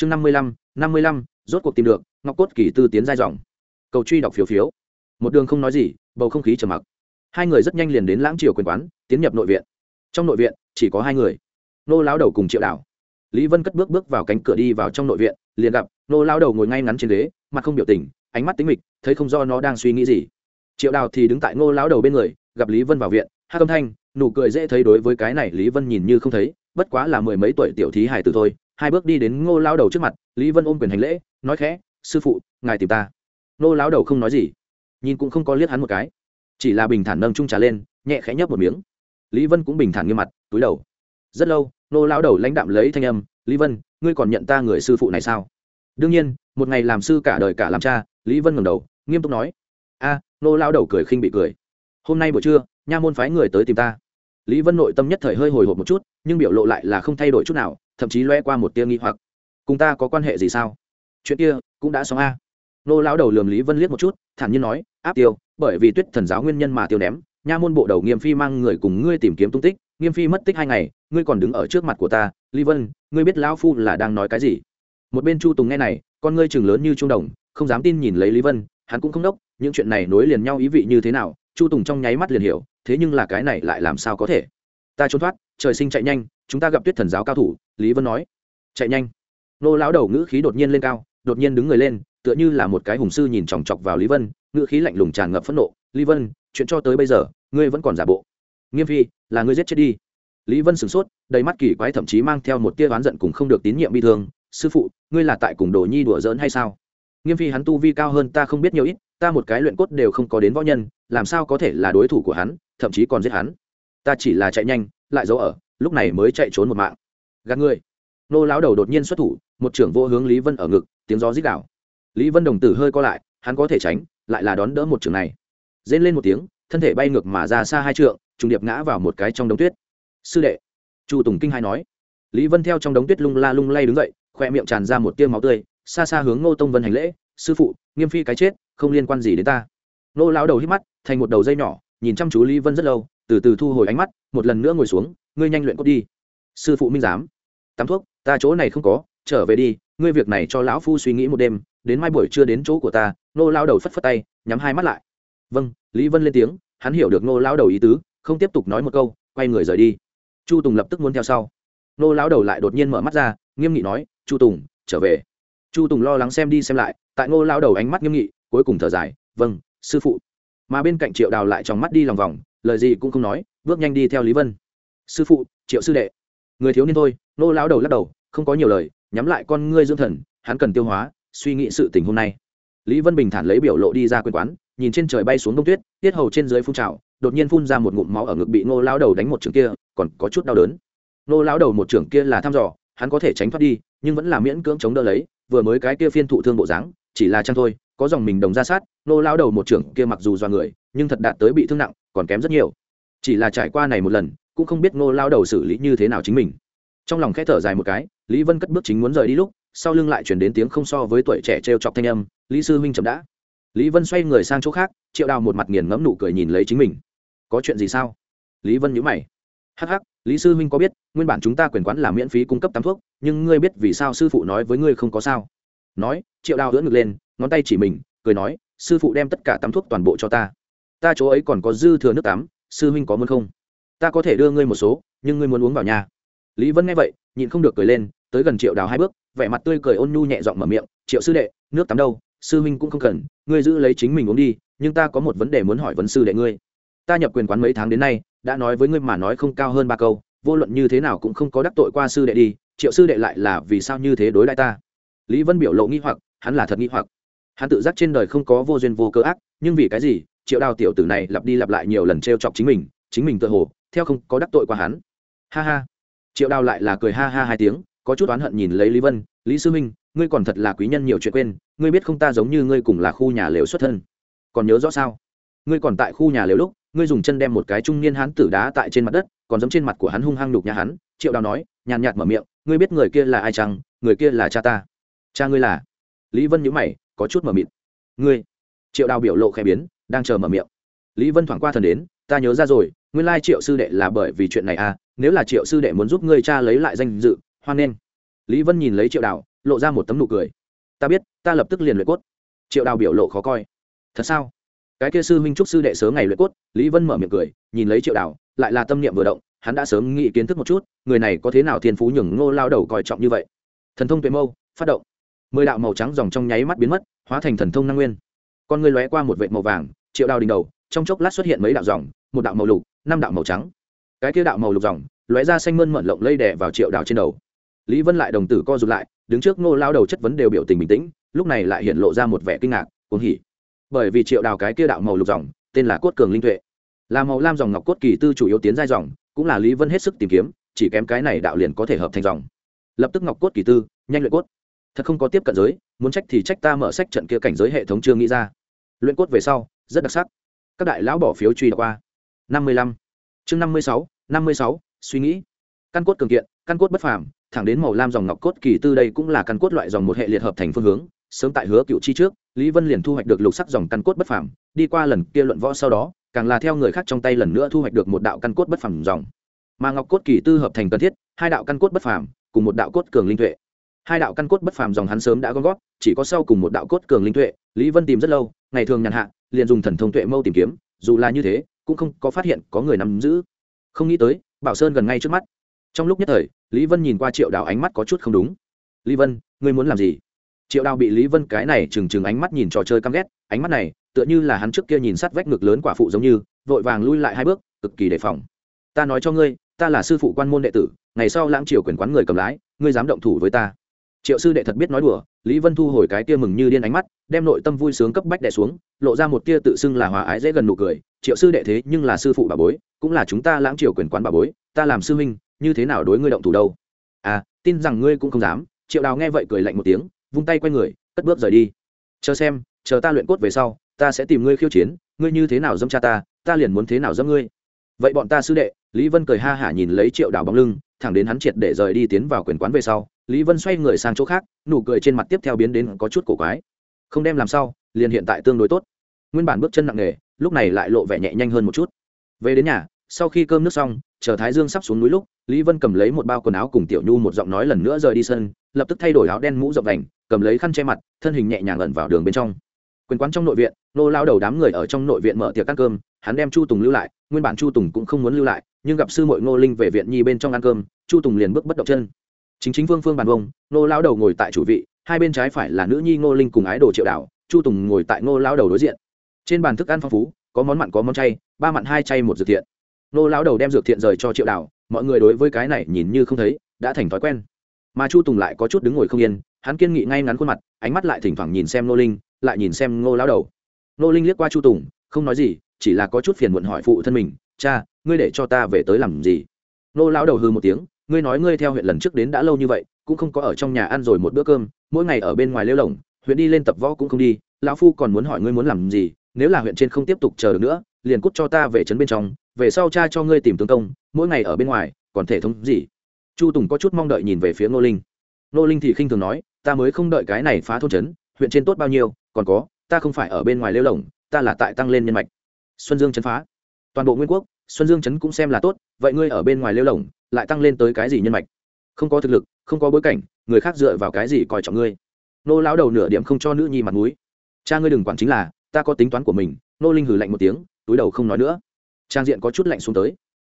chương năm mươi lăm, năm mươi lăm, rốt cuộc tìm được, ngọc cốt kỳ tư tiến giai dòng. Cầu truy đọc phiếu phiếu. Một đường không nói gì, bầu không khí trầm mặc. Hai người rất nhanh liền đến lãng triều quyền quán, tiến nhập nội viện. Trong nội viện, chỉ có hai người. Nô lão đầu cùng triệu đảo. Lý vân cất bước bước vào cánh cửa đi vào trong nội viện, liền gặp nô lão đầu ngồi ngay ngắn trên ghế, mặt không biểu tình, ánh mắt tính mịch, thấy không do nó đang suy nghĩ gì. Triệu đào thì đứng tại ngô lão đầu bên người, gặp lý vân vào viện, hát âm thanh, nụ cười dễ thấy đối với cái này lý vân nhìn như không thấy, bất quá là mười mấy tuổi tiểu thí hải tử thôi hai bước đi đến ngô lão đầu trước mặt, lý vân ôm quyền hành lễ, nói khẽ, sư phụ, ngài tìm ta. Ngô lão đầu không nói gì, nhìn cũng không có liếc hắn một cái, chỉ là bình thản nâng trung trà lên, nhẹ khẽ nhấp một miếng. Lý vân cũng bình thản nghiêm mặt, túi đầu. Rất lâu, Ngô lão đầu lãnh đạm lấy thanh âm, lý vân, ngươi còn nhận ta người sư phụ này sao? Đương nhiên, một ngày làm sư cả đời cả làm cha, lý vân ngẩng đầu, nghiêm túc nói, a nô lão đầu cười khinh bị cười. Hôm nay buổi trưa, nha môn phái người tới tìm ta. Lý vân nội tâm nhất thời hơi hồi hộp một chút, nhưng biểu lộ lại là không thay đổi chút nào thậm chí loe qua một tia nghi hoặc. Cùng ta có quan hệ gì sao? Chuyện kia cũng đã xong a. Nô lão đầu lườm lý vân liếc một chút, thản nhiên nói, áp tiêu, bởi vì tuyết thần giáo nguyên nhân mà tiêu ném, nha môn bộ đầu nghiêm phi mang người cùng ngươi tìm kiếm tung tích, nghiêm phi mất tích hai ngày, ngươi còn đứng ở trước mặt của ta, lý vân, ngươi biết lão phu là đang nói cái gì? Một bên chu tùng nghe này, con ngươi chừng lớn như trung đồng, không dám tin nhìn lấy lý vân, hắn cũng không đốc, những chuyện này nối liền nhau ý vị như thế nào, chu tùng trong nháy mắt liền hiểu, thế nhưng là cái này lại làm sao có thể? Ta trốn thoát, trời sinh chạy nhanh, chúng ta gặp tuyết thần giáo cao thủ lý vân nói, chạy nhanh. Nô lão đầu ngữ khí đột nhiên lên cao, đột nhiên đứng người lên, tựa như là một cái hùng sư nhìn chòng chọc vào lý vân, ngữ khí lạnh lùng tràn ngập phẫn nộ, lý vân, chuyện cho tới bây giờ, ngươi vẫn còn giả bộ. Nghiêm phi, là ngươi giết chết đi. Lý vân sửng sốt, đầy mắt kỳ quái thậm chí mang theo một tia oán giận cùng không được tín nhiệm bi thương, sư phụ, ngươi là tại cùng đồ nhi đùa giỡn hay sao? Nghiêm phi hắn tu vi cao hơn ta không biết nhiều ít, ta một cái luyện cốt đều không có đến võ nhân, làm sao có thể là đối thủ của hắn, thậm chí còn giết hắn. Ta chỉ là chạy nhanh, lại giấu ở, lúc này mới chạy trốn một mạng gạt ngươi. Nô lão đầu đột nhiên xuất thủ, một trưởng vô hướng lý vân ở ngực, tiếng gió rít đảo lý vân đồng tử hơi co lại, hắn có thể tránh, lại là đón đỡ một trường này. Rên lên một tiếng, thân thể bay ngược mà ra xa hai trượng, trùng điệp ngã vào một cái trong đống tuyết. Sư đệ, chu tùng kinh hai nói. Lý vân theo trong đống tuyết lung la lung lay đứng dậy, khoe miệng tràn ra một tiêu máu tươi, xa xa hướng ngô tông vân hành lễ, sư phụ, nghiêm phi cái chết, không liên quan gì đến ta. Nô lão đầu hít mắt, thành một đầu dây nhỏ, nhìn chăm chú lý vân rất lâu, từ từ thu hồi ánh mắt, một lần nữa ngồi xuống, ngươi nhanh luyện cốt đi. Sư phụ minh giám tắm thuốc, ta chỗ này không có, trở về đi, ngươi việc này cho lão phu suy nghĩ một đêm, đến mai buổi trưa đến chỗ của ta, nô lao đầu phất phất tay, nhắm hai mắt lại. Vâng lý vân lên tiếng, hắn hiểu được nô lao đầu ý tứ, không tiếp tục nói một câu, quay người rời đi. Chu tùng lập tức muốn theo sau. Nô lao đầu lại đột nhiên mở mắt ra, nghiêm nghị nói, chu tùng, trở về. Chu tùng lo lắng xem đi xem lại, tại nô lao đầu ánh mắt nghiêm nghị, cuối cùng thở dài vâng sư phụ. Mà bên cạnh triệu đào lại trong mắt đi lòng vòng, lời gì cũng không nói, bước nhanh đi theo lý vân. Sư phụ, triệu sư đệ người thiếu niên thôi, nô lao đầu lắc đầu, không có nhiều lời, nhắm lại con ngươi dưỡng thần, hắn cần tiêu hóa, suy nghĩ sự tình hôm nay. Lý vân bình thản lấy biểu lộ đi ra quên quán, nhìn trên trời bay xuống đông tuyết, tiết hầu trên dưới phun trào, đột nhiên phun ra một ngụm máu ở ngực bị ngô lao đầu đánh một trường kia, còn có chút đau đớn. Ngô lao đầu một trường kia là thăm dò, hắn có thể tránh thoát đi, nhưng vẫn là miễn cưỡng chống đỡ lấy, vừa mới cái kia phiên thụ thương bộ dáng, chỉ là chăng thôi, có dòng mình đồng ra sát ngô lao đầu một trường kia mặc dù do người, nhưng thật đạt tới bị thương nặng, còn kém rất nhiều. Chỉ là trải qua này một lần cũng không biết ngô lao đầu xử lý như thế nào chính mình. Trong lòng khẽ thở dài một cái, lý vân cất bước chính muốn rời đi lúc, sau lưng lại chuyển đến tiếng không so với tuổi trẻ t r e o chọc thanh âm, lý sư huynh chậm đã. Lý vân xoay người sang chỗ khác, triệu đào một mặt nghiền ngẫm nụ cười nhìn lấy chính mình. Có chuyện gì sao? Lý vân nhữ mày. Hh lý sư huynh có biết, nguyên bản chúng ta quyền quán là miễn phí cung cấp tắm thuốc, nhưng ngươi biết vì sao sư phụ nói với ngươi không có sao? Nói, triệu đào hưỡn ngực lên, ngón tay chỉ mình, cười nói, sư phụ đem tất cả tắm thuốc toàn bộ cho ta. Ta chỗ ấy còn có dư thừa nước tắm, sư huynh có muốn không? Ta có thể đưa ngươi một số, nhưng ngươi muốn uống vào nhà. Lý vân nghe vậy, nhịn không được cười lên, tới gần triệu đào hai bước, vẻ mặt tươi cười ôn nhu nhẹ giọng mở miệng, triệu sư đệ, nước tắm đâu? Sư huynh cũng không cần, ngươi giữ lấy chính mình uống đi, nhưng ta có một vấn đề muốn hỏi vấn sư đệ ngươi. Ta nhập quyền quán mấy tháng đến nay, đã nói với ngươi mà nói không cao hơn ba câu, vô luận như thế nào cũng không có đắc tội qua sư đệ đi, triệu sư đệ lại là vì sao như thế đối lại ta? Lý vân biểu lộ nghi hoặc, hắn là thật nghi hoặc. Hắn tự giác trên đời không có vô duyên vô cơ ác, nhưng vì cái gì, triệu đào tiểu tử này lặp đi lặp lại nhiều lần t r e o chọc chính mình chính mình tự hồ, theo không có đắc tội qua hắn. Ha ha. Triệu đào lại là cười ha ha hai tiếng, có chút oán hận nhìn lấy lý vân, lý sư minh, ngươi còn thật là quý nhân nhiều chuyện quên, ngươi biết không ta giống như ngươi cùng là khu nhà lều xuất thân. Còn nhớ rõ sao? Ngươi còn tại khu nhà lều lúc, ngươi dùng chân đem một cái trung niên hán tử đá tại trên mặt đất, còn giống trên mặt của hắn hung hăng đục nhà hắn. Triệu đào nói, nhàn nhạt mở miệng, ngươi biết người kia là ai chăng? Người kia là cha ta. Cha ngươi là? Lý vân nhữ mày, có chút mở miệng ngươi? Triệu đào biểu lộ khẽ biến, đang chờ mở miệng. Lý vân thoảng qua thần đến, ta nhớ ra rồi nguyên lai triệu sư đệ là bởi vì chuyện này à nếu là triệu sư đệ muốn giúp ngươi cha lấy lại danh dự, hoan nghênh. Lý vân nhìn lấy triệu đào, lộ ra một tấm nụ cười. Ta biết, ta lập tức liền luyện cốt. Triệu đào biểu lộ khó coi. Thật sao? Cái kia sư minh trúc sư đệ sớm ngày luyện cốt, lý vân mở miệng cười, nhìn lấy triệu đào, lại là tâm niệm vừa động, hắn đã sớm nghĩ kiến thức một chút, người này có thế nào thiên phú nhường ngô lao đầu coi trọng như vậy. Thần thông tuệ mâu, phát động. Mười đạo màu trắng dòng trong nháy mắt biến mất, hóa thành thần thông năng nguyên. Con người lóe qua một vệ màu vàng, triệu đào đỉnh đầu, trong chốc lát xuất hiện mấy đạo dòng, một đạo màu lục năm đạo màu trắng. Cái kia đạo màu lục dòng, lóe ra xanh mơn mận lộng lây đè vào triệu đào trên đầu. Lý vân lại đồng tử co rụt lại, đứng trước ngô lao đầu chất vấn đều biểu tình bình tĩnh, lúc này lại hiện lộ ra một vẻ kinh ngạc, cuồng hỉ. Bởi vì triệu đào cái kia đạo màu lục dòng, tên là cốt cường linh tuệ. Là màu lam dòng ngọc cốt kỳ tư chủ yếu tiến giai dòng, cũng là lý vân hết sức tìm kiếm, chỉ kém cái này đạo liền có thể hợp thành dòng. Lập tức ngọc cốt kỳ tư, nhanh luyện cốt. Thật không có tiếp cận giới, muốn trách thì trách ta mở sách trận kia cảnh giới hệ thống chưa nghĩ ra. Luyện cốt về sau, rất đặc sắc. Các đại lão bỏ phiếu truy đọc qua năm mươi lăm. Chương năm mươi sáu, năm mươi sáu, suy nghĩ. Căn cốt cường kiện, căn cốt bất phàm, thẳng đến màu lam dòng ngọc cốt kỳ tư đây cũng là căn cốt loại dòng một hệ liệt hợp thành phương hướng. Sớm tại hứa cựu chi trước, lý vân liền thu hoạch được lục sắc dòng căn cốt bất phàm. Đi qua lần kia luận võ sau đó, càng là theo người khác trong tay lần nữa thu hoạch được một đạo căn cốt bất phàm dòng. Mà ngọc cốt kỳ tư hợp thành cần thiết, hai đạo căn cốt bất phàm, cùng một đạo cốt cường linh tuệ. Hai đạo căn cốt bất phàm dòng hắn sớm đã gom gót chỉ có sau cùng một đạo cốt cường linh tuệ, lý vân tìm rất lâu, ngày thường nhàn hạ, liền dùng thần thông tuệ mâu tìm kiếm, dù là như thế cũng không có phát hiện có người nắm giữ. Không nghĩ tới, bảo sơn gần ngay trước mắt. Trong lúc nhất thời, lý vân nhìn qua triệu đào ánh mắt có chút không đúng. Lý vân, ngươi muốn làm gì? Triệu đào bị lý vân cái này trừng trừng ánh mắt nhìn trò chơi căm ghét, ánh mắt này, tựa như là hắn trước kia nhìn sát vách ngực lớn quả phụ giống như, vội vàng lui lại hai bước, cực kỳ đề phòng. Ta nói cho ngươi, ta là sư phụ quan môn đệ tử, ngày sau lãng triều quyền quán người cầm lái, ngươi dám động thủ với ta triệu sư đệ thật biết nói đùa, lý vân thu hồi cái tia mừng như điên ánh mắt, đem nội tâm vui sướng cấp bách đẻ xuống, lộ ra một tia tự xưng là hòa ái dễ gần nụ cười. Triệu sư đệ thế nhưng là sư phụ bà bối, cũng là chúng ta lãng triều quyền quán bà bối, ta làm sư huynh, như thế nào đối ngươi động thủ đâu? À tin rằng ngươi cũng không dám. Triệu đào nghe vậy cười lạnh một tiếng, vung tay quay người, cất bước rời đi. Chờ xem, chờ ta luyện cốt về sau, ta sẽ tìm ngươi khiêu chiến, ngươi như thế nào dâm cha ta ta liền muốn thế nào dâm ngươi. Vậy bọn ta sư đệ, lý vân cười ha hả nhìn lấy triệu đào bóng lưng, thẳng đến hắn triệt để rời đi tiến vào quyền quán về sau lý vân xoay người sang chỗ khác, nụ cười trên mặt tiếp theo biến đến có chút cổ quái. Không đem làm sao, liền hiện tại tương đối tốt. Nguyên bản bước chân nặng nề, lúc này lại lộ vẻ nhẹ nhanh hơn một chút. Về đến nhà, sau khi cơm nước xong, chờ thái dương sắp xuống núi lúc, lý vân cầm lấy một bao quần áo cùng tiểu nhu một giọng nói lần nữa rời đi sân, lập tức thay đổi áo đen mũ rộng đành cầm lấy khăn che mặt, thân hình nhẹ nhàng ẩn vào đường bên trong. Quyền quán trong nội viện, nô lao đầu đám người ở trong nội viện mở tiệc ăn cơm, hắn đem chu tùng lưu lại, nguyên bản chu tùng cũng không muốn lưu lại, nhưng gặp sư mội ngô linh về viện nhi bên trong ăn cơm, chu tùng liền bước bất động chân chính chính phương phương bàn bông nô lao đầu ngồi tại chủ vị, hai bên trái phải là nữ nhi ngô linh cùng ái đồ triệu đảo, chu tùng ngồi tại ngô lao đầu đối diện. trên bàn thức ăn phong phú, có món mặn có món chay, ba mặn hai chay một dược thiện. nô lao đầu đem dược thiện rời cho triệu đảo, mọi người đối với cái này nhìn như không thấy, đã thành thói quen. mà chu tùng lại có chút đứng ngồi không yên, hắn kiên nghị ngay ngắn khuôn mặt, ánh mắt lại thỉnh thoảng nhìn xem nô linh, lại nhìn xem ngô lao đầu. nô linh liếc qua chu tùng, không nói gì, chỉ là có chút phiền muộn hỏi phụ thân mình, cha, ngươi để cho ta về tới làm gì? nô lao đầu hư một tiếng ngươi nói ngươi theo huyện lần trước đến đã lâu như vậy, cũng không có ở trong nhà ăn rồi một bữa cơm, mỗi ngày ở bên ngoài lêu lồng huyện đi lên tập võ cũng không đi, lão phu còn muốn hỏi ngươi muốn làm gì, nếu là huyện trên không tiếp tục chờ được nữa, liền cút cho ta về trấn bên trong, về sau cha cho ngươi tìm tướng công, mỗi ngày ở bên ngoài, còn thể thống gì? Chu tùng có chút mong đợi nhìn về phía ngô linh. Ngô linh thì khinh thường nói, ta mới không đợi cái này phá thôn trấn, huyện trên tốt bao nhiêu, còn có, ta không phải ở bên ngoài lêu lồng ta là tại tăng lên nhân mạch. Xuân dương chấn phá. Toàn bộ nguyên quốc, xuân dương chấn cũng xem là tốt, vậy ngươi ở bên ngoài lêu lồng lại tăng lên tới cái gì nhân mạch? Không có thực lực, không có bối cảnh, người khác dựa vào cái gì coi trọng ngươi? Nô lão đầu nửa điểm không cho nữ nhi mặt mũi. Cha ngươi đừng quản chính là, ta có tính toán của mình, nô linh hử lạnh một tiếng, túi đầu không nói nữa. Trang diện có chút lạnh xuống tới.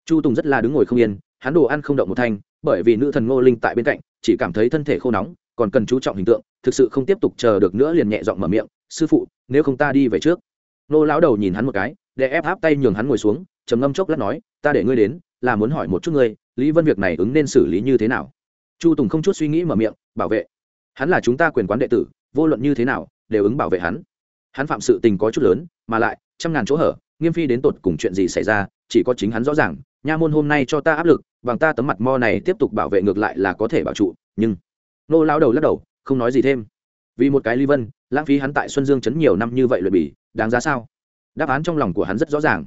Chu tùng rất là đứng ngồi không yên, hắn đồ ăn không động một thanh, bởi vì nữ thần ngô linh tại bên cạnh, chỉ cảm thấy thân thể khô nóng, còn cần chú trọng hình tượng, thực sự không tiếp tục chờ được nữa liền nhẹ giọng mở miệng, sư phụ, nếu không ta đi về trước. Nô lão đầu nhìn hắn một cái để ép áp tay nhường hắn ngồi xuống, trầm ngâm chốc lát nói, ta để ngươi đến, là muốn hỏi một chút ngươi lý vân việc này ứng nên xử lý như thế nào? Chu tùng không chút suy nghĩ mở miệng, bảo vệ. Hắn là chúng ta quyền quán đệ tử, vô luận như thế nào, đều ứng bảo vệ hắn. Hắn phạm sự tình có chút lớn, mà lại, trăm ngàn chỗ hở, nghiêm phi đến tột cùng chuyện gì xảy ra, chỉ có chính hắn rõ ràng. Nha môn hôm nay cho ta áp lực, bằng ta tấm mặt mo này tiếp tục bảo vệ ngược lại là có thể bảo trụ, nhưng nô lao đầu lắc đầu, không nói gì thêm. Vì một cái ly vân, lãng phí hắn tại xuân dương chấn nhiều năm như vậy luyện bỉ đáng giá sao? Đáp án trong lòng của hắn rất rõ ràng.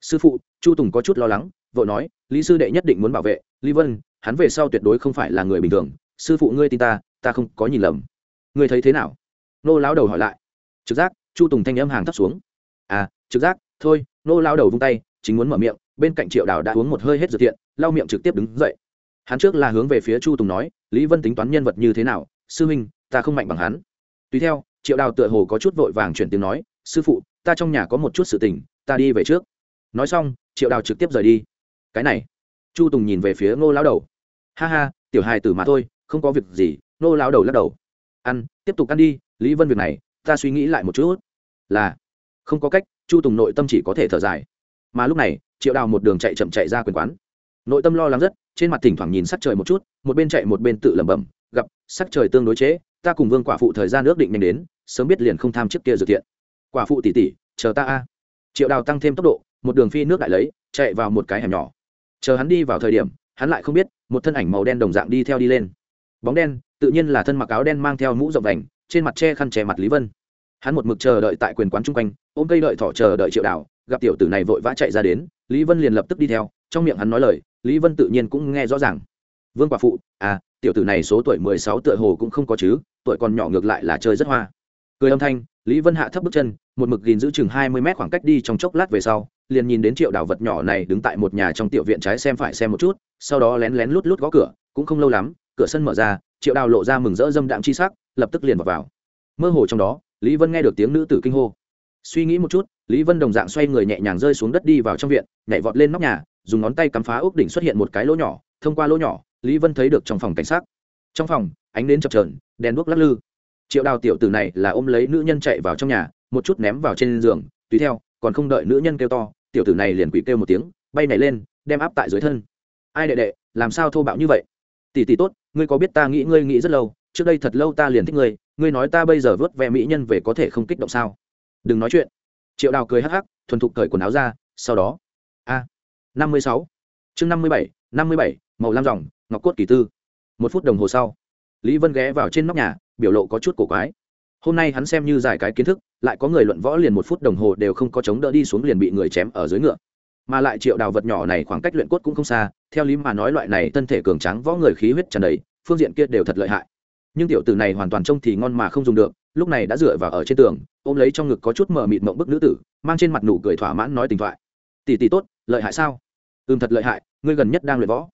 Sư phụ, chu tùng có chút lo lắng vội nói, lý sư đệ nhất định muốn bảo vệ, Lý vân, hắn về sau tuyệt đối không phải là người bình thường. Sư phụ ngươi tin ta ta không có nhìn lầm. Ngươi thấy thế nào? Nô lão đầu hỏi lại. Trực giác, chu tùng thanh âm hàng thấp xuống. À trực giác, thôi. Nô lão đầu vung tay, chính muốn mở miệng, bên cạnh triệu đào đã uống một hơi hết dược tiện lau miệng trực tiếp đứng dậy. Hắn trước là hướng về phía chu tùng nói, lý vân tính toán nhân vật như thế nào? Sư huynh, ta không mạnh bằng hắn. Tùy theo, triệu đào tựa hồ có chút vội vàng chuyển tiếng nói, sư phụ, ta trong nhà có một chút sự tình, ta đi về trước. Nói xong, triệu đào trực tiếp rời đi cái này. Chu tùng nhìn về phía ngô lao đầu. Ha ha, tiểu hài tử mà thôi, không có việc gì, ngô lao đầu lắc đầu. Ăn, tiếp tục ăn đi, lý vân việc này, ta suy nghĩ lại một chút. Là, không có cách, chu tùng nội tâm chỉ có thể thở dài. Mà lúc này, triệu đào một đường chạy chậm chạy ra quyền quán. Nội tâm lo lắng rất, trên mặt thỉnh thoảng nhìn sắc trời một chút, một bên chạy một bên tự lẩm bẩm, gặp, sắc trời tương đối chế, ta cùng vương quả phụ thời gian ước định nhanh đến, sớm biết liền không tham chiếc kia dự thiện quả phụ tỉ tỉ chờ ta a. Triệu đào tăng thêm tốc độ, một đường phi nước đại lấy, chạy vào một cái hẻm nhỏ chờ hắn đi vào thời điểm, hắn lại không biết, một thân ảnh màu đen đồng dạng đi theo đi lên. Bóng đen, tự nhiên là thân mặc áo đen mang theo mũ rộng đành trên mặt che khăn che mặt lý vân. Hắn một mực chờ đợi tại quyền quán chung quanh, ôm cây đợi thỏ chờ đợi triệu đảo gặp tiểu tử này vội vã chạy ra đến, lý vân liền lập tức đi theo, trong miệng hắn nói lời, lý vân tự nhiên cũng nghe rõ ràng. Vương quả phụ à tiểu tử này số tuổi mười sáu tựa hồ cũng không có chứ, tuổi còn nhỏ ngược lại là chơi rất hoa. Cười âm thanh, lý vân hạ thấp bước chân, một mực gìn giữ chừng hai mươi mét khoảng cách đi trong chốc lát về sau liền nhìn đến triệu đảo vật nhỏ này đứng tại một nhà trong tiểu viện trái xem phải xem một chút sau đó lén lén lút lút gõ cửa cũng không lâu lắm cửa sân mở ra triệu đào lộ ra mừng rỡ dâm đạm chi sắc lập tức liền vào, vào. Mơ hồ trong đó lý vân nghe được tiếng nữ tử kinh hô. Suy nghĩ một chút lý vân đồng dạng xoay người nhẹ nhàng rơi xuống đất đi vào trong viện nhảy vọt lên nóc nhà dùng ngón tay cắm phá ốc đỉnh xuất hiện một cái lỗ nhỏ thông qua lỗ nhỏ lý vân thấy được trong phòng cảnh sát trong phòng ánh nến chập trờn đèn đuốc lắc lư. Triệu đào tiểu tử này là ôm lấy nữ nhân chạy vào trong nhà một chút ném vào trên giường tùy theo còn không đợi nữ nhân kêu to tiểu tử này liền quỷ kêu một tiếng, bay này lên, đem áp tại dưới thân. Ai đệ đệ, làm sao thô bạo như vậy? Tỷ tỷ tốt, ngươi có biết ta nghĩ ngươi nghĩ rất lâu, trước đây thật lâu ta liền thích ngươi ngươi nói ta bây giờ vớt ve mỹ nhân về có thể không kích động sao? Đừng nói chuyện. Triệu đào cười hắc hắc, thuần thục cởi quần áo ra, sau đó. A. Năm mươi sáu. Chương năm mươi bảy, năm mươi bảy, màu lam dòng, ngọc cốt kỳ tư. Một phút đồng hồ sau, lý vân ghé vào trên nóc nhà, biểu lộ có chút cổ quái. Hôm nay hắn xem như giải cái kiến thức lại có người luận võ liền một phút đồng hồ đều không có chống đỡ đi xuống liền bị người chém ở dưới ngựa. Mà lại triệu đào vật nhỏ này khoảng cách luyện cốt cũng không xa, theo lý mà nói loại này thân thể cường tráng võ người khí huyết tràn đầy, phương diện kia đều thật lợi hại. Nhưng tiểu tử này hoàn toàn trông thì ngon mà không dùng được, lúc này đã dựa vào ở trên tường, ôm lấy trong ngực có chút mờ mịt mộng bức nữ tử, mang trên mặt nụ cười thỏa mãn nói tình thoại. Tỷ tỷ tốt, lợi hại sao? Ừm, thật lợi hại, ngươi gần nhất đang luyện võ.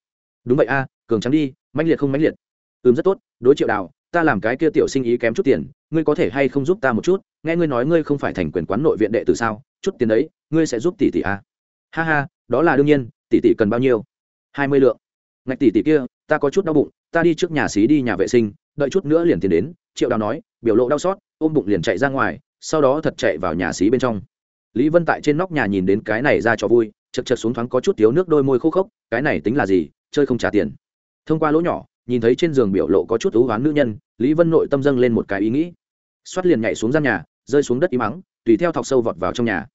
Đúng vậy a, cường trắng đi, mãnh liệt không mãnh liệt. Ừm, rất tốt, đối triệu đào, ta làm cái kia tiểu sinh ý kém chút tiền, ngươi có thể hay không giúp ta một chút? Nghe ngươi nói ngươi không phải thành quyền quán nội viện đệ từ sao? Chút tiền đấy, ngươi sẽ giúp tỷ tỷ à? ha ha, đó là đương nhiên, tỷ tỷ cần bao nhiêu? Hai mươi lượng. Ngạch tỷ tỷ kia, ta có chút đau bụng, ta đi trước nhà xí đi nhà vệ sinh, đợi chút nữa liền tiền đến, triệu đào nói, biểu lộ đau xót, ôm bụng liền chạy ra ngoài, sau đó thật chạy vào nhà xí bên trong. Lý vân tại trên nóc nhà nhìn đến cái này ra cho vui, chật chật xuống thoáng có chút thiếu nước đôi môi khô khốc, cái này tính là gì, chơi không trả tiền. Thông qua lỗ nhỏ, nhìn thấy trên giường biểu lộ có chút thú hoán nữ nhân, lý vân nội tâm dâng lên một cái ý nghĩ. Xoát liền nhảy xuống gian nhà rơi xuống đất im mắng tùy theo thọc sâu vọt vào trong nhà.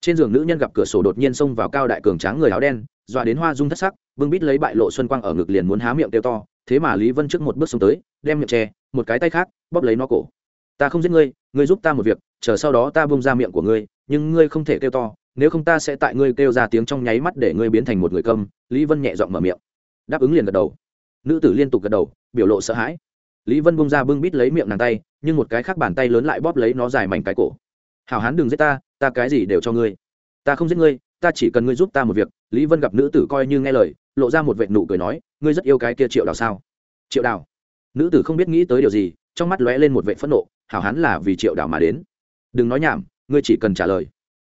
Trên giường nữ nhân gặp cửa sổ đột nhiên xông vào cao đại cường tráng người áo đen, dọa đến hoa dung thất sắc, bưng bít lấy bại lộ xuân quang ở ngực liền muốn há miệng kêu to, thế mà lý vân trước một bước xuống tới, đem miệng tre một cái tay khác, bóp lấy nó cổ. Ta không giết ngươi ngươi giúp ta một việc, chờ sau đó ta bung ra miệng của ngươi, nhưng ngươi không thể kêu to, nếu không ta sẽ tại ngươi kêu ra tiếng trong nháy mắt để ngươi biến thành một người câm. Lý vân nhẹ giọng mở miệng. Đáp ứng liền gật đầu. Nữ tử liên tục gật đầu, biểu lộ sợ hãi. Lý vân bung ra bưng bít lấy miệng nàng tay nhưng một cái khác bàn tay lớn lại bóp lấy nó dài mảnh cái cổ. Hảo hán đừng giết ta ta cái gì đều cho ngươi. Ta không giết ngươi, ta chỉ cần ngươi giúp ta một việc, lý vân gặp nữ tử coi như nghe lời, lộ ra một vệ nụ cười nói, ngươi rất yêu cái kia triệu đào sao? Triệu đào? Nữ tử không biết nghĩ tới điều gì, trong mắt lóe lên một vệ phẫn nộ, hảo hán là vì triệu đào mà đến. Đừng nói nhảm, ngươi chỉ cần trả lời.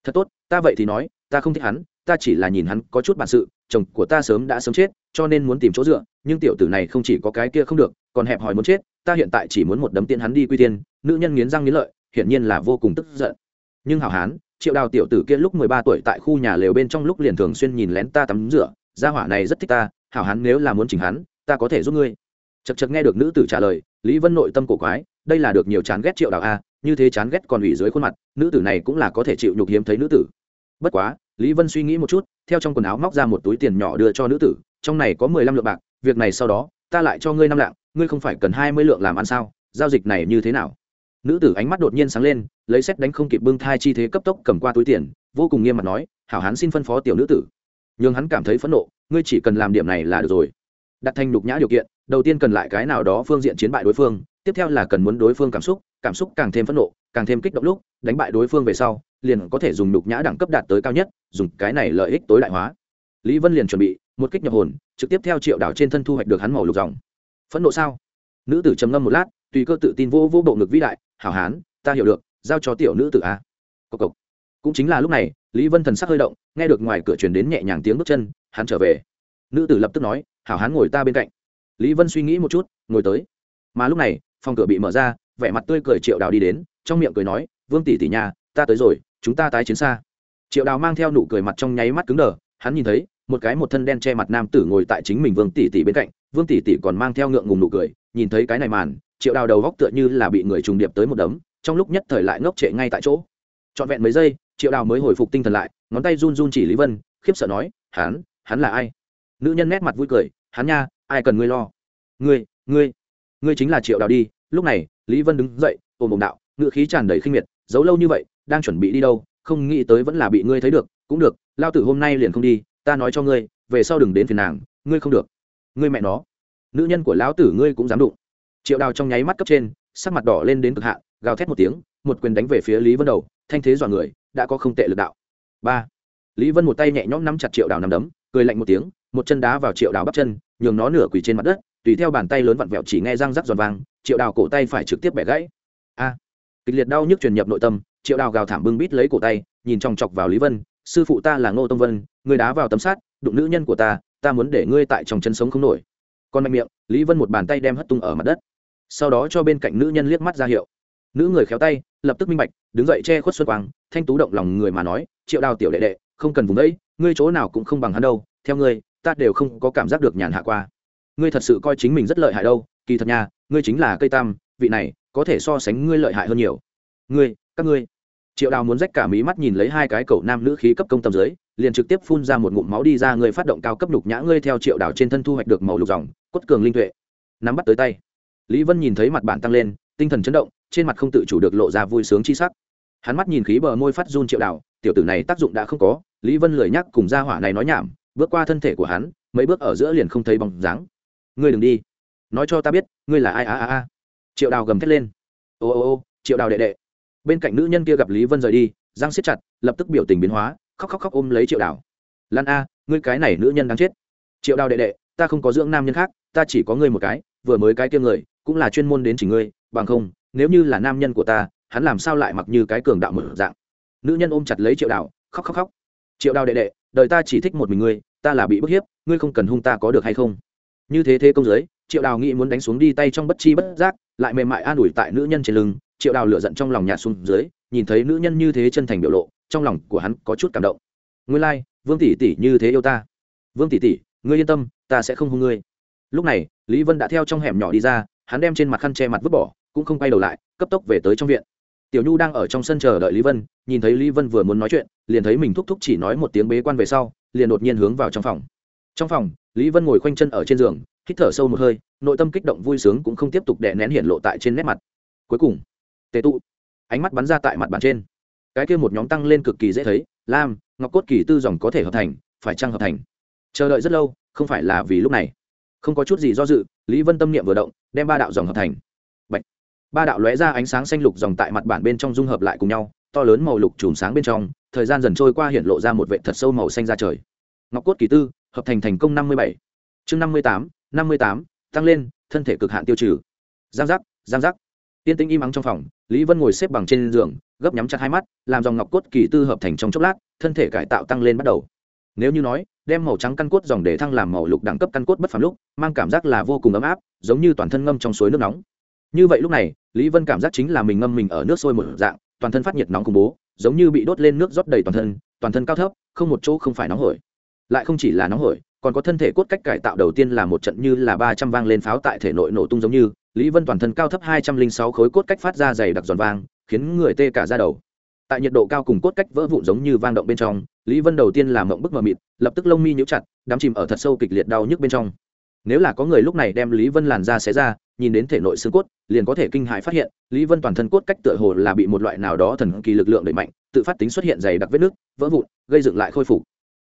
Thật tốt, ta vậy thì nói, ta không thích hắn, ta chỉ là nhìn hắn có chút bản sự, chồng của ta sớm đã sớm chết, cho nên muốn tìm chỗ dựa, nhưng tiểu tử này không chỉ có cái kia không được, còn hẹp hòi muốn chết ta hiện tại chỉ muốn một đấm tiên hắn đi quy tiên, nữ nhân nghiến răng nghiến lợi, hiển nhiên là vô cùng tức giận. Nhưng hảo hán, triệu đào tiểu tử kia lúc mười ba tuổi tại khu nhà lều bên trong lúc liền thường xuyên nhìn lén ta tắm rửa, gia hỏa này rất thích ta, hảo hán nếu là muốn chỉnh hắn, ta có thể giúp ngươi. Chật chật nghe được nữ tử trả lời, lý vân nội tâm cổ quái, đây là được nhiều chán ghét triệu đào a, như thế chán ghét còn ủy dưới khuôn mặt, nữ tử này cũng là có thể chịu nhục hiếm thấy nữ tử. Bất quá, lý vân suy nghĩ một chút, theo trong quần áo móc ra một túi tiền nhỏ đưa cho nữ tử, trong này có mười lăm lượng bạc, việc này sau đó, ta lại cho ngươi năm lạng ngươi không phải cần hai mươi lượng làm ăn sao? Giao dịch này như thế nào? Nữ tử ánh mắt đột nhiên sáng lên, lấy xét đánh không kịp bưng thai chi thế cấp tốc cầm qua túi tiền, vô cùng nghiêm mặt nói, hảo hán xin phân phó tiểu nữ tử. Nhưng hắn cảm thấy phẫn nộ, ngươi chỉ cần làm điểm này là được rồi. Đặt thành nhục nhã điều kiện, đầu tiên cần lại cái nào đó phương diện chiến bại đối phương, tiếp theo là cần muốn đối phương cảm xúc cảm xúc càng thêm phẫn nộ, càng thêm kích động lúc, đánh bại đối phương về sau, liền có thể dùng nhục nhã đẳng cấp đạt tới cao nhất, dùng cái này lợi ích tối đại hóa. Lý vân liền chuẩn bị một kích nhập hồn, trực tiếp theo triệu đảo trên thân thu hoạch được hắn màu lục dòng phẫn nộ sao? Nữ tử trầm ngâm một lát, tùy cơ tự tin vô vô bộ ngực vĩ đại, hảo hán, ta hiểu được, giao cho tiểu nữ tử a. Cộc cộc. Cũng chính là lúc này, lý vân thần sắc hơi động, nghe được ngoài cửa truyền đến nhẹ nhàng tiếng bước chân, hắn trở về. Nữ tử lập tức nói, hảo hán ngồi ta bên cạnh. Lý vân suy nghĩ một chút, ngồi tới. Mà lúc này, phòng cửa bị mở ra, vẻ mặt tươi cười triệu đào đi đến, trong miệng cười nói, vương tỷ tỷ nhà, ta tới rồi, chúng ta tái chiến xa. Triệu đào mang theo nụ cười mặt trong nháy mắt cứng đờ, hắn nhìn thấy, một cái một thân đen che mặt nam tử ngồi tại chính mình vương tỷ tỷ bên cạnh vương tỷ tỷ còn mang theo ngượng ngùng nụ cười, nhìn thấy cái này màn, triệu đào đầu góc tựa như là bị người trùng điệp tới một đấm, trong lúc nhất thời lại ngốc trệ ngay tại chỗ. Trọn vẹn mấy giây, triệu đào mới hồi phục tinh thần lại, ngón tay run run chỉ lý vân, khiếp sợ nói, hắn hắn là ai? Nữ nhân nét mặt vui cười, hắn nha, ai cần ngươi lo? Ngươi ngươi ngươi chính là triệu đào đi. Lúc này, lý vân đứng dậy ôm ồm đạo ngự khí tràn đầy khinh miệt, giấu lâu như vậy, đang chuẩn bị đi đâu, không nghĩ tới vẫn là bị ngươi thấy được, cũng được, lao tử hôm nay liền không đi, ta nói cho ngươi, về sau đừng đến phiền nàng, ngươi không được ngươi mẹ nó, nữ nhân của lão tử ngươi cũng dám đụng. Triệu đào trong nháy mắt cấp trên, sắc mặt đỏ lên đến cực hạn, gào thét một tiếng, một quyền đánh về phía lý vân đầu, thanh thế dọa người, đã có không tệ lực đạo. Ba. Lý vân một tay nhẹ nhõm nắm chặt triệu đào nằm đấm, cười lạnh một tiếng, một chân đá vào triệu đào bắp chân, nhường nó nửa quỳ trên mặt đất, tùy theo bàn tay lớn vặn vẹo chỉ nghe răng rắc giòn vang, triệu đào cổ tay phải trực tiếp bẻ gãy. A. Kịch liệt đau nhức truyền nhập nội tâm, triệu đào gào thảm bưng bít lấy cổ tay, nhìn chòng chọc vào lý vân, sư phụ ta là ngô tông vân người đá vào tấm sát đụng nữ nhân của ta ta muốn để ngươi tại trong chân sống không nổi. Còn mạnh miệng, lý vân một bàn tay đem hất tung ở mặt đất. Sau đó cho bên cạnh nữ nhân liếc mắt ra hiệu. Nữ người khéo tay, lập tức minh bạch, đứng dậy che khuất xuân quang, thanh tú động lòng người mà nói, triệu đào tiểu đệ đệ, không cần vùng đấy, ngươi chỗ nào cũng không bằng hắn đâu, theo ngươi, ta đều không có cảm giác được nhàn hạ qua. Ngươi thật sự coi chính mình rất lợi hại đâu, kỳ thật nha, ngươi chính là cây tam, vị này có thể so sánh ngươi lợi hại hơn nhiều. Ngươi, các ngươi. Triệu đào muốn rách cả mí mắt nhìn lấy hai cái cậu nam nữ khí cấp công tâm dưới liền trực tiếp phun ra một ngụm máu đi ra, người phát động cao cấp nhục nhã, ngươi theo triệu đảo trên thân thu hoạch được màu lục dòng, cốt cường linh tuệ. Nắm bắt tới tay. Lý vân nhìn thấy mặt bản tăng lên, tinh thần chấn động, trên mặt không tự chủ được lộ ra vui sướng chi sắc. Hắn mắt nhìn khí bờ môi phát run triệu đảo, tiểu tử này tác dụng đã không có, lý vân lười nhắc cùng gia hỏa này nói nhảm, bước qua thân thể của hắn, mấy bước ở giữa liền không thấy bóng dáng. Ngươi đừng đi. Nói cho ta biết, ngươi là ai, a a a. Triệu đào gầm thét lên. Ô ô ô, triệu đào đệ đệ. Bên cạnh nữ nhân kia gặp lý vân rời đi giang siết chặt, lập tức biểu tình biến hóa khóc khóc khóc ôm lấy triệu đào. Lan a, ngươi cái này nữ nhân đáng chết. Triệu đào đệ đệ, ta không có dưỡng nam nhân khác, ta chỉ có ngươi một cái, vừa mới cái kia người, cũng là chuyên môn đến chỉ ngươi, bằng không, nếu như là nam nhân của ta, hắn làm sao lại mặc như cái cường đạo mở dạng. Nữ nhân ôm chặt lấy triệu đào, khóc khóc khóc. Triệu đào đệ đệ, đời ta chỉ thích một mình ngươi, ta là bị bức hiếp, ngươi không cần hung ta có được hay không? Như thế thế công giới, triệu đào nghĩ muốn đánh xuống đi tay trong bất chi bất giác, lại mềm mại an ủi tại nữ nhân trên lưng, triệu đào lựa giận trong lòng nhà xuống dưới, nhìn thấy nữ nhân như thế chân thành biểu lộ trong lòng của hắn có chút cảm động. Ngươi lai、like, vương tỷ tỷ như thế yêu ta. Vương tỷ tỷ ngươi yên tâm ta sẽ không hung ngươi. Lúc này lý vân đã theo trong hẻm nhỏ đi ra hắn đem trên mặt khăn che mặt vứt bỏ cũng không quay đầu lại cấp tốc về tới trong viện. Tiểu nhu đang ở trong sân chờ đợi lý vân nhìn thấy lý vân vừa muốn nói chuyện liền thấy mình thúc thúc chỉ nói một tiếng bế quan về sau liền đột nhiên hướng vào trong phòng. Trong phòng lý vân ngồi khoanh chân ở trên giường hít thở sâu một hơi nội tâm kích động vui sướng cũng không tiếp tục đè nén hiện lộ tại trên nét mặt. Cuối cùng tế tụ ánh mắt bắn ra tại mặt bàn trên cái kia một nhóm tăng lên cực kỳ dễ thấy, lam, ngọc cốt kỳ tư dòng có thể hợp thành, phải chăng hợp thành? Chờ đợi rất lâu, không phải là vì lúc này. Không có chút gì do dự, lý vân tâm niệm vừa động, đem ba đạo dòng hợp thành. Bạch. ba đạo lóe ra ánh sáng xanh lục dòng tại mặt bản bên trong dung hợp lại cùng nhau, to lớn màu lục chùm sáng bên trong, thời gian dần trôi qua hiện lộ ra một vệ thật sâu màu xanh ra trời. Ngọc cốt kỳ tư, hợp thành thành công năm mươi bảy. Chương năm mươi tám, năm mươi tám, tăng lên, thân thể cực hạn tiêu trừ. Giang giác giang giác tiên tĩnh im ắng trong phòng, lý vân ngồi xếp bằng trên giường, gấp nhắm chặt hai mắt, làm dòng ngọc cốt kỳ tư hợp thành trong chốc lát, thân thể cải tạo tăng lên bắt đầu. Nếu như nói, đem màu trắng căn cốt dòng để thăng làm màu lục đẳng cấp căn cốt bất phàm lúc, mang cảm giác là vô cùng ấm áp, giống như toàn thân ngâm trong suối nước nóng. Như vậy lúc này, lý vân cảm giác chính là mình ngâm mình ở nước sôi một dạng, toàn thân phát nhiệt nóng khủng bố, giống như bị đốt lên nước rót đầy toàn thân toàn thân cao thấp, không một chỗ không phải nóng hổi. Lại không chỉ là nóng hổi, còn có thân thể cốt cách cải tạo đầu tiên là một trận như là ba trăm vang lên pháo tại thể nội nổ tung giống như lý vân toàn thân cao thấp hai trăm linh sáu khối cốt cách phát ra dày đặc giòn vang, khiến người tê cả ra đầu. Tại nhiệt độ cao cùng cốt cách vỡ vụn giống như vang động bên trong, lý vân đầu tiên làm mộng bức mờ mịt, lập tức lông mi nhũ chặt, đắm chìm ở thật sâu kịch liệt đau nhức bên trong. Nếu là có người lúc này đem lý vân làn ra xé ra, nhìn đến thể nội xương cốt, liền có thể kinh hại phát hiện, lý vân toàn thân cốt cách tựa hồ là bị một loại nào đó thần kỳ lực lượng đẩy mạnh, tự phát tính xuất hiện dày đặc vết nước vỡ vụn, gây dựng lại khôi phục.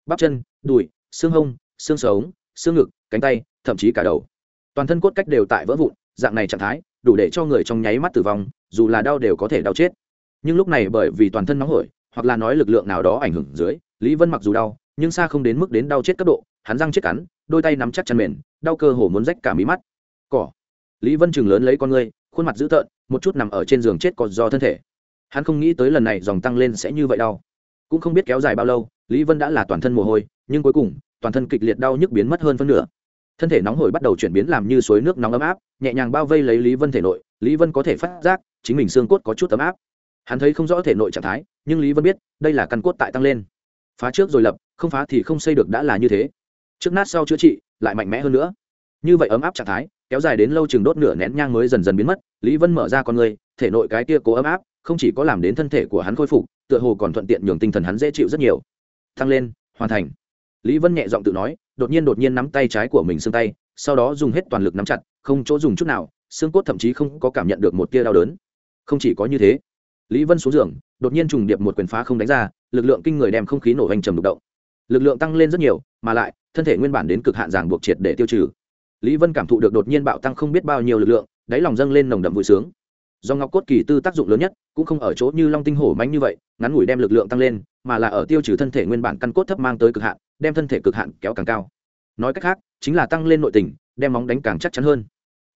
Bắp chân, đùi, xương hông, xương sống, xương ngực, cánh tay, thậm chí cả đầu. Toàn thân cốt cách đều tại vỡ vụn dạng này trạng thái, đủ để cho người trong nháy mắt tử vong, dù là đau đều có thể đau chết. Nhưng lúc này bởi vì toàn thân nóng hổi, hoặc là nói lực lượng nào đó ảnh hưởng dưới, lý vân mặc dù đau, nhưng xa không đến mức đến đau chết cấp độ, hắn răng chết cắn, đôi tay nắm chắc chân mềm đau cơ hồ muốn rách cả mí mắt. Cỏ. Lý vân chừng lớn lấy con ngươi, khuôn mặt dữ tợn, một chút nằm ở trên giường chết còn do thân thể. Hắn không nghĩ tới lần này dòng tăng lên sẽ như vậy đau. Cũng không biết kéo dài bao lâu, lý vân đã là toàn thân mồ hôi, nhưng cuối cùng, toàn thân kịch liệt đau nhức biến mất hơn phân nửa thân thể nóng hổi bắt đầu chuyển biến làm như suối nước nóng ấm áp, nhẹ nhàng bao vây lấy lý vân thể nội, lý vân có thể phát giác chính mình xương cốt có chút ấm áp. Hắn thấy không rõ thể nội trạng thái, nhưng lý vân biết, đây là căn cốt tại tăng lên. Phá trước rồi lập, không phá thì không xây được đã là như thế. Trước nát sau chữa trị, lại mạnh mẽ hơn nữa. Như vậy ấm áp trạng thái, kéo dài đến lâu chừng đốt nửa nén nhang mới dần dần biến mất, lý vân mở ra con người, thể nội cái kia cố ấm áp, không chỉ có làm đến thân thể của hắn khôi phục, tựa hồ còn thuận tiện nhường tinh thần hắn dễ chịu rất nhiều. Thăng lên, hoàn thành. Lý vân nhẹ giọng tự nói đột nhiên đột nhiên nắm tay trái của mình xương tay, sau đó dùng hết toàn lực nắm chặt, không chỗ dùng chút nào, xương cốt thậm chí không có cảm nhận được một tia đau đớn. Không chỉ có như thế, lý vân xuống giường, đột nhiên trùng điệp một quyền phá không đánh ra, lực lượng kinh người đem không khí nổ hành trầm đục động. Lực lượng tăng lên rất nhiều, mà lại, thân thể nguyên bản đến cực hạn giảng buộc triệt để tiêu trừ. Lý vân cảm thụ được đột nhiên bạo tăng không biết bao nhiêu lực lượng, đáy lòng dâng lên nồng đậm vui sướng. Do ngọc cốt kỳ tư tác dụng lớn nhất, cũng không ở chỗ như long tinh hổ mánh như vậy, ngắn ngủi đem lực lượng tăng lên, mà là ở tiêu trừ thân thể nguyên bản căn cốt thấp mang tới cực hạn đem thân thể cực hạn kéo càng cao. Nói cách khác, chính là tăng lên nội tình, đem móng đánh càng chắc chắn hơn.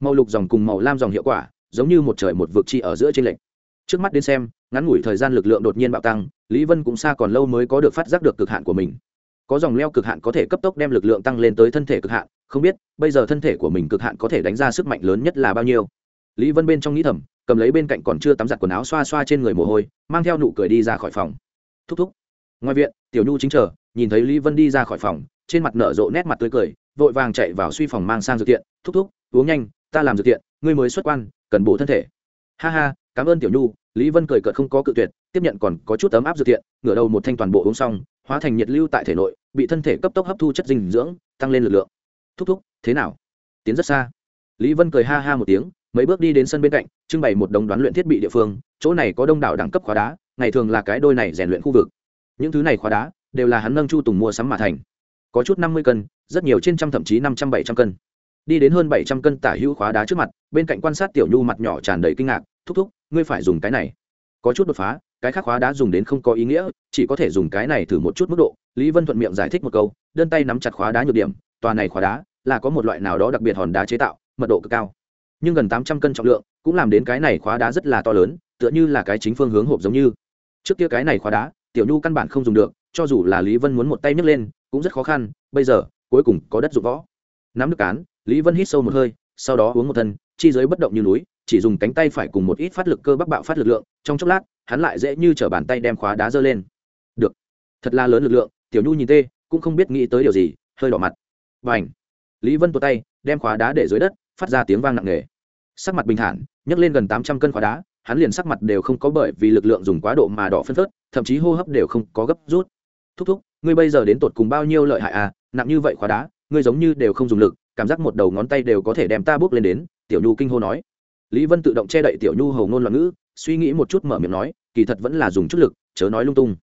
Màu lục dòng cùng màu lam dòng hiệu quả, giống như một trời một vực chi ở giữa trên lệnh trước mắt đến xem, ngắn ngủi thời gian lực lượng đột nhiên bạo tăng, lý vân cũng xa còn lâu mới có được phát giác được cực hạn của mình. Có dòng leo cực hạn có thể cấp tốc đem lực lượng tăng lên tới thân thể cực hạn, không biết, bây giờ thân thể của mình cực hạn có thể đánh ra sức mạnh lớn nhất là bao nhiêu? Lý vân bên trong nghĩ thầm, cầm lấy bên cạnh còn chưa tắm giặt quần áo xoa xoa trên người mồ hôi, mang theo nụ cười đi ra khỏi phòng. Thúc thúc. Ngoài viện, tiểu nhu chính chờ nhìn thấy lý vân đi ra khỏi phòng, trên mặt nở rộ nét mặt tươi cười, vội vàng chạy vào suy phòng mang sang dược tiện thúc thúc, uống nhanh, ta làm dược tiện ngươi mới xuất quan, cần bổ thân thể. Ha ha, cảm ơn tiểu nhu. Lý vân cười cợt không có cự tuyệt, tiếp nhận còn có chút ấm áp dược tiện ngửa đầu một thanh toàn bộ uống xong, hóa thành nhiệt lưu tại thể nội, bị thân thể cấp tốc hấp thu chất dinh dưỡng, tăng lên lực lượng. Thúc thúc, thế nào? Tiến rất xa. Lý vân cười ha ha một tiếng, mấy bước đi đến sân bên cạnh, trưng bày một đống đoán luyện thiết bị địa phương, chỗ này có đông đảo đẳng cấp khóa đá, ngày thường là cái đôi này rèn luyện khu vực. Những thứ này khóa đá đều là hắn nâng chu tùng mua sắm mà thành. Có chút năm mươi cân, rất nhiều trên trăm thậm chí năm trăm bảy trăm cân. Đi đến hơn bảy trăm cân tả hữu khóa đá trước mặt, bên cạnh quan sát tiểu nhu mặt nhỏ tràn đầy kinh ngạc, thúc thúc, ngươi phải dùng cái này. Có chút đột phá, cái khác khóa đá dùng đến không có ý nghĩa, chỉ có thể dùng cái này thử một chút mức độ. Lý vân thuận miệng giải thích một câu, đơn tay nắm chặt khóa đá nhược điểm, tòa này khóa đá là có một loại nào đó đặc biệt hòn đá chế tạo, mật độ cực cao. Nhưng gần tám trăm cân trọng lượng, cũng làm đến cái này khóa đá rất là to lớn, tựa như là cái chính phương hướng hộp giống như. Trước kia cái này khóa đá tiểu nhu căn bản không dùng được, cho dù là lý vân muốn một tay nhấc lên, cũng rất khó khăn, bây giờ, cuối cùng có đất dụng võ. Nắm nước cán, lý vân hít sâu một hơi, sau đó uống một thân, chi giới bất động như núi, chỉ dùng cánh tay phải cùng một ít phát lực cơ bắc bạo phát lực lượng, trong chốc lát, hắn lại dễ như t r ở bàn tay đem khóa đá dơ lên. Được. Thật là lớn lực lượng, tiểu nhu nhìn tê, cũng không biết nghĩ tới điều gì, hơi đỏ mặt. Và ảnh lý vân tuột tay, đem khóa đá để dưới đất, phát ra tiếng vang nặng nề. Sắc mặt bình thản, nhấc lên gần tám trăm cân khóa đá hắn liền sắc mặt đều không có bởi vì lực lượng dùng quá độ mà đỏ phân phớt, thậm chí hô hấp đều không có gấp rút. Thúc thúc, ngươi bây giờ đến tột cùng bao nhiêu lợi hại à? Nặng như vậy khóa đá, ngươi giống như đều không dùng lực, cảm giác một đầu ngón tay đều có thể đem ta bước lên đến, tiểu nhu kinh hô nói. Lý vân tự động che đậy tiểu nhu hầu ngôn loạn ngữ, suy nghĩ một chút mở miệng nói, kỳ thật vẫn là dùng chút lực, chớ nói lung tung.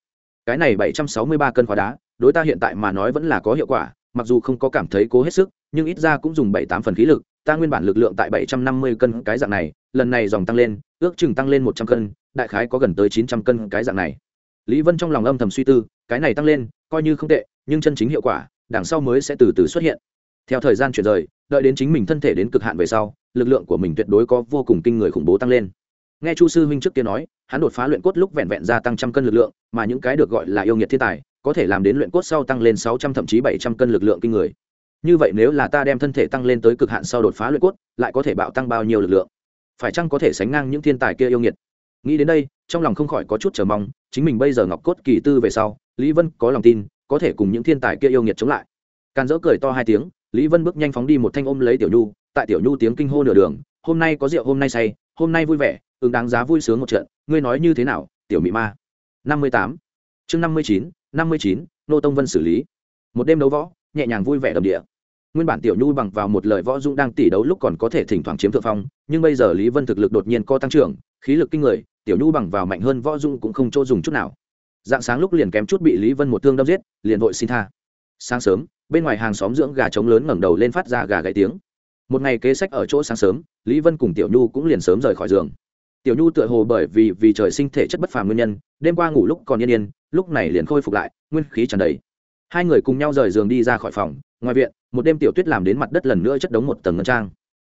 Cái này bảy trăm sáu mươi ba cân khóa đá, đối ta hiện tại mà nói vẫn là có hiệu quả, mặc dù không có cảm thấy cố hết sức, nhưng ít ra cũng dùng bảy tám phần khí lực, ta nguyên bản lực lượng tại bảy trăm năm mươi cân cái dạng này, lần này dòng tăng lên ước chừng tăng lên một trăm cân, đại khái có gần tới chín trăm cân cái dạng này. Lý vân trong lòng âm thầm suy tư, cái này tăng lên, coi như không tệ, nhưng chân chính hiệu quả, đằng sau mới sẽ từ từ xuất hiện. Theo thời gian chuyển rời, đợi đến chính mình thân thể đến cực hạn về sau, lực lượng của mình tuyệt đối có vô cùng kinh người khủng bố tăng lên. Nghe chu sư huynh trước kia nói, hắn đột phá luyện cốt lúc vẹn vẹn gia tăng trăm cân lực lượng, mà những cái được gọi là yêu nghiệt thiên tài, có thể làm đến luyện cốt sau tăng lên sáu trăm thậm chí bảy trăm cân lực lượng kinh người. Như vậy nếu là ta đem thân thể tăng lên tới cực hạn sau đột phá luyện cốt, lại có thể bạo tăng bao nhiêu lực lượng? Phải chăng có thể sánh ngang những thiên tài kia yêu nghiệt? Nghĩ đến đây, trong lòng không khỏi có chút chờ mong, chính mình bây giờ ngọc cốt kỳ tư về sau, lý vân có lòng tin, có thể cùng những thiên tài kia yêu nghiệt chống lại. Càn dỡ cười to hai tiếng, lý vân bước nhanh phóng đi một thanh ôm lấy tiểu nhu, tại tiểu nhu tiếng kinh hô nửa đường, hôm nay có rượu, hôm nay say, hôm nay vui vẻ, ứng đáng giá vui sướng một trận, ngươi nói như thế nào, tiểu mị ma? Năm mươi tám. Chương năm mươi chín, năm mươi chín, nô tông vân xử lý. Một đêm đấu võ, nhẹ nhàng vui vẻ đầm địa nguyên bản tiểu nhu bằng vào một lời võ dung đang tỉ đấu lúc còn có thể thỉnh thoảng chiếm thượng phong, nhưng bây giờ lý vân thực lực đột nhiên co tăng trưởng, khí lực kinh người, tiểu nhu bằng vào mạnh hơn võ dung cũng không chỗ dùng chút nào. Dạng sáng lúc liền kém chút bị lý vân một thương đâm giết, liền vội xin tha. Sáng sớm, bên ngoài hàng xóm dưỡng gà trống lớn ngẩng đầu lên phát ra gà gãy tiếng. Một ngày kế sách ở chỗ sáng sớm, lý vân cùng tiểu nhu cũng liền sớm rời khỏi giường. Tiểu nhu tựa hồ bởi vì vì trời sinh thể chất bất phàm nguyên nhân, đêm qua ngủ lúc còn yên yên, lúc này liền khôi phục lại, nguyên khí tràn đầy. Hai người cùng nhau rời giường đi ra khỏi phòng ngoài viện, một đêm tiểu tuyết làm đến mặt đất lần nữa chất đống một tầng ngân trang.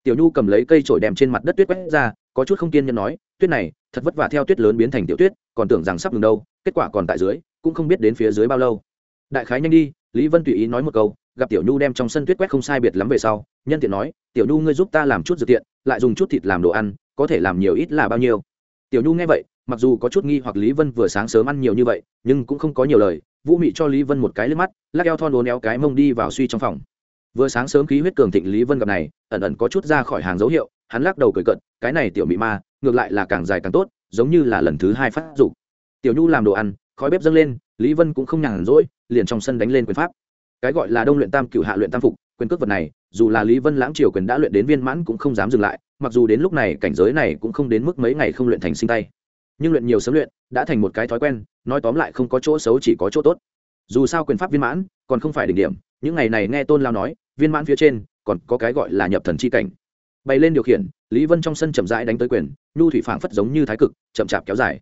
Tiểu nhu cầm lấy cây trổi đem trên mặt đất tuyết quét ra, có chút không kiên nhẫn nói, tuyết này, thật vất vả theo tuyết lớn biến thành tiểu tuyết, còn tưởng rằng sắp ngừng đâu, kết quả còn tại dưới, cũng không biết đến phía dưới bao lâu. Đại khái nhanh đi, lý vân tùy ý nói một câu, gặp tiểu nhu đem trong sân tuyết quét không sai biệt lắm về sau, nhân tiện nói, tiểu nhu ngươi giúp ta làm chút dự tiện lại dùng chút thịt làm đồ ăn, có thể làm nhiều ít là bao nhiêu? Tiểu nhu nghe vậy, mặc dù có chút nghi hoặc lý vân vừa sáng sớm ăn nhiều như vậy, nhưng cũng không có nhiều lời vũ mị cho lý vân một cái lên mắt, lắc eo thon đốn éo cái mông đi vào suy trong phòng. Vừa sáng sớm khí huyết cường thịnh lý vân gặp này, ẩn ẩn có chút ra khỏi hàng dấu hiệu, hắn lắc đầu cười cận cái này tiểu mị ma, ngược lại là càng dài càng tốt, giống như là lần thứ hai phát dục. Tiểu nhu làm đồ ăn, khói bếp dâng lên, lý vân cũng không nhàn rỗi, liền trong sân đánh lên quyền pháp. Cái gọi là đông luyện tam cựu hạ luyện tam phục, quyền cước vật này, dù là lý vân lãng triều quyền đã luyện đến viên mãn cũng không dám dừng lại, mặc dù đến lúc này cảnh giới này cũng không đến mức mấy ngày không luyện thành sinh tay. Nhưng luyện nhiều sớm luyện, đã thành một cái thói quen nói tóm lại không có chỗ xấu chỉ có chỗ tốt. Dù sao quyền pháp viên mãn, còn không phải đỉnh điểm, những ngày này nghe tôn lao nói, viên mãn phía trên, còn có cái gọi là nhập thần c h i cảnh. Bay lên điều khiển, lý vân trong sân chậm rãi đánh tới quyền, nhu thủy phảng phất giống như thái cực, chậm chạp kéo dài.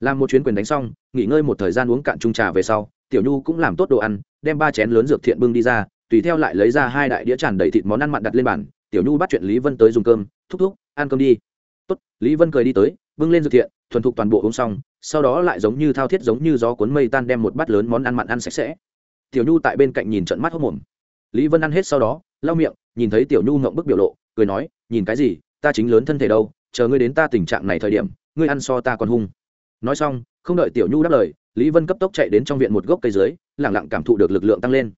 Làm một chuyến quyền đánh xong, nghỉ ngơi một thời gian uống cạn trung trà về sau, tiểu nhu cũng làm tốt đồ ăn, đem ba chén lớn dược thiện bưng đi ra, tùy theo lại lấy ra hai đại đĩa tràn đầy thịt món ăn mặn đặt lên bàn. Tiểu nhu bắt chuyện lý vân tới dùng cơm, thúc thúc, ăn cơm đi. Tốt. Lý vân cười đi tới, bưng lên dược thiện thuần thục toàn bộ uống xong, sau đó lại giống như thao thiết giống như gió cuốn mây tan đem một bát lớn món ăn mặn ăn sạch sẽ. Tiểu nhu tại bên cạnh nhìn trận mắt hốc mồm. Lý vân ăn hết sau đó, lau miệng, nhìn thấy tiểu nhu ngậm bức biểu lộ, cười nói, nhìn cái gì, ta chính lớn thân thể đâu, chờ ngươi đến ta tình trạng này thời điểm, ngươi ăn so ta còn hung. Nói xong, không đợi tiểu nhu đáp lời, lý vân cấp tốc chạy đến trong viện một gốc cây dưới lẳng lặng cảm thụ được lực lượng tăng lên.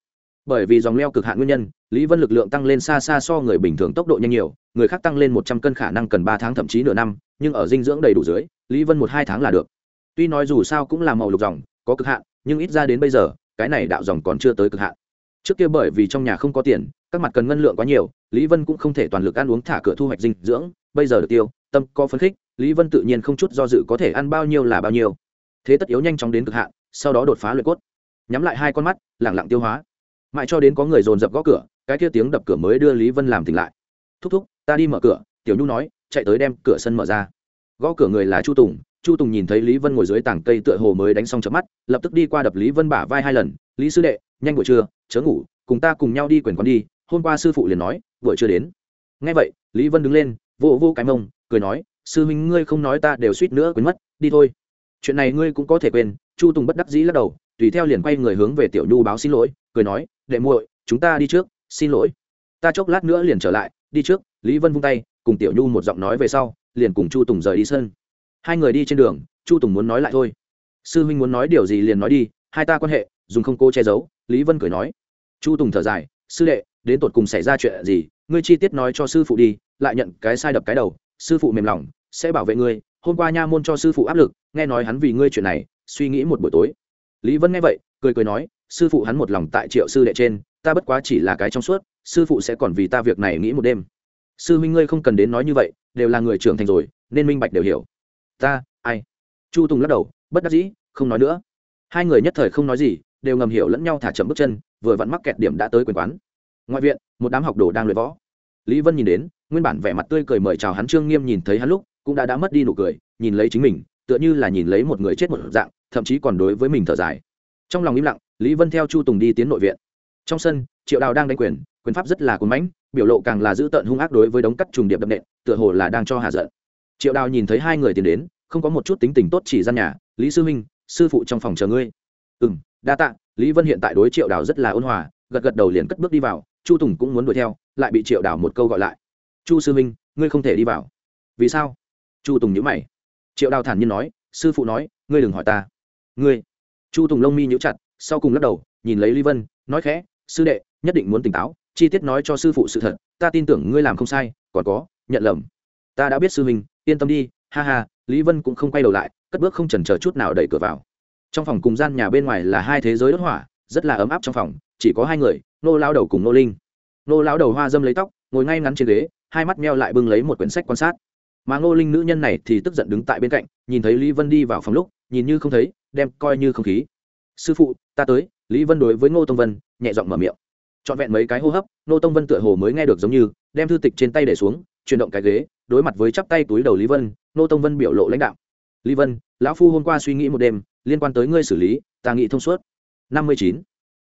Bởi vì dòng leo cực hạn nguyên nhân, lý vân lực lượng tăng lên xa xa so người bình thường tốc độ nhanh nhiều, người khác tăng lên một trăm cân khả năng cần ba tháng thậm chí nửa năm nhưng ở dinh dưỡng đầy đủ dưới, lý vân một hai tháng là được. Tuy nói dù sao cũng là màu lục dòng, có cực hạn, nhưng ít ra đến bây giờ, cái này đạo dòng còn chưa tới cực hạn. Trước kia bởi vì trong nhà không có tiền, các mặt cần ngân lượng quá nhiều, lý vân cũng không thể toàn lực ăn uống thả cửa thu hoạch dinh dưỡng, bây giờ được tiêu, tâm có phấn khích, lý vân tự nhiên không chút do dự có thể ăn bao nhiêu là bao nhiêu. Thế tất yếu nhanh chóng đến cực hạn, sau đó đột phá luyện cốt. Nhắm lại hai con mắt, lẳng lặng tiêu hóa. Mãi cho đến có người dồn dập gõ cửa, cái kia tiếng đập cửa mới đưa lý vân làm tỉnh lại. Thúc thúc, ta đi mở cửa, tiểu nhu nói chạy tới đem cửa sân mở ra. Gõ cửa người là chu tùng chu tùng nhìn thấy lý vân ngồi dưới tảng cây tựa hồ mới đánh xong chớp mắt, lập tức đi qua đập lý vân bả vai hai lần, lý sư đệ, nhanh buổi trưa, chớ ngủ, cùng ta cùng nhau đi quyền quán đi, hôm qua sư phụ liền nói, buổi trưa đến. Ngay vậy, lý vân đứng lên, vô vô cái mông, cười nói, sư huynh ngươi không nói ta đều suýt nữa quên mất, đi thôi. Chuyện này ngươi cũng có thể quên, chu tùng bất đắc dĩ lắc đầu, tùy theo liền quay người hướng về tiểu nhu báo xin lỗi, cười nói, đệ muội, chúng ta đi trước, xin lỗi. Ta chốc lát nữa liền trở lại, đi trước, lý vân vung tay cùng tiểu nhu một giọng nói về sau, liền cùng chu tùng rời đi sân. Hai người đi trên đường, chu tùng muốn nói lại thôi. Sư huynh muốn nói điều gì liền nói đi, hai ta quan hệ, dùng không cô che giấu, lý vân cười nói. Chu tùng thở dài, sư đệ, đến tột cùng xảy ra chuyện gì, ngươi chi tiết nói cho sư phụ đi, lại nhận cái sai đập cái đầu, sư phụ mềm lòng, sẽ bảo vệ ngươi, hôm qua nha môn cho sư phụ áp lực, nghe nói hắn vì ngươi chuyện này, suy nghĩ một buổi tối. Lý vân nghe vậy, cười cười nói, sư phụ hắn một lòng tại triệu sư đệ trên, ta bất quá chỉ là cái trong suốt, sư phụ sẽ còn vì ta việc này nghĩ một đêm sư minh ngươi không cần đến nói như vậy, đều là người trưởng thành rồi, nên minh bạch đều hiểu. Ta, ai? Chu tùng lắc đầu, bất đắc dĩ, không nói nữa. Hai người nhất thời không nói gì, đều ngầm hiểu lẫn nhau thả chậm bước chân, vừa vặn mắc kẹt điểm đã tới quyền quán. Ngoại viện, một đám học đồ đang luyện võ. Lý vân nhìn đến, nguyên bản vẻ mặt tươi cười mời chào hắn trương nghiêm nhìn thấy hắn lúc, cũng đã đã mất đi nụ cười, nhìn lấy chính mình, tựa như là nhìn lấy một người chết một dạng, thậm chí còn đối với mình thở dài. Trong lòng im lặng, lý vân theo chu tùng đi tiến nội viện. Trong sân, triệu đào đang đánh quyền quyền pháp rất là cuốn mãnh biểu lộ càng là dữ tợn hung ác đối với đống cắt trùng điệp đậm nện tựa hồ là đang cho hạ giận. Triệu đào nhìn thấy hai người tiến đến không có một chút tính tình tốt chỉ gian nhà lý sư Minh, sư phụ trong phòng chờ ngươi. Ừ m đa tạ lý vân hiện tại đối triệu đào rất là ôn hòa gật gật đầu liền cất bước đi vào chu tùng cũng muốn đuổi theo lại bị triệu đào một câu gọi lại. Chu sư Minh, ngươi không thể đi vào. Vì sao? Chu tùng nhữ mày. Triệu đào thản nhiên nói sư phụ nói ngươi đừng hỏi ta. Ngươi? Chu tùng lông mi nhữ chặt sau cùng lắc đầu nhìn lấy lý vân nói khẽ sư đệ nhất định muốn tỉnh táo chi tiết nói cho sư phụ sự thật, ta tin tưởng ngươi làm không sai, còn có, nhận lầm. Ta đã biết sư huynh, yên tâm đi, ha ha, lý vân cũng không quay đầu lại, cất bước không chần chờ chút nào đẩy cửa vào. Trong phòng cùng gian nhà bên ngoài là hai thế giới đốt hỏa, rất là ấm áp trong phòng, chỉ có hai người, nô lao đầu cùng nô linh. Nô lao đầu hoa dâm lấy tóc, ngồi ngay ngắn trên ghế, hai mắt meo lại bưng lấy một quyển sách quan sát. Mà ngô linh nữ nhân này thì tức giận đứng tại bên cạnh, nhìn thấy lý vân đi vào phòng lúc, nhìn như không thấy, đem coi như không khí. Sư phụ, ta tới. Lý vân đối với ngô tông vân, nhẹ giọng mở miệng trọn vẹn mấy cái hô hấp, Nô tông vân tựa hồ mới nghe được giống như, đem thư tịch trên tay để xuống, chuyển động cái ghế, đối mặt với chắp tay túi đầu lý vân, Nô tông vân biểu lộ lãnh đạo lý vân, lão phu hôm qua suy nghĩ một đêm, liên quan tới ngươi xử lý, ta nghĩ thông suốt. Năm mươi chín.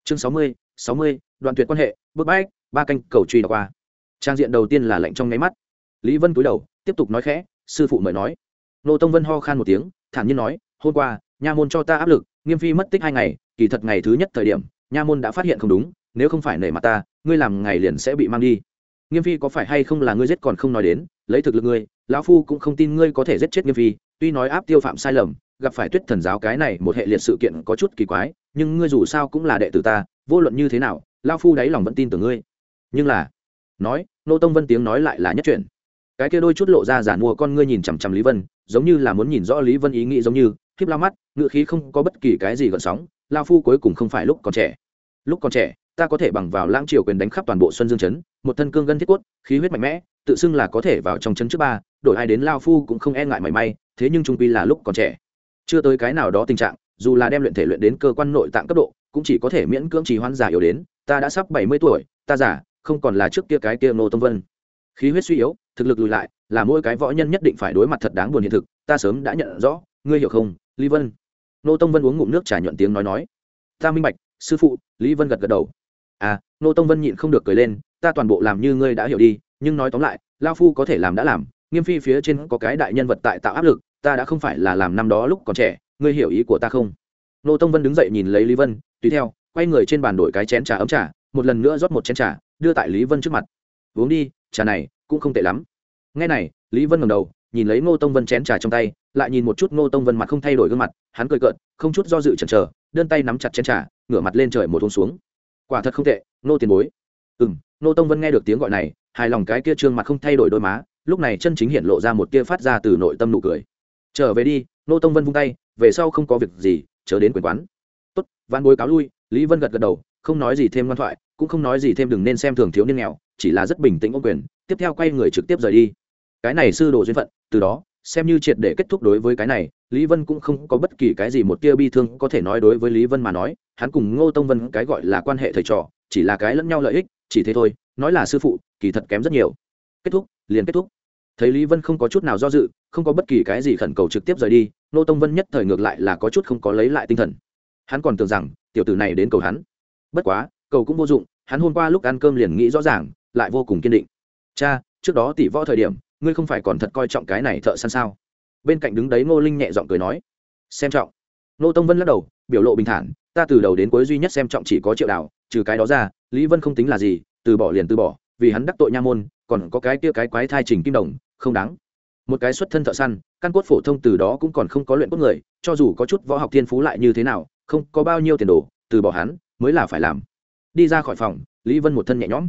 Chương sáu mươi sáu mươi, đoạn tuyệt quan hệ bước bách, ba canh cầu truy đọc qua. Trang diện đầu tiên là lệnh trong nháy mắt. Lý vân cúi đầu, tiếp tục nói khẽ, sư phụ mời nói. Nô tông vân ho khan một tiếng, thản nhiên nói, hôm qua, nha môn cho ta áp lực, nghiêm phi mất tích hai ngày, kỳ thật ngày thứ nhất thời điểm, nha môn đã phát hiện không đúng nếu không phải nể mặt ta, ngươi làm ngày liền sẽ bị mang đi. Nghiêm phi có phải hay không là ngươi giết còn không nói đến, lấy thực lực ngươi, lão phu cũng không tin ngươi có thể giết chết nghiêm phi, tuy nói áp tiêu phạm sai lầm, gặp phải tuyết thần giáo cái này một hệ liệt sự kiện có chút kỳ quái, nhưng ngươi dù sao cũng là đệ tử ta, vô luận như thế nào, lão phu đáy lòng vẫn tin tưởng ngươi. Nhưng là, nói, nô tông vân tiếng nói lại là nhất chuyện. Cái kia đôi chút lộ ra giả mua con ngươi nhìn chằm chằm lý vân, giống như là muốn nhìn rõ lý vân ý nghĩ giống như, khiếp lao mắt, ngựa khí không có bất kỳ cái gì gợn sóng lao phu cuối cùng không phải lúc còn trẻ. Lúc còn trẻ ta có thể bằng vào lãng triều quyền đánh khắp toàn bộ xuân dương chấn một thân cương gân thiết quất khí huyết mạnh mẽ, tự xưng là có thể vào trong chấn trước ba, đổi ai đến lao phu cũng không e ngại mảy may, thế nhưng trung quy là lúc còn trẻ. Chưa tới cái nào đó tình trạng, dù là đem luyện thể luyện đến cơ quan nội tạng cấp độ, cũng chỉ có thể miễn cưỡng trì hoãn giả yếu đến, ta đã sắp bảy mươi tuổi, ta giả không còn là trước kia cái kia nô tông vân. Khí huyết suy yếu, thực lực lùi lại, là mỗi cái võ nhân nhất định phải đối mặt thật đáng buồn hiện thực, ta sớm đã nhận rõ, ngươi hiểu không, lý vân? Nô tông vân uống ngụm nước trà nhuận tiếng nói nói. Ta minh bạch, sư phụ, lý vân gật gật đầu à nô tông vân nhịn không được cười lên, ta toàn bộ làm như ngươi đã hiểu đi, nhưng nói tóm lại, lao phu có thể làm đã làm, nghiêm phi phía trên có cái đại nhân vật tại tạo áp lực, ta đã không phải là làm năm đó lúc còn trẻ, ngươi hiểu ý của ta không? Nô tông vân đứng dậy nhìn lấy lý vân, tùy theo, quay người trên bàn đổi cái chén trà ấm trà, một lần nữa rót một chén trà, đưa tại lý vân trước mặt. Uống đi, trà này cũng không tệ lắm. Ngay này, lý vân ngầm đầu, nhìn lấy ngô tông vân chén trà trong tay, lại nhìn một chút ngô tông vân mặt không thay đổi gương mặt, hắn cười cợt, không chút do dự chần chờ, đơn tay nắm chặt chén trà, ngửa mặt lên trời một thôn xuống quả thật không tệ, nô tiền bối. Ừ m nô tông vân nghe được tiếng gọi này, hài lòng cái kia trương mặt không thay đổi đôi má, lúc này chân chính hiện lộ ra một tia phát ra từ nội tâm nụ cười. Trở về đi, nô tông vân vung tay, về sau không có việc gì, chớ đến quyền quán. Tốt văn bối cáo lui, lý vân gật gật đầu, không nói gì thêm ngoan thoại, cũng không nói gì thêm đừng nên xem thường thiếu niên nghèo, chỉ là rất bình tĩnh ô quyền, tiếp theo quay người trực tiếp rời đi. Cái này sư đồ duyên phận, từ đó xem như triệt để kết thúc đối với cái này, lý vân cũng không có bất kỳ cái gì một tia bi thương có thể nói đối với lý vân mà nói, hắn cùng ngô tông vân cái gọi là quan hệ thầy trò, chỉ là cái lẫn nhau lợi ích, chỉ thế thôi, nói là sư phụ, kỳ thật kém rất nhiều. Kết thúc, liền kết thúc. Thấy lý vân không có chút nào do dự, không có bất kỳ cái gì khẩn cầu trực tiếp rời đi, Ngô tông vân nhất thời ngược lại là có chút không có lấy lại tinh thần. Hắn còn tưởng rằng, tiểu tử này đến cầu hắn. Bất quá, cầu cũng vô dụng, hắn hôm qua lúc ăn cơm liền nghĩ rõ ràng, lại vô cùng kiên định. Cha, trước đó tỷ võ thời điểm ngươi không phải còn thật coi trọng cái này thợ săn sao? Bên cạnh đứng đấy ngô linh nhẹ giọng cười nói, xem trọng. Nô tông vân lắc đầu, biểu lộ bình thản, ta từ đầu đến cuối duy nhất xem trọng chỉ có triệu đào, trừ cái đó ra, lý vân không tính là gì, từ bỏ liền từ bỏ, vì hắn đắc tội nha môn, còn có cái kia cái quái thai trình kim đồng, không đáng. Một cái xuất thân thợ săn, căn cốt phổ thông từ đó cũng còn không có luyện cốt người, cho dù có chút võ học thiên phú lại như thế nào, không có bao nhiêu tiền đồ, từ bỏ hắn mới là phải làm. Đi ra khỏi phòng, lý vân một thân nhẹ nhõm.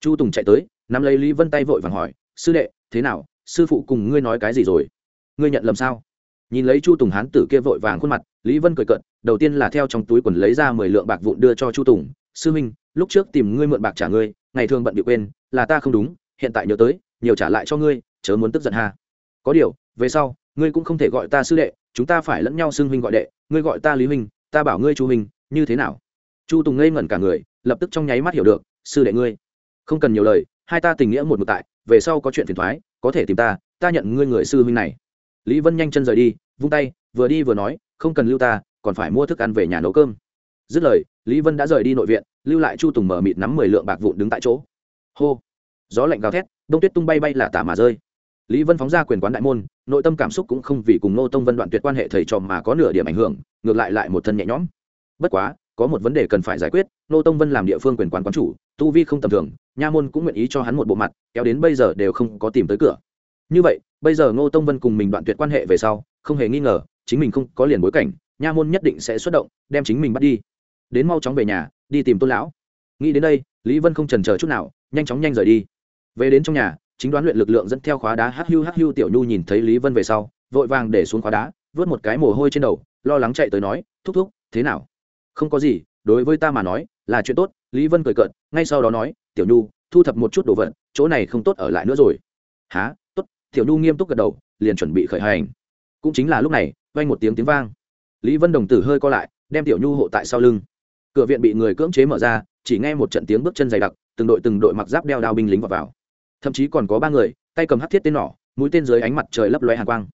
Chu tùng chạy tới, nắm lấy lý vân tay vội vàng hỏi, sư đệ thế nào, sư phụ cùng ngươi nói cái gì rồi? Ngươi nhận lầm sao? Nhìn lấy chu tùng hán tử kia vội vàng khuôn mặt, lý vân cười cận đầu tiên là theo trong túi quần lấy ra mười lượng bạc vụn đưa cho chu tùng, sư minh lúc trước tìm ngươi mượn bạc trả ngươi, ngày thường bận bị quên, là ta không đúng, hiện tại nhớ tới, nhiều trả lại cho ngươi, chớ muốn tức giận ha. Có điều, về sau, ngươi cũng không thể gọi ta sư đệ, chúng ta phải lẫn nhau xưng huynh gọi đệ, ngươi gọi ta lý huynh, ta bảo ngươi chu huynh, như thế nào? Chu tùng ngây ngẩn cả người, lập tức trong nháy mắt hiểu được, sư đệ ngươi, không cần nhiều lời, hai ta tình nghĩa một một tại về sau có chuyện phiền thoái, có thể tìm ta ta nhận ngươi người sư huynh này. Lý vân nhanh chân rời đi, vung tay, vừa đi vừa nói, không cần lưu ta, còn phải mua thức ăn về nhà nấu cơm. Dứt lời, lý vân đã rời đi nội viện, lưu lại chu tùng mở mịt nắm mười lượng bạc vụn đứng tại chỗ. Hô! Gió lạnh gào thét, đông tuyết tung bay bay là tả mà rơi. Lý vân phóng ra quyền quán đại môn, nội tâm cảm xúc cũng không vì cùng nô tông vân đoạn tuyệt quan hệ thầy trò mà có nửa điểm ảnh hưởng, ngược lại lại một thân nhẹ nhõm. Bất quá có một vấn đề cần phải giải quyết, nô tông vân làm địa phương quyền quán quán chủ, tu vi không tầm thường, nha môn cũng nguyện ý cho hắn một bộ mặt, kéo đến bây giờ đều không có tìm tới cửa. Như vậy, bây giờ ngô tông vân cùng mình đoạn tuyệt quan hệ về sau, không hề nghi ngờ, chính mình không có liền bối cảnh, nha môn nhất định sẽ xuất động, đem chính mình bắt đi. Đến mau chóng về nhà, đi tìm tôn lão. Nghĩ đến đây, lý vân không trần chờ chút nào, nhanh chóng nhanh rời đi. Về đến trong nhà, chính đoán luyện lực lượng dẫn theo khóa đá hắc hưu hắc hưu tiểu nhu nhìn thấy lý vân về sau, vội vàng để xuống khóa đá, vớt một cái mồ hôi trên đầu, lo lắng chạy tới nói, thúc thúc, thế nào? Không có gì đối với ta mà nói là chuyện tốt lý vân cười cợt ngay sau đó nói tiểu nhu thu thập một chút đồ vật chỗ này không tốt ở lại nữa rồi. Há tốt. Tiểu nhu nghiêm túc gật đầu liền chuẩn bị khởi hành. Cũng chính là lúc này vang một tiếng tiếng vang. Lý vân đồng tử hơi co lại đem tiểu nhu hộ tại sau lưng. Cửa viện bị người cưỡng chế mở ra chỉ nghe một trận tiếng bước chân dày đặc từng đội từng đội mặc giáp đeo đao binh lính vào, vào. Thậm chí còn có ba người tay cầm hắt thiết tên nỏ mũi tên dưới ánh mặt trời lấp loe hàng quang.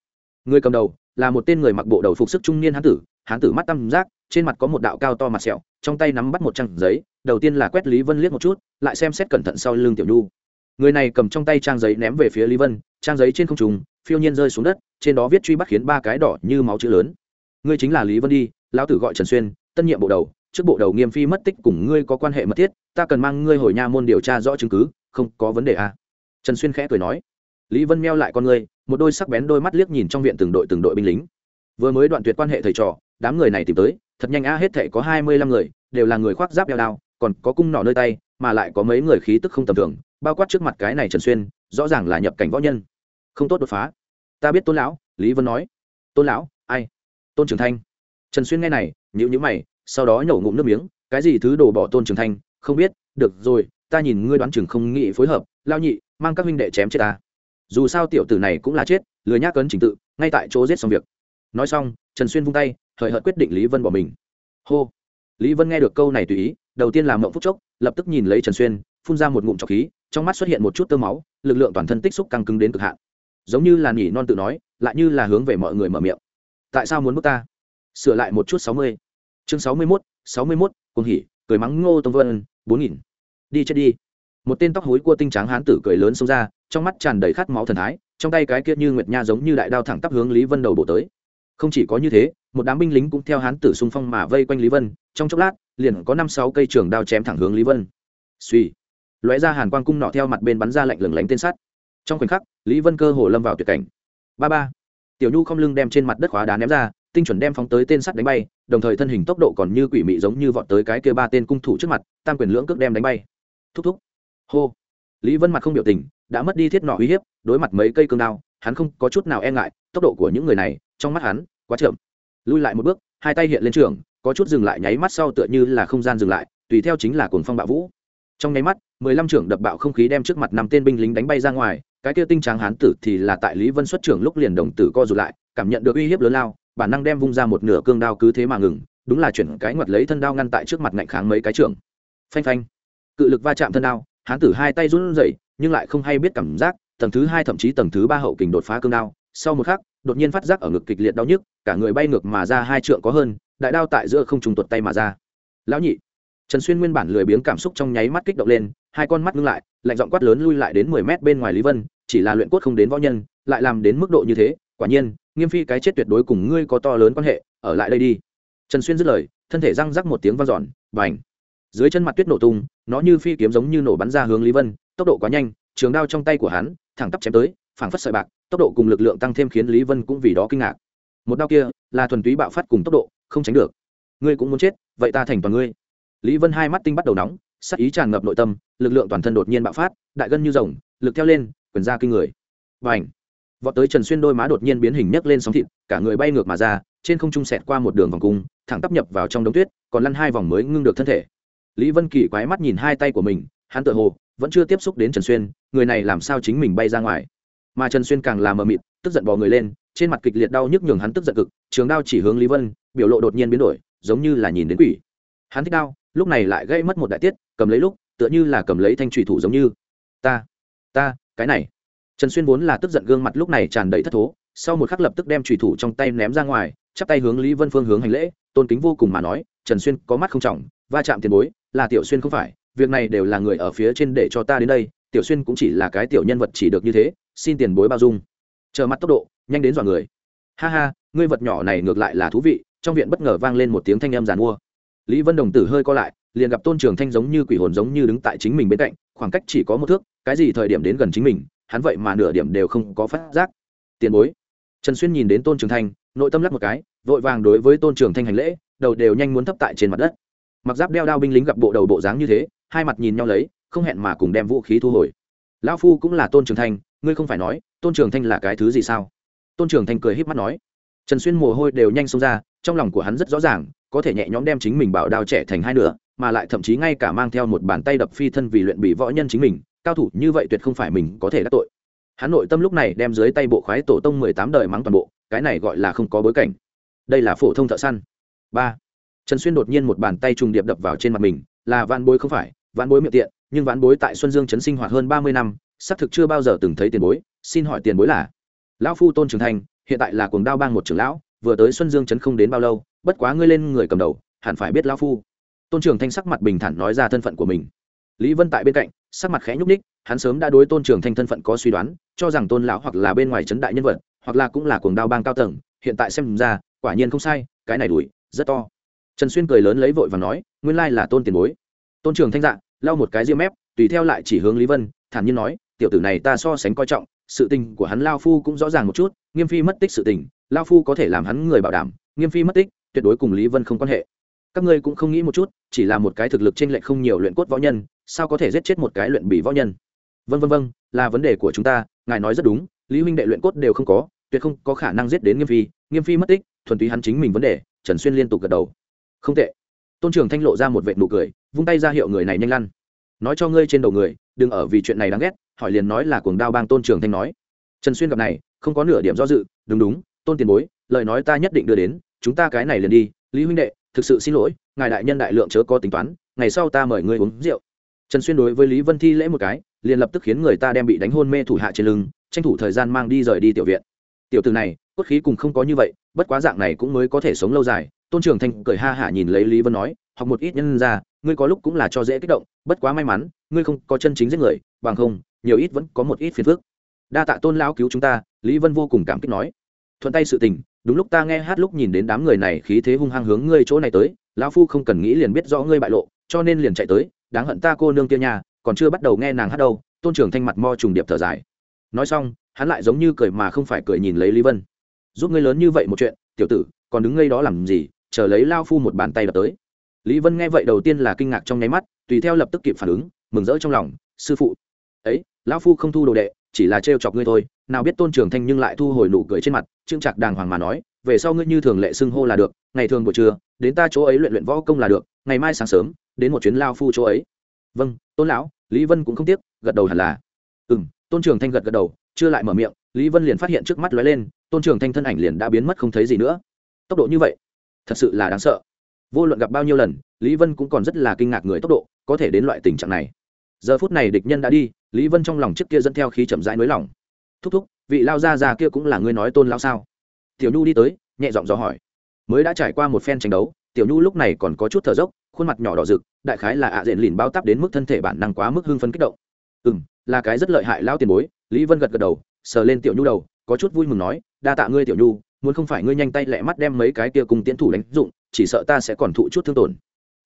Người cầm đầu là một tên người mặc bộ đầu phục sức trung niên hán tử hán tử mắt tăm giác trên mặt có một đạo cao to mặt sẹo, trong tay nắm bắt một trang giấy, đầu tiên là quét lý vân liếc một chút, lại xem xét cẩn thận sau lưng tiểu nhu. Người này cầm trong tay trang giấy ném về phía lý vân, trang giấy trên không trùng, phiêu nhiên rơi xuống đất, trên đó viết truy bắt khiến ba cái đỏ như máu chữ lớn. Ngươi chính là lý vân đi, lão tử gọi trần xuyên, tân nhiệm bộ đầu, trước bộ đầu nghiêm phi mất tích cùng ngươi có quan hệ mật thiết, ta cần mang ngươi hồi nha môn điều tra rõ chứng cứ, không có vấn đề à. trần xuyên khẽ cười nói. Lý vân meo lại con ngươi, một đôi sắc bén đôi mắt liếc nhìn trong viện từng đội từng đội binh lính. Vừa mới đoạn tuyệt quan hệ thầy trò, đám người này tìm tới thật nhanh a hết thể có hai mươi lăm người, đều là người khoác giáp đeo đao, còn có cung nỏ nơi tay, mà lại có mấy người khí tức không tầm thường, bao quát trước mặt cái này trần xuyên, rõ ràng là nhập cảnh võ nhân. Không tốt đột phá. Ta biết tôn lão, lý vân nói. Tôn lão, ai? Tôn trường thanh. Trần xuyên nghe này nhữ nhữ mày, sau đó nhổ ngụm nước miếng, cái gì thứ đổ bỏ tôn trường thanh? Không biết, được rồi, ta nhìn ngươi đoán chừng không nghĩ phối hợp, lao nhị, mang các huynh đệ chém chết ta. Dù sao tiểu tử này cũng là chết, lười nhác cấn trình tự, ngay tại chỗ giết xong việc. Nói xong, trần xuyên vung tay hời hợt quyết định lý vân bỏ mình. Hô. Lý vân nghe được câu này tùy ý, đầu tiên là mộng phúc chốc, lập tức nhìn lấy trần xuyên, phun ra một ngụm trọc khí, trong mắt xuất hiện một chút tơ máu, lực lượng toàn thân tích xúc căng cứng đến cực hạn. Giống như là nhỉ non tự nói, lại như là hướng về mọi người mở miệng. Tại sao muốn bước ta? Sửa lại một chút sáu mươi. Chương sáu mươi mốt, sáu mươi mốt cùng hỉ, cười mắng ngô tông vân, bốn nghìn. Đi chết đi. Một tên tóc hối cua tinh tráng hán tử cười lớn xông ra, trong mắt tràn đầy khát máu thần thái, trong tay cái kia như nguyệt nha giống như đại đao thẳng tắp hướng lý vân đầu bổ tới không chỉ có như thế, một đám binh lính cũng theo hán tử xung phong mà vây quanh lý vân. Trong chốc lát, liền có năm sáu cây trường đao chém thẳng hướng lý vân. Suy lóe ra hàn quang cung nọ theo mặt bên bắn ra lạnh lừng lánh tên sắt. Trong khoảnh khắc, lý vân cơ hồ lâm vào tuyệt cảnh. Ba ba. Tiểu nhu không lưng đem trên mặt đất khóa đá ném ra, tinh chuẩn đem phóng tới tên sắt đánh bay, đồng thời thân hình tốc độ còn như quỷ mị giống như vọt tới cái kia ba tên cung thủ trước mặt, tam quyền lưỡng cước đem đánh bay. Thúc thúc. Hô. Lý vân mặt không biểu tình, đã mất đi thiết nọ uy hiếp, đối mặt mấy cây cương đao, hắn không có chút nào e ngại, tốc độ của những người này trong mắt hắn, quá chậm. Lui lại một bước, hai tay hiện lên trường, có chút dừng lại nháy mắt sau tựa như là không gian dừng lại, tùy theo chính là cuồng phong bạo vũ. Trong nháy mắt, mười lăm trưởng đập bạo không khí đem trước mặt năm tên binh lính đánh bay ra ngoài, cái kia tinh tráng hán tử thì là tại lý vân xuất trưởng lúc liền đồng tử co rụt lại, cảm nhận được uy hiếp lớn lao, bản năng đem vung ra một nửa cương đao cứ thế mà ngừng, đúng là chuyển cái ngoặt lấy thân đao ngăn tại trước mặt ngạnh kháng mấy cái trưởng. Phanh phanh. Cự lực va chạm thân đao, hán tử hai tay run rẩy, nhưng lại không hay biết cảm giác, tầng thứ hai thậm chí tầng thứ ba hậu kình đột phá cương đao, sau một khắc đột nhiên phát giác ở ngực kịch liệt đau nhức, cả người bay ngược mà ra hai trượng có hơn, đại đao tại giữa không trùng tuột tay mà ra. Lão nhị, trần xuyên nguyên bản lười biếng cảm xúc trong nháy mắt kích động lên, hai con mắt ngưng lại, lạnh giọng quát lớn lui lại đến mười mét bên ngoài lý vân, chỉ là luyện cốt không đến võ nhân, lại làm đến mức độ như thế, quả nhiên, nghiêm phi cái chết tuyệt đối cùng ngươi có to lớn quan hệ, ở lại đây đi. Trần xuyên dứt lời, thân thể răng rắc một tiếng vang dọn, bành. Dưới chân mặt tuyết nổ tung, nó như phi kiếm giống như nổ bắn ra hướng lý vân, tốc độ quá nhanh, trường đao trong tay của hắn, thẳng tắp chém tới, phảng phất sợi bạc tốc độ cùng lực lượng tăng thêm khiến lý vân cũng vì đó kinh ngạc. Một đao kia là thuần túy bạo phát cùng tốc độ, không tránh được. Ngươi cũng muốn chết, vậy ta thành toàn ngươi. Lý vân hai mắt tinh bắt đầu nóng, sắc ý tràn ngập nội tâm, lực lượng toàn thân đột nhiên bạo phát, đại gân như rồng, lực theo lên, quyền ra kinh người. Và ảnh vọt tới trần xuyên đôi má đột nhiên biến hình nhấc lên sóng thịt, cả người bay ngược mà ra, trên không trung sẹt qua một đường vòng cung, thẳng tắp nhập vào trong đống tuyết, còn lăn hai vòng mới ngưng được thân thể. Lý vân kỳ quái mắt nhìn hai tay của mình, hắn tự hồ vẫn chưa tiếp xúc đến trần xuyên, người này làm sao chính mình bay ra ngoài? Mà trần xuyên càng làm mờ mịt, tức giận bò người lên, trên mặt kịch liệt đau nhức nhường hắn tức giận cực, trường đao chỉ hướng lý vân, biểu lộ đột nhiên biến đổi, giống như là nhìn đến quỷ. Hắn thích đao, lúc này lại gây mất một đại tiết, cầm lấy lúc, tựa như là cầm lấy thanh thủy thủ giống như. Ta ta, cái này. Trần xuyên vốn là tức giận gương mặt lúc này tràn đầy thất thố, sau một khắc lập tức đem thủy thủ trong tay ném ra ngoài, chắp tay hướng lý vân phương hướng hành lễ, tôn kính vô cùng mà nói, trần xuyên có mắt không trọng, va chạm tiền bối, là tiểu xuyên không phải, việc này đều là người ở phía trên để cho ta đến đây, tiểu xuyên cũng chỉ là cái tiểu nhân vật chỉ được như thế xin tiền bối bao dung. Chờ mặt tốc độ, nhanh đến dọa người. Ha ha, ngươi vật nhỏ này ngược lại là thú vị, trong viện bất ngờ vang lên một tiếng thanh âm giàn mua. Lý vân đồng tử hơi co lại, liền gặp tôn trường thanh giống như quỷ hồn giống như đứng tại chính mình bên cạnh, khoảng cách chỉ có một thước, cái gì thời điểm đến gần chính mình, hắn vậy mà nửa điểm đều không có phát giác. Tiền bối. Trần xuyên nhìn đến tôn trường thanh, nội tâm lắc một cái, vội vàng đối với tôn trường thanh hành lễ, đầu đều nhanh muốn thấp tại trên mặt đất. Mặc giáp đeo đao binh lính gặp bộ đầu bộ dáng như thế, hai mặt nhìn nhau lấy, không hẹn mà cùng đem vũ khí thu hồi. Lão phu cũng là tôn trường thanh ngươi không phải nói, tôn trường thanh là cái thứ gì sao? Tôn trường thanh cười h í p mắt nói. Trần xuyên mồ hôi đều nhanh xông ra, trong lòng của hắn rất rõ ràng, có thể nhẹ nhõm đem chính mình bảo đao trẻ thành hai nửa, mà lại thậm chí ngay cả mang theo một bàn tay đập phi thân vì luyện bị võ nhân chính mình, cao thủ như vậy tuyệt không phải mình có thể đắc tội. Hắn nội tâm lúc này đem dưới tay bộ khoái tổ tông mười tám đời mắng toàn bộ, cái này gọi là không có bối cảnh. Đây là phổ thông thợ săn. Ba. Trần xuyên đột nhiên một bàn tay trùng điệp đập vào trên mặt mình, là vạn bối không phải, vạn bối miệng tiện, nhưng vạn bối tại xuân dương trấn sinh hoạt hơn ba mươi năm xác thực chưa bao giờ từng thấy tiền bối, xin hỏi tiền bối là? Lão phu tôn trường thành, hiện tại là cuồng đao bang một trưởng lão, vừa tới xuân dương trấn không đến bao lâu, bất quá ngươi lên người cầm đầu, hẳn phải biết lão phu. Tôn trường thanh sắc mặt bình thản nói ra thân phận của mình. Lý vân tại bên cạnh, sắc mặt khẽ nhúc ních hắn sớm đã đối tôn trường thanh thân phận có suy đoán, cho rằng tôn lão hoặc là bên ngoài trấn đại nhân vật, hoặc là cũng là cuồng đao bang cao tầng, hiện tại xem ra, quả nhiên không sai, cái này đuổi, rất to. Trần xuyên cười lớn lấy vội và nói, nguyên lai là tôn tiền bối. Tôn trường thanh dạ lau một cái ria mép, tùy theo lại chỉ hướng lý vân, thản nhiên nói tiểu tử này ta so sánh coi trọng, sự tình của hắn lao phu cũng rõ ràng một chút, nghiêm phi mất tích sự tình, lao phu có thể làm hắn người bảo đảm, nghiêm phi mất tích, tuyệt đối cùng lý vân không quan hệ. Các ngươi cũng không nghĩ một chút, chỉ là một cái thực lực trên lệch không nhiều luyện cốt võ nhân, sao có thể giết chết một cái luyện bỉ võ nhân? Vân vân vân là vấn đề của chúng ta, ngài nói rất đúng, lý huynh đệ luyện cốt đều không có, tuyệt không có khả năng giết đến nghiêm phi nghiêm phi mất tích, thuần túy hắn chính mình vấn đề, trần xuyên liên tục gật đầu. Không tệ. Tôn trường thanh lộ ra một vệ nụ cười, vung tay ra hiệu người này nhanh lăn. Nói cho ngươi trên đầu người, đừng ở vì chuyện này đáng ghét hỏi liền nói là cuồng đao bang tôn trường thanh nói. Trần xuyên gặp này, không có nửa điểm do dự, đúng đúng, tôn tiền bối, lời nói ta nhất định đưa đến, chúng ta cái này liền đi, lý huynh đệ, thực sự xin lỗi, ngài đại nhân đại lượng chớ có tính toán, ngày sau ta mời ngươi uống rượu. Trần xuyên đối với lý vân thi lễ một cái, liền lập tức khiến người ta đem bị đánh hôn mê thủ hạ trên lưng, tranh thủ thời gian mang đi rời đi tiểu viện. Tiểu từ này, cốt khí cùng không có như vậy, bất quá dạng này cũng mới có thể sống lâu dài. Tôn trường thanh cười ha hả nhìn lấy lý vân nói, học một ít nhân ra, ngươi có lúc cũng là cho dễ kích động, bất quá may mắn, ngươi không có chân chính giết người, bằng không nhiều ít vẫn có một ít phiền phức. Đa tạ tôn lão cứu chúng ta, lý vân vô cùng cảm kích nói. Thuận tay sự tình, đúng lúc ta nghe hát lúc nhìn đến đám người này khí thế hung hăng hướng ngươi chỗ này tới, lão phu không cần nghĩ liền biết rõ ngươi bại lộ, cho nên liền chạy tới, đáng hận ta cô nương kia nhà còn chưa bắt đầu nghe nàng hát đâu, tôn trưởng thanh mặt mo trùng điệp thở dài. Nói xong, hắn lại giống như cười mà không phải cười nhìn lấy lý vân. Giúp ngươi lớn như vậy một chuyện, tiểu tử, còn đứng ngây đó làm gì, chờ lấy lao phu một bàn tay đập tới. Lý vân nghe vậy đầu tiên là kinh ngạc trong nháy mắt, tùy theo lập tức kịp phản ứng, mừng rỡ trong lòng, sư phụ ấy, lão phu không thu đồ đệ, chỉ là trêu chọc ngươi thôi, nào biết tôn trường thanh nhưng lại thu hồi nụ cười trên mặt trương trạc đàng hoàng mà nói, về sau ngươi như thường lệ xưng hô là được, ngày thường buổi trưa, đến ta chỗ ấy luyện luyện võ công là được, ngày mai sáng sớm, đến một chuyến lao phu chỗ ấy. Vâng tôn lão, lý vân cũng không tiếc, gật đầu hẳn là. Ừ m tôn trường thanh gật gật đầu, chưa lại mở miệng, lý vân liền phát hiện trước mắt lóe lên, tôn trường thanh thân ảnh liền đã biến mất không thấy gì nữa. Tốc độ như vậy, thật sự là đáng sợ. Vô luận gặp bao nhiêu lần, lý vân cũng còn rất là kinh ngạc người tốc độ, có thể đến loại tình trạng này giờ phút này địch nhân đã đi, lý vân trong lòng trước kia dẫn theo khí chậm rãi nới lỏng. Thúc thúc, vị lao gia già kia cũng là người nói tôn lao sao? Tiểu nhu đi tới, nhẹ giọng dò hỏi. Mới đã trải qua một phen tranh đấu, tiểu nhu lúc này còn có chút thở dốc, khuôn mặt nhỏ đỏ rực, đại khái là ạ à diện lìn bao tắp đến mức thân thể bản năng quá mức hưng phấn kích động. Ừ m là cái rất lợi hại lao tiền bối. Lý vân gật gật đầu, sờ lên tiểu nhu đầu, có chút vui mừng nói, đa tạ ngươi tiểu nhu, muốn không phải ngươi nhanh tay lẹ mắt đem mấy cái kia cùng tiến thủ đánh dụng, chỉ sợ ta sẽ còn thụ chút thương tổn.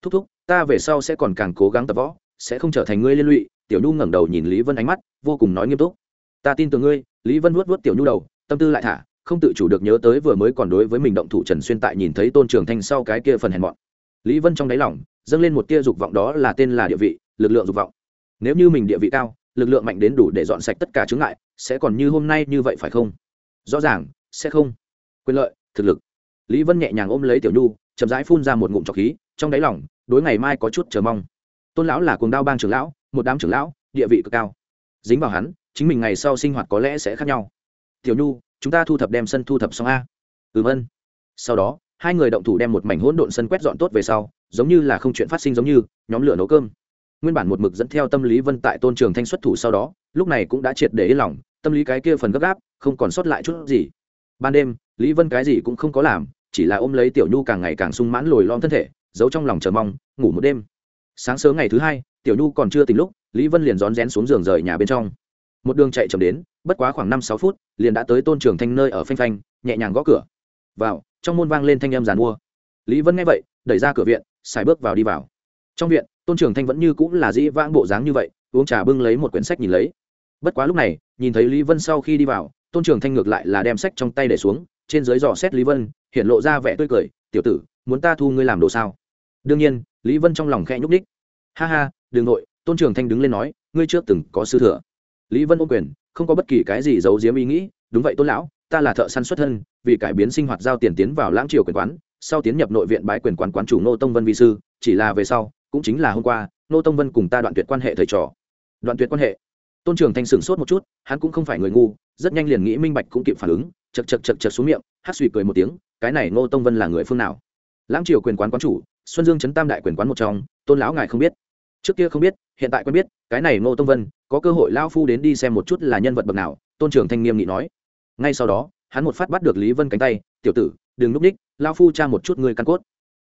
Thúc thúc, ta về sau sẽ còn càng cố gắng tập võ sẽ không trở thành ngươi liên lụy, tiểu nhu ngẩng đầu nhìn lý vân ánh mắt, vô cùng nói nghiêm túc. Ta tin tưởng ngươi, lý vân vuốt vuốt tiểu nhu đầu, tâm tư lại thả, không tự chủ được nhớ tới vừa mới còn đối với mình động thủ trần xuyên tại nhìn thấy tôn trường thanh sau cái kia phần hèn mọn. Lý vân trong đáy lòng, dâng lên một tia dục vọng đó là tên là địa vị, lực lượng dục vọng. Nếu như mình địa vị cao, lực lượng mạnh đến đủ để dọn sạch tất cả chướng ngại, sẽ còn như hôm nay như vậy phải không? Rõ ràng, sẽ không. Quyền lợi, thực lực. Lý vân nhẹ nhàng ôm lấy tiểu nhu, chậm rãi phun ra một ngụm trọc khí, trong đáy lòng, đối ngày mai có chút chờ mong tôn lão là cuồng đao bang trưởng lão, một đám trưởng lão, địa vị cực cao. Dính vào hắn, chính mình ngày sau sinh hoạt có lẽ sẽ khác nhau. Tiểu nhu, chúng ta thu thập đem sân thu thập xong a. Ừm ân sau đó, hai người động thủ đem một mảnh hỗn độn sân quét dọn tốt về sau, giống như là không chuyện phát sinh giống như, nhóm lửa nấu cơm. Nguyên bản một mực dẫn theo tâm lý vân tại tôn trường thanh xuất thủ sau đó, lúc này cũng đã triệt để yên lòng, tâm lý cái kia phần gấp gáp, không còn sót lại chút gì. Ban đêm, lý vân cái gì cũng không có làm, chỉ là ôm lấy tiểu nhu càng ngày càng sung mãn lồi lom thân thể, giấu trong lòng chờ mong, ngủ một đêm sáng sớm ngày thứ hai, tiểu nhu còn chưa tỉnh lúc, lý vân liền rón rén xuống giường rời nhà bên trong. Một đường chạy chậm đến, bất quá khoảng năm sáu phút, liền đã tới tôn trường thanh nơi ở phanh phanh, nhẹ nhàng gõ cửa. Vào, trong môn vang lên thanh âm giàn mua. Lý vân nghe vậy, đẩy ra cửa viện, xài bước vào đi vào. Trong viện, tôn trường thanh vẫn như cũng là dĩ vãng bộ dáng như vậy, uống trà bưng lấy một quyển sách nhìn lấy. Bất quá lúc này, nhìn thấy lý vân sau khi đi vào, tôn trường thanh ngược lại là đem sách trong tay để xuống, trên dưới dò xét lý vân, hiện lộ ra vẻ tươi cười, tiểu tử, muốn ta thu ngươi làm đồ sao? Đương nhiên lý vân trong lòng khe nhúc ních ha ha đường nội, tôn trường thanh đứng lên nói, ngươi chưa từng có sư thừa. Lý vân ôm quyền, không có bất kỳ cái gì giấu giếm ý nghĩ, đúng vậy tôn lão, ta là thợ săn xuất thân, vì cải biến sinh hoạt giao tiền tiến vào lãng triều quyền quán, sau tiến nhập nội viện bái quyền quán quán chủ nô tông vân vi sư, chỉ là về sau, cũng chính là hôm qua nô tông vân cùng ta đoạn tuyệt quan hệ thầy trò. Đoạn tuyệt quan hệ? Tôn trường thanh sửng sốt một chút, hắn cũng không phải người ngu, rất nhanh liền nghĩ minh bạch cũng kịp phản ứng, chật chật chật chật xuống miệng hát suy cười một tiếng, cái này ngô tông vân là người phương nào? Lãng triều quyền quán quán chủ xuân dương chấn tam đại quyền quán một trong, tôn lão ngài không biết. Trước kia không biết, hiện tại quen biết, cái này ngô tông vân, có cơ hội lao phu đến đi xem một chút là nhân vật bậc nào, tôn trường thanh nghiêm nghị nói. Ngay sau đó, hắn một phát bắt được lý vân cánh tay, tiểu tử, đừng núp ních lao phu tra một chút người căn cốt.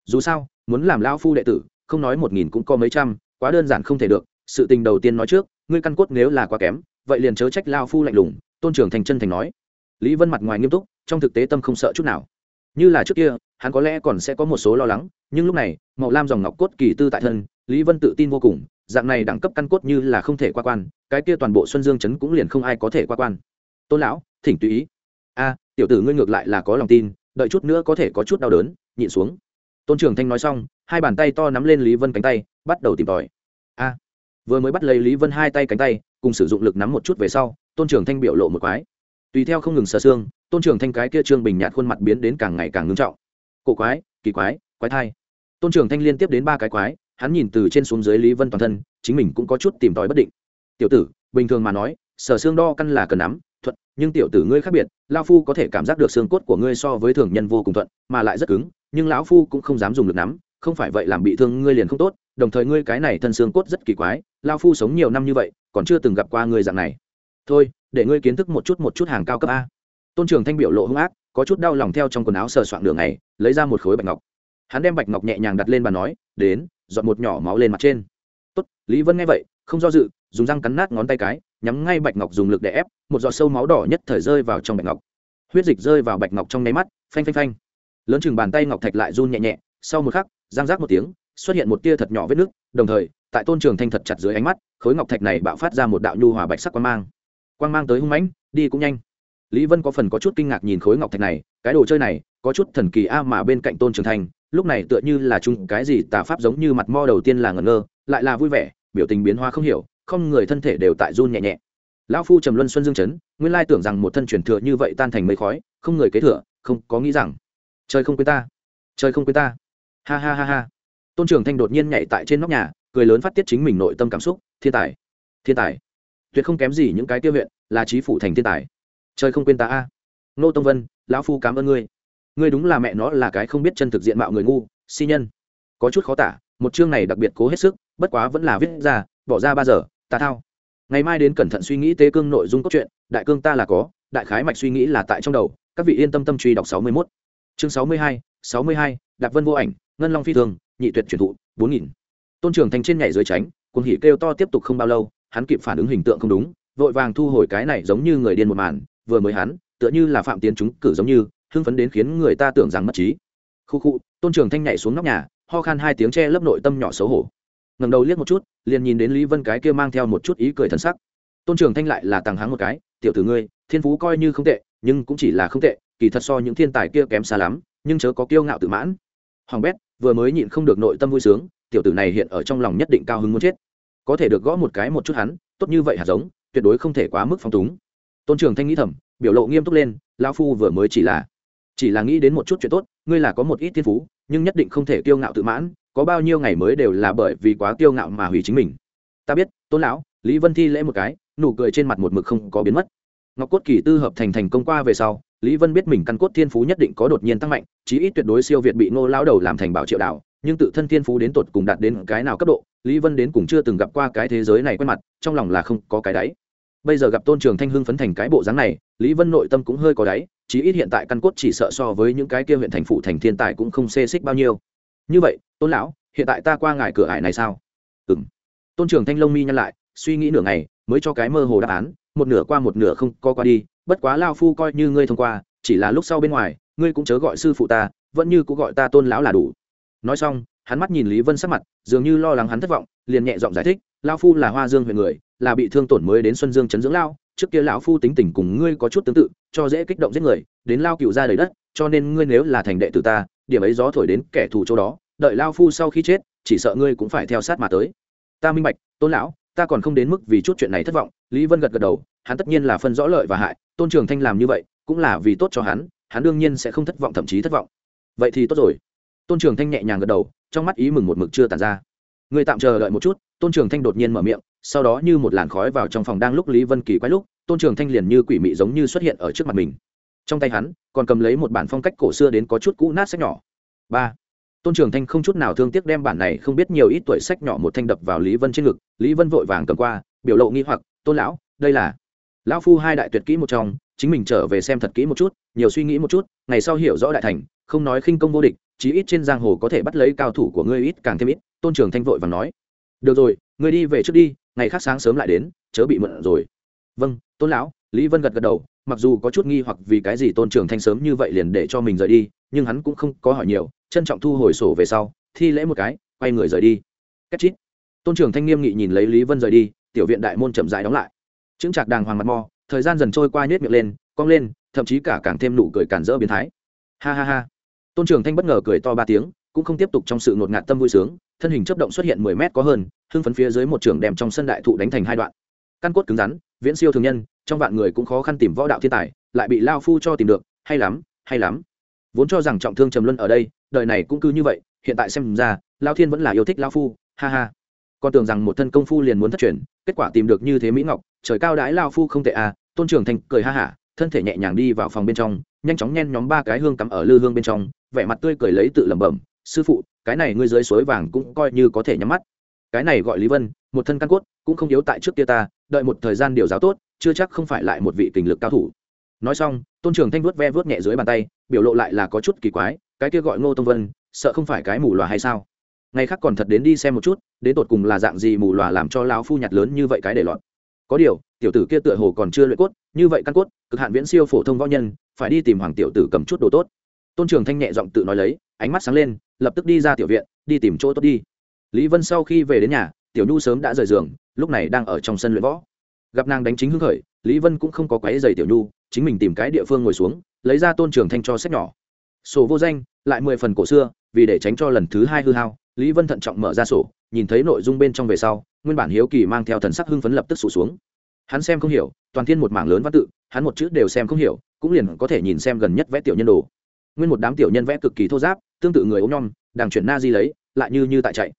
Dù sao, muốn làm lao phu đệ tử, không nói một nghìn cũng có mấy trăm, quá đơn giản không thể được. Sự tình đầu tiên nói trước, ngươi căn cốt nếu là quá kém, vậy liền chớ trách lao phu lạnh lùng. Tôn trường thành chân thành nói. Lý vân mặt ngoài nghiêm túc, trong thực tế tâm không sợ chút nào như là trước kia, hắn có lẽ còn sẽ có một số lo lắng, nhưng lúc này, màu lam dòng ngọc cốt kỳ tư tại thân, lý vân tự tin vô cùng, dạng này đẳng cấp căn cốt như là không thể qua quan, cái kia toàn bộ xuân dương chấn cũng liền không ai có thể qua quan. Tôn lão, thỉnh tùy ý. A, tiểu tử ngươi ngược lại là có lòng tin, đợi chút nữa có thể có chút đau đớn, nhịn xuống. Tôn trường thanh nói xong, hai bàn tay to nắm lên lý vân cánh tay, bắt đầu tìm tòi. A, vừa mới bắt lấy lý vân hai tay cánh tay, cùng sử dụng lực nắm một chút về sau, tôn trường thanh biểu lộ một quái tùy theo không ngừng sờ xương, tôn trưởng thanh cái kia trương bình nhạt khuôn mặt biến đến càng ngày càng ngưng trọng. Cổ quái, kỳ quái quái thai. Tôn trưởng thanh liên tiếp đến ba cái quái, hắn nhìn từ trên xuống dưới lý vân toàn thân, chính mình cũng có chút tìm tòi bất định. Tiểu tử, bình thường mà nói sở xương đo căn là cần nắm, thuận, nhưng tiểu tử ngươi khác biệt lao phu có thể cảm giác được xương cốt của ngươi so với thường nhân vô cùng thuận, mà lại rất cứng, nhưng lão phu cũng không dám dùng lực nắm, không phải vậy làm bị thương ngươi liền không tốt, đồng thời ngươi cái này thân xương cốt rất kỳ quái lao phu sống nhiều năm như vậy, còn chưa từng gặp qua ngươi dạng này. Thôi để ngươi kiến thức một chút một chút hàng cao cấp a. Tôn trường thanh biểu lộ hung ác, có chút đau lòng theo trong quần áo sờ soạn đường này lấy ra một khối bạch ngọc. Hắn đem bạch ngọc nhẹ nhàng đặt lên bàn nói, đến dọn một nhỏ máu lên mặt trên. Tốt, lý vân nghe vậy, không do dự, dùng răng cắn nát ngón tay cái, nhắm ngay bạch ngọc dùng lực để ép, một giọt sâu máu đỏ nhất thời rơi vào trong bạch ngọc. Huyết dịch rơi vào bạch ngọc trong nháy mắt, phanh phanh phanh. Lớn chừng bàn tay ngọc thạch lại run nhẹ nhẹ, sau một khắc giang rác một tiếng, xuất hiện một tia thật nhỏ vết nước đồng thời, tại tôn trường thanh thật chặt dưới ánh mắt, khối ngọc thạch này bạo phát ra một đạo nhu hòa bạch sắc quang mang quang mang tới hung mãnh đi cũng nhanh. Lý vân có phần có chút kinh ngạc nhìn khối ngọc thạch này cái đồ chơi này có chút thần kỳ a mà bên cạnh tôn trường thành, lúc này tựa như là chung cái gì tà pháp giống như mặt mo đầu tiên là ngẩn ngơ lại là vui vẻ biểu tình biến hóa không hiểu không người thân thể đều tại run nhẹ nhẹ. Lão phu trầm luân xuân dương chấn nguyên lai tưởng rằng một thân truyền thừa như vậy tan thành mây khói không người kế thừa không có nghĩ rằng. Trời không quên ta trời không quên ta. Ha ha ha ha. Tôn trường thanh đột nhiên nhảy tại trên nóc nhà cười lớn phát tiết chính mình nội tâm cảm xúc. Thiên tài thiên tài tuyệt không kém gì những cái tiêu huyện, là trí phủ thành thiên tài. Trời không quên ta a. Nô tông vân, lão phu cảm ơn ngươi. Ngươi đúng là mẹ nó là cái không biết chân thực diện mạo người ngu, si nhân. Có chút khó tả, một chương này đặc biệt cố hết sức, bất quá vẫn là viết ra, bỏ ra ba giờ, ta thao. Ngày mai đến cẩn thận suy nghĩ tế cương nội dung cốt truyện, đại cương ta là có, đại khái mạch suy nghĩ là tại trong đầu, các vị yên tâm tâm truy đọc sáu mươi 61. chương sáu mươi hai, sáu mươi hai, đạp vân vô ảnh, ngân long phi thường, nhị tuyệt truyền thụ, bốn nghìn. Tôn trường thành trên nhảy dưới tránh, cuồng hỉ kêu to tiếp tục không bao lâu hắn kịp phản ứng hình tượng không đúng, vội vàng thu hồi cái này giống như người điên một màn, vừa mới hắn, tựa như là phạm tiến chúng cử giống như, hưng phấn đến khiến người ta tưởng rằng mất trí. Khu khu, tôn trường thanh nhảy xuống nóc nhà, ho khan hai tiếng che lấp nội tâm nhỏ xấu hổ. Ngầm đầu liếc một chút, liền nhìn đến lý vân cái kia mang theo một chút ý cười thân sắc. Tôn trường thanh lại là tàng háng một cái, tiểu tử ngươi, thiên phú coi như không tệ, nhưng cũng chỉ là không tệ, kỳ thật so những thiên tài kia kém xa lắm, nhưng chớ có kiêu ngạo tự mãn. Hoàng bét, vừa mới nhịn không được nội tâm vui sướng, tiểu tử này hiện ở trong lòng nhất định cao hứng muốn chết có thể được gõ một cái một chút hắn, tốt như vậy hạt giống, tuyệt đối không thể quá mức phong túng. Tôn trường thanh nghĩ thầm, biểu lộ nghiêm túc lên lao phu vừa mới chỉ là chỉ là nghĩ đến một chút chuyện tốt, ngươi là có một ít thiên phú, nhưng nhất định không thể kiêu ngạo tự mãn, có bao nhiêu ngày mới đều là bởi vì quá kiêu ngạo mà hủy chính mình. Ta biết, tôn lão, lý vân thi lễ một cái, nụ cười trên mặt một mực không có biến mất. Ngọc cốt kỳ tư hợp thành thành công qua về sau, lý vân biết mình căn cốt thiên phú nhất định có đột nhiên tăng mạnh, chí ít tuyệt đối siêu việt bị ngô lao đầu làm thành bảo triệu đạo, nhưng tự thân thiên phú đến tột cùng đạt đến cái nào cấp độ lý vân đến cùng chưa từng gặp qua cái thế giới này quen mặt, trong lòng là không có cái đáy. Bây giờ gặp tôn trường thanh hưng phấn thành cái bộ dáng này, lý vân nội tâm cũng hơi có đáy, chí ít hiện tại căn cốt chỉ sợ so với những cái kia huyện thành phụ thành thiên tài cũng không xê xích bao nhiêu. Như vậy, tôn lão, hiện tại ta qua ngài cửa ải này sao? Ừ m tôn trường thanh lông mi nhăn lại, suy nghĩ nửa ngày, mới cho cái mơ hồ đáp án, một nửa qua một nửa không co qua đi, bất quá lao phu coi như ngươi thông qua, chỉ là lúc sau bên ngoài, ngươi cũng chớ gọi sư phụ ta, vẫn như cũng gọi ta tôn lão là đủ. Nói xong hắn mắt nhìn lý vân sắc mặt, dường như lo lắng hắn thất vọng, liền nhẹ giọng giải thích lao phu là hoa dương huyện người, là bị thương tổn mới đến xuân dương chấn dưỡng lao trước kia lão phu tính tình cùng ngươi có chút tương tự, cho dễ kích động giết người, đến lao cựu ra đầy đất, cho nên ngươi nếu là thành đệ tử ta, điểm ấy gió thổi đến kẻ thù chỗ đó, đợi lao phu sau khi chết, chỉ sợ ngươi cũng phải theo sát mà tới. Ta minh bạch, tôn lão, ta còn không đến mức vì chút chuyện này thất vọng. Lý vân gật gật đầu, hắn tất nhiên là phân rõ lợi và hại, tôn trường thanh làm như vậy, cũng là vì tốt cho hắn hắn đương nhiên sẽ không thất vọng, thậm chí thất vọng. Vậy thì tốt rồi. Tôn trường thanh nhẹ nhàng gật đầu trong mắt ý mừng một mực chưa tàn ra. Người tạm chờ đợi một chút, tôn trường thanh đột nhiên mở miệng, sau đó như một làn khói vào trong phòng đang lúc lý vân kỳ quay lúc, tôn trường thanh liền như quỷ mị giống như xuất hiện ở trước mặt mình. Trong tay hắn, còn cầm lấy một bản phong cách cổ xưa đến có chút cũ nát sách nhỏ. Ba. Tôn trường thanh không chút nào thương tiếc đem bản này không biết nhiều ít tuổi sách nhỏ một thanh đập vào lý vân trên ngực, lý vân vội vàng cầm qua, biểu lộ nghi hoặc, tôn lão, đây là lão phu hai đại tuyệt kỹ một trong, chính mình trở về xem thật kỹ một chút, nhiều suy nghĩ một chút, ngày sau hiểu rõ đại thành, không nói khinh công vô địch chí ít trên giang hồ có thể bắt lấy cao thủ của ngươi ít càng thêm ít, tôn trường thanh vội và nói. Được rồi, ngươi đi về trước đi, ngày khác sáng sớm lại đến, chớ bị mượn rồi. Vâng tôn lão, lý vân gật gật đầu, mặc dù có chút nghi hoặc vì cái gì tôn trường thanh sớm như vậy liền để cho mình rời đi, nhưng hắn cũng không có hỏi nhiều, trân trọng thu hồi sổ về sau, thi lễ một cái, quay người rời đi. Cách chít. Tôn trường thanh nghiêm nghị nhìn lấy lý vân rời đi, tiểu viện đại môn chậm dại đóng lại. Chững chạc đàng hoàng mặt mò, thời gian dần trôi qua nhét miệng lên, cong lên, thậm chí cả càng thêm nụ cười cản rỡ biến thái. Ha ha ha tôn trường thanh bất ngờ cười to ba tiếng, cũng không tiếp tục trong sự ngột ngạt tâm vui sướng, thân hình chấp động xuất hiện mười mét có hơn, hưng phấn phía dưới một trường đem trong sân đại thụ đánh thành hai đoạn. Căn cốt cứng rắn, viễn siêu thường nhân, trong vạn người cũng khó khăn tìm võ đạo thiên tài, lại bị lao phu cho tìm được, hay lắm hay lắm. Vốn cho rằng trọng thương trầm luân ở đây, đời này cũng cứ như vậy, hiện tại xem ra, lao thiên vẫn là yêu thích lao phu, ha ha. Con tưởng rằng một thân công phu liền muốn thất truyền, kết quả tìm được như thế mỹ ngọc, trời cao đãi lao phu không tệ à tôn trường thành cười ha hả, thân thể nhẹ nhàng đi vào phòng bên trong nhanh chóng nhen nhóm ba cái hương cắm ở lư hương bên trong, vẻ mặt tươi cười lấy tự lẩm bẩm, sư phụ, cái này ngươi dưới suối vàng cũng coi như có thể nhắm mắt. Cái này gọi lý vân, một thân căn cốt, cũng không yếu tại trước kia ta, đợi một thời gian điều giáo tốt, chưa chắc không phải lại một vị kình lực cao thủ. Nói xong, tôn trường thanh vuốt ve vuốt nhẹ dưới bàn tay, biểu lộ lại là có chút kỳ quái, cái kia gọi ngô tông vân, sợ không phải cái mù lòa hay sao? Ngày khác còn thật đến đi xem một chút, đến tột cùng là dạng gì mù lòa làm cho lão phu nhặt lớn như vậy cái để lọt. Có điều tiểu tử kia tựa hồ còn chưa luyện cốt, như vậy căn cốt, cực hạn viễn siêu phổ thông võ nhân, phải đi tìm hoàng tiểu tử cầm chút đồ tốt. Tôn trường thanh nhẹ giọng tự nói lấy, ánh mắt sáng lên, lập tức đi ra tiểu viện, đi tìm chỗ tốt đi. Lý vân sau khi về đến nhà, tiểu nhu sớm đã rời giường, lúc này đang ở trong sân luyện võ. Gặp nàng đánh chính hưng khởi, lý vân cũng không có quấy giày tiểu nhu, chính mình tìm cái địa phương ngồi xuống, lấy ra tôn trường thanh cho sách nhỏ. Sổ vô danh, lại mười phần cổ xưa, vì để tránh cho lần thứ hai hư hao, lý vân thận trọng mở ra sổ, nhìn thấy nội dung bên trong về sau, nguyên bản hiếu kỳ mang theo thần sắc hưng phấn lập tức sụt xuống hắn xem không hiểu, toàn thiên một mảng lớn văn tự, hắn một chữ đều xem không hiểu, cũng liền có thể nhìn xem gần nhất vẽ tiểu nhân đồ. Nguyên một đám tiểu nhân vẽ cực kỳ thô giáp, tương tự người ốm nhom đàng chuyển na di lấy, lại như như tại chạy.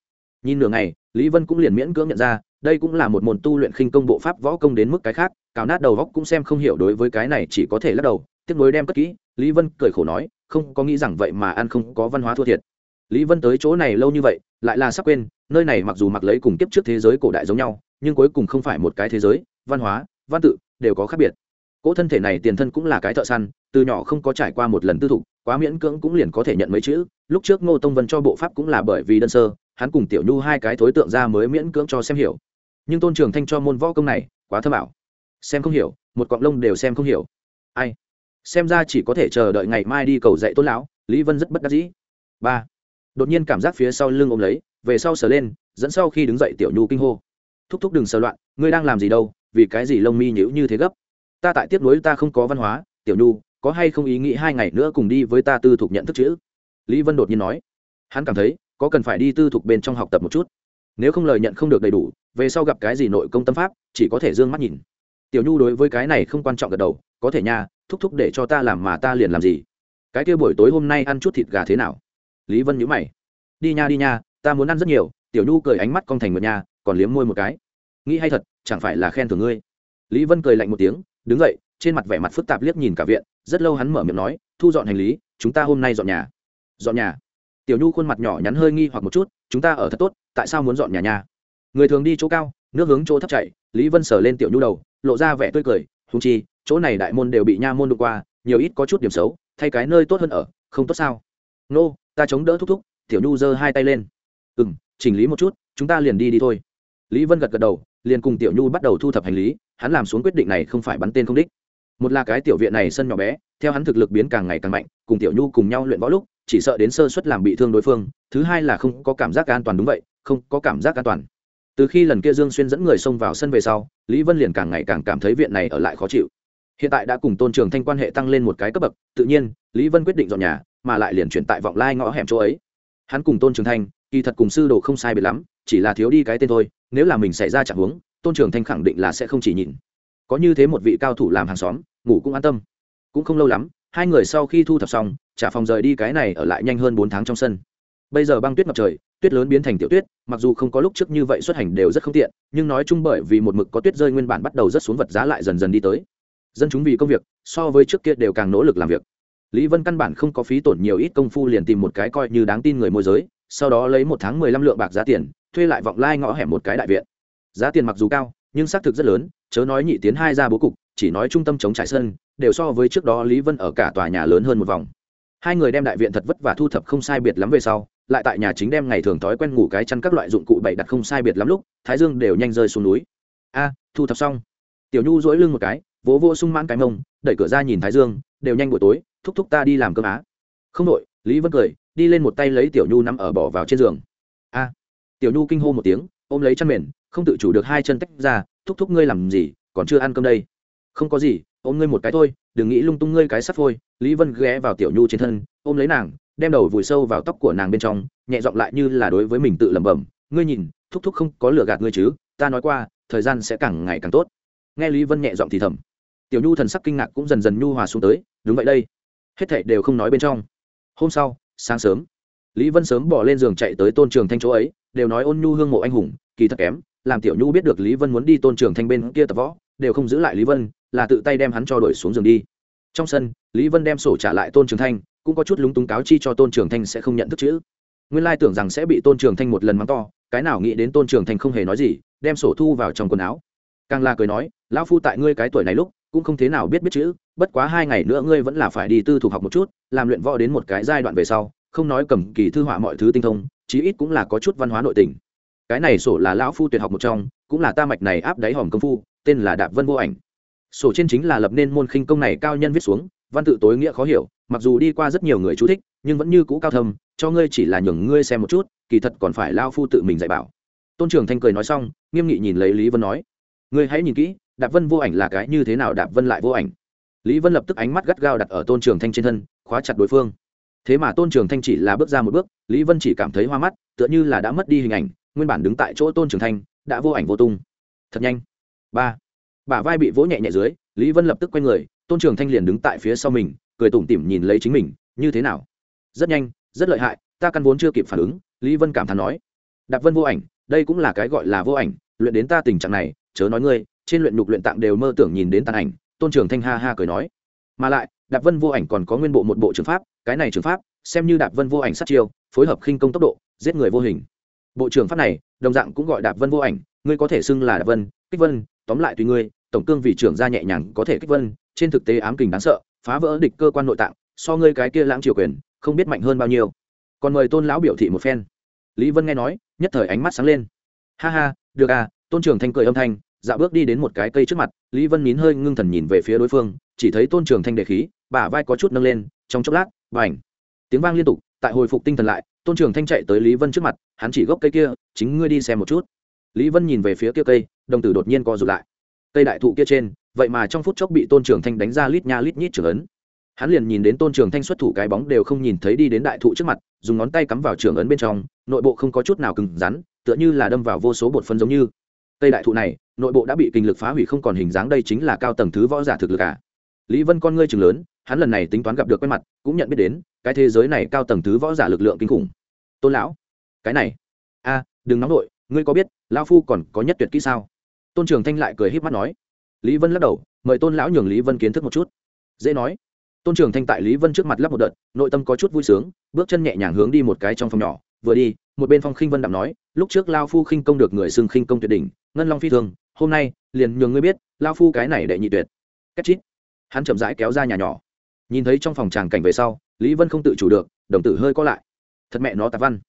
Nhìn nửa ngày, lý vân cũng liền miễn cưỡng nhận ra, đây cũng là một môn tu luyện khinh công bộ pháp võ công đến mức cái khác, cào nát đầu góc cũng xem không hiểu đối với cái này chỉ có thể lắc đầu, tiếc nối đem cất kỹ, lý vân cười khổ nói, không có nghĩ rằng vậy mà ăn không có văn hóa thua thiệt. Lý vân tới chỗ này lâu như vậy, lại là sắp quên, nơi này mặc dù mặc lấy cùng kiếp trước thế giới cổ đại giống nhau, nhưng cuối cùng không phải một cái thế giới văn hóa, văn tự đều có khác biệt. Cỗ thân thể này tiền thân cũng là cái thợ săn, từ nhỏ không có trải qua một lần tư thục, quá miễn cưỡng cũng liền có thể nhận mấy chữ. Lúc trước ngô tông vân cho bộ pháp cũng là bởi vì đơn sơ, hắn cùng tiểu nhu hai cái thối tượng ra mới miễn cưỡng cho xem hiểu. Nhưng tôn trường thanh cho môn võ công này quá thơ bảo xem không hiểu, một cọng lông đều xem không hiểu. Ai? Xem ra chỉ có thể chờ đợi ngày mai đi cầu dạy tôn lão, lý vân rất bất đắc dĩ. Ba. Đột nhiên cảm giác phía sau lưng ôm lấy, về sau sờ lên, dẫn sau khi đứng dậy tiểu nhu kinh hô. Thúc thúc đừng sờ loạn, ngươi đang làm gì đâu? Vì cái gì lông mi nhữ như thế gấp? Ta tại tiếp nối ta không có văn hóa, tiểu nhu, có hay không ý nghĩ hai ngày nữa cùng đi với ta tư thục nhận thức chữ? Lý vân đột nhiên nói. Hắn cảm thấy, có cần phải đi tư thục bên trong học tập một chút. Nếu không lời nhận không được đầy đủ, về sau gặp cái gì nội công tâm pháp, chỉ có thể d ư ơ n g mắt nhìn. Tiểu nhu đối với cái này không quan trọng gật đầu, có thể nha, thúc thúc để cho ta làm mà ta liền làm gì? Cái kia buổi tối hôm nay ăn chút thịt gà thế nào? Lý vân nhữ mày. Đi nha đi nha, ta muốn ăn rất nhiều, tiểu nhu cười ánh mắt con thành một nhà còn liếm môi một cái nghĩ hay thật, chẳng phải là khen thưởng ngươi. Lý vân cười lạnh một tiếng, đứng dậy, trên mặt vẻ mặt phức tạp liếc nhìn cả viện, rất lâu hắn mở miệng nói, thu dọn hành lý, chúng ta hôm nay dọn nhà. Dọn nhà? Tiểu nhu khuôn mặt nhỏ nhắn hơi nghi hoặc một chút, chúng ta ở thật tốt, tại sao muốn dọn nhà nhà? Người thường đi chỗ cao, nước hướng chỗ thấp chạy, lý vân sờ lên tiểu nhu đầu, lộ ra vẻ tươi cười húng chi, chỗ này đại môn đều bị nha môn đụng qua, nhiều ít có chút điểm xấu, thay cái nơi tốt hơn ở, không tốt sao? Nô, ta chống đỡ thúc thúc. Tiểu nhu giơ hai tay lên. Ừ m chỉnh lý một chút, chúng ta liền đi đi thôi. Lý vân gật gật đầu liền cùng tiểu nhu bắt đầu thu thập hành lý, hắn làm xuống quyết định này không phải bắn tên không đích. Một là cái tiểu viện này sân nhỏ bé, theo hắn thực lực biến càng ngày càng mạnh, cùng tiểu nhu cùng nhau luyện võ lúc, chỉ sợ đến sơ suất làm bị thương đối phương, thứ hai là không có cảm giác an toàn đúng vậy, không có cảm giác an toàn. Từ khi lần kia dương xuyên dẫn người xông vào sân về sau, lý vân liền càng ngày càng cảm thấy viện này ở lại khó chịu. Hiện tại đã cùng tôn trường thanh quan hệ tăng lên một cái cấp bậc, tự nhiên, lý vân quyết định dọn nhà, mà lại liền chuyển tại vọng lai ngõ hẻm chỗ ấy. Hắn cùng tôn trường thanh kỳ thật cùng sư đồ không sai biệt lắm, chỉ là thiếu đi cái tên thôi, nếu là mình xảy ra chẳng huống, tôn trường thanh khẳng định là sẽ không chỉ nhìn có như thế một vị cao thủ làm hàng xóm, ngủ cũng an tâm. Cũng không lâu lắm, hai người sau khi thu thập xong, trả phòng rời đi cái này ở lại nhanh hơn bốn tháng trong sân. Bây giờ băng tuyết ngập trời, tuyết lớn biến thành tiểu tuyết, mặc dù không có lúc trước như vậy xuất hành đều rất không tiện, nhưng nói chung bởi vì một mực có tuyết rơi nguyên bản bắt đầu rất xuống vật giá lại dần dần đi tới. Dân chúng vì công việc, so với trước kia đều càng nỗ lực làm việc. Lý vân căn bản không có phí tổn nhiều ít công phu liền tìm một cái coi như đáng tin người môi giới sau đó lấy một tháng mười lăm lượng bạc giá tiền, thuê lại vọng lai ngõ hẻm một cái đại viện. Giá tiền mặc dù cao, nhưng xác thực rất lớn, chớ nói nhị tiến hai ra bố cục, chỉ nói trung tâm chống trải sân, đều so với trước đó lý vân ở cả tòa nhà lớn hơn một vòng. Hai người đem đại viện thật vất và thu thập không sai biệt lắm về sau, lại tại nhà chính đem ngày thường thói quen ngủ cái chăn các loại dụng cụ bày đặt không sai biệt lắm lúc, thái dương đều nhanh rơi xuống núi. A, thu thập xong. Tiểu nhu dỗi lưng một cái, vỗ vô sung mãn cái mông, đẩy cửa ra nhìn thái dương, đều nhanh buổi tối, thúc thúc ta đi làm cơm á. Không đội, lý vân cười đi lên một tay lấy tiểu nhu nằm ở bỏ vào trên giường. A, tiểu nhu kinh hô một tiếng, ôm lấy chăn mền, không tự chủ được hai chân tách ra, thúc thúc ngươi làm gì, còn chưa ăn cơm đây. Không có gì, ôm ngươi một cái thôi, đừng nghĩ lung tung ngươi cái sắt thôi. lý vân ghé vào tiểu nhu trên thân, ôm lấy nàng, đem đầu vùi sâu vào tóc của nàng bên trong, nhẹ giọng lại như là đối với mình tự lẩm bẩm, ngươi nhìn, thúc thúc không có lừa gạt ngươi chứ, ta nói qua, thời gian sẽ càng ngày càng tốt. Nghe lý vân nhẹ giọng thì thầm. Tiểu nhu thần sắc kinh ngạc cũng dần dần nhu hòa xuống tới, đúng vậy đây. Hết thảy đều không nói bên trong. Hôm sau sáng sớm. Lý vân sớm bỏ lên giường chạy tới tôn trường thanh chỗ ấy, đều nói ôn nhu hương mộ anh hùng, kỳ thật kém, làm tiểu nhu biết được lý vân muốn đi tôn trường thanh bên kia tập võ, đều không giữ lại lý vân, là tự tay đem hắn cho đổi xuống giường đi. Trong sân, lý vân đem sổ trả lại tôn trường thanh, cũng có chút lúng túng cáo chi cho tôn trường thanh sẽ không nhận thức chữ. Nguyên lai tưởng rằng sẽ bị tôn trường thanh một lần mắng to, cái nào nghĩ đến tôn trường thanh không hề nói gì, đem sổ thu vào trong quần áo. Càng là cười nói, lão phu tại ngươi cái tuổi này lúc cũng không thế nào biết biết chữ, bất quá hai ngày nữa ngươi vẫn là phải đi tư thuộc học một chút, làm luyện võ đến một cái giai đoạn về sau, không nói cầm kỳ thư họa mọi thứ tinh thông, chí ít cũng là có chút văn hóa nội tình. Cái này sổ là lão phu tuyệt học một trong, cũng là ta mạch này áp đáy hòm công phu, tên là đạp vân vô ảnh. Sổ trên chính là lập nên môn khinh công này cao nhân viết xuống, văn tự tối nghĩa khó hiểu, mặc dù đi qua rất nhiều người chú thích, nhưng vẫn như cũ cao thâm, cho ngươi chỉ là nhường ngươi xem một chút, kỳ thật còn phải lao phu tự mình dạy bảo. Tôn trường thanh cười nói xong, nghiêm nghị nhìn lấy lý vân nói, ngươi hãy nhìn kỹ đạp vân vô ảnh là cái như thế nào đạp vân lại vô ảnh? Lý vân lập tức ánh mắt gắt gao đặt ở tôn trường thanh trên thân, khóa chặt đối phương. Thế mà tôn trường thanh chỉ là bước ra một bước, lý vân chỉ cảm thấy hoa mắt, tựa như là đã mất đi hình ảnh, nguyên bản đứng tại chỗ tôn trường thanh, đã vô ảnh vô tung. Thật nhanh. Ba. Bả vai bị vỗ nhẹ nhẹ dưới, lý vân lập tức quay người, tôn trường thanh liền đứng tại phía sau mình, cười tủm tỉm nhìn lấy chính mình, như thế nào? Rất nhanh, rất lợi hại, ta căn vốn chưa kịp phản ứng, lý vân cảm thán nói. Đạp vân vô ảnh, đây cũng là cái gọi là vô ảnh, luyện đến ta tình trạng này, chớ nói ngươi trên luyện nhục luyện tạng đều mơ tưởng nhìn đến tàn ảnh, tôn trường thanh ha ha cười nói. Mà lại, đạp vân vô ảnh còn có nguyên bộ một bộ trường pháp, cái này trường pháp, xem như đạp vân vô ảnh sát chiêu, phối hợp khinh công tốc độ, giết người vô hình. Bộ trưởng pháp này, đồng dạng cũng gọi đạp vân vô ảnh, ngươi có thể xưng là đạp vân, kích vân, tóm lại tùy ngươi, tổng cương vị trưởng ra nhẹ nhàng có thể kích vân, trên thực tế ám kình đáng sợ, phá vỡ địch cơ quan nội tạng, so ngươi cái kia lãng triều quyền, không biết mạnh hơn bao nhiêu. Còn mời tôn lão biểu thị một phen. Lý vân nghe nói, nhất thời ánh mắt sáng lên. Ha ha, được à tôn trường thanh cười âm thanh dạo bước đi đến một cái cây trước mặt, lý vân nín hơi ngưng thần nhìn về phía đối phương, chỉ thấy tôn trường thanh đề khí, bả vai có chút nâng lên, trong chốc lát và ảnh tiếng vang liên tục, tại hồi phục tinh thần lại, tôn trường thanh chạy tới lý vân trước mặt, hắn chỉ gốc cây kia, chính ngươi đi xem một chút. Lý vân nhìn về phía kia cây, đồng tử đột nhiên co rụt lại. Cây đại thụ kia trên, vậy mà trong phút chốc bị tôn trường thanh đánh ra lít nha lít nhít trường ấn. Hắn liền nhìn đến tôn trường thanh xuất thủ cái bóng đều không nhìn thấy đi đến đại thụ trước mặt, dùng ngón tay cắm vào trường ấn bên trong, nội bộ không có chút nào cứng rắn, tựa như là đâm vào vô số bột phân giống như cây đại thụ này, nội bộ đã bị kinh lực phá hủy không còn hình dáng, đây chính là cao tầng thứ võ giả thực lực cả à. lý vân con ngươi chừng lớn, hắn lần này tính toán gặp được quen mặt, cũng nhận biết đến, cái thế giới này cao tầng thứ võ giả lực lượng kinh khủng. Tôn lão, cái này, a, đừng nóng nổi ngươi có biết, lão phu còn có nhất tuyệt kỹ sao? Tôn trường thanh lại cười h í p mắt nói. Lý vân lắc đầu, mời tôn lão nhường lý vân kiến thức một chút. Dễ nói. Tôn trường thanh tại lý vân trước mặt lắp một đợt, nội tâm có chút vui sướng, bước chân nhẹ nhàng hướng đi một cái trong phòng nhỏ, vừa đi, một bên phong khinh vân đạm nói, lúc trước lao phu khinh công được người xưng khinh công tuyệt đỉnh ngân long phi thường, hôm nay, liền nhường ngươi biết, lao phu cái này đệ nhị tuyệt. Cách chít. Hắn chậm rãi kéo ra nhà nhỏ. Nhìn thấy trong phòng tràng cảnh về sau, lý vân không tự chủ được, đồng tử hơi có lại. Thật mẹ nó tạp văn.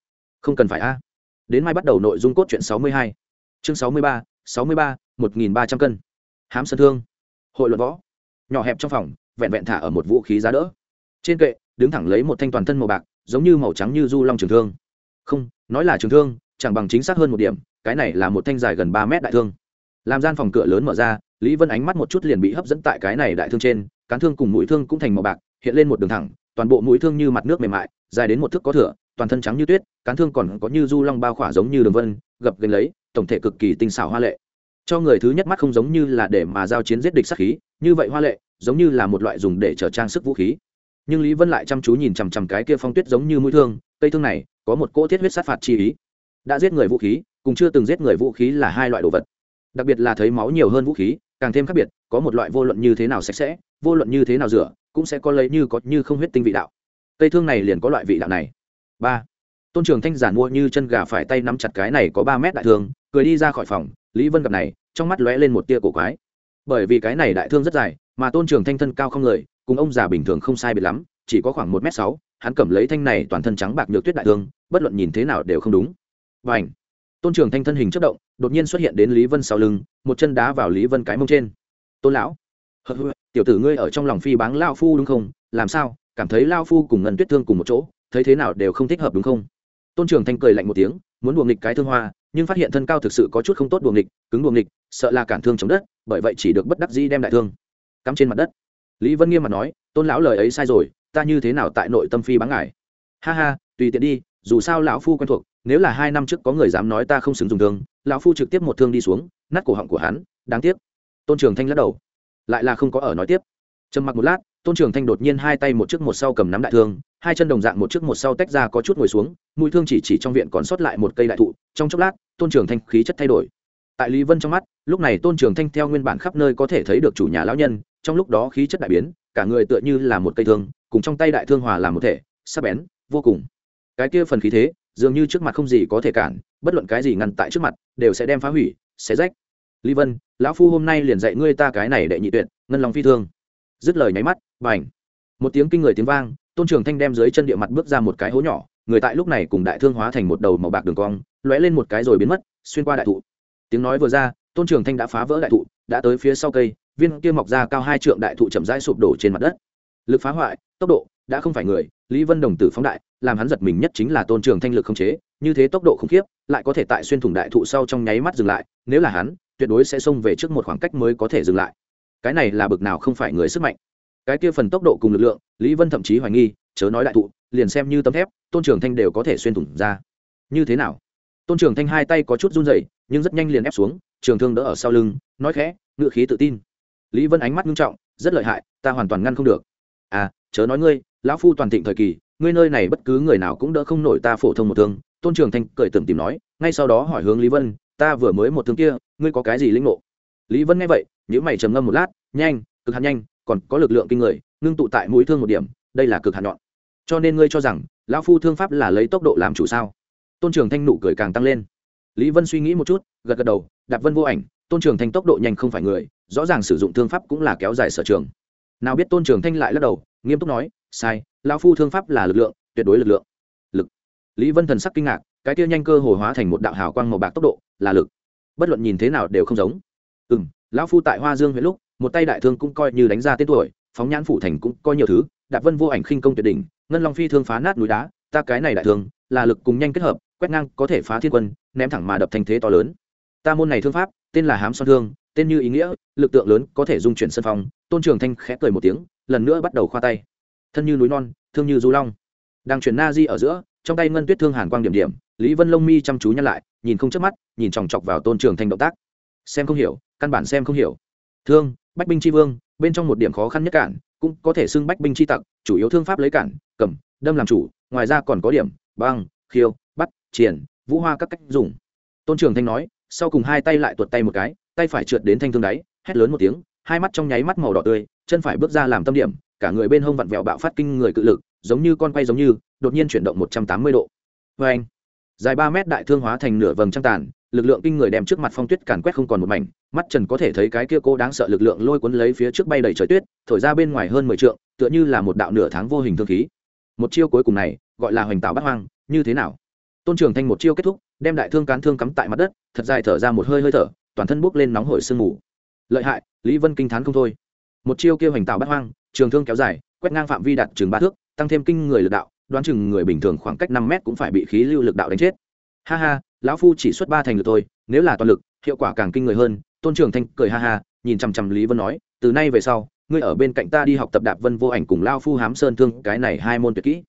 Không cần phải a. Đến mai bắt đầu nội dung cốt truyện sáu mươi hai. Chương sáu mươi ba, sáu mươi ba, một nghìn ba trăm cân. Hám sân thương. Hội luận võ. Nhỏ hẹp trong phòng, vẹn vẹn thả ở một vũ khí giá đỡ. Trên kệ, đứng thẳng lấy một thanh toàn thân màu bạc, giống như màu trắng như du long trường thương. Không, nói là trường thương, chẳng bằng chính xác hơn một điểm cái này là một thanh dài gần ba mét đại thương. Làm gian phòng cửa lớn mở ra, lý vân ánh mắt một chút liền bị hấp dẫn tại cái này đại thương trên, cán thương cùng mũi thương cũng thành màu bạc, hiện lên một đường thẳng, toàn bộ mũi thương như mặt nước mềm mại, dài đến một thước có thửa, toàn thân trắng như tuyết, cán thương còn có như du long bao khỏa giống như đường vân, gập gành lấy, tổng thể cực kỳ tinh xảo hoa lệ. Cho người thứ nhất mắt không giống như là để mà giao chiến giết địch sát khí, như vậy hoa lệ, giống như là một loại dùng để trở trang sức vũ khí. Nhưng lý vân lại chăm chú nhìn chằm chằm cái kia phong tuyết giống như mũi thương, cây thương này có một cỗ thiết huyết sát phạt chi ý. Đã giết người vũ khí cùng chưa từng giết người vũ khí là hai loại đồ vật. Đặc biệt là thấy máu nhiều hơn vũ khí, càng thêm khác biệt, có một loại vô luận như thế nào sạch sẽ, vô luận như thế nào rửa, cũng sẽ có lấy như có như không huyết tinh vị đạo. Cây thương này liền có loại vị đạo này. Ba. Tôn trường thanh giản mua như chân gà phải tay nắm chặt cái này có ba mét đại thương, cười đi ra khỏi phòng, lý vân gặp này, trong mắt lóe lên một tia cổ quái. Bởi vì cái này đại thương rất dài, mà tôn trường thanh thân cao không người, cùng ông già bình thường không sai biệt lắm, chỉ có khoảng một m sáu, hắn cầm lấy thanh này toàn thân trắng bạc nhược tuyết đại thương, bất luận nhìn thế nào đều không đúng. Và ảnh tôn trường thanh thân hình chất động, đột nhiên xuất hiện đến lý vân sau lưng, một chân đá vào lý vân cái mông trên. Tôn lão tiểu tử ngươi ở trong lòng phi báng lao phu đúng không? Làm sao, cảm thấy lao phu cùng ngân tuyết thương cùng một chỗ, thấy thế nào đều không thích hợp đúng không? Tôn trường thanh cười lạnh một tiếng, muốn buồng nghịch cái thương hoa, nhưng phát hiện thân cao thực sự có chút không tốt buồng nghịch, cứng buồng nghịch, sợ là cản thương chống đất, bởi vậy chỉ được bất đắc dĩ đem đại thương cắm trên mặt đất. Lý vân nghiêm mặt nói, tôn lão lời ấy sai rồi, ta như thế nào tại nội tâm phi báng ngài? Ha ha, tùy tiện đi, dù sao lão phu quen thuộc nếu là hai năm trước có người dám nói ta không xứng dùng thương, lão phu trực tiếp một thương đi xuống, nát cổ họng của hắn, đáng tiếc. Tôn trường thanh lắc đầu. Lại là không có ở nói tiếp. Trầm mặc một lát, tôn trường thanh đột nhiên hai tay một chiếc một sau cầm nắm đại thương, hai chân đồng dạng một chiếc một sau tách ra có chút ngồi xuống, mũi thương chỉ chỉ trong viện còn sót lại một cây đại thụ, trong chốc lát, tôn trường thanh khí chất thay đổi. Tại lý vân trong mắt, lúc này tôn trường thanh theo nguyên bản khắp nơi có thể thấy được chủ nhà lão nhân, trong lúc đó khí chất đại biến, cả người tựa như là một cây thương, cùng trong tay đại thương hòa làm một thể, sắc bén, vô cùng. Cái kia phần khí thế dường như trước mặt không gì có thể cản, bất luận cái gì ngăn tại trước mặt, đều sẽ đem phá hủy, xé rách. Lý vân, lão phu hôm nay liền dạy ngươi ta cái này đệ nhị tuyệt, ngân lòng phi thương. Dứt lời nháy mắt b à một tiếng kinh người tiếng vang, tôn trường thanh đem dưới chân địa mặt bước ra một cái hố nhỏ, người tại lúc này cùng đại thương hóa thành một đầu màu bạc đường cong, lóe lên một cái rồi biến mất, xuyên qua đại thụ. Tiếng nói vừa ra, tôn trường thanh đã phá vỡ đại thụ, đã tới phía sau cây, viên kia mọc ra cao hai trượng đại thụ chậm rãi sụp đổ trên mặt đất. Lực phá hoại, tốc độ, đã không phải người, lý vân đồng tử phóng đại làm hắn giật mình nhất chính là tôn trường thanh lực không chế, như thế tốc độ khủng khiếp, lại có thể tại xuyên thủng đại thụ sau trong nháy mắt dừng lại, nếu là hắn, tuyệt đối sẽ xông về trước một khoảng cách mới có thể dừng lại. Cái này là bực nào không phải người sức mạnh. Cái kia phần tốc độ cùng lực lượng, lý vân thậm chí hoài nghi, chớ nói đại thụ, liền xem như tấm thép, tôn trường thanh đều có thể xuyên thủng ra. Như thế nào? Tôn trường thanh hai tay có chút run dậy nhưng rất nhanh liền ép xuống, trường thương đỡ ở sau lưng, nói khẽ, ngự khí tự tin. Lý vân ánh mắt nghiêm trọng, rất lợi hại, ta hoàn toàn ngăn không được. À chớ nói ngươi, lão phu toàn thịnh thời kỳ ngươi nơi này bất cứ người nào cũng đỡ không nổi ta phổ thông một thương. Tôn trường thanh cười tưởng tìm nói, ngay sau đó hỏi hướng lý vân, ta vừa mới một thương kia, ngươi có cái gì linh ngộ? Lý vân nghe vậy nhữ mày trầm ngâm một lát, nhanh, cực hạn nhanh, còn có lực lượng kinh người, ngưng tụ tại mũi thương một điểm, đây là cực hạn nhọn. Cho nên ngươi cho rằng, lão phu thương pháp là lấy tốc độ làm chủ sao? Tôn trường thanh nụ cười càng tăng lên. Lý vân suy nghĩ một chút, gật gật đầu, đạp vân vô ảnh, tôn trường thanh tốc độ nhanh không phải người, rõ ràng sử dụng thương pháp cũng là kéo dài sở trường. Nào biết tôn trường thanh lại lắc đầu, nghiêm túc nói sai, lão phu thương pháp là lực lượng, tuyệt đối lực lượng. Lực. Lý vân thần sắc kinh ngạc, cái kia nhanh cơ hồ hóa thành một đạo hào quang màu bạc tốc độ, là lực. Bất luận nhìn thế nào đều không giống. Ừ m lão phu tại hoa dương huyện lúc, một tay đại thương cũng coi như đánh ra tên tuổi, phóng nhãn phủ thành cũng coi nhiều thứ, đạp vân vô ảnh khinh công tuyệt đỉnh, ngân long phi thương phá nát núi đá, ta cái này đại thương, là lực cùng nhanh kết hợp, quét ngang có thể phá thiên quân, ném thẳng mà đập thành thế to lớn. Ta môn này thương pháp, tên là hám son thương, tên như ý nghĩa, lực tượng lớn có thể dung chuyển sân phong, tôn trường thanh khẽ cười một tiếng, lần nữa bắt đầu khoa tay thân như núi non, thương như du long. Đang chuyển na di ở giữa, trong tay ngân tuyết thương hàn quang điểm điểm, lý vân lông mi chăm chú nhăn lại, nhìn không chớp mắt, nhìn chòng chọc vào tôn trường thanh động tác. Xem không hiểu, căn bản xem không hiểu. Thương, bách binh tri vương, bên trong một điểm khó khăn nhất cản, cũng có thể xưng bách binh tri tặc, chủ yếu thương pháp lấy cản, cầm, đâm làm chủ, ngoài ra còn có điểm, băng, khiêu, bắt, triển, vũ hoa các cách dùng. Tôn trường thanh nói, sau cùng hai tay lại tuột tay một cái, tay phải trượt đến thanh thương đáy, hét lớn một tiếng, hai mắt trong nháy mắt màu đỏ tươi, chân phải bước ra làm tâm điểm cả người bên hông vặn vẹo bạo phát kinh người cự lực, giống như con quay giống như, đột nhiên chuyển động một trăm tám mươi độ. Vê anh, dài ba mét đại thương hóa thành nửa vầng trăng tàn, lực lượng kinh người đem trước mặt phong tuyết càn quét không còn một mảnh, mắt trần có thể thấy cái kia cô đáng sợ lực lượng lôi cuốn lấy phía trước bay đầy trời tuyết, thổi ra bên ngoài hơn mười trượng, tựa như là một đạo nửa tháng vô hình thương khí. Một chiêu cuối cùng này, gọi là hoành tạo bắt hoang, như thế nào? Tôn trường thanh một chiêu kết thúc, đem đại thương cán thương cắm tại mặt đất, thật dài thở ra một hơi hơi thở, toàn thân bốc lên nóng hổi sương mù. Lợi hại, lý vân kinh t h á n không thôi. Một chiêu kêu hoành tạo bắt hoang trường thương kéo dài, quét ngang phạm vi đạt chừng ba thước, tăng thêm kinh người lực đạo, đoán chừng người bình thường khoảng cách năm mét cũng phải bị khí lưu lực đạo đánh chết. Ha ha, lão phu chỉ xuất ba thành lực thôi, nếu là toàn lực, hiệu quả càng kinh người hơn, tôn trường thanh cười ha ha, nhìn chằm chằm lý vân nói, từ nay về sau, ngươi ở bên cạnh ta đi học tập đạp vân vô ảnh cùng lao phu hám sơn thương, cái này hai môn tuyệt kỹ.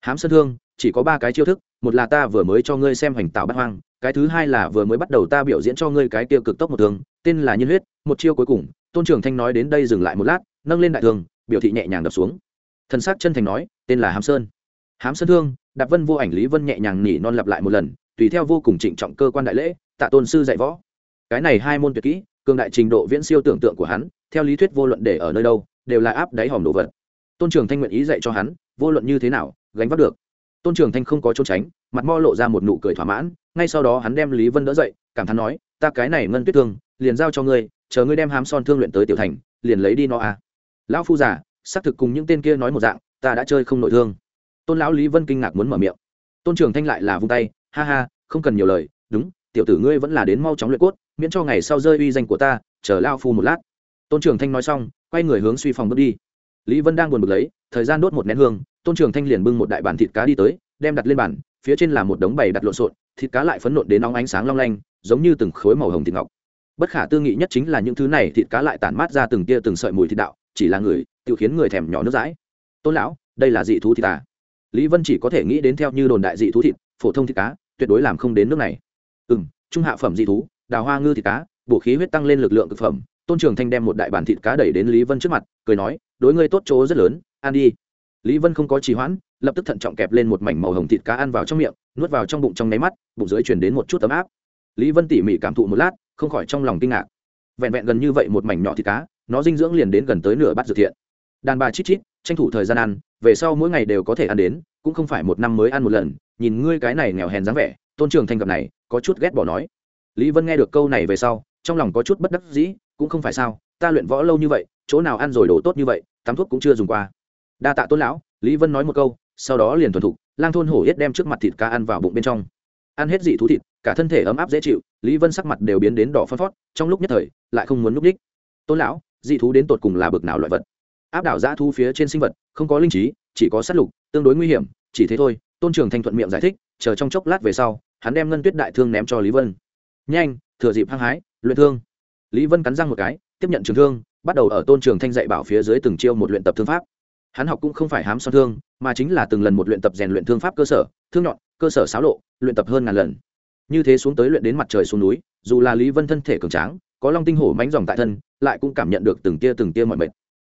Hám sơn thương, chỉ có ba cái chiêu thức, một là ta vừa mới cho ngươi xem hoành tạo bắt hoang, cái thứ hai là vừa mới bắt đầu ta biểu diễn cho ngươi cái tiêu cực tốc một thương, tên là nhiên huyết, một chiêu cuối cùng, tôn trường thanh nói đến đây dừng lại một lát, nâng lên đại thương biểu thị nhẹ nhàng đập xuống. Thần sắc chân thành nói, tên là hám sơn. Hám sơn thương, đạp vân vô ảnh lý vân nhẹ nhàng nỉ non lặp lại một lần, tùy theo vô cùng trịnh trọng cơ quan đại lễ, tạ tôn sư dạy võ. Cái này hai môn tuyệt kỹ, cường đại trình độ viễn siêu tưởng tượng của hắn, theo lý thuyết vô luận để ở nơi đâu, đều là áp đáy hòm đồ vật. Tôn trường thanh nguyện ý dạy cho hắn, vô luận như thế nào, gánh vác được. Tôn trường thanh không có trốn tránh, mặt mo lộ ra một nụ cười thỏa mãn, ngay sau đó hắn đem lý vân đỡ dậy, cảm thán nói, ta cái này ngân tuyết thương, liền giao cho ngươi, chờ ngươi đem hám son thương luyện tới tiểu thành, liền lấy đi nó à lão phu giả xác thực cùng những tên kia nói một dạng, ta đã chơi không nội thương. Tôn lão lý vân kinh ngạc muốn mở miệng. Tôn trường thanh lại là vung tay, ha ha, không cần nhiều lời, đúng, tiểu tử ngươi vẫn là đến mau chóng luyện cốt, miễn cho ngày sau rơi uy danh của ta, chờ lao phu một lát. Tôn trường thanh nói xong, quay người hướng suy phòng bước đi. Lý vân đang buồn bực lấy, thời gian đốt một nén hương, tôn trường thanh liền bưng một đại bản thịt cá đi tới, đem đặt lên bàn, phía trên là một đống bày đặt lộn xộn, thịt cá lại phấn nộn đến nóng ánh sáng long lanh, giống như từng khối màu hồng thịt ngọc. Bất khả tư nghị nhất chính là những thứ này thịt cá lại tản mát ra từng tia từng sợi mùi thịt đạo chỉ là người, tự khiến người thèm nhỏ nước dãi. Tôn lão, đây là dị thú thịt à? Lý vân chỉ có thể nghĩ đến theo như đồn đại dị thú thịt, phổ thông thịt cá, tuyệt đối làm không đến nước này. Ừ m trung hạ phẩm dị thú, đào hoa ngư thịt cá, bổ khí huyết tăng lên lực lượng thực phẩm. Tôn trường thanh đem một đại bản thịt cá đẩy đến lý vân trước mặt, cười nói, đối ngươi tốt chỗ rất lớn, ăn đi. Lý vân không có trì hoãn, lập tức thận trọng kẹp lên một mảnh màu hồng thịt cá ăn vào trong miệng, nuốt vào trong bụng trong nháy mắt, bụng dưới chuyển đến một chút ấm áp. Lý vân tỉ mỉ cảm thụ một lát, không khỏi trong lòng kinh ngạc. Vẹn vẹn gần như vậy một mảnh nhỏ thịt cá nó dinh dưỡng liền đến gần tới nửa bát dược thiện. Đàn bà chít chít, tranh thủ thời gian ăn, về sau mỗi ngày đều có thể ăn đến, cũng không phải một năm mới ăn một lần. Nhìn ngươi cái này nghèo hèn dáng vẻ, tôn trường thanh gặp này, có chút ghét bỏ nói. Lý vân nghe được câu này về sau, trong lòng có chút bất đắc dĩ, cũng không phải sao, ta luyện võ lâu như vậy, chỗ nào ăn rồi đồ tốt như vậy, tắm thuốc cũng chưa dùng qua. Đa tạ tôn lão, lý vân nói một câu, sau đó liền thuần thục, lang thôn hổ yết đem trước mặt thịt cá ăn vào bụng bên trong. Ăn hết dị thú thịt, cả thân thể ấm áp dễ chịu, lý vân sắc mặt đều biến đến đỏ phân phót trong lúc nhất thời, lại không muốn núp đích. Tôn lão dị thú đến tột cùng là bực nào loại vật. Áp đảo dã thu phía trên sinh vật, không có linh trí, chỉ có sát lục, tương đối nguy hiểm, chỉ thế thôi, tôn trường thanh thuận miệng giải thích, chờ trong chốc lát về sau, hắn đem ngân tuyết đại thương ném cho lý vân. Nhanh, thừa dịp hăng hái, luyện thương. Lý vân cắn răng một cái, tiếp nhận trường thương, bắt đầu ở tôn trường thanh dạy bảo phía dưới từng chiêu một luyện tập thương pháp. Hắn học cũng không phải hám son thương, mà chính là từng lần một luyện tập rèn luyện thương pháp cơ sở, thương nhọn, cơ sở xáo lộ, luyện tập hơn ngàn lần. Như thế xuống tới luyện đến mặt trời xuống núi, dù là lý vân thân thể cường tráng có long tinh hổ mánh dòng tại thân, lại cũng cảm nhận được từng tia từng tia mọi mệt.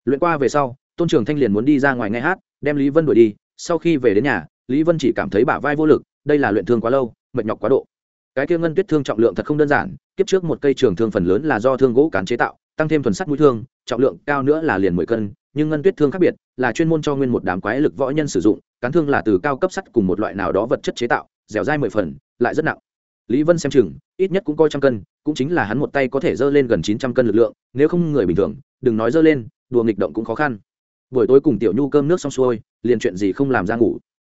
Luyện qua về sau, tôn trường thanh liền muốn đi ra ngoài nghe hát, đem lý vân đuổi đi. Sau khi về đến nhà, lý vân chỉ cảm thấy bả vai vô lực, đây là luyện thương quá lâu, mệt nhọc quá độ. Cái kia ngân tuyết thương trọng lượng thật không đơn giản, kiếp trước một cây trường thương phần lớn là do thương gỗ cán chế tạo, tăng thêm thuần sắt mũi thương, trọng lượng cao nữa là liền mười cân, nhưng ngân tuyết thương khác biệt, là chuyên môn cho nguyên một đám quái lực võ nhân sử dụng, cán thương là từ cao cấp sắt cùng một loại nào đó vật chất chế tạo, dẻo dai mười phần, lại rất nặng. Lý vân xem chừng, ít nhất cũng coi trăm cân cũng chính là hắn một tay có thể dơ lên gần chín trăm cân lực lượng, nếu không người bình thường, đừng nói dơ lên, đùa nghịch động cũng khó khăn. Buổi tối cùng tiểu nhu cơm nước xong xuôi, liền chuyện gì không làm ra ngủ.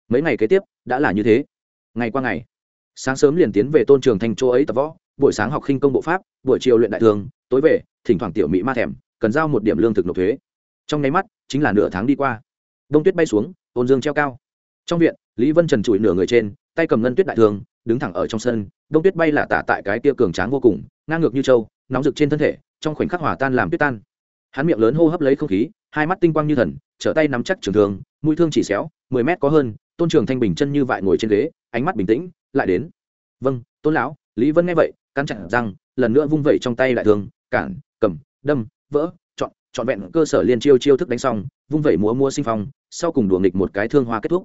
Mấy ngày kế tiếp, đã là như thế. Ngày qua ngày, sáng sớm liền tiến về tôn trường thành chỗ ấy tập võ, buổi sáng học khinh công bộ pháp, buổi chiều luyện đại thường, tối về, thỉnh thoảng tiểu mỹ ma thèm, cần giao một điểm lương thực nộp thuế. Trong nháy mắt, chính là nửa tháng đi qua. Đông tuyết bay xuống ôn dương treo cao. Trong viện, lý vân trần trụi nửa người trên, tay cầm ngân tuyết đại thường đứng thẳng ở trong sân đông tuyết bay là tả tại cái tia cường tráng vô cùng ngang ngược như trâu nóng rực trên thân thể trong khoảnh khắc hòa tan làm tuyết tan. Hắn miệng lớn hô hấp lấy không khí hai mắt tinh quang như thần trở tay nắm chắc trường thương mũi thương chỉ xéo mười mét có hơn tôn trường thanh bình chân như vại ngồi trên ghế ánh mắt bình tĩnh lại đến. Vâng tôn lão lý vân nghe vậy căn chặn rằng, lần nữa vung vẩy trong tay lại thương cản cầm đâm vỡ chọn chọn vẹn cơ sở liên chiêu chiêu thức đánh xong vung vẩy múa mua sinh phong sau cùng đùa nghịch một cái thương hoa kết thúc.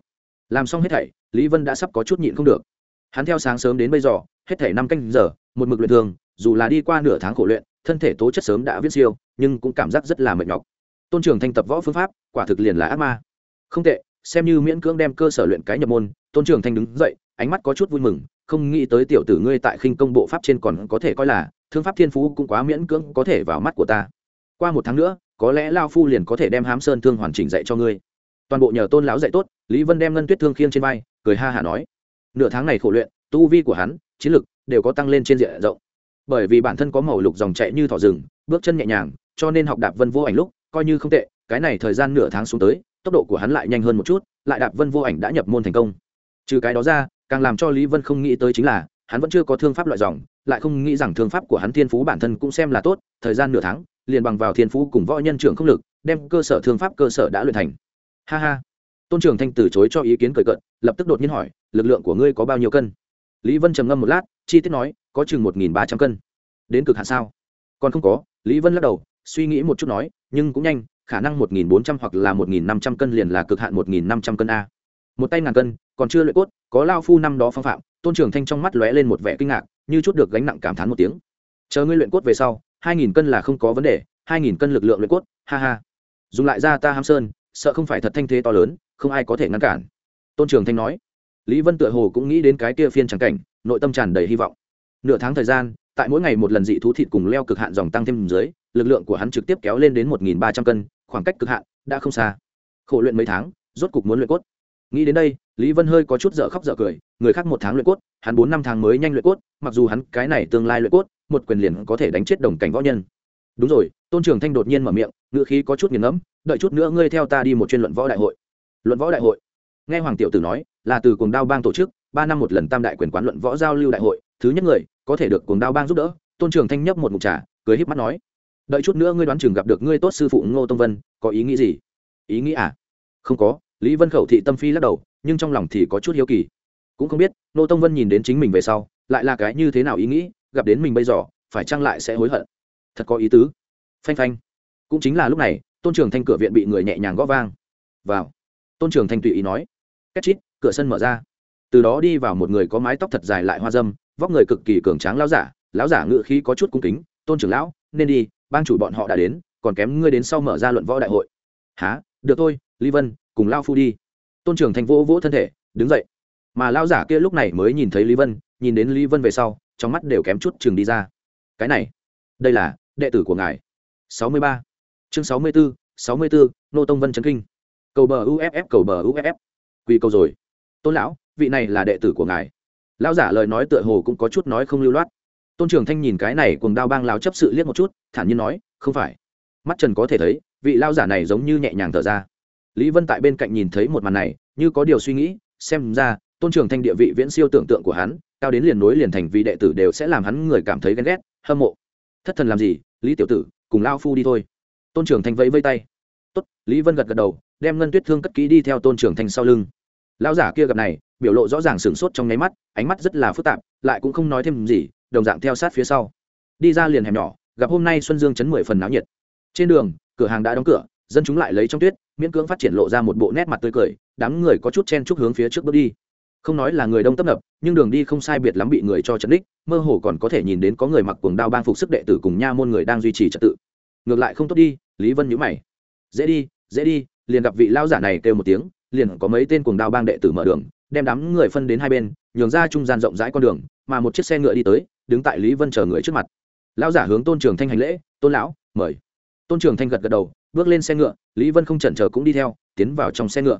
Làm xong hết thảy lý vân đã sắp có chút nhịn không được hắn theo sáng sớm đến bây giờ, hết thảy năm canh giờ, một mực luyện thường, dù là đi qua nửa tháng khổ luyện, thân thể tố chất sớm đã viết siêu, nhưng cũng cảm giác rất là mệt nhọc. Tôn trường thanh tập võ phương pháp, quả thực liền là ác ma. Không tệ, xem như miễn cưỡng đem cơ sở luyện cái nhập môn, tôn trường thanh đứng dậy, ánh mắt có chút vui mừng, không nghĩ tới tiểu tử ngươi tại khinh công bộ pháp trên còn có thể coi là, thương pháp thiên phú cũng quá miễn cưỡng có thể vào mắt của ta. Qua một tháng nữa, có lẽ lao phu liền có thể đem hám sơn thương hoàn chỉnh dạy cho ngươi. Toàn bộ nhờ tôn lão dạy tốt, lý vân đem ngân tuyết thương khiêng trên vai, cười ha hả nói nửa tháng này khổ luyện, tu vi của hắn, chiến lực đều có tăng lên trên diện rộng. Bởi vì bản thân có màu lục dòng chạy như thỏ rừng, bước chân nhẹ nhàng, cho nên học đạp vân vô ảnh lúc, coi như không tệ, cái này thời gian nửa tháng xuống tới, tốc độ của hắn lại nhanh hơn một chút, lại đạp vân vô ảnh đã nhập môn thành công. Trừ cái đó ra, càng làm cho lý vân không nghĩ tới chính là, hắn vẫn chưa có thương pháp loại dòng, lại không nghĩ rằng thương pháp của hắn thiên phú bản thân cũng xem là tốt, thời gian nửa tháng, liền bằng vào thiên phú cùng võ nhân trưởng không lực, đem cơ sở thương pháp cơ sở đã luyện thành. Ha ha. Tôn trường thanh từ chối cho ý kiến cười cợt, lập tức đột nhiên hỏi lực lượng của ngươi có bao nhiêu cân? Lý vân trầm ngâm một lát, chi tiết nói, có chừng một nghìn ba trăm cân. Đến cực hạn sao? Còn không có, lý vân lắc đầu, suy nghĩ một chút nói, nhưng cũng nhanh, khả năng một nghìn bốn trăm hoặc là một nghìn năm trăm cân liền là cực hạn một nghìn năm trăm cân a. Một tay ngàn cân, còn chưa luyện cốt, có lao phu năm đó phong phạm, tôn trường thanh trong mắt lóe lên một vẻ kinh ngạc, như chút được gánh nặng cảm thán một tiếng. Chờ ngươi luyện cốt về sau, hai nghìn cân là không có vấn đề, hai nghìn cân lực lượng luyện cốt, ha ha. Dùng lại ra ta ham sơn, sợ không phải thật thanh thế to lớn, không ai có thể ngăn cản. Tôn trường thanh nói lý vân tựa hồ cũng nghĩ đến cái kia phiên trắng cảnh, nội tâm tràn đầy hy vọng. Nửa tháng thời gian, tại mỗi ngày một lần dị thú thịt cùng leo cực hạn dòng tăng thêm dưới, lực lượng của hắn trực tiếp kéo lên đến một ba trăm cân, khoảng cách cực hạn đã không xa. Khổ luyện mấy tháng, rốt cục muốn luyện cốt. Nghĩ đến đây, lý vân hơi có chút dở khóc dở cười, người khác một tháng luyện cốt, hắn bốn năm tháng mới nhanh luyện cốt, mặc dù hắn cái này tương lai luyện cốt, một quyền liền có thể đánh chết đồng cảnh võ nhân. Đúng rồi, tôn trường thanh đột nhiên mở miệng ngựa khí có chút nghiền ngẫm, đợi chút nữa ngươi theo ta đi một chuyên luận võ đại hội. Luận võ đại hội? Nghe hoàng tiểu tử nói là từ cuồng đao bang tổ chức, ba năm một lần tam đại quyền quán luận võ giao lưu đại hội, thứ nhất người, có thể được cuồng đao bang giúp đỡ, tôn trường thanh nhấp một mục trà, cười híp mắt nói, đợi chút nữa ngươi đoán chừng gặp được ngươi tốt sư phụ ngô tông vân, có ý nghĩ gì? Ý nghĩ à? Không có. Lý vân khẩu thị tâm phi lắc đầu, nhưng trong lòng thì có chút hiếu kỳ. Cũng không biết, ngô tông vân nhìn đến chính mình về sau, lại là cái như thế nào ý nghĩ, gặp đến mình bây giờ, phải chăng lại sẽ hối hận? Thật có ý tứ. Phanh phanh. Cũng chính là lúc này, tôn trường thanh cửa viện bị người nhẹ nhàng gõ vang. Vào. Tôn trường thanh tùy ý nói. Két chít cửa sân mở ra. Từ đó đi vào một người có mái tóc thật dài lại hoa dâm, vóc người cực kỳ cường tráng lão giả lão giả ngự khí có chút cung kính, tôn trưởng lão, nên đi, bang chủ bọn họ đã đến, còn kém ngươi đến sau mở ra luận võ đại hội. Há được thôi, lý vân, cùng lao phu đi. Tôn trưởng thành vỗ vỗ thân thể, đứng dậy. Mà lão giả kia lúc này mới nhìn thấy lý vân, nhìn đến lý vân về sau, trong mắt đều kém chút chừng đi ra. Cái này, đây là đệ tử của ngài. Sáu mươi ba. Chương sáu mươi bốn sáu mươi bốn nô tông vân trấn kinh. Cầu bờ uff cầu bờ uff quy cầu rồi tôn lão, vị này là đệ tử của ngài. Lão giả lời nói tựa hồ cũng có chút nói không lưu loát. Tôn trường thanh nhìn cái này cùng đao bang lao chấp sự liếc một chút, thản nhiên nói, không phải. Mắt trần có thể thấy, vị lao giả này giống như nhẹ nhàng thở ra. Lý vân tại bên cạnh nhìn thấy một màn này, như có điều suy nghĩ, xem ra, tôn trường thanh địa vị viễn siêu tưởng tượng của hắn, cao đến liền nối liền thành vị đệ tử đều sẽ làm hắn người cảm thấy ghen ghét, hâm mộ. Thất thần làm gì, lý tiểu tử, cùng lao phu đi thôi. Tôn trường thanh vẫy vây tay. Tốt. Lý vân gật gật đầu, đem ngân tuyết thương cất kỹ đi theo tôn trường thanh sau lưng lão giả kia gặp này, biểu lộ rõ ràng sửng sốt trong nháy mắt, ánh mắt rất là phức tạp, lại cũng không nói thêm gì, đồng dạng theo sát phía sau. Đi ra liền hẻm nhỏ, gặp hôm nay xuân dương chấn mười phần náo nhiệt. Trên đường, cửa hàng đã đóng cửa, dân chúng lại lấy trong tuyết, miễn cưỡng phát triển lộ ra một bộ nét mặt tươi cười, đám người có chút chen chúc hướng phía trước bước đi. Không nói là người đông tấp nập, nhưng đường đi không sai biệt lắm bị người cho trận đích, mơ hồ còn có thể nhìn đến có người mặc cuồng đao bang phục sức đệ tử cùng nha môn người đang duy trì trật tự. Ngược lại không tốt đi, lý vân nhữ mày. Dễ đi dễ đi, liền gặp vị lao giả này kêu một tiếng liền có mấy tên cuồng đao bang đệ tử mở đường, đem đám người phân đến hai bên, nhường ra trung gian rộng rãi con đường, mà một chiếc xe ngựa đi tới, đứng tại lý vân chờ người trước mặt. Lão giả hướng tôn trường thanh hành lễ, tôn lão, mời. Tôn trường thanh gật gật đầu, bước lên xe ngựa, lý vân không chần chờ cũng đi theo, tiến vào trong xe ngựa.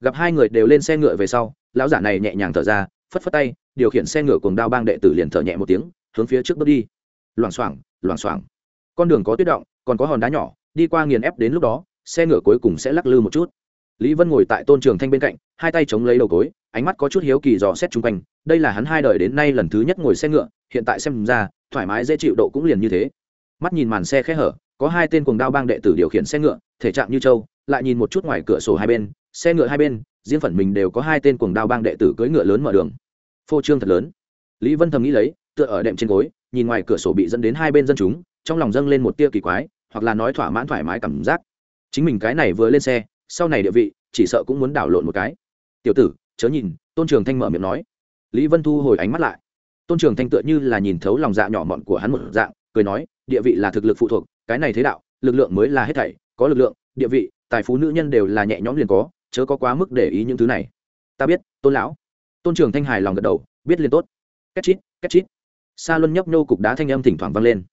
Gặp hai người đều lên xe ngựa về sau, lão giả này nhẹ nhàng thở ra, phất phất tay, điều khiển xe ngựa cùng đao bang đệ tử liền thở nhẹ một tiếng, hướng phía trước bước đi. Loảng xoảng loảng xoảng. Con đường có tuyết động, còn có hòn đá nhỏ, đi qua nghiền ép đến lúc đó, xe ngựa cuối cùng sẽ lắc lư một chút lý vân ngồi tại tôn trường thanh bên cạnh, hai tay chống lấy đầu cối ánh mắt có chút hiếu kỳ dò xét chung quanh, đây là hắn hai đời đến nay lần thứ nhất ngồi xe ngựa, hiện tại xem ra, thoải mái dễ chịu độ cũng liền như thế. Mắt nhìn màn xe khẽ hở, có hai tên cuồng đao bang đệ tử điều khiển xe ngựa, thể trạng như châu lại nhìn một chút ngoài cửa sổ hai bên, xe ngựa hai bên, riêng phần mình đều có hai tên cuồng đao bang đệ tử cưỡi ngựa lớn mở đường. Phô trương thật lớn. Lý vân thầm nghĩ lấy, tựa ở đệm trên gối, nhìn ngoài cửa sổ bị dẫn đến hai bên dân chúng, trong lòng dâng lên một tia kỳ quái, hoặc là nói thỏa mãn thoải mái cảm giác. Chính mình cái này vừa lên xe sau này địa vị, chỉ sợ cũng muốn đảo lộn một cái. Tiểu tử, chớ nhìn, tôn trường thanh mở miệng nói. Lý vân thu hồi ánh mắt lại. Tôn trường thanh tựa như là nhìn thấu lòng dạ nhỏ mọn của hắn một dạng, cười nói, địa vị là thực lực phụ thuộc, cái này thế đạo, lực lượng mới là hết thảy, có lực lượng, địa vị, tài phú nữ nhân đều là nhẹ nhõm liền có, chớ có quá mức để ý những thứ này. Ta biết, tôn lão. Tôn trường thanh hài lòng gật đầu, biết liền tốt. Két chít két chít. Xa luân nhấp nhô cục đá thanh âm thỉnh thoảng vang lên.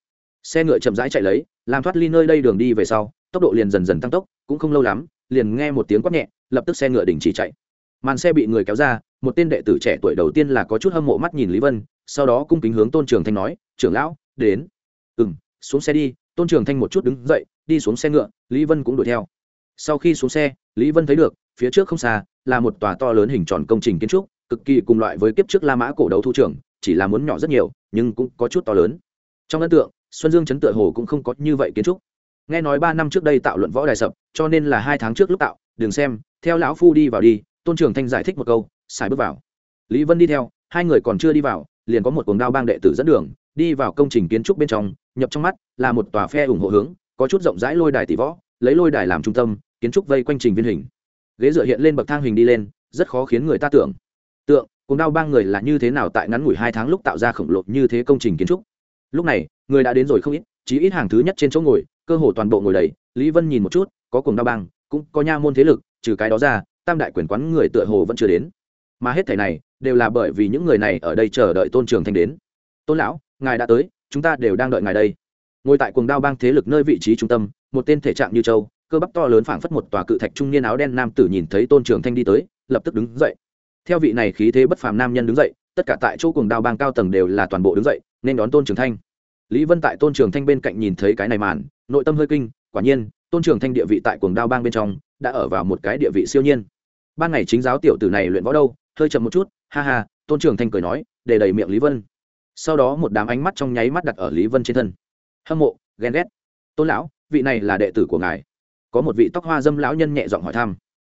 Xe ngựa chậm rãi chạy lấy, làm thoát ly nơi đây đường đi về sau, tốc độ liền dần dần tăng tốc, cũng không lâu lắm liền nghe một tiếng quát nhẹ lập tức xe ngựa đình chỉ chạy. Màn xe bị người kéo ra một tên đệ tử trẻ tuổi đầu tiên là có chút hâm mộ mắt nhìn lý vân sau đó cung kính hướng tôn trường thanh nói trưởng lão đến. Ừ m xuống xe đi. Tôn trường thanh một chút đứng dậy đi xuống xe ngựa lý vân cũng đuổi theo. Sau khi xuống xe lý vân thấy được phía trước không xa là một tòa to lớn hình tròn công trình kiến trúc cực kỳ cùng loại với kiếp trước la mã cổ đấu thu trưởng, chỉ là muốn nhỏ rất nhiều nhưng cũng có chút to lớn. Trong ấn tượng xuân dương chấn tựa hồ cũng không có như vậy kiến trúc nghe nói ba năm trước đây tạo luận võ đài sập, cho nên là hai tháng trước lúc tạo, đừng xem, theo lão phu đi vào đi, tôn trường thanh giải thích một câu, xài bước vào. Lý vân đi theo, hai người còn chưa đi vào, liền có một cuồng đao bang đệ tử dẫn đường, đi vào công trình kiến trúc bên trong, nhập trong mắt là một tòa phe ủng hộ hướng, có chút rộng rãi lôi đài tỷ võ, lấy lôi đài làm trung tâm, kiến trúc vây quanh trình viên hình. Ghế dựa hiện lên bậc thang hình đi lên, rất khó khiến người ta tưởng tượng cùng đao bang người là như thế nào tại ngắn ngủi hai tháng lúc tạo ra khổng lồ như thế công trình kiến trúc. Lúc này, người đã đến rồi không ít, chí ít hàng thứ nhất trên chỗ ngồi cơ hồ toàn bộ ngồi đầy, lý vân nhìn một chút, có cùng đao bang, cũng có nha môn thế lực, trừ cái đó ra, tam đại quyền quán người tựa hồ vẫn chưa đến. Mà hết thảy này, đều là bởi vì những người này ở đây chờ đợi tôn trường thanh đến. Tôn lão, ngài đã tới, chúng ta đều đang đợi ngài đây. Ngồi tại cuồng đao bang thế lực nơi vị trí trung tâm, một tên thể trạng như châu, cơ bắp to lớn phảng phất một tòa cự thạch trung niên áo đen nam tử nhìn thấy tôn trường thanh đi tới, lập tức đứng dậy. Theo vị này khí thế bất phàm nam nhân đứng dậy, tất cả tại chỗ cùng đao bang cao tầng đều là toàn bộ đứng dậy, nên đón tôn trường thanh lý vân tại tôn trường thanh bên cạnh nhìn thấy cái này màn, nội tâm hơi kinh, quả nhiên, tôn trường thanh địa vị tại cuồng đao bang bên trong, đã ở vào một cái địa vị siêu nhiên. Ban ngày chính giáo tiểu tử này luyện võ đâu, hơi chậm một chút, ha ha, tôn trường thanh cười nói, để đầy miệng lý vân. Sau đó một đám ánh mắt trong nháy mắt đặt ở lý vân trên thân. Hâm mộ, ghen ghét. Tôn lão, vị này là đệ tử của ngài. Có một vị tóc hoa dâm lão nhân nhẹ giọng hỏi thăm.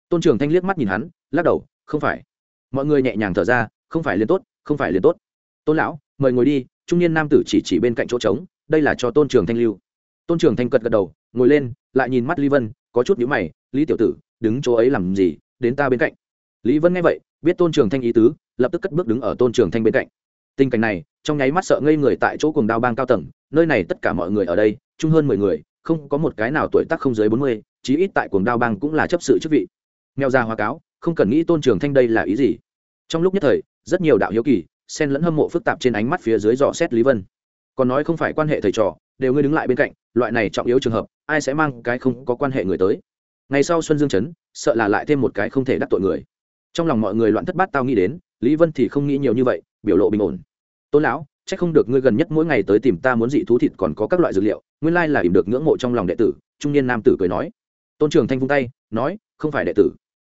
Tôn trường thanh liếc mắt nhìn hắn, lắc đầu, không phải. Mọi người nhẹ nhàng thở ra, không phải liền tốt, không phải liền tốt. Tôn lão, mời ngồi đi trung niên nam tử chỉ chỉ bên cạnh chỗ trống, đây là cho tôn trường thanh lưu. Tôn trường thanh cật gật đầu, ngồi lên, lại nhìn mắt lý vân, có chút nhíu mày, lý tiểu tử, đứng chỗ ấy làm gì? Đến ta bên cạnh. Lý vân nghe vậy, biết tôn trường thanh ý tứ, lập tức cất bước đứng ở tôn trường thanh bên cạnh. Tình cảnh này, trong nháy mắt sợ ngây người tại chỗ cùng đao bang cao tầng, nơi này tất cả mọi người ở đây, chung hơn mười người, không có một cái nào tuổi tác không dưới bốn mươi, chí ít tại cuồng đao bang cũng là chấp sự chức vị. Mèo ra hoa cáo, không cần nghĩ tôn trường thanh đây là ý gì. Trong lúc nhất thời, rất nhiều đạo hiếu kỳ xen lẫn hâm mộ phức tạp trên ánh mắt phía dưới dò xét lý vân. Còn nói không phải quan hệ thầy trò, đều ngươi đứng lại bên cạnh, loại này trọng yếu trường hợp, ai sẽ mang cái không có quan hệ người tới? Ngày sau xuân dương chấn, sợ là lại thêm một cái không thể đắc tội người. Trong lòng mọi người loạn thất bát tao nghĩ đến, lý vân thì không nghĩ nhiều như vậy, biểu lộ bình ổn. Tôn lão c h ắ c không được ngươi gần nhất mỗi ngày tới tìm ta muốn dị thú thịt còn có các loại dược liệu, nguyên lai là ìm được ngưỡng mộ trong lòng đệ tử, trung niên nam tử cười nói. Tôn trường thanh vung tay, nói, không phải đệ tử.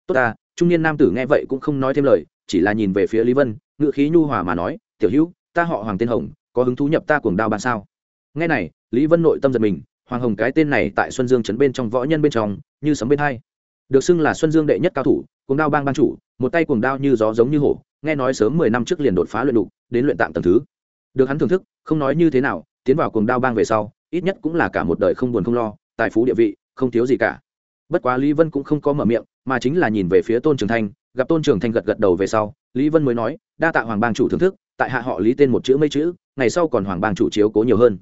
Tốt ta, trung niên nam tử nghe vậy cũng không nói thêm lời, chỉ là nhìn về phía lý vân ngự khí nhu hòa mà nói, tiểu hữu, ta họ hoàng tên hồng, có hứng thú nhập ta cuồng đao bàn sao? Nghe này, lý vân nội tâm giật mình, hoàng hồng cái tên này tại xuân dương trấn bên trong võ nhân bên trong, như sấm bên hai. Được xưng là xuân dương đệ nhất cao thủ, cuồng đao bang ban chủ, một tay cuồng đao như gió giống như hổ, nghe nói sớm mười năm trước liền đột phá luyện đục, đến luyện tạm tầng thứ. Được hắn thưởng thức, không nói như thế nào, tiến vào cuồng đao bang về sau, ít nhất cũng là cả một đời không buồn không lo, tài phú địa vị, không thiếu gì cả. Bất quá lý vân cũng không có mở miệng, mà chính là nhìn về phía tôn trường thanh, gặp tôn trường thanh gật gật đầu về sau lý vân mới nói, đa tạ hoàng bang chủ thưởng thức, tại hạ họ lý tên một chữ mấy chữ, ngày sau còn hoàng bang chủ chiếu cố nhiều hơn.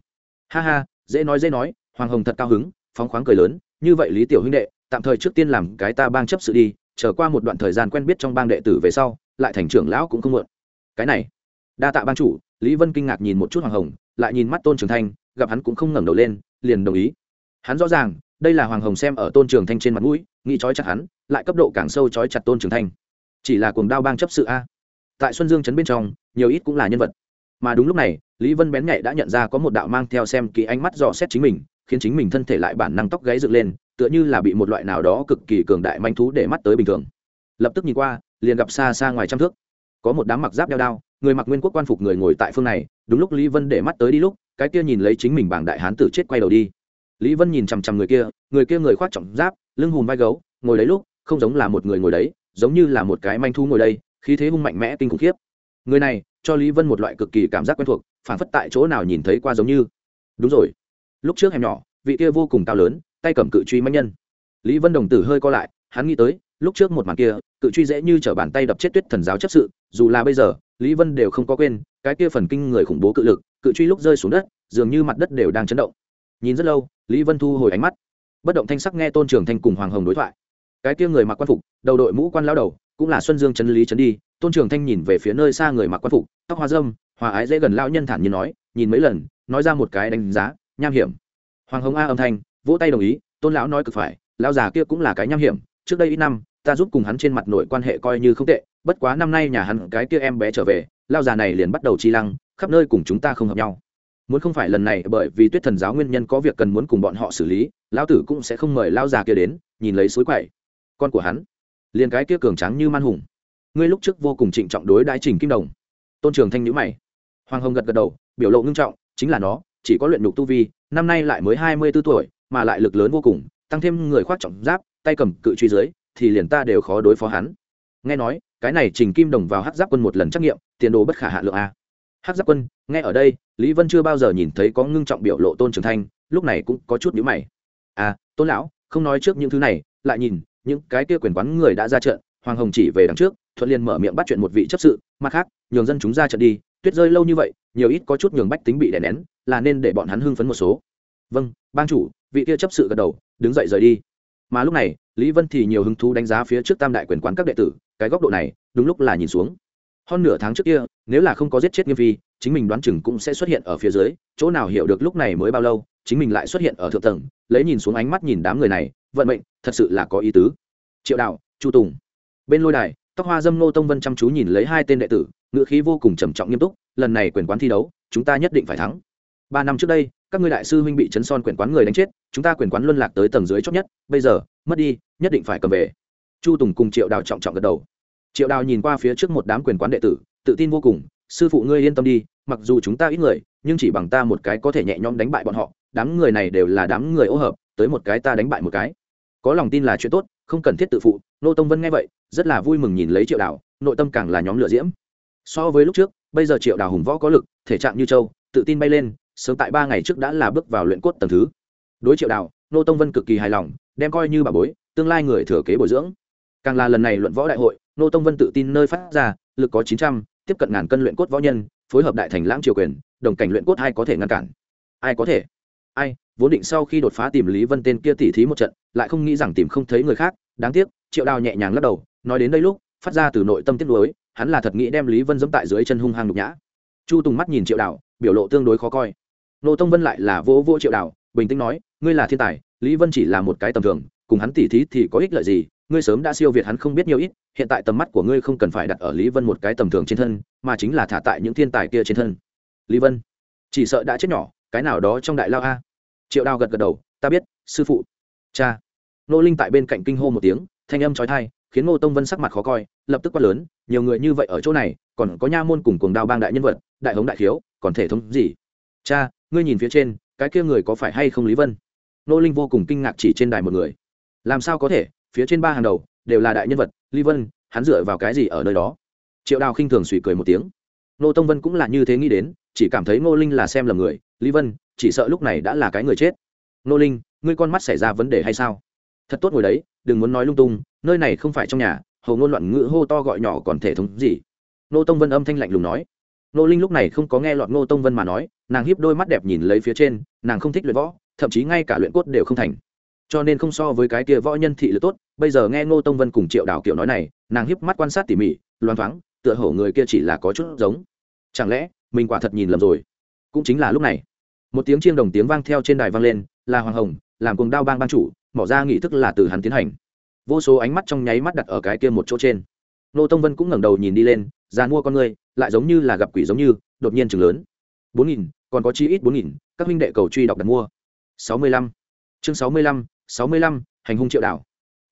Ha ha, dễ nói dễ nói, hoàng hồng thật cao hứng, phóng khoáng cười lớn, như vậy lý tiểu huynh đệ, tạm thời trước tiên làm cái ta bang chấp sự đi trở qua một đoạn thời gian quen biết trong bang đệ tử về sau, lại thành trưởng lão cũng không muộn. Cái này, đa tạ bang chủ, lý vân kinh ngạc nhìn một chút hoàng hồng, lại nhìn mắt tôn trường thanh, gặp hắn cũng không ngẩng đầu lên, liền đồng ý. Hắn rõ ràng, đây là hoàng hồng xem ở tôn trường thanh trên mặt mũi, nghĩ trói chặt hắn, lại cấp độ càng sâu trói chặt tôn trường thanh chỉ là cuồng đao bang chấp sự a. Tại xuân dương trấn bên trong, nhiều ít cũng là nhân vật. Mà đúng lúc này, lý vân bén nhạy đã nhận ra có một đạo mang theo xem kỹ ánh mắt dò xét chính mình, khiến chính mình thân thể lại bản năng tóc gáy dựng lên, tựa như là bị một loại nào đó cực kỳ cường đại manh thú để mắt tới bình thường. Lập tức nhìn qua, liền gặp xa xa ngoài trăm thước, có một đám mặc giáp đeo đao, người mặc nguyên quốc quan phục người ngồi tại phương này, đúng lúc lý vân để mắt tới đi lúc, cái kia nhìn lấy chính mình bảng đại hán tử chết quay đầu đi. Lý vân nhìn chằm chằm người kia người kia người khoác trọng giáp, lưng hùm vai gấu, ngồi đấy lúc, không giống là một người ngồi đấy giống như là một cái manh thu ngồi đây, khí thế hung mạnh mẽ kinh khủng khiếp. Người này, cho lý vân một loại cực kỳ cảm giác quen thuộc phản phất tại chỗ nào nhìn thấy qua giống như. Đúng rồi. Lúc trước hẻm nhỏ, vị kia vô cùng cao lớn, tay cầm cự truy manh nhân. Lý vân đồng tử hơi co lại, hắn nghĩ tới, lúc trước một màn kia, cự truy dễ như t r ở bàn tay đập chết tuyết thần giáo chấp sự, dù là bây giờ, lý vân đều không có quên, cái kia phần kinh người khủng bố cự lực, cự truy lúc rơi xuống đất, dường như mặt đất đều đang chấn động. Nhìn rất lâu, lý vân thu hồi ánh mắt. Bất động thanh sắc nghe tôn trường thanh cùng hoàng hồng đối thoại cái kia người mặc quan phục, đầu đội mũ quan lao đầu, cũng là xuân dương trấn lý trấn đi, tôn trường thanh nhìn về phía nơi xa người mặc quan phục, tóc hoa dâm hòa ái dễ gần lao nhân thản nhiên nói, nhìn mấy lần, nói ra một cái đánh giá, nham hiểm. Hoàng hồng a âm thanh, vỗ tay đồng ý, tôn lão nói cực phải, lão già kia cũng là cái nham hiểm, trước đây ít năm, ta giúp cùng hắn trên mặt nội quan hệ coi như không tệ, bất quá năm nay nhà hắn cái kia em bé trở về lao già này liền bắt đầu chi lăng, khắp nơi cùng chúng ta không hợp nhau. Muốn không phải lần này bởi vì tuyết thần giáo nguyên nhân có việc cần muốn cùng bọn họ xử lý, lão tử cũng sẽ không mời lao già kia đến, nhìn lấy suối quậy con của hắn. Liền cái kia cường tráng như man hùng. Ngươi lúc trước vô cùng trịnh trọng đối đãi trình kim đồng. Tôn trường thanh nhữ mày. Hoàng hồng gật gật đầu, biểu lộ ngưng trọng, chính là nó, chỉ có luyện nhục tu vi, năm nay lại mới hai mươi b ố tuổi, mà lại lực lớn vô cùng, tăng thêm người khoác trọng giáp, tay cầm cự truy dưới, thì liền ta đều khó đối phó hắn. Nghe nói, cái này trình kim đồng vào hát giáp quân một lần trắc nghiệm, tiền đồ bất khả hạ lượng a. Hát giáp quân, nghe ở đây, lý vân chưa bao giờ nhìn thấy có ngưng trọng biểu lộ tôn trường thanh, lúc này cũng có chút nhữ mày. À tôn lão, không nói trước những thứ này, lại nhìn những cái kia quyền quán người đã ra trận, hoàng hồng chỉ về đằng trước, thuận liền mở miệng bắt chuyện một vị chấp sự, mặt khác, nhường dân chúng ra trận đi, tuyết rơi lâu như vậy, nhiều ít có chút nhường bách tính bị đè nén, là nên để bọn hắn hưng phấn một số. Vâng ban chủ, vị kia chấp sự gật đầu, đứng dậy rời đi. Mà lúc này, lý vân thì nhiều hứng thú đánh giá phía trước tam đại quyền quán các đệ tử, cái góc độ này, đúng lúc là nhìn xuống. Hơn nửa tháng trước kia, nếu là không có giết chết nghiêm phi, chính mình đoán chừng cũng sẽ xuất hiện ở phía dưới, chỗ nào hiểu được lúc này mới bao lâu chính mình lại xuất hiện ở thượng tầng, lấy nhìn xuống ánh mắt nhìn đám người này, vận mệnh, thật sự là có ý tứ. Triệu đạo, chu tùng. Bên lôi đài, tóc hoa dâm nô tông vân chăm chú nhìn lấy hai tên đệ tử ngựa khí vô cùng trầm trọng nghiêm túc, lần này quyền quán thi đấu, chúng ta nhất định phải thắng. Ba năm trước đây, các ngươi đại sư huynh bị chấn son quyền quán người đánh chết, chúng ta quyền quán luân lạc tới tầng dưới chót nhất, bây giờ, mất đi, nhất định phải cầm về. Chu tùng cùng triệu đào trọng trọng gật đầu. Triệu đào nhìn qua phía trước một đám quyền quán đệ tử, tự tin vô cùng, sư phụ ngươi yên tâm đi, mặc dù chúng ta ít người, nhưng chỉ bằng ta một cái có thể nhẹ nhõm đánh bại bọn họ đám người này đều là đám người ô hợp, tới một cái ta đánh bại một cái. Có lòng tin là chuyện tốt, không cần thiết tự phụ, nô tông vân nghe vậy, rất là vui mừng nhìn lấy triệu đào, nội tâm càng là nhóm lửa diễm. So với lúc trước, bây giờ triệu đào hùng võ có lực, thể trạng như châu, tự tin bay lên, sớm tại ba ngày trước đã là bước vào luyện cốt tầng thứ. Đối triệu đào, nô tông vân cực kỳ hài lòng, đem coi như bà bối, tương lai người thừa kế bồi dưỡng. Càng là lần này luận võ đại hội, nô tông vân tự tin nơi phát ra, lực có chín trăm, tiếp cận ngàn cân luyện cốt võ nhân, phối hợp đại thành lãng triều quyền, đồng cảnh luyện cốt ai có thể ngăn cản? Ai có thể? Ai, vốn định sau khi đột phá tìm lý vân tên kia tỉ thí một trận, lại không nghĩ rằng tìm không thấy người khác. Đáng tiếc, triệu đào nhẹ nhàng lắc đầu, nói đến đây lúc, phát ra từ nội tâm tiếc nuối, hắn là thật nghĩ đem lý vân dẫm tại dưới chân hung hăng nhục nhã. Chu tùng mắt nhìn triệu đào, biểu lộ tương đối khó coi. Nô tông vân lại là vô vô triệu đào, bình tĩnh nói, ngươi là thiên tài, lý vân chỉ là một cái tầm thường, cùng hắn tỉ thí thì có ích lợi gì? Ngươi sớm đã siêu việt hắn không biết nhiều ít, hiện tại tầm mắt của ngươi không cần phải đặt ở lý vân một cái tầm thường trên thân, mà chính là thả tại những thiên tài kia trên thân. Lý vân, chỉ sợ đã chết nhỏ, cái nào đó trong đại lao a? Triệu đào gật gật đầu, ta biết, sư phụ. Cha. Nô linh tại bên cạnh kinh hô một tiếng, thanh âm trói thai khiến ngô tông vân sắc mặt khó coi, lập tức quát lớn, nhiều người như vậy ở chỗ này, còn có nha môn cùng cuồng đao bang đại nhân vật, đại hống đại khiếu, còn thể thống gì? Cha, ngươi nhìn phía trên, cái kia người có phải hay không lý vân? Nô linh vô cùng kinh ngạc chỉ trên đài một người. Làm sao có thể, phía trên ba hàng đầu, đều là đại nhân vật, lý vân, hắn dựa vào cái gì ở nơi đó? Triệu đào khinh thường suy cười một tiếng. Nô tông vân cũng là như thế nghĩ đến, chỉ cảm thấy ngô linh là xem lầm người, lý vân chỉ sợ lúc này đã là cái người chết. Nô linh, ngươi con mắt xảy ra vấn đề hay sao? Thật tốt ngồi đấy, đừng muốn nói lung tung, nơi này không phải trong nhà, hầu ngôn loạn ngữ hô to gọi nhỏ còn thể thống gì? Nô tông vân âm thanh lạnh lùng nói. Nô linh lúc này không có nghe lọt nô tông vân mà nói, nàng hiếp đôi mắt đẹp nhìn lấy phía trên, nàng không thích luyện võ, thậm chí ngay cả luyện cốt đều không thành. Cho nên không so với cái kia võ nhân thị lực tốt, bây giờ nghe ngô tông vân cùng triệu đào kiểu nói này, nàng hiếp mắt quan sát tỉ mỉ loan thoáng, tựa hổ người kia chỉ là có chút giống. Chẳng lẽ mình quả thật nhìn lầm rồi? Cũng chính là lúc này một tiếng chiêng đồng tiếng vang theo trên đài vang lên, là hoàng hồng, làm cùng đao bang ban chủ, mỏ ra nghị thức là từ hắn tiến hành. Vô số ánh mắt trong nháy mắt đặt ở cái kia một chỗ trên. Nô tông vân cũng ngẩng đầu nhìn đi lên, ra mua con người lại giống như là gặp quỷ giống như, đột nhiên chừng lớn. Bốn nghìn, còn có chi ít bốn nghìn, các huynh đệ cầu truy đọc đặt mua. Sáu mươi lăm. Chương sáu mươi lăm, sáu mươi lăm, hành hung triệu đảo.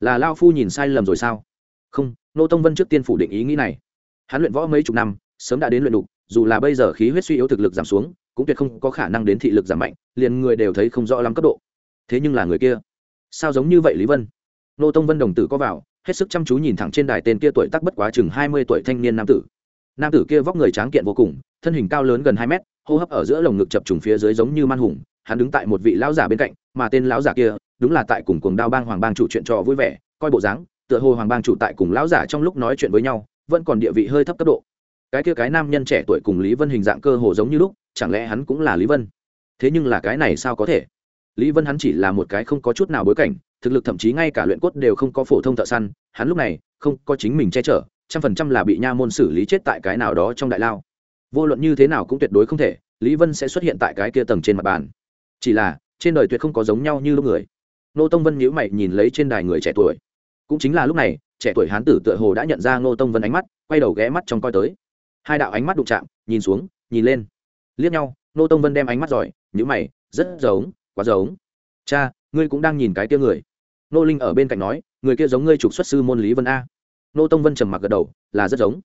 Là lao phu nhìn sai lầm rồi sao? Không, nô tông vân trước tiên phủ định ý nghĩ này. Hắn luyện võ mấy chục năm, sớm đã đến luyện đục, dù là bây giờ khí huyết suy yếu thực lực giảm xuống cũng tuyệt không có khả năng đến thị lực giảm mạnh, liền người đều thấy không rõ lắm cấp độ. Thế nhưng là người kia, sao giống như vậy lý vân? Nô tông vân đồng tử có vào, hết sức chăm chú nhìn thẳng trên đài tên kia tuổi tác bất quá chừng hai mươi tuổi thanh niên nam tử. Nam tử kia vóc người tráng kiện vô cùng, thân hình cao lớn gần hai mét, hô hấp ở giữa lồng ngực chập trùng phía dưới giống như man hùng, hắn đứng tại một vị lão giả bên cạnh, mà tên lão giả kia, đúng là tại cùng cuồng đao bang hoàng bang chủ chuyện trò vui vẻ, coi bộ dáng, tựa hồ hoàng bang chủ tại cùng lão giả trong lúc nói chuyện với nhau, vẫn còn địa vị hơi thấp cấp độ. Cái kia cái nam nhân trẻ tuổi cùng lý vân hình dạng cơ hồ giống như lúc chẳng lẽ hắn cũng là lý vân? Thế nhưng là cái này sao có thể? Lý vân hắn chỉ là một cái không có chút nào bối cảnh, thực lực thậm chí ngay cả luyện cốt đều không có phổ thông thợ săn, hắn lúc này không có chính mình che chở, trăm phần trăm là bị nha môn xử lý chết tại cái nào đó trong đại lao. Vô luận như thế nào cũng tuyệt đối không thể, lý vân sẽ xuất hiện tại cái kia tầng trên mặt bàn. Chỉ là, trên đời tuyệt không có giống nhau như lúc người. Nô tông vân nhíu mày nhìn lấy trên đài người trẻ tuổi. Cũng chính là lúc này, trẻ tuổi hán tử tựa hồ đã nhận ra nô tông vân ánh mắt, quay đầu ghé mắt trong coi tới. Hai đạo ánh mắt đụng chạm, nhìn xuống, nhìn lên liếc nhau, nô tông vân đem ánh mắt giỏi nhữ mày, rất giống, quá giống. Cha, ngươi cũng đang nhìn cái kia người. Nô linh ở bên cạnh nói, người kia giống ngươi trục xuất sư môn lý vân a. Nô tông vân trầm mặc gật đầu, là rất giống.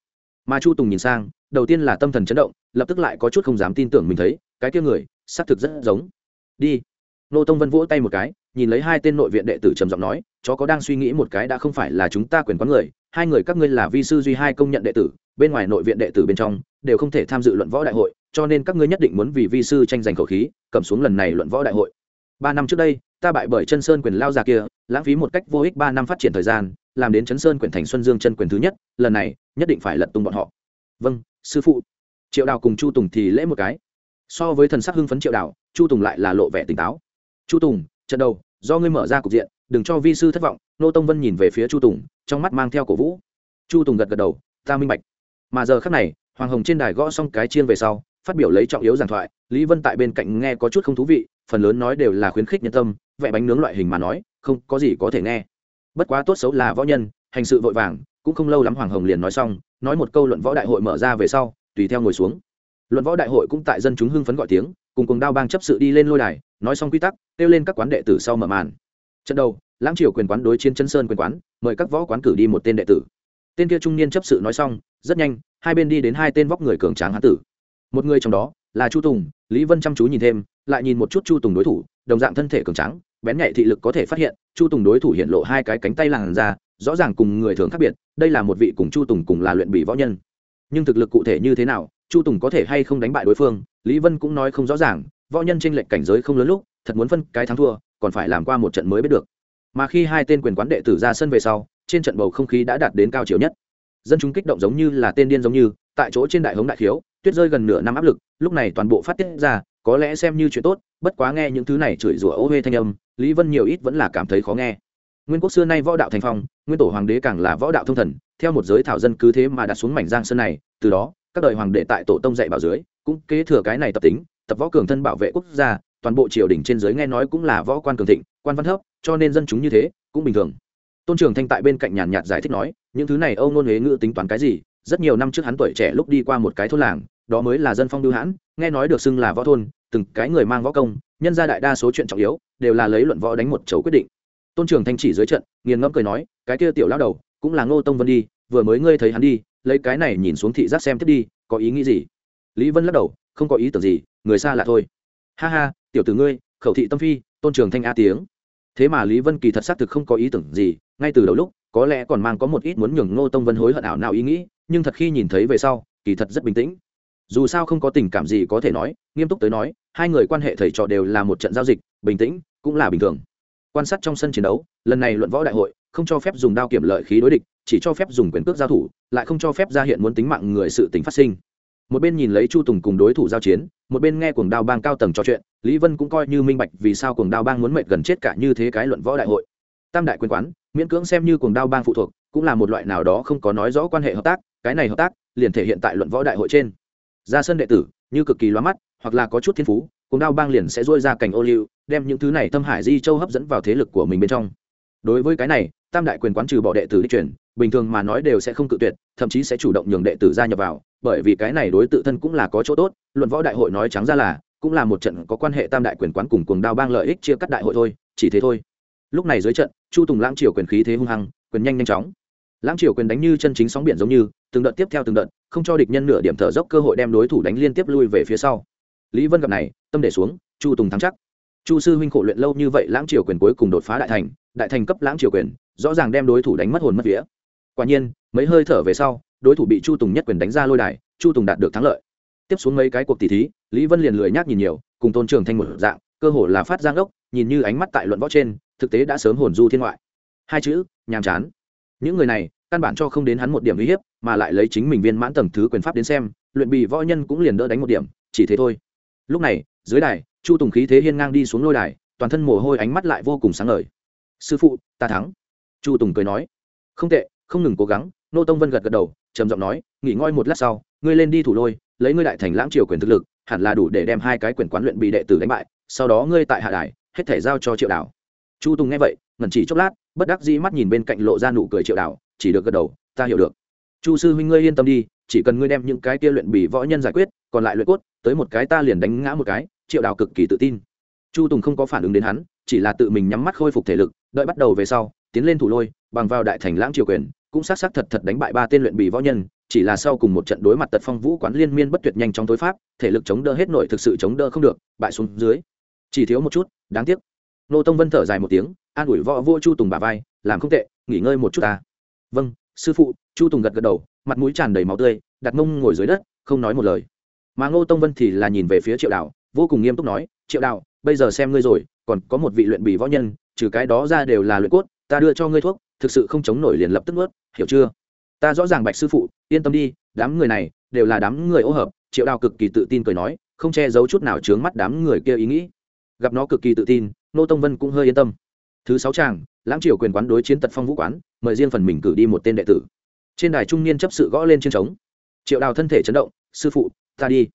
Mà chu tùng nhìn sang, đầu tiên là tâm thần chấn động, lập tức lại có chút không dám tin tưởng mình thấy, cái kia người, xác thực rất giống. Đi. Nô tông vân vỗ tay một cái, nhìn lấy hai tên nội viện đệ tử trầm giọng nói, chó có đang suy nghĩ một cái đã không phải là chúng ta quyền quán người, hai người các ngươi là vi sư duy hai công nhận đệ tử bên ngoài nội viện đệ tử bên trong đều không thể tham dự luận võ đại hội, cho nên các ngươi nhất định muốn vì vi sư tranh giành khẩu khí, cầm xuống lần này luận võ đại hội. Ba năm trước đây, ta bại bởi chân sơn quyền lao già kia, lãng phí một cách vô ích ba năm phát triển thời gian, làm đến chấn sơn quyền thành xuân dương chân quyền thứ nhất, lần này, nhất định phải lật tung bọn họ. Vâng sư phụ. Triệu đào cùng chu tùng thì lễ một cái. So với thần sắc hưng phấn triệu đào, chu tùng lại là lộ vẻ tỉnh táo. Chu tùng, trận đầu, do ngươi mở ra cục diện, đừng cho vi sư thất vọng. Nô tông vân nhìn về phía chu tùng, trong mắt mang theo cổ vũ. Chu tùng gật gật đầu, ta minh bạch mà giờ khắc này, hoàng hồng trên đài gõ xong cái chiên về sau, phát biểu lấy trọng yếu giảng thoại, lý vân tại bên cạnh nghe có chút không thú vị, phần lớn nói đều là khuyến khích nhân tâm, vẽ bánh nướng loại hình mà nói, không có gì có thể nghe. Bất quá tốt xấu là võ nhân, hành sự vội vàng, cũng không lâu lắm hoàng hồng liền nói xong, nói một câu luận võ đại hội mở ra về sau, tùy theo ngồi xuống. Luận võ đại hội cũng tại dân chúng hưng phấn gọi tiếng, cùng cùng đao bang chấp sự đi lên lôi đài, nói xong quy tắc, kêu lên các quán đệ tử sau mở màn. Trận đầu, lãng triều quyền quán đối chiến chân sơn quyền quán, mời các võ quán cử đi một tên đệ tử tên kia trung niên chấp sự nói xong, rất nhanh, hai bên đi đến hai tên vóc người cường tráng hán tử. Một người trong đó là chu tùng, lý vân chăm chú nhìn thêm, lại nhìn một chút chu tùng đối thủ, đồng dạng thân thể cường tráng, bén nhạy thị lực có thể phát hiện, chu tùng đối thủ hiện lộ hai cái cánh tay làn ra rõ ràng cùng người thường khác biệt, đây là một vị cùng chu tùng cùng là luyện bị võ nhân. Nhưng thực lực cụ thể như thế nào, chu tùng có thể hay không đánh bại đối phương, lý vân cũng nói không rõ ràng, võ nhân tranh lệch cảnh giới không lớn lúc, thật muốn phân cái thắng thua, còn phải làm qua một trận mới biết được. Mà khi hai tên quyền quán đệ tử ra sân về sau trên trận bầu không khí đã đạt đến cao chiều nhất. Dân chúng kích động giống như là tên điên giống như, tại chỗ trên đại hống đại khiếu, tuyết rơi gần nửa năm áp lực, lúc này toàn bộ phát tiết ra, có lẽ xem như chuyện tốt, bất quá nghe những thứ này chửi rủa ô huê thanh âm, lý vân nhiều ít vẫn là cảm thấy khó nghe. Nguyên quốc xưa nay võ đạo thành phong, nguyên tổ hoàng đế càng là võ đạo thông thần, theo một giới thảo dân cứ thế mà đặt xuống mảnh giang sơn này, từ đó, các đời hoàng đệ tại tổ tông dạy bảo dưới, cũng kế thừa cái này tập tính, tập võ cường thân bảo vệ quốc gia, toàn bộ triều đình trên giới nghe nói cũng là võ quan cường thịnh, quan văn thấp, cho nên dân chúng như thế, cũng bình thường tôn trường thanh tại bên cạnh nhàn nhạt giải thích nói, những thứ này âu nôn huế ngữ tính toán cái gì? Rất nhiều năm trước hắn tuổi trẻ lúc đi qua một cái thôn làng, đó mới là dân phong lưu hãn, nghe nói được xưng là võ thôn, từng cái người mang võ công, nhân ra đại đa số chuyện trọng yếu, đều là lấy luận võ đánh một chấu quyết định. Tôn trường thanh chỉ dưới trận, nghiền ngẫm cười nói, cái kia tiểu lao đầu, cũng là ngô tông vân đi, vừa mới ngươi thấy hắn đi, lấy cái này nhìn xuống thị giác xem tiếp đi, có ý nghĩ gì? Lý vân lắc đầu, không có ý tưởng gì, người xa lạ thôi. Ha ha, tiểu tử ngươi, khẩu thị tâm phi, tôn trường thanh a tiếng thế mà lý vân kỳ thật xác thực không có ý tưởng gì, ngay từ đầu lúc, có lẽ còn mang có một ít muốn nhường ngô tông vân hối hận ảo nào ý nghĩ, nhưng thật khi nhìn thấy về sau, kỳ thật rất bình tĩnh. Dù sao không có tình cảm gì có thể nói, nghiêm túc tới nói, hai người quan hệ thầy trò đều là một trận giao dịch, bình tĩnh cũng là bình thường. Quan sát trong sân chiến đấu, lần này luận võ đại hội, không cho phép dùng đao kiểm lợi khí đối địch, chỉ cho phép dùng quyền cước giao thủ, lại không cho phép ra hiện muốn tính mạng người sự tính phát sinh một bên nhìn lấy chu tùng cùng đối thủ giao chiến, một bên nghe cuồng đao bang cao tầng trò chuyện, lý vân cũng coi như minh bạch vì sao cuồng đao bang muốn mệnh gần chết cả như thế cái luận võ đại hội. Tam đại quyền quán, miễn cưỡng xem như cuồng đao bang phụ thuộc, cũng là một loại nào đó không có nói rõ quan hệ hợp tác, cái này hợp tác, liền thể hiện tại luận võ đại hội trên. Ra sân đệ tử, như cực kỳ loa mắt, hoặc là có chút thiên phú, cuồng đao bang liền sẽ dôi ra cảnh ô liu, đem những thứ này thâm hải di châu hấp dẫn vào thế lực của mình bên trong. Đối với cái này, tam đại quyền quán trừ bỏ đệ tử đi chuyển, bình thường mà nói đều sẽ không cự tuyệt, thậm chí sẽ chủ động nhường đệ tử gia nhập vào bởi vì cái này đối tự thân cũng là có chỗ tốt, luận võ đại hội nói trắng ra là, cũng là một trận có quan hệ tam đại quyền quán cùng cuồng đao bang lợi ích chia cắt đại hội thôi, chỉ thế thôi. Lúc này dưới trận, chu tùng lãng triều quyền khí thế hung hăng, quyền nhanh nhanh chóng. Lãng triều quyền đánh như chân chính sóng biển giống như, từng đợt tiếp theo từng đợt, không cho địch nhân nửa điểm thở dốc cơ hội đem đối thủ đánh liên tiếp lui về phía sau. Lý vân gặp này, tâm để xuống, chu tùng thắng chắc. Chu sư huynh khổ luyện lâu như vậy, lãng triều quyền cuối cùng đột phá đại thành đại thành cấp lãng triều quyền, rõ ràng đem đối thủ đánh mất hồn mất vía. Quả nhiên, mấy hơi thở về sau đối thủ bị chu tùng nhất quyền đánh ra lôi đài, chu tùng đạt được thắng lợi. Tiếp xuống mấy cái cuộc tỷ thí, lý vân liền lười nhác nhìn nhiều, cùng tôn trường thanh một dạng, cơ hồ là phát giang ốc nhìn như ánh mắt tại luận võ trên, thực tế đã sớm hồn du thiên ngoại. Hai chữ, nhàm chán. Những người này, căn bản cho không đến hắn một điểm uy hiếp, mà lại lấy chính mình viên mãn tầng thứ quyền pháp đến xem, luyện bì võ nhân cũng liền đỡ đánh một điểm, chỉ thế thôi. Lúc này, dưới đài, chu tùng khí thế hiên ngang đi xuống lôi đài, toàn thân mồ hôi ánh mắt lại vô cùng sáng ngời. Sư phụ, ta thắng. Chu tùng cười nói. Không tệ, không ngừng cố gắng. Nô tông vân gật gật đầu trầm giọng nói, nghỉ ngơi một lát sau, ngươi lên đi thủ lôi, lấy ngươi đại thành lãng triều quyền thực lực, hẳn là đủ để đem hai cái quyền quán luyện bị đệ tử đánh bại, sau đó ngươi tại hạ đài, hết thể giao cho triệu đảo. Chu tùng nghe vậy, ngẩn chỉ chốc lát, bất đắc dĩ mắt nhìn bên cạnh lộ ra nụ cười triệu đảo, chỉ được gật đầu, ta hiểu được. Chu sư huynh ngươi yên tâm đi, chỉ cần ngươi đem những cái kia luyện bì võ nhân giải quyết, còn lại luyện cốt, tới một cái ta liền đánh ngã một cái, triệu đào cực kỳ tự tin. Chu tùng không có phản ứng đến hắn, chỉ là tự mình nhắm mắt khôi phục thể lực, đợi bắt đầu về sau, tiến lên thủ lôi, bằng vào đại thành lãng triều quyền cũng xác xác thật thật đánh bại ba tên luyện bì võ nhân, chỉ là sau cùng một trận đối mặt tật phong vũ quán liên miên bất tuyệt nhanh trong tối pháp, thể lực chống đỡ hết nội thực sự chống đỡ không được, bại xuống dưới. Chỉ thiếu một chút, đáng tiếc. Nô tông vân thở dài một tiếng, an ủi võ vua chu tùng bà vai, làm không tệ, nghỉ ngơi một chút ta. Vâng sư phụ. Chu tùng gật gật đầu, mặt mũi tràn đầy máu tươi, đặt mông ngồi dưới đất, không nói một lời. Mà ngô tông vân thì là nhìn về phía triệu đạo, vô cùng nghiêm túc nói, triệu đạo, bây giờ xem ngươi rồi, còn có một vị luyện bì võ nhân, trừ cái đó ra đều là luyện cốt, ta đưa cho ngươi thuốc thực sự không chống nổi liền lập tức nuốt, hiểu chưa? Ta rõ ràng bạch sư phụ, yên tâm đi, đám người này đều là đám người ô hợp, triệu đào cực kỳ tự tin cười nói, không che giấu chút nào chướng mắt đám người kia ý nghĩ. Gặp nó cực kỳ tự tin, nô tông vân cũng hơi yên tâm. Thứ sáu tràng lãng triều quyền quán đối chiến tật phong vũ quán, mời riêng phần mình cử đi một tên đệ tử. Trên đài trung niên chấp sự gõ lên trên trống. Triệu đào thân thể chấn động, sư phụ, ta đi.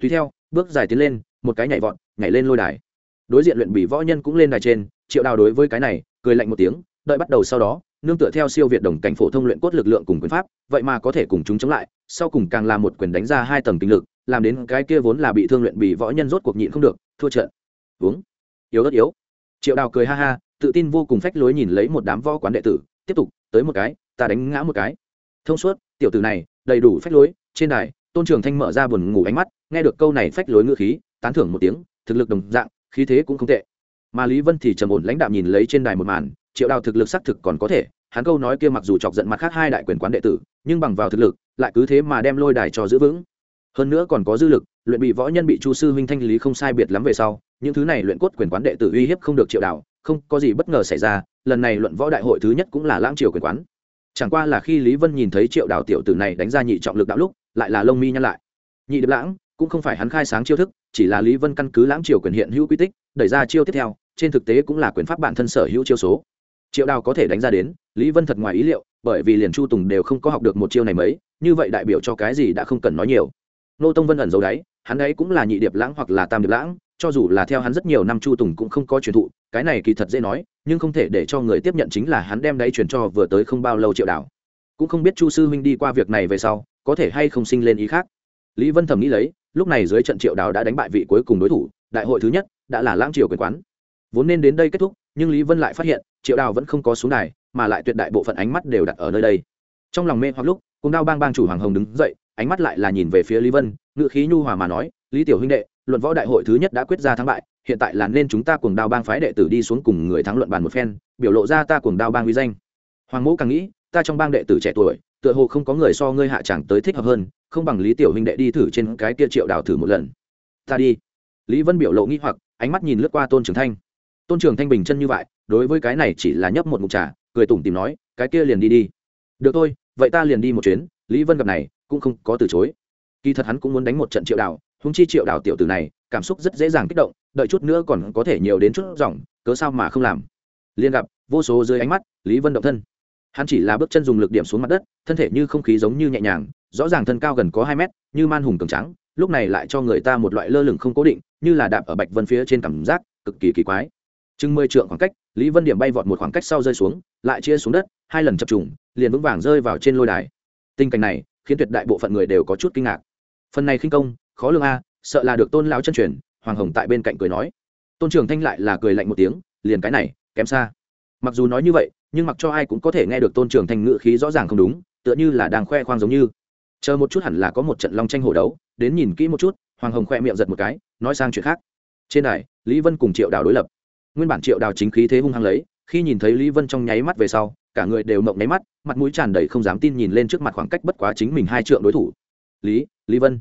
Tùy theo, bước dài tiến lên, một cái nhảy vọt, nhảy lên lôi đài. Đối diện luyện bị võ nhân cũng lên đài trên, triệu đào đối với cái này, cười lạnh một tiếng đợi bắt đầu sau đó, nương tựa theo siêu việt đồng cảnh phổ thông luyện cốt lực lượng cùng quyền pháp, vậy mà có thể cùng chúng chống lại, sau cùng càng là một quyền đánh ra hai tầng kinh lực, làm đến cái kia vốn là bị thương luyện bị võ nhân rốt cuộc nhịn không được, thua trận. Uống. Yếu đất yếu. Triệu đào cười ha ha, tự tin vô cùng phách lối nhìn lấy một đám võ quán đệ tử, tiếp tục, tới một cái, ta đánh ngã một cái. Thông suốt, tiểu tử này, đầy đủ phách lối, trên đài, tôn trường thanh mở ra buồn ngủ ánh mắt, nghe được câu này phách lối ngữ khí, tán thưởng một tiếng, thực lực đồng dạng, khí thế cũng không tệ. Mà lý vân thì trầm ổn lãnh đạm nhìn lấy trên đài một màn triệu đào thực lực xác thực còn có thể, hắn câu nói kia mặc dù chọc giận mặt khác hai đại quyền quán đệ tử, nhưng bằng vào thực lực, lại cứ thế mà đem lôi đài cho giữ vững. Hơn nữa còn có dư lực, luyện bị võ nhân bị chu sư huynh thanh lý không sai biệt lắm về sau, những thứ này luyện cốt quyền quán đệ tử uy hiếp không được triệu đào, không có gì bất ngờ xảy ra, lần này luận võ đại hội thứ nhất cũng là lãng triều quyền quán. Chẳng qua là khi lý vân nhìn thấy triệu đào tiểu tử này đánh ra nhị trọng lực đạo lúc, lại là lông mi nhăn lại. Nhị điệp lãng, cũng không phải hắn khai sáng chiêu thức, chỉ là lý vân căn cứ lãng triều quyền hiện hữu quy tích, đẩy ra chiêu tiếp theo, trên thực tế cũng là quyền pháp bản thân sở hữu chiêu số triệu đào có thể đánh ra đến, lý vân thật ngoài ý liệu, bởi vì liền chu tùng đều không có học được một chiêu này mấy, như vậy đại biểu cho cái gì đã không cần nói nhiều. Nô tông vân ẩn giấu đáy, hắn ấy cũng là nhị điệp lãng hoặc là tam điệp lãng, cho dù là theo hắn rất nhiều năm chu tùng cũng không có truyền thụ, cái này kỳ thật dễ nói, nhưng không thể để cho người tiếp nhận chính là hắn đem đáy truyền cho vừa tới không bao lâu triệu đào. Cũng không biết chu sư huynh đi qua việc này về sau, có thể hay không sinh lên ý khác. Lý vân thầm nghĩ lấy, lúc này dưới trận triệu đào đã đánh bại vị cuối cùng đối thủ, đại hội thứ nhất, đã là lãng triều quyền quán. Vốn nên đến đây kết thúc nhưng lý vân lại phát hiện triệu đào vẫn không có xuống đài mà lại tuyệt đại bộ phận ánh mắt đều đặt ở nơi đây trong lòng mê hoặc lúc cùng đao bang bang chủ hoàng hồng đứng dậy ánh mắt lại là nhìn về phía lý vân ngự khí nhu hòa mà nói lý tiểu huynh đệ luận võ đại hội thứ nhất đã quyết ra thắng bại hiện tại là nên chúng ta cùng đao bang phái đệ tử đi xuống cùng người thắng luận bàn một phen biểu lộ ra ta cùng đao bang uy danh hoàng mẫu càng nghĩ ta trong bang đệ tử trẻ tuổi tựa hồ không có người so ngươi hạ chẳng tới thích hợp hơn không bằng lý tiểu huynh đệ đi thử trên cái kia triệu đào thử một lần ta đi lý vân biểu lộ nghĩ hoặc ánh mắt nhìn lướt qua tôn trưởng thanh tôn trường thanh bình chân như vậy đối với cái này chỉ là nhấp một mục trà cười tủm tìm nói cái kia liền đi đi. Được thôi vậy ta liền đi một chuyến lý vân gặp này cũng không có từ chối. Kỳ thật hắn cũng muốn đánh một trận triệu đảo, húng chi triệu đảo tiểu tử này cảm xúc rất dễ dàng kích động đợi chút nữa còn có thể nhiều đến chút dòng cớ sao mà không làm. Liền gặp vô số dưới ánh mắt lý vân động thân. Hắn chỉ là bước chân dùng lực điểm xuống mặt đất thân thể như không khí giống như nhẹ nhàng rõ ràng thân cao gần có hai mét như man hùng cường trắng lúc này lại cho người ta một loại lơ lửng không cố định như là đạp ở bạch vân phía trên cảm giác cực kỳ kỳ quái chừng mười trượng khoảng cách, lý vân điểm bay vọt một khoảng cách sau rơi xuống, lại chia xuống đất, hai lần chập trùng, liền vững vàng rơi vào trên lôi đài. Tình cảnh này khiến tuyệt đại bộ phận người đều có chút kinh ngạc. Phần này khinh công, khó lường a, sợ là được tôn lão chân truyền, hoàng hồng tại bên cạnh cười nói. Tôn trường thanh lại là cười lạnh một tiếng, liền cái này, kém xa. Mặc dù nói như vậy, nhưng mặc cho ai cũng có thể nghe được tôn trường thanh ngự khí rõ ràng không đúng, tựa như là đang khoe khoang giống như. Chờ một chút hẳn là có một trận long tranh hổ đấu, đến nhìn kỹ một chút, hoàng hồng khoe miệng giật một cái, nói sang chuyện khác. Trên đài, lý vân cùng triệu đào đối lập nguyên bản triệu đào chính khí thế hung hăng lấy, khi nhìn thấy lý vân trong nháy mắt về sau, cả người đều mộng nháy mắt, mặt mũi tràn đầy không dám tin nhìn lên trước mặt khoảng cách bất quá chính mình hai trượng đối thủ. Lý lý vân.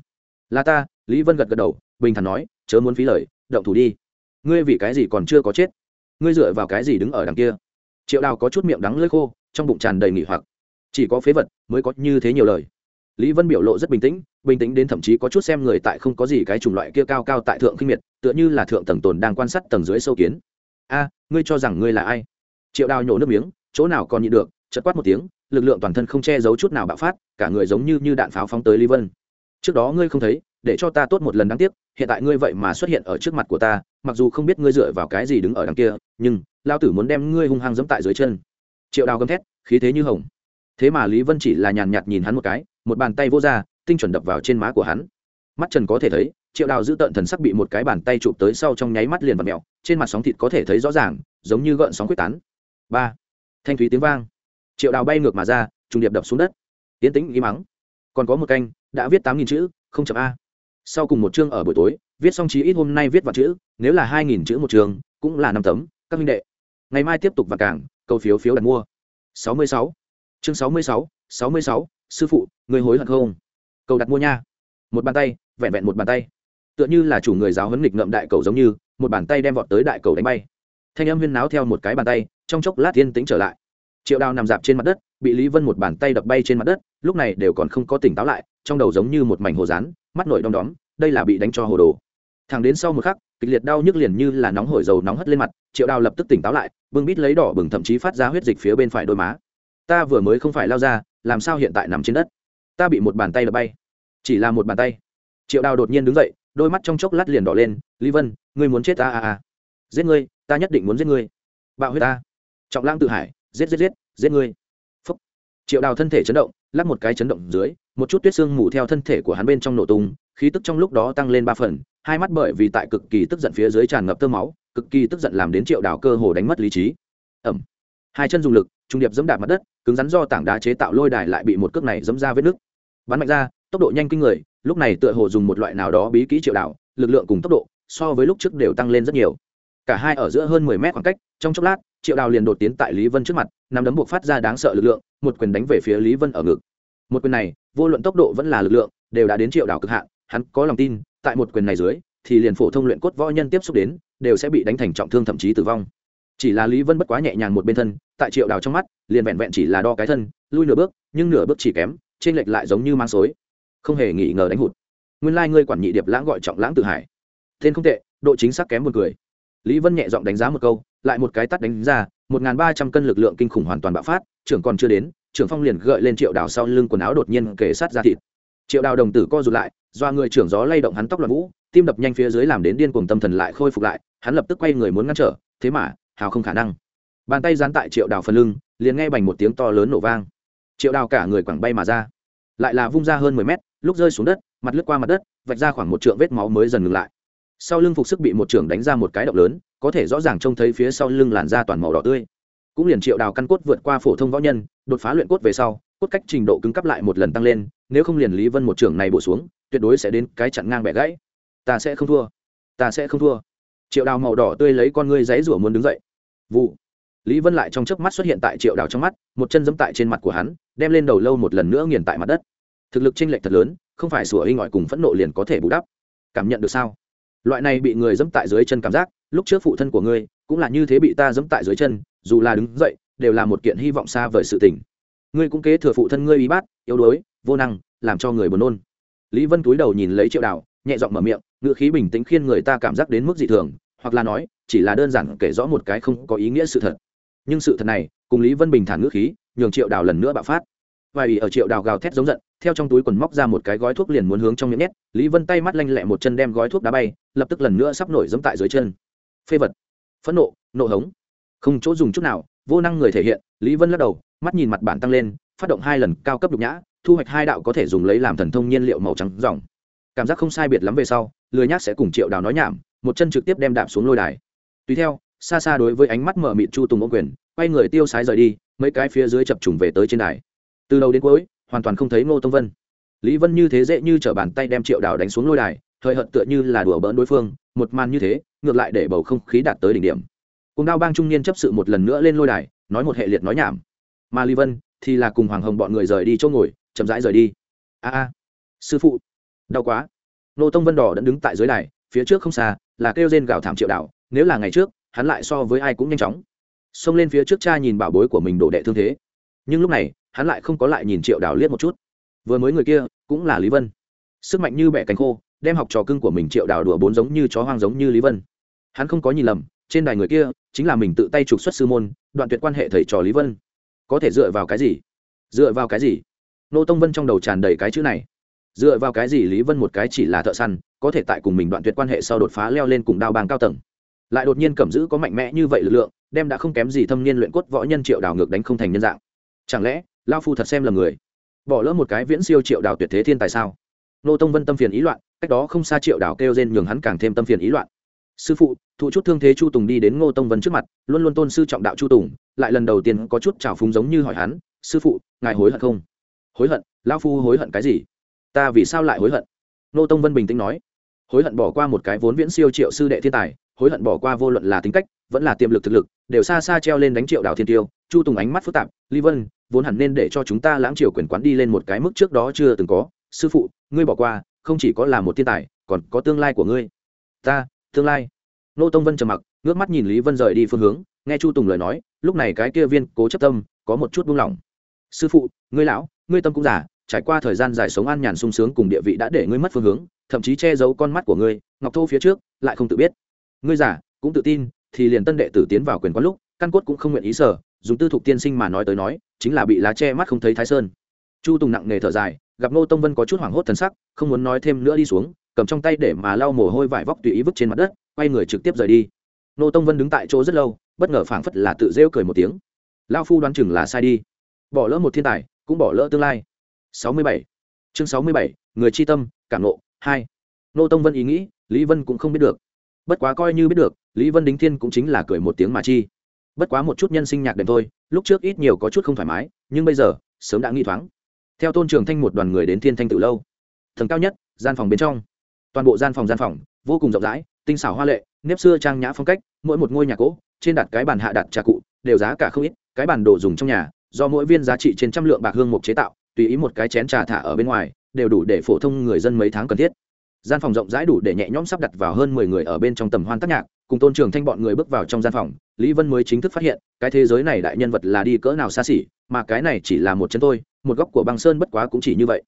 Là ta. Lý vân gật gật đầu, bình thản nói, chớ muốn phí lời, động thủ đi. Ngươi vì cái gì còn chưa có chết? Ngươi dựa vào cái gì đứng ở đằng kia? Triệu đào có chút miệng đắng lơi khô, trong bụng tràn đầy nghỉ hoặc. Chỉ có phế vật mới có như thế nhiều lời. Lý vân biểu lộ rất bình tĩnh bình tĩnh đến thậm chí có chút xem người tại không có gì cái chủng loại kia cao cao tại thượng khinh miệt, tựa như là thượng tầng tồn đang quan sát tầng dưới sâu kiến a, ngươi cho rằng ngươi là ai? Triệu đào nhổ nước miếng, chỗ nào còn nhịn được chật quát một tiếng, lực lượng toàn thân không che giấu chút nào bạo phát, cả người giống như như đạn pháo phóng tới lý vân. Trước đó ngươi không thấy, để cho ta tốt một lần đáng tiếc, hiện tại ngươi vậy mà xuất hiện ở trước mặt của ta, mặc dù không biết ngươi dựa vào cái gì đứng ở đằng kia, nhưng lao tử muốn đem ngươi hung hăng dẫm tại dưới chân. Triệu đào gầm thét, khí thế như hồng. Thế mà lý vân chỉ là nhàn nhạt nhìn hắn một cái, một bàn tay vô ra, tinh chuẩn đập vào trên má của hắn. Mắt trần có thể thấy, triệu đào giữ tợn thần sắc bị một cái bàn tay chụp tới sau trong nháy mắt liền và mẹo trên mặt sóng thịt có thể thấy rõ ràng, giống như gợn sóng quyết tán. Ba. Thanh thúy tiếng vang. Triệu đào bay ngược mà ra, trùng điệp đập xuống đất. Tiến tĩnh im mắng. Còn có một canh, đã viết tám nghìn chữ, không chậm a. Sau cùng một chương ở buổi tối, viết xong chí ít hôm nay viết vào chữ, nếu là hai nghìn chữ một trường, cũng là năm tấm, các minh đệ. Ngày mai tiếp tục vào cảng, cầu phiếu phiếu đặt mua. Sáu mươi sáu. Chương sáu mươi sáu sáu mươi sáu, sư phụ, người hối hận không? Cầu đặt mua nha. Một bàn tay, vẹn vẹn một bàn tay. Tựa như là chủ người giáo huấn nghịch ngậm đại cầu giống như một bàn tay đem vọt tới đại cầu đánh bay. Thanh âm huyên náo theo một cái bàn tay, trong chốc lát yên tĩnh trở lại. Triệu đào nằm dạp trên mặt đất, bị lý vân một bàn tay đập bay trên mặt đất, lúc này đều còn không có tỉnh táo lại, trong đầu giống như một mảnh hồ rán, mắt nổi đom đóm, đây là bị đánh cho hồ đồ. Thẳng đến sau một khắc, kịch liệt đau nhức liền như là nóng hổi dầu nóng hất lên mặt, triệu đào lập tức tỉnh táo lại, bưng bít lấy đỏ bừng thậm chí phát ra huyết dịch phía bên phải đôi má. Ta vừa mới không phải lao ra, làm sao hiện tại nằm trên đất? Ta bị một bàn tay đập bay. Chỉ là một bàn tay. Triệu đào đột nhiên đứng dậy đôi mắt trong chốc lát liền đỏ lên, lý vân, ngươi muốn chết ta à à, à. giết ngươi, ta nhất định muốn giết ngươi. Bạo huyết ta. Trọng lang tự hải giết giết giết giết ngươi. Phúc. triệu đào thân thể chấn động, lắc một cái chấn động dưới, một chút tuyết xương mù theo thân thể của hắn bên trong nổ tung, khí tức trong lúc đó tăng lên ba phần, hai mắt bởi vì tại cực kỳ tức giận phía dưới tràn ngập tơ máu, cực kỳ tức giận làm đến triệu đào cơ hồ đánh mất lý trí. Ẩm. Hai chân dùng lực, trung điệp dẫm đạp mặt đất, cứng rắn do tảng đá chế tạo lôi đài lại bị một cước này dẫm ra vết nứt. Bắn mạnh ra, tốc độ nhanh kinh người lúc này tựa hồ dùng một loại nào đó bí kỹ triệu đảo lực lượng cùng tốc độ so với lúc trước đều tăng lên rất nhiều. Cả hai ở giữa hơn mười mét khoảng cách, trong chốc lát, triệu đào liền đột tiến tại lý vân trước mặt nằm đấm buộc phát ra đáng sợ lực lượng, một quyền đánh về phía lý vân ở ngực. Một quyền này, vô luận tốc độ vẫn là lực lượng, đều đã đến triệu đào cực hạn, hắn có lòng tin, tại một quyền này dưới, thì liền phổ thông luyện cốt võ nhân tiếp xúc đến, đều sẽ bị đánh thành trọng thương thậm chí tử vong. Chỉ là lý vân bất quá nhẹ nhàng một bên thân, tại triệu đào trong mắt, liền vẹn vẹn chỉ là đo cái thân, lui nửa bước, nhưng nửa bước chỉ kém trên lệch lại giống như mang xối không hề nghĩ ngờ đánh hụt. Nguyên lai、like、ngươi quản nhị điệp lãng gọi trọng lãng tự hải. Tên không tệ, độ chính xác kém một người lý vân nhẹ giọng đánh giá một câu, lại một cái tắt đánh ra, một n g h n ba trăm cân lực lượng kinh khủng hoàn toàn bạo phát, trưởng còn chưa đến, trưởng phong liền gợi lên triệu đào sau lưng quần áo đột nhiên kể sát ra thịt. Triệu đào đồng tử co rụt lại, do người trưởng gió lay động hắn tóc l vũ, tim đập nhanh phía dưới làm đến điên cuồng tâm thần lại khôi phục lại, hắn lập tức quay người muốn ngăn trở, thế mà, hào không khả năng. Bàn tay dán tại triệu đào phần lưng, liền nghe bành một tiếng to lớn nổ vang. Triệu đào cả người quẳng bay mà ra, lại là vung ra hơn mười mét lúc rơi xuống đất, mặt lướt qua mặt đất, vạch ra khoảng một trượng vết máu mới dần ngừng lại. Sau lưng phục sức bị một trưởng đánh ra một cái động lớn, có thể rõ ràng trông thấy phía sau lưng làn da toàn màu đỏ tươi. Cũng liền triệu đào căn cốt vượt qua phổ thông võ nhân, đột phá luyện cốt về sau, cốt cách trình độ cứng cấp lại một lần tăng lên, nếu không liền lý vân một trưởng này bổ xuống, tuyệt đối sẽ đến cái chặn ngang bẻ gãy. Ta sẽ không thua. Ta sẽ không thua. Triệu đào màu đỏ tươi lấy con ngươi giấy rủa muốn đứng dậy. Vụ. Lý vân lại trong chớp mắt xuất hiện tại triệu đào trong mắt, một chân giẫm tại trên mặt của hắn, đem lên đầu lâu một lần nữa nghiền tại mặt đất thực lực chênh lệch thật lớn, không phải sủa hinh ngọi cùng phẫn nộ liền có thể bù đắp. Cảm nhận được sao? Loại này bị người dẫm tại dưới chân cảm giác, lúc trước phụ thân của ngươi, cũng là như thế bị ta dẫm tại dưới chân, dù là đứng dậy, đều là một kiện hy vọng xa vời sự tình. Ngươi cũng kế thừa phụ thân ngươi bí bát, yếu đuối, vô năng, làm cho người buồn nôn. Lý vân túi đầu nhìn lấy triệu đào, nhẹ giọng mở miệng, ngữ khí bình tĩnh khiên người ta cảm giác đến mức dị thường, hoặc là nói, chỉ là đơn giản kể rõ một cái không có ý nghĩa sự thật. Nhưng sự thật này, cùng lý vân bình thản ngữ khí, nhường triệu đào lần nữa bạo phát vài ủy ở triệu đào gào thét giống giận, theo trong túi quần móc ra một cái gói thuốc liền muốn hướng trong miệng nhét, lý vân tay mắt lanh lẹ một chân đem gói thuốc đá bay, lập tức lần nữa sắp nổi dẫm tại dưới chân. Phê vật. Phẫn nộ nộ hống. Không chỗ dùng chút nào, vô năng người thể hiện, lý vân lắc đầu, mắt nhìn mặt bản tăng lên, phát động hai lần cao cấp đục nhã, thu hoạch hai đạo có thể dùng lấy làm thần thông nhiên liệu màu trắng dòng. Cảm giác không sai biệt lắm về sau, lười nhác sẽ cùng triệu đào nói nhảm, một chân trực tiếp đem đạp xuống lôi đài. Tùy theo, xa xa đối với ánh mắt mở mịt chu tùng ô quyền, quay người tiêu sái rời đi, mấy cái phía dưới chập trùng về tới trên đài từ đầu đến cuối, hoàn toàn không thấy ngô tông vân. Lý vân như thế dễ như t r ở bàn tay đem triệu đào đánh xuống lôi đài thời hận tựa như là đùa bỡn đối phương, một màn như thế, ngược lại để bầu không khí đạt tới đỉnh điểm. Cùng đao bang trung niên chấp sự một lần nữa lên lôi đài, nói một hệ liệt nói nhảm. Mà lý vân thì là cùng hoàng hồng bọn người rời đi chỗ ngồi, chậm rãi rời đi. A a, sư phụ, đau quá. Nô tông vân đỏ đã đứng tại dưới đài, phía trước không xa, là kêu rên gào thảm triệu đảo nếu là ngày trước, hắn lại so với ai cũng nhanh chóng. Xông lên phía trước cha nhìn bảo bối của mình đổ đệ thương thế nhưng lúc này, hắn lại không có lại nhìn triệu đào liếc một chút. Vừa mới người kia cũng là lý vân. Sức mạnh như bẻ cánh khô, đem học trò cưng của mình triệu đào đùa bốn giống như chó hoang giống như lý vân. Hắn không có nhìn lầm, trên đài người kia chính là mình tự tay trục xuất sư môn, đoạn tuyệt quan hệ thầy trò lý vân. Có thể dựa vào cái gì? Dựa vào cái gì? Nô tông vân trong đầu tràn đầy cái chữ này. Dựa vào cái gì lý vân một cái chỉ là thợ săn, có thể tại cùng mình đoạn tuyệt quan hệ sau đột phá leo lên cùng đao bang cao tầng? Lại đột nhiên cầm giữ có mạnh mẽ như vậy lực lượng, đem đã không kém gì thâm niên luyện cốt võ nhân triệu đào ngược đánh không thành nhân dạng chẳng lẽ lao phu thật xem là người? Bỏ lỡ một cái viễn siêu triệu đào tuyệt thế thiên tài sao? Nô tông vân tâm phiền ý loạn, cách đó không xa triệu đào kêu rên nhường hắn càng thêm tâm phiền ý loạn. Sư phụ, thụ chút thương thế chu tùng đi đến ngô tông vân trước mặt, luôn luôn tôn sư trọng đạo chu tùng, lại lần đầu tiên có chút trào phúng giống như hỏi hắn, sư phụ, ngài hối hận không? Hối hận? Lao phu hối hận cái gì? Ta vì sao lại hối hận? Nô tông vân bình tĩnh nói. Hối hận bỏ qua một cái vốn viễn siêu triệu sư đệ thiên tài, hối hận bỏ qua vô luận là tính cách vẫn là tiềm lực thực lực, đều xa xa treo lên đánh triệu đảo thiên tiêu, chu tùng ánh mắt phức tạp ly vân, vốn hẳn nên để cho chúng ta lãng triều quyền quán đi lên một cái mức trước đó chưa từng có. Sư phụ, ngươi bỏ qua, không chỉ có là một thiên tài, còn có tương lai của ngươi. Ta, tương lai? Nô tông vân trầm mặc, ngước mắt nhìn lý vân rời đi phương hướng, nghe chu tùng lời nói, lúc này cái kia viên cố chấp tâm, có một chút buông lỏng. Sư phụ, ngươi lão, ngươi tâm cũng giả trải qua thời gian dài sống an nhàn sung sướng cùng địa vị đã để ngươi mất phương hướng, thậm chí che giấu con mắt của ngươi, ngọc thô phía trước, lại không tự biết. Ngươi giả cũng tự tin thì liền tân đệ tử tiến vào quyền quán lúc, căn cốt cũng không nguyện ý sở dùng tư thục tiên sinh mà nói tới nói, chính là bị lá che mắt không thấy thái sơn. Chu tùng nặng nề thở dài, gặp ngô tông vân có chút hoảng hốt thần sắc, không muốn nói thêm nữa đi xuống, cầm trong tay để mà lau mồ hôi vải vóc tùy ý vứt trên mặt đất, quay người trực tiếp rời đi. Ngô tông vân đứng tại chỗ rất lâu, bất ngờ phảng phất là tự rêu cười một tiếng. Lao phu đoán chừng là sai đi. Bỏ lỡ một thiên tài, cũng bỏ lỡ tương lai. Sáu mươi bảy. Chương sáu mươi bảy, người chi tâm, cảm nộ hai. Nô tông vân ý nghĩ, lý vân cũng không biết được. Bất quá coi như biết được lý vân đính thiên cũng chính là cười một tiếng mà chi. Bất quá một chút nhân sinh nhạc đệm thôi, lúc trước ít nhiều có chút không thoải mái, nhưng bây giờ, sớm đã nghi thoáng. Theo tôn trường thanh một đoàn người đến thiên thanh tự lâu. Thần cao nhất, gian phòng bên trong. Toàn bộ gian phòng gian phòng, vô cùng rộng rãi, tinh xảo hoa lệ, nếp xưa trang nhã phong cách, mỗi một ngôi nhà cỗ trên đặt cái bàn hạ đặt trà cụ, đều giá cả không ít, cái bàn đồ dùng trong nhà, do mỗi viên giá trị trên trăm lượng bạc hương mục chế tạo, tùy ý một cái chén trà thả ở bên ngoài, đều đủ để phổ thông người dân mấy tháng cần thiết. Gian phòng rộng rãi đủ để nhẹ nhõm sắp đặt vào hơn mười người ở bên trong tầm hoan tác nhạc cùng tôn trường thanh bọn người bước vào trong gian phòng, lý vân mới chính thức phát hiện, cái thế giới này đại nhân vật là đi cỡ nào xa xỉ, mà cái này chỉ là một chân thôi, một góc của băng sơn bất quá cũng chỉ như vậy.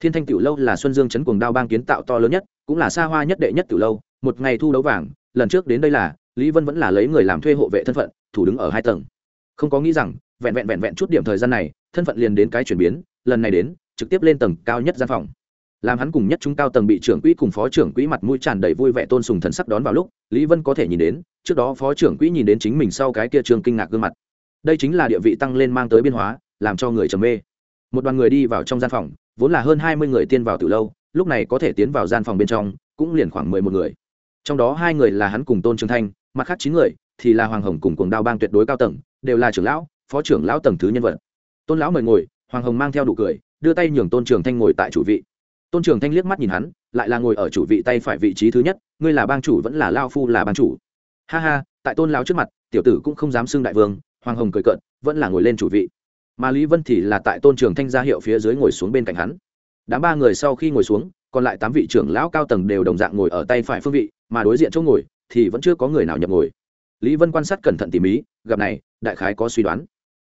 Thiên thanh tiểu lâu là xuân dương chấn cuồng đao bang kiến tạo to lớn nhất, cũng là xa hoa nhất đệ nhất tiểu lâu, một ngày thu đấu vàng, lần trước đến đây là, lý vân vẫn là lấy người làm thuê hộ vệ thân phận, thủ đứng ở hai tầng. Không có nghĩ rằng, vẹn vẹn vẹn vẹn chút điểm thời gian này, thân phận liền đến cái chuyển biến, lần này đến, trực tiếp lên tầng cao nhất gian phòng làm hắn cùng nhất chúng cao tầng bị trưởng quỹ cùng phó trưởng quỹ mặt mũi tràn đầy vui vẻ tôn sùng thần sắc đón vào lúc, lý vân có thể nhìn đến, trước đó phó trưởng quỹ nhìn đến chính mình sau cái kia trường kinh ngạc gương mặt. Đây chính là địa vị tăng lên mang tới biên hóa, làm cho người trầm mê. Một đoàn người đi vào trong gian phòng, vốn là hơn hai mươi người tiên vào từ lâu, lúc này có thể tiến vào gian phòng bên trong, cũng liền khoảng mười một người. Trong đó hai người là hắn cùng tôn trường thanh, mặt khác chín người thì là hoàng hồng cùng cuồng đao bang tuyệt đối cao tầng, đều là trưởng lão, phó trưởng lão tầng thứ nhân vật. Tôn lão mời ngồi, hoàng hồng mang theo đủ cười, đưa tay nhường tôn trường thanh ngồi tại chủ vị tôn trường thanh liếc mắt nhìn hắn lại là ngồi ở chủ vị tay phải vị trí thứ nhất ngươi là bang chủ vẫn là lao phu là bang chủ. Ha ha tại tôn lão trước mặt tiểu tử cũng không dám xưng đại vương hoàng hồng cười cợt vẫn là ngồi lên chủ vị. Mà lý vân thì là tại tôn trường thanh ra hiệu phía dưới ngồi xuống bên cạnh hắn. Đám ba người sau khi ngồi xuống còn lại tám vị trưởng lão cao tầng đều đồng dạng ngồi ở tay phải phương vị mà đối diện chỗ ngồi thì vẫn chưa có người nào nhập ngồi. Lý vân quan sát cẩn thận tỉ mỉ, gặp này đại khái có suy đoán.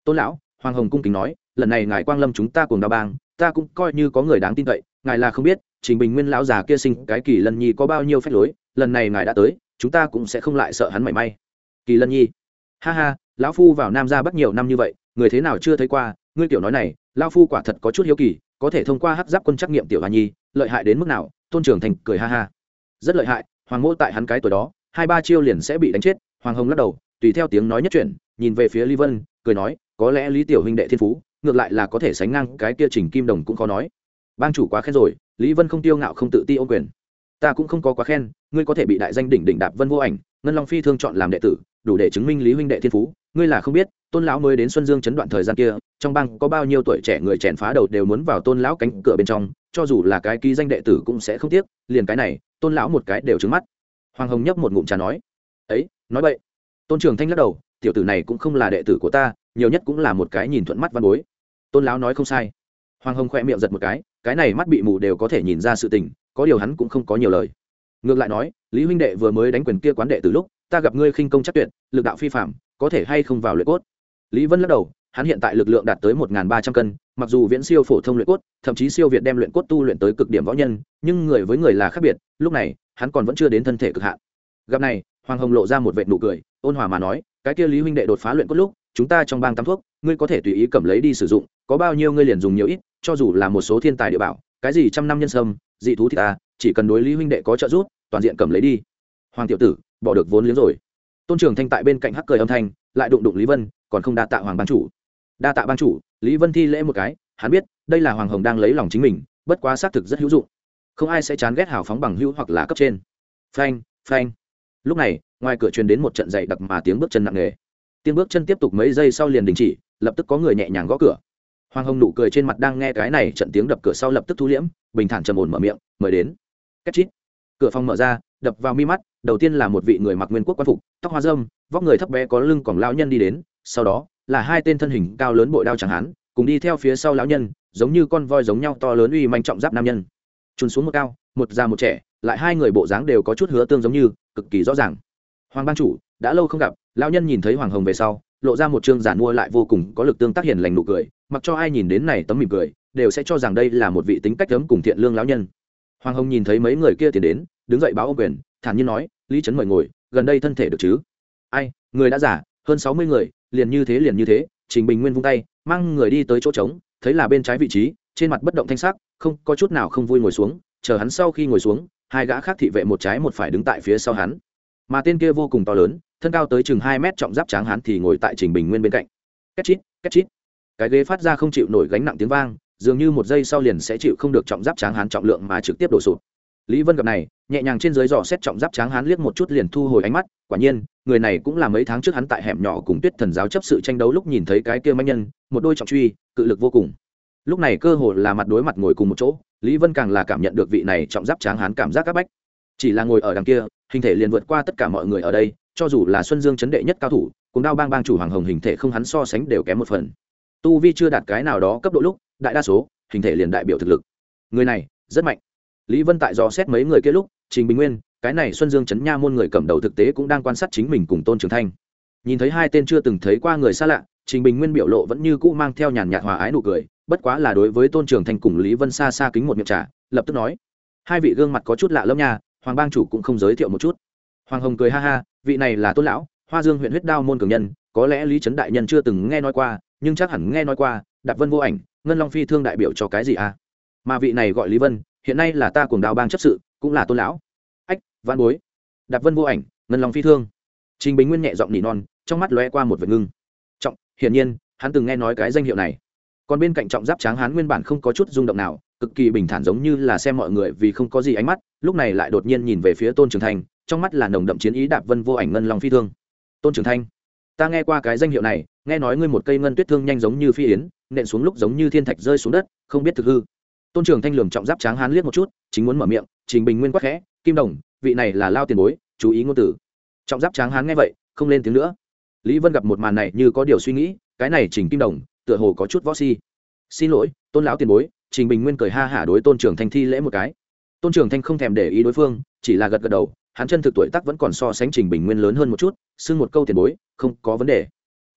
Tôn lão hoàng hồng cung kính nói lần này ngài quang lâm chúng ta cùng đa bang ta cũng coi như có người đáng tin cậy ngài là không biết, trình bình nguyên lão già kia sinh cái kỳ lân nhi có bao nhiêu phép lối, lần này ngài đã tới, chúng ta cũng sẽ không lại sợ hắn mảy may. Kỳ lân nhi. Ha ha, lão phu vào nam ra bắt nhiều năm như vậy, người thế nào chưa thấy qua, ngươi tiểu nói này, lão phu quả thật có chút hiếu kỳ, có thể thông qua hát giáp quân trắc nghiệm tiểu hà nhi, lợi hại đến mức nào, tôn trưởng thành cười ha ha. Rất lợi hại, hoàng ngô tại hắn cái tuổi đó, hai ba chiêu liền sẽ bị đánh chết, hoàng hồng lắc đầu, tùy theo tiếng nói nhất chuyển, nhìn về phía lý vân, cười nói, có lẽ lý tiểu huynh đệ thiên phú, ngược lại là có thể sánh ngang cái kia trình kim đồng cũng khó nói bang chủ quá khen rồi, lý vân không tiêu ngạo không tự ti ô quyền. Ta cũng không có quá khen, ngươi có thể bị đại danh đỉnh đỉnh đạp vân vô ảnh, ngân long phi thương chọn làm đệ tử, đủ để chứng minh lý huynh đệ thiên phú. Ngươi là không biết, tôn lão mới đến xuân dương chấn đoạn thời gian kia, trong bang có bao nhiêu tuổi trẻ người chèn phá đầu đều muốn vào tôn lão cánh cửa bên trong, cho dù là cái ký danh đệ tử cũng sẽ không tiếc, liền cái này, tôn lão một cái đều trứng mắt. Hoàng hồng nhấp một ngụm trà nói, ấy, nói vậy tôn trường thanh lắc đầu, tiểu tử này cũng không là đệ tử của ta, nhiều nhất cũng là một cái nhìn thuận mắt văn bối. Tôn lão nói không sai. Hoàng hồng khoe miệng giật một cái cái này mắt bị mù đều có thể nhìn ra sự tình, có điều hắn cũng không có nhiều lời. Ngược lại nói, lý huynh đệ vừa mới đánh quyền kia quán đệ từ lúc, ta gặp ngươi khinh công chắc tuyệt, lực đạo phi phạm có thể hay không vào luyện cốt? Lý vân lắc đầu, hắn hiện tại lực lượng đạt tới một ba trăm cân, mặc dù viễn siêu phổ thông luyện cốt, thậm chí siêu việt đem luyện cốt tu luyện tới cực điểm võ nhân, nhưng người với người là khác biệt, lúc này, hắn còn vẫn chưa đến thân thể cực hạn. Gặp này, hoàng hồng lộ ra một vệ nụ cười, ôn hòa mà nói, cái kia lý huynh đệ đột phá luyện cốt lúc, chúng ta trong bang tắm thuốc, ngươi có thể tùy ý cầm lấy đi sử dụng, có bao nhiêu ngươi liền dùng nhiều ít cho dù là một số thiên tài địa bảo, cái gì trăm năm nhân sâm, dị thú thì ta, chỉ cần đối lý huynh đệ có trợ giúp, toàn diện cầm lấy đi. Hoàng tiểu tử, bỏ được vốn liếng rồi. Tôn trường thanh tại bên cạnh hắc cười âm thanh, lại đụng đụng lý vân, còn không đa tạ hoàng ban chủ. Đa tạ ban chủ, lý vân thi lễ một cái, hắn biết, đây là hoàng hồng đang lấy lòng chính mình, bất quá xác thực rất hữu dụng. Không ai sẽ chán ghét hào phóng bằng hữu hoặc là cấp trên. Phanh phanh. Lúc này, ngoài cửa truyền đến một trận dậy đặc mà tiếng bước chân nặng nề. Tiếng bước chân tiếp tục mấy giây sau liền đình chỉ, lập tức có người nhẹ nhàng gõ cửa hoàng hồng nụ cười trên mặt đang nghe cái này trận tiếng đập cửa sau lập tức thu liễm, bình thản trầm ổn mở miệng, mời đến. Cách chít. Cửa phòng mở ra, đập vào mi mắt, đầu tiên là một vị người mặc nguyên quốc quan phục, tóc hoa dâm vóc người thấp bé có lưng còn lão nhân đi đến, sau đó là hai tên thân hình cao lớn bội đao chẳng hán, cùng đi theo phía sau lão nhân, giống như con voi giống nhau to lớn uy manh trọng giáp nam nhân. Trùn xuống một cao, một già một trẻ, lại hai người bộ dáng đều có chút hứa tương giống như, cực kỳ rõ ràng. Hoàng ban chủ, đã lâu không gặp, lão nhân nhìn thấy hoàng hồng về sau, lộ ra một chương giản mua lại vô cùng có lực tương tác hiền lành nụ cười mặc cho ai nhìn đến này tấm mỉm cười, đều sẽ cho rằng đây là một vị tính cách ấm cùng thiện lương lão nhân. Hoàng hồng nhìn thấy mấy người kia tiến đến, đứng dậy báo ô quyền, thản nhiên nói, lý trấn mời ngồi, gần đây thân thể được chứ? Ai, người đã giả hơn sáu mươi người, liền như thế liền như thế, trình bình nguyên vung tay, mang người đi tới chỗ trống, thấy là bên trái vị trí, trên mặt bất động thanh sắc, không có chút nào không vui ngồi xuống, chờ hắn sau khi ngồi xuống, hai gã khác thị vệ một trái một phải đứng tại phía sau hắn. Mà tên kia vô cùng to lớn, thân cao tới chừng hai mét trọng giáp tráng hắn thì ngồi tại trình bình nguyên bên cạnh. Két chít két chít cái ghế phát ra không chịu nổi gánh nặng tiếng vang, dường như một giây sau liền sẽ chịu không được trọng giáp tráng hán trọng lượng mà trực tiếp đổ sụp. Lý vân gặp này, nhẹ nhàng trên dưới dò xét trọng giáp tráng hán liếc một chút liền thu hồi ánh mắt, quả nhiên, người này cũng là mấy tháng trước hắn tại hẻm nhỏ cùng tuyết thần giáo chấp sự tranh đấu lúc nhìn thấy cái kia manh nhân, một đôi trọng truy, cự lực vô cùng. Lúc này cơ hồ là mặt đối mặt ngồi cùng một chỗ, lý vân càng là cảm nhận được vị này trọng giáp tráng hán cảm giác áp bách. Chỉ là ngồi ở đằng kia, hình thể liền vượt qua tất cả mọi người ở đây, cho dù là xuân dương chấn đệ nhất cao thủ, cùng đao bang bang chủ hoàng hồng hình thể không hắn so sánh đều kém một phần tu vi chưa đạt cái nào đó cấp độ lúc, đại đa số, hình thể liền đại biểu thực lực. Người này, rất mạnh. Lý vân tại dò xét mấy người kia lúc, trình bình nguyên, cái này xuân dương chấn nha môn người cầm đầu thực tế cũng đang quan sát chính mình cùng tôn trường thanh. Nhìn thấy hai tên chưa từng thấy qua người xa lạ, trình bình nguyên biểu lộ vẫn như cũ mang theo nhàn nhạt hòa ái nụ cười, bất quá là đối với tôn trường thanh cùng lý vân xa xa kính một miệng trà, lập tức nói, hai vị gương mặt có chút lạ lẫm nha, hoàng bang chủ cũng không giới thiệu một chút. Hoàng hồng cười ha ha, vị này là tôn lão, hoa dương huyện huyết đao môn cường nhân, có lẽ lý trấn đại nhân chưa từng nghe nói qua nhưng chắc hẳn nghe nói qua, đạp vân vô ảnh, ngân long phi thương đại biểu cho cái gì à? Mà vị này gọi lý vân, hiện nay là ta cùng đào bang chấp sự, cũng là tôn lão. Ách văn bối. Đạp vân vô ảnh, ngân long phi thương. Trình bình nguyên nhẹ giọng nỉ non, trong mắt lóe qua một vệt ngưng. Trọng, hiển nhiên, hắn từng nghe nói cái danh hiệu này. Còn bên cạnh trọng giáp tráng hắn nguyên bản không có chút rung động nào, cực kỳ bình thản giống như là xem mọi người vì không có gì ánh mắt, lúc này lại đột nhiên nhìn về phía tôn trường thành trong mắt là nồng đậm chiến ý đạp vân vô ảnh ngân long phi thương. Tôn trường thanh ta nghe qua cái danh hiệu này, nghe nói ngươi một cây ngân tuyết thương nhanh giống như phi yến, nện xuống lúc giống như thiên thạch rơi xuống đất, không biết thực hư. Tôn trưởng thanh lường trọng giáp tráng hán liếc một chút, chính muốn mở miệng, trình bình nguyên quắc khẽ, kim đồng, vị này là lao tiền bối, chú ý ngôn tử trọng giáp tráng hán nghe vậy, không lên tiếng nữa. Lý vân gặp một màn này như có điều suy nghĩ, cái này trình kim đồng, tựa hồ có chút võ si. Xin lỗi, tôn lão tiền bối, trình bình nguyên cười ha hả đối tôn trưởng thanh thi lễ một cái. Tôn trưởng thanh không thèm để ý đối phương, chỉ là gật gật đầu, hắn chân thực tuổi tác vẫn còn so sánh trình bình nguyên lớn hơn một chút xưng một câu tiền bối, không có vấn đề.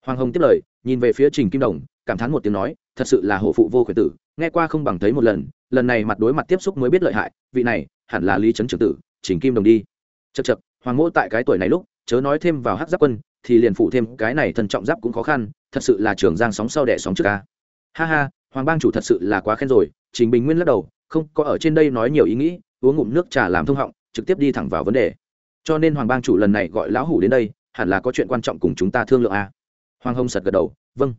Hoàng hồng tiếp lời, nhìn về phía trình kim đồng, cảm thán một tiếng nói, thật sự là hộ phụ vô khuyển tử, nghe qua không bằng thấy một lần lần này mặt đối mặt tiếp xúc mới biết lợi hại, vị này, hẳn là lý trấn trưởng tử, trình kim đồng đi. Chật chật hoàng mỗ tại cái tuổi này lúc, chớ nói thêm vào hát giáp quân, thì liền phụ thêm cái này thần trọng giáp cũng khó khăn, thật sự là trường giang sóng sau đẻ sóng trước ca ha ha, hoàng bang chủ thật sự là quá khen rồi, trình bình nguyên lắc đầu, không, có ở trên đây nói nhiều ý nghĩ, uống ngụm nước trà làm thông họng, trực tiếp đi thẳng vào vấn đề. Cho nên hoàng bang chủ lần này gọi lão hủ đến đây hẳn là có chuyện quan trọng cùng chúng ta thương lượng a à? hoàng hồng sật gật đầu vâng.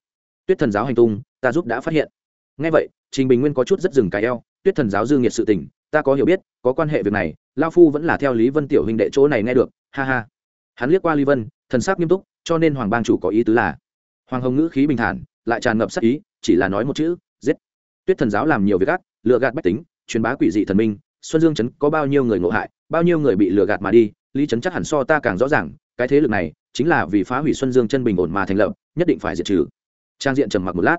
Tuyết thần giáo hành tung, ta giúp đã phát hiện. Ngay vậy, trình bình nguyên có chút rất dừng cái eo, tuyết thần giáo dư nghiệt sự tình, ta có hiểu biết, có quan hệ việc này lao phu vẫn là theo lý vân tiểu huynh đệ chỗ này nghe được, ha ha. Hắn liếc qua lý vân, thần sắc nghiêm túc, cho nên hoàng bang chủ có ý tứ là, hoàng hồng ngữ khí bình thản, lại tràn ngập sắc ý, chỉ là nói một chữ, giết. Tuyết thần giáo làm nhiều việc ác, lừa gạt bách tính, truyền bá quỷ dị thần minh, xuân dương Trấn có bao nhiêu người ngộ hại, bao nhiêu người bị lừa gạt mà đi, lý Trấn chắc hẳn so ta càng rõ ràng cái thế lực này chính là vì phá hủy xuân dương chân bình ổn mà thành lập, nhất định phải diệt trừ. Trang diện trầm mặc một lát.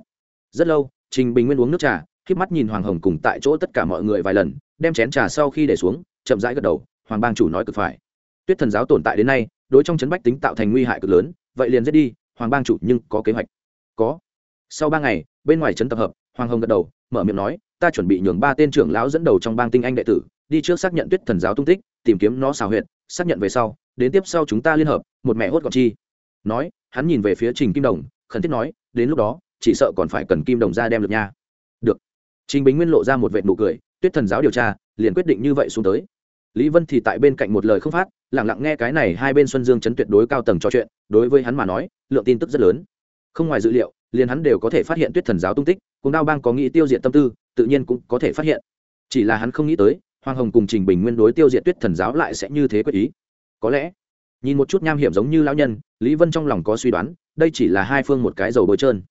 Rất lâu, trình bình nguyên uống nước trà k mắt nhìn hoàng hồng cùng tại chỗ tất cả mọi người vài lần, đem chén trà sau khi để xuống, chậm rãi gật đầu, hoàng bang chủ nói cực phải. Tuyết thần giáo tồn tại đến nay, đối trong chấn bách tính tạo thành nguy hại cực lớn, vậy liền giết đi, hoàng bang chủ nhưng có kế hoạch. Có. Sau ba ngày, bên ngoài trấn tập hợp, hoàng hồng gật đầu, mở miệng nói, ta chuẩn bị nhường ba tên trưởng lão dẫn đầu trong bang tinh anh đệ tử đi trước xác nhận tuyết thần giáo tung tích, tìm kiếm nó xào huyệt, xác nhận về sau, đến tiếp sau chúng ta liên hợp, một mẹ hốt gọn chi. Nói, hắn nhìn về phía trình kim đồng, khẩn thiết nói, đến lúc đó, chỉ sợ còn phải cần kim đồng ra đem được nha. Được. Trình bình nguyên lộ ra một vệt nụ cười, tuyết thần giáo điều tra, liền quyết định như vậy xuống tới. Lý vân thì tại bên cạnh một lời không phát lẳng lặng nghe cái này hai bên xuân dương chấn tuyệt đối cao tầng trò chuyện, đối với hắn mà nói, lượng tin tức rất lớn. Không ngoài dữ liệu, liền hắn đều có thể phát hiện tuyết thần giáo tung tích, cùng đao bang có nghĩ tiêu diệt tâm tư, tự nhiên cũng có thể phát hiện. Chỉ là hắn không nghĩ tới hoàng hồng cùng trình bình nguyên đối tiêu diệt tuyết thần giáo lại sẽ như thế quyết ý. Có lẽ, nhìn một chút nham hiểm giống như lão nhân, lý vân trong lòng có suy đoán, đây chỉ là hai phương một cái dầu bôi trơn.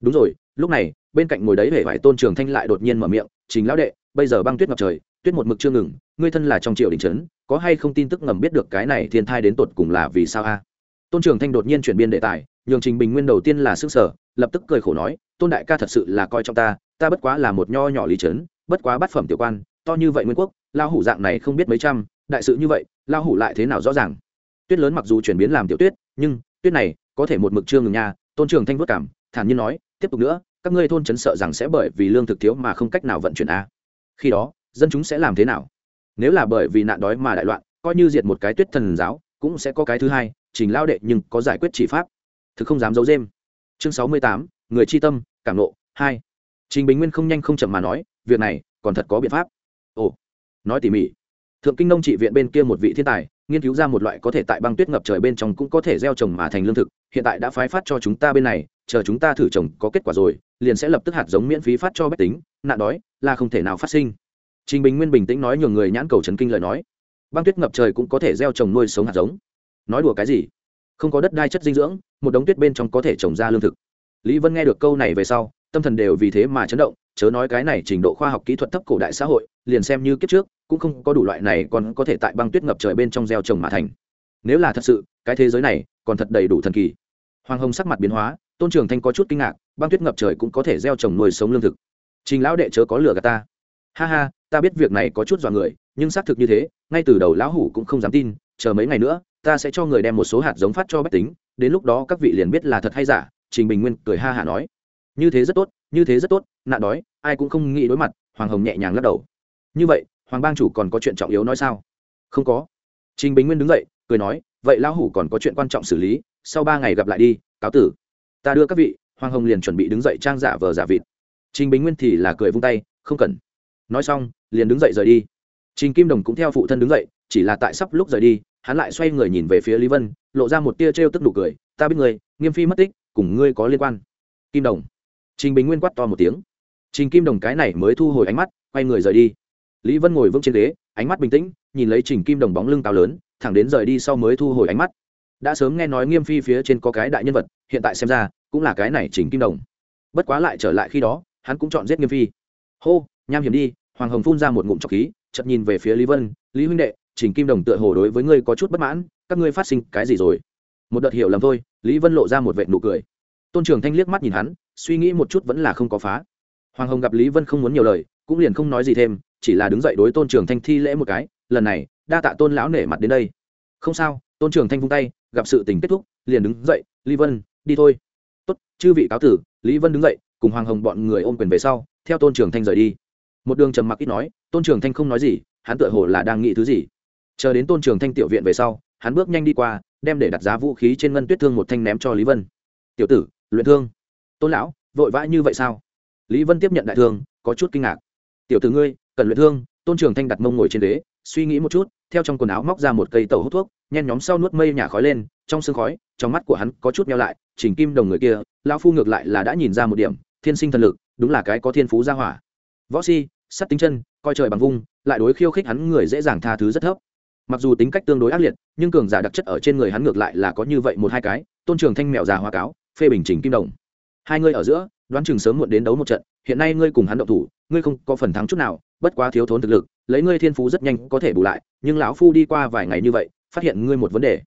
Đúng rồi, lúc này, bên cạnh ngồi đấy hề vải tôn trường thanh lại đột nhiên mở miệng, trình lão đệ, bây giờ băng tuyết ngập trời, tuyết một mực chưa ngừng, ngươi thân là trong triều đình trấn, có hay không tin tức ngầm biết được cái này thiên thai đến tột cùng là vì sao a? Tôn trường thanh đột nhiên chuyển biên đề tài, nhường trình bình nguyên đầu tiên là sức sở, lập tức cười khổ nói, tôn đại ca thật sự là coi trọng ta ta bất quá là một nho nhỏ lý trấn, bất quá bát phẩm tiểu quan, to như vậy nguyên quốc lao hủ dạng này không biết mấy trăm, đại sự như vậy lao hủ lại thế nào rõ ràng? Tuyết lớn mặc dù chuyển biến làm tiểu tuyết, nhưng tuyết này có thể một mực trương ngừng nhà tôn trường thanh vất cảm, thản nhiên nói, tiếp tục nữa, các ngươi thôn trấn sợ rằng sẽ bởi vì lương thực thiếu mà không cách nào vận chuyển a. Khi đó, dân chúng sẽ làm thế nào? Nếu là bởi vì nạn đói mà đại loạn, coi như diệt một cái tuyết thần giáo, cũng sẽ có cái thứ hai, trình lao đệ nhưng có giải quyết chỉ pháp. Thực không dám giấu dêm chương sáu mươi tám, người chi tâm, cảm nộ, hai. Trình bình nguyên không nhanh không chậm mà nói, việc này còn thật có biện pháp. Ồ nói tỉ mỉ. Thượng kinh nông trị viện bên kia một vị thiên tài, nghiên cứu ra một loại có thể tại băng tuyết ngập trời bên trong cũng có thể gieo trồng mà thành lương thực, hiện tại đã phái phát cho chúng ta bên này, chờ chúng ta thử trồng có kết quả rồi, liền sẽ lập tức hạt giống miễn phí phát cho bách tính, nạn đói là không thể nào phát sinh. Trình bình nguyên bình tĩnh nói nhường người nhãn cầu trấn kinh lời nói. Băng tuyết ngập trời cũng có thể gieo trồng nuôi sống hạt giống. Nói đùa cái gì? Không có đất đai chất dinh dưỡng, một đống tuyết bên trong có thể trồng ra lương thực. Lý vân nghe được câu này về sau, tâm thần đều vì thế mà chấn động, chớ nói cái này trình độ khoa học kỹ thuật thấp cổ đại xã hội, liền xem như kiếp trước cũng không có đủ loại này còn có thể tại băng tuyết ngập trời bên trong gieo trồng mà thành. Nếu là thật sự, cái thế giới này còn thật đầy đủ thần kỳ. Hoàng hồng sắc mặt biến hóa, tôn trường thanh có chút kinh ngạc, băng tuyết ngập trời cũng có thể gieo trồng nuôi sống lương thực. Trình lão đệ chớ có lửa gà ta. Ha ha, ta biết việc này có chút dọa người, nhưng xác thực như thế, ngay từ đầu lão hủ cũng không dám tin, chờ mấy ngày nữa, ta sẽ cho người đem một số hạt giống phát cho bách tính, đến lúc đó các vị liền biết là thật hay giả, trình bình nguyên cười ha hả nói. Như thế rất tốt, như thế rất tốt, nạn đói, ai cũng không nghĩ đối mặt, hoàng hồng nhẹ nhàng lắc đầu. Như vậy hoàng bang chủ còn có chuyện trọng yếu nói sao? Không có. Trình bình nguyên đứng dậy, cười nói, vậy lão hủ còn có chuyện quan trọng xử lý, sau ba ngày gặp lại đi, cáo tử. Ta đưa các vị, hoàng hồng liền chuẩn bị đứng dậy trang giả vờ giả vịt. Trình bình nguyên thì là cười vung tay, không cần. Nói xong, liền đứng dậy rời đi. Trình kim đồng cũng theo phụ thân đứng dậy, chỉ là tại sắp lúc rời đi, hắn lại xoay người nhìn về phía lý vân, lộ ra một tia trêu tức nụ cười, ta biết người nghiêm phi mất tích, cùng ngươi có liên quan. Kim đồng. Trình bình nguyên quát to một tiếng. Trình kim đồng cái này mới thu hồi ánh mắt, quay người rời đi lý vân ngồi vững trên ghế, ánh mắt bình tĩnh, nhìn lấy trình kim đồng bóng lưng cao lớn, thẳng đến rời đi sau mới thu hồi ánh mắt. Đã sớm nghe nói nghiêm phi phía trên có cái đại nhân vật, hiện tại xem ra, cũng là cái này trình kim đồng. Bất quá lại trở lại khi đó, hắn cũng chọn giết nghiêm phi. Hô, nham hiểm đi, hoàng hồng phun ra một ngụm trọc khí, chợt nhìn về phía lý vân, lý huynh đệ, trình kim đồng tựa hồ đối với ngươi có chút bất mãn, các ngươi phát sinh cái gì rồi? Một đợt hiểu lầm thôi, lý vân lộ ra một vệ nụ cười. Tôn trường thanh liếc mắt nhìn hắn, suy nghĩ một chút vẫn là không có phá. Hoàng hồng gặp lý vân không muốn nhiều lời cũng liền không nói gì thêm, chỉ là đứng dậy đối tôn trường thanh thi lễ một cái, lần này, đa tạ tôn lão nể mặt đến đây. Không sao, tôn trường thanh vung tay, gặp sự tình kết thúc, liền đứng dậy, lý vân, đi thôi. Tốt, chư vị cáo tử. Lý vân đứng dậy, cùng hoàng hồng bọn người ôm quyền về sau, theo tôn trường thanh rời đi. Một đường trầm mặc ít nói, tôn trường thanh không nói gì, hắn tựa hồ là đang nghĩ thứ gì. Chờ đến tôn trường thanh tiểu viện về sau, hắn bước nhanh đi qua, đem để đặt giá vũ khí trên ngân tuyết thương một thanh ném cho lý vân. Tiểu tử, luyện thương. Tôn lão, vội vã như vậy sao? Lý vân tiếp nhận đại thương, có chút kinh ngạc tiểu tử ngươi cần luyện thương tôn trường thanh đặt mông ngồi trên đế, suy nghĩ một chút theo trong quần áo móc ra một cây tàu hút thuốc nhen nhóm sau nuốt mây nhả khói lên trong sương khói trong mắt của hắn có chút meo lại chỉnh kim đồng người kia lão phu ngược lại là đã nhìn ra một điểm thiên sinh thần lực đúng là cái có thiên phú gia hỏa. Võ si sắt tính chân coi trời bằng vung lại đối khiêu khích hắn người dễ dàng tha thứ rất thấp. Mặc dù tính cách tương đối ác liệt nhưng cường giả đặc chất ở trên người hắn ngược lại là có như vậy một hai cái tôn trường thanh mèo già hoa cáo phê bình trình kim đồng. Hai ngươi ở giữa đoán chừng sớm muộn đến đấu một trận hiện nay ngươi cùng hắn động thủ ngươi không có phần thắng chút nào, bất quá thiếu thốn thực lực, lấy ngươi thiên phú rất nhanh có thể bù lại, nhưng lão phu đi qua vài ngày như vậy, phát hiện ngươi một vấn đề.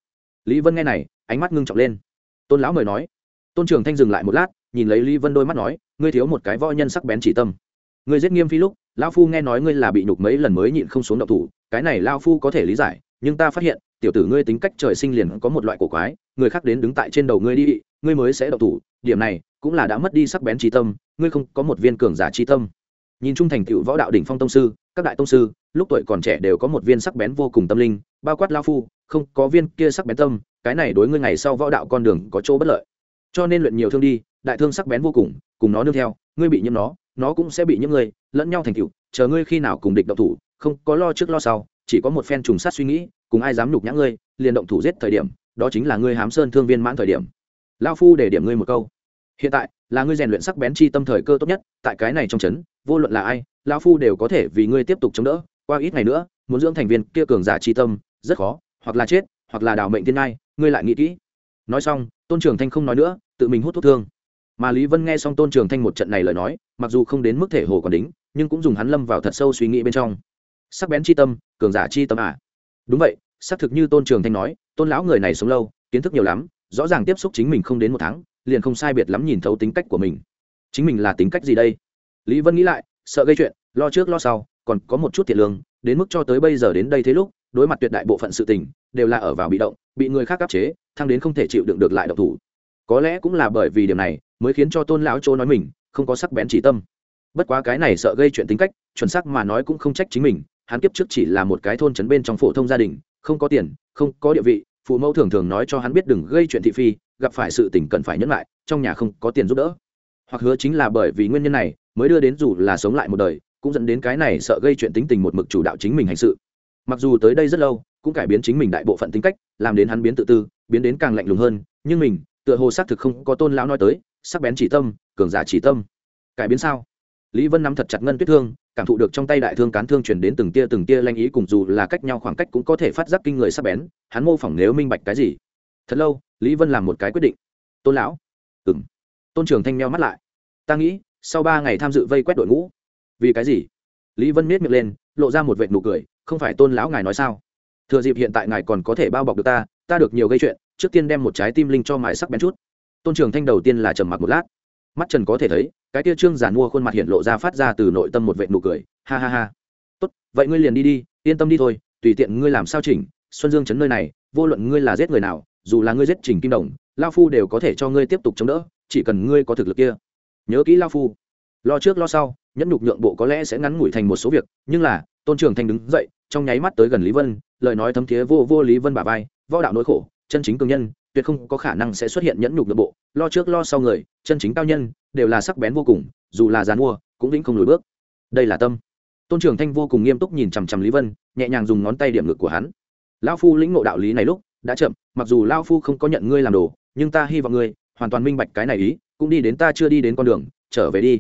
Lý vân nghe này, ánh mắt ngưng trọng lên. Tôn lão mời nói. Tôn trường thanh dừng lại một lát, nhìn lấy lý vân đôi mắt nói, ngươi thiếu một cái võ nhân sắc bén chỉ tâm. Ngươi giết nghiêm phi lúc, lão phu nghe nói ngươi là bị nhục mấy lần mới nhịn không xuống động thủ, cái này lão phu có thể lý giải, nhưng ta phát hiện, tiểu tử ngươi tính cách trời sinh liền có một loại cổ quái, người khác đến đứng tại trên đầu ngươi đi, ngươi mới sẽ động thủ, điểm này cũng là đã mất đi sắc bén trí tâm, ngươi không có một viên cường giả trí tâm nhìn chung thành tựu võ đạo đỉnh phong tông sư, các đại tông sư, lúc tuổi còn trẻ đều có một viên sắc bén vô cùng tâm linh, bao quát lao phu, không có viên kia sắc bén tâm, cái này đối ngươi ngày sau võ đạo con đường có chỗ bất lợi. Cho nên luyện nhiều thương đi, đại thương sắc bén vô cùng cùng nó nương theo, ngươi bị nhiễm nó nó cũng sẽ bị nhiễm ngươi, lẫn nhau thành tựu, chờ ngươi khi nào cùng địch động thủ, không có lo trước lo sau, chỉ có một phen trùng sát suy nghĩ, cùng ai dám nhục nhã ngươi, liền động thủ giết thời điểm, đó chính là ngươi hám sơn thương viên mãn thời điểm. Lao phu để điểm ngươi một câu. Hiện tại, là ngươi rèn luyện sắc bén chi tâm thời cơ tốt nhất, tại cái này trong trấn vô luận là ai lao phu đều có thể vì ngươi tiếp tục chống đỡ, qua ít ngày nữa, muốn dưỡng thành viên kia cường giả chi tâm, rất khó, hoặc là chết, hoặc là đào mệnh thiên ngai, ngươi lại nghĩ kỹ. Nói xong, tôn trường thanh không nói nữa, tự mình hút thuốc thương. Mà lý vân nghe xong tôn trường thanh một trận này lời nói, mặc dù không đến mức thể hồ còn đính, nhưng cũng dùng hắn lâm vào thật sâu suy nghĩ bên trong. Sắc bén chi tâm, cường giả chi tâm à? Đúng vậy, xác thực như tôn trường thanh nói, tôn lão người này sống lâu, kiến thức nhiều lắm, rõ ràng tiếp xúc chính mình không đến một tháng, liền không sai biệt lắm nhìn thấu tính cách của mình. Chính mình là tính cách gì đây? Lý vân nghĩ lại, sợ gây chuyện, lo trước lo sau, còn có một chút thiệt lương, đến mức cho tới bây giờ đến đây thế lúc, đối mặt tuyệt đại bộ phận sự tình, đều là ở vào bị động, bị người khác áp chế, thăng đến không thể chịu đựng được lại độc thủ. Có lẽ cũng là bởi vì điều này, mới khiến cho tôn lão chỗ nói mình, không có sắc bén chỉ tâm. Bất quá cái này sợ gây chuyện tính cách, chuẩn xác mà nói cũng không trách chính mình, hắn kiếp trước chỉ là một cái thôn trấn bên trong phổ thông gia đình, không có tiền, không có địa vị, phụ mẫu thường thường nói cho hắn biết đừng gây chuyện thị phi, gặp phải sự tình cần phải nhẫn lại, trong nhà không có tiền giúp đỡ. Hoặc hứa chính là bởi vì nguyên nhân này mới đưa đến dù là sống lại một đời, cũng dẫn đến cái này sợ gây chuyện tính tình một mực chủ đạo chính mình hành sự. Mặc dù tới đây rất lâu, cũng cải biến chính mình đại bộ phận tính cách, làm đến hắn biến tự tư, biến đến càng lạnh lùng hơn, nhưng mình, tựa hồ xác thực không có tôn lão nói tới, sắc bén chỉ tâm, cường giả chỉ tâm. Cải biến sao? Lý vân nắm thật chặt ngân tuyết thương, cảm thụ được trong tay đại thương cán thương chuyển đến từng tia từng tia lanh ý cùng dù là cách nhau khoảng cách cũng có thể phát giác kinh người sắc bén, hắn mô phỏng nếu minh bạch cái gì. Thật lâu, lý vân làm một cái quyết định. Tôn lão? Ừng tôn trường thanh meo mắt lại. Ta nghĩ sau ba ngày tham dự vây quét đội ngũ. Vì cái gì? Lý vân miết miệng lên, lộ ra một vệt nụ cười, không phải tôn lão ngài nói sao? Thừa dịp hiện tại ngài còn có thể bao bọc được ta ta được nhiều gây chuyện, trước tiên đem một trái tim linh cho mài sắc bén chút. Tôn trường thanh đầu tiên là trầm mặc một lát. Mắt trần có thể thấy, cái tia trương giản mua khuôn mặt hiện lộ ra phát ra từ nội tâm một vệt nụ cười, ha ha ha. Tốt, vậy ngươi liền đi đi, yên tâm đi thôi, tùy tiện ngươi làm sao chỉnh, xuân dương chấn nơi này, vô luận ngươi là giết người nào, dù là ngươi giết trình kim đồng, lao phu đều có thể cho ngươi tiếp tục chống đỡ, chỉ cần ngươi có thực lực kia nhớ kỹ lao phu. Lo trước lo sau, nhẫn nhục nhượng bộ có lẽ sẽ ngắn ngủi thành một số việc, nhưng là, tôn trường thanh đứng dậy, trong nháy mắt tới gần lý vân, lời nói thấm thiế vô vô lý vân bà vai, võ đạo nỗi khổ, chân chính cường nhân, tuyệt không có khả năng sẽ xuất hiện nhẫn nhục nhượng bộ, lo trước lo sau người, chân chính cao nhân, đều là sắc bén vô cùng, dù là giàn mua cũng vĩnh không lùi bước. Đây là tâm. Tôn trường thanh vô cùng nghiêm túc nhìn chằm chằm lý vân, nhẹ nhàng dùng ngón tay điểm ngực của hắn. Lão phu lĩnh ngộ đạo lý này lúc, đã chậm, mặc dù lao phu không có nhận ngươi làm đồ, nhưng ta hy vọng ngươi hoàn toàn minh bạch cái này ý cũng đi đến ta chưa đi đến con đường, trở về đi.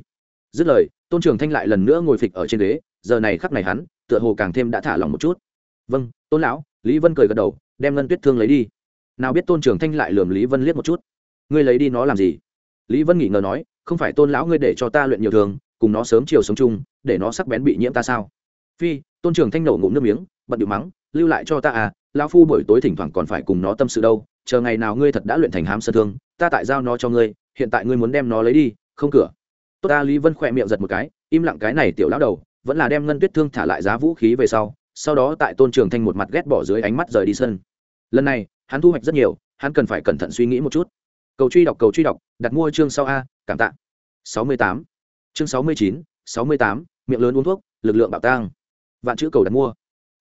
Dứt lời, tôn trường thanh lại lần nữa ngồi phịch ở trên ghế, giờ này khắc này hắn, tựa hồ càng thêm đã thả lòng một chút. Vâng tôn lão, lý vân cười gật đầu, đem ngân tuyết thương lấy đi. Nào biết tôn trường thanh lại lườm lý vân liếc một chút. Ngươi lấy đi nó làm gì? Lý vân nghỉ ngờ nói, không phải tôn lão ngươi để cho ta luyện nhiều thường, cùng nó sớm chiều sống chung, để nó sắc bén bị nhiễm ta sao? Phi, tôn trường thanh nổ ngụm nước miếng, bận điệu mắng, lưu lại cho ta à lão phu buổi tối thỉnh thoảng còn phải cùng nó tâm sự đâu, chờ ngày nào ngươi thật đã luyện thành hám sơ thương, ta tại giao nó cho ngươi hiện tại ngươi muốn đem nó lấy đi, không cửa. Tốt, ta lý vân khỏe miệng giật một cái, im lặng cái này tiểu lão đầu, vẫn là đem ngân tuyết thương thả lại giá vũ khí về sau sau đó tại tôn trường thanh một mặt ghét bỏ dưới ánh mắt rời đi sân. Lần này, hắn thu hoạch rất nhiều, hắn cần phải cẩn thận suy nghĩ một chút. Cầu truy đọc, cầu truy đọc, đặt mua chương sau a, cảm tạ. Sáu mươi tám. Chương sáu mươi chín, sáu mươi tám, miệng lớn uống thuốc, lực lượng bảo tang vạn chữ cầu đặt mua.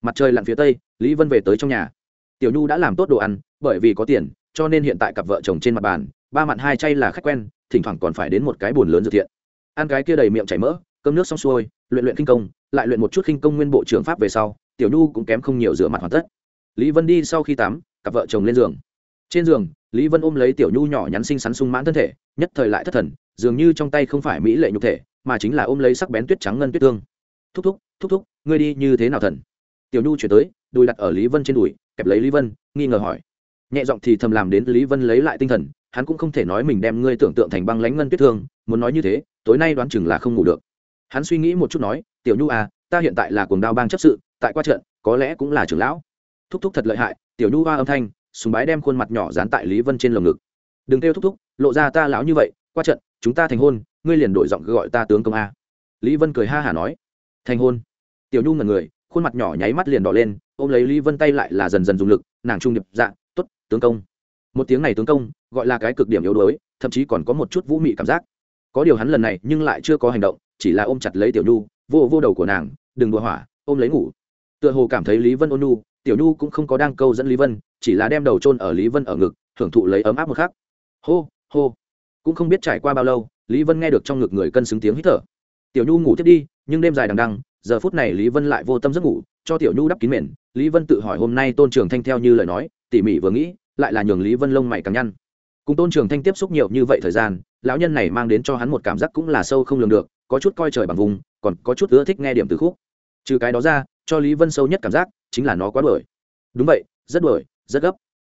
Mặt trời lặn phía tây, lý vân về tới trong nhà. Tiểu nhu đã làm tốt đồ ăn, bởi vì có tiền cho nên hiện tại cặp vợ chồng trên mặt bàn, ba mặn hai chay là khách quen, thỉnh thoảng còn phải đến một cái bồn lớn dự thiện. Ăn cái kia đầy miệng chảy mỡ, cơm nước xong xuôi, luyện luyện kinh công, lại luyện một chút kinh công nguyên bộ trưởng pháp về sau, tiểu nhu cũng kém không nhiều rửa mặt hoàn tất. Lý vân đi sau khi tắm, cặp vợ chồng lên giường. Trên giường, lý vân ôm lấy tiểu nhu nhỏ nhắn xinh xắn sung mãn thân thể, nhất thời lại thất thần, dường như trong tay không phải mỹ lệ nhục thể, mà chính là ôm lấy sắc bén tuyết trắng ngân tuyết tương. Thúc thúc thúc thúc, ngươi đi như thế nào thần? Tiểu nhu chuyển tới, đùi đặt ở lý vân trên đùi, kẹp lấy lý vân, nghi ngờ hỏi nhẹ giọng thì thầm làm đến lý vân lấy lại tinh thần, hắn cũng không thể nói mình đem ngươi tưởng tượng thành băng lánh ngân tuyết thương, muốn nói như thế, tối nay đoán chừng là không ngủ được. Hắn suy nghĩ một chút nói, tiểu nhu à ta hiện tại là cuồng đao bang chấp sự, tại qua trận, có lẽ cũng là trưởng lão. Thúc thúc thật lợi hại, tiểu nhu hoa âm thanh súng bái đem khuôn mặt nhỏ dán tại lý vân trên lồng ngực. Đừng kêu thúc thúc, lộ ra ta lão như vậy, qua trận, chúng ta thành hôn, ngươi liền đổi giọng gọi ta tướng công a. Lý vân cười ha hả nói, thành hôn? Tiểu nhu ngần người, khuôn mặt nhỏ nháy mắt liền đỏ lên, ôm lấy lý vân tay lại là dần dần dùng lực, nàng trung điệp dạng tướng công. Một tiếng này tướng công gọi là cái cực điểm yếu đuối thậm chí còn có một chút vũ mị cảm giác. Có điều hắn lần này nhưng lại chưa có hành động chỉ là ôm chặt lấy tiểu nhu vô vô đầu của nàng đừng đùa hỏa ôm lấy ngủ. Tựa hồ cảm thấy lý vân ôn nhu tiểu nhu cũng không có đang câu dẫn lý vân chỉ là đem đầu chôn ở lý vân ở ngực thưởng thụ lấy ấm áp một khắc. Hô hô. Cũng không biết trải qua bao lâu lý vân nghe được trong ngực người cân xứng tiếng hít thở. Tiểu nhu ngủ tiếp đi nhưng đêm dài đằng đằng, giờ phút này lý vân lại vô tâm giấc ngủ cho tiểu nhu đắp kín mền. Lý vân tự hỏi hôm nay tôn trường thanh theo như lời nói tỉ mỉ vừa nghĩ, lại là nhường lý vân lông mày càng nhăn. Cùng tôn trường thanh tiếp xúc nhiều như vậy thời gian, lão nhân này mang đến cho hắn một cảm giác cũng là sâu không lường được, có chút coi trời bằng vùng, còn có chút ưa thích nghe điểm từ khúc. Trừ cái đó ra, cho lý vân sâu nhất cảm giác chính là nó quá đuổi. Đúng vậy, rất đuổi, rất gấp.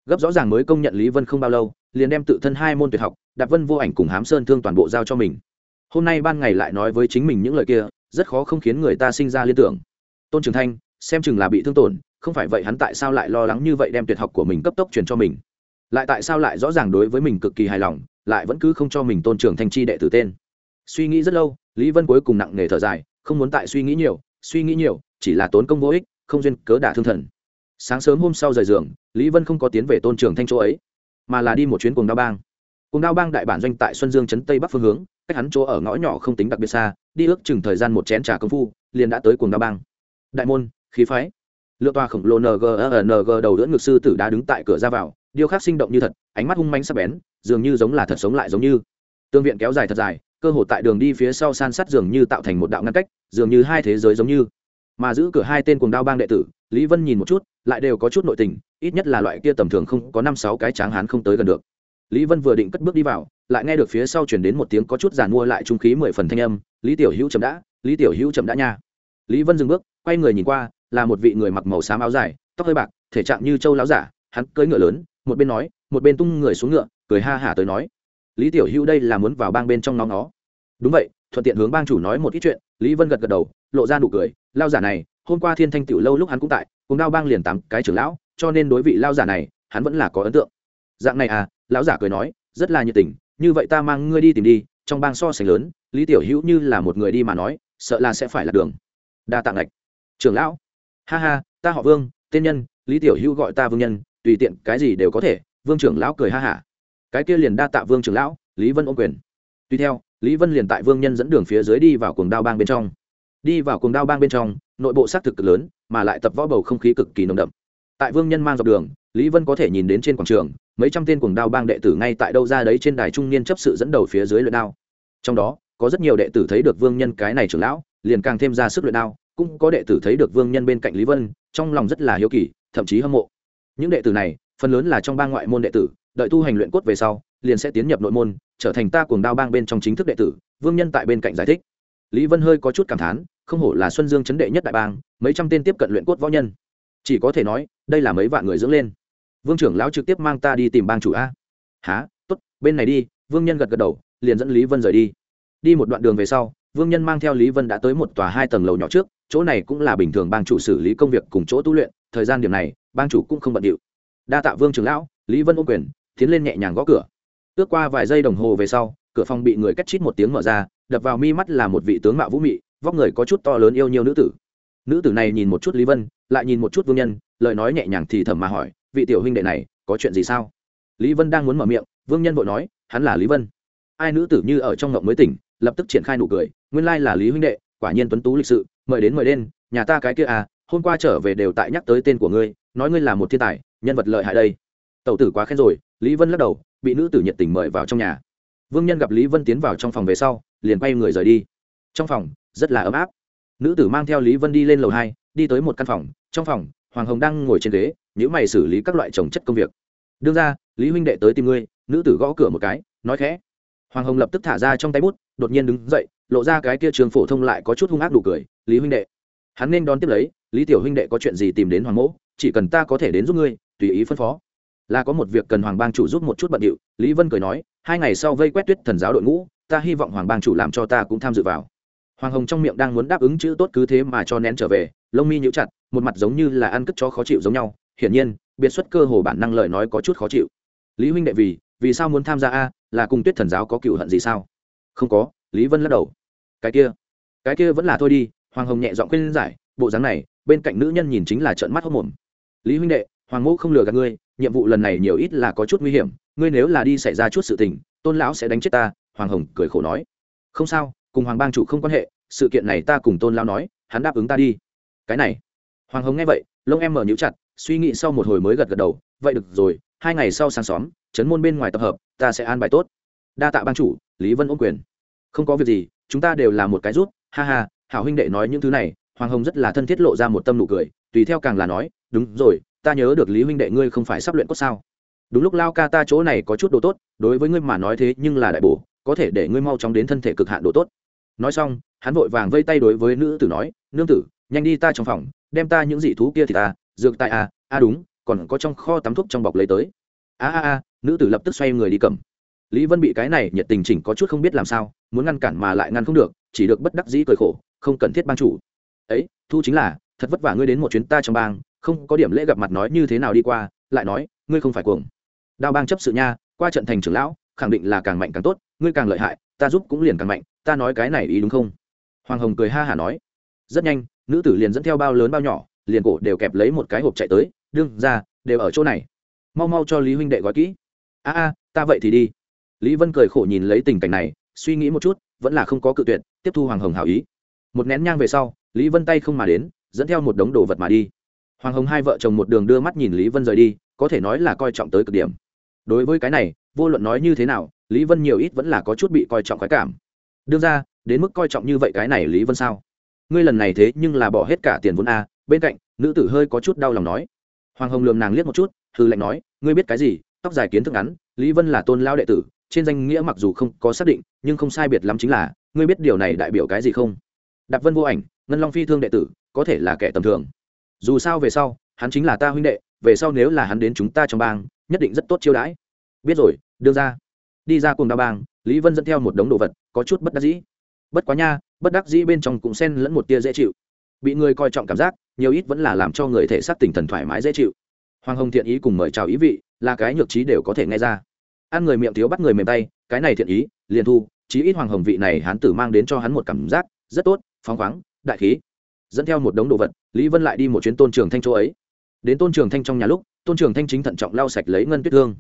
Gấp rõ ràng mới công nhận lý vân không bao lâu, liền đem tự thân hai môn tuyệt học, đạp vân vô ảnh cùng hám sơn thương toàn bộ giao cho mình. Hôm nay ban ngày lại nói với chính mình những lời kia, rất khó không khiến người ta sinh ra liên tưởng. Tôn trường thanh, xem chừng là bị thương tổn không phải vậy hắn tại sao lại lo lắng như vậy đem tuyệt học của mình cấp tốc truyền cho mình? Lại tại sao lại rõ ràng đối với mình cực kỳ hài lòng, lại vẫn cứ không cho mình tôn trưởng thanh chi đệ tử tên? Suy nghĩ rất lâu, lý vân cuối cùng nặng nề thở dài, không muốn tại suy nghĩ nhiều, suy nghĩ nhiều, chỉ là tốn công vô ích, không duyên cớ đả thương thần. Sáng sớm hôm sau rời giường, lý vân không có tiến về tôn trưởng thanh chỗ ấy, mà là đi một chuyến cùng đao bang. Cùng đao bang đại bản doanh tại xuân dương trấn tây bắc phương hướng, cách hắn chỗ ở ngõ nhỏ không tính đặc biệt xa, đi ước chừng thời gian một chén trà công phu, liền đã tới cùng đao bang. Đại môn, khí phái. Lựa tòa khổng lồ ng đầu đỡ ngực sư tử đã đứng tại cửa ra vào, điêu khắc sinh động như thật, ánh mắt hung manh sắc bén, dường như giống là thật sống lại giống như. Tương viện kéo dài thật dài, cơ hồ tại đường đi phía sau san sát dường như tạo thành một đạo ngăn cách, dường như hai thế giới giống như. Mà giữ cửa hai tên cuồng đao bang đệ tử, lý vân nhìn một chút, lại đều có chút nội tình, ít nhất là loại kia tầm thường không có năm sáu cái tráng hán không tới gần được. Lý vân vừa định cất bước đi vào, lại nghe được phía sau chuyển đến một tiếng có chút giàn mua lại trung khí mười phần thanh âm, lý tiểu hữu chậm đã, lý tiểu hữu chậm đã nha. Lý vân dừng bước, quay người nhìn qua là một vị người mặc màu xám áo dài, tóc hơi bạc, thể trạng như châu láo giả, hắn cưỡi ngựa lớn, một bên nói, một bên tung người xuống ngựa, cười ha hả tới nói. Lý tiểu hữu đây là muốn vào bang bên trong nó nó. Đúng vậy, thuận tiện hướng bang chủ nói một ít chuyện, lý vân gật gật đầu, lộ ra nụ cười lao giả này, hôm qua thiên thanh tiểu lâu lúc hắn cũng tại, cùng đao bang liền tám cái trưởng lão, cho nên đối vị lao giả này, hắn vẫn là có ấn tượng. Dạng này à lão giả cười nói, rất là nhiệt tình, như vậy ta mang ngươi đi tìm đi, trong bang so sánh lớn, lý tiểu hữu như là một người đi mà nói, sợ là sẽ phải là đường. Đa tạng lệch trưởng lão ha ha, ta họ vương, tên nhân, lý tiểu hữu gọi ta vương nhân, tùy tiện cái gì đều có thể, vương trưởng lão cười ha hả. Cái kia liền đa tạ vương trưởng lão, lý vân ôm quyền. Tuy theo, lý vân liền tại vương nhân dẫn đường phía dưới đi vào cuồng đao bang bên trong. Đi vào cuồng đao bang bên trong, nội bộ xác thực cực lớn, mà lại tập võ bầu không khí cực kỳ nồng đậm. Tại vương nhân mang dọc đường, lý vân có thể nhìn đến trên quảng trường, mấy trăm tên cuồng đao bang đệ tử ngay tại đâu ra đấy trên đài trung niên chấp sự dẫn đầu phía dưới luyện đao. Trong đó, có rất nhiều đệ tử thấy được vương nhân cái này trưởng lão, liền càng thêm ra sức luyện đao cũng có đệ tử thấy được vương nhân bên cạnh lý vân, trong lòng rất là hiếu kỳ, thậm chí hâm mộ. Những đệ tử này, phần lớn là trong bang ngoại môn đệ tử, đợi tu hành luyện cốt về sau, liền sẽ tiến nhập nội môn, trở thành ta cuồng đao bang bên trong chính thức đệ tử, vương nhân tại bên cạnh giải thích. Lý vân hơi có chút cảm thán, không hổ là xuân dương chấn đệ nhất đại bang, mấy trăm tên tiếp cận luyện cốt võ nhân. Chỉ có thể nói, đây là mấy vạn người dưỡng lên. Vương trưởng lão trực tiếp mang ta đi tìm bang chủ a. Há t ố t bên này đi, vương nhân gật gật đầu, liền dẫn lý vân rời đi. Đi một đoạn đường về sau, vương nhân mang theo lý vân đã tới một tòa hai tầng lầu nhỏ trước chỗ này cũng là bình thường bang chủ xử lý công việc cùng chỗ tu luyện, thời gian điểm này, bang chủ cũng không bận điệu. Đa tạ vương trưởng lão, lý vân ô quyền, tiến lên nhẹ nhàng gõ cửa. Ước qua vài giây đồng hồ về sau, cửa phòng bị người cách chít một tiếng mở ra, đập vào mi mắt là một vị tướng mạo vũ mị, vóc người có chút to lớn yêu nhiều nữ tử. Nữ tử này nhìn một chút lý vân, lại nhìn một chút vương nhân, lời nói nhẹ nhàng thì thầm mà hỏi, vị tiểu huynh đệ này, có chuyện gì sao? Lý vân đang muốn mở miệng, vương nhân vội nói, hắn là lý vân. Ai nữ tử như ở trong ngộng mới tỉnh, lập tức triển khai nụ cười, nguyên lai là lý huynh đệ quả nhiên tuấn tú lịch sự, mời đến mời đến nhà ta cái kia à hôm qua trở về đều tại nhắc tới tên của ngươi, nói ngươi là một thiên tài, nhân vật lợi hại đây. Tẩu tử quá khen rồi, lý vân lắc đầu, bị nữ tử nhiệt tình mời vào trong nhà. Vương nhân gặp lý vân tiến vào trong phòng về sau, liền quay người rời đi. Trong phòng, rất là ấm áp. Nữ tử mang theo lý vân đi lên lầu hai, đi tới một căn phòng. Trong phòng, hoàng hồng đang ngồi trên ghế nhữ mày xử lý các loại trồng chất công việc. Đương ra lý huynh đệ tới tìm ngươi. Nữ tử gõ cửa một cái, nói khẽ. Hoàng hồng lập tức thả ra trong tay bút, đột nhiên đứng dậy lộ ra cái kia trường phổ thông lại có chút hung ác đủ cười, lý huynh đệ, hắn nên đón tiếp lấy, lý tiểu huynh đệ có chuyện gì tìm đến hoàng mỗ, chỉ cần ta có thể đến giúp ngươi, tùy ý phân phó. Là có một việc cần hoàng bang chủ giúp một chút bận điệu, lý vân cười nói, hai ngày sau vây quét tuyết thần giáo đội ngũ, ta hy vọng hoàng bang chủ làm cho ta cũng tham dự vào. Hoàng hồng trong miệng đang muốn đáp ứng chữ tốt cứ thế mà cho nén trở về, lông mi nhũ chặt, một mặt giống như là ăn cất chó khó chịu giống nhau, hiển nhiên, biệt xuất cơ hồ bản năng lời nói có chút khó chịu. Lý huynh đệ vì vì sao muốn tham gia a, là cùng tuyết thần giáo có cựu hận gì sao? Không có, lý vân lắc đầu cái kia cái kia vẫn là thôi đi, hoàng hồng nhẹ giọng khuyên giải, bộ dáng này, bên cạnh nữ nhân nhìn chính là trợn mắt hốc mồm. Lý huynh đệ, hoàng mẫu không lừa gạt ngươi, nhiệm vụ lần này nhiều ít là có chút nguy hiểm, ngươi nếu là đi xảy ra chút sự tình, tôn lão sẽ đánh chết ta, hoàng hồng cười khổ nói. Không sao, cùng hoàng bang chủ không quan hệ, sự kiện này ta cùng tôn lão nói, hắn đáp ứng ta đi. Cái này. Hoàng hồng nghe vậy, lông em mở nhíu chặt, suy nghĩ sau một hồi mới gật gật đầu, vậy được rồi, hai ngày sau sáng xóm chấn môn bên ngoài tập hợp, ta sẽ an bài tốt. Đa tạ bang chủ, lý vân ôm quyền. Không có việc gì chúng ta đều là một cái rút ha ha hảo huynh đệ nói những thứ này hoàng hồng rất là thân thiết lộ ra một tâm nụ cười tùy theo càng là nói đúng rồi ta nhớ được lý huynh đệ ngươi không phải sắp luyện cốt sao. Đúng lúc lao ca ta chỗ này có chút đồ tốt đối với ngươi mà nói thế nhưng là đại bổ có thể để ngươi mau chóng đến thân thể cực hạn đồ tốt. Nói xong hắn vội vàng vây tay đối với nữ tử nói nương tử nhanh đi ta trong phòng đem ta những dị thú kia thì ta dược tại a à, a đúng còn có trong kho tắm thuốc trong bọc lấy tới. A a a nữ tử lập tức xoay người đi cầm lý vân bị cái này nhiệt tình chỉnh có chút không biết làm sao, muốn ngăn cản mà lại ngăn không được, chỉ được bất đắc dĩ cười khổ, không cần thiết ban chủ. Ấy, thu chính là, thật vất vả ngươi đến một chuyến ta trong bang, không có điểm lễ gặp mặt nói như thế nào đi qua, lại nói, ngươi không phải cuồng. Đao bang chấp sự nha, qua trận thành trưởng lão, khẳng định là càng mạnh càng tốt, ngươi càng lợi hại, ta giúp cũng liền càng mạnh, ta nói cái này ý đúng không? Hoàng hồng cười ha hả nói. Rất nhanh, nữ tử liền dẫn theo bao lớn bao nhỏ, liền cổ đều kẹp lấy một cái hộp chạy tới, đương ra, đều ở chỗ này. Mau mau cho lý huynh đệ gói kỹ. A a, ta vậy thì đi lý vân cười khổ nhìn lấy tình cảnh này, suy nghĩ một chút, vẫn là không có cự tuyệt, tiếp thu hoàng hồng hảo ý. Một nén nhang về sau, lý vân tay không mà đến, dẫn theo một đống đồ vật mà đi. Hoàng hồng hai vợ chồng một đường đưa mắt nhìn lý vân rời đi, có thể nói là coi trọng tới cực điểm. Đối với cái này, vô luận nói như thế nào, lý vân nhiều ít vẫn là có chút bị coi trọng khoái cảm. Đương ra, đến mức coi trọng như vậy cái này lý vân sao? Ngươi lần này thế nhưng là bỏ hết cả tiền vốn a, bên cạnh, nữ tử hơi có chút đau lòng nói. Hoàng hồng lườm nàng liếc một chút hư lệnh nói, ngươi biết cái gì? Tóc dài kiến thức ngắn, lý vân là tôn lao đệ tử trên danh nghĩa mặc dù không có xác định, nhưng không sai biệt lắm chính là, ngươi biết điều này đại biểu cái gì không? Đạp vân vô ảnh, ngân long phi thương đệ tử, có thể là kẻ tầm thường. Dù sao về sau, hắn chính là ta huynh đệ, về sau nếu là hắn đến chúng ta trong bang, nhất định rất tốt chiêu đãi. Biết rồi, đưa ra. Đi ra cùng đao bang, lý vân dẫn theo một đống đồ vật, có chút bất đắc dĩ. Bất quá nha, bất đắc dĩ bên trong cũng xen lẫn một tia dễ chịu. Bị người coi trọng cảm giác, nhiều ít vẫn là làm cho người thể xác tinh thần thoải mái dễ chịu. Hoàng hồng thiện ý cùng mời chào ý vị, là cái nhược trí đều có thể nghe ra ăn người miệng thiếu bắt người mềm tay, cái này thiện ý, liền thu, chí ít hoàng hồng vị này hán tử mang đến cho hắn một cảm giác rất tốt, phóng khoáng, đại khí. Dẫn theo một đống đồ vật, lý vân lại đi một chuyến tôn trường thanh chỗ ấy. Đến tôn trường thanh trong nhà lúc, tôn trường thanh chính thận trọng lau sạch lấy ngân tuyết thương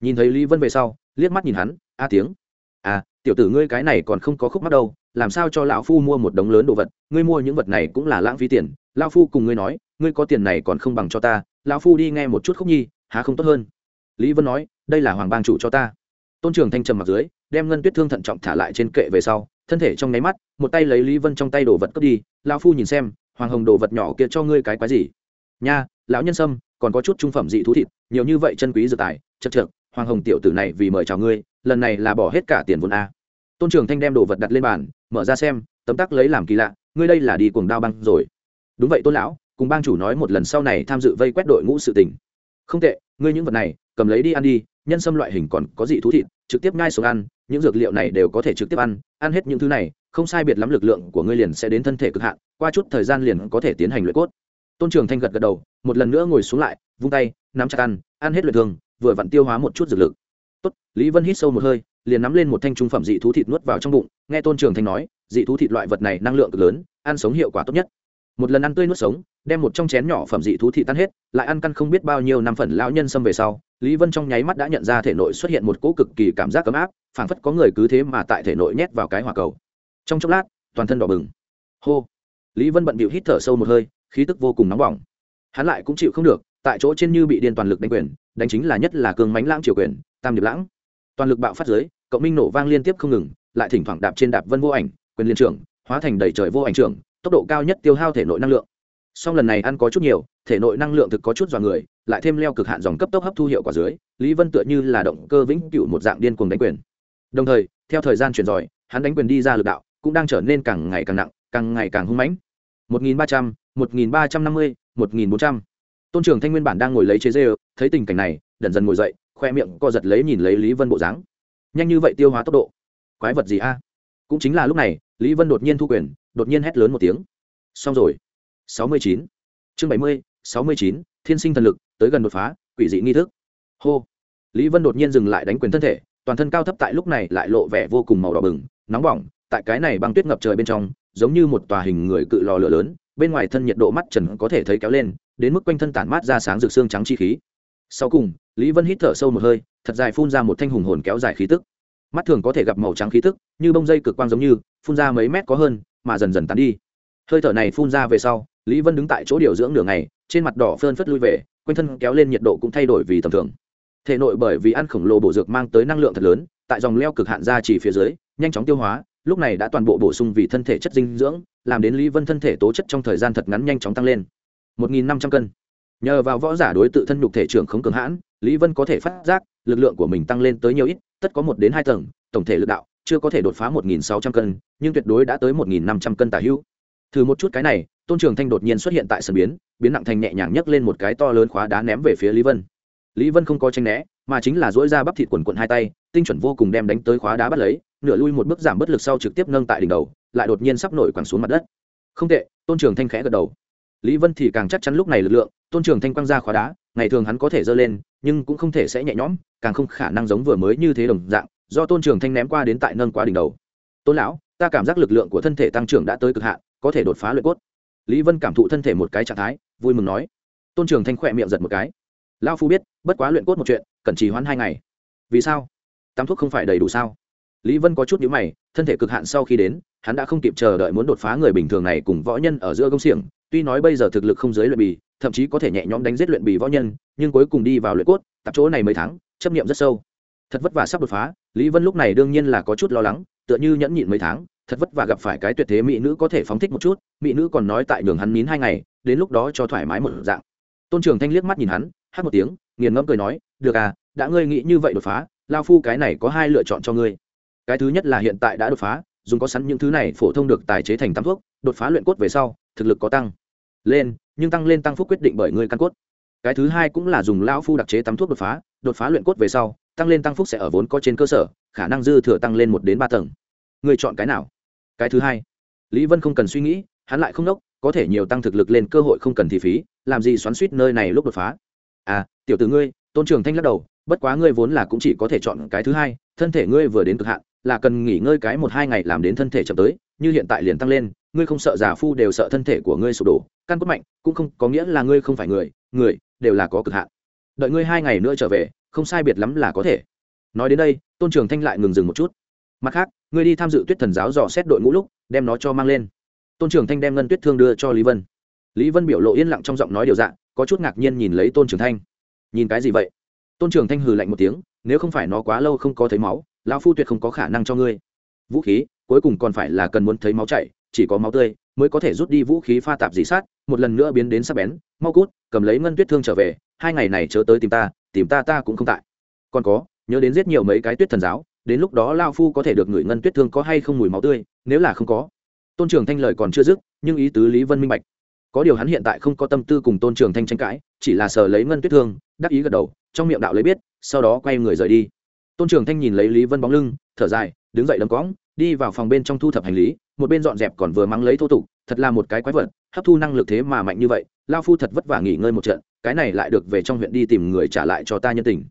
nhìn thấy lý vân về sau, liếc mắt nhìn hắn, a tiếng. À tiểu tử ngươi cái này còn không có khúc mắt đâu, làm sao cho lão phu mua một đống lớn đồ vật, ngươi mua những vật này cũng là lãng phí tiền. Lão phu cùng ngươi nói, ngươi có tiền này còn không bằng cho ta, lão phu đi nghe một chút khúc nhi, há không tốt hơn lý vân nói, đây là hoàng bang chủ cho ta. Tôn trường thanh trầm mặt dưới, đem ngân tuyết thương thận trọng thả lại trên kệ về sau, thân thể trong nháy mắt, một tay lấy lý vân trong tay đồ vật cướp đi, lão phu nhìn xem, hoàng hồng đồ vật nhỏ kia cho ngươi cái quái gì? Nha, lão nhân sâm, còn có chút trung phẩm dị thú thịt, nhiều như vậy chân quý dự tài, chật chật hoàng hồng tiểu tử này vì mời chào ngươi, lần này là bỏ hết cả tiền vốn a. Tôn trường thanh đem đồ vật đặt lên bàn, mở ra xem, tấm tắc lấy làm kỳ lạ, ngươi đây là đi cuồng đao băng rồi. Đúng vậy tôn lão, cùng bang chủ nói một lần sau này tham dự vây quét đội ngũ sự tình không tệ, ngươi những vật này, cầm lấy đi ăn đi, nhân sâm loại hình còn có dị thú thịt, trực tiếp ngai xuống ăn, những dược liệu này đều có thể trực tiếp ăn ăn hết những thứ này, không sai biệt lắm lực lượng của ngươi liền sẽ đến thân thể cực hạn, qua chút thời gian liền có thể tiến hành luyện cốt. Tôn trường thanh gật gật đầu, một lần nữa ngồi xuống lại, vung tay, nắm chặt ăn ăn hết luyện thường vừa vặn tiêu hóa một chút dược lực. Tốt, lý vân hít sâu một hơi, liền nắm lên một thanh trung phẩm dị thú thịt nuốt vào trong bụng, nghe tôn trường thanh nói, dị thú thịt loại vật này năng lượng cực lớn, ăn sống hiệu quả tốt nhất. Một lần ăn tươi nuốt sống đem một trong chén nhỏ phẩm dị thú thị tan hết, lại ăn căn không biết bao nhiêu năm phần lão nhân xâm về sau, lý vân trong nháy mắt đã nhận ra thể nội xuất hiện một cỗ cực kỳ cảm giác ấm áp, phảng phất có người cứ thế mà tại thể nội nhét vào cái hỏa cầu. Trong chốc lát, toàn thân đỏ bừng. Hô! Lý vân bận bịu hít thở sâu một hơi, khí tức vô cùng nóng bỏng. Hắn lại cũng chịu không được, tại chỗ trên như bị điên toàn lực đánh quyền, đánh chính là nhất là cường mánh lãng triều quyền, tam điệp lãng. Toàn lực bạo phát giới cộng minh nổ vang liên tiếp không ngừng, lại thỉnh thoảng đạp trên đạp vân vô ảnh, quyền liên trưởng, hóa thành đầy trời vô ảnh trưởng, tốc độ cao nhất tiêu hao thể nội năng lượng song lần này ăn có chút nhiều, thể nội năng lượng thực có chút dọa người, lại thêm leo cực hạn dòng cấp tốc hấp thu hiệu quả dưới, lý vân tựa như là động cơ vĩnh cựu một dạng điên cuồng đánh quyền. Đồng thời, theo thời gian chuyển giỏi hắn đánh quyền đi ra lực đạo, cũng đang trở nên càng ngày càng nặng, càng ngày càng hung mãnh. Một nghìn ba trăm, một nghìn ba trăm năm mươi, một nghìn bốn trăm. Tôn trưởng thanh nguyên bản đang ngồi lấy chế dê thấy tình cảnh này đần dần ngồi dậy, khoe miệng co giật lấy nhìn lấy lý vân bộ dáng. Nhanh như vậy tiêu hóa tốc độ. Quái vật gì a? Cũng chính là lúc này, lý vân đột nhiên thu quyền, đột nhiên hét lớn một tiếng. Xong rồi sáu mươi chín. Chương bảy mươi, sáu mươi chín, thiên sinh thần lực, tới gần đột phá, quỷ dị nghi thức. Hô. Lý vân đột nhiên dừng lại đánh quyền thân thể, toàn thân cao thấp tại lúc này lại lộ vẻ vô cùng màu đỏ bừng, nóng bỏng, tại cái này băng tuyết ngập trời bên trong, giống như một tòa hình người cự lò lửa lớn, bên ngoài thân nhiệt độ mắt trần có thể thấy kéo lên, đến mức quanh thân tản mát ra sáng rực xương trắng chi khí. Sau cùng, lý vân hít thở sâu một hơi, thật dài phun ra một thanh hùng hồn kéo dài khí tức. Mắt thường có thể gặp màu trắng khí tức, như bông dây cực quang giống như, phun ra mấy mét có hơn, mà dần dần tán đi. Hơi thở này phun ra về sau lý vân đứng tại chỗ điều dưỡng nửa ngày, trên mặt đỏ phơn phất lui về, quanh thân kéo lên nhiệt độ cũng thay đổi vì tầm thường. Thể nội bởi vì ăn khổng lồ bổ dược mang tới năng lượng thật lớn, tại dòng leo cực hạn ra chỉ phía dưới, nhanh chóng tiêu hóa, lúc này đã toàn bộ bổ sung vì thân thể chất dinh dưỡng, làm đến lý vân thân thể tố chất trong thời gian thật ngắn nhanh chóng tăng lên. Một nghìn năm trăm cân. Nhờ vào võ giả đối tự thân nhục thể trưởng khống cường hãn, lý vân có thể phát giác, lực lượng của mình tăng lên tới nhiều ít, tất có một đến hai tầng, tổng thể lực đạo, chưa có thể đột phá một nghìn sáu trăm cân, nhưng tuyệt đối đã tới một nghìn năm trăm cân tả hữu. Thử một chút cái này tôn trường thanh đột nhiên xuất hiện tại sân biến biến nặng thành nhẹ nhàng nhấc lên một cái to lớn khóa đá ném về phía lý vân. Lý vân không có tranh né, mà chính là dỗi ra bắp thịt quần quận hai tay, tinh chuẩn vô cùng đem đánh tới khóa đá bắt lấy, nửa lui một bước giảm bất lực sau trực tiếp nâng tại đỉnh đầu, lại đột nhiên sắp nổi quẳng xuống mặt đất. Không tệ, tôn trường thanh khẽ gật đầu. Lý vân thì càng chắc chắn lúc này lực lượng, tôn trường thanh quăng ra khóa đá, ngày thường hắn có thể dơ lên, nhưng cũng không thể sẽ nhẹ nhõm, càng không khả năng giống vừa mới như thế đồng dạng, do tôn trường thanh ném qua đến tại nâng qua đỉnh đầu. Tôn lão, ta cảm giác lực lượng của thân thể tăng trưởng đã tới cực hạn, có thể đột phá luyện cốt lý vân cảm thụ thân thể một cái trạng thái, vui mừng nói. Tôn trường thanh khỏe miệng giật một cái. Lao phu biết, bất quá luyện cốt một chuyện cần trì hoãn hai ngày. Vì sao? Tắm thuốc không phải đầy đủ sao? Lý vân có chút nhữ mày, thân thể cực hạn sau khi đến, hắn đã không kịp chờ đợi muốn đột phá người bình thường này cùng võ nhân ở giữa công xiềng. Tuy nói bây giờ thực lực không giới luyện bì, thậm chí có thể nhẹ nhõm đánh giết luyện bì võ nhân, nhưng cuối cùng đi vào luyện cốt, tập chỗ này mấy tháng, chấp nghiệm rất sâu. Thật vất vả sắp đột phá, lý vân lúc này đương nhiên là có chút lo lắng, tựa như nhẫn nhịn mấy tháng, thật vất vả gặp phải cái tuyệt thế mỹ nữ có thể phóng thích một chút mỹ nữ còn nói tại đường hắn nín hai ngày, đến lúc đó cho thoải mái một dạng. Tôn trường thanh liếc mắt nhìn hắn, hát một tiếng, nghiền ngẫm cười nói, được à đã ngươi nghĩ như vậy đột phá, lao phu cái này có hai lựa chọn cho ngươi. Cái thứ nhất là hiện tại đã đột phá, dùng có sẵn những thứ này phổ thông được tài chế thành tam thuốc, đột phá luyện cốt về sau, thực lực có tăng lên, nhưng tăng lên tăng phúc quyết định bởi ngươi căn cốt. Cái thứ hai cũng là dùng lao phu đặc chế tắm thuốc đột phá đột phá luyện cốt về sau, tăng lên tăng phúc sẽ ở vốn có trên cơ sở, khả năng dư thừa tăng lên một đến ba tầng. Ngươi chọn cái nào? Cái thứ hai, lý vân không cần suy nghĩ hắn lại không đốc có thể nhiều tăng thực lực lên cơ hội không cần thì phí, làm gì xoắn suýt nơi này lúc đột phá. À tiểu tử ngươi, tôn trường thanh lắc đầu, bất quá ngươi vốn là cũng chỉ có thể chọn cái thứ hai, thân thể ngươi vừa đến cực hạn, là cần nghỉ ngơi cái một hai ngày làm đến thân thể chậm tới, như hiện tại liền tăng lên, ngươi không sợ già phu đều sợ thân thể của ngươi sụp đổ, căn cốt mạnh, cũng không có nghĩa là ngươi không phải người người đều là có cực hạn. Đợi ngươi hai ngày nữa trở về, không sai biệt lắm là có thể. Nói đến đây, tôn trường thanh lại ngừng dừng một chút. Mặt khác, ngươi đi tham dự tuyết thần giáo dò xét đội ngũ lúc, đem nó cho mang lên tôn trường thanh đem ngân tuyết thương đưa cho lý vân lý vân biểu lộ yên lặng trong giọng nói điều dạng, có chút ngạc nhiên nhìn lấy tôn trường thanh nhìn cái gì vậy tôn trường thanh hừ lạnh một tiếng nếu không phải nó quá lâu không có thấy máu lão phu tuyệt không có khả năng cho ngươi vũ khí cuối cùng còn phải là cần muốn thấy máu chảy chỉ có máu tươi mới có thể rút đi vũ khí pha tạp dị sát một lần nữa biến đến sắp bén mau cút cầm lấy ngân tuyết thương trở về hai ngày này chớ tới tìm ta tìm ta ta cũng không tại còn có nhớ đến giết nhiều mấy cái tuyết thần giáo đến lúc đó lao phu có thể được ngửi ngân tuyết thương có hay không mùi máu tươi nếu là không có tôn trường thanh lời còn chưa dứt, nhưng ý tứ lý vân minh bạch. Có điều hắn hiện tại không có tâm tư cùng tôn trường thanh tranh cãi, chỉ là sờ lấy ngân tuyết thương, đắc ý gật đầu, trong miệng đạo lấy biết, sau đó quay người rời đi. Tôn trường thanh nhìn lấy lý vân bóng lưng, thở dài, đứng dậy đấm cõng, đi vào phòng bên trong thu thập hành lý, một bên dọn dẹp còn vừa mắng lấy thô tục, thật là một cái quái vật, hấp thu năng lực thế mà mạnh như vậy, lao phu thật vất vả nghỉ ngơi một trận, cái này lại được về trong huyện đi tìm người trả lại cho ta nhân tình.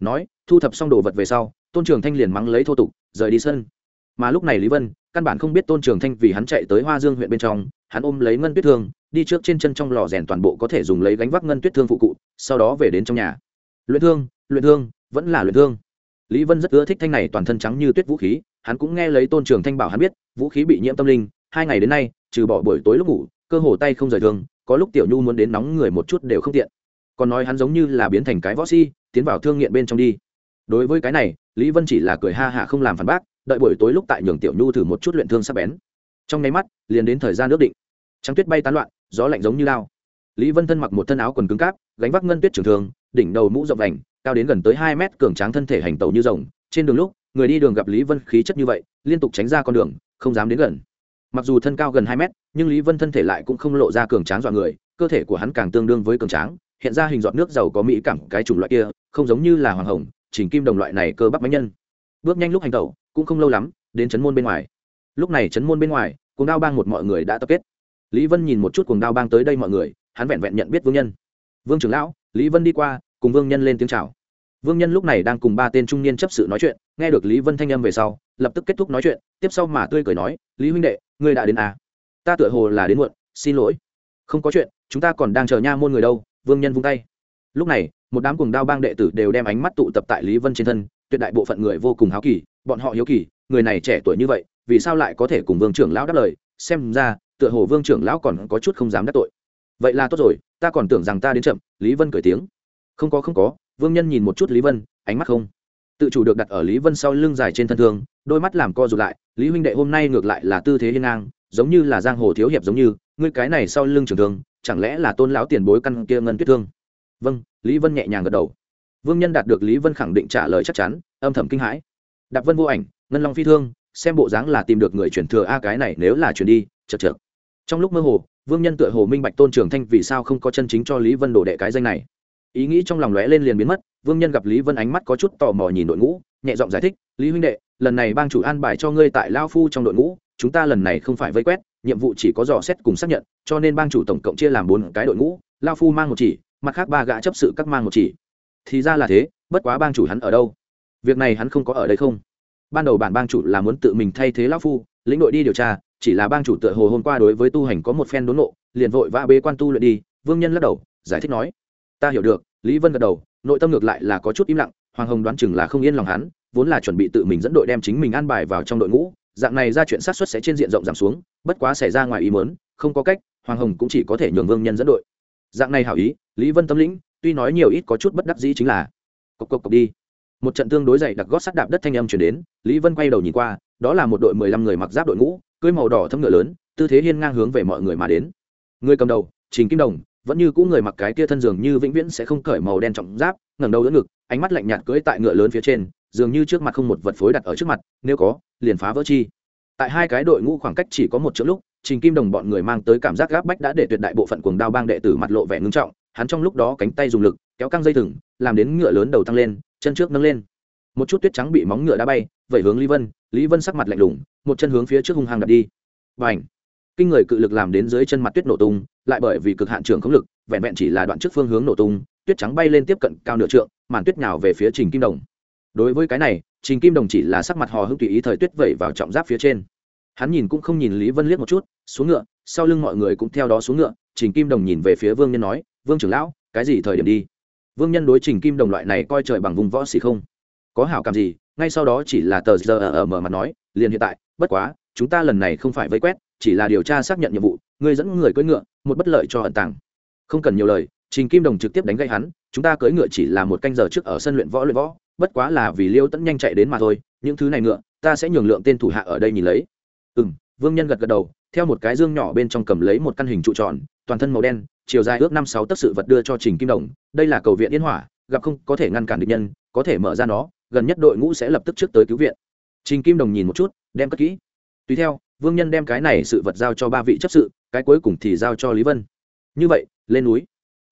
Nói, thu thập xong đồ vật về sau, tôn trường thanh liền mắng lấy thô tục, rời đi sân mà lúc này lý vân, căn bản không biết tôn trường thanh vì hắn chạy tới hoa dương huyện bên trong, hắn ôm lấy ngân tuyết thương, đi trước trên chân trong lò rèn toàn bộ có thể dùng lấy gánh vác ngân tuyết thương phụ cụ, sau đó về đến trong nhà. Luyện thương luyện thương, vẫn là luyện thương. Lý vân rất ưa thích thanh này toàn thân trắng như tuyết vũ khí, hắn cũng nghe lấy tôn trường thanh bảo hắn biết, vũ khí bị nhiễm tâm linh, hai ngày đến nay, trừ bỏ buổi tối lúc ngủ, cơ hồ tay không rời thương có lúc tiểu nhu muốn đến nóng người một chút đều không tiện. Còn nói hắn giống như là biến thành cái võ si tiến vào thương nghiện bên trong đi đối với cái này, lý vân chỉ là cười ha hạ không làm phản bác, đợi buổi tối lúc tại nhường tiểu nhu thử một chút luyện thương sắp bén. Trong nháy mắt, liền đến thời gian nước định. Trắng tuyết bay tán loạn, gió lạnh giống như lao. Lý vân thân mặc một thân áo quần cứng cáp, gánh vác ngân tuyết trường thường đỉnh đầu mũ rộng vành, cao đến gần tới hai mét, cường tráng thân thể hành tàu như rồng. Trên đường lúc, người đi đường gặp lý vân khí chất như vậy, liên tục tránh ra con đường, không dám đến gần. Mặc dù thân cao gần hai mét, nhưng lý vân thân thể lại cũng không lộ ra cường tráng dọa người, cơ thể của hắn càng tương đương với cường tráng, hiện ra hình giọt nước giàu có mỹ cảm cái chủng loại kia, không giống như là hoàng hồng chỉnh kim đồng loại này cơ bắp bánh nhân. Bước nhanh lúc hành tẩu, cũng không lâu lắm, đến trấn môn bên ngoài. Lúc này trấn môn bên ngoài, cuồng đao bang một mọi người đã tập kết. Lý vân nhìn một chút cuồng đao bang tới đây mọi người, hắn vẹn vẹn nhận biết vương nhân. Vương trưởng lão, lý vân đi qua, cùng vương nhân lên tiếng chào. Vương nhân lúc này đang cùng ba tên trung niên chấp sự nói chuyện, nghe được lý vân thanh âm về sau, lập tức kết thúc nói chuyện, tiếp sau mà tươi cười nói, lý huynh đệ, ngươi đã đến à? ta tựa hồ là đến muộn, xin lỗi. Không có chuyện, chúng ta còn đang chờ nha môn người đâu. Vương nhân vung tay lúc này, một đám cùng đao bang đệ tử đều đem ánh mắt tụ tập tại lý vân trên thân, tuyệt đại bộ phận người vô cùng háo kỳ, bọn họ hiếu kỳ, người này trẻ tuổi như vậy, vì sao lại có thể cùng vương trưởng lão đáp lời? Xem ra, tựa hồ vương trưởng lão còn có chút không dám đắc tội. Vậy là tốt rồi, ta còn tưởng rằng ta đến chậm, lý vân cười tiếng. Không có không có, vương nhân nhìn một chút lý vân, ánh mắt không. Tự chủ được đặt ở lý vân sau lưng dài trên thân thương, đôi mắt làm co rụt lại, lý huynh đệ hôm nay ngược lại là tư thế hiên ngang, giống như là giang hồ thiếu hiệp giống như, ngươi cái này sau lưng trường thương, chẳng lẽ là tôn lão tiền bối căn kia ngân tuyết thương? Vâng lý vân nhẹ nhàng gật đầu. Vương nhân đạt được lý vân khẳng định trả lời chắc chắn, âm thầm kinh hãi. Đạp vân vô ảnh, ngân long phi thương, xem bộ dáng là tìm được người chuyển thừa a cái này nếu là chuyển đi chật chược trong lúc mơ hồ, vương nhân tựa hồ minh bạch tôn trường thanh vì sao không có chân chính cho lý vân đổ đệ cái danh này. Ý nghĩ trong lòng lóe lên liền biến mất, vương nhân gặp lý vân ánh mắt có chút tò mò nhìn đội ngũ, nhẹ giọng giải thích, lý huynh đệ, lần này bang chủ an bài cho ngươi tại lao phu trong đội ngũ, chúng ta lần này không phải vây quét, nhiệm vụ chỉ có dò xét cùng xác nhận, cho nên bang chủ tổng cộng chia làm bốn cái đội ngũ, lao phu mang một chỉ mặt khác ba gã chấp sự các mang một chỉ. Thì ra là thế, bất quá bang chủ hắn ở đâu? Việc này hắn không có ở đây không? Ban đầu bản bang chủ là muốn tự mình thay thế lão phu, lĩnh đội đi điều tra, chỉ là bang chủ tựa hồ hôm qua đối với tu hành có một phen đốn nộ, liền vội vã bế quan tu luyện đi, vương nhân lắc đầu, giải thích nói, ta hiểu được. Lý vân gật đầu, nội tâm ngược lại là có chút im lặng, hoàng hồng đoán chừng là không yên lòng hắn, vốn là chuẩn bị tự mình dẫn đội đem chính mình an bài vào trong đội ngũ, dạng này ra chuyện sát xuất sẽ trên diện rộng giảm xuống, bất quá xảy ra ngoài ý mớn không có cách, hoàng hồng cũng chỉ có thể nhường vương nhân dẫn đội dạng này hảo ý, lý vân tâm lĩnh, tuy nói nhiều ít có chút bất đắc dĩ chính là, cộc cộc cộc đi. Một trận tương đối dày đặc gót sắt đạp đất thanh âm chuyển đến, lý vân quay đầu nhìn qua, đó là một đội mười lăm người mặc giáp đội ngũ, cưới màu đỏ thâm ngựa lớn, tư thế hiên ngang hướng về mọi người mà đến. Người cầm đầu, trình kim đồng, vẫn như cũ người mặc cái kia thân dường như vĩnh viễn sẽ không cởi màu đen trọng giáp, ngẩng đầu đỡ ngực, ánh mắt lạnh nhạt cưỡi tại ngựa lớn phía trên, dường như trước mặt không một vật phối đặt ở trước mặt, nếu có, liền phá vỡ chi. Tại hai cái đội ngũ khoảng cách chỉ có một chỗ lúc trình kim đồng bọn người mang tới cảm giác gáp bách đã để tuyệt đại bộ phận cuồng đao bang đệ tử mặt lộ vẻ ngưng trọng, hắn trong lúc đó cánh tay dùng lực, kéo căng dây thừng, làm đến ngựa lớn đầu tăng lên, chân trước nâng lên. Một chút tuyết trắng bị móng ngựa đá bay, vẩy hướng lý vân lý vân sắc mặt lạnh lùng, một chân hướng phía trước hung hăng đập đi. Và ảnh kinh người cự lực làm đến dưới chân mặt tuyết nổ tung, lại bởi vì cực hạn trường không lực, vẹn vẹn chỉ là đoạn trước phương hướng nổ tung, tuyết trắng bay lên tiếp cận cao nửa trượng, màn tuyết nhào về phía trình kim đồng. Đối với cái này, trình kim đồng chỉ là sắc mặt hò hưng tùy ý thời tuyết vẩy vào trọng giáp phía trên hắn nhìn cũng không nhìn lý vân liếc một chút, xuống ngựa, sau lưng mọi người cũng theo đó xuống ngựa, trình kim đồng nhìn về phía vương nhân nói, vương trưởng lão, cái gì thời điểm đi? Vương nhân đối trình kim đồng loại này coi trời bằng vùng võ xỉ không. Có hảo cảm gì? Ngay sau đó chỉ là tờ giờ ở mở mặt nói, liền hiện tại, bất quá, chúng ta lần này không phải vây quét, chỉ là điều tra xác nhận nhiệm vụ, ngươi dẫn người cưỡi ngựa, một bất lợi cho ẩn tàng. Không cần nhiều lời, trình kim đồng trực tiếp đánh gây hắn, chúng ta cưỡi ngựa chỉ là một canh giờ trước ở sân luyện võ luyện võ, bất quá là vì liêu tẫn nhanh chạy đến mà thôi, những thứ này ngựa, ta sẽ nhường lượng tên thủ hạ ở đây nhìn lấy ừ m vương nhân gật gật đầu, theo một cái dương nhỏ bên trong cầm lấy một căn hình trụ tròn, toàn thân màu đen, chiều dài ước năm sáu tấc sự vật đưa cho trình kim đồng. Đây là cầu viện yên hỏa, gặp không có thể ngăn cản địch nhân, có thể mở ra nó, gần nhất đội ngũ sẽ lập tức trước tới cứu viện. Trình kim đồng nhìn một chút, đem cất kỹ. Tùy theo, vương nhân đem cái này sự vật giao cho ba vị chấp sự, cái cuối cùng thì giao cho lý vân. Như vậy, lên núi.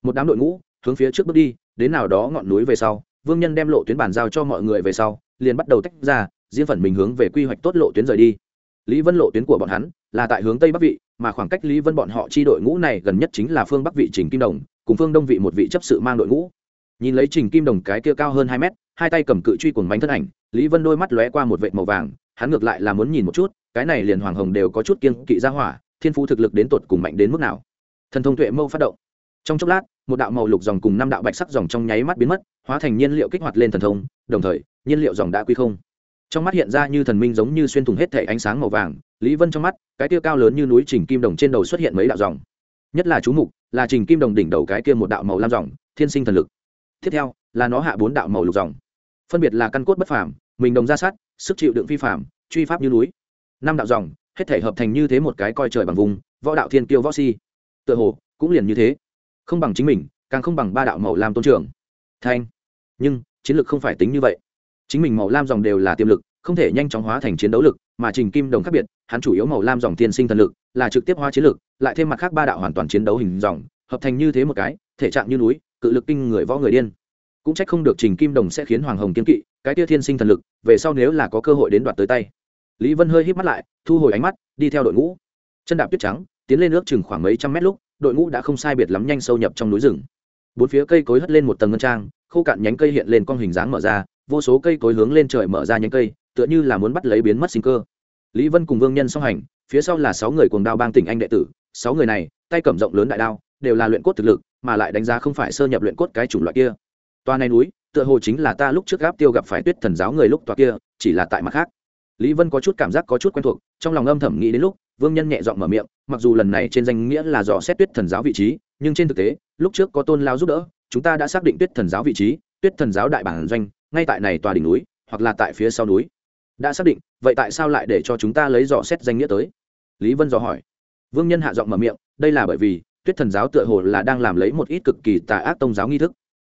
Một đám đội ngũ, hướng phía trước bước đi, đến nào đó ngọn núi về sau, vương nhân đem lộ tuyến bàn giao cho mọi người về sau, liền bắt đầu tách ra, riêng phần mình hướng về quy hoạch tốt lộ tuyến rời đi lý vân lộ tuyến của bọn hắn là tại hướng tây bắc vị, mà khoảng cách lý vân bọn họ chi đội ngũ này gần nhất chính là phương bắc vị trình kim đồng, cùng phương đông vị một vị chấp sự mang đội ngũ. Nhìn lấy trình kim đồng cái kia cao hơn hai mét, hai tay cầm cự truy cuồng bánh thân ảnh, lý vân đôi mắt lóe qua một vệt màu vàng, hắn ngược lại là muốn nhìn một chút, cái này liền hoàng hồng đều có chút kiên kỵ ra hỏa, thiên phú thực lực đến tột cùng mạnh đến mức nào. Thần thông tuệ mâu phát động. Trong chốc lát, một đạo màu lục dòng cùng năm đạo bạch sắc dòng trong nháy mắt biến mất, hóa thành nhiên liệu kích hoạt lên thần thông, đồng thời, nhiên liệu dòng đã quy không trong mắt hiện ra như thần minh giống như xuyên thủng hết thể ánh sáng màu vàng, lý vân trong mắt, cái kia cao lớn như núi trình kim đồng trên đầu xuất hiện mấy đạo dòng. Nhất là chú mục, là trình kim đồng đỉnh đầu cái kia một đạo màu lam dòng, thiên sinh thần lực. Tiếp theo, là nó hạ bốn đạo màu lục dòng. Phân biệt là căn cốt bất phàm, mình đồng ra sát, sức chịu đựng phi phàm, truy pháp như núi. Năm đạo dòng, hết thể hợp thành như thế một cái coi trời bằng vùng, võ đạo thiên kiêu võ si. Tựa hồ, cũng liền như thế. Không bằng chính mình, càng không bằng ba đạo màu lam tôn trưởng. Thanh. Nhưng, chiến lược không phải tính như vậy chính mình màu lam dòng đều là tiềm lực, không thể nhanh chóng hóa thành chiến đấu lực, mà trình kim đồng khác biệt, hắn chủ yếu màu lam dòng tiên sinh thần lực, là trực tiếp hóa chiến lực, lại thêm mặt khác ba đạo hoàn toàn chiến đấu hình dòng, hợp thành như thế một cái, thể trạng như núi, cự lực kinh người võ người điên. Cũng trách không được trình kim đồng sẽ khiến hoàng hồng kiên kỵ, cái tia thiên sinh thần lực, về sau nếu là có cơ hội đến đoạt tới tay. Lý vân hơi hít mắt lại, thu hồi ánh mắt, đi theo đội ngũ. Chân đạp tuyết trắng, tiến lên nước chừng khoảng mấy trăm mét lúc, đội ngũ đã không sai biệt lắm nhanh sâu nhập trong núi rừng. Bốn phía cây cối hất lên một tầng ngân trang, khô cạn nhánh cây hiện lên con hình dáng mở ra vô số cây cối hướng lên trời mở ra nhánh cây, tựa như là muốn bắt lấy biến mất sinh cơ. Lý vân cùng vương nhân song hành, phía sau là sáu người cuồng đao bang tỉnh anh đệ tử, sáu người này, tay cầm rộng lớn đại đao, đều là luyện cốt thực lực, mà lại đánh giá không phải sơ nhập luyện cốt cái chủng loại kia. Toa này núi, tựa hồ chính là ta lúc trước gáp tiêu gặp phải tuyết thần giáo người lúc toa kia, chỉ là tại mặt khác. Lý vân có chút cảm giác có chút quen thuộc, trong lòng âm thầm nghĩ đến lúc, vương nhân nhẹ dọn mở miệng, mặc dù lần này trên danh nghĩa là dò xét tuyết thần giáo vị trí, nhưng trên thực tế, lúc trước có tôn lao giúp đỡ, chúng ta đã xác định tuyết thần giáo vị trí, tuyết thần giáo đại bản doanh ngay tại này tòa đỉnh núi, hoặc là tại phía sau núi. Đã xác định, vậy tại sao lại để cho chúng ta lấy dò xét danh nghĩa tới? Lý vân dò hỏi. Vương nhân hạ giọng mở miệng, đây là bởi vì, tuyết thần giáo tựa hồ là đang làm lấy một ít cực kỳ tà ác tông giáo nghi thức.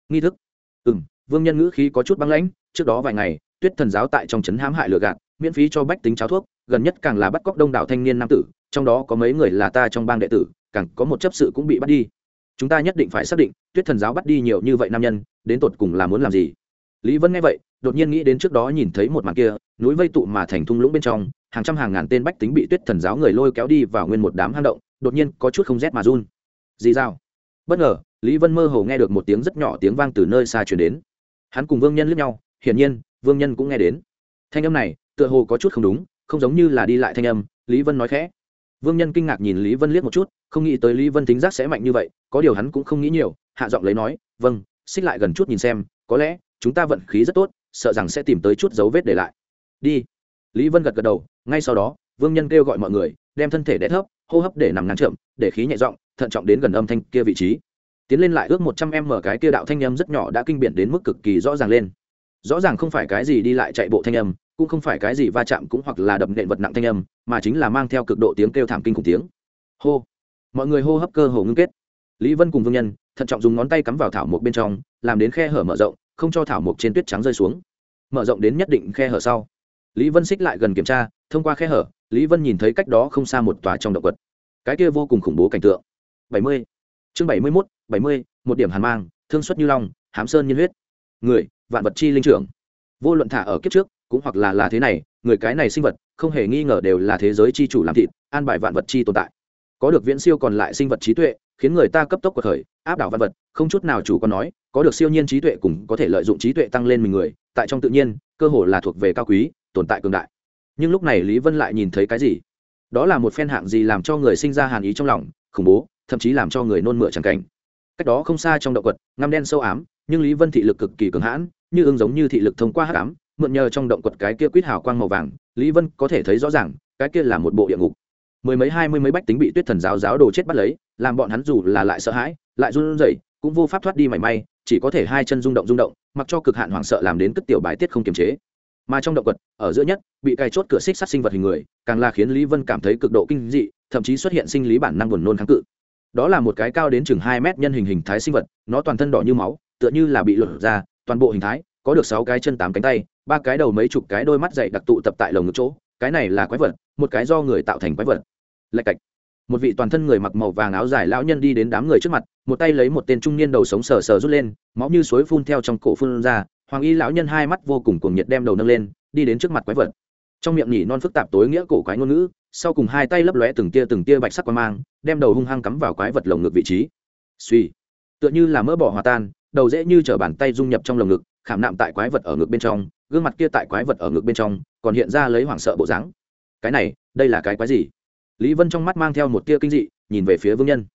Nghi thức? Ừ m vương nhân ngữ khí có chút băng lãnh, trước đó vài ngày, tuyết thần giáo tại trong trấn hãm hại lừa gạt, miễn phí cho bách tính cháo thuốc, gần nhất càng là bắt cóc đông đảo thanh niên nam tử, trong đó có mấy người là ta trong bang đệ tử, càng có một chấp sự cũng bị bắt đi. Chúng ta nhất định phải xác định, tuyết thần giáo bắt đi nhiều như vậy nam nhân, đến tột cùng là muốn làm gì? Lý vân nghe vậy, đột nhiên nghĩ đến trước đó nhìn thấy một màn kia, núi vây tụ mà thành thung lũng bên trong, hàng trăm hàng ngàn tên bách tính bị tuyết thần giáo người lôi kéo đi vào nguyên một đám hang động, đột nhiên có chút không rét mà run. Gì dao bất ngờ, lý vân mơ hồ nghe được một tiếng rất nhỏ tiếng vang từ nơi xa chuyển đến. Hắn cùng vương nhân lướt nhau, hiển nhiên, vương nhân cũng nghe đến. Thanh âm này, tựa hồ có chút không đúng, không giống như là đi lại thanh âm, lý vân nói khẽ. Vương nhân kinh ngạc nhìn lý vân liếc một chút, không nghĩ tới lý vân tính giác sẽ mạnh như vậy, có điều hắn cũng không nghĩ nhiều, hạ giọng lấy nói vâng xích lại gần chút nhìn xem, có lẽ chúng ta vận khí rất tốt, sợ rằng sẽ tìm tới chút dấu vết để lại. Đi. Lý vân gật gật đầu, ngay sau đó, vương nhân kêu gọi mọi người, đem thân thể đẻ thấp, hô hấp để nằm ngắn trượm để khí nhẹ giọng, thận trọng đến gần âm thanh kia vị trí. Tiến lên lại ước một trăm em mở cái kia đạo thanh âm rất nhỏ đã kinh biển đến mức cực kỳ rõ ràng lên. Rõ ràng không phải cái gì đi lại chạy bộ thanh âm, cũng không phải cái gì va chạm cũng hoặc là đập nện vật nặng thanh âm, mà chính là mang theo cực độ tiếng kêu thảm kinh khủng tiếng. Hô. Mọi người hô hấp cơ hồ ngưng kết. Lý vân cùng vương nhân, thận trọng dùng ngón tay cắm vào thảo mộc bên trong, làm đến khe hở mở rộng không cho thảo mộc trên tuyết trắng rơi xuống. Mở rộng đến nhất định khe hở sau. Lý vân xích lại gần kiểm tra, thông qua khe hở, lý vân nhìn thấy cách đó không xa một tòa trong động vật. cái kia vô cùng khủng bố cảnh tượng. Bảy mươi. Chương bảy mươi mốt, bảy mươi, một điểm hàn mang, thương xuất như long, hám sơn nhiên huyết. Người, vạn vật chi linh trưởng. Vô luận thả ở kiếp trước, cũng hoặc là là thế này, người cái này sinh vật, không hề nghi ngờ đều là thế giới chi chủ làm thịt, an bài vạn vật chi tồn tại. Có được viễn siêu còn lại sinh vật trí tuệ khiến người ta cấp tốc cuộc thời áp đảo văn vật, không chút nào chủ quan nói, có được siêu nhiên trí tuệ cùng có thể lợi dụng trí tuệ tăng lên mình người, tại trong tự nhiên, cơ hồ là thuộc về cao quý, tồn tại cường đại. Nhưng lúc này lý vân lại nhìn thấy cái gì? Đó là một phen hạng gì làm cho người sinh ra hàn ý trong lòng, khủng bố, thậm chí làm cho người nôn mửa chẳng cảnh. Cách đó không xa trong động quật, ngăm đen sâu ám, nhưng lý vân thị lực cực kỳ cường hãn, như ưng giống như thị lực thông qua hát ám, mượn nhờ trong động quật cái kia quýt hào quang màu vàng, lý vân có thể thấy rõ ràng, cái kia là một bộ địa ngục mười mấy hai mươi mấy bách tính bị tuyết thần giáo giáo đồ chết bắt lấy, làm bọn hắn dù là lại sợ hãi, lại run rẩy, cũng vô pháp thoát đi mảy may, chỉ có thể hai chân rung động rung động, mặc cho cực hạn hoảng sợ làm đến cất tiểu bài tiết không kiềm chế. Mà trong động quật, ở giữa nhất, bị cài chốt cửa xích sát sinh vật hình người, càng là khiến lý vân cảm thấy cực độ kinh dị, thậm chí xuất hiện sinh lý bản năng buồn nôn kháng cự. Đó là một cái cao đến chừng hai mét nhân hình hình thái sinh vật, nó toàn thân đỏ như máu, tựa như là bị lột ra, toàn bộ hình thái, có được sáu cái chân tám cánh tay, ba cái đầu mấy chục cái đôi mắt dày đặc tụ tập tại lồng ngực chỗ, cái này là quái vật, một cái do người tạo thành quái vật lạch cạch. Một vị toàn thân người mặc màu vàng áo dài lão nhân đi đến đám người trước mặt, một tay lấy một tên trung niên đầu sống sờ sờ rút lên, máu như suối phun theo trong cổ phun ra, hoàng y lão nhân hai mắt vô cùng cuồng nhiệt đem đầu nâng lên, đi đến trước mặt quái vật. Trong miệng nhỉ non phức tạp tối nghĩa cổ quái ngôn ngữ, sau cùng hai tay lấp lóe từng tia từng tia bạch sắc quang mang, đem đầu hung hăng cắm vào quái vật lồng ngực vị trí. Suy, tựa như là mỡ bỏ hòa tan, đầu dễ như chở bàn tay dung nhập trong lồng ngực, khảm nạm tại quái vật ở ngực bên trong, gương mặt kia tại quái vật ở ngực bên trong, còn hiện ra lấy hoảng sợ bộ dáng. Cái này, đây là cái quái gì? Lý vân trong mắt mang theo một tia kinh dị, nhìn về phía vương nhân.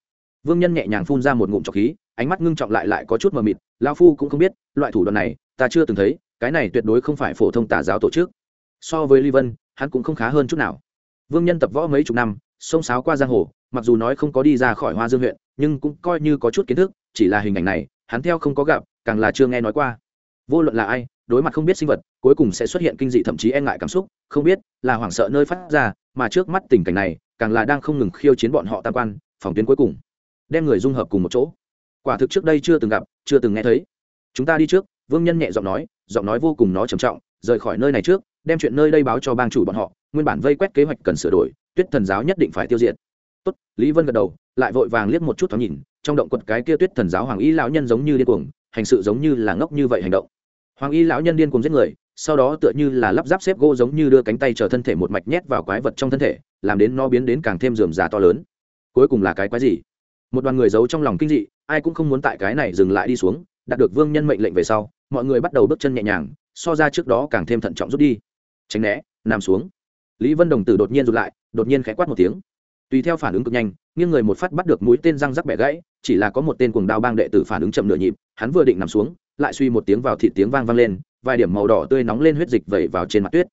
Vương nhân nhẹ nhàng phun ra một ngụm trọc khí, ánh mắt ngưng trọng lại lại có chút mờ mịt lao phu cũng không biết, loại thủ đoạn này, ta chưa từng thấy, cái này tuyệt đối không phải phổ thông tà giáo tổ chức. So với lý vân, hắn cũng không khá hơn chút nào. Vương nhân tập võ mấy chục năm xông sáo qua giang hồ, mặc dù nói không có đi ra khỏi hoa dương huyện, nhưng cũng coi như có chút kiến thức, chỉ là hình ảnh này, hắn theo không có gặp, càng là chưa nghe nói qua. Vô luận là ai, đối mặt không biết sinh vật, cuối cùng sẽ xuất hiện kinh dị thậm chí e ngại cảm xúc, không biết là hoảng sợ nơi phát ra, mà trước mắt tình cảnh này càng là đang không ngừng khiêu chiến bọn họ tam quan, phòng tuyến cuối cùng, đem người dung hợp cùng một chỗ. Quả thực trước đây chưa từng gặp, chưa từng nghe thấy. Chúng ta đi trước, vương nhân nhẹ giọng nói giọng nói vô cùng nó trầm trọng, rời khỏi nơi này trước, đem chuyện nơi đây báo cho bang chủ bọn họ, nguyên bản vây quét kế hoạch cần sửa đổi, tuyết thần giáo nhất định phải tiêu diệt. Tốt, lý vân gật đầu, lại vội vàng liếc một chút thoáng nhìn, trong động quật cái kia tuyết thần giáo hoàng y lão nhân giống như điên cuồng, hành sự giống như là ngốc như vậy hành động. Hoàng y lão nhân điên cuồng giết người sau đó tựa như là lắp ráp xếp gỗ giống như đưa cánh tay chờ thân thể một mạch nhét vào quái vật trong thân thể, làm đến nó biến đến càng thêm dườm già to lớn. Cuối cùng là cái quái gì? Một đoàn người giấu trong lòng kinh dị, ai cũng không muốn tại cái này dừng lại đi xuống, đạt được vương nhân mệnh lệnh về sau, mọi người bắt đầu bước chân nhẹ nhàng, so ra trước đó càng thêm thận trọng rút đi. Tránh né, nằm xuống. Lý vân đồng tử đột nhiên rụt lại, đột nhiên khẽ quát một tiếng. Tùy theo phản ứng cực nhanh, nghiêng người một phát bắt được mũi tên răng rắc bẻ gãy, chỉ là có một tên cuồng đao bang đệ tử phản ứng chậm nửa nhịp, hắn vừa định nằm xuống, lại suy một tiếng vào thị tiếng vang vang lên vài điểm màu đỏ tươi nóng lên huyết dịch vẩy vào trên mặt tuyết.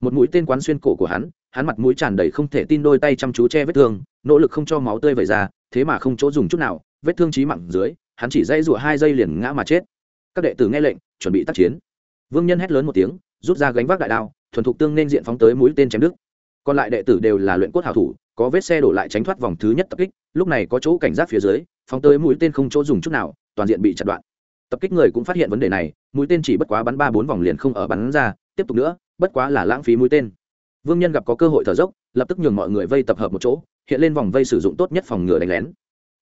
Một mũi tên quán xuyên cổ của hắn hắn mặt mũi tràn đầy không thể tin đôi tay chăm chú che vết thương, nỗ lực không cho máu tươi vẩy ra, thế mà không chỗ dùng chút nào, vết thương chí mặn dưới, hắn chỉ dây rụa hai giây liền ngã mà chết. Các đệ tử nghe lệnh, chuẩn bị tác chiến. Vương nhân hét lớn một tiếng, rút ra gánh vác đại đao, thuần thục tương nên diện phóng tới mũi tên chém đức còn lại đệ tử đều là luyện cốt hảo thủ, có vết xe đổ lại tránh thoát vòng thứ nhất tập kích, lúc này có chỗ cảnh giác phía dưới, phóng tới mũi tên không chỗ dùng chút nào, toàn diện bị chặt đoạn. Tập kích người cũng phát hiện vấn đề này mũi tên chỉ bất quá bắn ba bốn vòng liền không ở bắn ra, tiếp tục nữa, bất quá là lãng phí mũi tên. Vương nhân gặp có cơ hội thở dốc, lập tức nhường mọi người vây tập hợp một chỗ, hiện lên vòng vây sử dụng tốt nhất phòng ngừa đánh lén.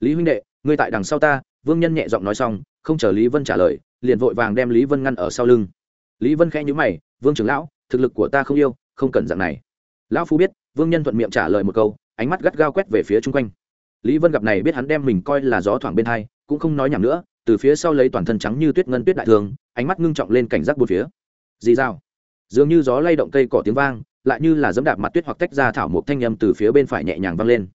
Lý huynh đệ, ngươi tại đằng sau ta, vương nhân nhẹ giọng nói xong, không chờ lý vân trả lời, liền vội vàng đem lý vân ngăn ở sau lưng. Lý vân khẽ nhữ mày, vương trưởng lão, thực lực của ta không yêu, không cần dạng này. Lão phu biết, vương nhân thuận miệng trả lời một câu, ánh mắt gắt gao quét về phía chung quanh. Lý vân gặp này biết hắn đem mình coi là gió thoảng bên hai, cũng không nói nhảm nữa từ phía sau lấy toàn thân trắng như tuyết ngân tuyết đại thường, ánh mắt ngưng trọng lên cảnh giác bốn phía. Dì dao dường như gió lay động cây cỏ tiếng vang, lại như là dẫm đạp mặt tuyết hoặc tách ra thảo một thanh nhầm từ phía bên phải nhẹ nhàng vang lên.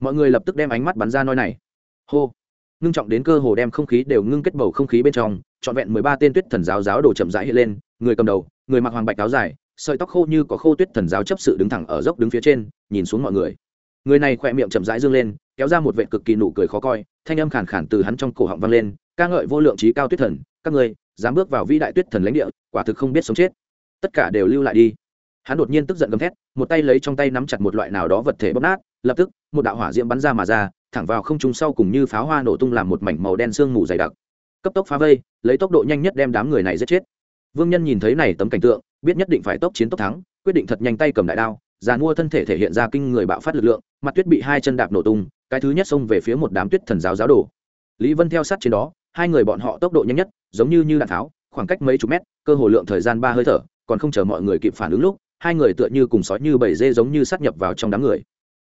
Mọi người lập tức đem ánh mắt bắn ra nói này. Hô. Ngưng trọng đến cơ hồ đem không khí đều ngưng kết bầu không khí bên trong, trọn vẹn mười ba tên tuyết thần giáo giáo đồ chậm rãi hiện lên, người cầm đầu, người mặc hoàng bạch áo dài, sợi tóc khô như có khô tuyết thần giáo chấp sự đứng thẳng ở dốc đứng phía trên, nhìn xuống mọi người. Người này khỏe miệng chậm rãi dương lên, kéo ra một vệ cực kỳ nụ cười khó coi, thanh âm khàn khàn từ hắn trong cổ họng vang lên ca ngợi vô lượng trí cao tuyết thần, các ngươi, dám bước vào vĩ đại tuyết thần lãnh địa, quả thực không biết sống chết. Tất cả đều lưu lại đi. Hắn đột nhiên tức giận gầm thét, một tay lấy trong tay nắm chặt một loại nào đó vật thể bóp nát, lập tức, một đạo hỏa diễm bắn ra mà ra, thẳng vào không trung sau cùng như pháo hoa nổ tung làm một mảnh màu đen sương mù dày đặc. Cấp tốc phá vây, lấy tốc độ nhanh nhất đem đám người này giết chết. Vương nhân nhìn thấy này tấm cảnh tượng, biết nhất định phải tốc chiến tốc thắng, quyết định thật nhanh tay cầm đại đao giàn mua thân thể thể hiện ra kinh người bạo phát lực lượng, mặt tuyết bị hai chân đạp nổ tung, cái thứ nhất xông về phía một đám tuyết thần giáo giáo đồ. Lý vân theo sát trên đó hai người bọn họ tốc độ nhanh nhất, giống như như đạn tháo, khoảng cách mấy chục mét, cơ hồ lượng thời gian ba hơi thở, còn không chờ mọi người kịp phản ứng lúc, hai người tựa như cùng sói như bầy dê giống như sát nhập vào trong đám người.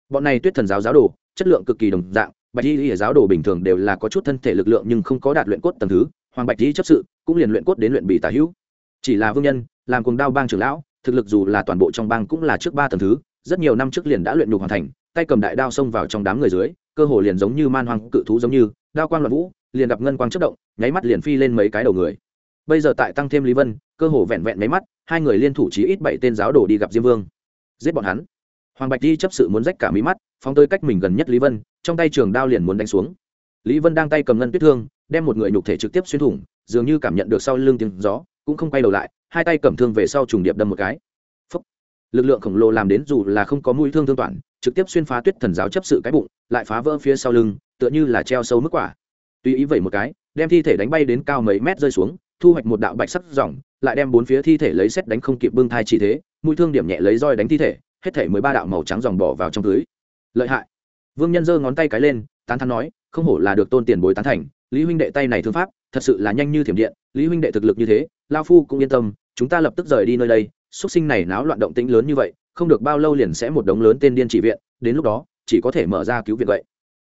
Bọn này tuyết thần giáo giáo đồ, chất lượng cực kỳ đồng dạng, bạch y y giáo đồ bình thường đều là có chút thân thể lực lượng nhưng không có đạt luyện cốt tầng thứ, hoàng bạch y chấp sự, cũng liền luyện cốt đến luyện bị tả hữu. Chỉ là vương nhân, làm cùng đao bang trưởng lão, thực lực dù là toàn bộ trong bang cũng là trước ba tầng thứ, rất nhiều năm trước liền đã luyện nhục hoàn thành, tay cầm đại đao xông vào trong đám người dưới, cơ hồ liền giống như man hoang cự thú giống như, đao quan loạn vũ liền gặp ngân quang chất động, nháy mắt liền phi lên mấy cái đầu người. Bây giờ tại tăng thêm lý vân, cơ hồ vẹn vẹn nháy mắt, hai người liên thủ chí ít bảy tên giáo đồ đi gặp diêm vương. Giết bọn hắn. Hoàng bạch đi chấp sự muốn rách cả mí mắt, phóng tới cách mình gần nhất lý vân, trong tay trường đao liền muốn đánh xuống. Lý vân đang tay cầm ngân tuyết thương, đem một người nhục thể trực tiếp xuyên thủng, dường như cảm nhận được sau lưng tiếng gió, cũng không quay đầu lại, hai tay cầm thương về sau trùng điệp đâm một cái. Phúc. lực lượng khổng lồ làm đến dù là không có mũi thương thương toàn, trực tiếp xuyên phá tuyết thần giáo chấp sự cái bụng, lại phá vỡ phía sau lưng, tựa như là treo sâu mức quả tuy ý vậy một cái, đem thi thể đánh bay đến cao mấy mét rơi xuống, thu hoạch một đạo bạch sắc dòng, lại đem bốn phía thi thể lấy xét đánh không kịp bưng thai chỉ thế, mũi thương điểm nhẹ lấy roi đánh thi thể, hết thể mười ba đạo màu trắng dòng bỏ vào trong tưới lợi hại. Vương nhân giơ ngón tay cái lên, tán thắn nói, không hổ là được tôn tiền bối tán thành, lý huynh đệ tay này thương pháp, thật sự là nhanh như thiểm điện, lý huynh đệ thực lực như thế, lao phu cũng yên tâm, chúng ta lập tức rời đi nơi đây, xuất sinh này náo loạn động tĩnh lớn như vậy, không được bao lâu liền sẽ một đống lớn tên điên chỉ viện, đến lúc đó, chỉ có thể mở ra cứu viện vậy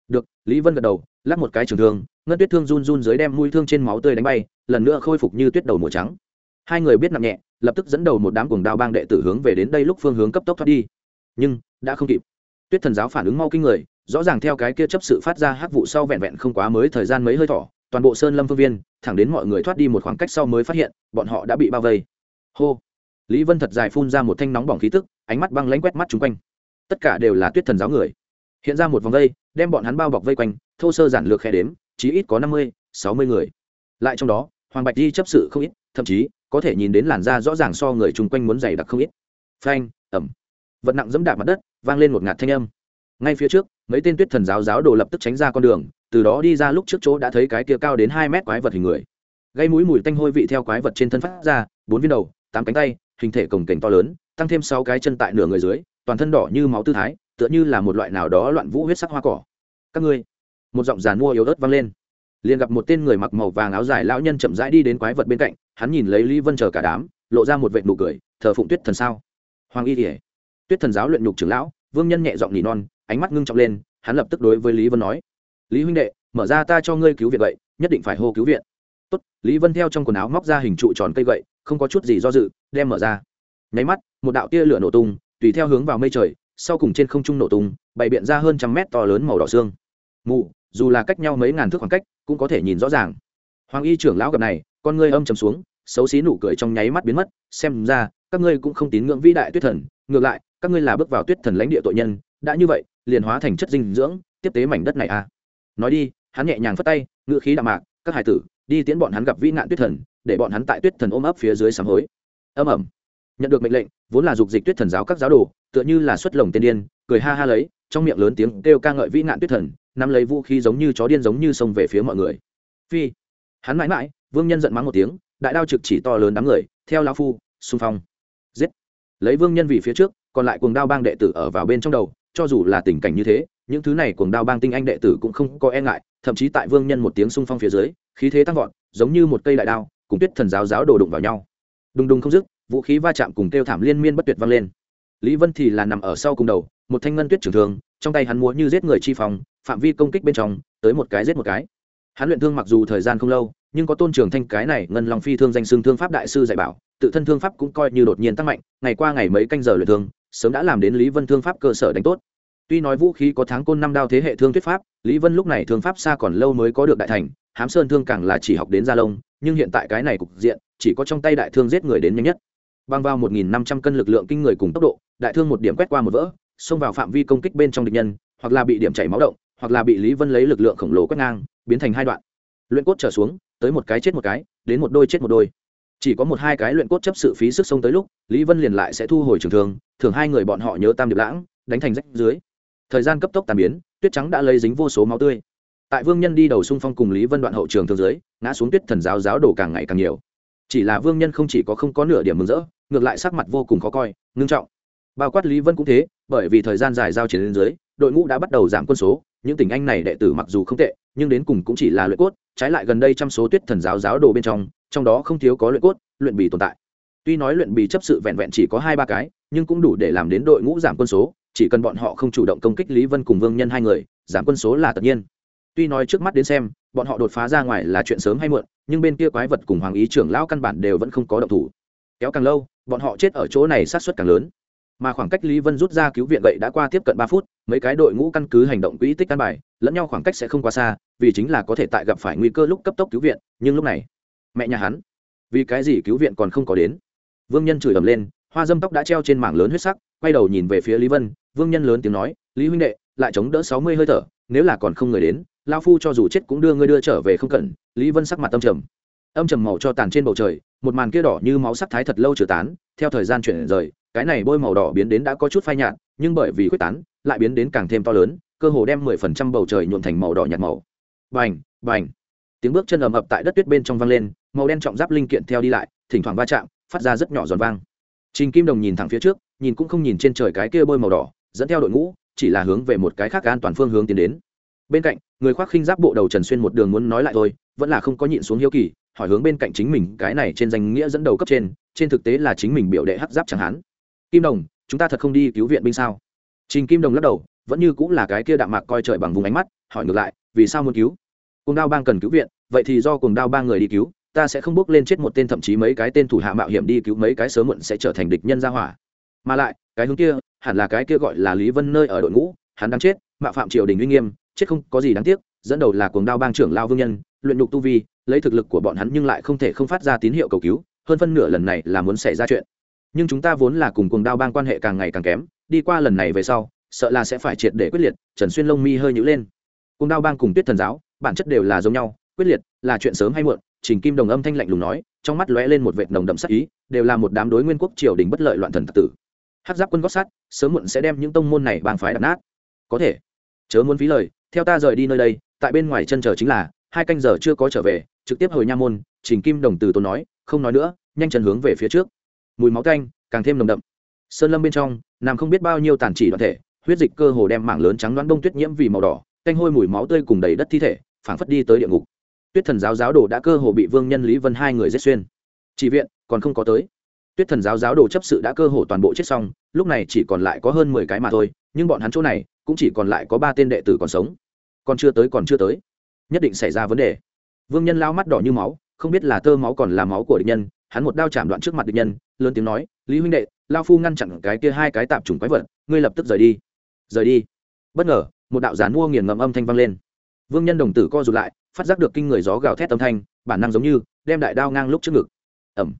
được, lý vân gật đầu, lắc một cái trường thương, ngân tuyết thương run run dưới đem mũi thương trên máu tươi đánh bay, lần nữa khôi phục như tuyết đầu mùa trắng. Hai người biết nặng nhẹ, lập tức dẫn đầu một đám cuồng đao bang đệ tử hướng về đến đây lúc phương hướng cấp tốc thoát đi. Nhưng, đã không kịp. Tuyết thần giáo phản ứng mau kinh người, rõ ràng theo cái kia chấp sự phát ra hắc vụ sau vẹn vẹn không quá mới thời gian mấy hơi thỏ toàn bộ sơn lâm phương viên, thẳng đến mọi người thoát đi một khoảng cách sau mới phát hiện, bọn họ đã bị bao vây. Hô. Lý vân thật dài phun ra một thanh nóng bỏng khí tức, ánh mắt băng lãnh quét mắt chung quanh. Tất cả đều là tuyết thần giáo người hiện ra một vòng vây, đem bọn hắn bao bọc vây quanh, thô sơ giản lược khe đếm, chí ít có năm mươi, sáu mươi người. Lại trong đó, hoàng bạch di chấp sự không ít, thậm chí, có thể nhìn đến làn da rõ ràng so người chung quanh muốn dày đặc không ít. Phanh ẩm vật nặng dẫm đạp mặt đất, vang lên một ngạt thanh âm. Ngay phía trước, mấy tên tuyết thần giáo giáo đồ lập tức tránh ra con đường, từ đó đi ra lúc trước chỗ đã thấy cái kia cao đến hai mét quái vật hình người. Gây mũi mùi tanh hôi vị theo quái vật trên thân phát ra, bốn viên đầu, tám cánh tay, hình thể cồng kềnh to lớn, tăng thêm sáu cái chân tại nửa người dưới, toàn thân đỏ như máu tư thái tựa như là một loại nào đó loạn vũ huyết sắc hoa cỏ. Các ngươi, một giọng giàn mua yếu ớt vang lên. Liền gặp một tên người mặc màu vàng áo dài lão nhân chậm rãi đi đến quái vật bên cạnh, hắn nhìn lấy lý vân chờ cả đám, lộ ra một vệt nụ cười, thờ phụng tuyết thần sao? Hoàng y kỉa tuyết thần giáo luyện nhục trưởng lão, vương nhân nhẹ giọng nỉ non, ánh mắt ngưng trọng lên, hắn lập tức đối với lý vân nói, lý huynh đệ, mở ra ta cho ngươi cứu viện vậy, nhất định phải hô cứu viện. Tốt. Lý vân theo trong quần áo móc ra hình trụ tròn cây gậy, không có chút gì do dự, đem mở ra. Nháy mắt, một đạo tia lửa nổ tung, tùy theo hướng vào mây trời sau cùng trên không trung nổ tung, bày biện ra hơn trăm mét to lớn màu đỏ xương. Mù dù là cách nhau mấy ngàn thước khoảng cách, cũng có thể nhìn rõ ràng. Hoàng y trưởng lão gặp này, con ngươi âm chầm xuống, xấu xí nụ cười trong nháy mắt biến mất, xem ra, các ngươi cũng không tín ngưỡng vĩ đại tuyết thần, ngược lại, các ngươi là bước vào tuyết thần lãnh địa tội nhân, đã như vậy, liền hóa thành chất dinh dưỡng, tiếp tế mảnh đất này à. Nói đi, hắn nhẹ nhàng phất tay ngựa khí đạm mạc, các hải tử, đi tiến bọn hắn gặp vĩ nạn tuyết thần, để bọn hắn tại tuyết thần ôm ấp phía dưới sám hối. Âm ẩm nhận được mệnh lệnh, vốn là dục dịch tuyết thần giáo các giáo đồ, tựa như là xuất lồng tiên điên, cười ha ha lấy, trong miệng lớn tiếng kêu ca ngợi vĩ nạn tuyết thần, nắm lấy vũ khí giống như chó điên giống như xông về phía mọi người. Phi. Hắn mãi mãi, vương nhân giận mắng một tiếng, đại đao trực chỉ to lớn đám người, theo lao phu, xung phong. Giết. Lấy vương nhân vì phía trước, còn lại cuồng đao bang đệ tử ở vào bên trong đầu, cho dù là tình cảnh như thế, những thứ này cuồng đao bang tinh anh đệ tử cũng không có e ngại, thậm chí tại vương nhân một tiếng xung phong phía dưới, khí thế tăng vọt, giống như một cây đại đao, cùng tuyết thần giáo giáo đồ đụng vào nhau. Đùng đùng không dứt vũ khí va chạm cùng kêu thảm liên miên bất tuyệt vang lên. Lý vân thì là nằm ở sau cùng đầu, một thanh ngân tuyết trưởng thường trong tay hắn múa như giết người chi phòng phạm vi công kích bên trong, tới một cái giết một cái. Hắn luyện thương mặc dù thời gian không lâu, nhưng có tôn trường thanh cái này ngân long phi thương danh xưng thương pháp đại sư dạy bảo, tự thân thương pháp cũng coi như đột nhiên tăng mạnh, ngày qua ngày mấy canh giờ luyện thương, sớm đã làm đến lý vân thương pháp cơ sở đánh tốt. Tuy nói vũ khí có tháng côn năm đao thế hệ thương thuyết pháp, lý vân lúc này thương pháp xa còn lâu mới có được đại thành, hám sơn thương càng là chỉ học đến gia lông, nhưng hiện tại cái này cục diện, chỉ có trong tay đại thương giết người đến nhanh nhất băng vào một nghìn năm trăm cân lực lượng kinh người cùng tốc độ, đại thương một điểm quét qua một vỡ, xông vào phạm vi công kích bên trong địch nhân, hoặc là bị điểm chảy máu động, hoặc là bị lý vân lấy lực lượng khổng lồ quét ngang, biến thành hai đoạn. Luyện cốt trở xuống, tới một cái chết một cái, đến một đôi chết một đôi. Chỉ có một hai cái luyện cốt chấp sự phí sức sông tới lúc, lý vân liền lại sẽ thu hồi trường thương thường hai người bọn họ nhớ tam điệp lãng, đánh thành rách dưới. Thời gian cấp tốc tàn biến, tuyết trắng đã lấy dính vô số máu tươi. Tại vương nhân đi đầu xung phong cùng lý vân đoạn hậu trường thương dưới, ngã xuống tuyết thần giáo giáo đổ càng ngày càng nhiều. Chỉ là vương nhân không chỉ có không có nửa điểm mừng rỡ ngược lại sắc mặt vô cùng khó coi, ngưng trọng. Bao quát lý vân cũng thế, bởi vì thời gian dài giao chiến đến dưới, đội ngũ đã bắt đầu giảm quân số, những tình anh này đệ tử mặc dù không tệ, nhưng đến cùng cũng chỉ là luyện cốt, trái lại gần đây trăm số tuyết thần giáo giáo đồ bên trong trong đó không thiếu có luyện cốt, luyện bì tồn tại. Tuy nói luyện bì chấp sự vẹn vẹn chỉ có hai ba cái, nhưng cũng đủ để làm đến đội ngũ giảm quân số, chỉ cần bọn họ không chủ động công kích lý vân cùng vương nhân hai người, giảm quân số là tất nhiên. Tuy nói trước mắt đến xem, bọn họ đột phá ra ngoài là chuyện sớm hay muộn, nhưng bên kia quái vật cùng hoàng ý trưởng lão căn bản đều vẫn không có động thủ kéo càng lâu, bọn họ chết ở chỗ này sát xuất càng lớn. Mà khoảng cách lý vân rút ra cứu viện gậy đã qua tiếp cận ba phút, mấy cái đội ngũ căn cứ hành động quỹ tích căn bài, lẫn nhau khoảng cách sẽ không quá xa, vì chính là có thể tại gặp phải nguy cơ lúc cấp tốc cứu viện, nhưng lúc này, mẹ nhà hắn, vì cái gì cứu viện còn không có đến? Vương nhân chửi ầm lên, hoa dâm tóc đã treo trên mảng lớn huyết sắc, quay đầu nhìn về phía lý vân, vương nhân lớn tiếng nói, lý huynh đệ, lại chống đỡ sáu mươi hơi thở, nếu là còn không người đến lao phu cho dù chết cũng đưa ngươi đưa trở về không cần lý vân sắc mặt âm trầm âm trầm màu cho tàn trên bầu trời một màn kia đỏ như máu sắc thái thật lâu chưa tán, theo thời gian chuyển rời, cái này bôi màu đỏ biến đến đã có chút phai nhạt, nhưng bởi vì quyết tán, lại biến đến càng thêm to lớn, cơ hồ đem mười phần trăm bầu trời nhuộm thành màu đỏ nhạt màu. Bành bành. Tiếng bước chân ầm ập tại đất tuyết bên trong vang lên, màu đen trọng giáp linh kiện theo đi lại, thỉnh thoảng va chạm, phát ra rất nhỏ giòn vang. Trình kim đồng nhìn thẳng phía trước, nhìn cũng không nhìn trên trời cái kia bôi màu đỏ, dẫn theo đội ngũ, chỉ là hướng về một cái khác an toàn phương hướng tiến đến. Bên cạnh, người khoác khinh giáp bộ đầu trần xuyên một đường muốn nói lại thôi, vẫn là không có nhịn xuống hiếu kỳ hỏi hướng bên cạnh chính mình cái này trên danh nghĩa dẫn đầu cấp trên trên thực tế là chính mình biểu đệ hắc giáp chẳng hạn. Kim đồng, chúng ta thật không đi cứu viện binh sao? Trình kim đồng lắc đầu, vẫn như cũng là cái kia đạm mạc coi trời bằng vùng ánh mắt, hỏi ngược lại, vì sao muốn cứu? Cùng đao bang cần cứu viện, vậy thì do cùng đao ba người đi cứu, ta sẽ không bước lên chết một tên thậm chí mấy cái tên thủ hạ mạo hiểm đi cứu mấy cái sớm muộn sẽ trở thành địch nhân ra hỏa. Mà lại, cái hướng kia, hẳn là cái kia gọi là lý vân nơi ở đội ngũ, hắn đang chết, mạo phạm triều đình uy nghiêm, chết không có gì đáng tiếc, dẫn đầu là cuồng đao bang trưởng lao vương nhân, luyện nhục tu vi lấy thực lực của bọn hắn nhưng lại không thể không phát ra tín hiệu cầu cứu, hơn phân nửa lần này là muốn xảy ra chuyện. Nhưng chúng ta vốn là cùng cuồng đao bang quan hệ càng ngày càng kém, đi qua lần này về sau, sợ là sẽ phải triệt để quyết liệt, trần xuyên lông mi hơi nhữ lên. Cuồng đao bang cùng tuyết thần giáo, bản chất đều là giống nhau, quyết liệt là chuyện sớm hay muộn, trình kim đồng âm thanh lạnh lùng nói, trong mắt lóe lên một vệt nồng đậm sắc ý, đều là một đám đối nguyên quốc triều đình bất lợi loạn thần tặc tử. Hát giáp quân gót sát sớm muộn sẽ đem những tông môn này bang phái đập nát. Có thể, chớ muốn phí lời, theo ta rời đi nơi đây, tại bên ngoài chân chờ chính là, hai canh giờ chưa có trở về trực tiếp hồi nha môn, trình kim đồng từ tốn nói, không nói nữa, nhanh chân hướng về phía trước. Mùi máu canh càng thêm nồng đậm. Sơn lâm bên trong nằm không biết bao nhiêu tàn chỉ đoàn thể, huyết dịch cơ hồ đem mảng lớn trắng đoán đông tuyết nhiễm vì màu đỏ, canh hôi mùi máu tươi cùng đầy đất thi thể, phảng phất đi tới địa ngục. Tuyết thần giáo giáo đồ đã cơ hồ bị vương nhân lý vân hai người giết xuyên. Chỉ viện, còn không có tới. Tuyết thần giáo giáo đồ chấp sự đã cơ hồ toàn bộ chết xong, lúc này chỉ còn lại có hơn mười cái mà thôi, nhưng bọn hắn chỗ này cũng chỉ còn lại có ba tên đệ tử còn sống. Còn chưa tới, còn chưa tới. Nhất định xảy ra vấn đề vương nhân lao mắt đỏ như máu, không biết là tơ máu còn là máu của địch nhân, hắn một đao chạm đoạn trước mặt địch nhân, lớn tiếng nói, lý huynh đệ, lao phu ngăn chặn cái kia hai cái tạp trùng quái vật, ngươi lập tức rời đi. Rời đi? Bất ngờ, một đạo gián mua nghiền ngầm âm thanh vang lên. Vương nhân đồng tử co rụt lại, phát giác được kinh người gió gào thét âm thanh, bản năng giống như đem đại đao ngang lúc trước ngực. Ẩm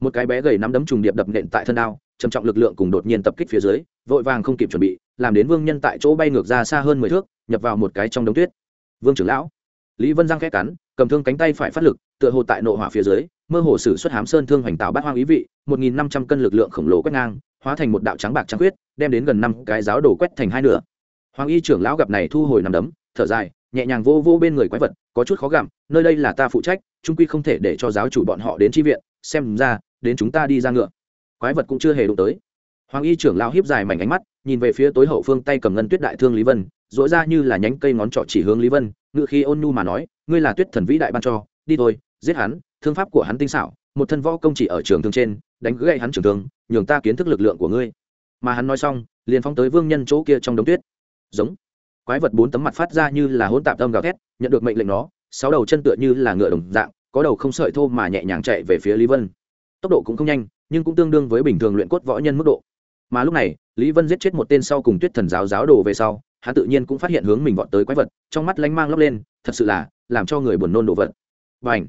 một cái bé gầy nắm đấm trùng điệp đập nện tại thân đao, trầm trọng lực lượng cùng đột nhiên tập kích phía dưới, vội vàng không kịp chuẩn bị, làm đến vương nhân tại chỗ bay ngược ra xa hơn mười thước, nhập vào một cái trong đống tuyết. Vương trưởng lão. Lý vân giang khét cắn cầm thương cánh tay phải phát lực, tựa hồ tại nộ hỏa phía dưới, mơ hồ sử xuất hám sơn thương hoành tạo bát hoang ý vị, một nghìn năm trăm cân lực lượng khổng lồ quét ngang, hóa thành một đạo trắng bạc trắng quyết đem đến gần năm cái giáo đổ quét thành hai nửa. Hoàng y trưởng lão gặp này thu hồi nằm đấm, thở dài, nhẹ nhàng vô vô bên người quái vật, có chút khó gặm, nơi đây là ta phụ trách, trung quy không thể để cho giáo chủ bọn họ đến tri viện, xem ra, đến chúng ta đi ra ngựa. Quái vật cũng chưa hề đụng tới. Hoàng y trưởng lão hiếp dài mảnh ánh mắt, nhìn về phía tối hậu phương tay cầm ngân tuyết đại thương lý vân dỗi ra như là nhánh cây ngón trọ chỉ hướng lý vân ngự khi ôn nhu mà nói, ngươi là tuyết thần vĩ đại ban cho, đi thôi, giết hắn, thương pháp của hắn tinh xảo, một thân võ công chỉ ở trường thương trên, đánh gãy hắn trường thương, nhường ta kiến thức lực lượng của ngươi. Mà hắn nói xong, liền phóng tới vương nhân chỗ kia trong đống tuyết. Giống. Quái vật bốn tấm mặt phát ra như là hỗn tạp âm gào thét, nhận được mệnh lệnh nó, sáu đầu chân tựa như là ngựa đồng dạng, có đầu không sợi thô mà nhẹ nhàng chạy về phía lý vân. Tốc độ cũng không nhanh, nhưng cũng tương đương với bình thường luyện cốt võ nhân mức độ. Mà lúc này, lý vân giết chết một tên sau cùng tuyết thần giáo giáo đồ về sau hắn tự nhiên cũng phát hiện hướng mình vọt tới quái vật, trong mắt lánh mang lóc lên, thật sự là làm cho người buồn nôn đồ vật. Và ảnh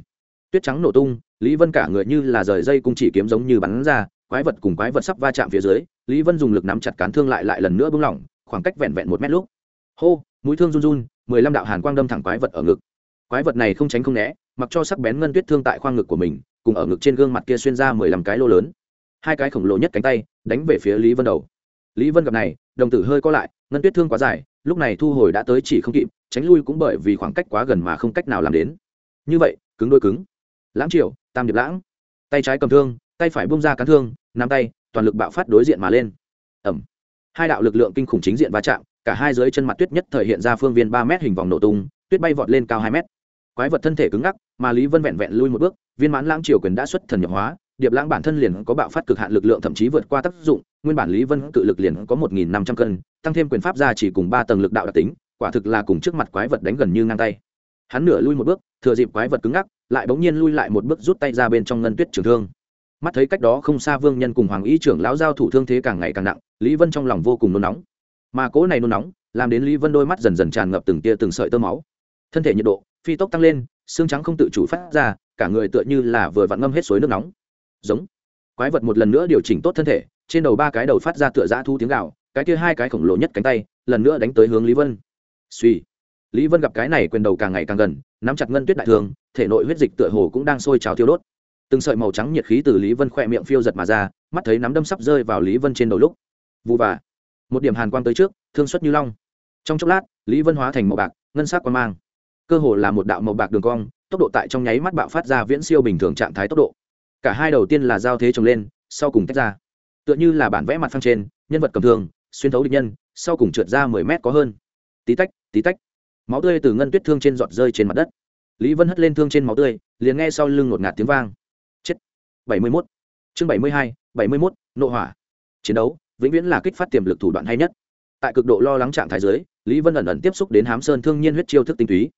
tuyết trắng nổ tung, lý vân cả người như là rời dây cung chỉ kiếm giống như bắn ra, quái vật cùng quái vật sắp va chạm phía dưới, lý vân dùng lực nắm chặt cán thương lại lại lần nữa bung lỏng, khoảng cách vẹn vẹn một mét lúc. Hô! Mũi thương run run, mười lăm đạo hàn quang đâm thẳng quái vật ở ngực. Quái vật này không tránh không né, mặc cho sắc bén ngân tuyết thương tại khoang ngực của mình, cùng ở ngực trên gương mặt kia xuyên ra mười lăm cái lô lớn. Hai cái khổng lồ nhất cánh tay, đánh về phía lý vân đầu lý vân gặp này, đồng tử hơi co lại, ngân tuyết thương quá dài, lúc này thu hồi đã tới chỉ không kịp, tránh lui cũng bởi vì khoảng cách quá gần mà không cách nào làm đến. Như vậy, cứng đôi cứng. Lãng triều, tam điệp lãng. Tay trái cầm thương, tay phải bung ra cán thương, nắm tay, toàn lực bạo phát đối diện mà lên. Ẩm. Hai đạo lực lượng kinh khủng chính diện va chạm, cả hai dưới chân mặt tuyết nhất thời hiện ra phương viên ba mét hình vòng nổ tung, tuyết bay vọt lên cao hai mét. Quái vật thân thể cứng ngắc, mà lý vân vẹn vẹn lui một bước, viên mãn lãng triều quyền đã xuất thần nhập hóa, điệp lãng bản thân liền có bạo phát cực hạn lực lượng thậm chí vượt qua tác dụng nguyên bản lý vân cự lực liền có một nghìn năm trăm cân, tăng thêm quyền pháp ra chỉ cùng ba tầng lực đạo đặc tính, quả thực là cùng trước mặt quái vật đánh gần như ngang tay. Hắn nửa lui một bước, thừa dịp quái vật cứng ngắc, lại bỗng nhiên lui lại một bước rút tay ra bên trong ngân tuyết trường thương. Mắt thấy cách đó không xa vương nhân cùng hoàng ý trưởng lão giao thủ thương thế càng ngày càng nặng, lý vân trong lòng vô cùng nôn nóng. Mà cỗ này nôn nóng, làm đến lý vân đôi mắt dần dần tràn ngập từng tia từng sợi tơ máu. Thân thể nhiệt độ, phi tốc tăng lên, xương trắng không tự chủ phát ra, cả người tựa như là vừa vặn ngâm hết suối nước nóng. Giống. Quái vật một lần nữa điều chỉnh tốt thân thể trên đầu ba cái đầu phát ra tựa dã thu tiếng gạo cái kia hai cái khổng lồ nhất cánh tay, lần nữa đánh tới hướng lý vân. Suy lý vân gặp cái này quyền đầu càng ngày càng gần, nắm chặt ngân tuyết đại thương thể nội huyết dịch tựa hồ cũng đang sôi trào thiêu đốt. Từng sợi màu trắng nhiệt khí từ lý vân khỏe miệng phiêu giật mà ra, mắt thấy nắm đâm sắp rơi vào lý vân trên đầu lúc. Vụ và. Một điểm hàn quang tới trước, thương xuất như long. Trong chốc lát, lý vân hóa thành màu bạc, ngân sắc quan mang. Cơ hồ là một đạo màu bạc đường cong, tốc độ tại trong nháy mắt bạo phát ra viễn siêu bình thường trạng thái tốc độ. Cả hai đầu tiên là giao thế trồng lên, sau cùng tách ra tựa như là bản vẽ mặt phăng trên, nhân vật cầm thường, xuyên thấu địch nhân, sau cùng trượt ra mười mét có hơn. Tí tách tí tách. Máu tươi từ ngân tuyết thương trên giọt rơi trên mặt đất. Lý vân hất lên thương trên máu tươi, liền nghe sau lưng ngột ngạt tiếng vang. Chết. Bảy mươi mốt. Chương bảy mươi hai, bảy mươi mốt, nộ hỏa. Chiến đấu, vĩnh viễn là kích phát tiềm lực thủ đoạn hay nhất. Tại cực độ lo lắng trạng thái giới lý vân ẩn ẩn tiếp xúc đến hám sơn thương nhiên huyết chiêu thức tinh túy.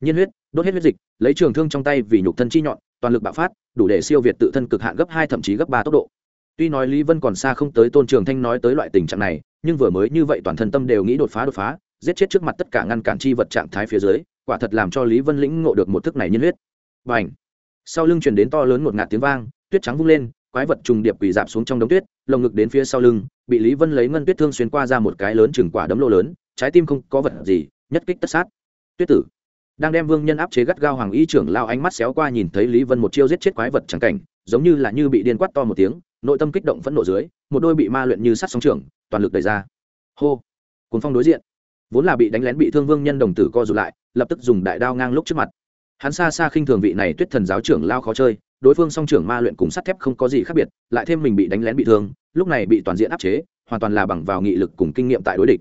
Nhiên huyết, đốt hết huyết dịch, lấy trường thương trong tay vì nhục thân chi nhọn, toàn lực bạo phát, đủ để siêu việt tự thân cực hạn gấp hai thậm chí gấp ba tốc độ tuy nói lý vân còn xa không tới tôn trường thanh nói tới loại tình trạng này, nhưng vừa mới như vậy toàn thân tâm đều nghĩ đột phá đột phá, giết chết trước mặt tất cả ngăn cản chi vật trạng thái phía dưới, quả thật làm cho lý vân lĩnh ngộ được một thức này nhiên huyết. Và ảnh sau lưng truyền đến to lớn một ngạt tiếng vang, tuyết trắng vung lên, quái vật trùng điệp quỳ dạp xuống trong đống tuyết, lồng ngực đến phía sau lưng, bị lý vân lấy ngân tuyết thương xuyên qua ra một cái lớn chừng quả đấm lô lớn, trái tim không có vật gì, nhất kích tất sát. Tuyết tử! Đang đem vương nhân áp chế gắt gao hoàng y trưởng lao ánh mắt xéo qua nhìn thấy lý vân một chiêu giết chết quái vật chẳng cảnh, giống như là như bị điên quát to một tiếng nội tâm kích động phẫn nộ dưới, một đôi bị ma luyện như sắt sóng trưởng toàn lực đẩy ra. Hô! Cuốn phong đối diện. Vốn là bị đánh lén bị thương vương nhân đồng tử co rụt lại, lập tức dùng đại đao ngang lúc trước mặt. Hắn xa xa khinh thường vị này tuyết thần giáo trưởng lao khó chơi, đối phương song trưởng ma luyện cùng sắt thép không có gì khác biệt, lại thêm mình bị đánh lén bị thương, lúc này bị toàn diện áp chế, hoàn toàn là bằng vào nghị lực cùng kinh nghiệm tại đối địch.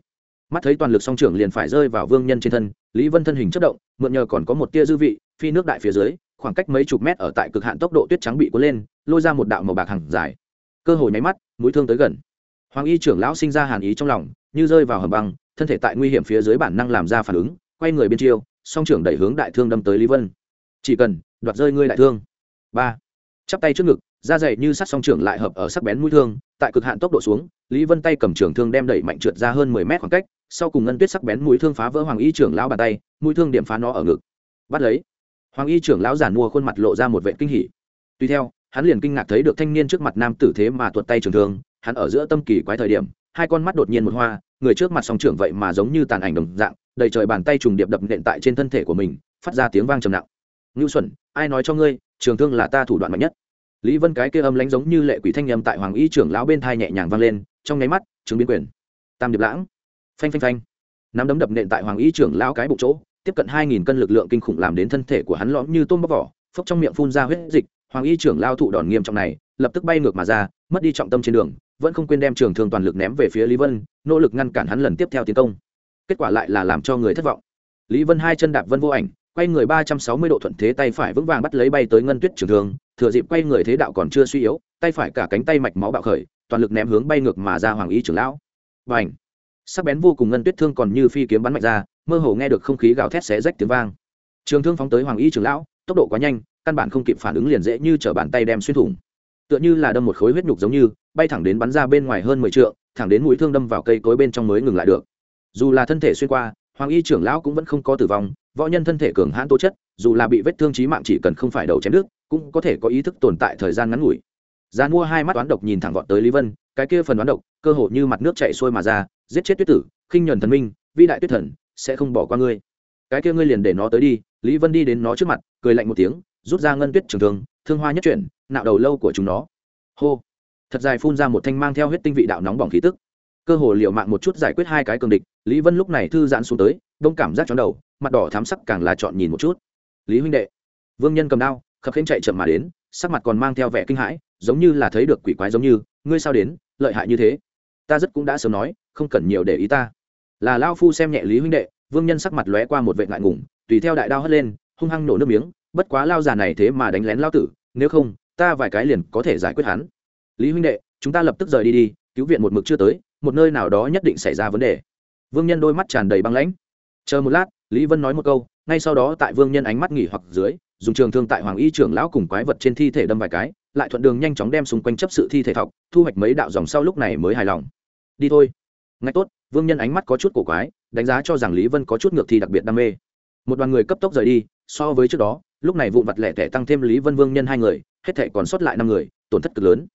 Mắt thấy toàn lực song trưởng liền phải rơi vào vương nhân trên thân, lý vân thân hình chất động, mượn nhờ còn có một tia dư vị, phi nước đại phía dưới, khoảng cách mấy chục mét ở tại cực hạn tốc độ tuyết trắng bị cuốn lên, lôi ra một đạo màu bạc hàng dài cơ hội nháy mắt, mũi thương tới gần. Hoàng y trưởng lão sinh ra hàn ý trong lòng, như rơi vào hầm băng, thân thể tại nguy hiểm phía dưới bản năng làm ra phản ứng, quay người bên chiêu, song trưởng đẩy hướng đại thương đâm tới lý vân. Chỉ cần, đoạt rơi ngươi đại thương. Ba. Chắp tay trước ngực, da dày như sắt song trưởng lại hợp ở sắc bén mũi thương, tại cực hạn tốc độ xuống, lý vân tay cầm trưởng thương đem đẩy mạnh trượt ra hơn mười mét khoảng cách, sau cùng ngân tuyết sắc bén mũi thương phá vỡ hoàng y trưởng lão bàn tay, mũi thương điểm phá nó ở ngực. Bắt lấy. Hoàng y trưởng lão giản mua khuôn mặt lộ ra một vệ kinh hỉ. Tuy theo hắn liền kinh ngạc thấy được thanh niên trước mặt nam tử thế mà tuột tay trường thương, hắn ở giữa tâm kỳ quái thời điểm, hai con mắt đột nhiên một hoa, người trước mặt song trưởng vậy mà giống như tàn ảnh đồng dạng, đầy trời bàn tay trùng điệp đập nện tại trên thân thể của mình, phát ra tiếng vang trầm nặng. Ngưu xuẩn, ai nói cho ngươi, trường thương là ta thủ đoạn mạnh nhất? Lý vân cái kia âm lánh giống như lệ quỷ thanh nhầm tại hoàng y trưởng lão bên thai nhẹ nhàng vang lên, trong nháy mắt chứng biến quyền, tam điệp lãng, phanh phanh phanh. Nắm đấm đập nện tại hoàng y trưởng lão cái bụng chỗ, tiếp cận hai nghìn cân lực lượng kinh khủng làm đến thân thể của hắn lõm như tôm bóc vỏ, phốc trong miệng phun ra huyết dịch hoàng y trưởng lao thụ đòn nghiêm trọng này, lập tức bay ngược mà ra, mất đi trọng tâm trên đường, vẫn không quên đem trường thương toàn lực ném về phía lý vân, nỗ lực ngăn cản hắn lần tiếp theo tiến công. Kết quả lại là làm cho người thất vọng. Lý vân hai chân đạp vân vô ảnh, quay người ba trăm sáu mươi độ thuận thế tay phải vững vàng bắt lấy bay tới ngân tuyết trường thương, thừa dịp quay người thế đạo còn chưa suy yếu, tay phải cả cánh tay mạch máu bạo khởi, toàn lực ném hướng bay ngược mà ra hoàng y trưởng lão. Và ảnh sắc bén vô cùng ngân tuyết thương còn như phi kiếm bắn mạnh ra, mơ hồ nghe được không khí gào thét xé rách tiếng vang. Trường thương phóng tới hoàng y trưởng lão, tốc độ quá nhanh căn bản không kịp phản ứng liền dễ như t bàn tay đem xuyên thủng. Tựa như là đâm một khối huyết nhục giống như bay thẳng đến bắn ra bên ngoài hơn mười t thẳng đến mũi thương đâm vào cây cối bên trong mới ngừng lại được. Dù là thân thể xuyên qua hoàng y trưởng lão cũng vẫn không có tử vong võ nhân thân thể cường hãn tố chất dù là bị vết thương trí mạng chỉ cần không phải đầu chém nước, cũng có thể có ý thức tồn tại thời gian ngắn ngủi. Giá mua hai mắt đoán độc nhìn thẳng vọt tới lý vân cái kia phần đoán độc cơ hồ như mặt nước chạy xuôi mà ra giết chết tuyết tử khinh nhuần thần minh vĩ đại tuyết thần sẽ không bỏ qua ngươi. Cái kia ngươi liền để nó tới đi lý vân đi đến nó trước mặt cười lạnh một tiếng rút ra ngân tuyết trường thương thương hoa nhất chuyển, nạo đầu lâu của chúng nó. Hô. Thật dài phun ra một thanh mang theo huyết tinh vị đạo nóng bỏng khí tức. Cơ hồ liệu mạng một chút giải quyết hai cái cường địch, lý vân lúc này thư giãn xuống tới, đông cảm giác chóng đầu, mặt đỏ thám sắc càng là chọn nhìn một chút. Lý huynh đệ. Vương nhân cầm đao, khập khênh chạy chậm mà đến, sắc mặt còn mang theo vẻ kinh hãi, giống như là thấy được quỷ quái giống như, ngươi sao đến? Lợi hại như thế. Ta rất cũng đã sớm nói, không cần nhiều để ý ta. Là lao phu xem nhẹ lý huynh đệ, vương nhân sắc mặt lóe qua một vệ ngại ngùng, tùy theo đại đao hất lên, hung hăng nổ nước miếng bất quá lao già này thế mà đánh lén lao tử, nếu không, ta vài cái liền có thể giải quyết hắn. Lý huynh đệ, chúng ta lập tức rời đi đi, cứu viện một mực chưa tới, một nơi nào đó nhất định xảy ra vấn đề. Vương nhân đôi mắt tràn đầy băng lãnh. Chờ một lát, lý vân nói một câu, ngay sau đó tại vương nhân ánh mắt nghỉ hoặc dưới, dùng trường thương tại hoàng y trưởng lão cùng quái vật trên thi thể đâm vài cái, lại thuận đường nhanh chóng đem xung quanh chấp sự thi thể thọc, thu hoạch mấy đạo dòng sau lúc này mới hài lòng. Đi thôi. Ngay tốt, vương nhân ánh mắt có chút cổ quái, đánh giá cho rằng lý vân có chút ngược thi đặc biệt đam mê. Một đoàn người cấp tốc rời đi, so với trước đó lúc này vụn vặt lẻ tẻ tăng thêm lý vân vương nhân hai người, hết thể còn sót lại năm người, tổn thất cực lớn.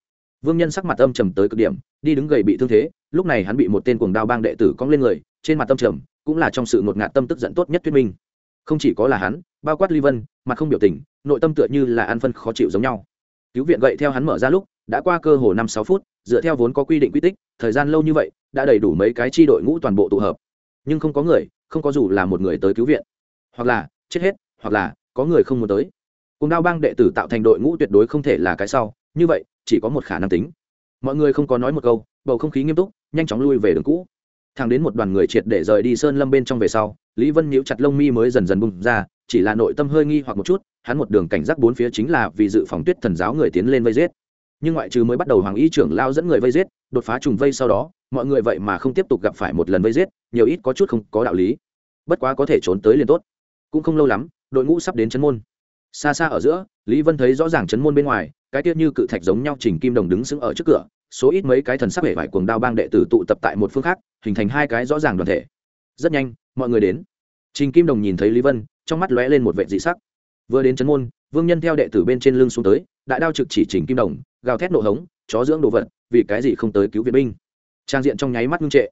Vương nhân sắc mặt âm trầm tới cực điểm, đi đứng gầy bị thương thế, lúc này hắn bị một tên cuồng đao bang đệ tử cong lên người, trên mặt tâm trầm, cũng là trong sự ngột ngạt tâm tức giận tốt nhất thuyết minh. Không chỉ có là hắn, bao quát ly vân mà không biểu tình, nội tâm tựa như là ăn phân khó chịu giống nhau. Cứu viện gậy theo hắn mở ra lúc, đã qua cơ hồ năm sáu phút, dựa theo vốn có quy định quy tích, thời gian lâu như vậy, đã đầy đủ mấy cái chi đội ngũ toàn bộ tụ hợp. Nhưng không có người, không có dù là một người tới cứu viện. Hoặc là, chết hết, hoặc là có người không muốn tới. Cùng đao bang đệ tử tạo thành đội ngũ tuyệt đối không thể là cái sau, như vậy, chỉ có một khả năng tính. Mọi người không có nói một câu, bầu không khí nghiêm túc, nhanh chóng lui về đường cũ. Thang đến một đoàn người triệt để rời đi sơn lâm bên trong về sau, lý vân nhíu chặt lông mi mới dần dần bùng ra, chỉ là nội tâm hơi nghi hoặc một chút, hắn một đường cảnh giác bốn phía chính là vì dự phòng tuyết thần giáo người tiến lên vây giết. Nhưng ngoại trừ mới bắt đầu hoàng y trưởng lao dẫn người vây giết, đột phá trùng vây sau đó, mọi người vậy mà không tiếp tục gặp phải một lần vây giết, nhiều ít có chút không có đạo lý. Bất quá có thể trốn tới liền tốt. Cũng không lâu lắm đội ngũ sắp đến chấn môn. Xa xa ở giữa, lý vân thấy rõ ràng chấn môn bên ngoài, cái tiết như cự thạch giống nhau trình kim đồng đứng sững ở trước cửa, số ít mấy cái thần sắc hệ vải cuồng đao bang đệ tử tụ tập tại một phương khác, hình thành hai cái rõ ràng đoàn thể. Rất nhanh, mọi người đến. Trình kim đồng nhìn thấy lý vân, trong mắt lóe lên một vệ dị sắc. Vừa đến chấn môn, vương nhân theo đệ tử bên trên lưng xuống tới, đại đao trực chỉ trình kim đồng, gào thét nộ hống, chó dưỡng đồ vật, vì cái gì không tới cứu viện binh. Trang diện trong nháy mắt ngưng trệ.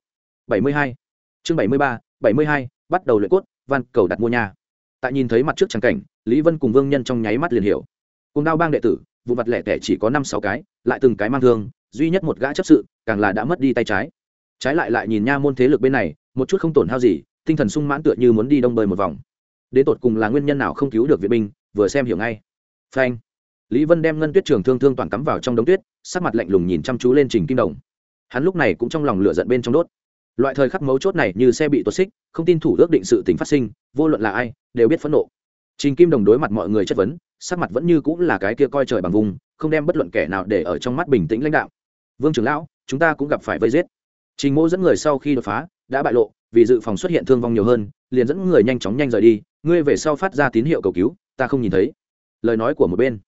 Bảy mươi hai. Chương bảy mươi ba, bảy mươi hai, bắt đầu luyện cốt, van cầu đặt mua nhà tại nhìn thấy mặt trước trang cảnh, lý vân cùng vương nhân trong nháy mắt liền hiểu. Cùng đao bang đệ tử, vụ mặt lẻ tẻ chỉ có năm sáu cái, lại từng cái mang thương, duy nhất một gã chấp sự, càng là đã mất đi tay trái. Trái lại lại nhìn nha môn thế lực bên này, một chút không tổn hao gì, tinh thần sung mãn tựa như muốn đi đông bơi một vòng. Đến tột cùng là nguyên nhân nào không cứu được viện binh, vừa xem hiểu ngay. Phanh. Lý vân đem ngân tuyết trường thương thương toàn cắm vào trong đống tuyết, sắc mặt lạnh lùng nhìn chăm chú lên trình kim đồng. Hắn lúc này cũng trong lòng lửa giận bên trong đốt loại thời khắc mấu chốt này như xe bị tuột xích, không tin thủ ước định sự tình phát sinh, vô luận là ai, đều biết phẫn nộ. Trình kim đồng đối mặt mọi người chất vấn, sắc mặt vẫn như cũng là cái kia coi trời bằng vùng, không đem bất luận kẻ nào để ở trong mắt bình tĩnh lãnh đạo. Vương trưởng lão, chúng ta cũng gặp phải vây giết. Trình mô dẫn người sau khi đột phá, đã bại lộ, vì dự phòng xuất hiện thương vong nhiều hơn, liền dẫn người nhanh chóng nhanh rời đi, ngươi về sau phát ra tín hiệu cầu cứu, ta không nhìn thấy. Lời nói của một bên.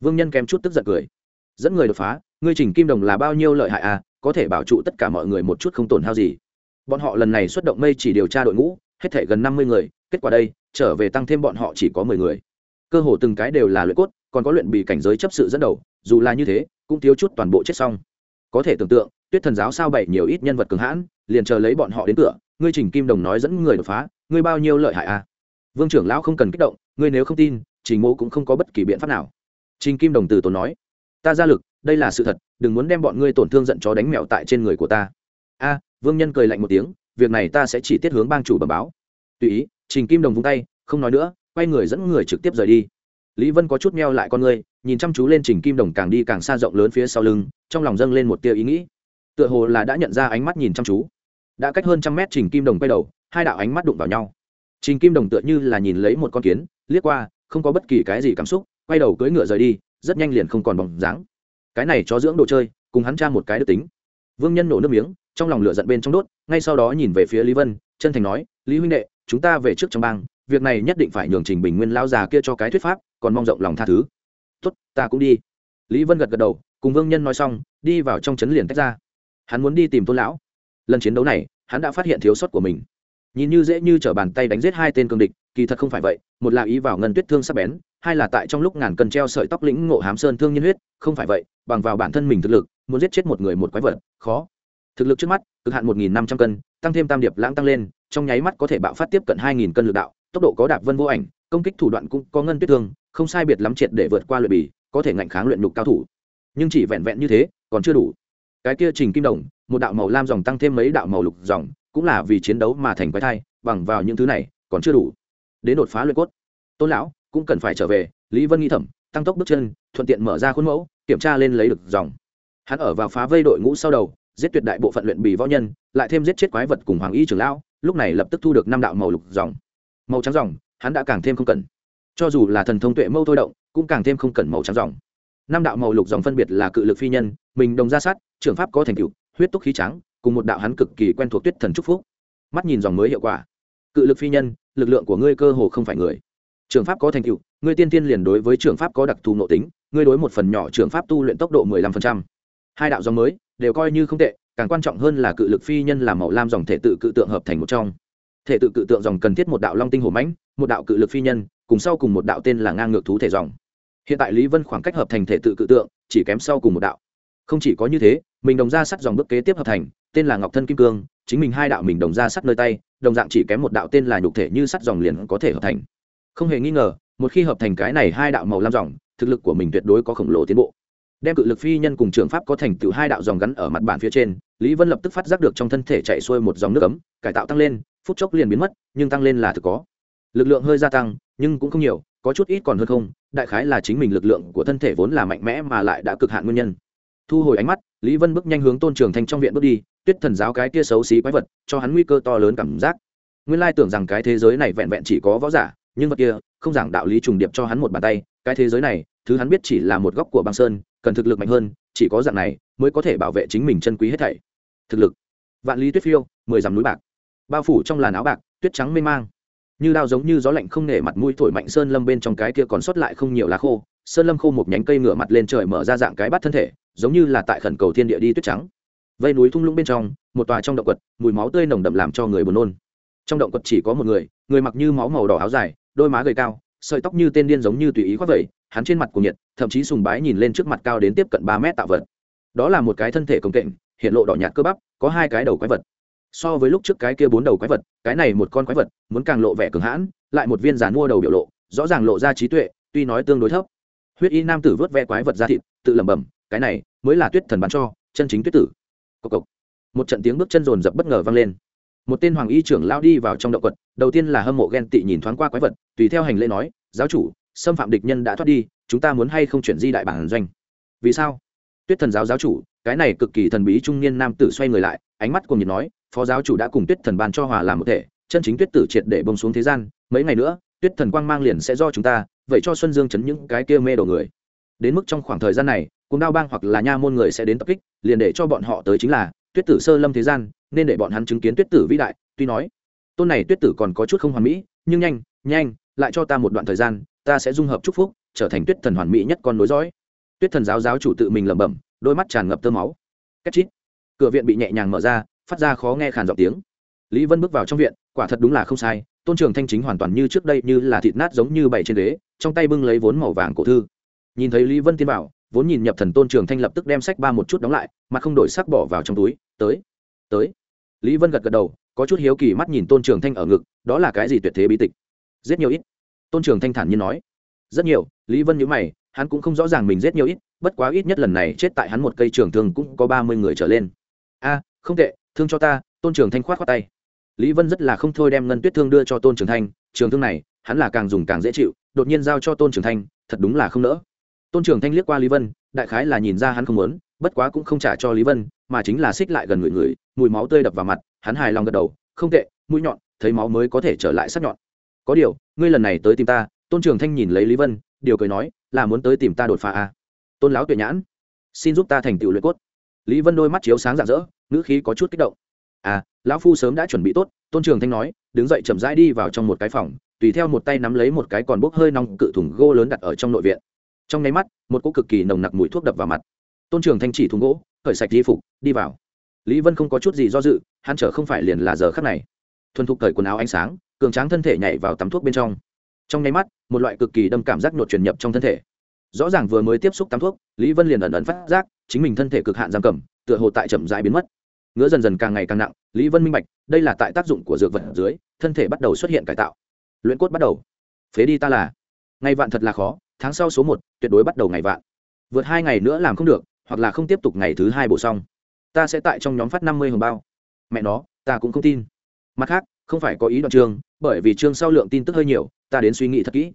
Vương nhân kém chút tức giận cười. Dẫn người đột phá, ngươi trình kim đồng là bao nhiêu lợi hại à có thể bảo trụ tất cả mọi người một chút không tổn hao gì bọn họ lần này xuất động mây chỉ điều tra đội ngũ, hết thể gần năm mươi người, kết quả đây, trở về tăng thêm bọn họ chỉ có mười người. Cơ hồ từng cái đều là luyện cốt, còn có luyện bị cảnh giới chấp sự dẫn đầu, dù là như thế, cũng thiếu chút toàn bộ chết xong. Có thể tưởng tượng, tuyết thần giáo sao bậy nhiều ít nhân vật cường hãn, liền chờ lấy bọn họ đến cửa, ngươi trình kim đồng nói dẫn người đột phá, ngươi bao nhiêu lợi hại à? Vương trưởng lão không cần kích động, ngươi nếu không tin, trình mô cũng không có bất kỳ biện pháp nào. Trình kim đồng từ tốn nói, ta ra lực, đây là sự thật, đừng muốn đem bọn ngươi tổn thương giận chó đánh mèo tại trên người của ta. A vương nhân cười lạnh một tiếng, việc này ta sẽ chỉ tiết hướng bang chủ bẩm báo. Tùy ý. Trình kim đồng vung tay, không nói nữa, quay người dẫn người trực tiếp rời đi. Lý vân có chút meo lại con ngươi nhìn chăm chú lên trình kim đồng càng đi càng xa rộng lớn phía sau lưng, trong lòng dâng lên một tia ý nghĩ. Tựa hồ là đã nhận ra ánh mắt nhìn chăm chú. Đã cách hơn trăm mét, trình kim đồng quay đầu, hai đạo ánh mắt đụng vào nhau. Trình kim đồng tựa như là nhìn lấy một con kiến, liếc qua, không có bất kỳ cái gì cảm xúc, quay đầu cưỡi ngựa rời đi, rất nhanh liền không còn bóng dáng. Cái này cho dưỡng đồ chơi, cùng hắn tra một cái đức tính. Vương nhân nổ nước miếng trong lòng lửa giận bên trong đốt, ngay sau đó nhìn về phía lý vân, chân thành nói, lý huynh đệ, chúng ta về trước trong bang, việc này nhất định phải nhường trình bình nguyên lao già kia cho cái thuyết pháp, còn mong rộng lòng tha thứ. Tốt, ta cũng đi. Lý vân gật gật đầu, cùng vương nhân nói xong, đi vào trong trấn liền tách ra. Hắn muốn đi tìm tôn lão. Lần chiến đấu này, hắn đã phát hiện thiếu sót của mình. Nhìn như dễ như t r ở bàn tay đánh giết hai tên cương địch, kỳ thật không phải vậy, một là ý vào ngân tuyết thương sắp bén, hai là tại trong lúc ngàn cân treo sợi tóc lĩnh ngộ hám sơn thương nhân huyết, không phải vậy, bằng vào bản thân mình thực lực, muốn giết chết một người một quái vật, khó thực lực trước mắt, cực hạn một nghìn năm trăm cân, tăng thêm tam điệp lãng tăng lên, trong nháy mắt có thể bạo phát tiếp cận hai nghìn cân lực đạo, tốc độ có đạp vân vô ảnh, công kích thủ đoạn cũng có ngân tuyết thương, không sai biệt lắm triệt để vượt qua luyện bì, có thể ngạnh kháng luyện nhục cao thủ. Nhưng chỉ vẹn vẹn như thế, còn chưa đủ. Cái kia trình kim đồng, một đạo màu lam dòng tăng thêm mấy đạo màu lục dòng, cũng là vì chiến đấu mà thành quái thai, bằng vào những thứ này, còn chưa đủ. Đến đột phá luyện cốt. Tôn lão, cũng cần phải trở về, lý vân nghi thẩm tăng tốc bước chân, thuận tiện mở ra khuôn mẫu, kiểm tra lên lấy được dòng. Hắn ở vào phá vây đội ngũ sau đầu giết tuyệt đại bộ phận luyện bì võ nhân, lại thêm giết chết quái vật cùng hoàng y trưởng lão, lúc này lập tức thu được năm đạo màu lục dòng. Màu trắng dòng, hắn đã càng thêm không cần. Cho dù là thần thông tuệ mâu thôi động, cũng càng thêm không cần màu trắng dòng. Năm đạo màu lục dòng phân biệt là cự lực phi nhân, mình đồng gia sát, trưởng pháp có thành tựu, huyết túc khí trắng cùng một đạo hắn cực kỳ quen thuộc tuyết thần trúc phúc. Mắt nhìn dòng mới hiệu quả. Cự lực phi nhân, lực lượng của ngươi cơ hồ không phải người. Trường pháp có thành tựu, ngươi tiên tiên liền đối với trường pháp có đặc thù nội tính, ngươi đối một phần nhỏ trường pháp tu luyện tốc độ mười lăm phần trăm hai đạo dòng mới đều coi như không tệ, càng quan trọng hơn là cự lực phi nhân làm màu lam dòng thể tự cự tượng hợp thành một trong. Thể tự cự tượng dòng cần thiết một đạo long tinh hổ mãnh, một đạo cự lực phi nhân, cùng sau cùng một đạo tên là ngang ngược thú thể dòng. Hiện tại lý vân khoảng cách hợp thành thể tự cự tượng chỉ kém sau cùng một đạo. Không chỉ có như thế, mình đồng ra sắt dòng bước kế tiếp hợp thành, tên là ngọc thân kim cương, chính mình hai đạo mình đồng ra sắt nơi tay, đồng dạng chỉ kém một đạo tên là nhục thể như sắt dòng liền có thể hợp thành. Không hề nghi ngờ, một khi hợp thành cái này hai đạo màu lam dòng, thực lực của mình tuyệt đối có khổng lồ tiến bộ đem cự lực phi nhân cùng trường pháp có thành tựu hai đạo dòng gắn ở mặt bản phía trên, lý vân lập tức phát giác được trong thân thể chạy xuôi một dòng nước ấm, cải tạo tăng lên, phút chốc liền biến mất, nhưng tăng lên là thực có. Lực lượng hơi gia tăng, nhưng cũng không nhiều, có chút ít còn hơn không, đại khái là chính mình lực lượng của thân thể vốn là mạnh mẽ mà lại đã cực hạn nguyên nhân. Thu hồi ánh mắt, lý vân bước nhanh hướng tôn trường thanh trong viện bước đi, tuyết thần giáo cái kia xấu xí quái vật, cho hắn nguy cơ to lớn cảm giác. Nguyên lai tưởng rằng cái thế giới này vẹn vẹn chỉ có võ giả, nhưng vật kia, không giảng đạo lý trùng điệp cho hắn một bàn tay, cái thế giới này, thứ hắn biết chỉ là một góc của băng sơn cần thực lực mạnh hơn, chỉ có dạng này mới có thể bảo vệ chính mình chân quý hết thảy. Thực lực. Vạn lý tuyết phiêu, mười dặm núi bạc. Bao phủ trong làn áo bạc, tuyết trắng mê mang. Như đao giống như gió lạnh không nể mặt mũi thổi mạnh sơn lâm bên trong cái kia còn sót lại không nhiều lá khô. Sơn lâm khô một nhánh cây ngửa mặt lên trời mở ra dạng cái bắt thân thể, giống như là tại khẩn cầu thiên địa đi tuyết trắng. Vây núi thung lũng bên trong, một tòa trong động quật, mùi máu tươi nồng đậm làm cho người buồn nôn. Trong động quật chỉ có một người người mặc như máu màu đỏ áo dài, đôi má gầy cao, sợi tóc như tên điên giống như tùy ý khoác vẩy hắn trên mặt của nhiệt, thậm chí sùng bái nhìn lên trước mặt cao đến tiếp cận ba mét tạo vật. Đó là một cái thân thể công kệnh hiện lộ đỏ nhạt cơ bắp, có hai cái đầu quái vật. So với lúc trước cái kia bốn đầu quái vật, cái này một con quái vật, muốn càng lộ vẻ cường hãn, lại một viên giả mua đầu biểu lộ, rõ ràng lộ ra trí tuệ, tuy nói tương đối thấp. Huyết y nam tử vớt ve quái vật ra thịt, tự lẩm bẩm, cái này mới là tuyết thần bắn cho, chân chính tuyết tử. Cộc cộc. Một trận tiếng bước chân rồn rập bất ngờ vang lên. Một tên hoàng y trưởng lao đi vào trong động quật, đầu tiên là hâm mộ ghen tị nhìn thoáng qua quái vật, tùy theo hành lễ nói, giáo chủ xâm phạm địch nhân đã thoát đi, chúng ta muốn hay không chuyển di đại bản doanh? Vì sao? Tuyết thần giáo giáo chủ, cái này cực kỳ thần bí trung niên nam tử xoay người lại, ánh mắt cùng nhiệt nói, phó giáo chủ đã cùng tuyết thần ban cho hòa làm một thể, chân chính tuyết tử triệt để bông xuống thế gian, mấy ngày nữa, tuyết thần quang mang liền sẽ do chúng ta, vậy cho xuân dương chấn những cái kia mê đồ người. Đến mức trong khoảng thời gian này cùng đao bang hoặc là nha môn người sẽ đến tập kích, liền để cho bọn họ tới chính là tuyết tử sơ lâm thế gian, nên để bọn hắn chứng kiến tuyết tử vĩ đại, tuy nói, tôn này tuyết tử còn có chút không hoàn mỹ, nhưng nhanh nhanh, lại cho ta một đoạn thời gian ta sẽ dung hợp chúc phúc, trở thành tuyết thần hoàn mỹ nhất con nối dõi. Tuyết thần giáo giáo chủ tự mình lẩm bẩm, đôi mắt tràn ngập tơ máu. Cách chít. Cửa viện bị nhẹ nhàng mở ra, phát ra khó nghe khàn giọng tiếng. Lý vân bước vào trong viện, quả thật đúng là không sai, tôn trường thanh chính hoàn toàn như trước đây như là thịt nát giống như bày trên đế trong tay bưng lấy vốn màu vàng cổ thư. Nhìn thấy lý vân tiên bảo vốn nhìn nhập thần tôn trường thanh lập tức đem sách ba một chút đóng lại, mà không đổi sắc bỏ vào trong túi, tới tới. Lý vân gật gật đầu, có chút hiếu kỳ mắt nhìn tôn trường thanh ở ngực, đó là cái gì tuyệt thế bí tịch? Giết nhiều ít tôn trường thanh thản như nói. Rất nhiều, lý vân nhữ mày, hắn cũng không rõ ràng mình giết nhiều ít, bất quá ít nhất lần này chết tại hắn một cây trường thương cũng có ba mươi người trở lên. A, không tệ, thương cho ta, tôn trường thanh khoát khoát tay. Lý vân rất là không thôi đem ngân tuyết thương đưa cho tôn trường thanh, trường thương này, hắn là càng dùng càng dễ chịu, đột nhiên giao cho tôn trường thanh, thật đúng là không nỡ. Tôn trường thanh liếc qua lý vân, đại khái là nhìn ra hắn không muốn, bất quá cũng không trả cho lý vân, mà chính là xích lại gần người người, mùi máu tươi đập vào mặt, hắn hài lòng gật đầu, không tệ, mũi nhọn, thấy máu mới có thể trở lại sắc nhọn có điều, ngươi lần này tới tìm ta, tôn trường thanh nhìn lấy lý vân, điều cười nói, là muốn tới tìm ta đột phá à. tôn lão tuệ nhãn, xin giúp ta thành tựu luyện cốt. Lý vân đôi mắt chiếu sáng rạng rỡ, ngữ khí có chút kích động. À lão phu sớm đã chuẩn bị tốt, tôn trường thanh nói, đứng dậy chậm rãi đi vào trong một cái phòng, tùy theo một tay nắm lấy một cái còn bốc hơi nóng cự thùng gỗ lớn đặt ở trong nội viện. Trong nháy mắt, một cỗ cực kỳ nồng nặc mùi thuốc đập vào mặt. Tôn trường thanh chỉ thùng gỗ khởi sạch di phục, đi vào. Lý vân không có chút gì do dự, hắn chở không phải liền là giờ khắc này. Thuần thục cởi quần áo ánh sáng cường tráng thân thể nhảy vào tắm thuốc bên trong. Trong nháy mắt, một loại cực kỳ đâm cảm giác nhột truyền nhập trong thân thể. Rõ ràng vừa mới tiếp xúc tắm thuốc, lý vân liền ẩn ẩn phát giác, chính mình thân thể cực hạn giam cầm, tựa hồ tại chậm dãi biến mất. Ngứa dần dần càng ngày càng nặng, lý vân minh bạch, đây là tại tác dụng của dược vật dưới, thân thể bắt đầu xuất hiện cải tạo. Luyện cốt bắt đầu. Phế đi ta là. Ngày vạn thật là khó, tháng sau số một, tuyệt đối bắt đầu ngày vạn. Vượt hai ngày nữa làm không được, hoặc là không tiếp tục ngày thứ hai bổ xong. Ta sẽ tại trong nhóm phát năm mươi hồng bao. Mẹ nó, ta cũng không tin. Mặt khác không phải có ý đoạn chương, bởi vì chương sau lượng tin tức hơi nhiều, ta đến suy nghĩ thật kỹ.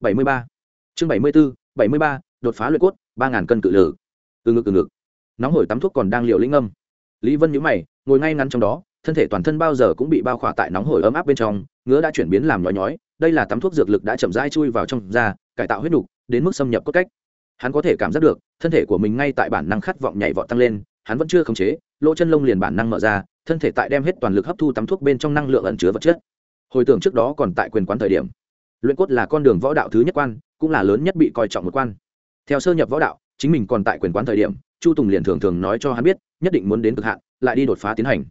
Bảy mươi ba. Chương bảy mươi bốn bảy mươi ba, đột phá luyện cốt, ba ngàn cân cự lử. Từ ngực từ ngực. Nóng hổi tắm thuốc còn đang liệu lĩnh âm. Lý vân nhíu mày, ngồi ngay ngắn trong đó, thân thể toàn thân bao giờ cũng bị bao khỏa tại nóng hổi ấm áp bên trong, ngứa đã chuyển biến làm nhói nhói, đây là tắm thuốc dược lực đã chậm rãi chui vào trong da, cải tạo huyết nục, đến mức xâm nhập cốt cách. Hắn có thể cảm giác được, thân thể của mình ngay tại bản năng khát vọng nhảy vọt tăng lên, hắn vẫn chưa khống chế, lỗ chân lông liền bản năng mở ra thân thể tại đem hết toàn lực hấp thu tắm thuốc bên trong năng lượng ẩn chứa vật chất. Hồi tưởng trước đó còn tại quyền quán thời điểm, luyện cốt là con đường võ đạo thứ nhất quan, cũng là lớn nhất bị coi trọng một quan. Theo sơ nhập võ đạo, chính mình còn tại quyền quán thời điểm, chu tùng liền thường thường nói cho hắn biết, nhất định muốn đến cực hạn, lại đi đột phá tiến hành.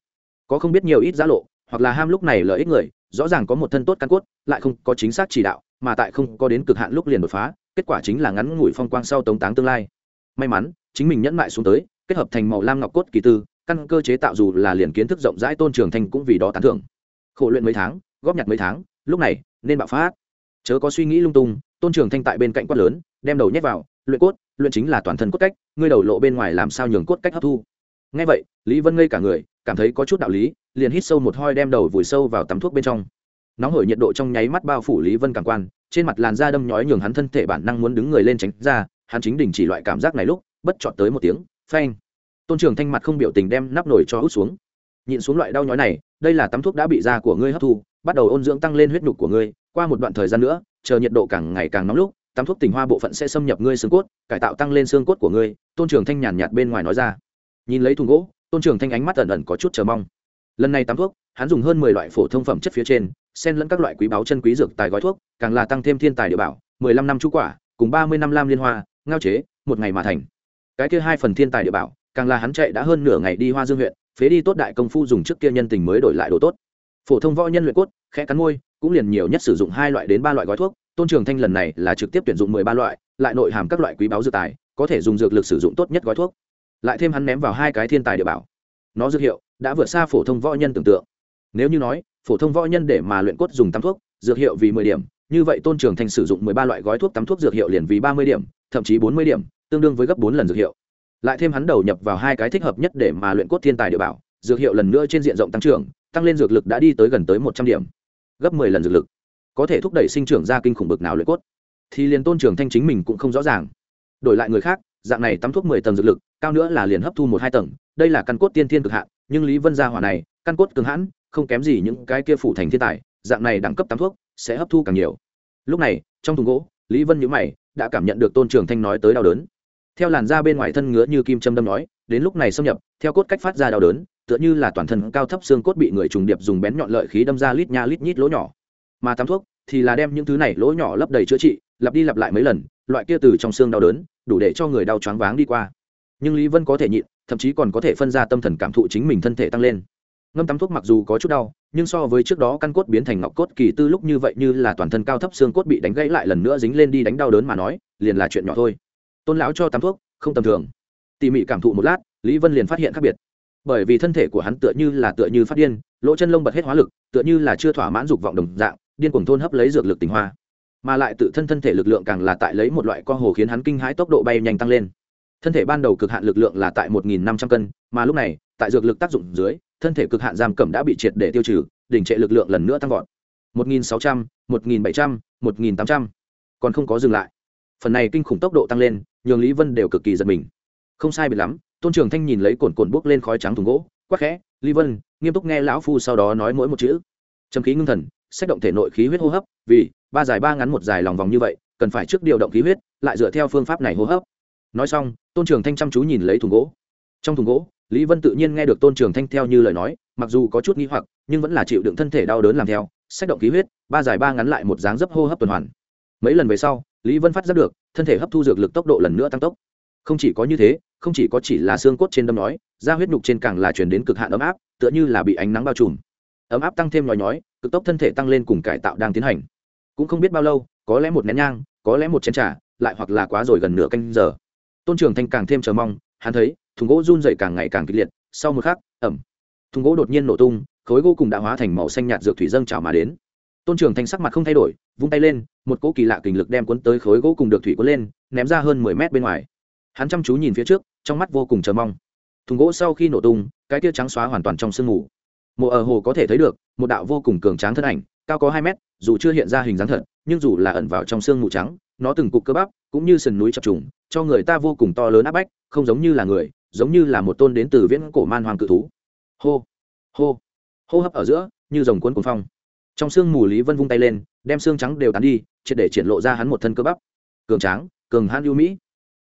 Có không biết nhiều ít giá lộ, hoặc là ham lúc này lợi ích người, rõ ràng có một thân tốt căn cốt, lại không có chính xác chỉ đạo, mà tại không có đến cực hạn lúc liền đột phá, kết quả chính là ngắn ngủi phong quang sau tống táng tương lai. May mắn, chính mình nhẫn mại xuống tới, kết hợp thành màu lam ngọc cốt kỳ tư căn cơ chế tạo dù là liền kiến thức rộng rãi tôn trường thanh cũng vì đó tán thưởng. Khổ luyện mấy tháng, góp nhặt mấy tháng, lúc này, nên bạo phát. Chớ có suy nghĩ lung tung, tôn trường thanh tại bên cạnh quát lớn, đem đầu nhét vào, luyện cốt, luyện chính là toàn thân cốt cách, ngươi đầu lộ bên ngoài làm sao nhường cốt cách hấp thu. Ngay vậy, lý vân ngây cả người, cảm thấy có chút đạo lý, liền hít sâu một hoi đem đầu vùi sâu vào tắm thuốc bên trong. Nóng hổi nhiệt độ trong nháy mắt bao phủ lý vân cảm quan, trên mặt làn da đâm nhói nhường hắn thân thể bản năng muốn đứng người lên tránh ra, hắn chính đình chỉ loại cảm giác này lúc, bất chọn tới một tiếng, phanh tôn trường thanh mặt không biểu tình đem nắp nổi cho út xuống nhịn xuống loại đau nhói này đây là tắm thuốc đã bị da của ngươi hấp thu bắt đầu ôn dưỡng tăng lên huyết nhục của ngươi qua một đoạn thời gian nữa chờ nhiệt độ càng ngày càng nóng lúc tắm thuốc tình hoa bộ phận sẽ xâm nhập ngươi xương cốt cải tạo tăng lên xương cốt của ngươi tôn trường thanh nhàn nhạt bên ngoài nói ra nhìn lấy thùng gỗ tôn trường thanh ánh mắt ẩn ẩn có chút chờ mong lần này tắm thuốc hắn dùng hơn mười loại phổ thông phẩm chất phía trên xen lẫn các loại quý báu chân quý dược tài gói thuốc càng là tăng thêm thiên tài địa bảo mười lăm năm chú quả cùng ba mươi năm lam liên hoa ngao chế một ngày mà thành cái kia hai phần thiên tài địa bảo càng là hắn chạy đã hơn nửa ngày đi hoa dương huyện, phế đi tốt đại công phu dùng trước kia nhân tình mới đổi lại đồ tốt. Phổ thông võ nhân luyện cốt, khẽ cắn môi, cũng liền nhiều nhất sử dụng hai loại đến ba loại gói thuốc, tôn trường thanh lần này là trực tiếp tuyển dụng mười ba loại, lại nội hàm các loại quý báu dược tài, có thể dùng dược lực sử dụng tốt nhất gói thuốc. Lại thêm hắn ném vào hai cái thiên tài địa bảo. Nó dược hiệu đã vượt xa phổ thông võ nhân tưởng tượng. Nếu như nói, phổ thông võ nhân để mà luyện cốt dùng tắm thuốc, dược hiệu vì mười điểm, như vậy tôn trường thanh sử dụng mười ba loại gói thuốc tắm thuốc dược hiệu liền vì ba mươi điểm, thậm chí bốn mươi điểm, tương đương với gấp bốn lần dược hiệu lại thêm hắn đầu nhập vào hai cái thích hợp nhất để mà luyện cốt thiên tài địa bảo, dược hiệu lần nữa trên diện rộng tăng trưởng, tăng lên dược lực đã đi tới gần tới một trăm điểm. Gấp mười lần dược lực. Có thể thúc đẩy sinh trưởng ra kinh khủng bực nào luyện cốt. Thì liền tôn trưởng thanh chính mình cũng không rõ ràng. Đổi lại người khác, dạng này tắm thuốc mười tầng dược lực, cao nữa là liền hấp thu một hai tầng, đây là căn cốt tiên thiên cực hạn, nhưng lý vân gia hỏa này, căn cốt cường hãn, không kém gì những cái kia phủ thành thiên tài, dạng này đẳng cấp tắm thuốc, sẽ hấp thu càng nhiều. Lúc này, trong thùng gỗ, lý vân nhữ mày, đã cảm nhận được tôn trường thanh nói tới đau đớn theo làn da bên ngoài thân ngứa như kim châm đâm nói, đến lúc này xâm nhập, theo cốt cách phát ra đau đớn, tựa như là toàn thân cao thấp xương cốt bị người trùng điệp dùng bén nhọn lợi khí đâm ra lít nha lít nhít lỗ nhỏ. Mà tắm thuốc thì là đem những thứ này lỗ nhỏ lấp đầy chữa trị, lặp đi lặp lại mấy lần, loại kia từ trong xương đau đớn, đủ để cho người đau choáng váng đi qua. Nhưng lý vân có thể nhịn, thậm chí còn có thể phân ra tâm thần cảm thụ chính mình thân thể tăng lên. Ngâm tắm thuốc mặc dù có chút đau, nhưng so với trước đó căn cốt biến thành ngọc cốt kỳ tư lúc như vậy như là toàn thân cao thấp xương cốt bị đánh gãy lại lần nữa dính lên đi đánh đau đớn mà nói, liền là chuyện nhỏ thôi tôn lão cho tắm thuốc, không tầm thường. Tỉ mỉ cảm thụ một lát, lý vân liền phát hiện khác biệt. Bởi vì thân thể của hắn tựa như là tựa như phát điên, lỗ chân lông bật hết hóa lực, tựa như là chưa thỏa mãn dục vọng đồng dạng, điên cuồng thôn hấp lấy dược lực tình hoa. Mà lại tự thân thân thể lực lượng càng là tại lấy một loại co hồ khiến hắn kinh hãi tốc độ bay nhanh tăng lên. Thân thể ban đầu cực hạn lực lượng là tại một nghìn năm trăm cân, mà lúc này, tại dược lực tác dụng dưới, thân thể cực hạn giam cầm đã bị triệt để tiêu trừ đỉnh trệ lực lượng lần nữa tăng vọt. một nghìn sáu trăm, một nghìn bảy trăm, một nghìn tám trăm. Còn không có dừng lại. Phần này kinh khủng tốc độ tăng lên nhường lý vân đều cực kỳ giật mình. Không sai biệt lắm, tôn trường thanh nhìn lấy cồn cồn bốc lên khói trắng thùng gỗ, quắc khẽ, lý vân, nghiêm túc nghe lão phu sau đó nói mỗi một chữ. Trầm khí ngưng thần xách động thể nội khí huyết hô hấp, vì ba dài ba ngắn một dài lòng vòng như vậy, cần phải trước điều động khí huyết, lại dựa theo phương pháp này hô hấp. Nói xong, tôn trường thanh chăm chú nhìn lấy thùng gỗ. Trong thùng gỗ, lý vân tự nhiên nghe được tôn trường thanh theo như lời nói, mặc dù có chút nghi hoặc, nhưng vẫn là chịu đựng thân thể đau đớn làm theo xách động khí huyết, ba dài ba ngắn lại một dáng dấp hô hấp tuần hoàn. Mấy lần về sau lý vân phát giác được, thân thể hấp thu dược lực tốc độ lần nữa tăng tốc. Không chỉ có như thế, không chỉ có chỉ là xương cốt trên đâm nói, da huyết nhục trên càng là chuyển đến cực hạn ấm áp, tựa như là bị ánh nắng bao trùm. Ấm áp tăng thêm nói nhói, cực tốc thân thể tăng lên cùng cải tạo đang tiến hành. Cũng không biết bao lâu, có lẽ một nén nhang, có lẽ một chén trà, lại hoặc là quá rồi gần nửa canh giờ. Tôn trường thanh càng thêm chờ mong, hắn thấy, thùng gỗ run dậy càng ngày càng kịch liệt, sau một khắc, ẩm. Thùng gỗ đột nhiên nổ tung, khối gỗ cùng đã hóa thành màu xanh nhạt dược thủy dâng trào mà đến tôn trường thanh sắc mặt không thay đổi, vung tay lên, một cỗ kỳ lạ kình lực đem cuốn tới khối gỗ cùng được thủy cuốn lên, ném ra hơn mười mét bên ngoài. Hắn chăm chú nhìn phía trước, trong mắt vô cùng chờ mong. Thùng gỗ sau khi nổ tung, cái tia trắng xóa hoàn toàn trong sương mù. Mộ ở hồ có thể thấy được, một đạo vô cùng cường tráng thân ảnh, cao có hai mét, dù chưa hiện ra hình dáng thật, nhưng dù là ẩn vào trong sương mù trắng, nó từng cục cơ bắp, cũng như sườn núi chập trùng, cho người ta vô cùng to lớn áp bách, không giống như là người, giống như là một tôn đến từ viễn cổ man hoàng cự thú. Hô hô hô hấp ở giữa, như dòng cuốn cuồng phong trong sương mù lý vân vung tay lên, đem xương trắng đều tán đi, triệt để triển lộ ra hắn một thân cơ bắp. Cường tráng, cường hãn ưu mỹ.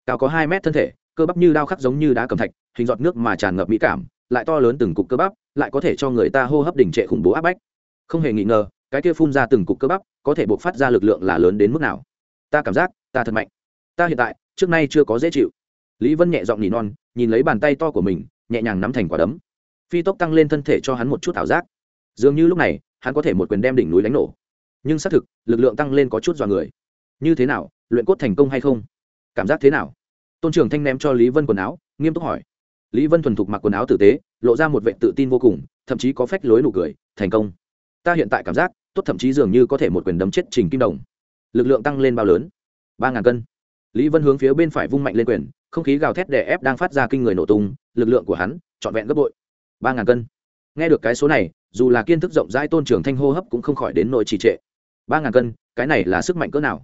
Cao có hai mét thân thể, cơ bắp như đao khắc giống như đá cầm thạch, hình giọt nước mà tràn ngập mỹ cảm, lại to lớn từng cục cơ bắp, lại có thể cho người ta hô hấp đỉnh trệ khủng bố áp bách. Không hề nghi ngờ, cái kia phun ra từng cục cơ bắp, có thể buộc phát ra lực lượng là lớn đến mức nào. Ta cảm giác, ta thật mạnh. Ta hiện tại, trước nay chưa có dễ chịu. Lý vân nhẹ giọng nhỉ non, nhìn lấy bàn tay to của mình, nhẹ nhàng nắm thành quả đấm. Phi tốc tăng lên thân thể cho hắn một chút ảo giác dường như lúc này, hắn có thể một quyền đem đỉnh núi đánh nổ. Nhưng xác thực, lực lượng tăng lên có chút dọa người. Như thế nào, luyện cốt thành công hay không? Cảm giác thế nào? Tôn trưởng thanh ném cho lý vân quần áo, nghiêm túc hỏi. Lý vân thuần thục mặc quần áo tử tế, lộ ra một vệ tự tin vô cùng, thậm chí có phách lối nụ cười, thành công. Ta hiện tại cảm giác, tốt thậm chí dường như có thể một quyền đấm chết trình kim đồng. Lực lượng tăng lên bao lớn? Ba ngàn cân. Lý vân hướng phía bên phải vung mạnh lên quyền, không khí gào thét đè ép đang phát ra kinh người nổ tung, lực lượng của hắn trọn vẹn gấp bội. Ba ngàn cân nghe được cái số này, dù là kiên thức rộng rãi tôn trưởng thanh hô hấp cũng không khỏi đến nội trì trệ. Ba ngàn cân, cái này là sức mạnh cỡ nào?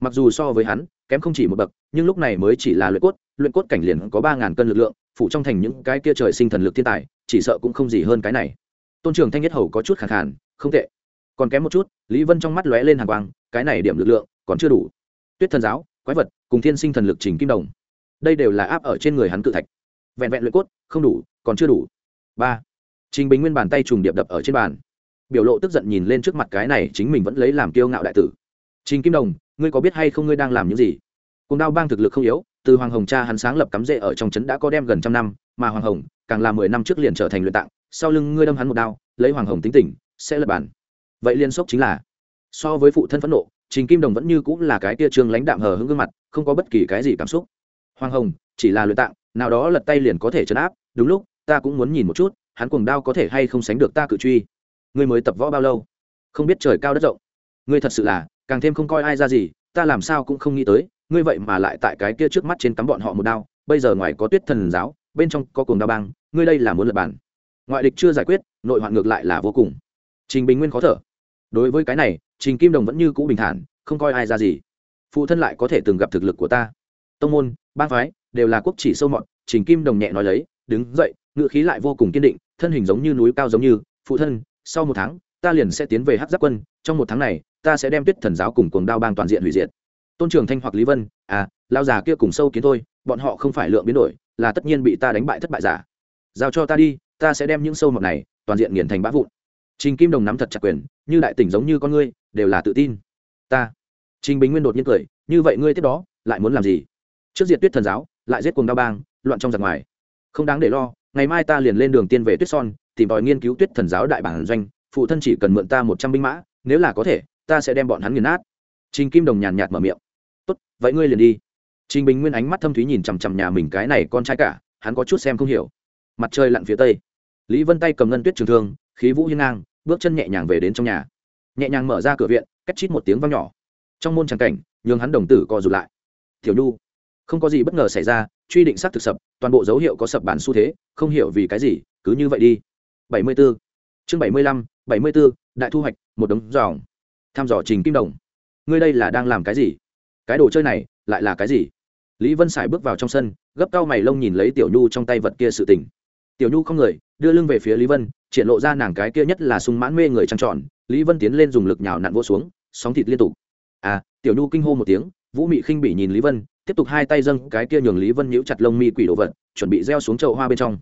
Mặc dù so với hắn, kém không chỉ một bậc, nhưng lúc này mới chỉ là luyện cốt luyện cốt cảnh liền có ba ngàn cân lực lượng phụ trong thành những cái kia trời sinh thần lực thiên tài, chỉ sợ cũng không gì hơn cái này. Tôn trưởng thanh nhất hầu có chút khẳng khàn, không tệ. Còn kém một chút, lý vân trong mắt lóe lên hàng quang, cái này điểm lực lượng còn chưa đủ. Tuyết thần giáo, quái vật, cùng thiên sinh thần lực trình kim đồng. Đây đều là áp ở trên người hắn cự thạch. Vẹn vẹn luyện cốt, không đủ, còn chưa đủ. Ba trình bình nguyên bàn tay trùng điệp đập ở trên bàn. Biểu lộ tức giận nhìn lên trước mặt cái này chính mình vẫn lấy làm kiêu ngạo đại tử. Trình kim đồng, ngươi có biết hay không ngươi đang làm những gì? Cùng đao bang thực lực không yếu, từ hoàng hồng cha hắn sáng lập cắm rễ ở trong trấn đã có đem gần trăm năm, mà hoàng hồng, càng là mười năm trước liền trở thành luyện tạng, sau lưng ngươi đâm hắn một đao, lấy hoàng hồng tính tình, sẽ lật bản vậy liên sốc chính là, so với phụ thân phẫn nộ, trình kim đồng vẫn như cũng là cái tia trương lãnh đạm hờ hững gương mặt, không có bất kỳ cái gì cảm xúc. Hoàng hồng, chỉ là luyện tạng, nào đó lật tay liền có thể chấn áp, đúng lúc, ta cũng muốn nhìn một chút hắn cuồng đao có thể hay không sánh được ta cự truy? Ngươi mới tập võ bao lâu? Không biết trời cao đất rộng. Ngươi thật sự là, càng thêm không coi ai ra gì, ta làm sao cũng không nghĩ tới, ngươi vậy mà lại tại cái kia trước mắt trên cắm bọn họ một đao. Bây giờ ngoài có tuyết thần giáo, bên trong có cuồng đao băng ngươi đây là muốn lập bản. Ngoại địch chưa giải quyết, nội hoạn ngược lại là vô cùng. Trình bình nguyên khó thở. Đối với cái này, trình kim đồng vẫn như cũ bình thản, không coi ai ra gì. Phụ thân lại có thể từng gặp thực lực của ta. Tông môn ba phái, đều là quốc chỉ sâu mọn trình kim đồng nhẹ nói lấy, đứng dậy ngự khí lại vô cùng kiên định, thân hình giống như núi cao giống như, phụ thân, sau một tháng, ta liền sẽ tiến về hát giáp quân, trong một tháng này, ta sẽ đem tuyết thần giáo cùng cuồng đao bang toàn diện hủy diệt. Tôn trường thanh hoặc lý vân à lao già kia cùng sâu kiến thôi, bọn họ không phải lượng biến đổi, là tất nhiên bị ta đánh bại thất bại giả. Giao cho ta đi, ta sẽ đem những sâu mọc này, toàn diện nghiền thành bã vụn. Trình kim đồng nắm thật chặt quyền, như đại tỉnh giống như con ngươi, đều là tự tin. Ta. Trình bình nguyên đột nhiên cười, như vậy ngươi tiếp đó, lại muốn làm gì? Trước diệt tuyết thần giáo, lại giết cuồng đao bang, loạn trong giặc ngoài. Không đáng để lo ngày mai ta liền lên đường tiên về tuyết son, tìm tòi nghiên cứu tuyết thần giáo đại bản doanh, phụ thân chỉ cần mượn ta một trăm binh mã, nếu là có thể, ta sẽ đem bọn hắn nghiền nát. Trình kim đồng nhàn nhạt mở miệng. Tốt, vậy ngươi liền đi. Trình bình nguyên ánh mắt thâm thúy nhìn chằm chằm nhà mình cái này con trai cả, hắn có chút xem không hiểu. Mặt trời lặn phía tây. Lý vân tay cầm ngân tuyết trường thương, khí vũ hiên ngang, bước chân nhẹ nhàng về đến trong nhà. Nhẹ nhàng mở ra cửa viện, cách chít một tiếng vang nhỏ. Trong môn tràng cảnh, nhường hắn đồng tử co rụt lại. Tiểu nhu không có gì bất ngờ xảy ra truy định xác thực sập toàn bộ dấu hiệu có sập bản xu thế không hiểu vì cái gì cứ như vậy đi. 74. chương bảy mươi lăm bảy mươi 74, đại thu hoạch một đống giỏng thăm dò trình kim đồng. Ngươi đây là đang làm cái gì? Cái đồ chơi này lại là cái gì? Lý vân sải bước vào trong sân gấp cao mày lông nhìn lấy tiểu nhu trong tay vật kia sự tình. Tiểu nhu không người đưa lưng về phía lý vân triển lộ ra nàng cái kia nhất là sung mãn mê người trăng tròn. Lý vân tiến lên dùng lực nhào nặn vô xuống sóng thịt liên tục. À tiểu nhu kinh hô một tiếng vũ mị khinh bỉ nhìn lý vân tiếp tục hai tay dâng cái kia nhường lý vân nhíu chặt lông mi quỷ đồ vật, chuẩn bị gieo xuống chậu hoa bên trong.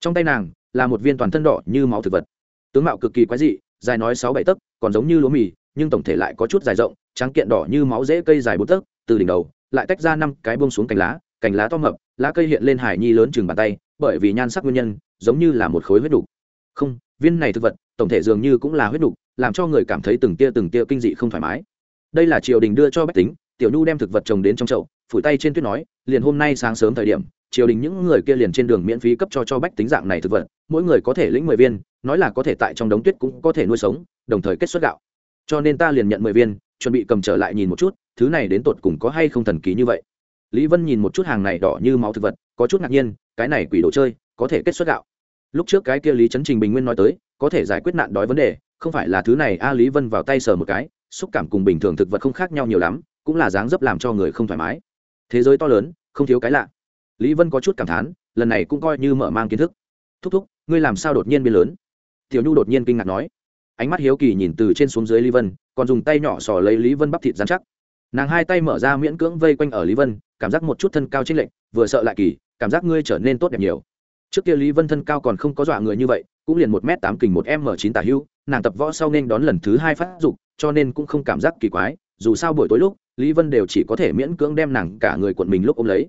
Trong tay nàng, là một viên toàn thân đỏ như máu thực vật. Tướng mạo cực kỳ quái dị, dài nói sáu bảy tấc, còn giống như lúa mì, nhưng tổng thể lại có chút dài rộng trắng kiện đỏ như máu dễ cây dài bốn tấc, từ đỉnh đầu, lại tách ra năm cái buông xuống cành lá cành lá to mập, lá cây hiện lên hải nhi lớn chừng bàn tay, bởi vì nhan sắc nguyên nhân, giống như là một khối huyết đục. Không, viên này thực vật, tổng thể dường như cũng là huyết đục, làm cho người cảm thấy từng tia từng tia kinh dị không thoải mái. Đây là triều đình đưa cho bách tính tiểu nhu đem thực vật trồng đến trong chậu, phủi tay trên tuyết nói, liền hôm nay sáng sớm thời điểm, triều đình những người kia liền trên đường miễn phí cấp cho cho bách tính dạng này thực vật, mỗi người có thể lĩnh mười viên, nói là có thể tại trong đống tuyết cũng có thể nuôi sống, đồng thời kết xuất gạo. Cho nên ta liền nhận mười viên, chuẩn bị cầm trở lại nhìn một chút, thứ này đến tột cùng có hay không thần kỳ như vậy. Lý vân nhìn một chút hàng này đỏ như máu thực vật, có chút ngạc nhiên, cái này quỷ đồ chơi, có thể kết xuất gạo. Lúc trước cái kia lý trấn trình bình nguyên nói tới, có thể giải quyết nạn đói vấn đề, không phải là thứ này, a, lý vân vào tay sờ một cái, xúc cảm cùng bình thường thực vật không khác nhau nhiều lắm cũng là dáng dấp làm cho người không thoải mái. Thế giới to lớn, không thiếu cái lạ. Lý vân có chút cảm thán, lần này cũng coi như mở mang kiến thức. Thúc thúc, ngươi làm sao đột nhiên biến lớn? Tiểu nhu đột nhiên kinh ngạc nói. Ánh mắt hiếu kỳ nhìn từ trên xuống dưới lý vân, còn dùng tay nhỏ sò lấy lý vân bắp thịt dán chắc. Nàng hai tay mở ra miễn cưỡng vây quanh ở lý vân, cảm giác một chút thân cao t r lệch, vừa sợ lại kỳ, cảm giác ngươi trở nên tốt đẹp nhiều. Trước kia lý vân thân cao còn không có dọa người như vậy, cũng liền một m tám kình một m chín tả hưu, nàng tập võ sau nên đón lần thứ hai phát dục, cho nên cũng không cảm giác kỳ quái, dù sao buổi tối lúc lý vân đều chỉ có thể miễn cưỡng đem nàng cả người cuộn mình lúc ôm lấy.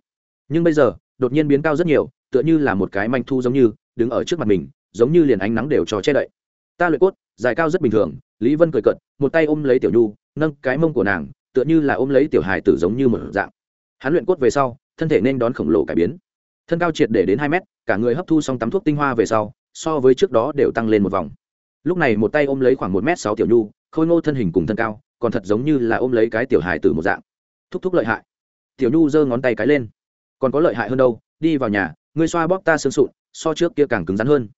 Nhưng bây giờ, đột nhiên biến cao rất nhiều, tựa như là một cái manh thu giống như, đứng ở trước mặt mình, giống như liền ánh nắng đều cho che đậy. Ta luyện cốt, dài cao rất bình thường, lý vân cười cận một tay ôm lấy tiểu nhu, nâng cái mông của nàng, tựa như là ôm lấy tiểu hài tử giống như một dạng. Hắn luyện cốt về sau, thân thể nên đón khổng lồ cải biến. Thân cao triệt để đến hai mét, cả người hấp thu xong tắm thuốc tinh hoa về sau, so với trước đó đều tăng lên một vòng. Lúc này một tay ôm lấy khoảng một m sáu tiểu nhu, khôi ngô thân hình cùng thân cao còn thật giống như là ôm lấy cái tiểu hài tử một dạng. Thúc thúc lợi hại. Tiểu nhu giơ ngón tay cái lên. Còn có lợi hại hơn đâu, đi vào nhà, ngươi xoa bóp ta sương sụn, so trước kia càng cứng rắn hơn.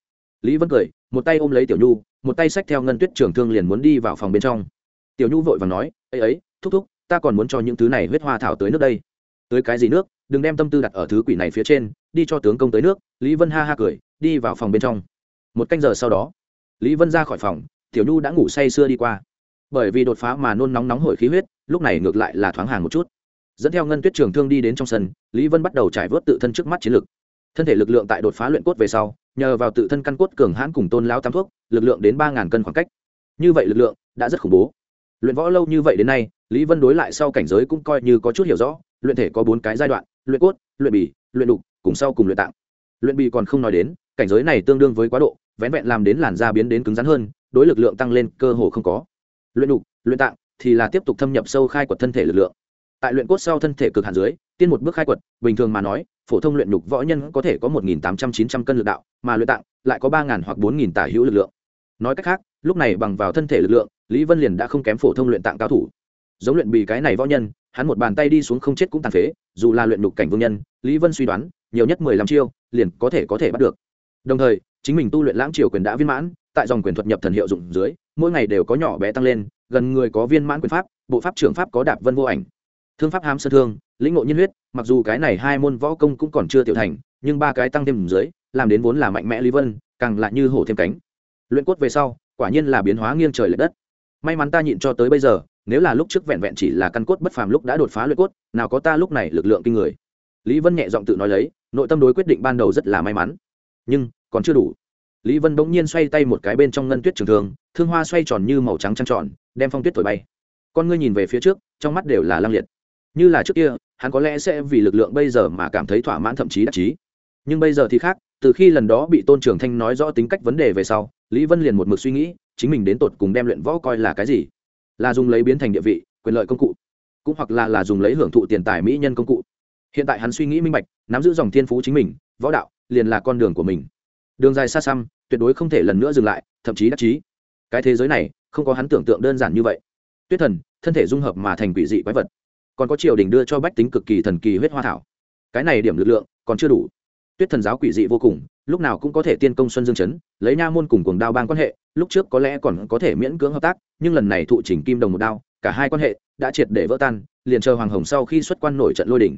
Lý vân cười, một tay ôm lấy tiểu nhu, một tay xách theo ngân tuyết trưởng thương liền muốn đi vào phòng bên trong. Tiểu nhu vội và nói ấy ấy, thúc thúc, ta còn muốn cho những thứ này huyết hoa thảo tới nước đây. Tới cái gì nước? Đừng đem tâm tư đặt ở thứ quỷ này phía trên, đi cho tướng công tới nước. Lý vân ha ha cười, đi vào phòng bên trong. Một canh giờ sau đó, lý vân ra khỏi phòng, tiểu nhu đã ngủ say sưa đi qua bởi vì đột phá mà nôn nóng nóng hổi khí huyết, lúc này ngược lại là thoáng hàng một chút. Dẫn theo ngân tuyết trường thương đi đến trong sân, lý vân bắt đầu trải vớt tự thân trước mắt chiến lực. Thân thể lực lượng tại đột phá luyện cốt về sau, nhờ vào tự thân căn cốt cường hãn cùng tôn lao tam thuốc, lực lượng đến ba ngàn cân khoảng cách. Như vậy lực lượng đã rất khủng bố. Luyện võ lâu như vậy đến nay, lý vân đối lại sau cảnh giới cũng coi như có chút hiểu rõ, luyện thể có bốn cái giai đoạn, luyện cốt, luyện bì, luyện đục, cùng sau cùng luyện tạng. Luyện bì còn không nói đến, cảnh giới này tương đương với quá độ vén vẹn làm đến làn da biến đến cứng rắn hơn, đối lực lượng tăng lên cơ hồ không có luyện đục luyện tạng thì là tiếp tục thâm nhập sâu khai quật thân thể lực lượng. Tại luyện cốt sau thân thể cực hạn dưới, tiên một bước khai quật, bình thường mà nói, phổ thông luyện nhục võ nhân có thể có một nghìn tám trăm chín trăm cân lực đạo, mà luyện tạng lại có ba hoặc bốn nghìn tả hữu lực lượng. Nói cách khác, lúc này bằng vào thân thể lực lượng, lý vân liền đã không kém phổ thông luyện tạng cao thủ. Giống luyện bì cái này võ nhân, hắn một bàn tay đi xuống không chết cũng tàn phế, dù là luyện nhục cảnh vương nhân, lý vân suy đoán, nhiều nhất mười lăm chiêu, liền có thể có thể bắt được. Đồng thời, chính mình tu luyện lãng triều quyền đã viên mãn tại dòng quyền thuật nhập thần hiệu dụng dưới, mỗi ngày đều có nhỏ bé tăng lên, gần người có viên mãn quyền pháp, bộ pháp trưởng pháp có đạp vân vô ảnh. Thương pháp hám sơ thương, lĩnh ngộ nhiên huyết, mặc dù cái này hai môn võ công cũng còn chưa tiểu thành, nhưng ba cái tăng thêm dưới, làm đến vốn là mạnh mẽ lý vân, càng lại như hổ thêm cánh. Luyện cốt về sau, quả nhiên là biến hóa nghiêng trời l ệ đất. May mắn ta nhịn cho tới bây giờ, nếu là lúc trước vẹn vẹn chỉ là căn cốt bất phàm lúc đã đột phá luyện cốt, nào có ta lúc này lực lượng kinh người. Lý vân nhẹ giọng tự nói lấy, nội tâm đối quyết định ban đầu rất là may mắn. Nhưng, còn chưa đủ lý vân bỗng nhiên xoay tay một cái bên trong ngân tuyết trường thương thương hoa xoay tròn như màu trắng trăng tròn, đem phong tuyết thổi bay. Con ngươi nhìn về phía trước, trong mắt đều là lang liệt. Như là trước kia, hắn có lẽ sẽ vì lực lượng bây giờ mà cảm thấy thỏa mãn thậm chí đắc chí. Nhưng bây giờ thì khác, từ khi lần đó bị tôn trường thanh nói rõ tính cách vấn đề về sau, lý vân liền một mực suy nghĩ, chính mình đến tột cùng đem luyện võ coi là cái gì? Là dùng lấy biến thành địa vị, quyền lợi công cụ, cũng hoặc là là dùng lấy hưởng thụ tiền tài mỹ nhân công cụ. Hiện tại hắn suy nghĩ minh bạch, nắm giữ dòng thiên phú chính mình, võ đạo, liền là con đường của mình đường dài xa xăm, tuyệt đối không thể lần nữa dừng lại, thậm chí đắc chí. Cái thế giới này, không có hắn tưởng tượng đơn giản như vậy. Tuyết thần, thân thể dung hợp mà thành quỷ dị quái vật. Còn có triều đình đưa cho bách tính cực kỳ thần kỳ huyết hoa thảo. Cái này điểm lực lượng, còn chưa đủ. Tuyết thần giáo quỷ dị vô cùng, lúc nào cũng có thể tiên công xuân dương chấn, lấy nha môn cùng cuồng đao bang quan hệ, lúc trước có lẽ còn có thể miễn cưỡng hợp tác, nhưng lần này thụ chỉnh kim đồng một đao, cả hai quan hệ đã triệt để vỡ tan, liền chờ hoàng hồng sau khi xuất quan nổi trận lôi đỉnh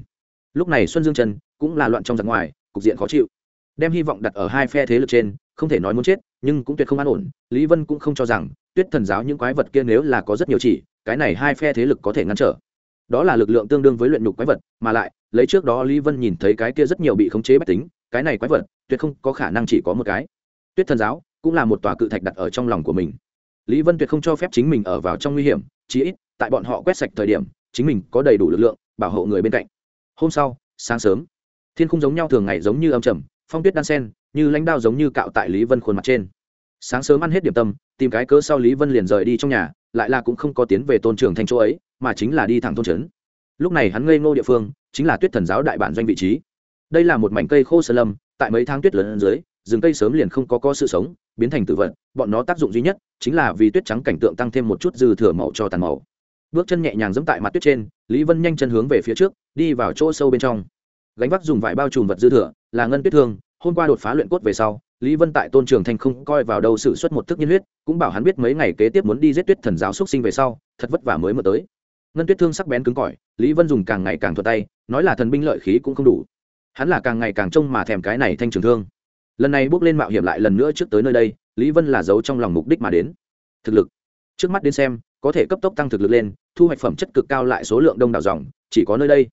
lúc này xuân dương trần cũng là loạn trong giặc ngoài, cục diện khó chịu đem hy vọng đặt ở hai phe thế lực trên, không thể nói muốn chết, nhưng cũng tuyệt không an ổn. Lý vân cũng không cho rằng, tuyết thần giáo những quái vật kia nếu là có rất nhiều chỉ, cái này hai phe thế lực có thể ngăn trở. Đó là lực lượng tương đương với luyện nhục quái vật, mà lại, lấy trước đó lý vân nhìn thấy cái kia rất nhiều bị khống chế bách tính, cái này quái vật, tuyệt không có khả năng chỉ có một cái. Tuyết thần giáo cũng là một tòa cự thạch đặt ở trong lòng của mình. Lý vân tuyệt không cho phép chính mình ở vào trong nguy hiểm, chí ít, tại bọn họ quét sạch thời điểm, chính mình có đầy đủ lực lượng, bảo hộ người bên cạnh. Hôm sau, sáng sớm, thiên không giống nhau thường ngày giống như âm trầm phong tuyết đan sen, như lãnh đao giống như cạo tại lý vân khuôn mặt trên. Sáng sớm ăn hết điểm tâm, tìm cái cớ sau lý vân liền rời đi trong nhà, lại là cũng không có tiến về tôn trường thành chỗ ấy, mà chính là đi thẳng thôn trấn. Lúc này hắn ngây ngô địa phương, chính là tuyết thần giáo đại bản doanh vị trí. Đây là một mảnh cây khô sơ lâm, tại mấy tháng tuyết lớn dưới, rừng cây sớm liền không có có sự sống, biến thành tự vận bọn nó tác dụng duy nhất chính là vì tuyết trắng cảnh tượng tăng thêm một chút dư thừa màu cho tàn màu. Bước chân nhẹ nhàng dẫm tại mặt tuyết trên, lý vân nhanh chân hướng về phía trước, đi vào chỗ sâu bên trong gánh vác dùng vải bao trùm vật dư thừa, là ngân tuyết thương, hôm qua đột phá luyện cốt về sau, lý vân tại tôn trường thanh không coi vào đâu sự xuất một thức nhiên huyết, cũng bảo hắn biết mấy ngày kế tiếp muốn đi giết tuyết thần giáo xuất sinh về sau, thật vất vả mới mở tới. Ngân tuyết thương sắc bén cứng cỏi, lý vân dùng càng ngày càng thuật tay, nói là thần binh lợi khí cũng không đủ. Hắn là càng ngày càng trông mà thèm cái này thanh trường thương. Lần này bước lên mạo hiểm lại lần nữa trước tới nơi đây, lý vân là giấu trong lòng mục đích mà đến. Thực lực. Trước mắt đến xem, có thể cấp tốc tăng thực lực lên, thu hoạch phẩm chất cực cao lại số lượng đông đảo dòng, chỉ có nơi đây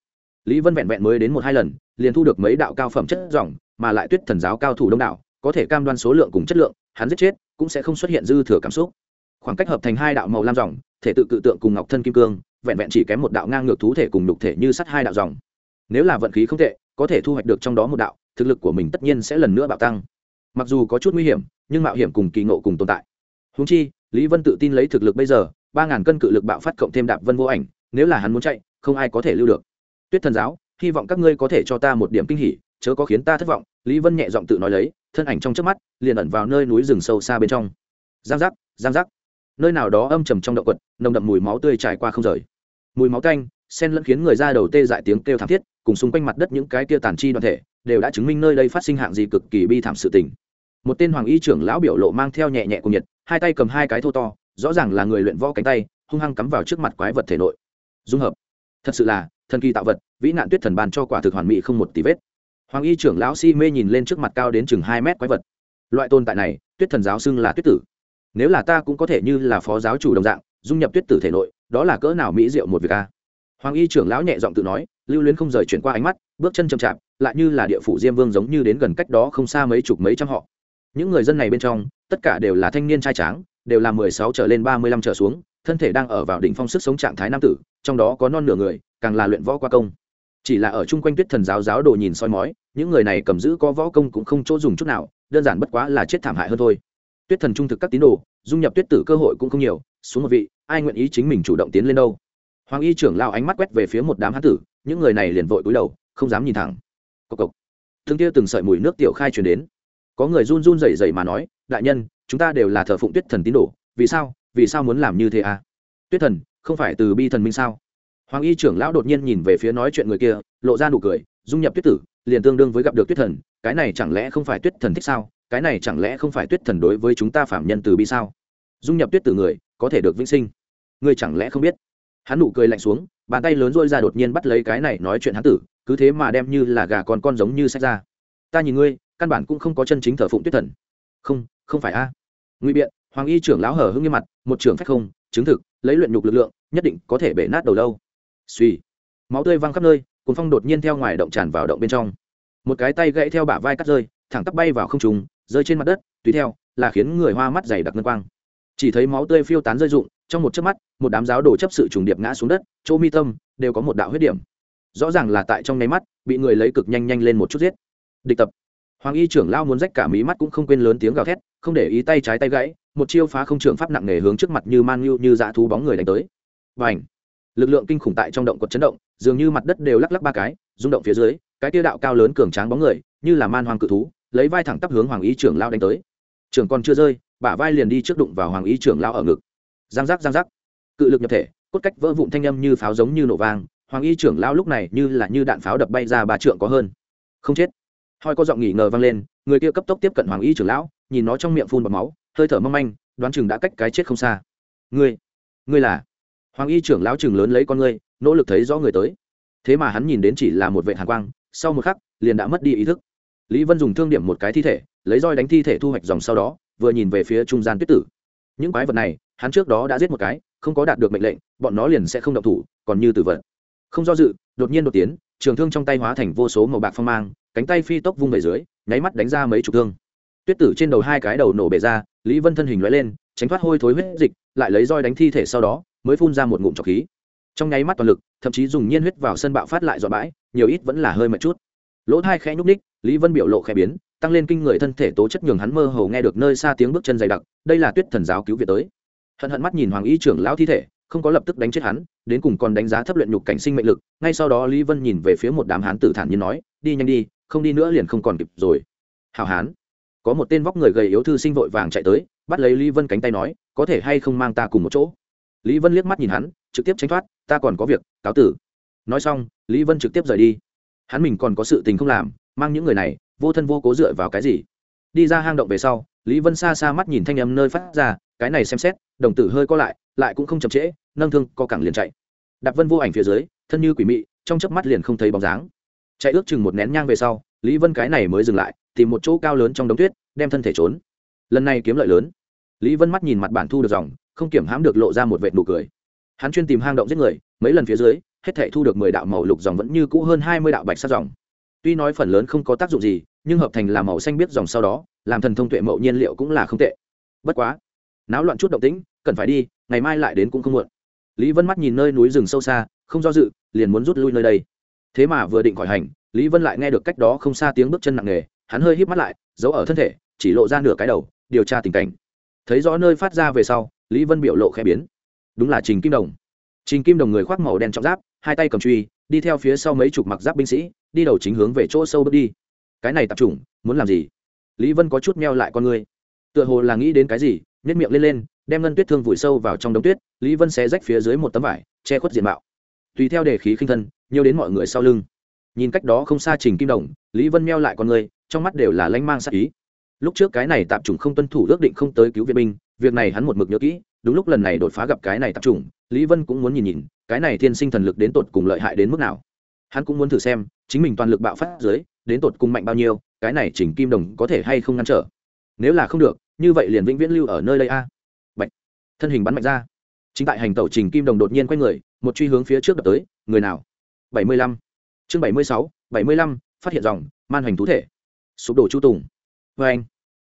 lý vân vẹn vẹn mới đến một hai lần, liền thu được mấy đạo cao phẩm chất dòng mà lại tuyết thần giáo cao thủ đông đảo, có thể cam đoan số lượng cùng chất lượng, hắn giết chết cũng sẽ không xuất hiện dư thừa cảm xúc. Khoảng cách hợp thành hai đạo màu lam dòng thể tự cự tượng cùng ngọc thân kim cương, vẹn vẹn chỉ kém một đạo ngang ngược thú thể cùng nhục thể như sắt hai đạo dòng nếu là vận khí không tệ, có thể thu hoạch được trong đó một đạo, thực lực của mình tất nhiên sẽ lần nữa bạo tăng. Mặc dù có chút nguy hiểm, nhưng mạo hiểm cùng kỳ ngộ cùng tồn tại. Húng chi, lý vân tự tin lấy thực lực bây giờ, ba ngàn cân cự lực bạo phát cộng thêm đạp vân vô ảnh, nếu là hắn muốn chạy, không ai có thể lưu được tuyết thần giáo, hy vọng các ngươi có thể cho ta một điểm kinh hỉ, chớ có khiến ta thất vọng. Lý vân nhẹ giọng tự nói lấy, thân ảnh trong trước mắt, liền ẩn vào nơi núi rừng sâu xa bên trong. Giang giác giang giác. Nơi nào đó âm trầm trong động quật, nồng đậm mùi máu tươi trải qua không rời. Mùi máu canh sen lẫn khiến người ra đầu tê dại tiếng kêu thảm thiết, cùng xung quanh mặt đất những cái kia tàn chi đoàn thể, đều đã chứng minh nơi đây phát sinh hạng gì cực kỳ bi thảm sự tình. Một tên hoàng y trưởng lão biểu lộ mang theo nhẹ nhẹ cùng nhiệt, hai tay cầm hai cái thô to, rõ ràng là người luyện võ cánh tay, hung hăng cắm vào trước mặt quái vật thể nội. Dung hợp. Thật sự là thần kỳ tạo vật, vĩ nạn tuyết thần bàn cho quả thực hoàn mỹ không một tí vết. Hoàng y trưởng lão si mê nhìn lên trước mặt cao đến chừng hai mét quái vật. Loại tồn tại này, tuyết thần giáo xưng là tuyết tử. Nếu là ta cũng có thể như là phó giáo chủ đồng dạng, dung nhập tuyết tử thể nội, đó là cỡ nào mỹ diệu một việc a? Hoàng y trưởng lão nhẹ giọng tự nói, lưu luyến không rời chuyển qua ánh mắt, bước chân chậm chạp, lại như là địa phủ diêm vương giống như đến gần cách đó không xa mấy chục mấy trăm họ. Những người dân này bên trong, tất cả đều là thanh niên trai tráng, đều là mười sáu trở lên ba mươi lăm trở xuống, thân thể đang ở vào đỉnh phong sức sống trạng thái nam tử trong đó có non nửa người, càng là luyện võ qua công. Chỉ là ở chung quanh tuyết thần giáo giáo đồ nhìn soi mói, những người này cầm giữ có võ công cũng không chỗ dùng chút nào, đơn giản bất quá là chết thảm hại hơn thôi. Tuyết thần trung thực các tín đồ, dung nhập tuyết tử cơ hội cũng không nhiều, xuống một vị, ai nguyện ý chính mình chủ động tiến lên đâu? Hoàng y trưởng lao ánh mắt quét về phía một đám hán tử, những người này liền vội cúi đầu, không dám nhìn thẳng. Cộc cộc. Thương tia từng sợi mùi nước tiểu khai truyền đến. Có người run run rẩy rẩy mà nói, đại nhân, chúng ta đều là thờ phụng tuyết thần tín đồ, vì sao vì sao muốn làm như thế à? Tuyết thần không phải từ bi thần minh sao? Hoàng y trưởng lão đột nhiên nhìn về phía nói chuyện người kia, lộ ra nụ cười, dung nhập tuyết tử, liền tương đương với gặp được tuyết thần, cái này chẳng lẽ không phải tuyết thần thích sao? Cái này chẳng lẽ không phải tuyết thần đối với chúng ta phạm nhân từ bi sao? Dung nhập tuyết tử người, có thể được vĩnh sinh. Người chẳng lẽ không biết? Hắn nụ cười lạnh xuống, bàn tay lớn rôi ra đột nhiên bắt lấy cái này nói chuyện hắn tử, cứ thế mà đem như là gà con con giống như sách ra. Ta nhìn ngươi, căn bản cũng không có chân chính thờ phụng tuyết thần. Không không phải a. Ngụy biện, hoàng y trưởng lão hở hưng nghiêm mặt, một trưởng phách không, chứng thực lấy luyện nhục lực lượng, nhất định có thể bể nát đầu lâu. Suy máu tươi văng khắp nơi cuốn phong đột nhiên theo ngoài động tràn vào động bên trong. Một cái tay gãy theo bả vai cắt rơi, thẳng tắp bay vào không trùng rơi trên mặt đất, tùy theo, là khiến người hoa mắt dày đặc ngân quang. Chỉ thấy máu tươi phiêu tán rơi rụng, trong một chớp mắt, một đám giáo đồ chấp sự trùng điệp ngã xuống đất, chỗ mi tâm đều có một đạo huyết điểm. Rõ ràng là tại trong nháy mắt, bị người lấy cực nhanh nhanh lên một chút giết. Địch tập hoàng y trưởng lao muốn rách cả mí mắt cũng không quên lớn tiếng gào thét, không để ý tay trái tay gãy, một chiêu phá không trường pháp nặng nề hướng trước mặt như man như như dã thú bóng người đánh tới. Và lực lượng kinh khủng tại trong động quật chấn động, dường như mặt đất đều lắc lắc ba cái, rung động phía dưới, cái tiêu đạo cao lớn cường tráng bóng người, như là man hoàng cự thú, lấy vai thẳng tắp hướng hoàng Y trưởng lao đánh tới. Trưởng còn chưa rơi, bả vai liền đi trước đụng vào hoàng Y trưởng lao ở ngực. Giang giác giang giác. Cự lực nhập thể, cốt cách vỡ vụn thanh âm như pháo giống như nổ vang, hoàng y trưởng lao lúc này như là như đạn pháo đập bay ra ba trượng có hơn. Không chết hoi có giọng nghỉ ngờ vang lên, người kia cấp tốc tiếp cận hoàng y trưởng lão, nhìn nó trong miệng phun bọt máu, hơi thở mâm manh, đoán chừng đã cách cái chết không xa. Ngươi ngươi là? Hoàng y trưởng lão chừng lớn lấy con ngươi, nỗ lực thấy rõ người tới. Thế mà hắn nhìn đến chỉ là một vệ hàn quang, sau một khắc, liền đã mất đi ý thức. Lý vân dùng thương điểm một cái thi thể, lấy roi đánh thi thể thu hoạch dòng sau đó, vừa nhìn về phía trung gian tuyết tử. Những quái vật này, hắn trước đó đã giết một cái, không có đạt được mệnh lệnh, bọn nó liền sẽ không động thủ, còn như tử vật không do dự, đột nhiên đột tiến, trường thương trong tay hóa thành vô số màu bạc phong mang, cánh tay phi tốc vung về dưới, nháy mắt đánh ra mấy chục thương. Tuyết tử trên đầu hai cái đầu nổ bể ra, lý vân thân hình loại lên, tránh thoát hôi thối huyết dịch, lại lấy roi đánh thi thể sau đó, mới phun ra một ngụm trọc khí. Trong nháy mắt toàn lực, thậm chí dùng nhiên huyết vào sân bạo phát lại dọn bãi, nhiều ít vẫn là hơi mệt chút. Lỗ thai khẽ nhúc ních lý vân biểu lộ khẽ biến, tăng lên kinh người thân thể tố chất nhường hắn mơ hồ nghe được nơi xa tiếng bước chân dày đặc, đây là tuyết thần giáo cứu việt tới. Hận hận mắt nhìn hoàng y trưởng lão thi thể không có lập tức đánh chết hắn, đến cùng còn đánh giá thấp luyện nhục cảnh sinh mệnh lực. Ngay sau đó lý vân nhìn về phía một đám hán tử thản như nói, đi nhanh đi, không đi nữa liền không còn kịp rồi. Hào hán, có một tên vóc người gầy yếu thư sinh vội vàng chạy tới, bắt lấy lý vân cánh tay nói, có thể hay không mang ta cùng một chỗ? Lý vân liếc mắt nhìn hắn, trực tiếp tránh thoát, ta còn có việc, cáo tử. Nói xong, lý vân trực tiếp rời đi. Hắn mình còn có sự tình không làm, mang những người này, vô thân vô cố dựa vào cái gì? Đi ra hang động về sau, lý vân xa xa mắt nhìn thanh âm nơi phát ra, cái này xem xét, đồng tử hơi co lại lại cũng không chậm trễ, nâng thương co cẳng liền chạy. Đạp vân vô ảnh phía dưới, thân như quỷ mị, trong chớp mắt liền không thấy bóng dáng. Chạy ước chừng một nén nhang về sau, lý vân cái này mới dừng lại, tìm một chỗ cao lớn trong đống tuyết, đem thân thể trốn. Lần này kiếm lợi lớn. Lý vân mắt nhìn mặt bản thu được dòng, không kiểm hãm được lộ ra một vệt nụ cười. Hắn chuyên tìm hang động giết người, mấy lần phía dưới, hết thể thu được mười đạo màu lục dòng vẫn như cũ hơn hai mươi đạo bạch sắc dòng. Tuy nói phần lớn không có tác dụng gì, nhưng hợp thành làm màu xanh biết dòng sau đó, làm thần thông tuệ mậu nhiên liệu cũng là không tệ. Bất quá, náo loạn chút động tĩnh, cần phải đi ngày mai lại đến cũng không muộn. Lý vân mắt nhìn nơi núi rừng sâu xa, không do dự, liền muốn rút lui nơi đây. Thế mà vừa định khỏi hành, lý vân lại nghe được cách đó không xa tiếng bước chân nặng nề, hắn hơi híp mắt lại, giấu ở thân thể, chỉ lộ ra nửa cái đầu, điều tra tình cảnh. Thấy rõ nơi phát ra về sau, lý vân biểu lộ khẽ biến. Đúng là trình kim đồng. Trình kim đồng người khoác màu đen trọng giáp, hai tay cầm truy, đi theo phía sau mấy chục mặc giáp binh sĩ, đi đầu chính hướng về chỗ sâu bước đi. Cái này tập trung muốn làm gì? Lý vân có chút meo lại con người. Tựa hồ là nghĩ đến cái gì nhét miệng lên lên đem ngân tuyết thương vùi sâu vào trong đống tuyết, lý vân xé rách phía dưới một tấm vải, che khuất diện mạo. Tùy theo đề khí khinh thân, nhiều đến mọi người sau lưng. Nhìn cách đó không xa trình kim đồng, lý vân meo lại con người, trong mắt đều là lanh mang sắc ý. Lúc trước cái này tạp chủng không tuân thủ ước định không tới cứu viện binh, việc này hắn một mực nhớ kỹ, đúng lúc lần này đột phá gặp cái này tạp chủng, lý vân cũng muốn nhìn nhìn, cái này thiên sinh thần lực đến tột cùng lợi hại đến mức nào. Hắn cũng muốn thử xem, chính mình toàn lực bạo phát dưới, đến tột cùng mạnh bao nhiêu, cái này chỉnh kim đồng có thể hay không ngăn trở. Nếu là không được, như vậy liền vĩnh viễn lưu ở nơi đây a thân hình bắn mạnh ra. Chính tại hành tẩu trình kim đồng đột nhiên quay người, một truy hướng phía trước đập tới, người nào? Bảy mươi lăm. Chương bảy mươi sáu, bảy mươi lăm, phát hiện dòng, man hành thú thể. Sụp đổ chu tùng. Vê anh,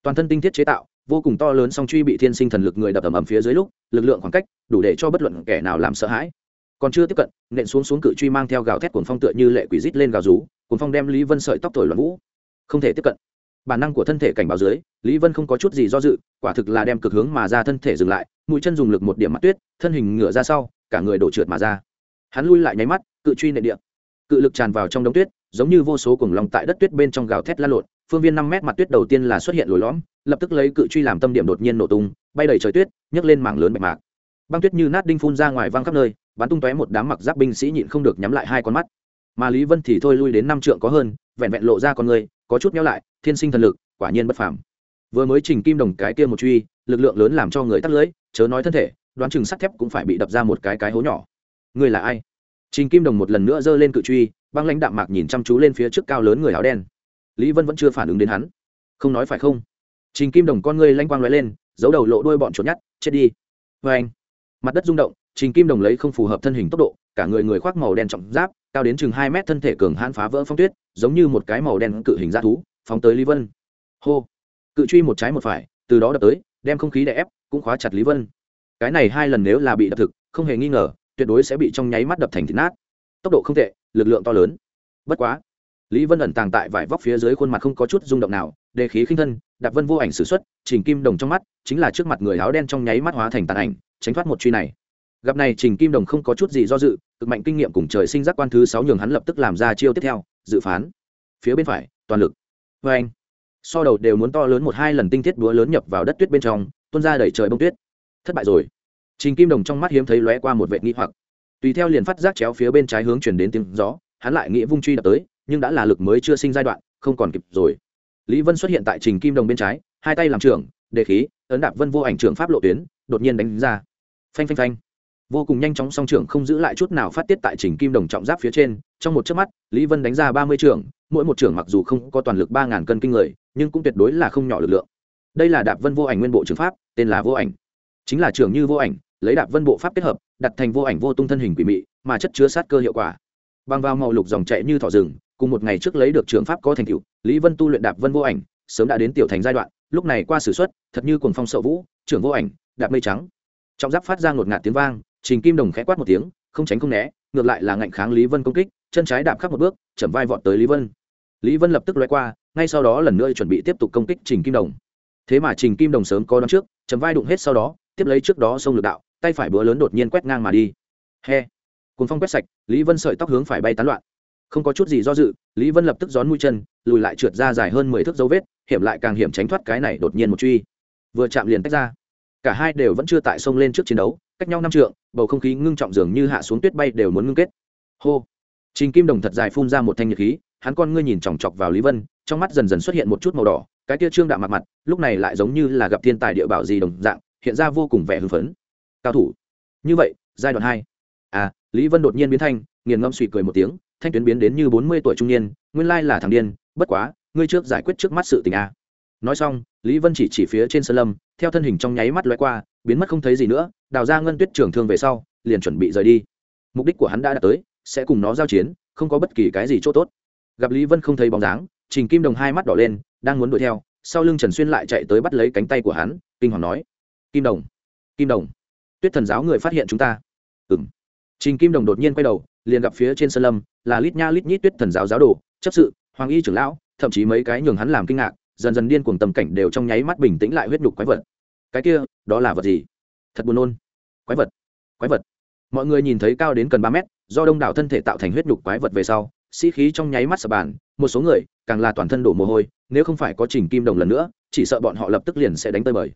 toàn thân tinh thiết chế tạo, vô cùng to lớn song truy bị thiên sinh thần lực người đập ầm ầm phía dưới lúc, lực lượng khoảng cách đủ để cho bất luận kẻ nào làm sợ hãi. Còn chưa tiếp cận, nện xuống xuống cự truy mang theo gào thét cuồng phong tựa như lệ quỷ rít lên gào rú, cuồng phong đem lý vân sợi tóc thổi loạn vũ. Không thể tiếp cận bản năng của thân thể cảnh báo dưới, lý vân không có chút gì do dự, quả thực là đem cực hướng mà ra thân thể dừng lại, mũi chân dùng lực một điểm mặt tuyết, thân hình ngửa ra sau, cả người đổ trượt mà ra. Hắn lui lại nháy mắt, cự truy nệ địa. Cự lực tràn vào trong đống tuyết, giống như vô số cùng lòng tại đất tuyết bên trong gào thét la lộn, phương viên năm mét mặt tuyết đầu tiên là xuất hiện lồi lõm, lập tức lấy cự truy làm tâm điểm đột nhiên nổ tung, bay đầy trời tuyết, nhấc lên mảng lớn bạch mạc. Băng tuyết như nát đinh phun ra ngoài văng khắp nơi, bắn tung tóe một đám mặc giáp binh sĩ nhịn không được nhắm lại hai con mắt. Mà lý vân thì thôi lui đến năm trượng có hơn, vẹn vẹn lộ ra con người có chút méo lại, thiên sinh thần lực, quả nhiên bất phàm. Vừa mới trình kim đồng cái kia một truy, lực lượng lớn làm cho người tắt lưới, chớ nói thân thể, đoán chừng sắt thép cũng phải bị đập ra một cái cái hố nhỏ. Người là ai? Trình kim đồng một lần nữa giơ lên cự truy, băng lãnh đạm mạc nhìn chăm chú lên phía trước cao lớn người áo đen. Lý vân vẫn chưa phản ứng đến hắn. Không nói phải không? Trình kim đồng con ngươi lanh quang lóe lên, giấu đầu lộ đuôi bọn chuột nhát chết đi. Vê anh mặt đất rung động, trình kim đồng lấy không phù hợp thân hình tốc độ cả người người khoác màu đen trọng giáp, cao đến chừng hai mét thân thể cường hãn phá vỡ phong tuyết, giống như một cái màu đen cự hình dã thú, phóng tới lý vân. Hô! Cự truy một trái một phải, từ đó đập tới, đem không khí đè ép, cũng khóa chặt lý vân. Cái này hai lần nếu là bị đập thực, không hề nghi ngờ, tuyệt đối sẽ bị trong nháy mắt đập thành thịt nát. Tốc độ không tệ, lực lượng to lớn. Bất quá, lý vân ẩn tàng tại vải vóc phía dưới khuôn mặt không có chút rung động nào, đề khí khinh thân, đạp vân vô ảnh s ử x u ấ t trình kim đồng trong mắt, chính là trước mặt người áo đen trong nháy mắt hóa thành tàn ảnh, tránh thoát một truy này. Gặp này trình kim đồng không có chút gì do dự cực mạnh kinh nghiệm cùng trời sinh giác quan thứ sáu nhường hắn lập tức làm ra chiêu tiếp theo, dự phán. Phía bên phải, toàn lực. Vê anh, so đầu đều muốn to lớn một hai lần tinh thiết búa lớn nhập vào đất tuyết bên trong, tuôn ra đẩy trời bông tuyết. Thất bại rồi. Trình kim đồng trong mắt hiếm thấy lóe qua một vệ nghi hoặc. Tùy theo liền phát giác chéo phía bên trái hướng chuyển đến tiếng gió, hắn lại nghĩ vung truy đập tới, nhưng đã là lực mới chưa sinh giai đoạn, không còn kịp rồi. Lý vân xuất hiện tại trình kim đồng bên trái, hai tay làm trưởng, đề khí, ấn đạp vân vô ảnh trưởng pháp lộ tuyến, đột nhiên đánh ra. Phanh phanh phanh vô cùng nhanh chóng song trưởng không giữ lại chút nào phát tiết tại trình kim đồng trọng giáp phía trên, trong một chớp mắt, lý vân đánh ra ba mươi trưởng, mỗi một trưởng mặc dù không có toàn lực ba ngàn cân kinh người, nhưng cũng tuyệt đối là không nhỏ lực lượng. Đây là đạp vân vô ảnh nguyên bộ trường pháp, tên là vô ảnh. Chính là trưởng như vô ảnh, lấy đạp vân bộ pháp kết hợp, đặt thành vô ảnh vô tung thân hình quỷ mị, mà chất chứa sát cơ hiệu quả. Bằng vào màu lục dòng chạy như thỏ rừng, cùng một ngày trước lấy được trường pháp có thành tựu, lý vân tu luyện đạp vân vô ảnh, sớm đã đến tiểu thành giai đoạn, lúc này qua sử xuất suất thật như cuồng phong sợ vũ, trưởng vô ảnh, đạp mây trắng. Trọng giáp phát ra ngột ngạt tiếng vang trình kim đồng khẽ quát một tiếng, không tránh không né, ngược lại là ngạnh kháng lý vân công kích, chân trái đạp khắp một bước chầm vai vọt tới lý vân. Lý vân lập tức loay qua, ngay sau đó lần nữa chuẩn bị tiếp tục công kích trình kim đồng. Thế mà trình kim đồng sớm có đón trước chầm vai đụng hết sau đó, tiếp lấy trước đó xông lực đạo, tay phải búa lớn đột nhiên quét ngang mà đi. He. Cuốn phong quét sạch, lý vân sợi tóc hướng phải bay tán loạn. Không có chút gì do dự, lý vân lập tức gión mũi chân, lùi lại trượt ra dài hơn mười thước dấu vết, hiểm lại càng hiểm tránh thoát cái này đột nhiên một truy. Vừa chạm liền tách ra cả hai đều vẫn chưa tại sông lên trước chiến đấu, cách nhau năm trượng, bầu không khí ngưng trọng dường như hạ xuống tuyết bay đều muốn ngưng kết. Hô! Trình kim đồng thật dài phun ra một thanh nhiệt khí, hắn con ngươi nhìn chòng chọc vào lý vân, trong mắt dần dần xuất hiện một chút màu đỏ, cái tia trương đạm mặt mặt, lúc này lại giống như là gặp thiên tài địa bảo gì đồng dạng, hiện ra vô cùng vẻ hưng phấn. Cao thủ! Như vậy, giai đoạn hai. À lý vân đột nhiên biến thanh, nghiền ngâm suy cười một tiếng, thanh tuyến biến đến như bốn mươi tuổi trung niên, nguyên lai là thằng điên, bất quá, ngươi trước giải quyết trước mắt sự tình a nói xong, lý vân chỉ chỉ phía trên sơn lâm theo thân hình trong nháy mắt lóe qua, biến mất không thấy gì nữa, đào ra ngân tuyết trường thương về sau, liền chuẩn bị rời đi. Mục đích của hắn đã đạt tới, sẽ cùng nó giao chiến, không có bất kỳ cái gì chỗ tốt. Gặp lý vân không thấy bóng dáng, trình kim đồng hai mắt đỏ lên, đang muốn đuổi theo, sau lưng trần xuyên lại chạy tới bắt lấy cánh tay của hắn, kinh hoàng nói, kim đồng kim đồng, tuyết thần giáo người phát hiện chúng ta. Ừng trình kim đồng đột nhiên quay đầu, liền gặp phía trên sơn lâm, là lít nha lít nhít tuyết thần giáo giáo đồ, chấp sự, hoàng y trưởng lão, thậm chí mấy cái nhường hắn làm kinh ngạc dần dần điên cuồng tầm cảnh đều trong nháy mắt bình tĩnh lại huyết nhục quái vật. Cái kia, đó là vật gì? Thật buồn nôn. Quái vật. Quái vật. Mọi người nhìn thấy cao đến cần ba mét, do đông đảo thân thể tạo thành huyết nhục quái vật về sau, sĩ khí trong nháy mắt sập bàn, một số người càng là toàn thân đổ mồ hôi, nếu không phải có trình kim đồng lần nữa, chỉ sợ bọn họ lập tức liền sẽ đánh tơi bời.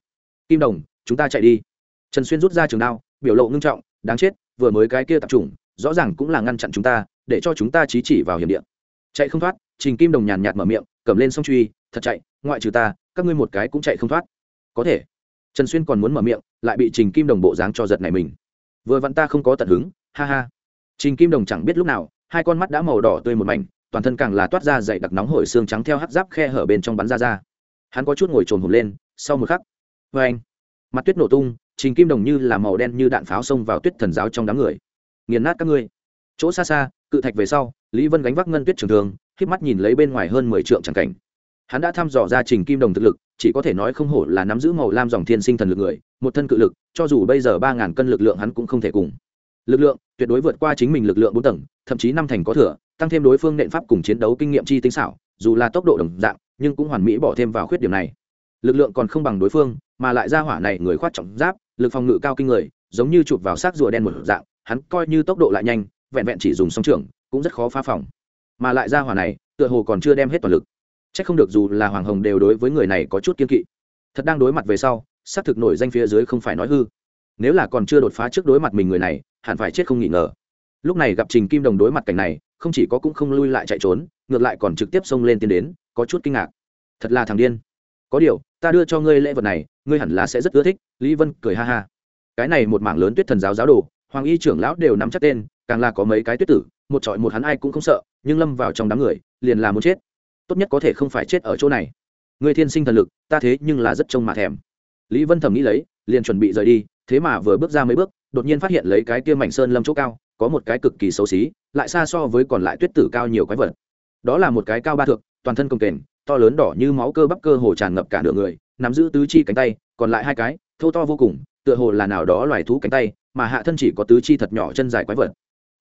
Kim đồng, chúng ta chạy đi. Trần xuyên rút ra trường đao, biểu lộ ngưng trọng, đáng chết, vừa mới cái kia tập trung rõ ràng cũng là ngăn chặn chúng ta, để cho chúng ta chí chỉ vào hiểm địa. Chạy không thoát trình kim đồng nhàn nhạt mở miệng, cầm lên song truy, thật chạy ngoại trừ ta, các ngươi một cái cũng chạy không thoát. Có thể. Trần xuyên còn muốn mở miệng, lại bị trình kim đồng bộ dáng cho giật này mình. Vừa vặn ta không có tận hứng, ha ha. Trình kim đồng chẳng biết lúc nào, hai con mắt đã màu đỏ tươi một mảnh, toàn thân càng là toát ra dậy đặc nóng hổi xương trắng theo hắt giáp khe hở bên trong bắn ra ra. Hắn có chút ngồi trồn hồn lên, sau một khắc vê anh. Mặt tuyết nổ tung, trình kim đồng như là màu đen như đạn pháo xông vào tuyết thần giáo trong đám người. Nghiền nát các ngươi. Chỗ xa xa, cự thạch về sau, lý vân gánh vác ngân tuyết trường thường k mắt nhìn lấy bên ngoài hơn mười trượng tràng cảnh hắn đã thăm dò ra trình kim đồng thực lực chỉ có thể nói không hổ là nắm giữ màu lam dòng thiên sinh thần lực người một thân cự lực cho dù bây giờ ba ngàn cân lực lượng hắn cũng không thể cùng. Lực lượng tuyệt đối vượt qua chính mình lực lượng bốn tầng thậm chí năm thành có thừa tăng thêm đối phương nện pháp cùng chiến đấu kinh nghiệm chi tinh xảo dù là tốc độ đồng dạng nhưng cũng hoàn mỹ bỏ thêm vào khuyết điểm này. Lực lượng còn không bằng đối phương mà lại ra hỏa này người khoát trọng giáp lực phòng ngự cao kinh người giống như chụp vào xác rùa đen một dạng hắn coi như tốc độ lại nhanh vẹn vẹn chỉ dùng song trưởng, cũng rất khó phá phòng. Mà lại ra hỏa này tựa hồ còn chưa đem hết toàn lực. Chắc không được dù là hoàng hồng đều đối với người này có chút kiên kỵ. Thật đang đối mặt về sau, xác thực nổi danh phía dưới không phải nói hư. Nếu là còn chưa đột phá trước đối mặt mình người này, hẳn phải chết không nghi ngờ. Lúc này gặp trình kim đồng đối mặt cảnh này, không chỉ có cũng không lui lại chạy trốn, ngược lại còn trực tiếp xông lên tiến đến, có chút kinh ngạc. Thật là thằng điên. Có điều, ta đưa cho ngươi lễ vật này, ngươi hẳn là sẽ rất ưa thích, lý vân cười ha ha. Cái này một mảng lớn tuyết thần giáo giáo đồ, hoàng y trưởng lão đều nắm chắc tên, càng là có mấy cái tuyết tử, một trọi một hắn ai cũng không sợ, nhưng lâm vào trong đám người, liền là muốn chết tốt nhất có thể không phải chết ở chỗ này. Người thiên sinh thần lực, ta thế nhưng là rất trông mà thèm. Lý vân thầm nghĩ lấy, liền chuẩn bị rời đi, thế mà vừa bước ra mấy bước, đột nhiên phát hiện lấy cái kia mảnh sơn lâm chỗ cao, có một cái cực kỳ xấu xí, lại xa so với còn lại tuyết tử cao nhiều quái vật. Đó là một cái cao ba thượng toàn thân công kềnh, to lớn đỏ như máu cơ bắp cơ hồ tràn ngập cả nửa người, nắm giữ tứ chi cánh tay, còn lại hai cái, thô to vô cùng, tựa hồ là nào đó loài thú cánh tay, mà hạ thân chỉ có tứ chi thật nhỏ chân dài quái vật.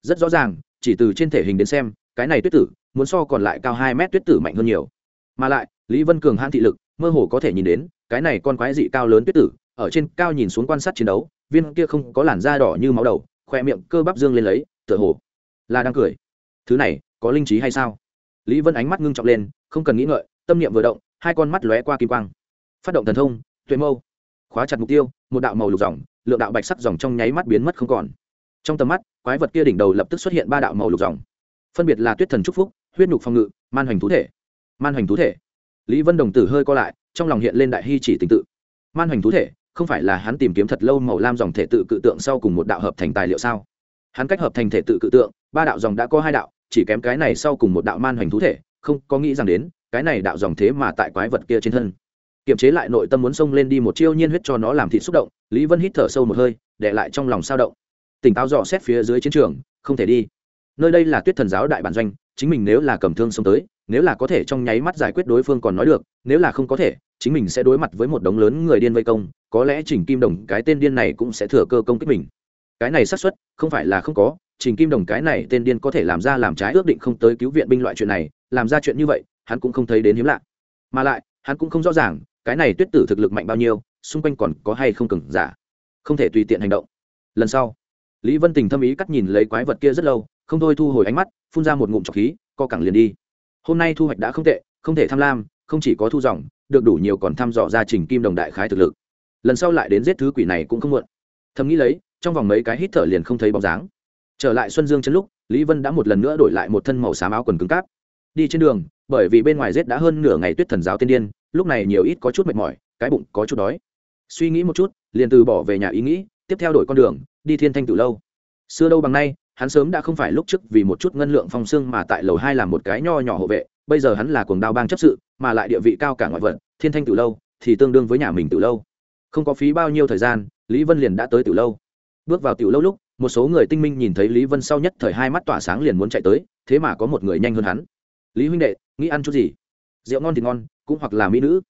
Rất rõ ràng, chỉ từ trên thể hình đến xem, cái này tuyết tử muốn so còn lại cao hai mét tuyết tử mạnh hơn nhiều. Mà lại, lý vân cường hãn thị lực, mơ hồ có thể nhìn đến, cái này con quái dị cao lớn tuyết tử, ở trên cao nhìn xuống quan sát chiến đấu, viên kia không có làn da đỏ như máu đầu khoe miệng cơ bắp dương lên lấy, tựa hồ là đang cười. Thứ này, có linh trí hay sao? Lý vân ánh mắt ngưng trọng lên, không cần nghĩ ngợi, tâm niệm vừa động, hai con mắt lóe qua kim quang. Phát động thần thông, tuệ mâu. Khóa chặt mục tiêu, một đạo màu lục dòng, lượng đạo bạch sắc dòng trong nháy mắt biến mất không còn. Trong tầm mắt, quái vật kia đỉnh đầu lập tức xuất hiện ba đạo màu lục dòng phân biệt là tuyết thần trúc phúc, huyết nhục phòng ngự, man hoành thú thể. Man hoành thú thể. Lý vân đồng tử hơi co lại, trong lòng hiện lên đại hy chỉ tình tự. Man hoành thú thể, không phải là hắn tìm kiếm thật lâu màu lam dòng thể tự cự tượng sau cùng một đạo hợp thành tài liệu sao? Hắn cách hợp thành thể tự cự tượng, ba đạo dòng đã có hai đạo, chỉ kém cái này sau cùng một đạo man hoành thú thể, không có nghĩ rằng đến, cái này đạo dòng thế mà tại quái vật kia trên thân. Kiềm chế lại nội tâm muốn xông lên đi một chiêu nhiên huyết cho nó làm thịt xúc động, lý vân hít thở sâu một hơi, để lại trong lòng sao động. Tỉnh táo dò xét phía dưới chiến trường, không thể đi nơi đây là tuyết thần giáo đại bản doanh, chính mình nếu là cầm thương xông tới, nếu là có thể trong nháy mắt giải quyết đối phương còn nói được, nếu là không có thể, chính mình sẽ đối mặt với một đống lớn người điên vây công, có lẽ trình kim đồng cái tên điên này cũng sẽ thừa cơ công kích mình. Cái này xác suất, không phải là không có, trình kim đồng cái này tên điên có thể làm ra làm trái ước định không tới cứu viện binh loại chuyện này, làm ra chuyện như vậy, hắn cũng không thấy đến hiếm lạ. Mà lại, hắn cũng không rõ ràng, cái này tuyết tử thực lực mạnh bao nhiêu, xung quanh còn có hay không cừng giả. Không thể tùy tiện hành động. Lần sau, lý vân tình thâm ý cắt nhìn lấy quái vật kia rất lâu không thôi thu hồi ánh mắt, phun ra một ngụm trọc khí, co cẳng liền đi. Hôm nay thu hoạch đã không tệ, không thể tham lam, không chỉ có thu dòng, được đủ nhiều còn thăm dò ra trình kim đồng đại khái thực lực. Lần sau lại đến giết thứ quỷ này cũng không muộn. Thầm nghĩ lấy, trong vòng mấy cái hít thở liền không thấy bóng dáng. Trở lại xuân dương chân lúc, lý vân đã một lần nữa đổi lại một thân màu xám áo quần cứng cáp. Đi trên đường, bởi vì bên ngoài rét đã hơn nửa ngày tuyết thần giáo tiên điên, lúc này nhiều ít có chút mệt mỏi, cái bụng có chút đói. Suy nghĩ một chút, liền từ bỏ về nhà ý nghĩ, tiếp theo đổi con đường, đi thiên thanh từ lâu. Xưa đâu bằng nay hắn sớm đã không phải lúc trước vì một chút ngân lượng phong xương mà tại lầu hai làm một cái nho nhỏ hộ vệ, bây giờ hắn là cuồng đao bang chấp sự, mà lại địa vị cao cả ngoại vận thiên thanh từ lâu, thì tương đương với nhà mình từ lâu. Không có phí bao nhiêu thời gian, lý vân liền đã tới từ lâu. Bước vào tiểu lâu lúc, một số người tinh minh nhìn thấy lý vân sau nhất thời hai mắt tỏa sáng liền muốn chạy tới, thế mà có một người nhanh hơn hắn. Lý huynh đệ, nghĩ ăn chút gì? Rượu ngon thì ngon, cũng hoặc là mỹ nữ.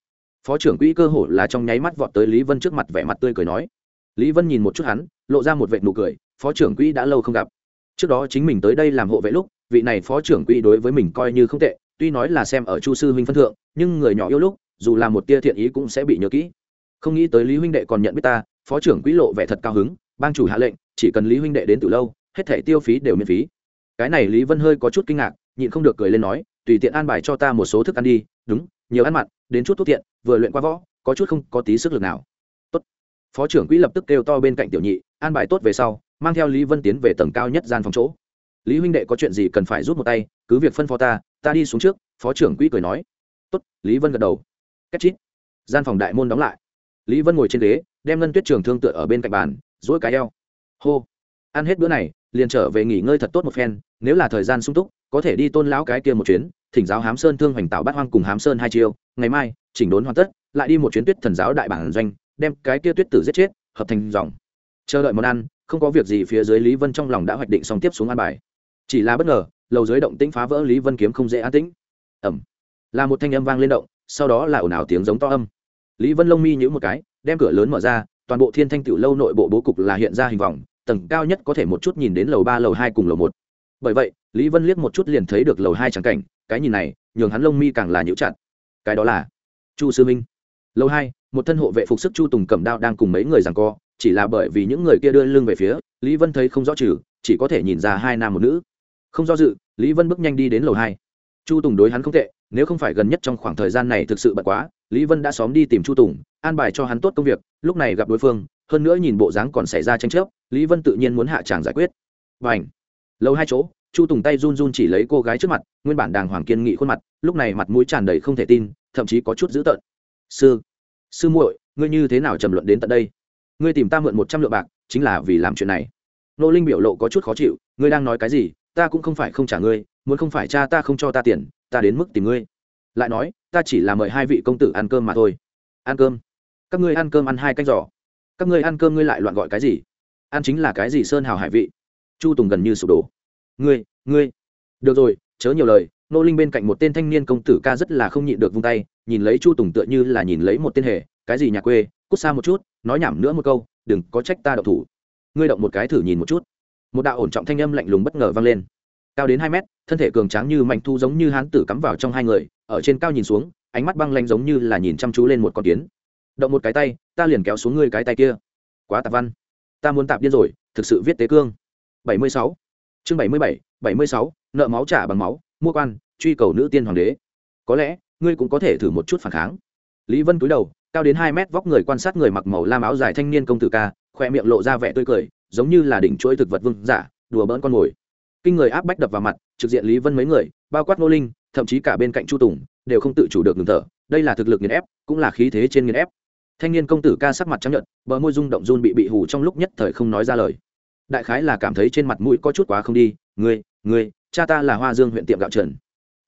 Phó trưởng quỹ cơ hồ là trong nháy mắt vọt tới lý vân trước mặt vẻ mặt tươi cười nói. Lý vân nhìn một chút hắn, lộ ra một vệ nụ cười, phó trưởng quỹ đã lâu không gặp trước đó chính mình tới đây làm hộ vệ lúc, vị này phó trưởng quỹ đối với mình coi như không tệ, tuy nói là xem ở chu sư huynh phân thượng, nhưng người nhỏ yêu lúc, dù là một tia thiện ý cũng sẽ bị nhớ kỹ. Không nghĩ tới lý huynh đệ còn nhận biết ta, phó trưởng quỹ lộ vẻ thật cao hứng bang chủ hạ lệnh, chỉ cần lý huynh đệ đến từ lâu, hết thẻ tiêu phí đều miễn phí. Cái này lý vân hơi có chút kinh ngạc, nhịn không được cười lên nói, tùy tiện an bài cho ta một số thức ăn đi, đúng, nhiều ăn mặn, đến chút thuốc tiện, vừa luyện qua võ, có chút không có tí sức lực nào. Tốt. Phó trưởng quỹ lập tức kêu to bên cạnh tiểu nhị, an bài tốt về sau mang theo lý vân tiến về tầng cao nhất gian phòng chỗ. Lý huynh đệ có chuyện gì cần phải rút một tay, cứ việc phân phó ta ta đi xuống trước, phó trưởng quỹ cười nói. Tốt, lý vân gật đầu. Cách chít. Gian phòng đại môn đóng lại. Lý vân ngồi trên ghế, đem ngân tuyết trường thương tựa ở bên cạnh bàn dỗi cái eo. Hô. Ăn hết bữa này, liền trở về nghỉ ngơi thật tốt một phen, nếu là thời gian sung túc, có thể đi tôn lão cái kia một chuyến, thỉnh giáo hám sơn thương hoành tạo bát hoang cùng hám sơn hai chiêu. Ngày mai, chỉnh đốn hoàn tất, lại đi một chuyến tuyết thần giáo đại bản doanh, đem cái kia tuyết tử giết chết, hợp thành dòng. Chờ đợi món ăn không có việc gì phía dưới lý vân trong lòng đã hoạch định xong tiếp xuống ăn bài. Chỉ là bất ngờ, lầu dưới động tĩnh phá vỡ lý vân kiếm không dễ an tĩnh. Ẩm là một thanh âm vang lên động, sau đó là ồn ào tiếng giống to âm. Lý vân lông mi nhữ một cái, đem cửa lớn mở ra, toàn bộ thiên thanh tiểu lâu nội bộ bố cục là hiện ra hình vòng, tầng cao nhất có thể một chút nhìn đến lầu ba, lầu hai cùng lầu một. Bởi vậy, lý vân liếc một chút liền thấy được lầu hai trắng cảnh, cái nhìn này, nhường hắn lông mi càng là nhũ chặt. Cái đó là chu sư minh. Lầu hai, một thân hộ vệ phục sức chu tùng cầm đao đang cùng mấy người rằng co chỉ là bởi vì những người kia đưa lưng về phía, lý vân thấy không rõ trừ, chỉ có thể nhìn ra hai nam một nữ. Không do dự, lý vân bước nhanh đi đến lầu hai. Chu tùng đối hắn không tệ, nếu không phải gần nhất trong khoảng thời gian này thực sự bật quá, lý vân đã xóm đi tìm chu tùng, an bài cho hắn tốt công việc, lúc này gặp đối phương, hơn nữa nhìn bộ dáng còn xảy ra tranh chấp, lý vân tự nhiên muốn hạ tràng giải quyết. Và ảnh lâu hai chỗ, chu tùng tay run run chỉ lấy cô gái trước mặt, nguyên bản đàng hoàng kiên nghị khuôn mặt, lúc này mặt mũi tràn đầy không thể tin, thậm chí có chút dữ tợn. Sư sư muội, ngươi như thế nào trầm luận đến tận đây? Ngươi tìm ta mượn một trăm lượng bạc, chính là vì làm chuyện này. Nô linh biểu lộ có chút khó chịu, ngươi đang nói cái gì, ta cũng không phải không trả ngươi, muốn không phải cha ta không cho ta tiền, ta đến mức tìm ngươi. Lại nói, ta chỉ là mời hai vị công tử ăn cơm mà thôi. Ăn cơm? Các ngươi ăn cơm ăn hai canh giỏ các ngươi ăn cơm ngươi lại loạn gọi cái gì? Ăn chính là cái gì sơn hào hải vị? Chu tùng gần như sụp đổ. Ngươi ngươi. Được rồi, chớ nhiều lời, nô linh bên cạnh một tên thanh niên công tử ca rất là không nhịn được vung tay, nhìn lấy chu tùng tựa như là nhìn lấy một tên hề, cái gì nhà quê cút xa một chút, nói nhảm nữa một câu, đừng có trách ta đậu thủ. Ngươi động một cái thử nhìn một chút. Một đạo ổn trọng thanh âm lạnh lùng bất ngờ vang lên. Cao đến hai mét, thân thể cường tráng như mạnh thu giống như hán tử cắm vào trong hai người, ở trên cao nhìn xuống, ánh mắt băng lanh giống như là nhìn chăm chú lên một con kiến. Động một cái tay, ta liền kéo xuống ngươi cái tay kia. Quá tạp văn. Ta muốn tạp điên rồi, thực sự viết tế cương. Bảy mươi sáu. Chương bảy mươi bảy bảy mươi sáu, nợ máu trả bằng máu, mua quan, truy cầu nữ tiên hoàng đế. Có lẽ, ngươi cũng có thể thử một chút phản kháng. Lý vân cúi đầu cao đến hai mét vóc người quan sát người mặc màu lam áo dài thanh niên công tử ca, khoe miệng lộ ra vẻ tươi cười, giống như là đỉnh chuỗi thực vật vương giả, đùa bỡn con mồi. Kinh người áp bách đập vào mặt, trực diện lý vân mấy người, bao quát Ngô linh, thậm chí cả bên cạnh chu tùng, đều không tự chủ được ngừng thở. Đây là thực lực nghiền ép, cũng là khí thế trên nghiền ép. Thanh niên công tử ca sắc mặt trắng nhợt, bờ môi rung động run bị bị hù trong lúc nhất thời không nói ra lời. Đại khái là cảm thấy trên mặt mũi có chút quá không đi, ngươi ngươi, cha ta là hoa dương huyện tiệm gạo trần.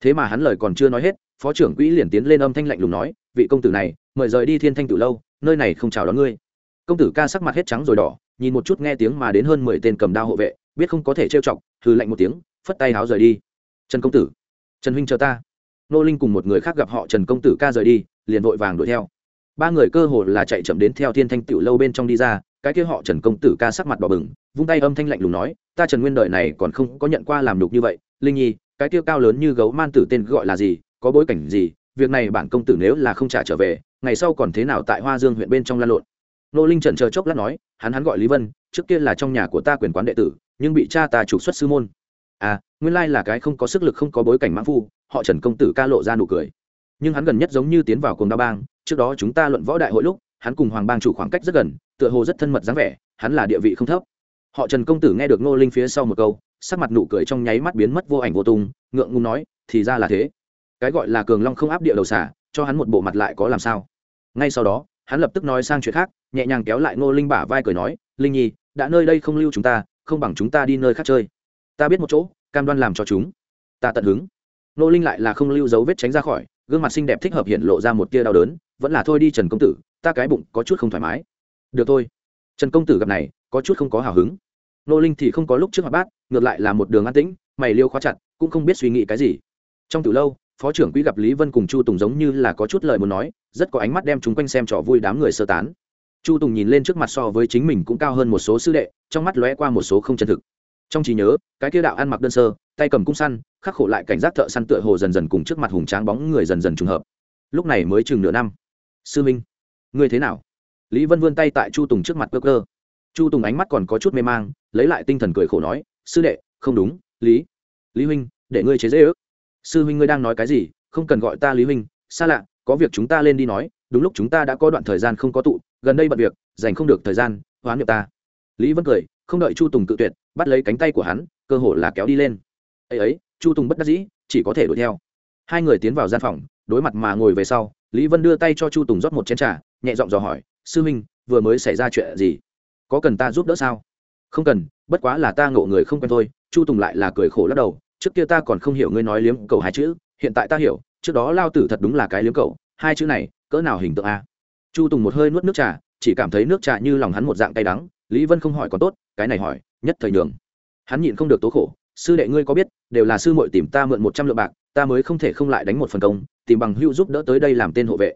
Thế mà hắn lời còn chưa nói hết, phó trưởng quỹ liền tiến lên âm thanh lạnh lùng nói, vị công tử này mời rời đi thiên thanh Tự lâu, nơi này không chào đón ngươi. Công tử ca sắc mặt hết trắng rồi đỏ, nhìn một chút nghe tiếng mà đến hơn mười tên cầm đao hộ vệ, biết không có thể trêu chọc, hừ lạnh một tiếng, phất tay háo rời đi. Trần công tử, trần huynh chờ ta. Nô linh cùng một người khác gặp họ trần công tử ca rời đi, liền vội vàng đuổi theo. Ba người cơ hồ là chạy chậm đến theo thiên thanh tiểu lâu bên trong đi ra, cái kia họ trần công tử ca sắc mặt đỏ bừng, vung tay âm thanh lạnh lùng nói, ta trần nguyên đời này còn không có nhận qua làm đục như vậy, linh nhi, cái kia cao lớn như gấu man tử tên gọi là gì, có bối cảnh gì, việc này bản công tử nếu là không trả trở về ngày sau còn thế nào tại hoa dương huyện bên trong lan lộn. Nô linh trần chờ chốc lát nói, hắn hắn gọi lý vân, trước kia là trong nhà của ta quyền quán đệ tử, nhưng bị cha ta trục xuất sư môn. À nguyên lai là cái không có sức lực không có bối cảnh mãn phu, họ trần công tử ca lộ ra nụ cười. Nhưng hắn gần nhất giống như tiến vào cùng đa bang, trước đó chúng ta luận võ đại hội lúc, hắn cùng hoàng bang chủ khoảng cách rất gần, tựa hồ rất thân mật dáng vẻ, hắn là địa vị không thấp. Họ trần công tử nghe được Nô linh phía sau một câu, sắc mặt nụ cười trong nháy mắt biến mất vô ảnh vô tung, ngượng ngùng nói, thì ra là thế. Cái gọi là cường long không áp địa đầu xả cho hắn một bộ mặt lại có làm sao? Ngay sau đó, hắn lập tức nói sang chuyện khác, nhẹ nhàng kéo lại ngô linh bả vai cười nói, linh nhi, đã nơi đây không lưu chúng ta, không bằng chúng ta đi nơi khác chơi. Ta biết một chỗ, cam đoan làm cho chúng ta tận hứng. Nô linh lại là không lưu dấu vết tránh ra khỏi, gương mặt xinh đẹp thích hợp hiện lộ ra một tia đau đớn, vẫn là thôi đi trần công tử, ta cái bụng có chút không thoải mái. Được thôi. Trần công tử gặp này, có chút không có hào hứng. Nô linh thì không có lúc trước mặt bát, ngược lại là một đường an tĩnh, mày liêu khóa chặt, cũng không biết suy nghĩ cái gì. Trong từ lâu phó trưởng quỹ gặp lý vân cùng chu tùng giống như là có chút lời muốn nói, rất có ánh mắt đem chúng quanh xem trò vui đám người sơ tán. Chu tùng nhìn lên trước mặt so với chính mình cũng cao hơn một số sư đệ, trong mắt lóe qua một số không chân thực. Trong trí nhớ, cái kia đạo ăn mặc đơn sơ, tay cầm cung săn, khắc khổ lại cảnh giác thợ săn tựa hồ dần dần cùng trước mặt hùng tráng bóng người dần dần trùng hợp. Lúc này mới chừng nửa năm. Sư minh, ngươi thế nào? Lý vân vươn tay tại chu tùng trước mặt cơ cơ. Chu tùng ánh mắt còn có chút mê mang, lấy lại tinh thần cười khổ nói, sư đệ, không đúng, lý. Lý huynh, để ngươi chế dễ ước sư huynh ngươi đang nói cái gì, không cần gọi ta lý huynh, xa lạ, có việc chúng ta lên đi nói, đúng lúc chúng ta đã có đoạn thời gian không có tụ, gần đây bận việc, dành không được thời gian, hoán niệm ta. Lý vân cười, không đợi chu tùng tự tuyệt, bắt lấy cánh tay của hắn, cơ hồ là kéo đi lên. Ấy ấy, chu tùng bất đắc dĩ, chỉ có thể đuổi theo. Hai người tiến vào gian phòng, đối mặt mà ngồi về sau, lý vân đưa tay cho chu tùng rót một chén t r à nhẹ giọng dò hỏi, sư huynh, vừa mới xảy ra chuyện gì? Có cần ta giúp đỡ sao? Không cần, bất quá là ta ngộ người không quen thôi. Chu tùng lại là cười khổ lắc đầu trước kia ta còn không hiểu ngươi nói liếm cầu hai chữ, hiện tại ta hiểu, trước đó lao tử thật đúng là cái liếm cầu, hai chữ này, cỡ nào hình tượng a? Chu tùng một hơi nuốt nước trà, chỉ cảm thấy nước trà như lòng hắn một dạng cay đắng, lý vân không hỏi còn tốt, cái này hỏi, nhất thời nhường. Hắn nhịn không được tố khổ, sư đệ ngươi có biết, đều là sư muội tìm ta mượn một trăm lượng bạc, ta mới không thể không lại đánh một phần công, tìm bằng hữu giúp đỡ tới đây làm tên hộ vệ.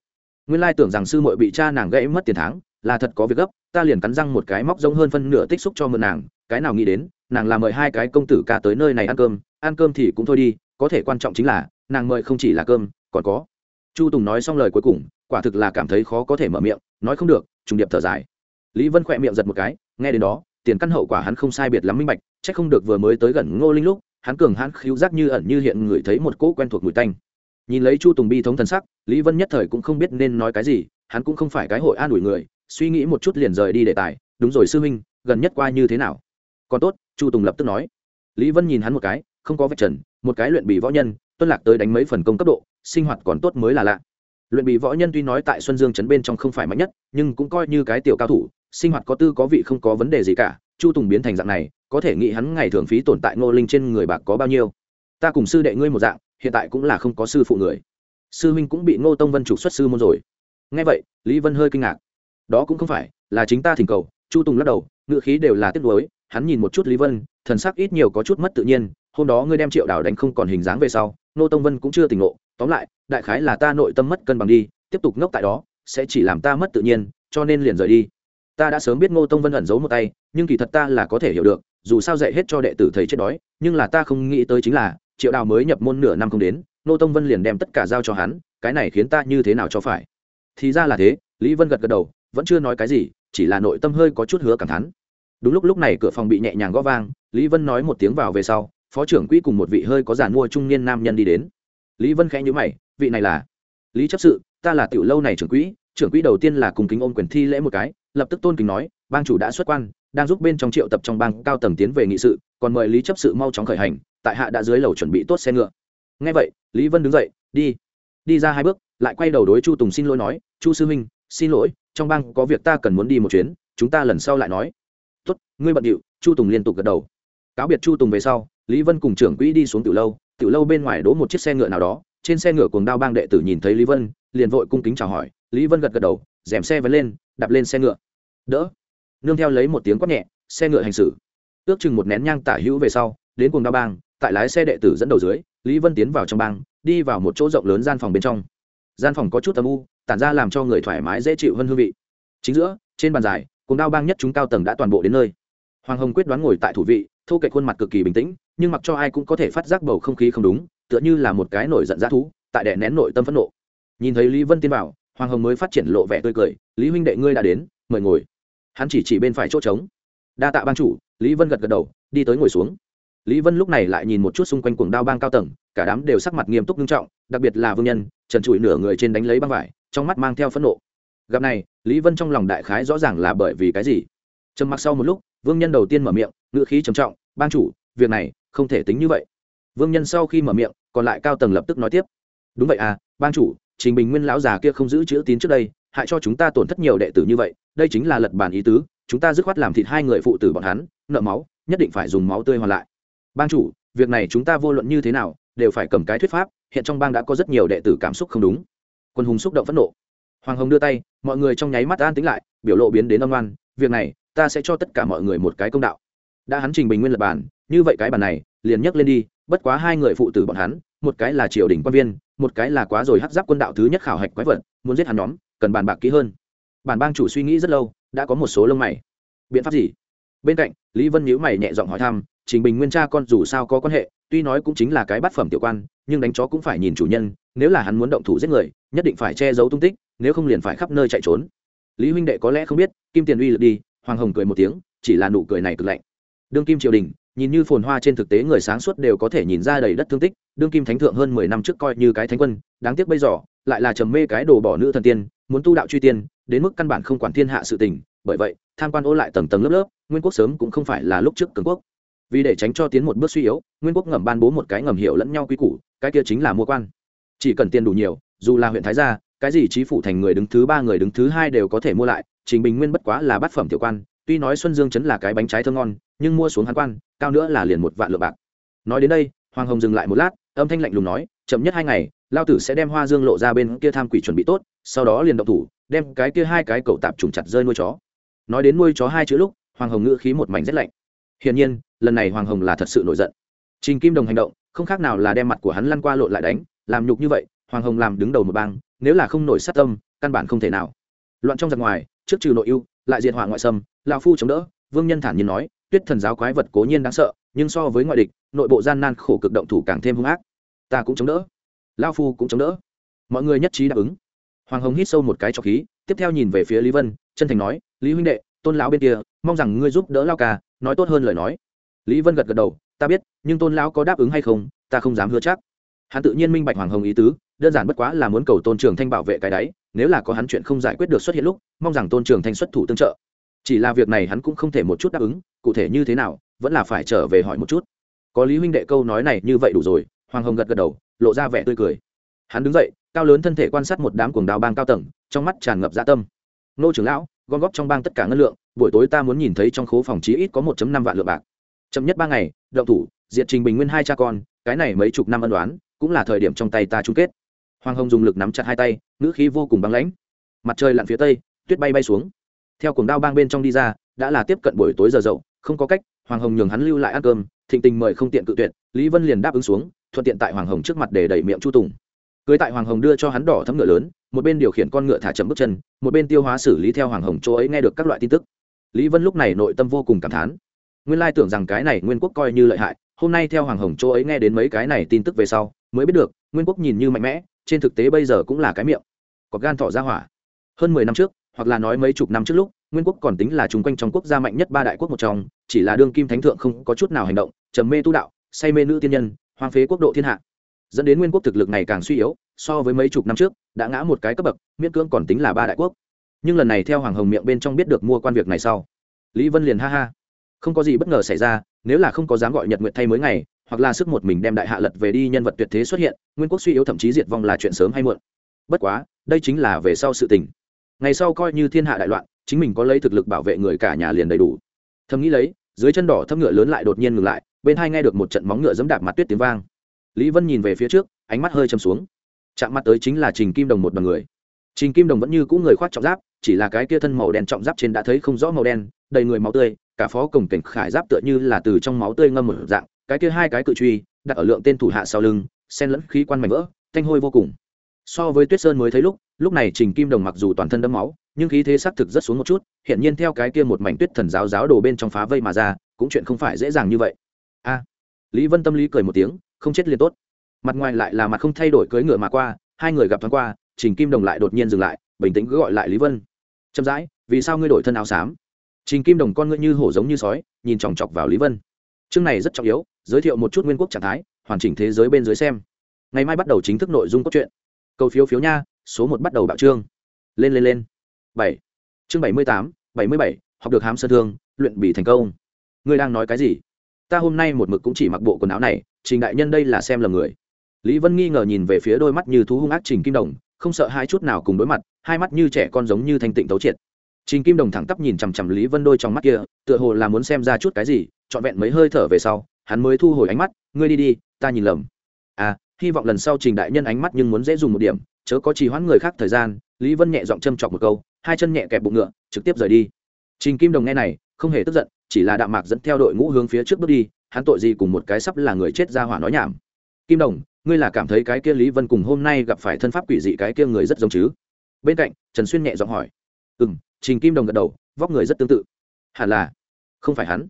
Nguyên lai tưởng rằng sư muội bị cha nàng gãy mất tiền tháng, là thật có việc gấp, ta liền cắn răng một cái móc giống hơn phân nửa tích xúc cho mượn nàng, cái nào nghĩ đến, nàng là mời hai cái công tử ca tới nơi này ăn cơm ăn cơm thì cũng thôi đi, có thể quan trọng chính là, nàng mời không chỉ là cơm, còn có. Chu tùng nói xong lời cuối cùng, quả thực là cảm thấy khó có thể mở miệng, nói không được, trùng điệp thở dài. Lý vân khỏe miệng giật một cái, nghe đến đó, tiền căn hậu quả hắn không sai biệt lắm minh bạch c h ắ c không được vừa mới tới gần ngô linh lúc, hắn cường hắn khiếu giác như ẩn như hiện ngửi thấy một cỗ quen thuộc mùi tanh. Nhìn lấy chu tùng bi thống thân sắc, lý vân nhất thời cũng không biết nên nói cái gì, hắn cũng không phải cái hội an ủi người, suy nghĩ một chút liền rời đi đề tài. Đúng rồi sư huynh, gần nhất qua như thế nào? Còn tốt, chu tùng lập tức nói. Lý vân nhìn hắn một cái không có vạch trần, một cái luyện bị võ nhân, tuân lạc tới đánh mấy phần công cấp độ, sinh hoạt còn tốt mới là lạ. Luyện bị võ nhân tuy nói tại xuân dương chấn bên trong không phải mạnh nhất, nhưng cũng coi như cái tiểu cao thủ, sinh hoạt có tư có vị không có vấn đề gì cả, chu tùng biến thành dạng này, có thể nghĩ hắn ngày thường phí tồn tại ngô linh trên người bạc có bao nhiêu. Ta cùng sư đệ ngươi một dạng, hiện tại cũng là không có sư phụ người. Sư huynh cũng bị ngô tông vân trục xuất sư môn rồi. Nghe vậy, lý vân hơi kinh ngạc. Đó cũng không phải, là chính ta thỉnh cầu, chu tùng lắc đầu ngựa khí đều là tiếc nuối, hắn nhìn một chút lý vân, thần sắc ít nhiều có chút mất tự nhiên hôm đó ngươi đem triệu đào đánh không còn hình dáng về sau nô tông vân cũng chưa tỉnh ngộ, tóm lại, đại khái là ta nội tâm mất cân bằng đi, tiếp tục ngốc tại đó, sẽ chỉ làm ta mất tự nhiên, cho nên liền rời đi. Ta đã sớm biết ngô tông vân ẩn giấu một tay, nhưng kỳ thật ta là có thể hiểu được, dù sao dạy hết cho đệ tử thầy chết đói, nhưng là ta không nghĩ tới chính là, triệu đào mới nhập môn nửa năm không đến, ngô tông vân liền đem tất cả giao cho hắn, cái này khiến ta như thế nào cho phải? Thì ra là thế, lý vân gật gật đầu, vẫn chưa nói cái gì, chỉ là nội tâm hơi có chút hứa cảm thán. Đúng lúc lúc này cửa phòng bị nhẹ nhàng gõ vang, lý vân nói một tiếng vào về sau phó trưởng quỹ cùng một vị hơi có giàn mua trung niên nam nhân đi đến. Lý vân khẽ nhữ mày, vị này là? Lý chấp sự, ta là tiểu lâu này trưởng quỹ trưởng quỹ đầu tiên là cùng kính ôm quyền thi lễ một cái, lập tức tôn kính nói, bang chủ đã xuất quan, đang giúp bên trong triệu tập trong bang cao tầng tiến về nghị sự, còn mời lý chấp sự mau chóng khởi hành, tại hạ đã dưới lầu chuẩn bị tốt xe ngựa. Ngay vậy, lý vân đứng dậy, đi. Đi ra hai bước, lại quay đầu đối chu tùng xin lỗi nói, chu sư huynh, xin lỗi, trong bang có việc ta cần muốn đi một chuyến, chúng ta lần sau lại nói. Tốt, ngươi bận điệu, chu tùng liên tục gật đầu. Cáo biệt chu tùng về sau lý vân cùng trưởng quỹ đi xuống tiểu lâu tiểu lâu bên ngoài đỗ một chiếc xe ngựa nào đó, trên xe ngựa cuồng đao bang đệ tử nhìn thấy lý vân, liền vội cung kính chào hỏi. Lý vân gật gật đầu dèm xe vẫn lên, đạp lên xe ngựa. Đỡ. Nương theo lấy một tiếng quát nhẹ, xe ngựa hành xử. Ước chừng một nén nhang tả hữu về sau, đến cuồng đao bang, tại lái xe đệ tử dẫn đầu dưới, lý vân tiến vào trong bang, đi vào một chỗ rộng lớn gian phòng bên trong. Gian phòng có chút âm u, tản ra làm cho người thoải mái dễ chịu hơn hương vị. Chính giữa, trên bàn dài, cuồng đao bang nhất chúng cao tầng đã toàn bộ đến nơi hoàng hồng quyết đoán ngồi tại thủ vị thu kệ khuôn mặt cực kỳ bình tĩnh, nhưng mặc cho ai cũng có thể phát giác bầu không khí không đúng, tựa như là một cái nổi giận dã thú, tại đè nén nội tâm phẫn nộ. Nhìn thấy lý vân tiên bảo, hoàng hồng mới phát triển lộ vẻ tươi cười, lý huynh đệ ngươi đã đến, mời ngồi. Hắn chỉ chỉ bên phải chỗ trống. Đa tạ ban chủ, lý vân gật gật đầu, đi tới ngồi xuống. Lý vân lúc này lại nhìn một chút xung quanh cuồng đao bang cao tầng, cả đám đều sắc mặt nghiêm túc nghiêm trọng, đặc biệt là vương nhân, trần trụi nửa người trên đánh lấy băng vải, trong mắt mang theo phẫn nộ. Gặp này, lý vân trong lòng đại khái rõ ràng là bởi vì cái gì. Trầm mặc sau một lúc vương nhân đầu tiên mở miệng, ngữ khí trầm trọng ban chủ, việc này không thể tính như vậy. Vương nhân sau khi mở miệng, còn lại cao tầng lập tức nói tiếp, đúng vậy à ban chủ, trình bình nguyên lão già kia không giữ chữ tín trước đây, hại cho chúng ta tổn thất nhiều đệ tử như vậy, đây chính là lật bàn ý tứ, chúng ta dứt khoát làm thịt hai người phụ tử bọn hắn, nợ máu, nhất định phải dùng máu tươi hoàn lại. Bang chủ, việc này chúng ta vô luận như thế nào đều phải cầm cái thuyết pháp, hiện trong bang đã có rất nhiều đệ tử cảm xúc không đúng. Quân hùng xúc động phẫn nộ. Hoàng hồng đưa tay, mọi người trong nháy mắt an tính lại, biểu lộ biến đến âm oan việc này ta sẽ cho tất cả mọi người một cái công đạo. Đã hắn trình bình nguyên lập bản, như vậy cái bản này, liền nhấc lên đi, bất quá hai người phụ tử bọn hắn, một cái là triều đình quan viên, một cái là quá rồi hắc giáp quân đạo thứ nhất khảo hạch quái vật, muốn giết hắn nhóm, cần bàn bạc kỹ hơn. Bản bang chủ suy nghĩ rất lâu, đã có một số lông mày. Biện pháp gì? Bên cạnh, lý vân nhữ mày nhẹ giọng hỏi thăm, trình bình nguyên cha con dù sao có quan hệ, tuy nói cũng chính là cái bát phẩm tiểu quan, nhưng đánh chó cũng phải nhìn chủ nhân, nếu là hắn muốn động thủ giết người, nhất định phải che giấu tung tích, nếu không liền phải khắp nơi chạy trốn. Lý huynh đệ có lẽ không biết, kim tiền uy lực đi hoàng hồng cười một tiếng, chỉ là nụ cười này cực lạnh. Đương kim triều đình, nhìn như phồn hoa trên thực tế người sáng suốt đều có thể nhìn ra đầy đất thương tích, đương kim thánh thượng hơn mười năm trước coi như cái thánh quân, đáng tiếc bây giờ, lại là trầm mê cái đồ bỏ nữ thần tiên, muốn tu đạo truy tiên, đến mức căn bản không quản thiên hạ sự tình, bởi vậy, tham quan ô lại tầng tầng lớp lớp, nguyên quốc sớm cũng không phải là lúc trước cường quốc. Vì để tránh cho tiến một bước suy yếu, nguyên quốc ngầm ban bố một cái ngầm hiểu lẫn nhau quy củ, cái kia chính là mua quan. Chỉ cần tiền đủ nhiều, dù là huyện thái gia, cái gì trí phủ thành người đứng thứ ba, người đứng thứ hai đều có thể mua lại trình bình nguyên bất quá là bát phẩm tiểu quan, tuy nói xuân dương chấn là cái bánh trái thơm ngon, nhưng mua xuống hắn quan, cao nữa là liền một vạn lượng bạc. Nói đến đây, hoàng hồng dừng lại một lát, âm thanh lạnh lùng nói, chậm nhất hai ngày, lao tử sẽ đem hoa dương lộ ra bên kia tham quỷ chuẩn bị tốt, sau đó liền động thủ, đem cái kia hai cái cậu tạp trùng chặt rơi nuôi chó. Nói đến nuôi chó hai chữ lúc, hoàng hồng ngữ khí một mảnh rét lạnh. Hiển nhiên, lần này hoàng hồng là thật sự nổi giận. Trình kim đồng hành động, không khác nào là đem mặt của hắn lăn qua lộn lại đánh, làm nhục như vậy, hoàng hồng làm đứng đầu một bang, nếu là không nổi sát tâm, căn bản không thể nào. Loạn trong giặc ngoài trước trừ nội ưu, lại diệt hỏa ngoại sâm lao phu chống đỡ, vương nhân thản nhiên nói, tuyết thần giáo quái vật cố nhiên đáng sợ, nhưng so với ngoại địch, nội bộ gian nan khổ cực động thủ càng thêm hung ác. Ta cũng chống đỡ. Lao phu cũng chống đỡ. Mọi người nhất trí đáp ứng. Hoàng hồng hít sâu một cái trọc khí, tiếp theo nhìn về phía lý vân, chân thành nói, lý huynh đệ, tôn lão bên kia, mong rằng ngươi giúp đỡ lao ca, nói tốt hơn lời nói. Lý vân gật gật đầu, ta biết, nhưng tôn lão có đáp ứng hay không, ta không dám hứa chắc. Hắn tự nhiên minh bạch hoàng hồng ý tứ đơn giản bất quá là muốn cầu tôn trường thanh bảo vệ cái đáy, nếu là có hắn chuyện không giải quyết được xuất hiện lúc, mong rằng tôn trường thanh xuất thủ tương trợ. Chỉ là việc này hắn cũng không thể một chút đáp ứng, cụ thể như thế nào, vẫn là phải trở về hỏi một chút. Có lý huynh đệ câu nói này như vậy đủ rồi, hoàng hồng gật gật đầu, lộ ra vẻ tươi cười. Hắn đứng dậy, cao lớn thân thể quan sát một đám cuồng đào bang cao tầng, trong mắt tràn ngập dạ tâm. Nô trưởng lão, gom góp trong bang tất cả ngân lượng, buổi tối ta muốn nhìn thấy trong khố phòng chí ít có một năm vạn lượng bạc. Chậm nhất ba ngày, động thủ, diệt trình bình nguyên hai cha con, cái này mấy chục năm ân đoán cũng là thời điểm trong tay ta chung kết hoàng hồng dùng lực nắm chặt hai tay, ngữ khí vô cùng băng lãnh. Mặt trời lặn phía tây, tuyết bay bay xuống. Theo cuồng đao bang bên trong đi ra, đã là tiếp cận buổi tối giờ dậu, không có cách, hoàng hồng nhường hắn lưu lại ăn cơm, thịnh tình mời không tiện cự tuyệt, lý vân liền đáp ứng xuống, thuận tiện tại hoàng hồng trước mặt để đẩy miệng chu tùng. Cưới tại hoàng hồng đưa cho hắn đỏ thấm ngựa lớn, một bên điều khiển con ngựa thả chậm bước chân, một bên tiêu hóa xử lý theo hoàng hồng chỗ ấy nghe được các loại tin tức. Lý vân lúc này nội tâm vô cùng cảm thán. Nguyên lai tưởng rằng cái này nguyên quốc coi như lợi hại, hôm nay theo hoàng hồng chỗ ấy nghe đến mấy cái này tin tức về sau, mới biết được, nguyên quốc nhìn như mạnh mẽ trên thực tế bây giờ cũng là cái miệng. Có gan thọ ra hỏa. Hơn mười năm trước, hoặc là nói mấy chục năm trước lúc, nguyên quốc còn tính là chung quanh trong quốc gia mạnh nhất ba đại quốc một trong, chỉ là đương kim thánh thượng không có chút nào hành động, trầm mê tu đạo, say mê nữ tiên nhân, hoang phế quốc độ thiên hạ. Dẫn đến nguyên quốc thực lực ngày càng suy yếu, so với mấy chục năm trước, đã ngã một cái cấp bậc, miễn cưỡng còn tính là ba đại quốc. Nhưng lần này theo hoàng hồng miệng bên trong biết được mua quan việc này sau, lý vân liền ha ha. Không có gì bất ngờ xảy ra, nếu là không có dám gọi nhật nguyện thay mới ngày hoặc là sức một mình đem đại hạ lật về đi nhân vật tuyệt thế xuất hiện, nguyên quốc suy yếu thậm chí diệt vong là chuyện sớm hay muộn. Bất quá, đây chính là về sau sự tình. Ngày sau coi như thiên hạ đại loạn, chính mình có lấy thực lực bảo vệ người cả nhà liền đầy đủ. Thầm nghĩ lấy, dưới chân đỏ thấp ngựa lớn lại đột nhiên ngừng lại, bên hai nghe được một trận móng ngựa dẫm đạp mặt tuyết tiếng vang. Lý vân nhìn về phía trước, ánh mắt hơi châm xuống. Chạm mặt tới chính là trình kim đồng một đ người. Trình kim đồng vẫn như cũ người khoác trọng giáp, chỉ là cái kia thân màu đen trọng giáp trên đã thấy không rõ màu đen, đầy người máu tươi, cả phó cổng cảnh khải giáp tựa như là từ trong máu tươi ngâm một dạng cái kia hai cái cự truy, đặt ở lượng tên thủ hạ sau lưng sen lẫn khí quan mảnh vỡ, thanh hôi vô cùng. So với tuyết sơn mới thấy lúc lúc này trình kim đồng mặc dù toàn thân đẫm máu, nhưng khí thế xác thực rất xuống một chút hiện nhiên theo cái kia một mảnh tuyết thần giáo giáo đồ bên trong phá vây mà ra, cũng chuyện không phải dễ dàng như vậy. A. Lý vân tâm lý cười một tiếng, không chết liền tốt. Mặt ngoài lại là mặt không thay đổi cưỡi ngựa mà qua, hai người gặp thoáng qua, trình kim đồng lại đột nhiên dừng lại, bình tĩnh cứ gọi lại lý vân. Chậm rãi, vì sao ngươi đổi thân áo xám? Trình kim đồng con ngươi như hổ giống như sói, nhìn chòng chọc vào lý vân. Chương này rất trọng yếu giới thiệu một chút nguyên quốc trạng thái, hoàn chỉnh thế giới bên dưới xem. Ngày mai bắt đầu chính thức nội dung cốt truyện. Cầu phiếu phiếu nha, số một bắt đầu bạo trương. Lên lên lên. Bảy. Chương bảy mươi tám, bảy mươi bảy, học được hám sơ thương, luyện bị thành công. Ngươi đang nói cái gì? Ta hôm nay một mực cũng chỉ mặc bộ quần áo này, trình đại nhân đây là xem lầm người. Lý vân nghi ngờ nhìn về phía đôi mắt như thú hung ác trình kim đồng, không sợ hai chút nào cùng đối mặt, hai mắt như trẻ con giống như thanh tịnh tấu triệt. Trình kim đồng thẳng tắp nhìn chằm chằm lý vân đôi trong mắt kia, tựa hồ là muốn xem ra chút cái gì, trọn vẹn mấy hơi thở về sau hắn mới thu hồi ánh mắt, ngươi đi đi, ta nhìn lầm. À hy vọng lần sau trình đại nhân ánh mắt nhưng muốn dễ dùng một điểm, chớ có trì hoãn người khác thời gian. Lý vân nhẹ giọng châm chọc một câu, hai chân nhẹ kẹp bụng ngựa, trực tiếp rời đi. Trình kim đồng nghe này, không hề tức giận, chỉ là đạm mạc dẫn theo đội ngũ hướng phía trước bước đi, hắn tội gì cùng một cái sắp là người chết ra hỏa nói nhảm. Kim đồng, ngươi là cảm thấy cái kia lý vân cùng hôm nay gặp phải thân pháp quỷ dị cái kia người rất giống chứ? Bên cạnh, trần xuyên nhẹ giọng hỏi. Ừ m trình kim đồng gật đầu, vóc người rất tương tự. Hẳn là. Không phải hắn.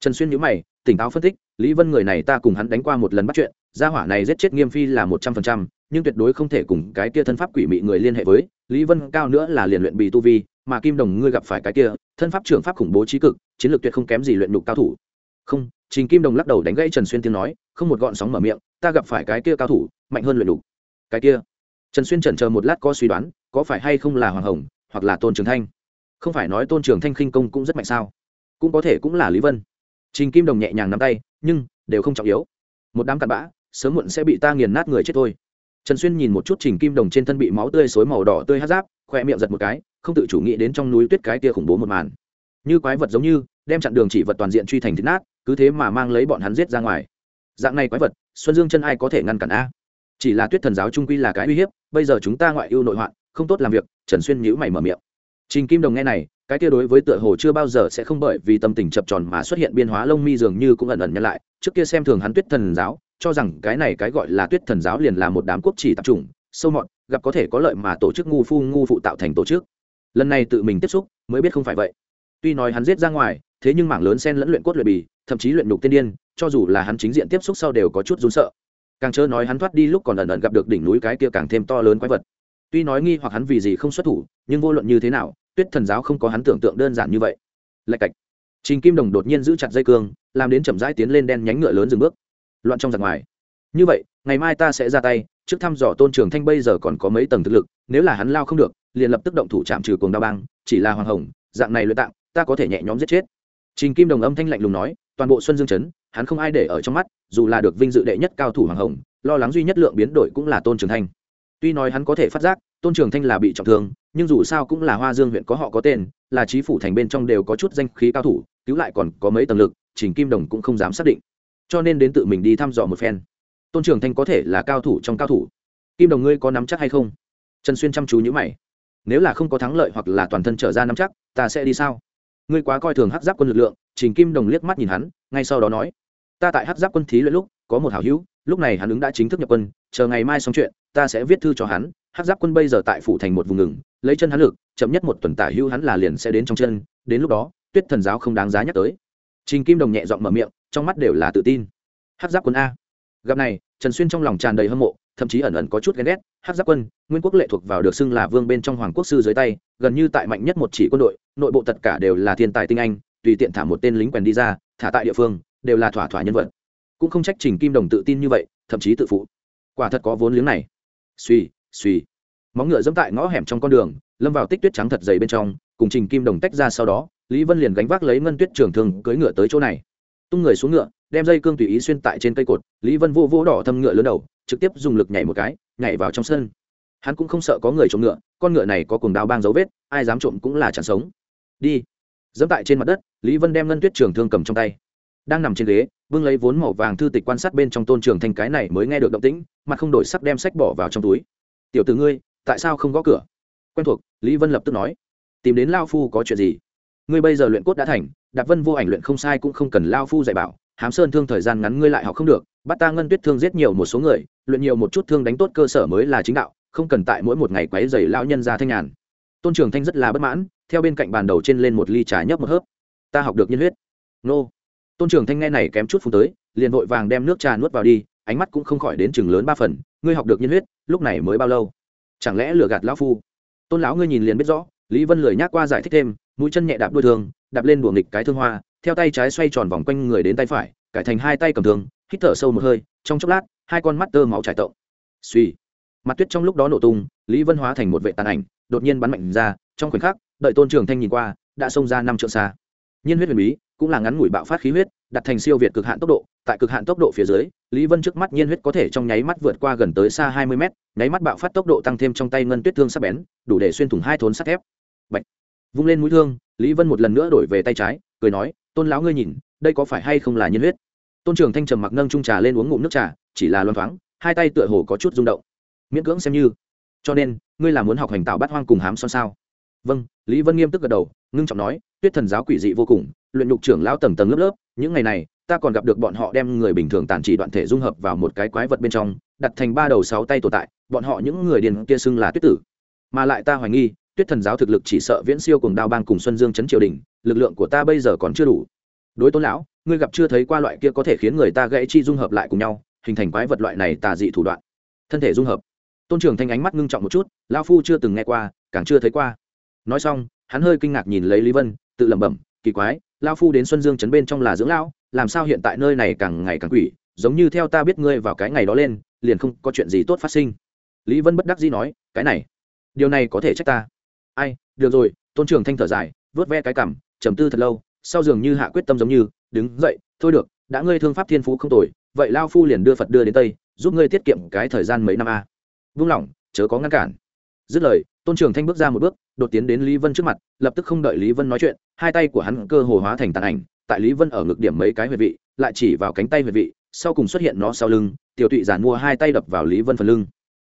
Trần xuyên nhữ mày, tỉnh táo phân tích lý vân người này ta cùng hắn đánh qua một lần bắt chuyện, gia hỏa này giết chết nghiêm phi là một trăm phần trăm, nhưng tuyệt đối không thể cùng cái kia thân pháp quỷ mị người liên hệ với. Lý vân cao nữa là liền luyện bị tu vi, mà kim đồng ngươi gặp phải cái kia, thân pháp trưởng pháp khủng bố trí cực, chiến lược tuyệt không kém gì luyện nhục cao thủ. Không, trình kim đồng lắc đầu đánh gãy trần xuyên tiếng nói, không một gọn sóng mở miệng, ta gặp phải cái kia cao thủ, mạnh hơn luyện nhục. Cái kia. Trần xuyên chần chờ một lát có suy đoán, có phải hay không là hoàng hồng, hoặc là tôn trường thanh? Không phải nói tôn trường thanh khinh công cũng rất mạnh sao? Cũng có thể cũng là lý vân trình kim đồng nhẹ nhàng nắm tay, nhưng, đều không trọng yếu. Một đám cặn bã, sớm muộn sẽ bị ta nghiền nát người chết thôi. Trần xuyên nhìn một chút trình kim đồng trên thân bị máu tươi xối màu đỏ tươi hát giáp khoe miệng giật một cái, không tự chủ nghĩ đến trong núi tuyết cái kia khủng bố một màn. Như quái vật giống như, đem chặn đường chỉ vật toàn diện truy thành thịt nát, cứ thế mà mang lấy bọn hắn giết ra ngoài. Dạng này quái vật, xuân dương chân ai có thể ngăn cản a? Chỉ là tuyết thần giáo trung quy là cái uy hiếp, bây giờ chúng ta ngoại ưu nội hoạn, không tốt làm việc, trần xuyên nhữ mày mở miệng. Trình kim đồng nghe này cái kia đối với tựa hồ chưa bao giờ sẽ không bởi vì tâm tình chập tròn mà xuất hiện biên hóa lông mi dường như cũng ẩn ẩn nhân lại. Trước kia xem thường hắn tuyết thần giáo, cho rằng cái này cái gọi là tuyết thần giáo liền là một đám quốc chỉ tập trung sâu mọt, gặp có thể có lợi mà tổ chức ngu phu ngu phụ tạo thành tổ chức. Lần này tự mình tiếp xúc, mới biết không phải vậy. Tuy nói hắn giết ra ngoài, thế nhưng mảng lớn sen lẫn luyện cốt luyện bì, thậm chí luyện nhục tiên điên, cho dù là hắn chính diện tiếp xúc sau đều có chút run sợ. Càng chớ nói hắn thoát đi lúc còn ẩn ẩn gặp được đỉnh núi cái kia càng thêm to lớn quái vật tuy nói nghi hoặc hắn vì gì không xuất thủ, nhưng vô luận như thế nào, tuyết thần giáo không có hắn tưởng tượng đơn giản như vậy. Lạch cạch. Trình kim đồng đột nhiên giữ chặt dây cương, làm đến chậm rãi tiến lên đen nhánh ngựa lớn dừng bước. Loạn trong giặc ngoài. Như vậy, ngày mai ta sẽ ra tay, trước thăm dò tôn trường thanh bây giờ còn có mấy tầng thực lực, nếu là hắn lao không được, liền lập tức động thủ chạm trừ cuồng đao băng chỉ là hoàng hồng, dạng này luyện tạng, ta có thể nhẹ nhõm giết chết. Trình kim đồng âm thanh lạnh lùng nói, toàn bộ xuân dương chấn, hắn không ai để ở trong mắt, dù là được vinh dự đệ nhất cao thủ hoàng hồng, lo lắng duy nhất lượng biến đổi cũng là tôn trường thanh tuy nói hắn có thể phát giác, tôn trường thanh là bị trọng thương, nhưng dù sao cũng là hoa dương huyện có họ có tên, là trí phủ thành bên trong đều có chút danh khí cao thủ, cứu lại còn có mấy tầng lực, trình kim đồng cũng không dám xác định. Cho nên đến tự mình đi thăm dò một phen. Tôn trường thanh có thể là cao thủ trong cao thủ. Kim đồng ngươi có nắm chắc hay không? Trần xuyên chăm chú nhữ mày. Nếu là không có thắng lợi hoặc là toàn thân trở ra nắm chắc, ta sẽ đi sao? Ngươi quá coi thường hắc giáp quân lực lượng, trình kim đồng liếc mắt nhìn hắn, ngay sau đó nói ta tại hát giáp quân thí luyện lúc, có một hảo hữu, lúc này hắn ứng đã chính thức nhập quân, chờ ngày mai xong chuyện, ta sẽ viết thư cho hắn. Hát giáp quân bây giờ tại phủ thành một vùng ngừng, lấy chân hắn lực, chậm nhất một tuần tả hữu hắn là liền sẽ đến trong chân, đến lúc đó, tuyết thần giáo không đáng giá nhắc tới. Trình kim đồng nhẹ giọng mở miệng, trong mắt đều là tự tin. Hát giáp quân a. Gặp này, trần xuyên trong lòng tràn đầy hâm mộ, thậm chí ẩn ẩn có chút ghen ghét. Hát giáp quân, nguyên quốc lệ thuộc vào được xưng là vương bên trong hoàng quốc sư dưới tay, gần như tại mạnh nhất một chỉ quân đội, nội bộ tất cả đều là thiên tài tinh anh, tùy tiện thả một tên lính quèn đi ra, thả tại địa phương đều là thỏa thỏa nhân vật. Cũng không trách trình kim đồng tự tin như vậy, thậm chí tự phụ. Quả thật có vốn liếng này. Suy suy móng ngựa dẫm tại ngõ hẻm trong con đường, lâm vào tích tuyết trắng thật dày bên trong, cùng trình kim đồng tách ra sau đó, lý vân liền gánh vác lấy ngân tuyết trường thường cưỡi ngựa tới chỗ này. Tung người xuống ngựa, đem dây cương tùy ý xuyên tại trên cây cột, lý vân vô vô đỏ thâm ngựa lớn đầu, trực tiếp dùng lực nhảy một cái, nhảy vào trong sân. Hắn cũng không sợ có người trộm ngựa, con ngựa này có cùng đao bang dấu vết, ai dám trộm cũng là chẳng sống. Đi. Dẫm tại trên mặt đất, lý vân đem ngân tuyết trường thương cầm trong tay đang nằm trên ghế, vương lấy vốn màu vàng thư tịch quan sát bên trong tôn trường thanh cái này mới nghe được động tĩnh mặt không đổi sắc đem sách bỏ vào trong túi. Tiểu từ ngươi, tại sao không gõ cửa? Quen thuộc, lý vân lập tức nói. Tìm đến lao phu có chuyện gì? Ngươi bây giờ luyện cốt đã thành, đạp vân vô ảnh luyện không sai cũng không cần lao phu dạy bảo, hám sơn thương thời gian ngắn ngươi lại học không được, bắt ta ngân tuyết thương giết nhiều một số người, luyện nhiều một chút thương đánh tốt cơ sở mới là chính đạo, không cần tại mỗi một ngày quấy dày lao nhân ra thanh nhàn. Tôn trường thanh rất là bất mãn, theo bên cạnh bàn đầu trên lên một ly trà nhấp một hớp. Ta học được nhân huyết. Nô tôn trường thanh nghe này kém chút phút tới, liền vội vàng đem nước trà nuốt vào đi, ánh mắt cũng không khỏi đến chừng lớn ba phần, ngươi học được nhân huyết, lúc này mới bao lâu? Chẳng lẽ lừa gạt lão phu? Tôn lão ngươi nhìn liền biết rõ, lý vân lười nhác qua giải thích thêm, mũi chân nhẹ đạp đuôi thương đạp lên đùa nghịch cái thương hoa, theo tay trái xoay tròn vòng quanh người đến tay phải, cải thành hai tay cầm thương, hít thở sâu một hơi, trong chốc lát, hai con mắt tơ máu trải tộng suy mặt tuyết trong lúc đó nổ tung, lý vân hóa thành một vệ tàn ảnh, đột nhiên bắn mạnh ra, trong khoảnh khắc, đợi tôn trường thanh nhìn qua, đã xông ra năm trượng xa. Nhiên huyết huyền bí cũng là ngắn ngủi bạo phát khí huyết, đặt thành siêu việt cực hạn tốc độ. Tại cực hạn tốc độ phía dưới, lý vân trước mắt nhiên huyết có thể trong nháy mắt vượt qua gần tới xa hai mươi mét, nháy mắt bạo phát tốc độ tăng thêm trong tay ngân tuyết thương sắc bén, đủ để xuyên thủng hai thốn sắt thép. Bạch. vung lên mũi thương, lý vân một lần nữa đổi về tay trái, cười nói, tôn lão ngươi nhìn, đây có phải hay không là nhiên huyết? Tôn trường thanh trầm mặc nâng trung trà lên uống ngụm nước trà, chỉ là loan thoáng, hai tay tựa hồ có chút rung động. Miễn cưỡng xem như. Cho nên, ngươi là muốn học hành tạo bát hoang cùng hám son sao? Vâng. Lý vân nghiêm túc gật đầu, ngưng trọng nói, tuyết thần giáo quỷ dị vô cùng luyện nhục trưởng lão tầng tầng lớp lớp, những ngày này, ta còn gặp được bọn họ đem người bình thường tàn chỉ đoạn thể dung hợp vào một cái quái vật bên trong, đặt thành ba đầu sáu tay tồn tại, bọn họ những người điền kia xưng là tuyết tử. Mà lại ta hoài nghi, tuyết thần giáo thực lực chỉ sợ viễn siêu cùng đao bang cùng xuân dương chấn triều đình, lực lượng của ta bây giờ còn chưa đủ. Đối tôn lão, ngươi gặp chưa thấy qua loại kia có thể khiến người ta gãy chi dung hợp lại cùng nhau, hình thành quái vật loại này tà dị thủ đoạn. Thân thể dung hợp. Tôn trưởng thanh ánh mắt ngưng trọng một chút lao phu chưa từng nghe qua, càng chưa thấy qua. Nói xong, hắn hơi kinh ngạc nhìn lấy lý vân, tự lẩm bẩm, kỳ quái lao phu đến xuân dương chấn bên trong là dưỡng lão, làm sao hiện tại nơi này càng ngày càng quỷ, giống như theo ta biết ngươi vào cái ngày đó lên, liền không có chuyện gì tốt phát sinh. Lý vân bất đắc dĩ nói, cái này, điều này có thể trách ta. Ai, được rồi, tôn trường thanh thở dài, vớt ve cái cảm trầm tư thật lâu, sau dường như hạ quyết tâm giống như, đứng dậy, thôi được, đã ngươi thương pháp thiên phú không tồi, vậy lao phu liền đưa phật đưa đến tây, giúp ngươi tiết kiệm cái thời gian mấy năm a. Vung lòng, chớ có ngăn cản. Dứt lời, tôn trường thanh bước ra một bước, đột tiến đến lý vân trước mặt, lập tức không đợi lý vân nói chuyện hai tay của hắn cơ hồ hóa thành tàn ảnh, tại lý vân ở ngực điểm mấy cái huyệt vị, lại chỉ vào cánh tay huyệt vị, sau cùng xuất hiện nó sau lưng, tiểu tụy giản mua hai tay đập vào lý vân phần lưng.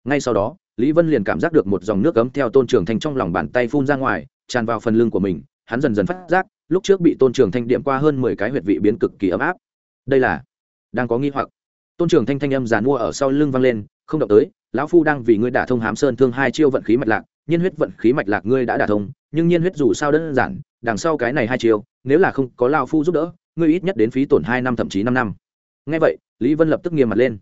Ngay sau đó, lý vân liền cảm giác được một dòng nước cấm theo tôn trường thanh trong lòng bàn tay phun ra ngoài, tràn vào phần lưng của mình, hắn dần dần phát giác, lúc trước bị tôn trường thanh điểm qua hơn mười cái huyệt vị biến cực kỳ ấm áp. Đây là, đang có nghi hoặc. Tôn trường thanh thanh âm giàn mua ở sau lưng vang lên, không động tới lão phu đang vì ngươi đả thông hám sơn thương hai chiêu vận khí mạch lạc, nhiên huyết vận khí mạch lạc ngươi đã đả thông, nhưng nhiên huyết dù sao đơn giản, đằng sau cái này hai chiêu, nếu là không có lao phu giúp đỡ, ngươi ít nhất đến phí tổn hai năm thậm chí năm năm. Ngay vậy, lý vân lập tức nghiêm mặt lên.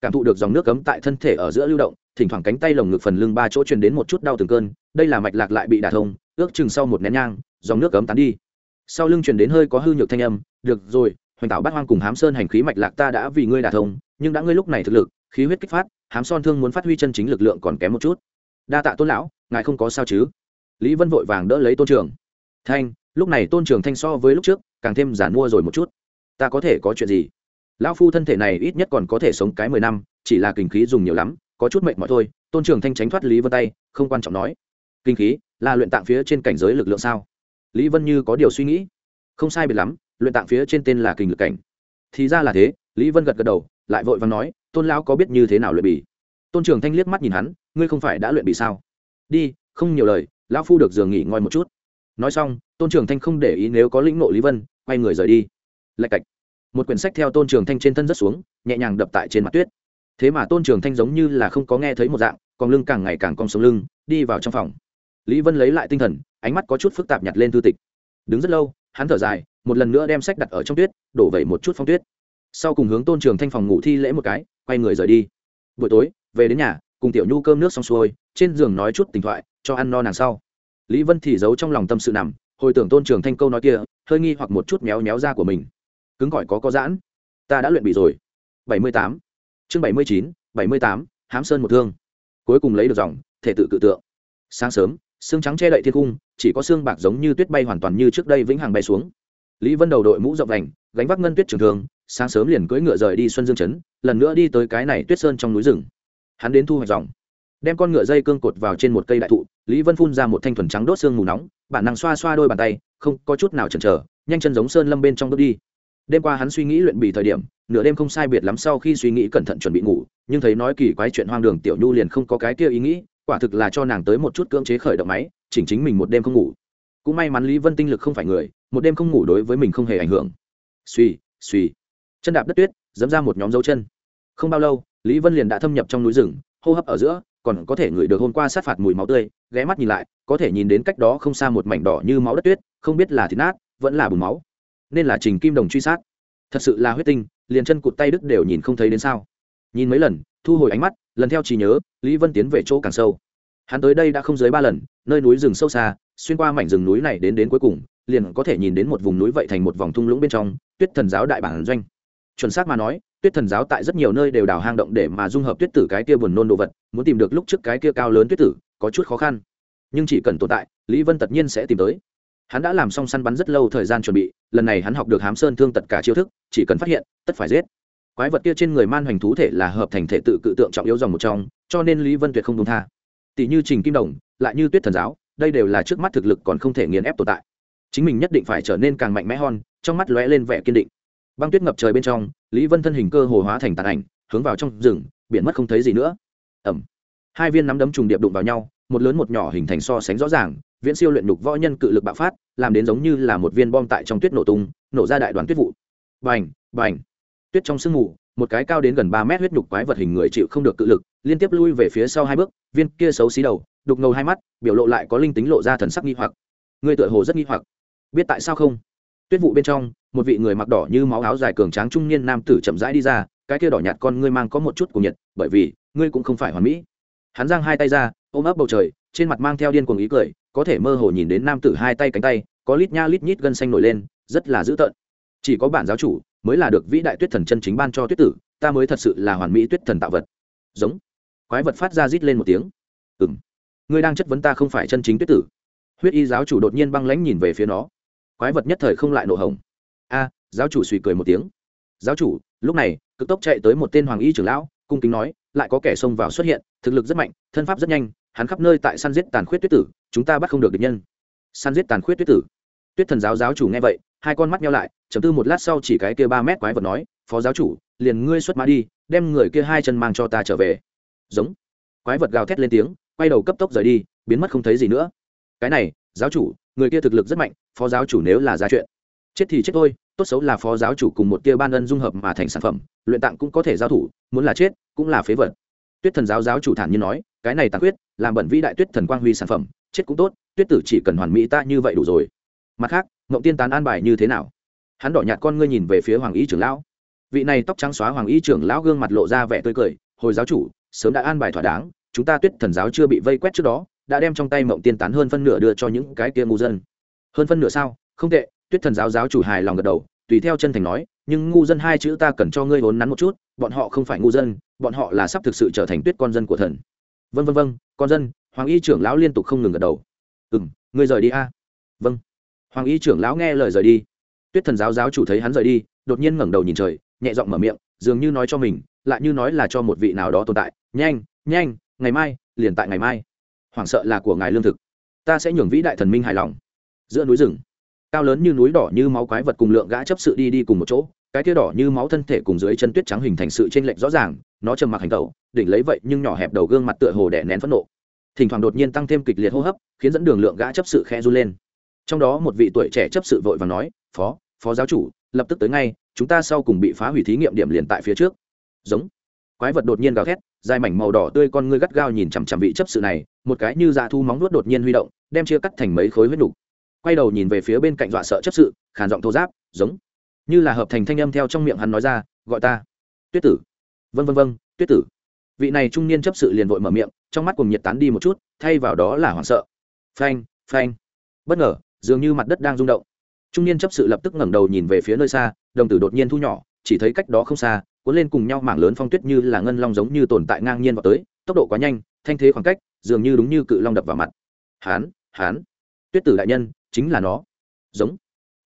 Cảm thụ được dòng nước cấm tại thân thể ở giữa lưu động, thỉnh thoảng cánh tay lồng ngực phần lưng ba chỗ truyền đến một chút đau từng cơn, đây là mạch lạc lại bị đả thông, ước chừng sau một nén nhang, dòng nước cấm tán đi. Sau lưng truyền đến hơi có hư nhược thanh âm, được rồi, hoành tạo bát hoang cùng hám sơn hành khí mạch lạc ta đã vì ngươi đả thông, nhưng đã ngươi lúc này thực lực khí huyết kích phát, hám son thương muốn phát huy chân chính lực lượng còn kém một chút. Đa tạ tôn lão, ngài không có sao chứ? Lý vân vội vàng đỡ lấy tôn trường. Thanh, lúc này tôn trường thanh so với lúc trước, càng thêm giản mua rồi một chút. Ta có thể có chuyện gì? Lão phu thân thể này ít nhất còn có thể sống cái mười năm, chỉ là kinh khí dùng nhiều lắm, có chút mệnh mọi thôi. Tôn trường thanh tránh thoát lý vân tay, không quan trọng nói. Kinh khí, là luyện tạng phía trên cảnh giới lực lượng sao? Lý vân như có điều suy nghĩ. Không sai biệt lắm, luyện tạng phía trên tên là kinh lực cảnh. Thì ra là thế, lý vân gật gật đầu, lại vội vàng nói tôn lão có biết như thế nào luyện bì? Tôn trường thanh liếc mắt nhìn hắn, ngươi không phải đã luyện bì sao? Đi, không nhiều lời, lão phu được giường nghỉ ngơi một chút. Nói xong, tôn trường thanh không để ý nếu có lĩnh nộ lý vân, quay người rời đi. Lạch cạch. Một quyển sách theo tôn trường thanh trên thân rất xuống, nhẹ nhàng đập tại trên mặt tuyết. Thế mà tôn trường thanh giống như là không có nghe thấy một dạng, còn lưng càng ngày càng cong sống lưng, đi vào trong phòng. Lý vân lấy lại tinh thần, ánh mắt có chút phức tạp nhặt lên thư tịch. Đứng rất lâu, hắn thở dài, một lần nữa đem sách đặt ở trong tuyết, đổ vẩy một chút phong tuyết. Sau cùng hướng tôn trường thanh phòng ngủ thi lễ một cái quay người rời đi. Buổi tối, về đến nhà, cùng tiểu nhu cơm nước xong xuôi, trên giường nói chút tình thoại, cho ăn no nàng sau. Lý vân thì giấu trong lòng tâm sự nằm, hồi tưởng tôn trường thanh câu nói kia, hơi nghi hoặc một chút méo méo ra của mình. Cứng cỏi có có giãn. Ta đã luyện bị rồi. Bảy mươi tám. Chương bảy mươi chín, bảy mươi tám, hám sơn một thương. Cuối cùng lấy được dòng, thể tự cự tượng. Sáng sớm, xương trắng che đậy thiên cung, chỉ có xương bạc giống như tuyết bay hoàn toàn như trước đây vĩnh hằng bay xuống lý vân đầu đội mũ rộng vành, gánh vác ngân tuyết trường thường sáng sớm liền cưỡi ngựa rời đi xuân dương chấn lần nữa đi tới cái này tuyết sơn trong núi rừng. Hắn đến thu hoạch dòng. Đem con ngựa dây cương cột vào trên một cây đại thụ, lý vân phun ra một thanh thuần trắng đốt xương mù nóng, bản năng xoa xoa đôi bàn tay, không có chút nào chần chờ, nhanh chân giống sơn lâm bên trong bước đi. Đêm qua hắn suy nghĩ luyện bì thời điểm, nửa đêm không sai biệt lắm sau khi suy nghĩ cẩn thận chuẩn bị ngủ, nhưng thấy nói kỳ quái chuyện hoang đường tiểu nhu liền không có cái kia ý nghĩ, quả thực là cho nàng tới một chút cưỡng chế khởi động máy, chỉnh chính mình một đêm không ngủ cũng may mắn lý vân tinh lực không phải người, một đêm không ngủ đối với mình không hề ảnh hưởng. Suy suy chân đạp đất tuyết, dẫm ra một nhóm dấu chân. Không bao lâu, lý vân liền đã thâm nhập trong núi rừng, hô hấp ở giữa, còn có thể ngửi được hôm qua sát phạt mùi máu tươi, ghé mắt nhìn lại, có thể nhìn đến cách đó không xa một mảnh đỏ như máu đất tuyết, không biết là thịt nát, vẫn là bùn máu. Nên là trình kim đồng truy sát. Thật sự là huyết tinh, liền chân cụt tay đức đều nhìn không thấy đến sao. Nhìn mấy lần, thu hồi ánh mắt, lần theo trí nhớ, lý vân tiến về chỗ càng sâu hắn tới đây đã không dưới ba lần, nơi núi rừng sâu xa, xuyên qua mảnh rừng núi này đến đến cuối cùng, liền có thể nhìn đến một vùng núi vậy thành một vòng thung lũng bên trong, tuyết thần giáo đại bản doanh. Chuẩn xác mà nói, tuyết thần giáo tại rất nhiều nơi đều đào hang động để mà dung hợp tuyết tử cái kia buồn nôn đồ vật, muốn tìm được lúc trước cái kia cao lớn tuyết tử, có chút khó khăn. Nhưng chỉ cần tồn tại, lý vân tất nhiên sẽ tìm tới. Hắn đã làm xong săn bắn rất lâu thời gian chuẩn bị, lần này hắn học được hám sơn thương tất cả chiêu thức, chỉ cần phát hiện, tất phải giết. Quái vật kia trên người man hoành thú thể là hợp thành thể tự cự tượng trọng yếu dòng một trong, cho nên lý vân tuyệt không đúng tha tỷ như trình kim đồng, lại như tuyết thần giáo, đây đều là trước mắt thực lực còn không thể nghiền ép tồn tại. Chính mình nhất định phải trở nên càng mạnh mẽ hơn, trong mắt lóe lên vẻ kiên định. Băng tuyết ngập trời bên trong, lý vân thân hình cơ hồ hóa thành tàn ảnh, hướng vào trong rừng biển mất không thấy gì nữa. Ẩm. Hai viên nắm đấm trùng điệp đụng vào nhau, một lớn một nhỏ hình thành so sánh rõ ràng, viễn siêu luyện đục võ nhân cự lực bạo phát, làm đến giống như là một viên bom tại trong tuyết nổ tung, nổ ra đại đoàn tuyết vụ. Bành bành. Tuyết trong sương mù một cái cao đến gần ba mét huyết nhục quái vật hình người chịu không được cự lực, liên tiếp lui về phía sau hai bước, viên kia xấu xí đầu, đục ngầu hai mắt, biểu lộ lại có linh tính lộ ra thần sắc nghi hoặc. Người tựa hồ rất nghi hoặc. Biết tại sao không? Tuyết vụ bên trong, một vị người mặc đỏ như máu áo dài cường tráng trung niên nam tử chậm rãi đi ra, cái kia đỏ nhạt con ngươi mang có một chút của nhiệt, bởi vì, ngươi cũng không phải hoàn mỹ. Hắn giang hai tay ra, ôm ấp bầu trời, trên mặt mang theo điên cuồng ý cười, có thể mơ hồ nhìn đến nam tử hai tay cánh tay, có lít nha lít nhít gân xanh nổi lên, rất là dữ tợn. Chỉ có bản giáo chủ mới là được vĩ đại tuyết thần chân chính ban cho tuyết tử, ta mới thật sự là hoàn mỹ tuyết thần tạo vật. Giống. Quái vật phát ra rít lên một tiếng. Ừ m ngươi đang chất vấn ta không phải chân chính tuyết tử. Huyết y giáo chủ đột nhiên băng lãnh nhìn về phía nó. Quái vật nhất thời không lại nổ hồng. A, giáo chủ suy cười một tiếng. Giáo chủ, lúc này, cực tốc chạy tới một tên hoàng y trưởng lão, cung kính nói, lại có kẻ xông vào xuất hiện, thực lực rất mạnh, thân pháp rất nhanh, hắn khắp nơi tại săn giết tàn khuyết tuyết tử, chúng ta bắt không được địch nhân. Săn giết tàn khuyết tuyết tử. Tuyết thần giáo giáo chủ nghe vậy hai con mắt nhau lại chấm tư một lát sau chỉ cái kia ba mét quái vật nói, phó giáo chủ, liền ngươi xuất mã đi, đem người kia hai chân mang cho ta trở về. Giống. Quái vật gào thét lên tiếng, quay đầu cấp tốc rời đi, biến mất không thấy gì nữa. Cái này, giáo chủ, người kia thực lực rất mạnh, phó giáo chủ nếu là ra chuyện, chết thì chết thôi, tốt xấu là phó giáo chủ cùng một tia ban ân dung hợp mà thành sản phẩm, luyện tạng cũng có thể giao thủ, muốn là chết, cũng là phế vật. Tuyết thần giáo giáo chủ thản nhiên nói, cái này tàn quyết làm bẩn vĩ đại tuyết thần quang huy sản phẩm, chết cũng tốt, tuyết tử chỉ cần hoàn mỹ ta như vậy đủ rồi mặt khác, ngộng tiên tán an bài như thế nào? Hắn đỏ nhạt con ngươi nhìn về phía hoàng y trưởng lão. Vị này tóc trắng xóa hoàng y trưởng lão gương mặt lộ ra vẻ tươi cười, hồi giáo chủ, sớm đã an bài thỏa đáng, chúng ta tuyết thần giáo chưa bị vây quét trước đó, đã đem trong tay mộng tiên tán hơn phân nửa đưa cho những cái kia ngu dân. Hơn phân nửa sao? Không tệ. Tuyết thần giáo giáo chủ hài lòng gật đầu, tùy theo chân thành nói, nhưng ngu dân hai chữ ta cần cho ngươi vốn nắn một chút, bọn họ không phải ngu dân, bọn họ là sắp thực sự trở thành tuyết con dân của thần. Vân vân vân con dân. Hoàng y trưởng lão liên tục không ngừng gật đầu. Ừ m ngươi rời đi a. Vâng hoàng y trưởng lão nghe lời rời đi. Tuyết thần giáo giáo chủ thấy hắn rời đi, đột nhiên ngẩng đầu nhìn trời, nhẹ giọng mở miệng, dường như nói cho mình, lại như nói là cho một vị nào đó tồn tại. Nhanh nhanh, ngày mai, liền tại ngày mai. Hoảng sợ là của ngài lương thực. Ta sẽ nhường vĩ đại thần minh hài lòng. Giữa núi rừng, cao lớn như núi đỏ như máu quái vật cùng lượng gã chấp sự đi đi cùng một chỗ, cái kia đỏ như máu thân thể cùng dưới chân tuyết trắng hình thành sự chênh lệch rõ ràng, nó trầm mặc hành tẩu, đỉnh lấy vậy nhưng nhỏ hẹp đầu gương mặt tựa hồ đẻ nén phẫn nộ. Thỉnh thoảng đột nhiên tăng thêm kịch liệt hô hấp, khiến dẫn đường lượng gã chấp sự khe run lên trong đó một vị tuổi trẻ chấp sự vội và nói, phó phó giáo chủ, lập tức tới ngay, chúng ta sau cùng bị phá hủy thí nghiệm điểm liền tại phía trước. Giống. Quái vật đột nhiên gào thét, dài mảnh màu đỏ tươi con ngươi gắt gao nhìn chằm chằm vị chấp sự này, một cái như dạ thu móng nuốt đột nhiên huy động, đem chia cắt thành mấy khối huyết đục quay đầu nhìn về phía bên cạnh dọa sợ chấp sự, khàn giọng thô giáp, giống. Như là hợp thành thanh âm theo trong miệng hắn nói ra, gọi ta. Tuyết tử. Vân vân vân tuyết tử. Vị này trung niên chấp sự liền vội mở miệng, trong mắt cùng nhiệt tán đi một chút, thay vào đó là hoảng sợ. Phanh phanh. Bất ngờ dường như mặt đất đang rung động. Trung niên chấp sự lập tức ngẩng đầu nhìn về phía nơi xa, đồng tử đột nhiên thu nhỏ, chỉ thấy cách đó không xa, cuốn lên cùng nhau mảng lớn phong tuyết như là ngân long giống như tồn tại ngang nhiên vào tới, tốc độ quá nhanh, thanh thế khoảng cách, dường như đúng như cự long đập vào mặt. Hán hán, tuyết tử đại nhân, chính là nó. Giống.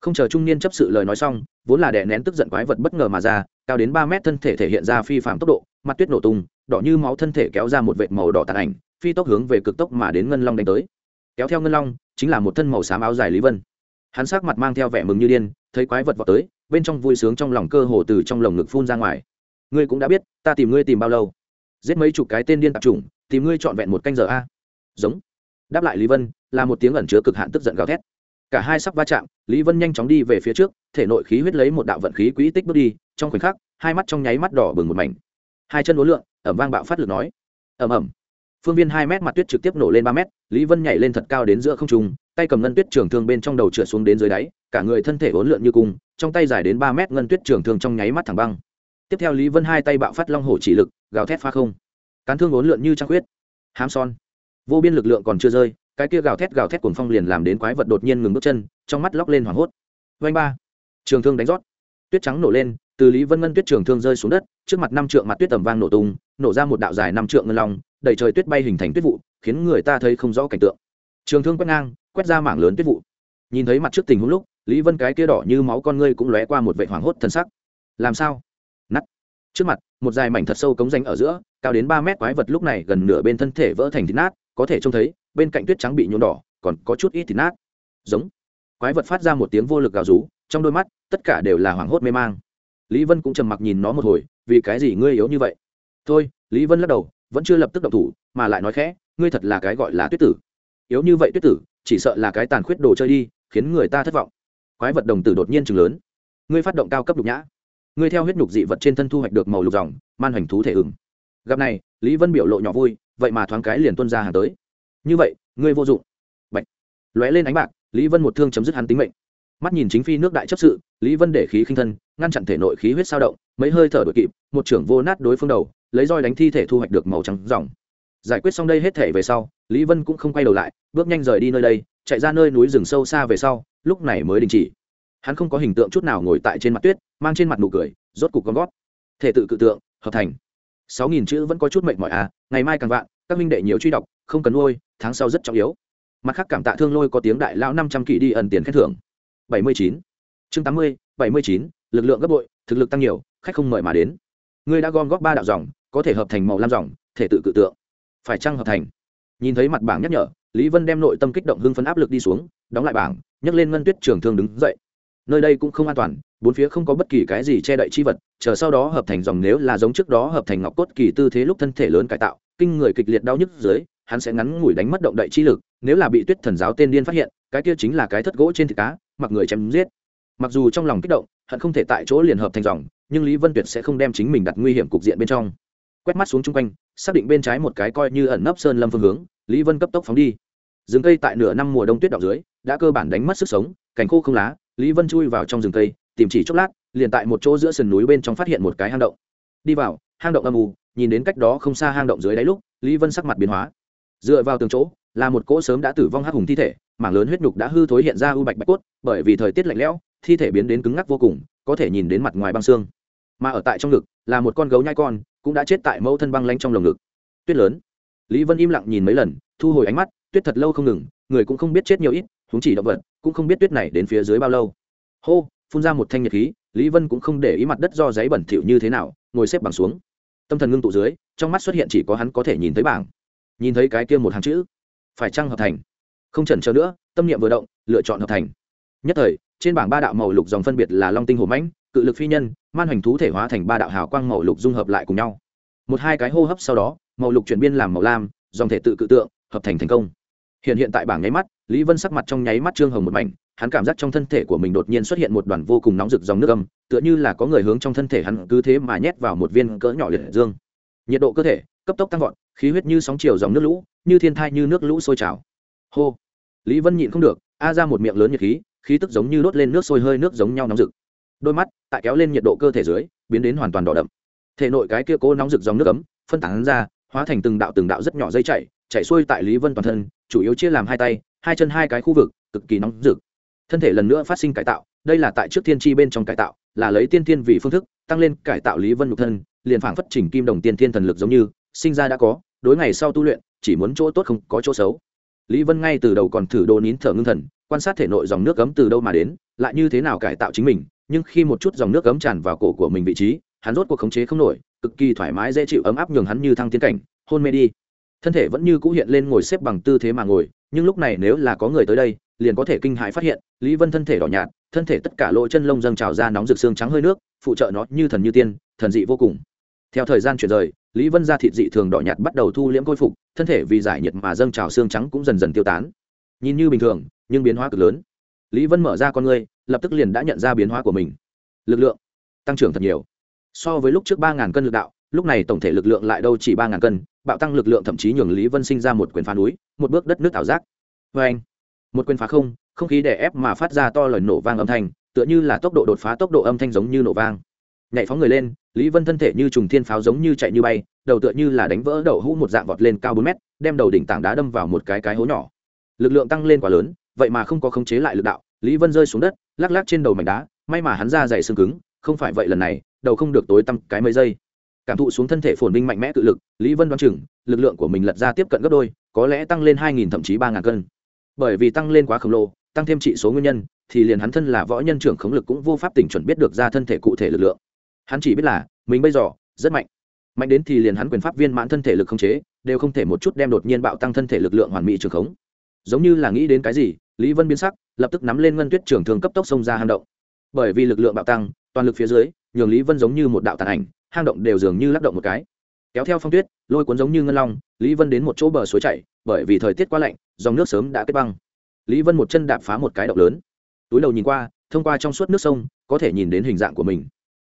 Không chờ trung niên chấp sự lời nói xong, vốn là đè nén tức giận quái vật bất ngờ mà ra, cao đến ba mét thân thể thể hiện ra phi phạm tốc độ, mặt tuyết nổ tung, đỏ như máu thân thể kéo ra một vệt màu đỏ tàn ảnh, phi tốc hướng về cực tốc mà đến ngân long đánh tới. Kéo theo ngân long chính là một thân màu xám áo dài lý vân. Hắn sắc mặt mang theo vẻ mừng như điên, thấy quái vật vào tới, bên trong vui sướng trong lòng cơ hồ từ trong lồng ngực phun ra ngoài. Ngươi cũng đã biết, ta tìm ngươi tìm bao lâu? Giết mấy chục cái tên điên tạp chủng, tìm ngươi trọn vẹn một canh giờ a. Giống. Đáp lại lý vân, là một tiếng ẩn chứa cực hạn tức giận gào thét. Cả hai sắp va chạm, lý vân nhanh chóng đi về phía trước, thể nội khí huyết lấy một đạo vận khí quỹ tích bước đi, trong khoảnh khắc, hai mắt trong nháy mắt đỏ bừng một mảnh. Hai chân đối lượng ẩm vang bạo phát lực nói. Ẩm ẩm phương viên hai mét mặt tuyết trực tiếp nổ lên ba mét, lý vân nhảy lên thật cao đến giữa không trung, tay cầm ngân tuyết trường thương bên trong đầu trượt xuống đến dưới đáy, cả người thân thể uốn lượn như cung, trong tay dài đến ba mét ngân tuyết trường thương trong nháy mắt thẳng băng. Tiếp theo lý vân hai tay bạo phát long hổ chỉ lực, gào thét pha không. Cán thương uốn lượn như trăng khuyết. Hám son. Vô biên lực lượng còn chưa rơi, cái kia gào thét gào thét cuồng phong liền làm đến quái vật đột nhiên ngừng bước chân, trong mắt lóc lên hoảng hốt. Vanh ba. Trường thương đánh rót. Tuyết trắng nổ lên, từ lý vân ngân tuyết trường thương rơi xuống đất, trước mặt năm trượng mặt tuyết tầm vang nổ tung, nổ ra một đạo dài năm trượng ngân long đầy trời tuyết bay hình thành tuyết vụ, khiến người ta thấy không rõ cảnh tượng. Trường thương quét ngang, quét ra mảng lớn tuyết vụ. Nhìn thấy mặt trước tình huống lúc, lý vân cái kia đỏ như máu con ngươi cũng lóe qua một vệ hoảng hốt thân sắc. Làm sao? Nắt trước mặt, một dài mảnh thật sâu cống danh ở giữa, cao đến ba mét quái vật lúc này gần nửa bên thân thể vỡ thành thịt nát, có thể trông thấy, bên cạnh tuyết trắng bị nhuộm đỏ, còn có chút ít thịt nát. Giống. Quái vật phát ra một tiếng vô lực gào rú, trong đôi mắt, tất cả đều là hoảng hốt mê mang. Lý vân cũng trầm mặc nhìn nó một hồi, vì cái gì ngươi yếu như vậy? Thôi, lý vân lắc đầu vẫn chưa lập tức động thủ, mà lại nói khẽ, ngươi thật là cái gọi là tuyết tử. Yếu như vậy tuyết tử, chỉ sợ là cái tàn khuyết đồ chơi đi, khiến người ta thất vọng. Quái vật đồng tử đột nhiên chừng lớn. Ngươi phát động cao cấp đục nhã. Ngươi theo huyết nhục dị vật trên thân thu hoạch được màu lục dòng, man hoành thú thể ửng. Gặp này, lý vân biểu lộ nhỏ vui, vậy mà thoáng cái liền tuân ra hàng tới. Như vậy, ngươi vô dụng. Bệnh. lóe lên ánh bạc, lý vân một thương chấm dứt hắn tính mệnh. Mắt nhìn chính phi nước đại chấp sự, lý vân để khí khinh thân, ngăn chặn thể nội khí huyết sao động, mấy hơi thở đội kịp, một trưởng vô nát đối phương đầu lấy roi đánh thi thể thu hoạch được màu trắng dòng giải quyết xong đây hết thể về sau, lý vân cũng không quay đầu lại, bước nhanh rời đi nơi đây, chạy ra nơi núi rừng sâu xa về sau, lúc này mới đình chỉ. Hắn không có hình tượng chút nào ngồi tại trên mặt tuyết, mang trên mặt nụ cười, rốt cục con gót thể tự cự tượng, hợp thành. Sáu nghìn chữ vẫn có chút mệnh mỏi à ngày mai càng vạn, các minh đệ nhiều truy đọc, không cần nuôi, tháng sau rất trọng yếu. Mặt khác cảm tạ thương lôi có tiếng đại lão năm trăm kỷ đi ẩn tiền khen thưởng. Bảy mươi chín. Chương tám mươi, bảy mươi chín, lực lượng gấp bội, thực lực tăng nhiều, khách không mời mà đến. Ngươi đã gom góp ba đạo dòng có thể hợp thành màu lam dòng, thể tự cự tượng. Phải chăng hợp thành? Nhìn thấy mặt bảng nhắc nhở, lý vân đem nội tâm kích động hưng phấn áp lực đi xuống, đóng lại bảng, nhấc lên ngân tuyết trường thương đứng dậy. Nơi đây cũng không an toàn, bốn phía không có bất kỳ cái gì che đậy chi vật, chờ sau đó hợp thành dòng nếu là giống trước đó hợp thành ngọc cốt kỳ tư thế lúc thân thể lớn cải tạo, kinh người kịch liệt đau nhức dưới, hắn sẽ ngắn ngủi đánh mất động đậy chi lực, nếu là bị tuyết thần giáo tên điên phát hiện, cái kia chính là cái thất gỗ trên thịt cá, mặc người chém giết. Mặc dù trong lòng kích động hắn không thể tại chỗ liền hợp thành dòng, nhưng lý vân tuyệt sẽ không đem chính mình đặt nguy hiểm cục diện bên trong quét mắt xuống chung quanh, xác định bên trái một cái coi như ẩn nấp sơn lâm phương hướng, lý vân cấp tốc phóng đi. Rừng cây tại nửa năm mùa đông tuyết đ dưới, đã cơ bản đánh mất sức sống, cành khô không lá, lý vân chui vào trong rừng cây, tìm chỉ chốc lát, liền tại một chỗ giữa sườn núi bên trong phát hiện một cái hang động. Đi vào, hang động âm u, nhìn đến cách đó không xa hang động dưới đáy lúc, lý vân sắc mặt biến hóa. Dựa vào tường chỗ, là một cỗ sớm đã tử vong hắc hùng thi thể, mảng lớn huyết nhục đã hư thối hiện ra u bạch bạch cốt, bởi vì thời tiết lạnh lẽo, thi thể biến đến cứng ngắc vô cùng, có thể nhìn đến mặt ngoài băng xương. Mà ở tại trong ngực, là một con gấu nhai con cũng đã chết tại mẫu thân băng lanh trong lồng ngực. Tuyết lớn. Lý vân im lặng nhìn mấy lần, thu hồi ánh mắt, tuyết thật lâu không ngừng, người cũng không biết chết nhiều ít húng chỉ động vật, cũng không biết tuyết này đến phía dưới bao lâu. Hô, phun ra một thanh nhiệt khí, lý vân cũng không để ý mặt đất do giấy bẩn thỉu như thế nào, ngồi xếp bằng xuống. Tâm thần ngưng tụ dưới, trong mắt xuất hiện chỉ có hắn có thể nhìn thấy bảng. Nhìn thấy cái kia một hàng chữ, phải chăng hợp thành? Không chần chờ nữa, tâm niệm vừa động, lựa chọn hợp thành. Nhất thời, trên bảng ba đạo màu lục dòng phân biệt là long tinh hồ mãnh cự lực phi nhân, man hoành thú thể hóa thành ba đạo hào quang màu lục dung hợp lại cùng nhau. Một hai cái hô hấp sau đó, màu lục chuyển biên làm màu lam, dòng thể tự cự tượng, hợp thành thành công. Hiện hiện tại bảng nháy mắt, lý vân sắc mặt trong nháy mắt trương hồng một mảnh, hắn cảm giác trong thân thể của mình đột nhiên xuất hiện một đoàn vô cùng nóng rực dòng nước âm, tựa như là có người hướng trong thân thể hắn cứ thế mà nhét vào một viên cỡ nhỏ liệt dương. Nhiệt độ cơ thể, cấp tốc tăng vọt, khí huyết như sóng chiều dòng nước lũ, như thiên thai như nước lũ sôi trào. Hô. Lý vân nhịn không được, a ra một miệng lớn nhiệt khí khí tức giống như đốt lên nước sôi hơi nước giống nhau nóng rực đôi mắt, tại kéo lên nhiệt độ cơ thể dưới, biến đến hoàn toàn đỏ đậm. Thể nội cái kia cố nóng rực dòng nước ấm, phân tán ra, hóa thành từng đạo từng đạo rất nhỏ dây chảy chạy xuôi tại lý vân toàn thân, chủ yếu chia làm hai tay, hai chân hai cái khu vực, cực kỳ nóng rực. Thân thể lần nữa phát sinh cải tạo, đây là tại trước thiên tri bên trong cải tạo, là lấy tiên tiên vì phương thức, tăng lên cải tạo lý vân nhục thân, liền phảng phất chỉnh kim đồng tiên thiên thần lực giống như, sinh ra đã có, đối ngày sau tu luyện, chỉ muốn chỗ tốt không có chỗ xấu. Lý vân ngay từ đầu còn thử đồ nín thở ngưng thần, quan sát thể nội dòng nước cấm từ đâu mà đến, lại như thế nào cải tạo chính mình nhưng khi một chút dòng nước ấm tràn vào cổ của mình vị trí, hắn rốt cuộc khống chế không nổi, cực kỳ thoải mái dễ chịu ấm áp nhường hắn như thăng tiến cảnh, hôn mê đi. Thân thể vẫn như cũ hiện lên ngồi xếp bằng tư thế mà ngồi, nhưng lúc này nếu là có người tới đây, liền có thể kinh hãi phát hiện, lý vân thân thể đỏ nhạt, thân thể tất cả lỗ chân lông dâng trào ra nóng rực xương trắng hơi nước, phụ trợ nó như thần như tiên, thần dị vô cùng. Theo thời gian chuyển rời, lý vân ra thịt dị thường đỏ nhạt bắt đầu thu liễm khôi phục, thân thể vì giải nhiệt mà dâng trào xương trắng cũng dần dần tiêu tán. Nhìn như bình thường, nhưng biến hóa cực lớn lý vân mở ra con ngươi, lập tức liền đã nhận ra biến hóa của mình. Lực lượng tăng trưởng thật nhiều. So với lúc trước ba ngàn cân lực đạo, lúc này tổng thể lực lượng lại đâu chỉ ba ngàn cân, bạo tăng lực lượng thậm chí nhường lý vân sinh ra một quyền phá núi, một bước đất nước ảo giác. Vê anh, một quyền phá không không khí đè ép mà phát ra to lời nổ vang âm thanh, tựa như là tốc độ đột phá tốc độ âm thanh giống như nổ vang. Nhảy phóng người lên, lý vân thân thể như trùng thiên pháo giống như chạy như bay, đầu tựa như là đánh vỡ đầu hũ một dạng vọt lên cao bốn mét, đem đầu đỉnh tảng đá đâm vào một cái cái hố nhỏ. Lực lượng tăng lên quá lớn vậy mà không có khống chế lại lực đạo, lý vân rơi xuống đất, lắc lắc trên đầu mảnh đá, may mà hắn ra dày xương cứng, không phải vậy lần này, đầu không được tối tăm cái mấy giây. Cảm thụ xuống thân thể phồn vinh mạnh mẽ tự lực, lý vân đoán chừng, lực lượng của mình lật ra tiếp cận gấp đôi, có lẽ tăng lên hai nghìn thậm chí ba ngàn cân. Bởi vì tăng lên quá khổng lồ, tăng thêm trị số nguyên nhân, thì liền hắn thân là võ nhân trưởng khống lực cũng vô pháp tỉnh chuẩn biết được ra thân thể cụ thể lực lượng. Hắn chỉ biết là, mình bây giờ, rất mạnh. Mạnh đến thì liền hắn quyền pháp viên mãn thân thể lực khống chế, đều không thể một chút đem đột nhiên bạo tăng thân thể lực lượng hoàn mỹ trường khống. Giống như là nghĩ đến cái gì lý vân biến sắc, lập tức nắm lên ngân tuyết trường thường cấp tốc xông ra hang động. Bởi vì lực lượng bạo tăng, toàn lực phía dưới, nhường lý vân giống như một đạo tàn ảnh, hang động đều dường như lắc động một cái. Kéo theo phong tuyết, lôi cuốn giống như ngân long, lý vân đến một chỗ bờ suối chảy, bởi vì thời tiết quá lạnh, dòng nước sớm đã kết băng. Lý vân một chân đạp phá một cái động lớn. Túi đầu nhìn qua, thông qua trong suốt nước sông, có thể nhìn đến hình dạng của mình.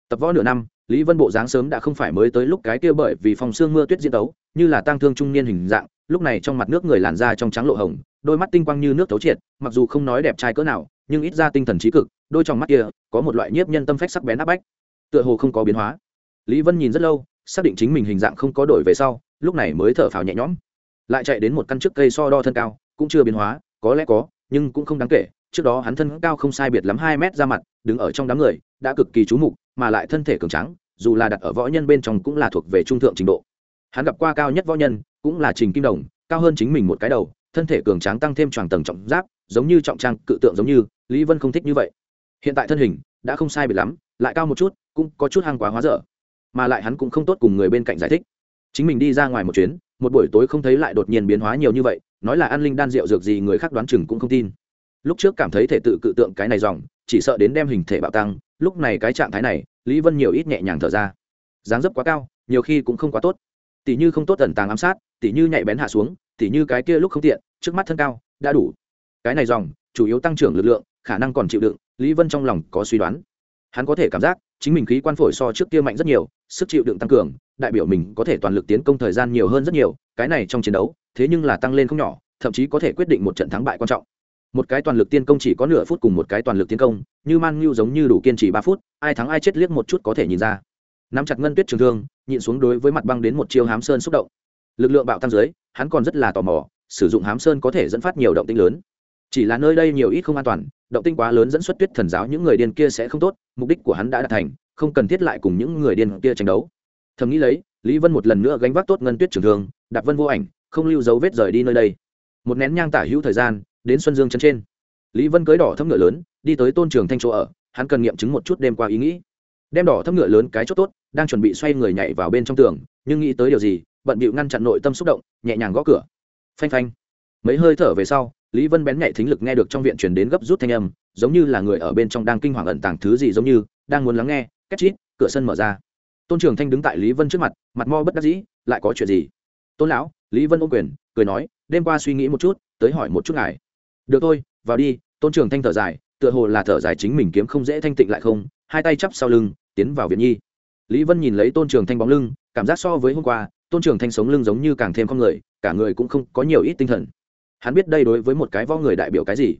Tập võ nửa năm, lý vân bộ dáng sớm đã không phải mới tới lúc cái kia bởi vì phòng sương mưa tuyết diễn tấu, như là tăng thương trung niên hình dạng lúc này trong mặt nước người làn da trong trắng lộ hồng, đôi mắt tinh quang như nước thấu triệt, mặc dù không nói đẹp trai cỡ nào, nhưng ít ra tinh thần trí cực, đôi trong mắt kia, có một loại nhiếp nhân tâm phách sắc bén áp bách. Tựa hồ không có biến hóa. Lý vân nhìn rất lâu, xác định chính mình hình dạng không có đổi về sau, lúc này mới thở phào nhẹ nhõm. Lại chạy đến một căn trước cây so đo thân cao, cũng chưa biến hóa, có lẽ có, nhưng cũng không đáng kể, trước đó hắn thân cao không sai biệt lắm hai mét ra mặt, đứng ở trong đám người, đã cực kỳ trú mục, mà lại thân thể cường trắng dù là đặt ở võ nhân bên trong cũng là thuộc về trung thượng trình độ. Hắn gặp qua cao nhất võ nhân cũng là trình kim đồng, cao hơn chính mình một cái đầu, thân thể cường tráng tăng thêm tròn tầng trọng giáp, giống như trọng trang, cự tượng giống như, lý vân không thích như vậy. Hiện tại thân hình đã không sai biệt lắm, lại cao một chút, cũng có chút hàng quá hóa dở, mà lại hắn cũng không tốt cùng người bên cạnh giải thích. Chính mình đi ra ngoài một chuyến, một buổi tối không thấy lại đột nhiên biến hóa nhiều như vậy, nói là an linh đan rượu dược gì người khác đoán chừng cũng không tin. Lúc trước cảm thấy thể tự cự tượng cái này dòng, chỉ sợ đến đem hình thể bạo tăng, lúc này cái trạng thái này, lý vân nhiều ít nhẹ nhàng thở ra. Dáng dấp quá cao, nhiều khi cũng không quá tốt tỷ như không tốt tẩn tàng ám sát tỷ như nhạy bén hạ xuống tỷ như cái kia lúc không tiện, trước mắt thân cao, đã đủ. Cái này dòng, chủ yếu tăng trưởng lực lượng, khả năng còn chịu đựng, lý vân trong lòng có suy đoán. Hắn có thể cảm giác, chính mình khí quan phổi so trước kia mạnh rất nhiều, sức chịu đựng tăng cường, đại biểu mình có thể toàn lực tiến công thời gian nhiều hơn rất nhiều, cái này trong chiến đấu, thế nhưng là tăng lên không nhỏ, thậm chí có thể quyết định một trận thắng bại quan trọng. Một cái toàn lực tiên công chỉ có nửa phút cùng một cái toàn lực tiến công, như man ngưu giống như đủ kiên trì ba phút, ai thắng ai chết liếc một chút có thể nhìn ra nắm chặt ngân tuyết trường thương, nhịn xuống đối với mặt băng đến một chiêu hám sơn xúc động. Lực lượng bạo tăng dưới, hắn còn rất là tò mò, sử dụng hám sơn có thể dẫn phát nhiều động tinh lớn. Chỉ là nơi đây nhiều ít không an toàn, động tinh quá lớn dẫn xuất tuyết thần giáo những người điên kia sẽ không tốt, mục đích của hắn đã đạt thành, không cần thiết lại cùng những người điên kia tranh đấu. Thầm nghĩ lấy, lý vân một lần nữa gánh vác tốt ngân tuyết trường thương, đạp vân vô ảnh, không lưu dấu vết rời đi nơi đây. Một nén nhang tả hữu thời gian, đến xuân dương chân trên. Lý vân cưới đỏ thấm ngựa lớn, đi tới tôn trường thanh chỗ ở, hắn cần nghiệm chứng một chút đêm qua ý nghĩ đem đỏ thấp ngựa lớn cái chốt tốt, đang chuẩn bị xoay người nhảy vào bên trong tường, nhưng nghĩ tới điều gì, bận bịu ngăn chặn nội tâm xúc động, nhẹ nhàng gõ cửa. Phanh phanh. Mấy hơi thở về sau, lý vân bén nhạy thính lực nghe được trong viện truyền đến gấp rút thanh âm, giống như là người ở bên trong đang kinh hoàng ẩn tàng thứ gì giống như, đang muốn lắng nghe, cách chít, cửa sân mở ra. Tôn trường thanh đứng tại lý vân trước mặt mặt mo bất đắc dĩ, lại có chuyện gì? Tôn lão, lý vân ôm quyền, cười nói, đêm qua suy nghĩ một chút, tới hỏi một chút ngài. Được thôi, vào đi, tôn trường thanh thở dài, tựa hồ là thở dài chính mình kiếm không dễ thanh tịnh lại không, hai tay chắp sau lưng tiến vào viện nhi. Lý vân nhìn lấy tôn trường thanh bóng lưng, cảm giác so với hôm qua, tôn trường thanh sống lưng giống như càng thêm con người, cả người cũng không có nhiều ít tinh thần. Hắn biết đây đối với một cái võ người đại biểu cái gì.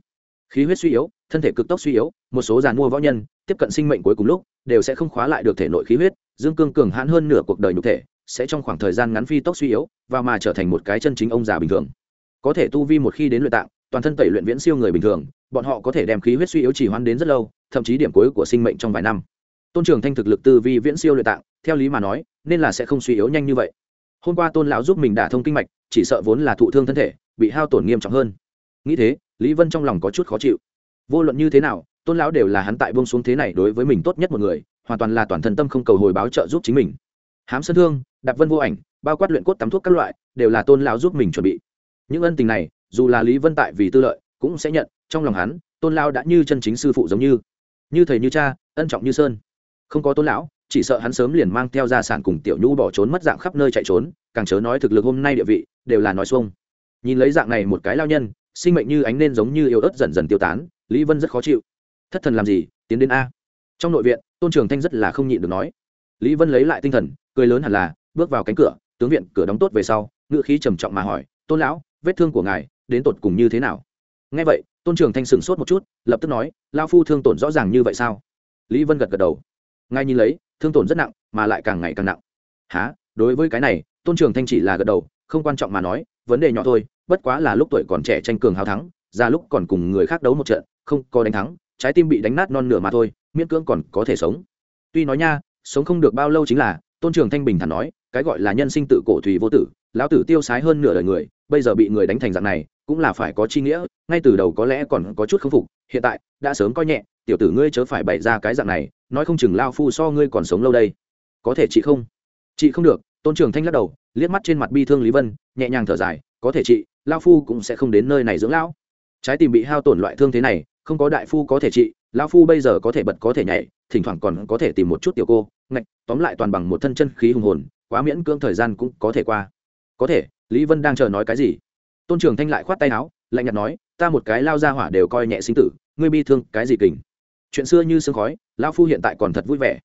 Khí huyết suy yếu, thân thể cực tốc suy yếu, một số giàn mua võ nhân, tiếp cận sinh mệnh cuối cùng lúc, đều sẽ không khóa lại được thể nội khí huyết, dương cương cường hãn hơn nửa cuộc đời nhục thể, sẽ trong khoảng thời gian ngắn phi tốc suy yếu, và mà trở thành một cái chân chính ông già bình thường. Có thể tu vi một khi đến luyện tạng, toàn thân tẩy luyện viễn siêu người bình thường, bọn họ có thể đem khí huyết suy yếu chỉ hoãn đến rất lâu, thậm chí điểm cuối của sinh mệnh trong vài năm tôn trường thanh thực lực tư vi viễn siêu luyện tạng, theo lý mà nói, nên là sẽ không suy yếu nhanh như vậy. Hôm qua tôn lão giúp mình đả thông kinh mạch, chỉ sợ vốn là thụ thương thân thể, bị hao tổn nghiêm trọng hơn. Nghĩ thế, lý vân trong lòng có chút khó chịu. Vô luận như thế nào, tôn lão đều là hắn tại bông xuống thế này đối với mình tốt nhất một người, hoàn toàn là toàn thân tâm không cầu hồi báo trợ giúp chính mình. Hám sân thương, đạp vân vô ảnh, bao quát luyện cốt tắm thuốc các loại, đều là tôn lão giúp mình chuẩn bị. Những ân tình này, dù là lý vân tại vì tư lợi, cũng sẽ nhận, trong lòng hắn, tôn lão đã như chân chính sư phụ giống như. Như thầy như cha, ân trọng như sơn không có tôn lão, chỉ sợ hắn sớm liền mang theo gia sản cùng tiểu nhu bỏ trốn mất dạng khắp nơi chạy trốn, càng chớ nói thực lực hôm nay địa vị, đều là nói xuông. Nhìn lấy dạng này một cái lao nhân, sinh mệnh như ánh nên giống như yếu ớt dần dần tiêu tán, lý vân rất khó chịu. Thất thần làm gì, tiến đến a. Trong nội viện, tôn trường thanh rất là không nhịn được nói. Lý vân lấy lại tinh thần, cười lớn hẳn là, bước vào cánh cửa, tướng viện, cửa đóng tốt về sau ngự khí trầm trọng mà hỏi, tôn lão, vết thương của ngài, đến tột cùng như thế nào? Ngay vậy, tôn trường thanh sửng sốt một chút, lập tức nói lao phu thương tổn rõ ràng như vậy sao? Lý vân gật gật đầu ngay nhìn lấy, thương tổn rất nặng, mà lại càng ngày càng nặng. Há đối với cái này, tôn trường thanh chỉ là gật đầu, không quan trọng mà nói, vấn đề nhỏ thôi, bất quá là lúc tuổi còn trẻ tranh cường hào thắng, ra lúc còn cùng người khác đấu một trận, không có đánh thắng, trái tim bị đánh nát non nửa mà thôi, miễn cưỡng còn có thể sống. Tuy nói nha, sống không được bao lâu chính là, tôn trường thanh bình thản nói, cái gọi là nhân sinh tự cổ thủy vô tử, lão tử tiêu sái hơn nửa đời người, bây giờ bị người đánh thành dạng này, cũng là phải có chi nghĩa, ngay từ đầu có lẽ còn có chút k phục, hiện tại, đã sớm coi nhẹ, tiểu tử ngươi chớ phải bày ra cái dạng này nói không chừng lao phu so ngươi còn sống lâu đây. Có thể chị không? Chị không được, tôn trường thanh lắc đầu, liếc mắt trên mặt bi thương lý vân, nhẹ nhàng thở dài, có thể chị, lao phu cũng sẽ không đến nơi này dưỡng lão. Trái tim bị hao tổn loại thương thế này, không có đại phu có thể trị lao phu bây giờ có thể bật có thể nhảy, thỉnh thoảng còn có thể tìm một chút tiểu cô, ngạch, tóm lại toàn bằng một thân chân khí hùng hồn, quá miễn cưỡng thời gian cũng có thể qua. Có thể, lý vân đang chờ nói cái gì? Tôn trường thanh lại khoát tay áo, lạnh nhạt nói, ta một cái lao ra hỏa đều coi nhẹ sinh tử, ngươi bi thương cái gì kình? Chuyện xưa như sương khói lao phu hiện tại còn thật vui vẻ.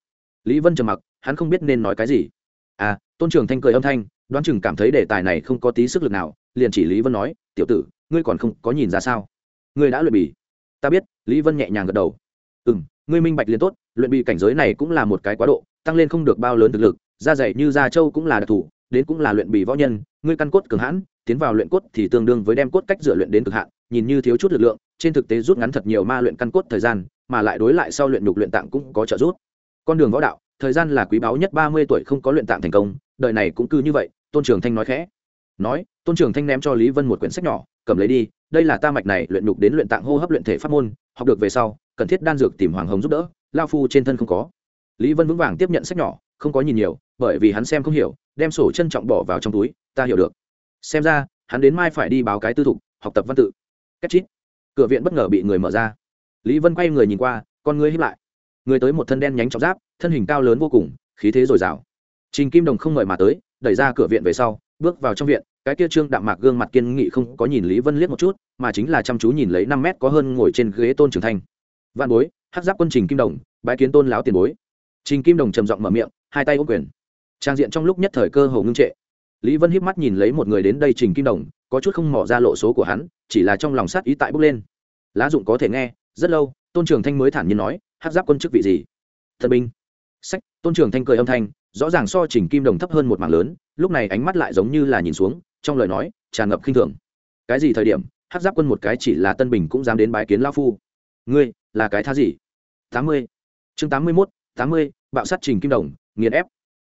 Lý vân trầm mặc, hắn không biết nên nói cái gì. À tôn trưởng thanh cười âm thanh, đoán chừng cảm thấy đề tài này không có tí sức lực nào, liền chỉ lý vân nói, tiểu tử, ngươi còn không có nhìn ra sao? Ngươi đã luyện bì. Ta biết, lý vân nhẹ nhàng gật đầu. Ừ m ngươi minh bạch liền tốt, luyện bì cảnh giới này cũng là một cái quá độ, tăng lên không được bao lớn thực lực, da dày như da trâu cũng là đặc thù, đến cũng là luyện bì võ nhân, ngươi căn cốt cường hãn, tiến vào luyện cốt thì tương đương với đem cốt cách dựa luyện đến cực hạn, nhìn như thiếu chút lực lượng, trên thực tế rút ngắn thật nhiều ma luyện căn cốt thời gian mà lại đối lại sau luyện nhục luyện tạng cũng có trợ giúp. Con đường võ đạo, thời gian là quý báu nhất, ba mươi tuổi không có luyện tạng thành công, đời này cũng cứ như vậy, tôn trường thanh nói khẽ. Nói, tôn trường thanh ném cho lý vân một quyển sách nhỏ, cầm lấy đi, đây là ta mạch này luyện nhục đến luyện tạng hô hấp luyện thể pháp môn, học được về sau, cần thiết đan dược tìm hoàng hồng giúp đỡ, lao phu trên thân không có. Lý vân vững vàng tiếp nhận sách nhỏ, không có nhìn nhiều, bởi vì hắn xem không hiểu, đem sổ trân trọng bỏ vào trong túi, ta hiểu được. Xem ra, hắn đến mai phải đi báo cái tư thục, học tập văn tự. Cách chít. Cửa viện bất ngờ bị người mở ra lý vân quay người nhìn qua, con ngươi hiếp lại. Người tới một thân đen nhánh trọng giáp, thân hình cao lớn vô cùng, khí thế dồi dào. Trình kim đồng không mời mà tới, đẩy ra cửa viện về sau, bước vào trong viện, cái kia trương đạm mạc gương mặt kiên nghị không có nhìn lý vân liếc một chút, mà chính là chăm chú nhìn lấy năm mét có hơn ngồi trên ghế tôn trưởng thanh văn bối, hắc giáp quân trình kim đồng, bái kiến tôn láo tiền bối. Trình kim đồng trầm giọng mở miệng, hai tay ô quyền. Trang diện trong lúc nhất thời cơ hồ ngưng trệ. Lý vân hiếp mắt nhìn lấy một người đến đây trình kim đồng, có chút không mỏ ra lộ số của hắn, chỉ là trong lòng sát ý tại bốc lên. Lá dụng có thể nghe rất lâu, tôn trường thanh mới thản nhiên nói hát giáp quân chức vị gì? Thần binh. Sách, tôn trường thanh cười âm thanh, rõ ràng so chỉnh kim đồng thấp hơn một mảng lớn, lúc này ánh mắt lại giống như là nhìn xuống, trong lời nói, tràn ngập khinh thường. Cái gì thời điểm hát giáp quân một cái chỉ là tân bình cũng dám đến bái kiến lao phu? Ngươi, là cái tha gì? Tám mươi. Chương tám mươi mốt, tám mươi, bạo sát trình kim đồng, nghiền ép.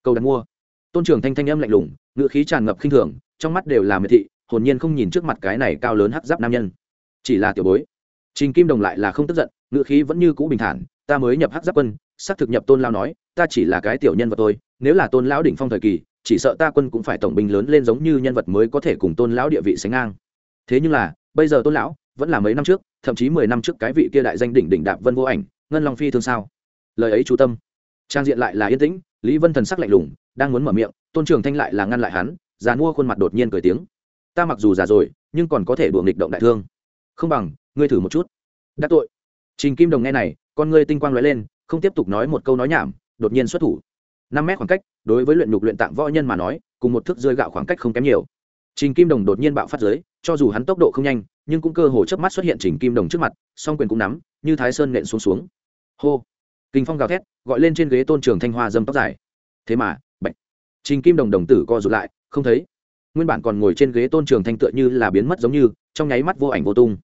Cầu đặt mua. Tôn trường thanh thanh âm lạnh lùng ngựa khí tràn ngập khinh thường, trong mắt đều là miệt thị, hồn nhiên không nhìn trước mặt cái này cao lớn hắc giáp nam nhân. Chỉ là tiểu bối trình kim đồng lại là không tức giận, ngữ khí vẫn như cũ bình thản, ta mới nhập hắc giáp quân, xác thực nhập tôn lao nói, ta chỉ là cái tiểu nhân vật thôi. nếu là tôn lão đỉnh phong thời kỳ, chỉ sợ ta quân cũng phải tổng binh lớn lên giống như nhân vật mới có thể cùng tôn lão địa vị sánh ngang. Thế nhưng là, bây giờ tôn lão vẫn là mấy năm trước, thậm chí mười năm trước cái vị kia đại danh đỉnh đỉnh đạp vân vô ảnh, ngân long phi thương sao? Lời ấy chú tâm. Trang diện lại là yên tĩnh, lý vân thần sắc lạnh lùng, đang muốn mở miệng, tôn trường thanh lại là ngăn lại hắn, già mua khuôn mặt đột nhiên cười tiếng. Ta mặc dù già rồi, nhưng còn có thể đùa nghịch động đại thương. Không bằng ngươi thử một chút. Đắc tội. Trình kim đồng nghe này, con ngươi tinh quang lóe lên, không tiếp tục nói một câu nói nhảm, đột nhiên xuất thủ. Năm mét khoảng cách, đối với luyện nhục luyện tạng võ nhân mà nói, cùng một thước rơi gạo khoảng cách không kém nhiều. Trình kim đồng đột nhiên bạo phát giới cho dù hắn tốc độ không nhanh, nhưng cũng cơ hồ chớp mắt xuất hiện trình kim đồng trước mặt, song quyền cũng nắm, như thái sơn nện xuống xuống. Hô. Kinh phong gào thét, gọi lên trên ghế tôn trường thanh hoa dâm tóc dài. Thế mà bệnh trình kim đồng đồng tử co rụt lại, không thấy. Nguyên bản còn ngồi trên ghế tôn trường thanh tựa như là biến mất giống như, trong nháy mắt vô ảnh vô tung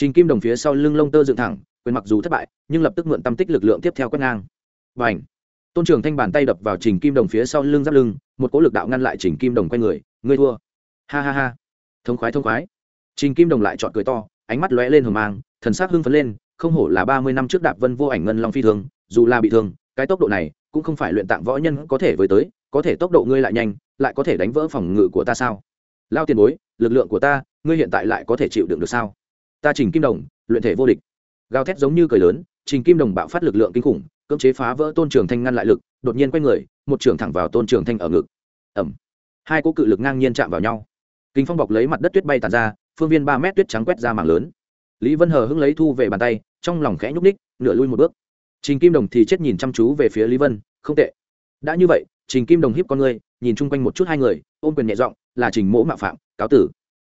trình kim đồng phía sau lưng lông tơ dựng thẳng, quyền mặc dù thất bại, nhưng lập tức mượn tâm tích lực lượng tiếp theo quét ngang. Và ảnh tôn trường thanh bàn tay đập vào trình kim đồng phía sau lưng giáp lưng, một cỗ lực đạo ngăn lại trình kim đồng quay người, ngươi thua. Ha ha ha. Thông khoái thông khoái. Trình kim đồng lại chọn cười to, ánh mắt lóe lên hờ mang, thần sắc hưng phấn lên, không hổ là ba mươi năm trước đạp vân vô ảnh ngân long phi thường, dù là bị thương, cái tốc độ này cũng không phải luyện tạng võ nhân có thể với tới, có thể tốc độ ngươi lại nhanh, lại có thể đánh vỡ phòng ngự của ta sao? Lao tiền bối, lực lượng của ta, ngươi hiện tại lại có thể chịu đựng được sao? Ta trình kim đồng luyện thể vô địch. Gào thét giống như cười lớn trình kim đồng bạo phát lực lượng kinh khủng cưỡng chế phá vỡ tôn trường thanh ngăn lại lực đột nhiên quay người một trường thẳng vào tôn trường thanh ở ngực. Ẩm hai cỗ cự lực ngang nhiên chạm vào nhau. Kinh phong bọc lấy mặt đất tuyết bay tàn ra phương viên ba mét tuyết trắng quét ra mảng lớn. Lý vân hờ hưng lấy thu về bàn tay trong lòng khẽ nhúc ních nửa lui một bước. Trình kim đồng thì chết nhìn chăm chú về phía lý vân không tệ. Đã như vậy trình kim đồng hiếp con người, nhìn chung quanh một chút hai người ôm quyền nhẹ giọng là trình mỗ mạo phạm cáo tử.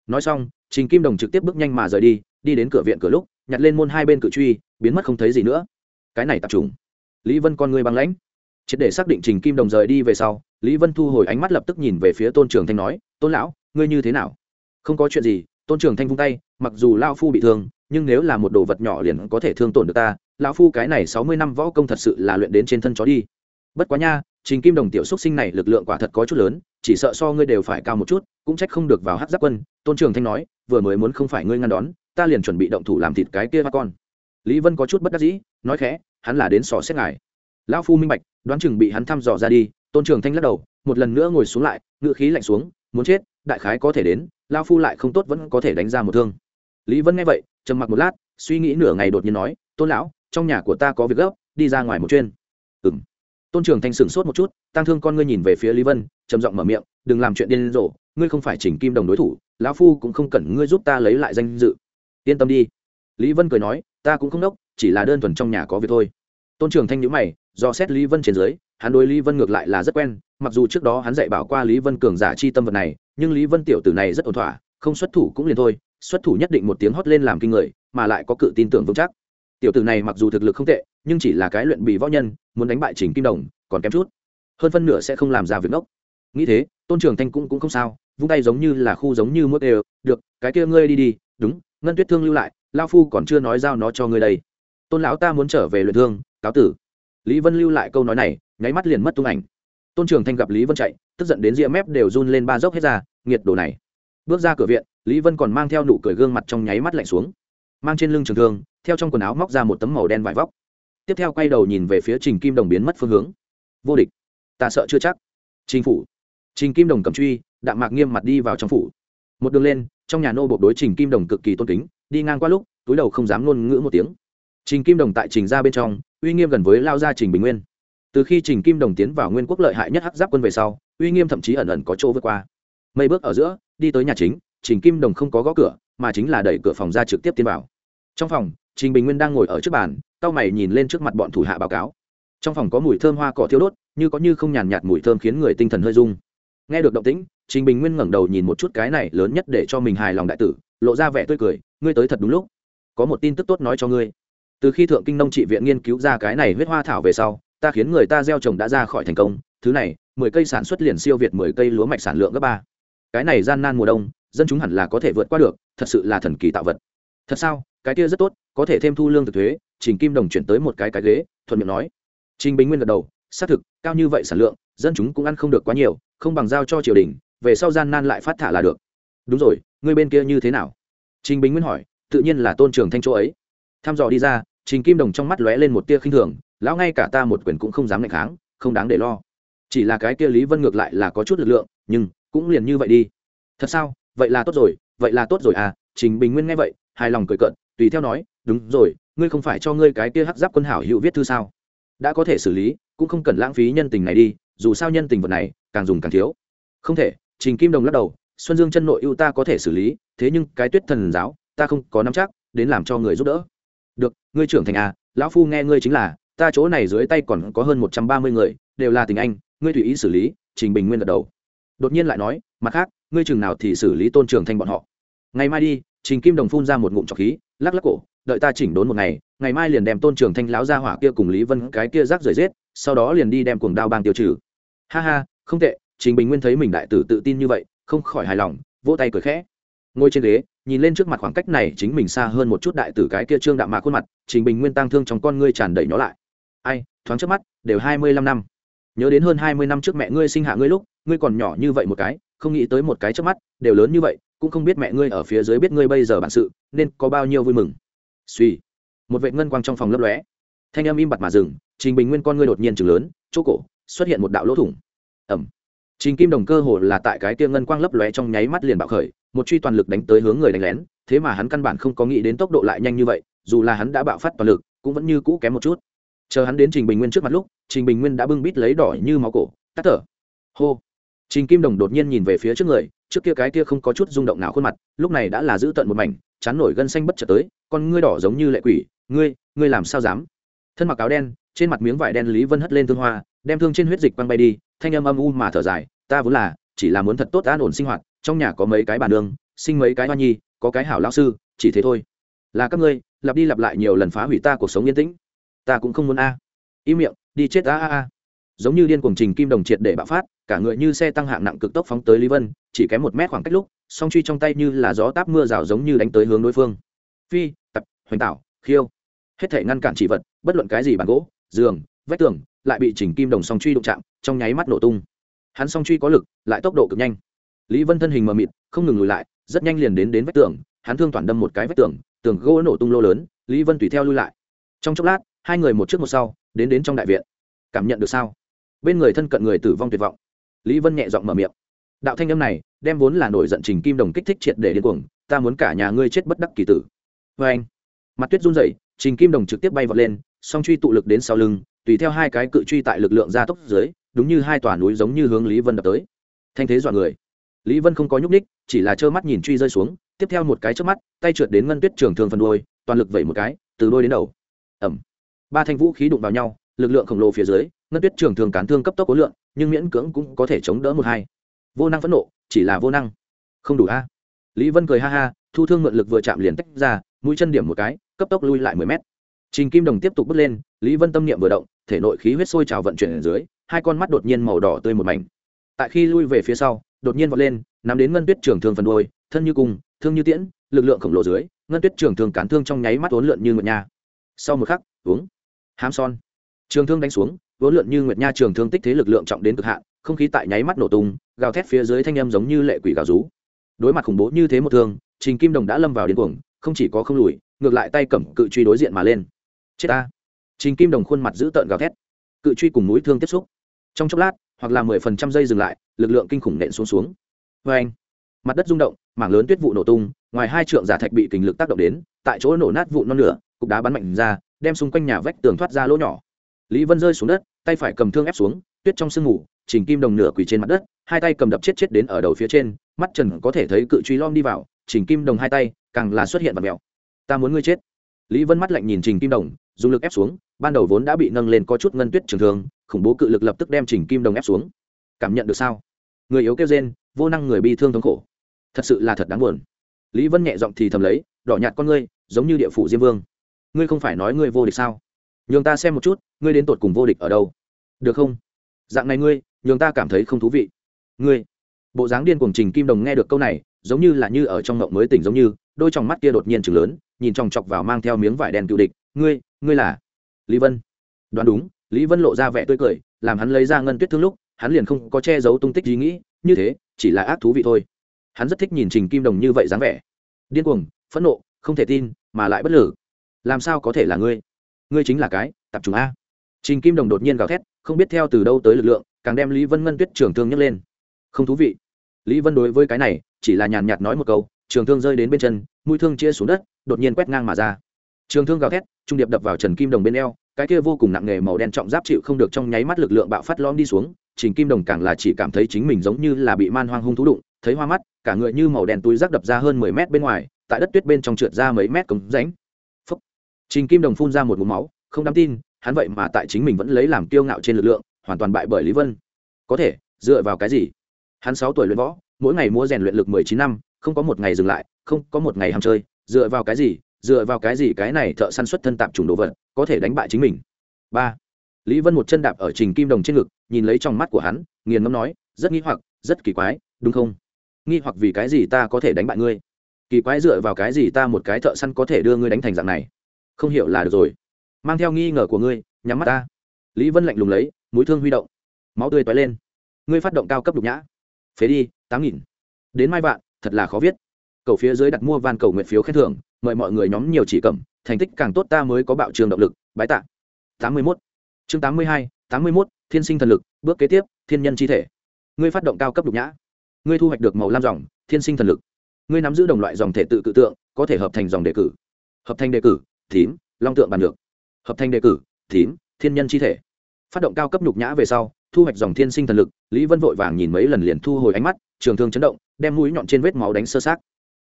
Nói xong trình kim đồng trực tiếp bước nhanh mà rời đi đi đến cửa viện cửa lúc, nhặt lên môn hai bên cự truy, biến mất không thấy gì nữa. Cái này tập trung lý vân con ngươi băng lãnh. Triệt để xác định trình kim đồng rời đi về sau, lý vân thu hồi ánh mắt lập tức nhìn về phía tôn trường thanh nói, tôn lão, ngươi như thế nào? Không có chuyện gì. Tôn trường thanh vung tay, mặc dù lao phu bị thương, nhưng nếu là một đồ vật nhỏ liền có thể thương tổn được ta, lão phu cái này sáu mươi năm võ công thật sự là luyện đến trên thân chó đi. Bất quá nha, trình kim đồng tiểu xúc sinh này lực lượng quả thật có chút lớn, chỉ sợ so ngươi đều phải cao một chút, cũng trách không được vào hát giáp quân. Tôn trường thanh nói, vừa mới muốn không phải ngươi ngăn đón ta liền chuẩn bị động thủ làm thịt cái kia ba con. Lý vân có chút bất đắc dĩ, nói khẽ, hắn là đến sò xét ngài. Lão phu minh bạch, đoán chừng bị hắn thăm dò ra đi, tôn trường thanh lắc đầu, một lần nữa ngồi xuống lại, ngựa khí lạnh xuống, muốn chết, đại khái có thể đến, lão phu lại không tốt vẫn có thể đánh ra một thương. Lý vân nghe vậy, trầm mặc một lát, suy nghĩ nửa ngày đột nhiên nói, tôn lão, trong nhà của ta có việc gấp, đi ra ngoài một chuyên ừng tôn trường thanh sửng sốt một chút tăng thương con ngươi nhìn về phía lý vân, trầm giọng mở miệng, đừng làm chuyện điên rồ, ngươi không phải chỉnh kim đồng đối thủ, lão phu cũng không cần ngươi giúp ta lấy lại danh dự yên tâm đi. Lý vân cười nói, ta cũng không đốc, chỉ là đơn thuần trong nhà có việc thôi. Tôn trường thanh nhữ mày, do xét lý vân trên dưới, hắn đối lý vân ngược lại là rất quen, mặc dù trước đó hắn dạy bảo qua lý vân cường giả chi tâm vật này, nhưng lý vân tiểu tử này rất ổn thỏa, không xuất thủ cũng liền thôi, xuất thủ nhất định một tiếng hót lên làm kinh người, mà lại có cự tin tưởng vững chắc. Tiểu tử này mặc dù thực lực không tệ, nhưng chỉ là cái luyện bị võ nhân, muốn đánh bại trình kim đồng, còn kém chút. Hơn phân nửa sẽ không làm ra việc ngốc. Nghĩ thế, tôn trường thanh cũng cũng không sao, vung tay giống như là khu giống như mức đều, được, cái kia ngươi đi đi, đúng ngân tuyết thương lưu lại, lao phu còn chưa nói giao nó cho ngươi đây. Tôn lão ta muốn trở về luyện thương, cáo tử. Lý vân lưu lại câu nói này, nháy mắt liền mất tung ảnh. Tôn trường thanh gặp lý vân chạy, tức giận đến ria mép đều run lên ba dốc hết ra, nghiệt đồ này. Bước ra cửa viện, lý vân còn mang theo nụ cười gương mặt trong nháy mắt lạnh xuống. Mang trên lưng trường thương, theo trong quần áo móc ra một tấm màu đen vải vóc. Tiếp theo quay đầu nhìn về phía trình kim đồng biến mất phương hướng. Vô địch. Ta sợ chưa chắc. Trình phủ. Trình kim đồng cầm truy, đạm mạc nghiêm mặt đi vào trong phủ một đường lên, trong nhà nô bộ đối trình kim đồng cực kỳ tôn kính, đi ngang qua lúc, túi đầu không dám ngôn ngữ một tiếng. Trình kim đồng tại trình ra bên trong, uy nghiêm gần với lao gia trình bình nguyên. Từ khi trình kim đồng tiến vào nguyên quốc lợi hại nhất hắc giáp quân về sau, uy nghiêm thậm chí ẩn ẩn có chỗ vượt qua. Mấy bước ở giữa, đi tới nhà chính, trình kim đồng không có gõ cửa, mà chính là đẩy cửa phòng ra trực tiếp tiến vào. Trong phòng, trình bình nguyên đang ngồi ở trước bàn tao mày nhìn lên trước mặt bọn thủ hạ báo cáo. Trong phòng có mùi thơm hoa cỏ thiếu đốt, như có như không nhàn nhạt mùi thơm khiến người tinh thần hơi rung nghe được động tĩnh, trình bình nguyên ngẩng đầu nhìn một chút cái này lớn nhất để cho mình hài lòng đại tử, lộ ra vẻ tươi cười, ngươi tới thật đúng lúc. Có một tin tức tốt nói cho ngươi. Từ khi thượng kinh nông trị viện nghiên cứu ra cái này huyết hoa thảo về sau, ta khiến người ta gieo trồng đã ra khỏi thành công. Thứ này, mười cây sản xuất liền siêu việt mười cây lúa mạch sản lượng gấp ba. Cái này gian nan mùa đông, dân chúng hẳn là có thể vượt qua được, thật sự là thần kỳ tạo vật. Thật sao? Cái kia rất tốt, có thể thêm thu lương thực thuế. Trình kim đồng chuyển tới một cái cái ghế, thuận miệng nói. Trình bình nguyên gật đầu xác thực, cao như vậy sản lượng, dân chúng cũng ăn không được quá nhiều, không bằng giao cho triều đình, về sau gian nan lại phát thả là được. Đúng rồi ngươi bên kia như thế nào? Trình bình nguyên hỏi, tự nhiên là tôn trường thanh chỗ ấy. Tham dò đi ra, trình kim đồng trong mắt lóe lên một tia khinh thường, lão ngay cả ta một quyền cũng không dám ngạch kháng, không đáng để lo. Chỉ là cái kia lý vân ngược lại là có chút lực lượng, nhưng cũng liền như vậy đi. Thật sao? Vậy là tốt rồi, vậy là tốt rồi à? Trình bình nguyên nghe vậy, hài lòng cười cận tùy theo nói, đúng rồi, ngươi không phải cho ngươi cái kia hắc giáp quân hảo hữu viết thư sao? Đã có thể xử lý cũng không cần lãng phí nhân tình này đi, dù sao nhân tình vật này càng dùng càng thiếu. Không thể, trình kim đồng lắc đầu, xuân dương chân nội ưu ta có thể xử lý, thế nhưng cái tuyết thần giáo, ta không có nắm chắc, đến làm cho người giúp đỡ. Được, ngươi trưởng thành à lão phu nghe ngươi chính là, ta chỗ này dưới tay còn có hơn một trăm ba mươi người, đều là tình anh, ngươi tùy ý xử lý, trình bình nguyên gật đầu. Đột nhiên lại nói, mặt khác, ngươi chừng nào thì xử lý tôn trưởng thành bọn họ. Ngày mai đi, trình kim đồng phun ra một ngụm trọc khí, lắc lắc cổ đợi ta chỉnh đốn một ngày ngày mai liền đem tôn trưởng thanh lão ra hỏa kia cùng lý vân cái kia rác rời rết sau đó liền đi đem cuồng đao bang tiêu trừ. Ha ha, không tệ, trình bình nguyên thấy mình đại tử tự tin như vậy, không khỏi hài lòng, vỗ tay cười khẽ. Ngồi trên ghế, nhìn lên trước mặt khoảng cách này chính mình xa hơn một chút đại tử cái kia trương đạm mạc khuôn mặt, trình bình nguyên tăng thương trong con ngươi tràn đầy nó lại. Ai, thoáng trước mắt, đều hai mươi lăm năm. Nhớ đến hơn hai mươi năm trước mẹ ngươi sinh hạ ngươi lúc, ngươi còn nhỏ như vậy một cái, không nghĩ tới một cái trước mắt, đều lớn như vậy, cũng không biết mẹ ngươi ở phía dưới biết ngươi bây giờ bản sự, nên có bao nhiêu vui mừng suy. Một vệ ngân quang trong phòng lấp lóe. Thanh âm im bặt mà dừng, trình bình nguyên con ngươi đột nhiên chừng lớn, chỗ cổ, xuất hiện một đạo lỗ thủng. Ẩm trình kim đồng cơ hồ là tại cái tia ngân quang lấp lóe trong nháy mắt liền bạo khởi, một truy toàn lực đánh tới hướng người đánh lén, thế mà hắn căn bản không có nghĩ đến tốc độ lại nhanh như vậy, dù là hắn đã bạo phát toàn lực, cũng vẫn như cũ kém một chút. Chờ hắn đến trình bình nguyên trước mặt lúc, trình bình nguyên đã bưng bít lấy đỏ như máu cổ, tắt thở. Hô. Trình kim đồng đột nhiên nhìn về phía trước người, trước kia cái kia không có chút rung động nào khuôn mặt, lúc này đã là giữ tận một mảnh chán nổi gân xanh bất chợt tới, con ngươi đỏ giống như lệ quỷ, ngươi ngươi làm sao dám? Thân mặc áo đen, trên mặt miếng vải đen lý vân hất lên thương hoa, đem thương trên huyết dịch quăng bay đi, thanh âm âm u mà thở dài, ta vốn là chỉ là muốn thật tốt an ổn sinh hoạt, trong nhà có mấy cái bàn đường sinh mấy cái hoa nhi, có cái hảo lao sư, chỉ thế thôi. Là các ngươi, lặp đi lặp lại nhiều lần phá hủy ta cuộc sống yên tĩnh. Ta cũng không muốn a. À. im miệng, đi chết a a a. Giống như điên cuồng trình kim đồng triệt để bạo phát, cả người như xe tăng hạng nặng cực tốc phóng tới lý vân chỉ kém một mét khoảng cách lúc, song truy trong tay như là gió táp mưa rào giống như đánh tới hướng đối phương. Phi, tập, hoành tạo, khiêu. Hết thể ngăn cản chỉ vật, bất luận cái gì bàn gỗ, giường, vách tường, lại bị chỉnh kim đồng song truy đụng chạm, trong nháy mắt nổ tung. Hắn song truy có lực, lại tốc độ cực nhanh. Lý vân thân hình mờ mịt, không ngừng lùi lại, rất nhanh liền đến đến vách tường, hắn thương toàn đâm một cái vách tường tường gỗ nổ tung lô lớn, lý vân tùy theo lui lại. Trong chốc lát, hai người một trước một sau, đến đến trong đại viện. Cảm nhận được sao? Bên người thân cận người tử vong tuyệt vọng. Lý vân nhẹ giọng mở miệng đạo thanh âm này đem vốn là nổi giận trình kim đồng kích thích triệt để điên cuồng, ta muốn cả nhà ngươi chết bất đắc kỳ tử. Vê anh, mặt tuyết run rẩy, trình kim đồng trực tiếp bay vọt lên, song truy tụ lực đến sau lưng, tùy theo hai cái cự truy tại lực lượng gia tốc dưới, đúng như hai tòa núi giống như hướng lý vân đập tới. Thanh thế dọa người. Lý vân không có nhúc ních chỉ là trơ mắt nhìn truy rơi xuống, tiếp theo một cái trước mắt, tay trượt đến ngân tuyết trường thường phần đôi toàn lực vẩy một cái, từ đôi đến đầu. Ẩm ba thanh vũ khí đụng vào nhau, lực lượng khổng lồ phía dưới, ngân tuyết trường thường cán thương cấp tốc có lượng, nhưng miễn cưỡng cũng có thể chống đỡ một hai vô năng phẫn nộ, chỉ là vô năng. Không đủ a. Lý vân cười ha ha, thu thương mượn lực vừa chạm liền tách ra, mũi chân điểm một cái, cấp tốc lui lại mười mét. Trình kim đồng tiếp tục bước lên, lý vân tâm niệm vừa động, thể nội khí huyết sôi trào vận chuyển ở dưới, hai con mắt đột nhiên màu đỏ tươi một mảnh. Tại khi lui về phía sau, đột nhiên vọt lên, nắm đến ngân tuyết trường thương phần đôi thân như cung, thương như tiễn, lực lượng khổng lồ dưới, ngân tuyết trường thương cán thương trong nháy mắt uốn lượn như nguyệt nha. Sau một khắc, uống. Hám son. Trường thương đánh xuống, uốn lượn như nguyệt nha trường thương tích thế lực lượng trọng đến cực hạn, không khí tại nháy mắt nổ tung gào thét phía dưới thanh âm giống như lệ quỷ gào rú. Đối mặt khủng bố như thế một thương, trình kim đồng đã lâm vào điên cuồng, không chỉ có không lùi, ngược lại tay cầm cự truy đối diện mà lên. Chết ta. Trình kim đồng khuôn mặt giữ tợn gào thét. Cự truy cùng mũi thương tiếp xúc. Trong chốc lát, hoặc là mười phần trăm giây dừng lại, lực lượng kinh khủng nện xuống xuống. Vê anh mặt đất rung động, mảng lớn tuyết vụ nổ tung, ngoài hai trượng giả thạch bị kình lực tác động đến, tại chỗ nổ nát vụ non lửa cục đá bắn mạnh ra, đem xung quanh nhà vách tường thoát ra lỗ nhỏ. Lý vân rơi xuống đất, tay phải cầm thương ép xuống, tuyết trong sương ngủ trình kim đồng nửa quỳ trên mặt đất, hai tay cầm đập chết chết đến ở đầu phía trên, mắt trần có thể thấy cự truy lom đi vào, trình kim đồng hai tay, càng là xuất hiện vật mèo ta muốn ngươi chết. Lý vân mắt lạnh nhìn trình kim đồng, dùng lực ép xuống, ban đầu vốn đã bị nâng lên có chút ngân tuyết trường thương, khủng bố cự lực lập tức đem trình kim đồng ép xuống. Cảm nhận được sao? Người yếu kêu rên, vô năng người bi thương thống khổ. Thật sự là thật đáng buồn. Lý vân nhẹ giọng thì thầm lấy, đỏ nhạt con ngươi, giống như địa phủ diêm vương. Ngươi không phải nói ngươi vô địch sao? Nhường ta xem một chút, ngươi đến tột cùng vô địch ở đâu? Được không? Dạng này ngươi nhường ta cảm thấy không thú vị. Ngươi, bộ dáng điên cuồng trình kim đồng nghe được câu này, giống như là như ở trong ngộng mới tỉnh giống như, đôi tròng mắt kia đột nhiên chừng lớn, nhìn chòng chọc vào mang theo miếng vải đen cựu địch. Ngươi ngươi là lý vân. Đoán đúng, lý vân lộ ra vẻ tươi cười, làm hắn lấy ra ngân tuyết thương lúc, hắn liền không có che giấu tung tích ý nghĩ, như thế, chỉ là ác thú vị thôi. Hắn rất thích nhìn trình kim đồng như vậy dáng vẻ. Điên cuồng, phẫn nộ, không thể tin, mà lại bất lử. Làm sao có thể là ngươi? Ngươi chính là cái, tập trung a trình kim đồng đột nhiên gào thét, không biết theo từ đâu tới lực lượng, càng đem lý vân ngân tuyết trường thương nhấc lên. Không thú vị. Lý vân đối với cái này, chỉ là nhàn nhạt nói một câu, trường thương rơi đến bên chân, mũi thương chia xuống đất, đột nhiên quét ngang mà ra. Trường thương gào thét, trung điệp đập vào trần kim đồng bên eo, cái kia vô cùng nặng nề màu đen trọng giáp chịu không được trong nháy mắt lực lượng bạo phát lom đi xuống, trình kim đồng càng là chỉ cảm thấy chính mình giống như là bị man hoang hung thú đụng, thấy hoa mắt, cả người như màu đen túi rác đập ra hơn mười mét bên ngoài, tại đất tuyết bên trong trượt ra mấy mét cống ránh trình kim đồng phun ra một mũ máu, không dám tin hắn vậy mà tại chính mình vẫn lấy làm kiêu ngạo trên lực lượng, hoàn toàn bại bởi lý vân. Có thể, dựa vào cái gì? Hắn sáu tuổi luyện võ, mỗi ngày mua rèn luyện lực mười chín năm, không có một ngày dừng lại, không có một ngày ham chơi. Dựa vào cái gì? Dựa vào cái gì cái này thợ săn xuất thân tạp trùng đồ vật có thể đánh bại chính mình? Ba. Lý vân một chân đạp ở trình kim đồng trên ngực, nhìn lấy trong mắt của hắn, nghiền ngẫm nói, rất nghi hoặc, rất kỳ quái, đúng không? Nghi hoặc vì cái gì ta có thể đánh bại ngươi? Kỳ quái dựa vào cái gì ta một cái thợ săn có thể đưa ngươi đánh thành dạng này? Không hiểu là được rồi mang theo nghi ngờ của ngươi, nhắm mắt ta. Lý vân lạnh lùng lấy, mũi thương huy động. Máu tươi toái lên. Ngươi phát động cao cấp đục nhã. Phế đi, tám nghìn. Đến mai vạn, thật là khó viết. Cầu phía dưới đặt mua van cầu nguyện phiếu khen thưởng, mời mọi người nhóm nhiều chỉ cầm, thành tích càng tốt ta mới có bạo trường động lực, bái tạ. Tám mươi mốt. Chương tám mươi hai, tám mươi mốt, thiên sinh thần lực, bước kế tiếp, thiên nhân chi thể. Ngươi phát động cao cấp đục nhã. Ngươi thu hoạch được màu lam dòng, thiên sinh thần lực. Ngươi nắm giữ đồng loại dòng thể tự cự tượng, có thể hợp thành dòng đề cử. Hợp thành đề cử thím long tượng bàn được hợp thành đề cử, thím, thiên nhân chi thể. Phát động cao cấp nhục nhã về sau, thu hoạch dòng thiên sinh thần lực, lý vân vội vàng nhìn mấy lần liền thu hồi ánh mắt, trường thương chấn động, đem mũi nhọn trên vết máu đánh sơ sát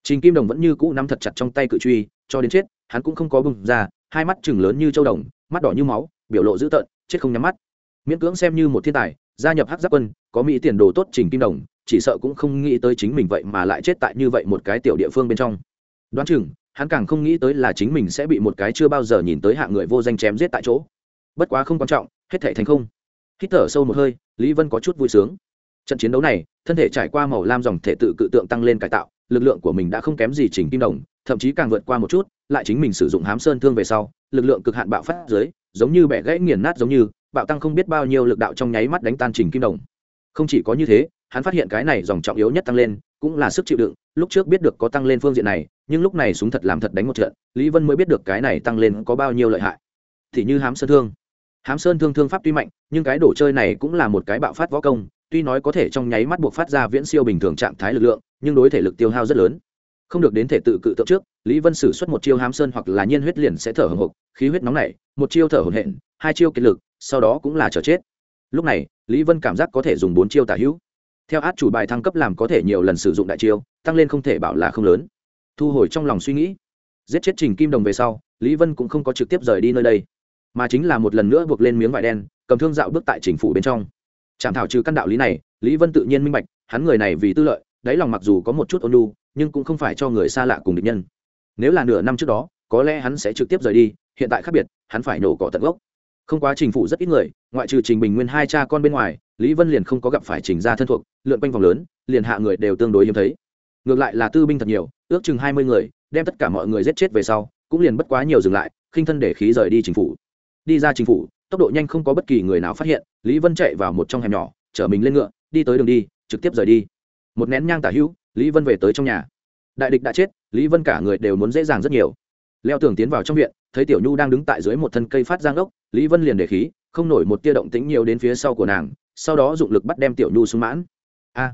trình kim đồng vẫn như cũ nắm thật chặt trong tay cự truy, cho đến chết, hắn cũng không có bừng ra, hai mắt chừng lớn như châu đồng, mắt đỏ như máu, biểu lộ dữ tợn, chết không nhắm mắt. Miễn cưỡng xem như một thiên tài, gia nhập hắc giáp quân, có mỹ tiền đồ tốt trình kim đồng, chỉ sợ cũng không nghĩ tới chính mình vậy mà lại chết tại như vậy một cái tiểu địa phương bên trong. Đoán chừng hắn càng không nghĩ tới là chính mình sẽ bị một cái chưa bao giờ nhìn tới hạng người vô danh chém giết tại chỗ. Bất quá không quan trọng, hết thể thành không. Hít thở sâu một hơi, lý vân có chút vui sướng. Trận chiến đấu này, thân thể trải qua màu lam dòng thể tự cự tượng tăng lên cải tạo, lực lượng của mình đã không kém gì chỉnh kim đồng, thậm chí càng vượt qua một chút, lại chính mình sử dụng hám sơn thương về sau, lực lượng cực hạn bạo phát dưới, giống như bẻ gãy nghiền nát giống như, bạo tăng không biết bao nhiêu lực đạo trong nháy mắt đánh tan trình kim đồng. Không chỉ có như thế, hắn phát hiện cái này dòng trọng yếu nhất tăng lên cũng là sức chịu đựng lúc trước biết được có tăng lên phương diện này nhưng lúc này súng thật làm thật đánh một trận lý vân mới biết được cái này tăng lên có bao nhiêu lợi hại. Thì như hám sơn thương. Hám sơn thương thương pháp tuy mạnh nhưng cái đồ chơi này cũng là một cái bạo phát võ công tuy nói có thể trong nháy mắt buộc phát ra viễn siêu bình thường trạng thái lực lượng nhưng đối thể lực tiêu hao rất lớn. Không được đến thể tự cự tượng trước lý vân sử xuất một chiêu hám sơn hoặc là nhiên huyết liền sẽ thở hồng hộc khí huyết nóng nảy một chiêu thở hổn hện, hai chiêu kiệt lực sau đó cũng là chờ chết. Lúc này lý vân cảm giác có thể dùng bốn chiêu tả hữu theo át chủ bài thăng cấp làm có thể nhiều lần sử dụng đại chiêu, tăng lên không thể bảo là không lớn. Thu hồi trong lòng suy nghĩ. Giết chết trình kim đồng về sau, lý vân cũng không có trực tiếp rời đi nơi đây, mà chính là một lần nữa buộc lên miếng vải đen, cầm thương dạo bước tại chính phủ bên trong. Chạm thảo trừ căn đạo lý này, lý vân tự nhiên minh bạch, hắn người này vì tư lợi, đáy lòng mặc dù có một chút ôn lu nhưng cũng không phải cho người xa lạ cùng địch nhân. Nếu là nửa năm trước đó, có lẽ hắn sẽ trực tiếp rời đi, hiện tại khác biệt, hắn phải nổ cỏ tận gốc không quá trình phụ rất ít người, ngoại trừ trình bình nguyên hai cha con bên ngoài, lý vân liền không có gặp phải trình ra thân thuộc, lượn quanh vòng lớn, liền hạ người đều tương đối hiếm thấy. Ngược lại là tư binh thật nhiều, ước chừng hai mươi người, đem tất cả mọi người giết chết về sau, cũng liền bất quá nhiều dừng lại, khinh thân để khí rời đi chính phủ. Đi ra chính phủ, tốc độ nhanh không có bất kỳ người nào phát hiện, lý vân chạy vào một trong hẻm nhỏ, chở mình lên ngựa, đi tới đường đi, trực tiếp rời đi. Một nén nhang tả hữu, lý vân về tới trong nhà. Đại địch đã chết, lý vân cả người đều muốn dễ dàng rất nhiều leo tường tiến vào trong viện, thấy tiểu nhu đang đứng tại dưới một thân cây phát giang ốc, lý vân liền để khí, không nổi một tia động tĩnh nhiều đến phía sau của nàng, sau đó dụng lực bắt đem tiểu nhu xuống mãn. A,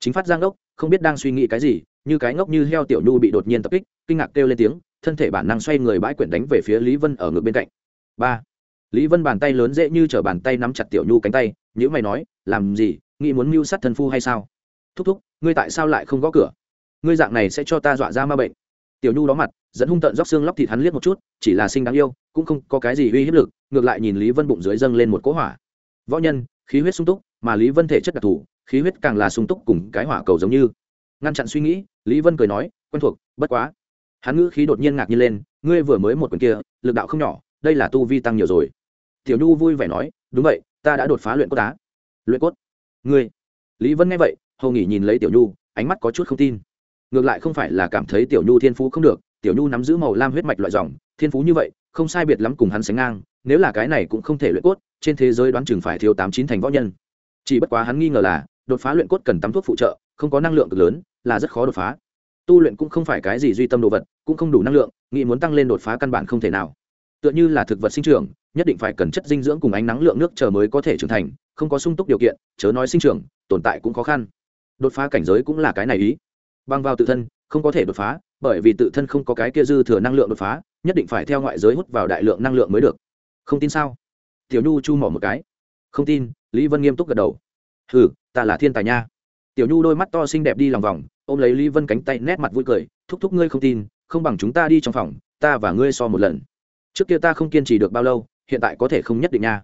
chính phát giang ốc, không biết đang suy nghĩ cái gì, như cái ngốc như heo tiểu nhu bị đột nhiên tập kích, kinh ngạc kêu lên tiếng, thân thể bản năng xoay người bãi quyển đánh về phía lý vân ở ngực bên cạnh. Ba, lý vân bàn tay lớn dễ như t r ở bàn tay nắm chặt tiểu nhu cánh tay nhữ mày nói, làm gì? Nghĩ muốn mưu sát thân phu hay sao? Thúc thúc, ngươi tại sao lại không gõ cửa? Ngươi dạng này sẽ cho ta dọa ra ma bệnh tiểu nhu đó mặt, dẫn hung tận róc xương lóc thịt hắn liếc một chút, chỉ là sinh đáng yêu, cũng không có cái gì uy hiếp lực, ngược lại nhìn lý vân bụng dưới dâng lên một cỗ hỏa. Võ nhân, khí huyết sung túc, mà lý vân thể chất đặc thù, khí huyết càng là sung túc cùng cái hỏa cầu giống như. Ngăn chặn suy nghĩ, lý vân cười nói, quen thuộc, bất quá. Hắn ngữ khí đột nhiên ngạc nhiên lên, ngươi vừa mới một quyền kia, lực đạo không nhỏ, đây là tu vi tăng nhiều rồi. Tiểu nhu vui vẻ nói, đúng vậy, ta đã đột phá luyện cốt đá. Luyện cốt? Ngươi? Lý vân nghe vậy, hầu nghỉ nhìn lấy tiểu nhu, ánh mắt có chút không tin ngược lại không phải là cảm thấy tiểu nhu thiên phú không được, tiểu nhu nắm giữ màu lam huyết mạch loại dòng, thiên phú như vậy, không sai biệt lắm cùng hắn sánh ngang, nếu là cái này cũng không thể luyện cốt, trên thế giới đoán chừng phải thiếu tám chín thành võ nhân. Chỉ bất quá hắn nghi ngờ là, đột phá luyện cốt cần tắm thuốc phụ trợ, không có năng lượng cực lớn, là rất khó đột phá. Tu luyện cũng không phải cái gì duy tâm đồ vật, cũng không đủ năng lượng, nghĩ muốn tăng lên đột phá căn bản không thể nào. Tựa như là thực vật sinh trưởng, nhất định phải cần chất dinh dưỡng cùng ánh nắng lượng nước chờ mới có thể trưởng thành, không có sung túc điều kiện, chớ nói sinh trưởng, tồn tại cũng khó khăn. Đột phá cảnh giới cũng là cái này ý băng vào tự thân, không có thể đột phá, bởi vì tự thân không có cái kia dư thừa năng lượng đột phá, nhất định phải theo ngoại giới hút vào đại lượng năng lượng mới được. Không tin sao? Tiểu nhu chu mỏ một cái. Không tin, lý vân nghiêm túc gật đầu. Hừ, ta là thiên tài nha. Tiểu nhu đôi mắt to xinh đẹp đi lòng vòng, ôm lấy lý vân cánh tay nét mặt vui cười, thúc thúc ngươi không tin, không bằng chúng ta đi trong phòng, ta và ngươi so một lần. Trước kia ta không kiên trì được bao lâu, hiện tại có thể không nhất định nha.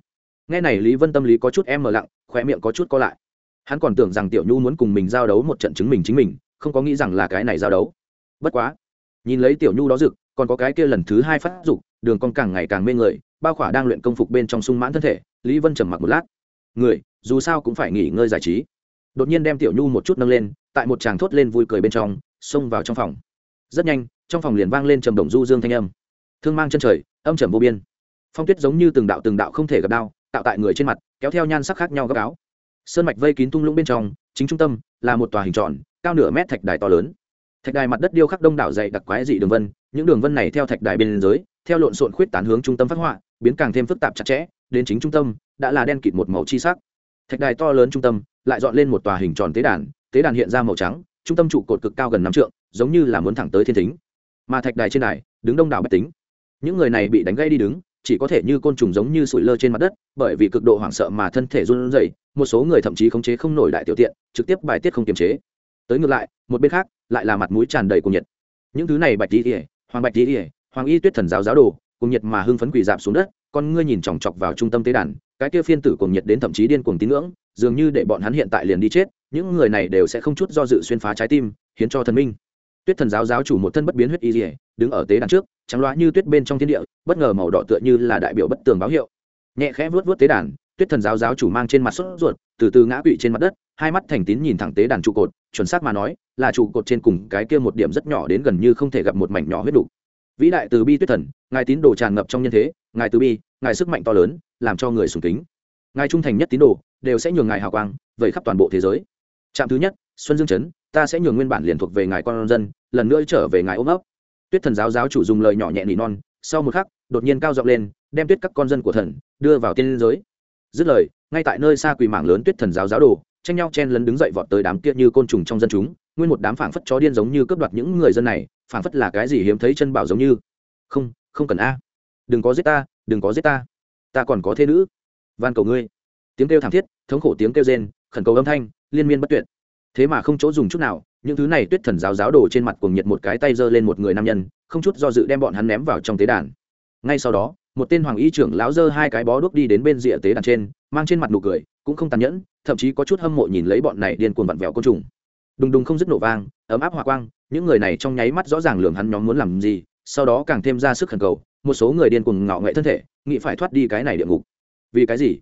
Nghe này lý vân tâm lý có chút em mờ lặng khoe miệng có chút co lại. Hắn còn tưởng rằng tiểu nhu muốn cùng mình giao đấu một trận chứng mình chính mình không có nghĩ rằng là cái này giao đấu. Bất quá, nhìn lấy tiểu nhu đó rực, còn có cái kia lần thứ hai phát dục, đường con càng ngày càng mê người bao khỏa đang luyện công phục bên trong sung mãn thân thể, lý vân trầm mặc một lát. Người, dù sao cũng phải nghỉ ngơi giải trí. Đột nhiên đem tiểu nhu một chút nâng lên, tại một chàng thốt lên vui cười bên trong, xông vào trong phòng. Rất nhanh, trong phòng liền vang lên trầm đồng du dương thanh âm. Thương mang chân trời, âm trầm vô biên. Phong tuyết giống như từng đạo từng đạo không thể gặp đao tạo tại người trên mặt, kéo theo nhan sắc khác nhau gấp áo. Sơn mạch vây kín tung lũng bên trong chính trung tâm là một tòa hình tròn, cao nửa mét thạch đài to lớn. Thạch đài mặt đất điêu khắc đông đảo dày đặc quái dị đường vân, những đường vân này theo thạch đài bên dưới, theo lộn xộn khuyết tán hướng trung tâm phát họa, biến càng thêm phức tạp chặt chẽ, đến chính trung tâm đã là đen kịt một màu chi sắc. Thạch đài to lớn trung tâm lại dọn lên một tòa hình tròn tế đàn tế đàn hiện ra màu trắng, trung tâm trụ cột cực cao gần năm trượng, giống như là muốn thẳng tới thiên thính. Mà thạch đài trên đài đứng đông đảo bách tính. Những người này bị đánh gây đi đứng, chỉ có thể như côn trùng giống như sủi lơ trên mặt đất, bởi vì cực độ hoảng sợ mà thân thể run rẩy một số người thậm chí khống chế không nổi đại tiểu tiện, trực tiếp bài tiết không kiềm chế. Tới ngược lại, một bên khác, lại là mặt mũi tràn đầy cuồng nhiệt. Những thứ này bạch y ỉa hoàng bạch y ỉa hoàng y tuyết thần giáo giáo đồ, cuồng nhiệt mà hưng phấn quỳ dạp xuống đất, con ngươi nhìn chòng chọc vào trung tâm tế đàn, cái kia phiên tử cuồng nhiệt đến thậm chí điên cuồng tín ngưỡng, dường như để bọn hắn hiện tại liền đi chết, những người này đều sẽ không chút do dự xuyên phá trái tim, hiến cho thần minh. Tuyết thần giáo giáo chủ một thân bất biến huyết y ỉa đứng ở tế đàn trước, trắng loá như tuyết bên trong thiên địa, bất ngờ màu đỏ tựa như là đại biểu bất tường báo hiệu. Nhẹ khẽ vuốt vuốt tế đàn tuyết thần giáo giáo chủ mang trên mặt sốt ruột, từ từ ngã quỵ trên mặt đất, hai mắt thành tín nhìn thẳng tế đàn trụ cột, chuẩn xác mà nói, là trụ cột trên cùng cái kia một điểm rất nhỏ đến gần như không thể gặp một mảnh nhỏ huyết đủ. vĩ đại từ bi tuyết thần, ngài tín đồ tràn ngập trong nhân thế, ngài từ bi, ngài sức mạnh to lớn, làm cho người sùng kính. Ngài trung thành nhất tín đồ, đều sẽ nhường ngài hào quang vẩy khắp toàn bộ thế giới. Trạm thứ nhất, xuân dương chấn ta sẽ nhường nguyên bản liền thuộc về ngài con dân, lần nữa trở về ngài ôm ấp. Tuyết thần giáo giáo chủ dùng lời nhỏ nhẹ nỉ non, sau một khắc, đột nhiên cao giọng lên, đem tuyết các con dân của thần đưa vào tiên giới dứt lời, ngay tại nơi xa quỳ mảng lớn tuyết thần giáo giáo đồ, tranh nhau chen lấn đứng dậy vọt tới đám kia như côn trùng trong dân chúng, nguyên một đám phảng phất chó điên giống như cướp đoạt những người dân này, phảng phất là cái gì hiếm thấy chân bảo giống như. Không không cần a. Đừng có giết ta, đừng có giết ta. Ta còn có thế nữ. Van cầu ngươi. Tiếng kêu thảm thiết, thống khổ tiếng kêu rên, khẩn cầu âm thanh, liên miên bất tuyệt. Thế mà không chỗ dùng chút nào, những thứ này tuyết thần giáo giáo đồ trên mặt cuồng nhiệt một cái tay giơ lên một người nam nhân, không chút do dự đem bọn hắn ném vào trong tế đàn. Ngay sau đó một tên hoàng y trưởng lão giơ hai cái bó đuốc đi đến bên rìa tế đàn trên, mang trên mặt nụ cười, cũng không tàn nhẫn, thậm chí có chút hâm mộ nhìn lấy bọn này điên cuồng vặn vẹo côn trùng. Đùng đùng không dứt nổ vang, ấm áp hỏa quang, những người này trong nháy mắt rõ ràng lường hắn nhóm muốn làm gì, sau đó càng thêm ra sức khẩn cầu, một số người điên cuồng ngạo nghệ thân thể, nghĩ phải thoát đi cái này địa ngục. Vì cái gì?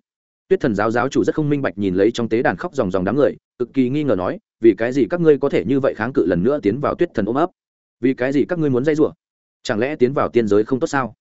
Tuyết thần giáo giáo chủ rất không minh bạch nhìn lấy trong tế đàn khóc dòng dòng đám người, cực kỳ nghi ngờ nói, vì cái gì các ngươi có thể như vậy kháng cự lần nữa tiến vào tuyết thần ôm ấp? Vì cái gì các ngươi muốn dây rủa? Chẳng lẽ tiến vào tiên giới không tốt sao?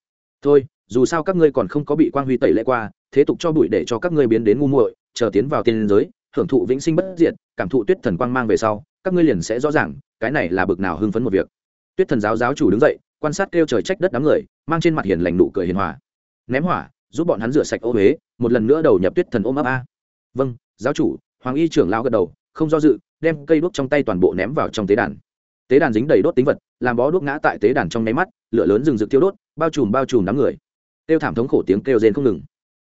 Thôi dù sao các ngươi còn không có bị quang huy tẩy lệ qua, thế tục cho bụi để cho các ngươi biến đến ngu muội, chờ tiến vào tiên giới, hưởng thụ vĩnh sinh bất diệt, cảm thụ tuyết thần quang mang về sau, các ngươi liền sẽ rõ ràng, cái này là bực nào hưng phấn một việc. Tuyết thần giáo giáo chủ đứng dậy, quan sát kêu trời trách đất đám người, mang trên mặt hiền lành nụ cười hiền hòa. Ném hỏa, giúp bọn hắn rửa sạch ô huế một lần nữa đầu nhập tuyết thần ôm ấp a. Vâng giáo chủ, hoàng y trưởng lao gật đầu, không do dự, đem cây đuốc trong tay toàn bộ ném vào trong tế đàn. Tế đàn dính đầy đốt tính vật, làm bó đuốc ngã tại tế đàn trong nháy mắt, lửa lớn rừng rực thiêu đốt, bao trùm bao trùm đám người kêu thảm thống khổ tiếng kêu rên không ngừng.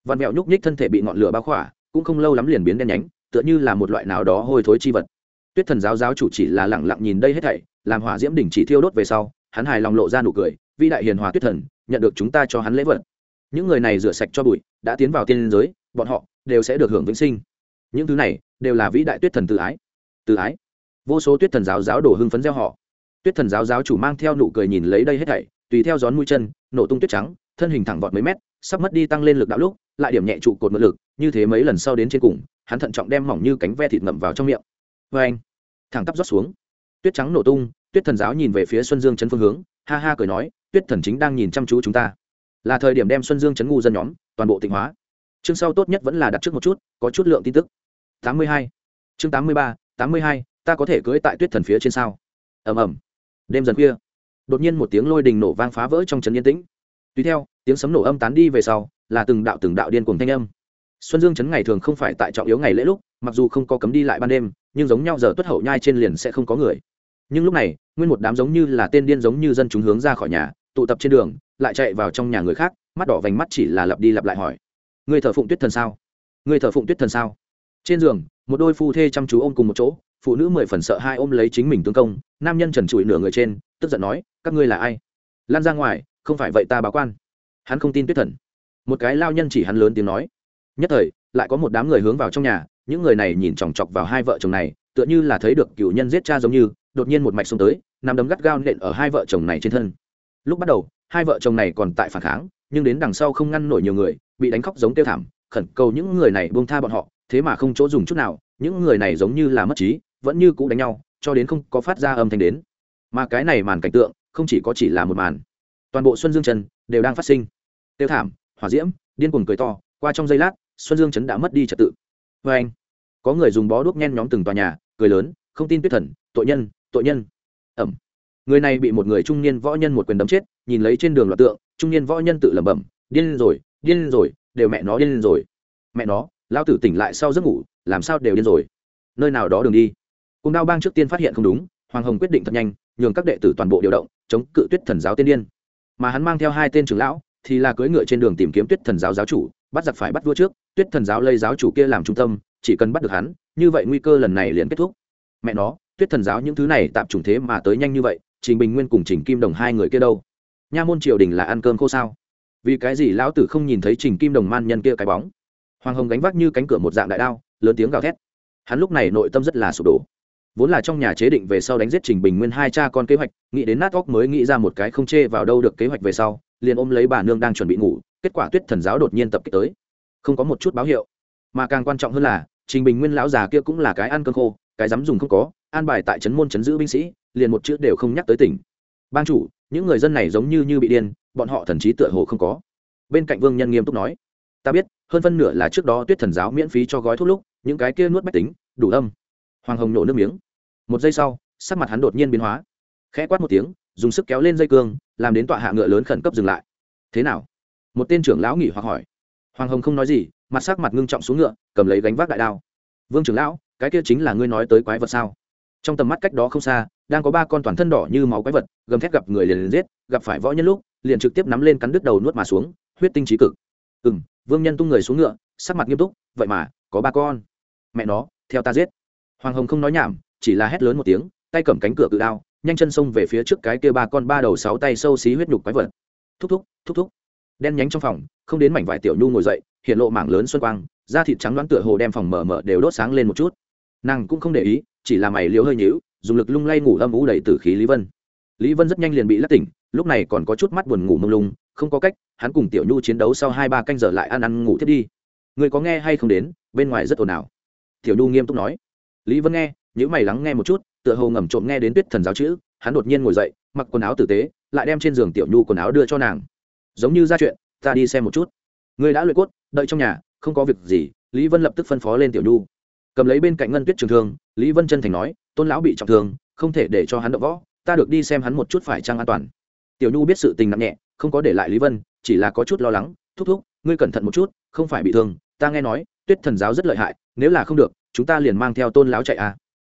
Vằn mẹo nhúc nhích thân thể bị ngọn lửa bao khỏa, cũng không lâu lắm liền biến đen nhánh, tựa như là một loại nào đó hôi thối chi vật. Tuyết thần giáo giáo chủ chỉ là lẳng lặng nhìn đây hết thảy, làm hỏa diễm đỉnh chỉ thiêu đốt về sau, hắn hài lòng lộ ra nụ cười vĩ đại hiền hòa tuyết thần, nhận được chúng ta cho hắn lễ vật. Những người này rửa sạch cho bụi, đã tiến vào tiên giới, bọn họ đều sẽ được hưởng vĩnh sinh. Những thứ này đều là vĩ đại tuyết thần tự ái. Tự ái. Vô số tuyết thần giáo giáo đổ hưng phấn gieo họ tuyết thần giáo giáo chủ mang theo nụ cười nhìn lấy đây hết thảy, tùy theo gión mũi chân, nổ tung tuyết trắng thân hình thẳng vọt mấy mét, sắp mất đi tăng lên lực đạo lúc, lại điểm nhẹ trụ cột mượn lực, như thế mấy lần sau đến trên cùng, hắn thận trọng đem mỏng như cánh ve thịt ngậm vào trong miệng. Vê anh, thẳng tắp rót xuống. Tuyết trắng nổ tung, tuyết thần giáo nhìn về phía xuân dương chấn phương hướng, ha ha cười nói, tuyết thần chính đang nhìn chăm chú chúng ta. Là thời điểm đem xuân dương chấn ngu dân nhóm, toàn bộ tịnh hóa. Chương sau tốt nhất vẫn là đặt trước một chút, có chút lượng tin tức. Tám mươi hai. Chương tám mươi ba, tám mươi hai, ta có thể cưỡi tại tuyết thần phía trên sao? Ầm ầm. Đêm dần khuya, đột nhiên một tiếng lôi đình nổ vang phá vỡ trong trấn yên tĩnh tùy theo, tiếng sấm nổ âm tán đi về sau, là từng đạo từng đạo điên cùng thanh âm. Xuân dương trấn ngày thường không phải tại trọng yếu ngày lễ lúc, mặc dù không có cấm đi lại ban đêm, nhưng giống nhau giờ tuất hậu nhai trên liền sẽ không có người. Nhưng lúc này, nguyên một đám giống như là tên điên giống như dân chúng hướng ra khỏi nhà, tụ tập trên đường, lại chạy vào trong nhà người khác, mắt đỏ vành mắt chỉ là lặp đi lặp lại hỏi. Người thờ phụng tuyết thần sao? Người thờ phụng tuyết thần sao? Trên giường, một đôi phu thê chăm chú ôm cùng một chỗ, phụ nữ mười phần sợ hai ôm lấy chính mình tương công, nam nhân trần trụi nửa người trên, tức giận nói, các ngươi là ai? Lan ra ngoài không phải vậy ta báo quan. Hắn không tin tuyết thần. Một cái lao nhân chỉ hắn lớn tiếng nói. Nhất thời, lại có một đám người hướng vào trong nhà, những người này nhìn chòng chọc vào hai vợ chồng này, tựa như là thấy được cựu nhân giết cha giống như, đột nhiên một mạch xông tới nằm đấm gắt gao nện ở hai vợ chồng này trên thân. Lúc bắt đầu, hai vợ chồng này còn tại phản kháng, nhưng đến đằng sau không ngăn nổi nhiều người, bị đánh khóc giống tiêu thảm, khẩn cầu những người này buông tha bọn họ, thế mà không chỗ dùng chút nào, những người này giống như là mất trí, vẫn như cũ đánh nhau, cho đến không có phát ra âm thanh đến. Mà cái này màn cảnh tượng, không chỉ có chỉ là một màn toàn bộ xuân dương trần đều đang phát sinh. Tiêu thảm, hỏa diễm, điên cuồng cười to, qua trong giây lát, xuân dương trấn đã mất đi trật tự. Vê anh, có người dùng bó đuốc nhen nhóm từng tòa nhà, cười lớn, không tin tuyết thần, tội nhân tội nhân. Ẩm. Người này bị một người trung niên võ nhân một quyền đấm chết, nhìn lấy trên đường loạt tượng, trung niên võ nhân tự lẩm bẩm, điên rồi điên rồi, đều mẹ nó điên rồi. Mẹ nó lao tử tỉnh lại sau giấc ngủ, làm sao đều điên rồi? Nơi nào đó đường đi. Cùng đao bang trước tiên phát hiện không đúng, hoàng hồng quyết định thật nhanh, nhường các đệ tử toàn bộ điều động, chống cự tuyết thần giáo tiên điên mà hắn mang theo hai tên trưởng lão, thì là cưỡi ngựa trên đường tìm kiếm tuyết thần giáo giáo chủ, bắt giặc phải bắt vua trước, tuyết thần giáo lây giáo chủ kia làm trung tâm, chỉ cần bắt được hắn, như vậy nguy cơ lần này liền kết thúc. Mẹ nó, tuyết thần giáo những thứ này tạm trùng thế mà tới nhanh như vậy, trình bình nguyên cùng trình kim đồng hai người kia đâu? Nha môn triều đình là ăn cơm khô sao? Vì cái gì lão tử không nhìn thấy trình kim đồng man nhân kia cái bóng? Hoàng hồng gánh vác như cánh cửa một dạng đại đao, lớn tiếng gào thét. Hắn lúc này nội tâm rất là sụp đổ vốn là trong nhà chế định về sau đánh giết trình bình nguyên hai cha con kế hoạch, nghĩ đến nát óc mới nghĩ ra một cái không chê vào đâu được kế hoạch về sau, liền ôm lấy bà nương đang chuẩn bị ngủ, kết quả tuyết thần giáo đột nhiên tập kích tới. Không có một chút báo hiệu. Mà càng quan trọng hơn là, trình bình nguyên lão già kia cũng là cái ăn cơm khô, cái dám dùng không có, an bài tại trấn môn trấn giữ binh sĩ, liền một chữ đều không nhắc tới tỉnh. Ban chủ, những người dân này giống như như bị điên, bọn họ thần trí tựa hồ không có. Bên cạnh vương nhân nghiêm túc nói, ta biết, hơn phân nửa là trước đó tuyết thần giáo miễn phí cho gói thuốc lúc, những cái kia nuốt bách tính, đủ âm. Hoàng hồng nổ nước miếng một giây sau, sắc mặt hắn đột nhiên biến hóa. Khẽ quát một tiếng, dùng sức kéo lên dây cương, làm đến tọa hạ ngựa lớn khẩn cấp dừng lại. Thế nào? Một tên trưởng lão nghỉ hoặc hỏi. Hoàng hồng không nói gì, mặt sắc mặt ngưng trọng xuống ngựa, cầm lấy gánh vác đại đao. Vương trưởng lão, cái kia chính là ngươi nói tới quái vật sao? Trong tầm mắt cách đó không xa, đang có ba con toàn thân đỏ như máu quái vật, gầm thét gặp người liền liền giết, gặp phải võ nhân lúc, liền trực tiếp nắm lên cắn đứt đầu nuốt mà xuống, huyết tinh trí cực. Ừ m vương nhân tung người xuống ngựa, sắc mặt nghiêm túc, vậy mà, có ba con. Mẹ nó, theo ta giết. Hoàng hồng không nói nhảm chỉ là hét lớn một tiếng, tay cầm cánh cửa cự đao, nhanh chân xông về phía trước cái kia ba con ba đầu sáu tay sâu xí huyết nhục quái vật. Thúc thúc thúc thúc. Đen nhánh trong phòng, không đến mảnh vải tiểu nhu ngồi dậy, hiện lộ mảng lớn xuân quang, da thịt trắng đoán tựa hồ đem phòng mở mở đều đốt sáng lên một chút. Nàng cũng không để ý, chỉ là mày liều hơi nhíu, dùng lực lung lay ngủ âm ú đầy từ khí lý vân. Lý vân rất nhanh liền bị lắc tỉnh, lúc này còn có chút mắt buồn ngủ mông lung, không có cách, hắn cùng tiểu nhu chiến đấu sau hai ba canh giờ lại ăn ăn ngủ thiết đi. Người có nghe hay không đến, bên ngoài rất ồn ào. Tiểu nhu nghiêm túc nói. Lý vân nghe những mày lắng nghe một chút, tựa hồ ngầm trộm nghe đến tuyết thần giáo chữ, hắn đột nhiên ngồi dậy, mặc quần áo tử tế, lại đem trên giường tiểu nhu quần áo đưa cho nàng. Giống như ra chuyện, ta đi xem một chút. Người đã luyện cốt, đợi trong nhà, không có việc gì. Lý vân lập tức phân phó lên tiểu nhu. Cầm lấy bên cạnh ngân tuyết trường thương, lý vân chân thành nói, tôn lão bị trọng thương, không thể để cho hắn động võ, ta được đi xem hắn một chút phải trăng an toàn. Tiểu nhu biết sự tình nặng nhẹ, không có để lại lý vân, chỉ là có chút lo lắng, thúc thúc, ngươi cẩn thận một chút, không phải bị thương, ta nghe nói, tuyết thần giáo rất lợi hại, nếu là không được, chúng ta liền mang theo tôn lão chạy à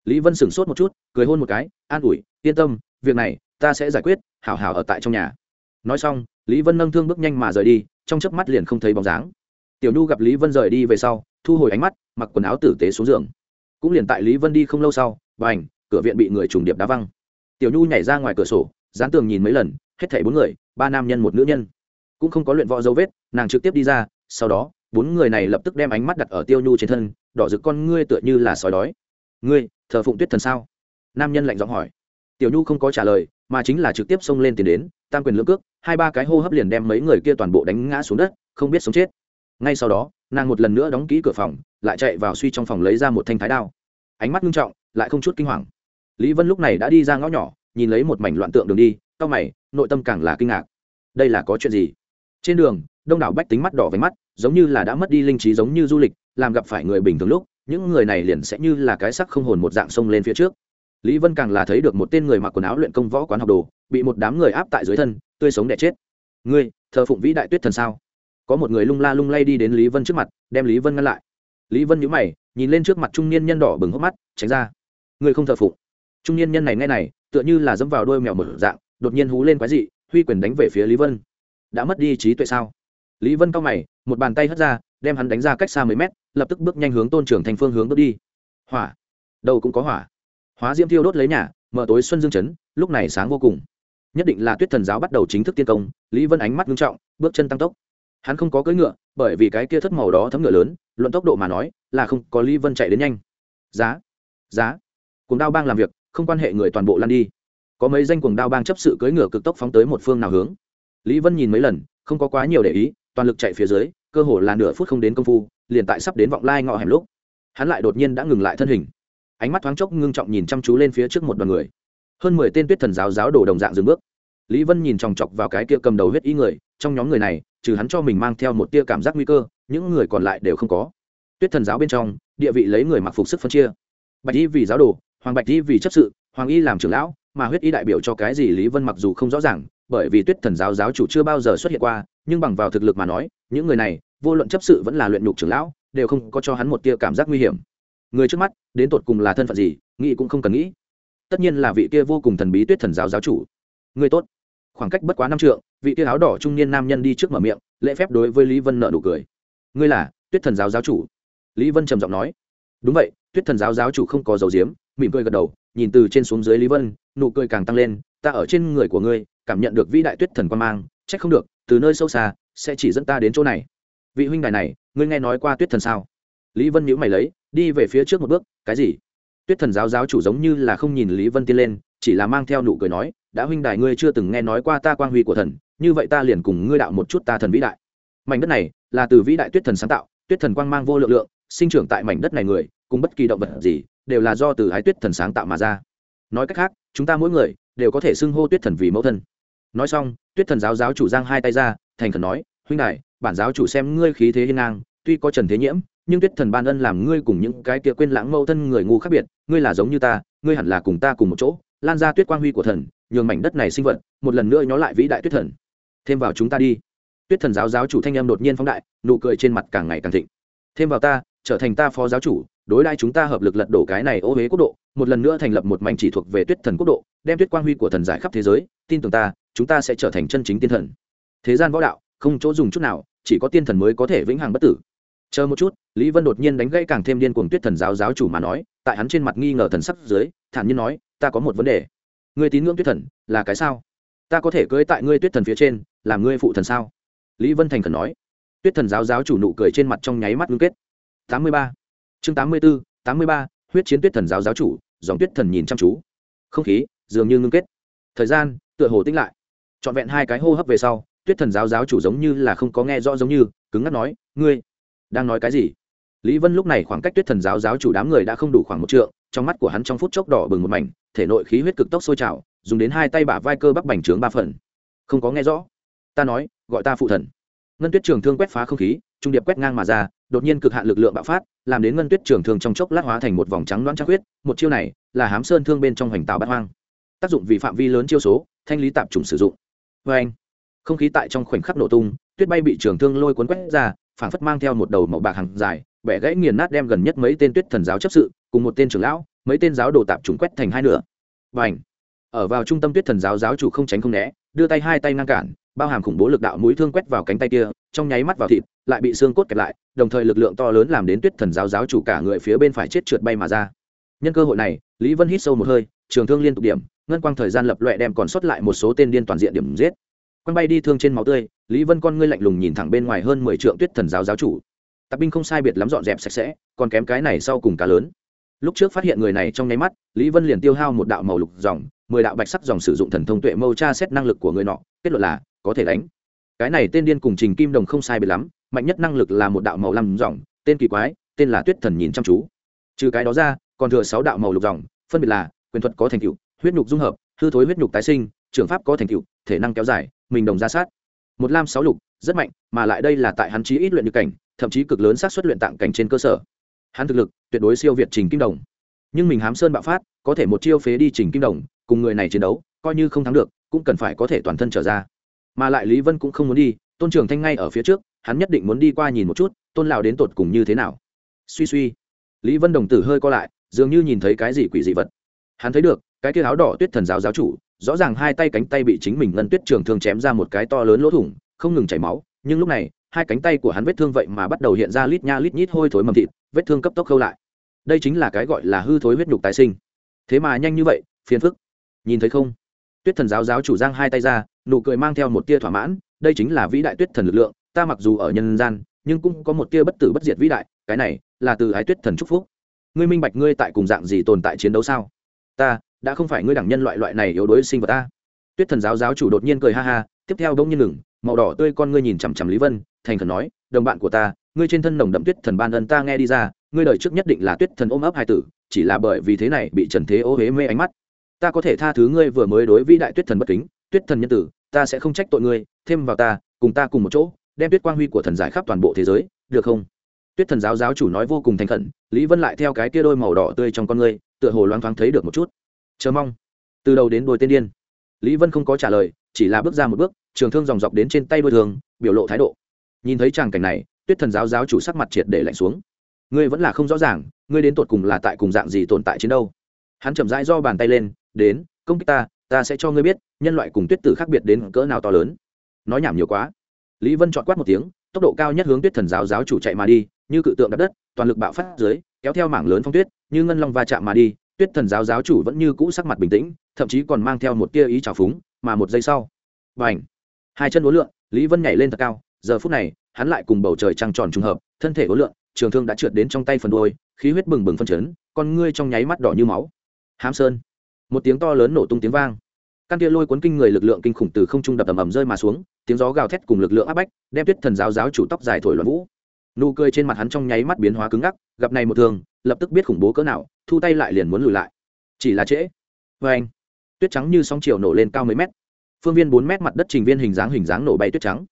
lý vân sửng sốt một chút, cười hôn một cái, an ủi, yên tâm, việc này ta sẽ giải quyết, hảo hảo ở tại trong nhà. Nói xong, lý vân nâng thương bước nhanh mà rời đi, trong chớp mắt liền không thấy bóng dáng. Tiểu nhu gặp lý vân rời đi về sau, thu hồi ánh mắt, mặc quần áo tử tế xuống giường. Cũng liền tại lý vân đi không lâu sau và ảnh cửa viện bị người trùng điệp đá văng. Tiểu nhu nhảy ra ngoài cửa sổ, dán tường nhìn mấy lần, hết thảy bốn người, ba nam nhân một nữ nhân. Cũng không có luyện võ dấu vết, nàng trực tiếp đi ra, sau đó, bốn người này lập tức đem ánh mắt đặt ở tiêu nhu trên thân, đỏ rực con ngươi tựa như là sói đói. Ngươi thờ phụng tuyết thần sao? Nam nhân lạnh giọng hỏi. Tiểu nhu không có trả lời, mà chính là trực tiếp xông lên tiền đến, tam quyền lưỡng cước, hai ba cái hô hấp liền đem mấy người kia toàn bộ đánh ngã xuống đất, không biết sống chết. Ngay sau đó, nàng một lần nữa đóng kỹ cửa phòng, lại chạy vào suy trong phòng lấy ra một thanh thái đao. Ánh mắt nghiêm trọng, lại không chút kinh hoàng. Lý vân lúc này đã đi ra ngõ nhỏ, nhìn lấy một mảnh loạn tượng đường đi cao mày, nội tâm càng là kinh ngạc. Đây là có chuyện gì? Trên đường, đông đảo bách tính mắt đỏ váy mắt, giống như là đã mất đi linh trí giống như du lịch, làm gặp phải người bình thường lúc những người này liền sẽ như là cái sắc không hồn một dạng sông lên phía trước. Lý vân càng là thấy được một tên người mặc quần áo luyện công võ quán học đồ, bị một đám người áp tại dưới thân, tươi sống đẻ chết. Ngươi, thờ phụng vĩ đại tuyết thần sao? Có một người lung la lung lay đi đến lý vân trước mặt, đem lý vân ngăn lại. Lý vân nhữ mày, nhìn lên trước mặt trung niên nhân đỏ bừng hốc mắt, tránh ra. Ngươi không thờ phụng. Trung niên nhân này nghe này, tựa như là dẫm vào đôi mèo mở dạng, đột nhiên hú lên quái dị, huy quyền đánh về phía lý vân. Đã mất đi trí tuệ sao? Lý vân cao mày, một bàn tay hất ra, đem hắn đánh ra cách xa mấy mét, lập tức bước nhanh hướng tôn trưởng thành phương hướng bước đi. Hỏa. Đâu cũng có hỏa. Hóa diễm thiêu đốt lấy nhà, mở tối xuân dương chấn, lúc này sáng vô cùng. Nhất định là tuyết thần giáo bắt đầu chính thức tiên công, lý vân ánh mắt nghiêm trọng, bước chân tăng tốc. Hắn không có cưỡi ngựa, bởi vì cái kia thất màu đó thấm ngựa lớn, luận tốc độ mà nói, là không có lý vân chạy đến nhanh. Giá. Giá. Cùng đao bang làm việc, không quan hệ người toàn bộ lan đi. Có mấy danh cuồng đao bang chấp sự cưỡi ngựa cực tốc phóng tới một phương nào hướng. Lý vân nhìn mấy lần, không có quá nhiều để ý toàn lực chạy phía dưới, cơ hồ là nửa phút không đến công phu, liền tại sắp đến vọng lai ngọ hẻm lúc, hắn lại đột nhiên đã ngừng lại thân hình. Ánh mắt thoáng chốc ngưng trọng nhìn chăm chú lên phía trước một đoàn người. Hơn mười tên tuyết thần giáo giáo đổ đồng dạng dừng bước. Lý vân nhìn chòng chọc vào cái kia cầm đầu huyết ý người, trong nhóm người này, trừ hắn cho mình mang theo một tia cảm giác nguy cơ, những người còn lại đều không có. Tuyết thần giáo bên trong, địa vị lấy người mặc phục sức phân chia. Bạch y vì giáo đồ, hoàng bạch y vì chấp sự, hoàng y làm trưởng lão, mà huyết y đại biểu cho cái gì lý vân mặc dù không rõ ràng bởi vì tuyết thần giáo giáo chủ chưa bao giờ xuất hiện qua, nhưng bằng vào thực lực mà nói, những người này, vô luận chấp sự vẫn là luyện nhục trưởng lão, đều không có cho hắn một tia cảm giác nguy hiểm. Người trước mắt, đến tột cùng là thân phận gì, nghĩ cũng không cần nghĩ. Tất nhiên là vị kia vô cùng thần bí tuyết thần giáo giáo chủ. Người tốt. Khoảng cách bất quá năm trượng, vị kia áo đỏ trung niên nam nhân đi trước mở miệng, lễ phép đối với lý vân nợ nụ cười. Ngươi là tuyết thần giáo giáo chủ? Lý vân trầm giọng nói. Đúng vậy, tuyết thần giáo giáo chủ không có dầu diếm, mỉm cười gật đầu, nhìn từ trên xuống dưới lý vân, nụ cười càng tăng lên ta ở trên người của ngươi, cảm nhận được vĩ đại tuyết thần quan mang c h ắ c không được, từ nơi sâu xa, sẽ chỉ dẫn ta đến chỗ này. Vị huynh đài này, ngươi nghe nói qua tuyết thần sao? Lý vân nhữ mày lấy, đi về phía trước một bước, cái gì? Tuyết thần giáo giáo chủ giống như là không nhìn lý vân tiên lên, chỉ là mang theo nụ cười nói, đã huynh đài ngươi chưa từng nghe nói qua ta quang huy của thần, như vậy ta liền cùng ngươi đạo một chút ta thần vĩ đại. Mảnh đất này, là từ vĩ đại tuyết thần sáng tạo, tuyết thần quang mang vô lượng lượng, sinh trưởng tại mảnh đất này người, cùng bất kỳ động vật gì, đều là do từ ái tuyết thần sáng tạo mà ra. Nói cách khác, chúng ta mỗi người đều có thể xưng hô tuyết thần vì mẫu thân. Nói xong, tuyết thần giáo giáo chủ giang hai tay ra, thành khẩn nói, huynh đại bản giáo chủ xem ngươi khí thế hiên ngang, tuy có trần thế nhiễm, nhưng tuyết thần ban ân làm ngươi cùng những cái kia quên lãng mẫu thân người ngu khác biệt, ngươi là giống như ta, ngươi hẳn là cùng ta cùng một chỗ, lan ra tuyết quang huy của thần, nhường mảnh đất này sinh vật, một lần nữa nhó lại vĩ đại tuyết thần. Thêm vào chúng ta đi. Tuyết thần giáo giáo chủ thanh em đột nhiên phóng đại, nụ cười trên mặt càng ngày càng thịnh. Thêm vào ta, trở thành ta phó giáo chủ đối đãi chúng ta hợp lực lật đổ cái này ô huế quốc độ, một lần nữa thành lập một mảnh chỉ thuộc về tuyết thần quốc độ, đem tuyết quang huy của thần giải khắp thế giới, tin tưởng ta, chúng ta sẽ trở thành chân chính tiên thần. Thế gian võ đạo, không chỗ dùng chút nào, chỉ có tiên thần mới có thể vĩnh hằng bất tử. Chờ một chút, lý vân đột nhiên đánh gãy càng thêm điên cuồng tuyết thần giáo giáo chủ mà nói, tại hắn trên mặt nghi ngờ thần sắc dưới, thản nhiên nói, ta có một vấn đề. Ngươi tín ngưỡng tuyết thần, là cái sao? Ta có thể cưỡi tại ngươi tuyết thần phía trên, làm ngươi phụ thần sao? Lý vân thành khẩn nói. Tuyết thần giáo giáo chủ nụ cười trên mặt trong nháy mắt ngưng kết. Tám mươi ba chương tám mươi b ố tám mươi ba, huyết chiến tuyết thần giáo giáo chủ, dòng tuyết thần nhìn chăm chú. Không khí, dường như ngưng kết. Thời gian, tựa hồ tĩnh lại. Trọn vẹn hai cái hô hấp về sau, tuyết thần giáo giáo chủ giống như là không có nghe rõ giống như, cứng ngắt nói, ngươi đang nói cái gì? Lý vân lúc này khoảng cách tuyết thần giáo giáo chủ đám người đã không đủ khoảng một trượng, trong mắt của hắn trong phút chốc đỏ bừng một mảnh, thể nội khí huyết cực tốc sôi trào, dùng đến hai tay bả vai cơ bắp bành trướng ba phần. Không có nghe rõ. Ta nói, gọi ta phụ thần. Ngân tuyết trường thương quét phá không khí, trung điệp quét ngang mà ra đột nhiên cực hạn lực lượng bạo phát, làm đến ngân tuyết trường thương trong chốc lát hóa thành một vòng trắng đoán trắng huyết, một chiêu này là hám sơn thương bên trong hoành tạo bát hoang. Tác dụng vì phạm vi lớn chiêu số, thanh lý tạp chủng sử dụng. Vê anh, không khí tại trong khoảnh khắc nổ tung, tuyết bay bị trường thương lôi cuốn quét ra, phảng phất mang theo một đầu màu bạc hàng dài, bẻ gãy nghiền nát đem gần nhất mấy tên tuyết thần giáo chấp sự, cùng một tên trưởng lão, mấy tên giáo đồ tạp chủng quét thành hai nửa. Và ảnh ở vào trung tâm tuyết thần giáo giáo chủ không tránh không né, đưa tay hai tay ngăn cản bao hàm khủng bố lực đạo mũi thương quét vào cánh tay kia, trong nháy mắt vào thịt, lại bị xương cốt kẹp lại, đồng thời lực lượng to lớn làm đến tuyết thần giáo giáo chủ cả người phía bên phải chết trượt bay mà ra. Nhân cơ hội này, lý vân hít sâu một hơi, trường thương liên tục điểm, ngân quang thời gian lập loẹ đem còn sót lại một số tên điên toàn diện điểm giết. Quăng bay đi thương trên máu tươi, lý vân con ngươi lạnh lùng nhìn thẳng bên ngoài hơn mười triệu tuyết thần giáo giáo chủ. Tạp binh không sai biệt lắm dọn dẹp sạch sẽ, còn kém cái này sau cùng cá lớn. Lúc trước phát hiện người này trong nháy mắt, lý vân liền tiêu hao một đạo màu lục dòng mười đạo bạch sắc dòng sử dụng thần thông tuệ mâu tra xét năng lực của người nọ, kết luận là, có thể đánh. Cái này tên điên cùng trình kim đồng không sai biệt lắm, mạnh nhất năng lực là một đạo màu lăm dòng, tên kỳ quái, tên là tuyết thần nhìn chăm chú. Trừ cái đó ra, còn thừa sáu đạo màu lục dòng, phân biệt là, quyền thuật có thành tựu, huyết nhục dung hợp, hư thối huyết nhục tái sinh, trường pháp có thành tựu, thể năng kéo dài, mình đồng ra sát. Một lam sáu lục, rất mạnh, mà lại đây là tại hắn chí ít luyện được cảnh, thậm chí cực lớn sát suất luyện tạng cảnh trên cơ sở. Hắn thực lực tuyệt đối siêu việt trình kim đồng nhưng mình hám sơn bạo phát, có thể một chiêu phế đi trình kim đồng, cùng người này chiến đấu, coi như không thắng được, cũng cần phải có thể toàn thân trở ra. Mà lại lý vân cũng không muốn đi, tôn trường thanh ngay ở phía trước, hắn nhất định muốn đi qua nhìn một chút, tôn lào đến tột cùng như thế nào. Suy suy. Lý vân đồng tử hơi co lại, dường như nhìn thấy cái gì quỷ dị vật. Hắn thấy được, cái kia áo đỏ tuyết thần giáo giáo chủ, rõ ràng hai tay cánh tay bị chính mình ngân tuyết trường thương chém ra một cái to lớn lỗ thủng, không ngừng chảy máu, nhưng lúc này, hai cánh tay của hắn vết thương vậy mà bắt đầu hiện ra lít nha lít nhít hôi thối mầm thịt, vết thương cấp tốc khâu lại đây chính là cái gọi là hư thối huyết nhục tái sinh. Thế mà nhanh như vậy, phiền phức. Nhìn thấy không? Tuyết thần giáo giáo chủ giang hai tay ra, nụ cười mang theo một tia thỏa mãn, đây chính là vĩ đại tuyết thần lực lượng, ta mặc dù ở nhân gian, nhưng cũng có một tia bất tử bất diệt vĩ đại, cái này là từ ái tuyết thần chúc phúc. Ngươi minh bạch ngươi tại cùng dạng gì tồn tại chiến đấu sao? Ta, đã không phải ngươi đẳng nhân loại loại này yếu đuối sinh vật ta. Tuyết thần giáo giáo chủ đột nhiên cười ha ha, tiếp theo đông nhiên ngừng, màu đỏ tươi con ngươi nhìn chằm chằm lý vân, thành khẩn nói, đồng bạn của ta ngươi trên thân nồng đậm tuyết thần ban ân ta nghe đi ra, ngươi đời trước nhất định là tuyết thần ôm ấp hai tử, chỉ là bởi vì thế này bị trần thế ô huế mê ánh mắt. Ta có thể tha thứ ngươi vừa mới đối vĩ đại tuyết thần bất kính, tuyết thần nhân tử, ta sẽ không trách tội ngươi, thêm vào ta, cùng ta cùng một chỗ, đem tuyết quang huy của thần giải khắp toàn bộ thế giới, được không? Tuyết thần giáo giáo chủ nói vô cùng thành khẩn, lý vân lại theo cái kia đôi màu đỏ tươi trong con ngươi, tựa hồ loáng thoáng thấy được một chút. Chờ mong. Từ đầu đến đôi tên điên. Lý vân không có trả lời, chỉ là bước ra một bước, trường thương dòng dọc đến trên tay đôi thường, biểu lộ thái độ. Nhìn thấy tràng cảnh này tuyết thần giáo giáo chủ sắc mặt triệt để lạnh xuống. Ngươi vẫn là không rõ ràng, ngươi đến tột cùng là tại cùng dạng gì tồn tại chiến đâu hắn chậm rãi do bàn tay lên, đến, công kích ta ta sẽ cho ngươi biết, nhân loại cùng tuyết tử khác biệt đến cỡ nào to lớn. Nói nhảm nhiều quá. Lý vân chọn quát một tiếng, tốc độ cao nhất hướng tuyết thần giáo giáo chủ chạy mà đi, như cự tượng đập đất, toàn lực bạo phát dưới, kéo theo mảng lớn phong tuyết, như ngân long va chạm mà đi, tuyết thần giáo giáo chủ vẫn như cũ sắc mặt bình tĩnh, thậm chí còn mang theo một tia ý trào phúng, mà một giây sau và h hai chân đối lượn, lý vân nhảy lên thật cao, giờ phút này hắn lại cùng bầu trời trăng tròn trùng hợp thân thể uốn lượng, trường thương đã trượt đến trong tay phần đôi khí huyết bừng bừng phân chấn con ngươi trong nháy mắt đỏ như máu. Hám sơn. Một tiếng to lớn nổ tung tiếng vang. Căn kia lôi cuốn kinh người lực lượng kinh khủng từ không trung đập ầm ầm rơi mà xuống tiếng gió gào thét cùng lực lượng áp bách đem tuyết thần giáo giáo chủ tóc dài thổi loạn vũ. Nụ cười trên mặt hắn trong nháy mắt biến hóa cứng ngắc gặp này một thường lập tức biết khủng bố cỡ nào thu tay lại liền muốn lùi lại. Chỉ là trễ. Vê anh tuyết trắng như sóng chiều nổ lên cao mấy mét. Phương viên bốn mét mặt đất trình viên hình dáng hình dáng nổ bay tuyết trắng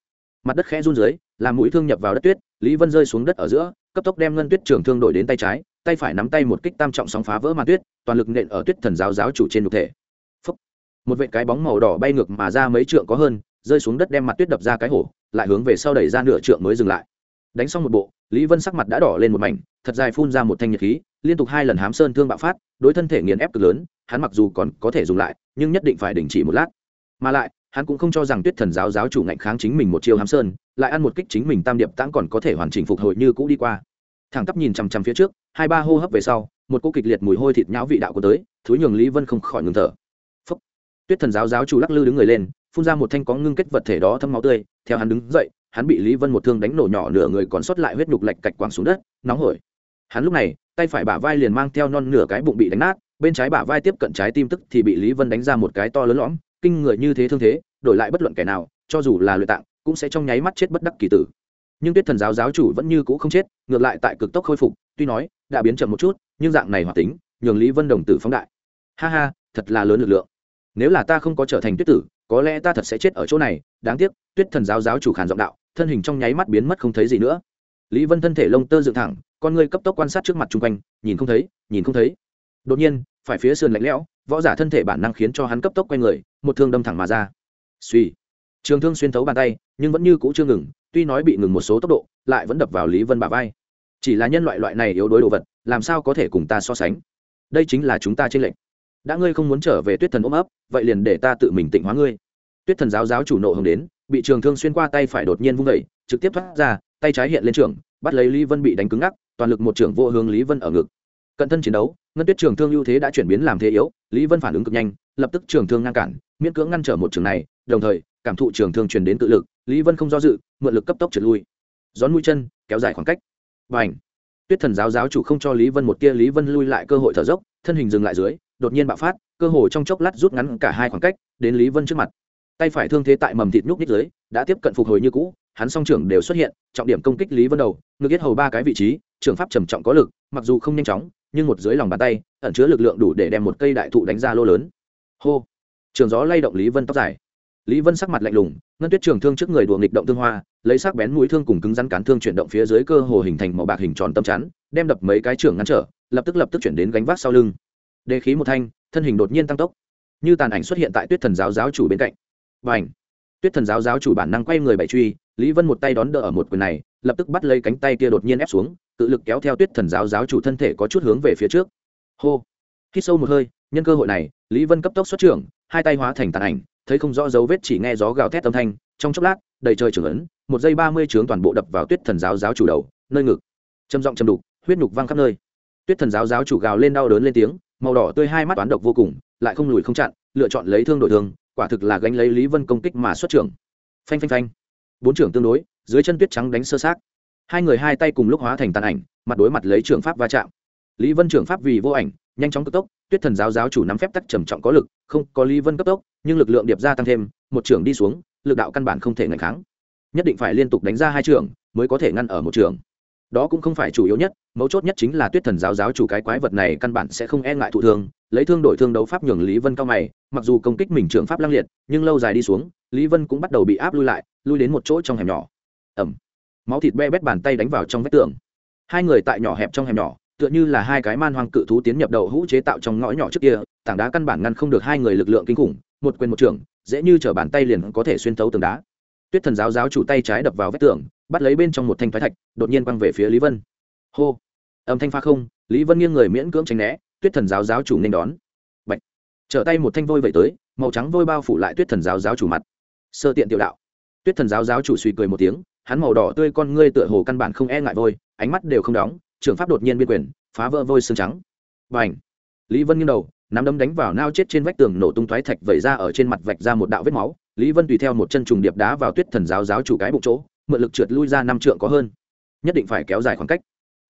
mặt đất khẽ run dưới, làm mũi thương nhập vào đất tuyết, lý vân rơi xuống đất ở giữa, cấp tốc đem ngân tuyết trường thương đổi đến tay trái, tay phải nắm tay một kích tam trọng sóng phá vỡ màn tuyết, toàn lực nện ở tuyết thần giáo giáo chủ trên đục thể. Phúc. một vệ cái bóng màu đỏ bay ngược mà ra mấy trượng có hơn, rơi xuống đất đem mặt tuyết đập ra cái hổ, lại hướng về sau đẩy ra nửa trượng mới dừng lại. Đánh xong một bộ, lý vân sắc mặt đã đỏ lên một mảnh, thật dài phun ra một thanh nhiệt khí, liên tục hai lần hám sơn thương bạo phát, đối thân thể nghiền ép cực lớn, hắn mặc dù còn có thể dùng lại, nhưng nhất định phải đình chỉ một lát. Mà lại hắn cũng không cho rằng tuyết thần giáo giáo chủ ngạnh kháng chính mình một chiêu hám sơn, lại ăn một kích chính mình tam điệp tãng còn có thể hoàn chỉnh phục hồi như cũ đi qua. Thẳng tắp nhìn chằm chằm phía trước, hai ba hô hấp về sau, một cô kịch liệt mùi hôi thịt nhão vị đạo của tới, thúi nhường lý vân không khỏi ngừng thở. Phúc. tuyết thần giáo giáo chủ lắc lư đứng người lên, phun ra một thanh có ngưng kết vật thể đó thâm máu tươi, theo hắn đứng dậy, hắn bị lý vân một thương đánh nổ nhỏ nửa người còn sót lại huyết nhục lạch cạch quẳng xuống đất, nóng hổi. Hắn lúc này, tay phải bả vai liền mang theo non nửa cái bụng bị đánh nát, bên trái bả vai tiếp cận trái tim tức thì bị lý vân đánh ra một cái to lớn lõm, kinh người như thế thương thế đổi lại bất luận kẻ nào, cho dù là luyện tạng, cũng sẽ trong nháy mắt chết bất đắc kỳ tử. Nhưng tuyết thần giáo giáo chủ vẫn như cũ không chết, ngược lại tại cực tốc khôi phục, tuy nói, đã biến chậm một chút, nhưng dạng này hoạt tính, nhường lý vân đồng tử phóng đại. Ha ha, thật là lớn lực lượng. Nếu là ta không có trở thành tuyết tử, có lẽ ta thật sẽ chết ở chỗ này, đáng tiếc, tuyết thần giáo giáo chủ khàn giọng đạo, thân hình trong nháy mắt biến mất không thấy gì nữa. Lý vân thân thể lông tơ dựng thẳng, con người cấp tốc quan sát trước mặt chung quanh, nhìn không thấy, nhìn không thấy. Đột nhiên, phải phía sườn lạnh lẽo, võ giả thân thể bản năng khiến cho hắn cấp tốc quay người, một thương đâm thẳng mà ra suy. Trường thương xuyên thấu bàn tay, nhưng vẫn như cũ chưa ngừng, tuy nói bị ngừng một số tốc độ, lại vẫn đập vào lý vân bà vai. Chỉ là nhân loại loại này yếu đuối đồ vật, làm sao có thể cùng ta so sánh? Đây chính là chúng ta trên lệnh đã ngươi không muốn trở về tuyết thần ôm ấp, vậy liền để ta tự mình tịnh hóa ngươi. Tuyết thần giáo giáo chủ nộ hồng đến, bị trường thương xuyên qua tay phải đột nhiên vung vẩy trực tiếp thoát ra, tay trái hiện lên trường, bắt lấy lý vân bị đánh cứng ngắc, toàn lực một trưởng vô hướng lý vân ở ngực. Cận thân chiến đấu, ngân tuyết trường thương ưu thế đã chuyển biến làm thế yếu, lý vân phản ứng cực nhanh, lập tức trường thương ngăn cản miễn cưỡng ngăn trở một trường này, đồng thời, cảm thụ trường thương truyền đến tự lực, lý vân không do dự, mượn lực cấp tốc trượt lui. Gión mũi chân, kéo dài khoảng cách. Và ảnh tuyết thần giáo giáo chủ không cho lý vân một tia, lý vân lui lại cơ hội thở dốc, thân hình dừng lại dưới, đột nhiên bạo phát, cơ hồ trong chốc lát rút ngắn cả hai khoảng cách, đến lý vân trước mặt. Tay phải thương thế tại mầm thịt nhúc nhích dưới, đã tiếp cận phục hồi như cũ, hắn song trưởng đều xuất hiện, trọng điểm công kích lý vân đầu, ngược yết hầu ba cái vị trí, trường pháp trầm trọng có lực, mặc dù không nhanh chóng, nhưng một dưới lòng bàn tay, ẩn chứa lực lượng đủ để đem một cây đại thụ đánh ra lô lớn. Hô! Trường gió lay động lý vân tóc dài. Lý vân sắc mặt lạnh lùng, ngân tuyết trường thương trước người đùa nghịch động thương hoa, lấy sắc bén mũi thương cùng cứng rắn cán thương chuyển động phía dưới cơ hồ hình thành màu bạc hình tròn tâm chắn, đem đập mấy cái trường ngăn trở, lập tức lập tức chuyển đến gánh vác sau lưng. Đề khí một thanh, thân hình đột nhiên tăng tốc. Như tàn ảnh xuất hiện tại tuyết thần giáo giáo chủ bên cạnh. Và ảnh tuyết thần giáo giáo chủ bản năng quay người bảy truy, lý vân một tay đón đỡ ở một quyền này, lập tức bắt lấy cánh tay kia đột nhiên ép xuống tự lực kéo theo tuyết thần giáo giáo chủ thân thể có chút hướng về phía trước. Hô! Hít sâu một hơi, nhân cơ hội này, lý vân cấp tốc xuất trưởng hai tay hóa thành tàn ảnh, thấy không rõ dấu vết chỉ nghe gió gào thét âm thanh, trong chốc lát, đầy trời trưởng ấn, một giây ba mươi trướng toàn bộ đập vào tuyết thần giáo giáo chủ đầu, nơi ngực. Châm giọng châm đục, huyết nhục văng khắp nơi. Tuyết thần giáo giáo chủ gào lên đau đớn lên tiếng, màu đỏ tươi hai mắt toán độc vô cùng, lại không lùi không chặn, lựa chọn lấy thương đổi thương, quả thực là gánh lấy lý vân công kích mà xuất trưởng. Phanh phanh phanh. Bốn trưởng tương đối, dưới chân tuyết trắng đánh sơ sát hai người hai tay cùng lúc hóa thành tàn ảnh, mặt đối mặt lấy trưởng pháp va chạm. Lý vân trưởng pháp vì vô ảnh, nhanh chóng cực tốc tuyết thần giáo giáo chủ nắm phép tắc trầm trọng có lực, không có lý vân cấp tốc, nhưng lực lượng điệp gia tăng thêm, một trưởng đi xuống, lực đạo căn bản không thể ngạch kháng. Nhất định phải liên tục đánh ra hai trường mới có thể ngăn ở một trường đó cũng không phải chủ yếu nhất, mấu chốt nhất chính là tuyết thần giáo giáo chủ cái quái vật này căn bản sẽ không e ngại thụ thương, lấy thương đổi thương đấu pháp nhường lý vân cao mày, mặc dù công kích mình trường pháp lăng liệt, nhưng lâu dài đi xuống, lý vân cũng bắt đầu bị áp lui lại, lui đến một chỗ trong hẻm nhỏ. Ẩm. Máu thịt be bét bàn tay đánh vào trong vách tường. Hai người tại nhỏ hẹp trong hẻm nhỏ tựa như là hai cái man hoang cự thú tiến nhập đầu hũ chế tạo trong ngõ nhỏ trước kia, tảng đá căn bản ngăn không được hai người lực lượng kinh khủng, một quyền một trưởng dễ như chở bàn tay liền có thể xuyên thấu tường đá. Tuyết thần giáo giáo chủ tay trái đập vào vách tường, bắt lấy bên trong một thanh thoái thạch, đột nhiên quăng về phía lý vân. Hô! Âm thanh pha không, lý vân nghiêng người miễn cưỡng tránh né, tuyết thần giáo giáo chủ nên đón. Bạch. trở tay một thanh vôi vẩy tới, màu trắng vôi bao phủ lại tuyết thần giáo giáo chủ mặt. Sơ tiện tiểu đạo. Tuyết thần giáo giáo chủ suy cười một tiếng, hắn màu đỏ tươi con ngươi tựa hồ căn bản không e ngại vôi, ánh mắt đều không đóng trường pháp đột nhiên biên quyền, phá vỡ vôi xương trắng. Và ảnh lý vân nghiêng đầu, nắm đấm đánh vào nao chết trên vách tường, nổ tung thoái thạch vẩy ra ở trên mặt vạch ra một đạo vết máu. Lý vân tùy theo một chân trùng điệp đá vào tuyết thần giáo giáo chủ cái bụng chỗ, mượn lực trượt lui ra năm trượng có hơn. Nhất định phải kéo dài khoảng cách.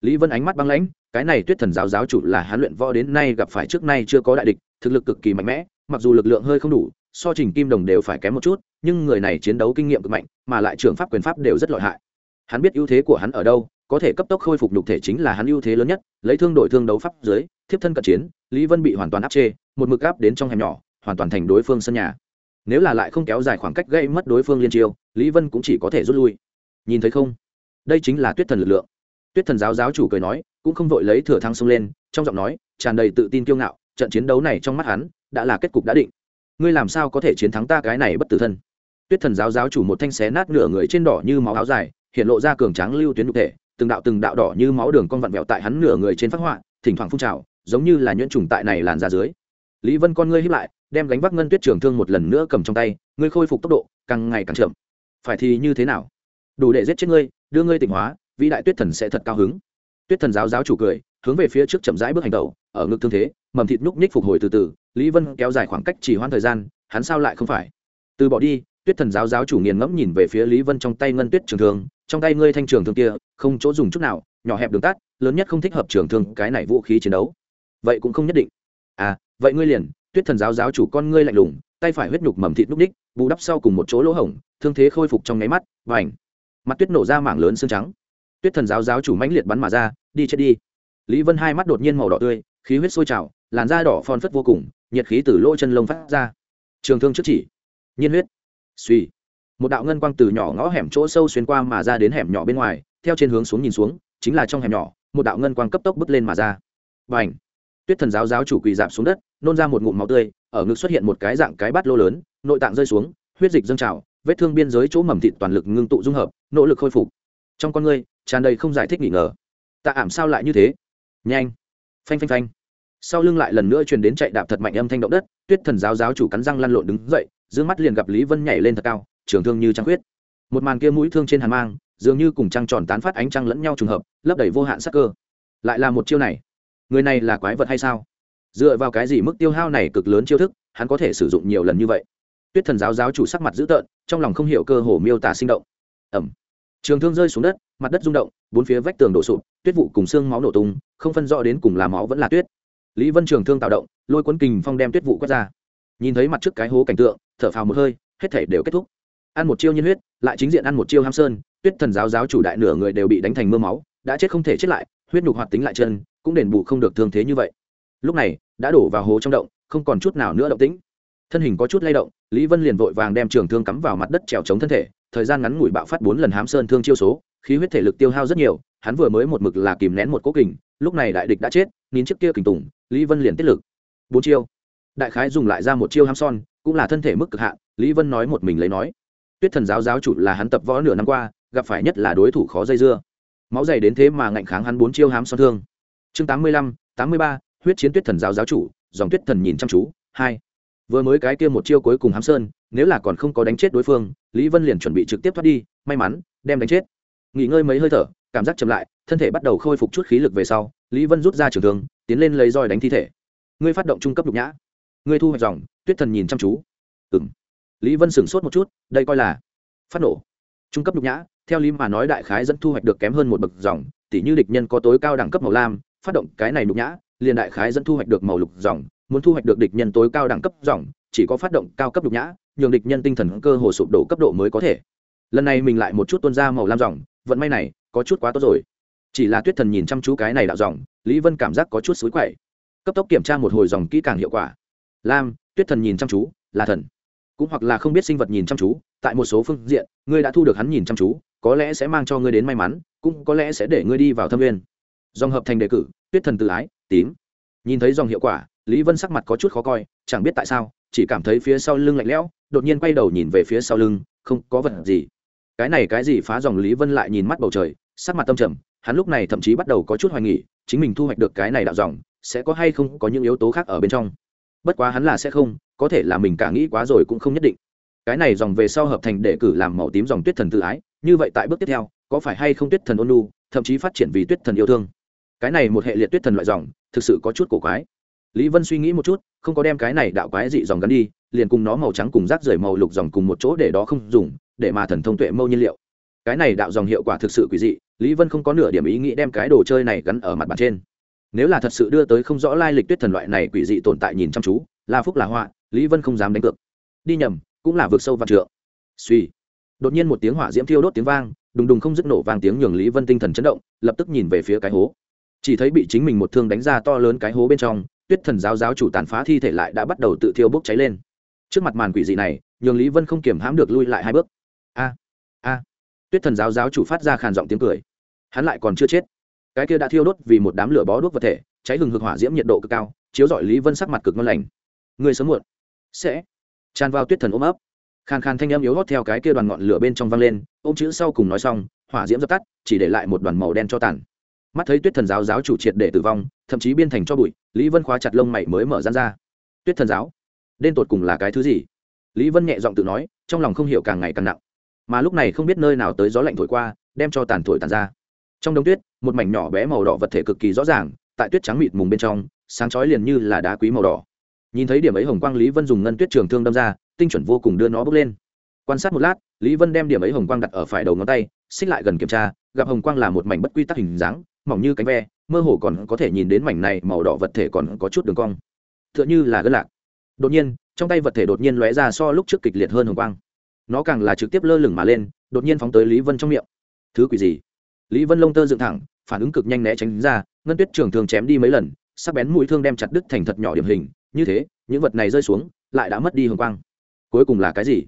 Lý vân ánh mắt băng lãnh, cái này tuyết thần giáo giáo chủ là hán luyện võ đến nay gặp phải trước nay chưa có đại địch, thực lực cực kỳ mạnh mẽ, mặc dù lực lượng hơi không đủ, so trình kim đồng đều phải kém một chút, nhưng người này chiến đấu kinh nghiệm cực mạnh, mà lại trường pháp quyền pháp đều rất lợi hại. Hắn biết ưu thế của hắn ở đâu có thể cấp tốc khôi phục nhục thể chính là hắn ưu thế lớn nhất, lấy thương đổi thương đấu pháp dưới, thiếp thân cận chiến, lý vân bị hoàn toàn áp chê, một mực áp đến trong hẻm nhỏ, hoàn toàn thành đối phương sân nhà. Nếu là lại không kéo dài khoảng cách gây mất đối phương liên chiêu, lý vân cũng chỉ có thể rút lui. Nhìn thấy không? Đây chính là tuyết thần lực lượng. Tuyết thần giáo giáo chủ cười nói, cũng không vội lấy thừa thăng xông lên, trong giọng nói, tràn đầy tự tin kiêu ngạo, trận chiến đấu này trong mắt hắn, đã là kết cục đã định. Ngươi làm sao có thể chiến thắng ta cái này bất tử thân? Tuyết thần giáo giáo chủ một thanh xé nát nửa người trên đỏ như máu áo dài, hiện lộ ra cường tráng lưu tuyến nhục thể từng đạo từng đạo đỏ như máu đường con vặn vẹo tại hắn nửa người trên phát họa, thỉnh thoảng phun trào, giống như là nhuyễn trùng tại này làn ra dưới. Lý vân con ngươi hiếp lại, đem gánh vác ngân tuyết trường thương một lần nữa cầm trong tay, ngươi khôi phục tốc độ, càng ngày càng chậm. Phải thì như thế nào? Đủ để giết chết ngươi, đưa ngươi tỉnh hóa, vĩ đại tuyết thần sẽ thật cao hứng. Tuyết thần giáo giáo chủ cười, hướng về phía trước chậm rãi bước hành tẩu, ở ngực thương thế, mầm thịt nhúc nhích phục hồi từ từ, lý vân kéo dài khoảng cách chỉ hoãn thời gian, hắn sao lại không phải? Từ bỏ đi tuyết thần giáo giáo chủ nghiền ngẫm nhìn về phía lý vân trong tay ngân tuyết trường thương, trong tay ngươi thanh trường thương kia, không chỗ dùng chút nào, nhỏ hẹp đường tắt, lớn nhất không thích hợp trường thương, cái này vũ khí chiến đấu. Vậy cũng không nhất định. À vậy ngươi liền, tuyết thần giáo giáo chủ con ngươi lạnh lùng, tay phải huyết nhục mầm thịt núc ních, bù đắp sau cùng một chỗ lỗ hổng, thương thế khôi phục trong nháy mắt và ảnh mặt tuyết nổ ra mảng lớn xương trắng. Tuyết thần giáo giáo chủ mãnh liệt bắn mà ra, đi chết đi. Lý vân hai mắt đột nhiên màu đỏ tươi, khí huyết sôi trào, làn da đỏ phon phất vô cùng, nhiệt khí từ lỗ chân lông phát ra. Trường thương trước chỉ. Nhiên huyết suy. Một đạo ngân quang từ nhỏ ngõ hẻm chỗ sâu xuyên qua mà ra đến hẻm nhỏ bên ngoài, theo trên hướng xuống nhìn xuống, chính là trong hẻm nhỏ, một đạo ngân quang cấp tốc bứt lên mà ra. B à n h tuyết thần giáo giáo chủ quỳ dạp xuống đất, nôn ra một ngụm máu tươi, ở ngực xuất hiện một cái dạng cái bát lô lớn, nội tạng rơi xuống, huyết dịch dâng trào, vết thương biên giới chỗ mầm thịt toàn lực ngưng tụ dung hợp, nỗ lực khôi phục. Trong con ngươi, tràn đầy không giải thích nghỉ ngờ. Tạ ảm sao lại như thế? Nhanh! Phanh phanh phanh! Sau lưng lại lần nữa truyền đến chạy đạp thật mạnh âm thanh động đất, tuyết thần giáo giáo chủ cắn răng lăn lộn đứng dậy dương mắt liền gặp lý vân nhảy lên thật cao trường thương như trăng huyết một màn kia mũi thương trên hàn mang dường như cùng trăng tròn tán phát ánh trăng lẫn nhau trùng hợp lấp đầy vô hạn sắc cơ lại là một chiêu này người này là quái vật hay sao dựa vào cái gì mức tiêu hao này cực lớn chiêu thức hắn có thể sử dụng nhiều lần như vậy tuyết thần giáo giáo chủ sắc mặt dữ tợn trong lòng không hiểu cơ hồ miêu tả sinh động ẩm trường thương rơi xuống đất mặt đất rung động bốn phía vách tường đổ sụp tuyết vụ cùng xương máu nổ tung không phân rõ đến cùng là máu vẫn là tuyết lý vân trường thương tạo động lôi cuốn kình phong đem tuyết vụ quét ra nhìn thấy mặt trước cái hố cảnh tượng, thở phào một hơi, hết thể đều kết thúc. Ăn một chiêu nhiên huyết, lại chính diện ăn một chiêu ham sơn, tuyết thần giáo giáo chủ đại nửa người đều bị đánh thành mưa máu, đã chết không thể chết lại, huyết nhục hoạt tính lại chân, cũng đền bù không được thương thế như vậy. Lúc này, đã đổ vào hố trong động, không còn chút nào nữa động tĩnh. Thân hình có chút lay động, lý vân liền vội vàng đem trường thương cắm vào mặt đất trèo chống thân thể, thời gian ngắn ngủi bạo phát bốn lần hám sơn thương chiêu số, khí huyết thể lực tiêu hao rất nhiều, hắn vừa mới một mực là kìm nén một cố kình, lúc này đại địch đã chết, nín trước kia kình tùng, lý vân liền tiết lực. Bốn chiêu đại khái dùng lại ra một chiêu hám son, cũng là thân thể mức cực hạn, lý vân nói một mình lấy nói. Tuyết thần giáo giáo chủ là hắn tập võ nửa năm qua, gặp phải nhất là đối thủ khó dây dưa. Máu dày đến thế mà ngạnh kháng hắn bốn chiêu hám son thương. Chương tám mươi lăm, tám mươi ba, huyết chiến tuyết thần giáo giáo chủ, dòng tuyết thần nhìn chăm chú, hai. Vừa mới cái kia một chiêu cuối cùng hám sơn, nếu là còn không có đánh chết đối phương, lý vân liền chuẩn bị trực tiếp thoát đi, may mắn, đem đánh chết. Nghỉ ngơi mấy hơi thở, cảm giác chậm lại, thân thể bắt đầu khôi phục chút khí lực về sau, lý vân rút ra trường thương, tiến lên lấy roi đánh thi thể. Ngươi phát động trung cấp nhục nhã ngươi thu hoạch dòng, tuyết thần nhìn chăm chú. Ừ m lý vân sửng sốt một chút, đây coi là phát nổ. Trung cấp nhục nhã, theo lý mà nói đại khái dẫn thu hoạch được kém hơn một bậc dòng, tỉ như địch nhân có tối cao đẳng cấp màu lam, phát động cái này nhục nhã, liền đại khái dẫn thu hoạch được màu lục dòng, muốn thu hoạch được địch nhân tối cao đẳng cấp dòng, chỉ có phát động cao cấp nhục nhã, nhường địch nhân tinh thần cơ hồ sụp đổ cấp độ mới có thể. Lần này mình lại một chút tuôn ra màu lam dòng, vận may này, có chút quá tốt rồi. Chỉ là tuyết thần nhìn chăm chú cái này đạo dòng, lý vân cảm giác có chút xối quậy. Cấp tốc kiểm tra một hồi dòng kỹ càng hiệu quả lam, tuyết thần nhìn chăm chú, là thần. Cũng hoặc là không biết sinh vật nhìn chăm chú, tại một số phương diện, ngươi đã thu được hắn nhìn chăm chú, có lẽ sẽ mang cho ngươi đến may mắn, cũng có lẽ sẽ để ngươi đi vào thâm viên dòng hợp thành đề cử, tuyết thần tự ái, tím. Nhìn thấy dòng hiệu quả, lý vân sắc mặt có chút khó coi, chẳng biết tại sao, chỉ cảm thấy phía sau lưng lạnh lẽo, đột nhiên quay đầu nhìn về phía sau lưng, không có vật gì. Cái này cái gì phá dòng lý vân lại nhìn mắt bầu trời, sắc mặt tâm trầm, hắn lúc này thậm chí bắt đầu có chút hoài nghỉ chính mình thu hoạch được cái này đạo dòng, sẽ có hay không có những yếu tố khác ở bên trong bất quá hắn là sẽ không, có thể là mình cả nghĩ quá rồi cũng không nhất định. Cái này dòng về sau hợp thành để cử làm màu tím dòng tuyết thần tự ái, như vậy tại bước tiếp theo, có phải hay không tuyết thần ôn lu thậm chí phát triển vì tuyết thần yêu thương? Cái này một hệ liệt tuyết thần loại dòng, thực sự có chút cổ quái. Lý vân suy nghĩ một chút, không có đem cái này đạo quái dị dòng gắn đi, liền cùng nó màu trắng cùng rác rưởi màu lục dòng cùng một chỗ để đó không dùng, để mà thần thông tuệ mâu nhiên liệu. Cái này đạo dòng hiệu quả thực sự quỷ dị, lý vân không có nửa điểm ý nghĩ đem cái đồ chơi này gắn ở mặt bàn trên nếu là thật sự đưa tới không rõ lai lịch tuyết thần loại này quỷ dị tồn tại nhìn chăm chú là phúc là họa, lý vân không dám đánh cược. Đi nhầm, cũng là vượt sâu vạn trượng. Suy đột nhiên một tiếng hỏa diễm thiêu đốt tiếng vang, đùng đùng không dứt nổ vang tiếng nhường lý vân tinh thần chấn động, lập tức nhìn về phía cái hố. Chỉ thấy bị chính mình một thương đánh ra to lớn cái hố bên trong, tuyết thần giáo giáo chủ tàn phá thi thể lại đã bắt đầu tự thiêu bốc cháy lên. Trước mặt màn quỷ dị này, nhường lý vân không kiểm hãm được lui lại hai bước. A a. Tuyết thần giáo giáo chủ phát ra khàn giọng tiếng cười. Hắn lại còn chưa chết cái kia đã thiêu đốt vì một đám lửa bó đuốc vật thể, cháy hừng hực hỏa diễm nhiệt độ cực cao, chiếu dọi lý vân sắc mặt cực ngon lành. Người sớm muộn. Sẽ. Tràn vào tuyết thần ôm ấp. Khàn khàn thanh âm yếu hót theo cái kia đoàn ngọn lửa bên trong văng lên, ôm chữ sau cùng nói xong, hỏa diễm dập tắt, chỉ để lại một đoàn màu đen cho tàn. Mắt thấy tuyết thần giáo giáo chủ triệt để tử vong, thậm chí biên thành cho bụi, lý vân khóa chặt lông mày mới mở ra ra. Tuyết thần giáo? Đen tột cùng là cái thứ gì? Lý vân nhẹ giọng tự nói, trong lòng không hiểu càng ngày càng nặng. Mà lúc này không biết nơi nào tới gió lạnh thổi qua, đem cho tàn thổi tàn ra trong đông tuyết, một mảnh nhỏ bé màu đỏ vật thể cực kỳ rõ ràng, tại tuyết trắng mịt mùng bên trong, sáng chói liền như là đá quý màu đỏ. Nhìn thấy điểm ấy hồng quang lý vân dùng ngân tuyết trường thương đâm ra, tinh chuẩn vô cùng đưa nó bước lên. Quan sát một lát, lý vân đem điểm ấy hồng quang đặt ở phải đầu ngón tay, xích lại gần kiểm tra, gặp hồng quang là một mảnh bất quy tắc hình dáng, mỏng như cánh ve, mơ hồ còn có thể nhìn đến mảnh này màu đỏ vật thể còn có chút đường cong. T h ư ợ n h ư là gân lạc. Đột nhiên, trong tay vật thể đột nhiên lóe ra so lúc trước kịch liệt hơn hồng quang. Nó càng là trực tiếp lơ lửng mà lên, đột nhiên phóng tới lý vân trong miệng. Thứ quỷ gì? Lý vân lông tơ dựng thẳng, phản ứng cực nhanh né tránh ra, ngân tuyết trường thường chém đi mấy lần, sắc bén mũi thương đem chặt đứt thành thật nhỏ điểm hình, như thế, những vật này rơi xuống, lại đã mất đi hồng quang. Cuối cùng là cái gì?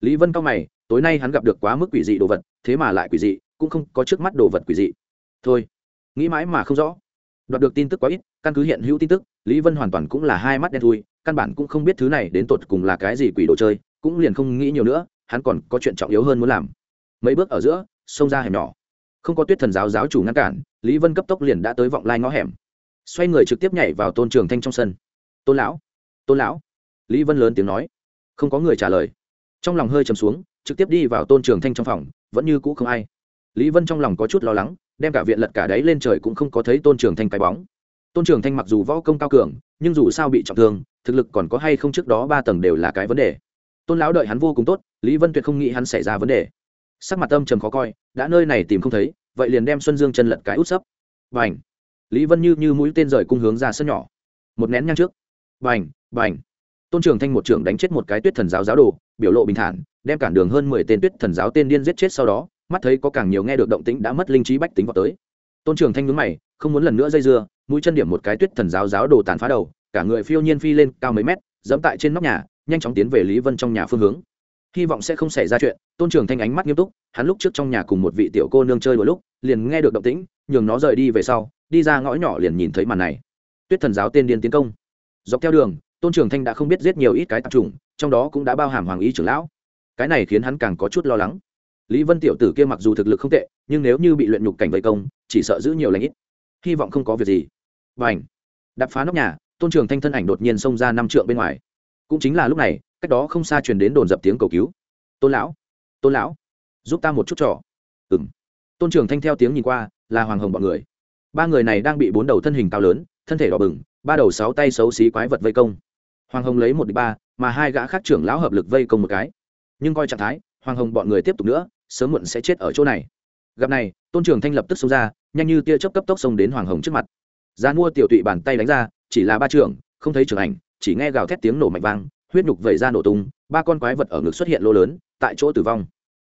Lý vân cao mày, tối nay hắn gặp được quá mức quỷ dị đồ vật, thế mà lại quỷ dị, cũng không có trước mắt đồ vật quỷ dị. Thôi, nghĩ mãi mà không rõ. Đoạt được tin tức quá ít, căn cứ hiện hữu tin tức, lý vân hoàn toàn cũng là hai mắt đen thui, căn bản cũng không biết thứ này đến tột cùng là cái gì quỷ đồ chơi, cũng liền không nghĩ nhiều nữa, hắn còn có chuyện trọng yếu hơn muốn làm. Mấy bước ở giữa xông ra hẻm nhỏ không có tuyết thần giáo giáo chủ ngăn cản, lý vân cấp tốc liền đã tới vọng lai ngõ hẻm. Xoay người trực tiếp nhảy vào tôn trường thanh trong sân. Tôn lão tôn lão? Lý vân lớn tiếng nói. Không có người trả lời. Trong lòng hơi chầm xuống, trực tiếp đi vào tôn trường thanh trong phòng, vẫn như cũ không ai. Lý vân trong lòng có chút lo lắng, đem cả viện lật cả đáy lên trời cũng không có thấy tôn trường thanh cái bóng. Tôn trường thanh mặc dù võ công cao cường, nhưng dù sao bị trọng thương, thực lực còn có hay không trước đó ba tầng đều là cái vấn đề. Tôn lão đợi hắn vô cùng tốt, lý vân tuyệt không nghĩ hắn xảy ra vấn đề sắc mặt âm trầm khó coi, đã nơi này tìm không thấy, vậy liền đem xuân dương chân lật cái út sấp. Và lý vân như như mũi tên rời cung hướng ra sân nhỏ. Một nén nhang trước. Bành! Bành! Tôn trường thanh một trưởng đánh chết một cái tuyết thần giáo giáo đồ, biểu lộ bình thản, đem cản đường hơn mười tên tuyết thần giáo tên điên giết chết sau đó, mắt thấy có càng nhiều nghe được động tĩnh đã mất linh trí bách tính vào tới. Tôn trường thanh nhướng mày, không muốn lần nữa dây dưa, mũi chân điểm một cái tuyết thần giáo giáo đồ tàn phá đầu, cả người phiêu nhiên phi lên cao mấy mét, dẫm tại trên nóc nhà, nhanh chóng tiến về lý vân trong nhà phương hướng hy vọng sẽ không xảy ra chuyện. Tôn trường thanh ánh mắt nghiêm túc, hắn lúc trước trong nhà cùng một vị tiểu cô nương chơi đôi lúc, liền nghe được động tĩnh, nhường nó rời đi về sau, đi ra ngõ nhỏ liền nhìn thấy màn này. Tuyết thần giáo tên điên tiến công. Dọc theo đường, tôn trường thanh đã không biết giết nhiều ít cái tạp trùng trong đó cũng đã bao hàm hoàng y trưởng lão. Cái này khiến hắn càng có chút lo lắng. Lý vân tiểu tử kia mặc dù thực lực không tệ, nhưng nếu như bị luyện nhục cảnh vây công, chỉ sợ giữ nhiều lãnh ít. Hy vọng không có việc gì. Và ảnh đập phá nóc nhà, tôn trường thanh thân ảnh đột nhiên xông ra năm trượng bên ngoài cũng chính là lúc này, cách đó không xa truyền đến đồn dập tiếng cầu cứu. Tôn lão tôn lão, giúp ta một chút trò. Ừng tôn trường thanh theo tiếng nhìn qua, là hoàng hồng bọn người. Ba người này đang bị bốn đầu thân hình cao lớn, thân thể đỏ bừng, ba đầu sáu tay xấu xí quái vật vây công. Hoàng hồng lấy một đ ba, mà hai gã khác trưởng lão hợp lực vây công một cái. Nhưng coi trạng thái, hoàng hồng bọn người tiếp tục nữa, sớm muộn sẽ chết ở chỗ này. Gặp này, tôn trường thanh lập tức xông ra, nhanh như tia chớp cấp tốc xông đến hoàng hồng trước mặt. Gian mua tiểu tụy bàn tay đánh ra, chỉ là ba trưởng, không thấy trưởng ảnh chỉ nghe gào thét tiếng nổ mạnh vang, huyết nhục vẩy ra nổ tung, ba con quái vật ở ngực xuất hiện lô lớn, tại chỗ tử vong.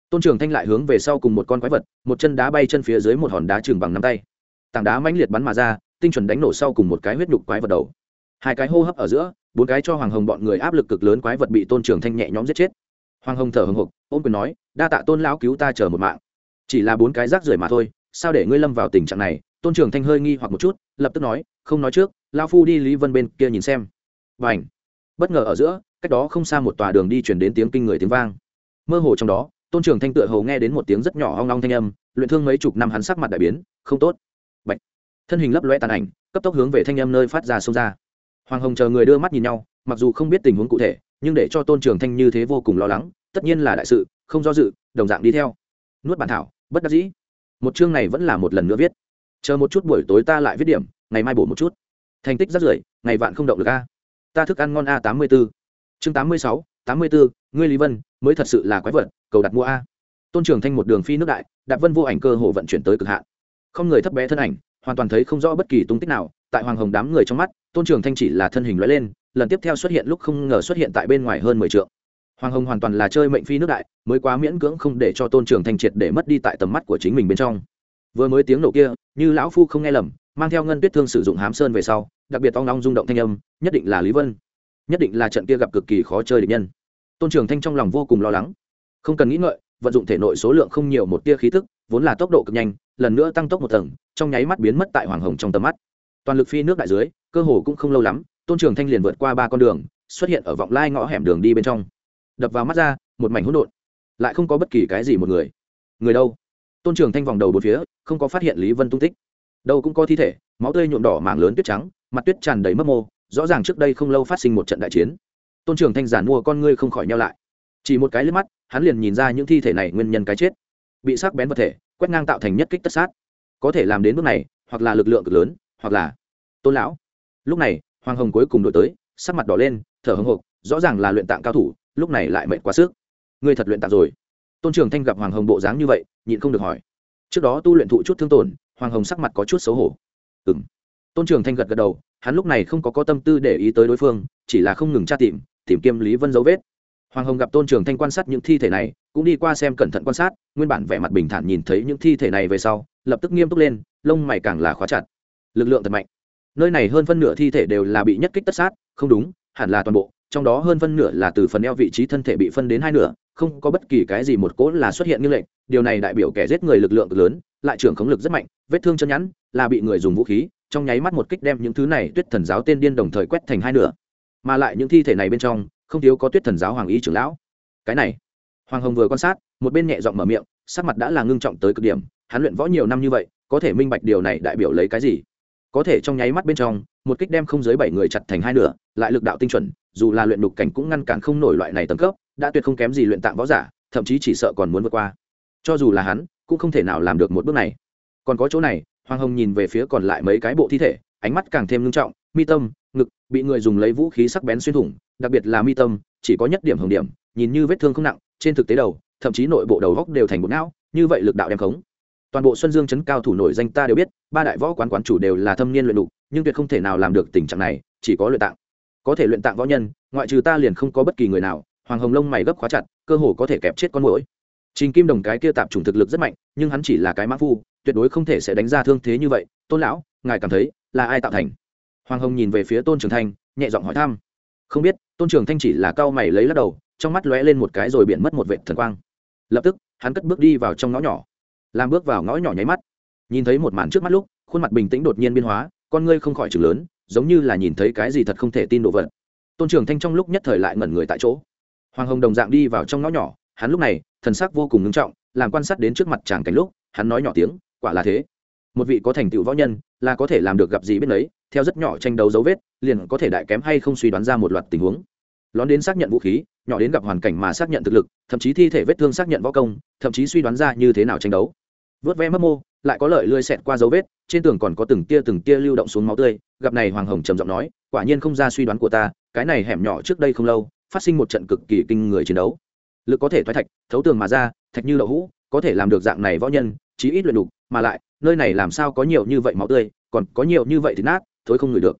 Tôn trường thanh lại hướng về sau cùng một con quái vật, một chân đá bay chân phía dưới một hòn đá trường bằng nắm tay. Tảng đá mãnh liệt bắn mà ra, tinh chuẩn đánh nổ sau cùng một cái huyết nhục quái vật đầu. Hai cái hô hấp ở giữa, bốn cái cho hoàng hồng bọn người áp lực cực lớn quái vật bị tôn trường thanh nhẹ nhõm giết chết. Hoàng hồng thở hồng hộc ôm quyền nói, đa tạ tôn lão cứu ta chờ một mạng. Chỉ là bốn cái rác rưởi mà thôi, sao để ngươi lâm vào tình trạng này? Tôn trường thanh hơi nghi hoặc một chút, lập tức nói, không nói trước lao phu đi lý vân bên kia nhìn xem và ảnh bất ngờ ở giữa, cách đó không xa một tòa đường đi chuyển đến tiếng kinh người tiếng vang. Mơ hồ trong đó, tôn trưởng thanh tựa hầu nghe đến một tiếng rất nhỏ hoang long thanh âm, luyện thương mấy chục năm hắn sắc mặt đại biến, không tốt. Bạch. thân hình lấp loe tàn ảnh, cấp tốc hướng về thanh âm nơi phát ra xông ra. Hoàng hồng chờ người đưa mắt nhìn nhau, mặc dù không biết tình huống cụ thể, nhưng để cho tôn trưởng thanh như thế vô cùng lo lắng, tất nhiên là đại sự, không do dự, đồng dạng đi theo. Nuốt bản thảo, bất đắc dĩ. Một chương này vẫn là một lần nữa viết. Chờ một chút buổi tối ta lại viết điểm, ngày mai bổ một chút. Thành tích rất rưỡi, ngày vạn không động được a ta thức ăn ngon a tám mươi b ố chương tám mươi sáu, tám mươi b ố ngươi lý vân, mới thật sự là quái vật, cầu đặt mua a. Tôn trường thanh một đường phi nước đại, đạp vân vô ảnh cơ hồ vận chuyển tới cực hạn. Không người thấp bé thân ảnh, hoàn toàn thấy không rõ bất kỳ tung tích nào, tại hoàng hồng đám người trong mắt, tôn trường thanh chỉ là thân hình loại lên, lần tiếp theo xuất hiện lúc không ngờ xuất hiện tại bên ngoài hơn mười t hoàng hồng hoàn toàn là chơi mệnh phi nước đại, mới quá miễn cưỡng không để cho tôn trường thanh triệt để mất đi tại tầm mắt của chính mình bên trong. Vừa mới tiếng nổ kia, như lão phu không nghe lầm mang theo ngân tuyết thương sử dụng hám sơn về sau, đặc biệt to long rung động thanh âm, nhất định là lý vân. Nhất định là trận kia gặp cực kỳ khó chơi địch nhân. Tôn trường thanh trong lòng vô cùng lo lắng. Không cần nghĩ ngợi, vận dụng thể nội số lượng không nhiều một tia khí thức vốn là tốc độ cực nhanh, lần nữa tăng tốc một tầng, trong nháy mắt biến mất tại hoàng hồng trong tầm mắt. Toàn lực phi nước đại dưới, cơ hồ cũng không lâu lắm, tôn trường thanh liền vượt qua ba con đường, xuất hiện ở vọng lai ngõ hẻm đường đi bên trong. Đập vào mắt ra, một mảnh hỗn độn. Lại không có bất kỳ cái gì một người. Người đâu? Tôn trường thanh vòng đầu bốn phía, không có phát hiện lý vân tung tích đâu cũng có thi thể, máu tươi nhuộm đỏ mảng lớn tuyết trắng, mặt tuyết tràn đầy mấp mô, rõ ràng trước đây không lâu phát sinh một trận đại chiến. Tôn trưởng thanh giản mua con ngươi không khỏi nhau lại. Chỉ một cái liếc mắt, hắn liền nhìn ra những thi thể này nguyên nhân cái chết. Bị sắc bén vật thể, quét ngang tạo thành nhất kích tất sát. Có thể làm đến bước này, hoặc là lực lượng cực lớn, hoặc là tôn lão. Lúc này, hoàng hồng cuối cùng đổi tới, sắc mặt đỏ lên, thở hồng hộc, rõ ràng là luyện tạng cao thủ, lúc này lại mệt quá sức. Ngươi thật luyện tạng rồi. Tôn trưởng thanh gặp hoàng hồng bộ dáng như vậy, nhịn không được hỏi. Trước đó tu luyện thụ chút thương tổn hoàng hồng sắc mặt có chút xấu hổ. Ừ m tôn trường thanh gật gật đầu, hắn lúc này không có có tâm tư để ý tới đối phương, chỉ là không ngừng tra tìm tìm kiếm lý vân dấu vết. Hoàng hồng gặp tôn trường thanh quan sát những thi thể này, cũng đi qua xem cẩn thận quan sát, nguyên bản vẻ mặt bình thản nhìn thấy những thi thể này về sau, lập tức nghiêm túc lên, lông mày càng là khóa chặt. Lực lượng thật mạnh. Nơi này hơn phân nửa thi thể đều là bị nhất kích tất sát, không đúng, hẳn là toàn bộ, trong đó hơn phân nửa là từ phần eo vị trí thân thể bị phân đến hai nửa, không có bất kỳ cái gì một cỗ là xuất hiện như lệnh, điều này đại biểu kẻ giết người lực lượng lớn lại trưởng khống lực rất mạnh, vết thương chân nhẵn là bị người dùng vũ khí, trong nháy mắt một kích đem những thứ này tuyết thần giáo tên điên đồng thời quét thành hai nửa. Mà lại những thi thể này bên trong, không thiếu có tuyết thần giáo hoàng ý trưởng lão. Cái này, hoàng hồng vừa quan sát, một bên nhẹ giọng mở miệng, sắc mặt đã là ngưng trọng tới cực điểm, hắn luyện võ nhiều năm như vậy, có thể minh bạch điều này đại biểu lấy cái gì? Có thể trong nháy mắt bên trong, một kích đem không dưới bảy người chặt thành hai nửa, lại lực đạo tinh chuẩn, dù là luyện đục cảnh cũng ngăn cản không nổi loại này tầng cấp, đã tuyệt không kém gì luyện tạng võ giả, thậm chí chỉ sợ còn muốn vượt qua. Cho dù là hắn cũng không thể nào làm được một bước này. Còn có chỗ này, hoàng hồng nhìn về phía còn lại mấy cái bộ thi thể, ánh mắt càng thêm nghiêm trọng, mi tâm, ngực, bị người dùng lấy vũ khí sắc bén xuyên thủng, đặc biệt là mi tâm, chỉ có nhất điểm hồng điểm, nhìn như vết thương không nặng, trên thực tế đầu, thậm chí nội bộ đầu góc đều thành bộ não, như vậy lực đạo đem khống. Toàn bộ xuân dương chấn cao thủ nổi danh ta đều biết, ba đại võ quán quán chủ đều là thâm niên luyện đục, nhưng tuyệt không thể nào làm được tình trạng này, chỉ có luyện tạng. Có thể luyện tạng võ nhân, ngoại trừ ta liền không có bất kỳ người nào, hoàng hồng lông mày gấp khóa chặt, cơ hồ có thể kẹp chết con mũi trình kim đồng cái kia tạp chủng thực lực rất mạnh, nhưng hắn chỉ là cái mã phu, tuyệt đối không thể sẽ đánh ra thương thế như vậy. Tôn lão, ngài cảm thấy là ai tạo thành? Hoàng hồng nhìn về phía tôn trường thanh, nhẹ giọng hỏi thăm. Không biết, tôn trường thanh chỉ là cao mày lấy lắc đầu, trong mắt lóe lên một cái rồi biển mất một vệ thần quang. Lập tức, hắn cất bước đi vào trong ngõ nhỏ, làm bước vào ngõ nhỏ nháy mắt. Nhìn thấy một màn trước mắt lúc, khuôn mặt bình tĩnh đột nhiên biên hóa, con ngươi không khỏi chừng lớn, giống như là nhìn thấy cái gì thật không thể tin đồ vật. Tôn trường thanh trong lúc nhất thời lại ngẩn người tại chỗ. Hoàng hồng đồng dạng đi vào trong ngõ nhỏ hắn lúc này, thần sắc vô cùng ngưng trọng, làm quan sát đến trước mặt chàng cảnh lúc, hắn nói nhỏ tiếng, quả là thế. Một vị có thành tựu võ nhân, là có thể làm được gặp gì biết lấy theo rất nhỏ tranh đấu dấu vết, liền có thể đại kém hay không suy đoán ra một loạt tình huống. Lón đến xác nhận vũ khí, nhỏ đến gặp hoàn cảnh mà xác nhận thực lực, thậm chí thi thể vết thương xác nhận võ công, thậm chí suy đoán ra như thế nào tranh đấu. Vớt ve mất mô, lại có lợi lươi xẹt qua dấu vết, trên tường còn có từng tia từng tia lưu động xuống máu tươi, gặp này hoàng hồng trầm giọng nói, quả nhiên không ra suy đoán của ta, cái này hẻm nhỏ trước đây không lâu, phát sinh một trận cực kỳ kinh người chiến đấu lực có thể thoái thạch, thấu tường mà ra, thạch như đậu hũ, có thể làm được dạng này võ nhân, chí ít luyện đục mà lại, nơi này làm sao có nhiều như vậy máu tươi, còn có nhiều như vậy thịt nát, thối không ngửi được.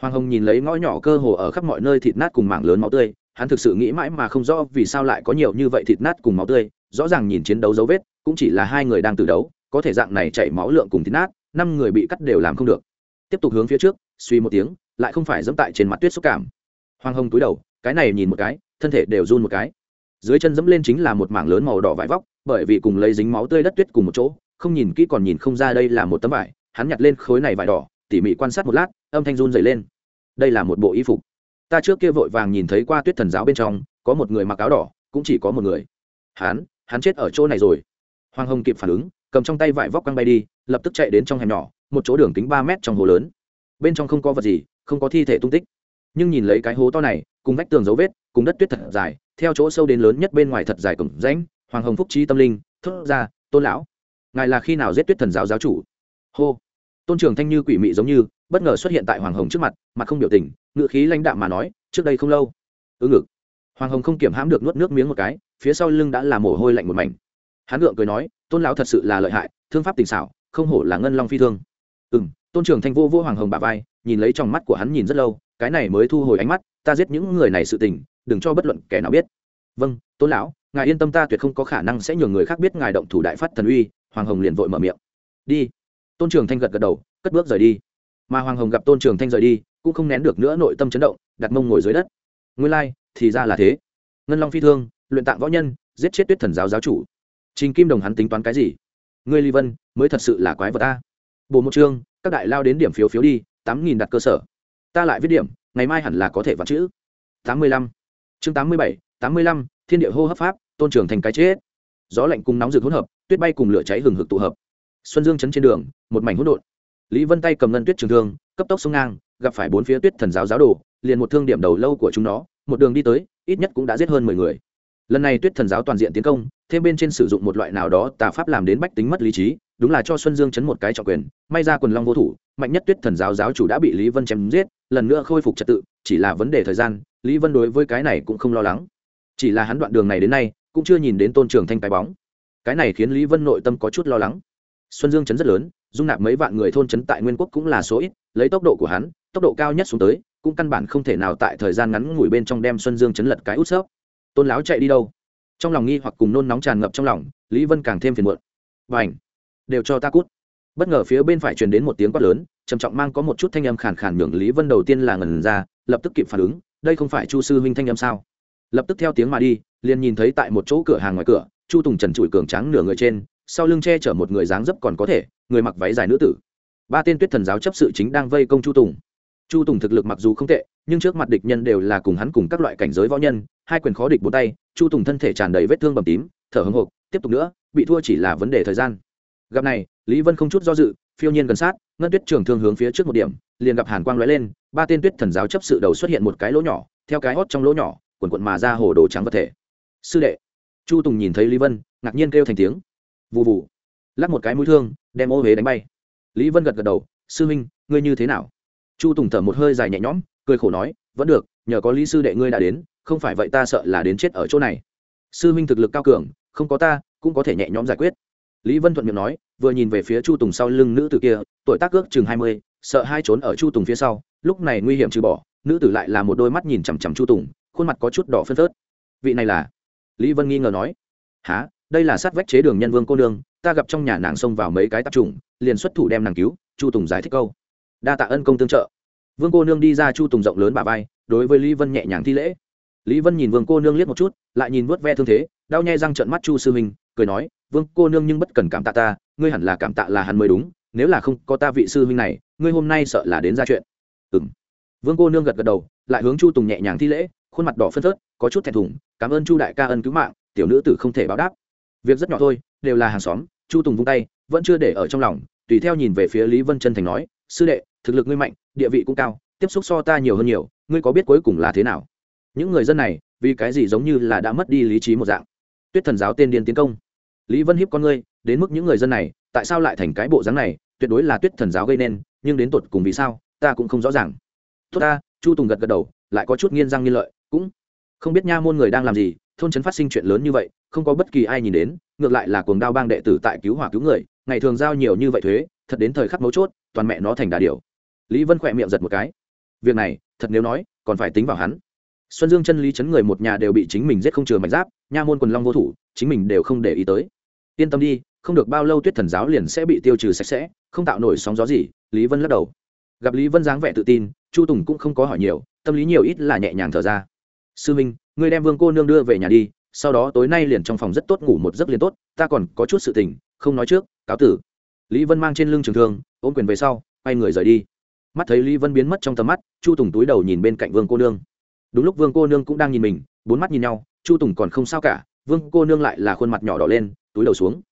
Hoàng hồng nhìn lấy ngõ nhỏ cơ hồ ở khắp mọi nơi thịt nát cùng mảng lớn máu tươi, hắn thực sự nghĩ mãi mà không rõ vì sao lại có nhiều như vậy thịt nát cùng máu tươi, rõ ràng nhìn chiến đấu dấu vết, cũng chỉ là hai người đang từ đấu, có thể dạng này chảy máu lượng cùng thịt nát, năm người bị cắt đều làm không được. Tiếp tục hướng phía trước, suy một tiếng, lại không phải dẫm tại trên mặt tuyết xúc cảm. Hoàng hồng túi đầu, cái này nhìn một cái, thân thể đều run một cái dưới chân dẫm lên chính là một mảng lớn màu đỏ vải vóc, bởi vì cùng lấy dính máu tươi đất tuyết cùng một chỗ, không nhìn kỹ còn nhìn không ra đây là một tấm vải. Hắn nhặt lên khối này vải đỏ, tỉ mỉ quan sát một lát, âm thanh run dày lên. Đây là một bộ y phục. Ta trước kia vội vàng nhìn thấy qua tuyết thần giáo bên trong, có một người mặc áo đỏ, cũng chỉ có một người. Hắn hắn chết ở chỗ này rồi. Hoàng hồng kịp phản ứng, cầm trong tay vải vóc quăng bay đi, lập tức chạy đến trong hẻm nhỏ, một chỗ đường kính ba mét trong hồ lớn. Bên trong không có vật gì, không có thi thể tung tích. Nhưng nhìn lấy cái hố to này, cùng vách tường dấu vết, cùng đất tuyết thật dài theo chỗ sâu đến lớn nhất bên ngoài thật dài cổng rãnh, hoàng hồng phúc trí tâm linh, thốt ra, tôn lão, ngài là khi nào giết tuyết thần giáo giáo chủ? Hô. Tôn trường thanh như quỷ mị giống như, bất ngờ xuất hiện tại hoàng hồng trước mặt mặt không biểu tình ngự khí lãnh đạm mà nói, trước đây không lâu. Ư ngực. Hoàng hồng không kiểm hãm được nuốt nước miếng một cái, phía sau lưng đã là mồ hôi lạnh một mảnh. Hắn ngượng cười nói, tôn lão thật sự là lợi hại, thương pháp tình xảo, không hổ là ngân long phi thương. Ừ m tôn trường thanh vô vô hoàng hồng bà vai, nhìn lấy trong mắt của hắn nhìn rất lâu, cái này mới thu hồi ánh mắt, ta giết những người này sự tình đừng cho bất luận kẻ nào biết. Vâng tôn lão ngài yên tâm ta tuyệt không có khả năng sẽ nhường người khác biết ngài động thủ đại phát thần uy hoàng hồng liền vội mở miệng. Đi. Tôn trường thanh gật gật đầu cất bước rời đi. Mà hoàng hồng gặp tôn trường thanh rời đi cũng không nén được nữa nội tâm chấn động đặt mông ngồi dưới đất. Nguyên lai、like, thì ra là thế. Ngân long phi thương luyện tạng võ nhân giết chết tuyết thần giáo giáo chủ. Trình kim đồng hắn tính toán cái gì? Ngươi ly vân mới thật sự là quái vật ta. Bồ một chương các đại lao đến điểm phiếu phiếu đi tám nghìn đặt cơ sở. Ta lại viết điểm ngày mai hẳn là có thể vặt chữ. Tám mươi lăm chương tám mươi bảy, tám mươi lăm, thiên địa hô hấp pháp, tôn trường thành cái chết. Gió lạnh cùng nóng rực hỗn hợp, tuyết bay cùng lửa cháy hừng hực tụ hợp. Xuân dương chấn trên đường, một mảnh hỗn độn. Lý vân tay cầm ngân tuyết trường thương, cấp tốc sông ngang, gặp phải bốn phía tuyết thần giáo giáo đồ, liền một thương điểm đầu lâu của chúng nó, một đường đi tới, ít nhất cũng đã giết hơn mười người. Lần này tuyết thần giáo toàn diện tiến công, thêm bên trên sử dụng một loại nào đó tà pháp làm đến bách tính mất lý trí đúng là cho xuân dương chấn một cái trọng quyền, may ra quần long vô thủ, mạnh nhất tuyết thần giáo giáo chủ đã bị lý vân chém giết, lần nữa khôi phục trật tự, chỉ là vấn đề thời gian, lý vân đối với cái này cũng không lo lắng. Chỉ là hắn đoạn đường này đến nay, cũng chưa nhìn đến tôn trường thanh cái bóng. Cái này khiến lý vân nội tâm có chút lo lắng. Xuân dương chấn rất lớn, dung nạp mấy vạn người thôn chấn tại nguyên quốc cũng là số ít, lấy tốc độ của hắn, tốc độ cao nhất xuống tới, cũng căn bản không thể nào tại thời gian ngắn ngủi bên trong đem xuân dương chấn lật cái út xớp. Tôn láo chạy đi đâu? Trong lòng nghi hoặc cùng nôn nóng tràn ngập trong lòng, lý vân càng thêm phiền muộn. Và ảnh đều cho ta cút. Bất ngờ phía bên phải truyền đến một tiếng quát lớn, trầm trọng mang có một chút thanh âm khàn khàn nhường lý vân đầu tiên là ngần ra, lập tức kịp phản ứng, đây không phải chu sư huynh thanh âm sao? Lập tức theo tiếng mà đi, liền nhìn thấy tại một chỗ cửa hàng ngoài cửa, chu tùng trần trụi cường trắng nửa người trên, sau lưng che chở một người dáng dấp còn có thể, người mặc váy dài nữ tử. Ba tên tuyết thần giáo chấp sự chính đang vây công chu tùng. Chu tùng thực lực mặc dù không tệ, nhưng trước mặt địch nhân đều là cùng hắn cùng các loại cảnh giới võ nhân, hai quyền khó địch bốn tay, chu tùng thân thể tràn đầy vết thương bầm tím, thở hồng hộp tiếp tục nữa, bị thua chỉ là vấn đề thời gian gặp này, lý vân không chút do dự, phiêu nhiên gần sát, ngân tuyết trường thương hướng phía trước một điểm, liền gặp hàn quang lóe lên, ba tên tuyết thần giáo chấp sự đầu xuất hiện một cái lỗ nhỏ, theo cái hót trong lỗ nhỏ quần quận mà ra hồ đồ trắng vật thể. Sư đệ. Chu tùng nhìn thấy lý vân, ngạc nhiên kêu thành tiếng. Vụ vụ lắc một cái mũi thương, đem ô huế đánh bay. Lý vân gật gật đầu, sư huynh, ngươi như thế nào? Chu tùng thở một hơi dài nhẹ nhõm, cười khổ nói, vẫn được, nhờ có lý sư đệ ngươi đã đến, không phải vậy ta sợ là đến chết ở chỗ này. Sư huynh thực lực cao cường, không có ta, cũng có thể nhẹ nhõm giải quyết lý vân thuận miệng nói, vừa nhìn về phía chu tùng sau lưng nữ tử kia, tuổi tác ước chừng hai mươi, sợ hai trốn ở chu tùng phía sau, lúc này nguy hiểm trừ bỏ, nữ tử lại là một đôi mắt nhìn chằm chằm chu tùng, khuôn mặt có chút đỏ phân phớt. Vị này là? Lý vân nghi ngờ nói. Há đây là sát vách chế đường nhân vương cô nương, ta gặp trong nhà nàng xông vào mấy cái tạp trùng liền xuất thủ đem nàng cứu, chu tùng giải thích câu. Đa tạ ân công tương trợ. Vương cô nương đi ra chu tùng rộng lớn bà vai, đối với lý vân nhẹ nhàng thi lễ. Lý vân nhìn vương cô nương liếc một chút, lại nhìn vớt ve thương thế, đau nhai răng trận mắt chu sư huynh cười nói, vương cô nương nhưng bất cần cảm tạ ta, ngươi hẳn là cảm tạ là hắn mới đúng, nếu là không có ta vị sư huynh này, ngươi hôm nay sợ là đến ra chuyện. Ừ m vương cô nương gật gật đầu, lại hướng chu tùng nhẹ nhàng thi lễ, khuôn mặt đỏ phân phớt, có chút thẹn thùng, cảm ơn chu đại ca ân cứu mạng, tiểu nữ tử không thể báo đáp. Việc rất nhỏ thôi, đều là hàng xóm, chu tùng vung tay, vẫn chưa để ở trong lòng, tùy theo nhìn về phía lý vân chân thành nói, sư đệ, thực lực ngươi mạnh, địa vị cũng cao, tiếp xúc so ta nhiều hơn nhiều, ngươi có biết cuối cùng là thế nào? Những người dân này, vì cái gì giống như là đã mất đi lý trí một dạng. Tuyết thần giáo tên điên tiến công lý vân hiếp con ngươi, đến mức những người dân này, tại sao lại thành cái bộ dáng này, tuyệt đối là tuyết thần giáo gây nên, nhưng đến tột cùng vì sao, ta cũng không rõ ràng. Tốt ta, chu tùng gật gật đầu, lại có chút nghiên răng nghiên lợi, cũng không biết nha môn người đang làm gì, thôn trấn phát sinh chuyện lớn như vậy, không có bất kỳ ai nhìn đến, ngược lại là cuồng đao bang đệ tử tại cứu hỏa cứu người, ngày thường giao nhiều như vậy thuế, thật đến thời khắc mấu chốt, toàn mẹ nó thành đà điều lý vân khỏe miệng giật một cái. Việc này, thật nếu nói, còn phải tính vào hắn. Xuân dương chân lý chấn người một nhà đều bị chính mình giết không chừa mạch giáp, nha môn quần long vô thủ, chính mình đều không để ý tới yên tâm đi, không được bao lâu tuyết thần giáo liền sẽ bị tiêu trừ sạch sẽ, không tạo nổi sóng gió gì, lý vân lắc đầu. Gặp lý vân dáng vẻ tự tin, chu tùng cũng không có hỏi nhiều, tâm lý nhiều ít là nhẹ nhàng thở ra. Sư minh, ngươi đem vương cô nương đưa về nhà đi, sau đó tối nay liền trong phòng rất tốt ngủ một giấc liền tốt, ta còn có chút sự tình, không nói trước, cáo tử. Lý vân mang trên lưng trường thương, ôm quyền về sau, quay người rời đi. Mắt thấy lý vân biến mất trong tầm mắt, chu tùng túi đầu nhìn bên cạnh vương cô nương. Đúng lúc vương cô nương cũng đang nhìn mình, bốn mắt nhìn nhau, chu tùng còn không sao cả, vương cô nương lại là khuôn mặt nhỏ đỏ lên túi đầu xuống.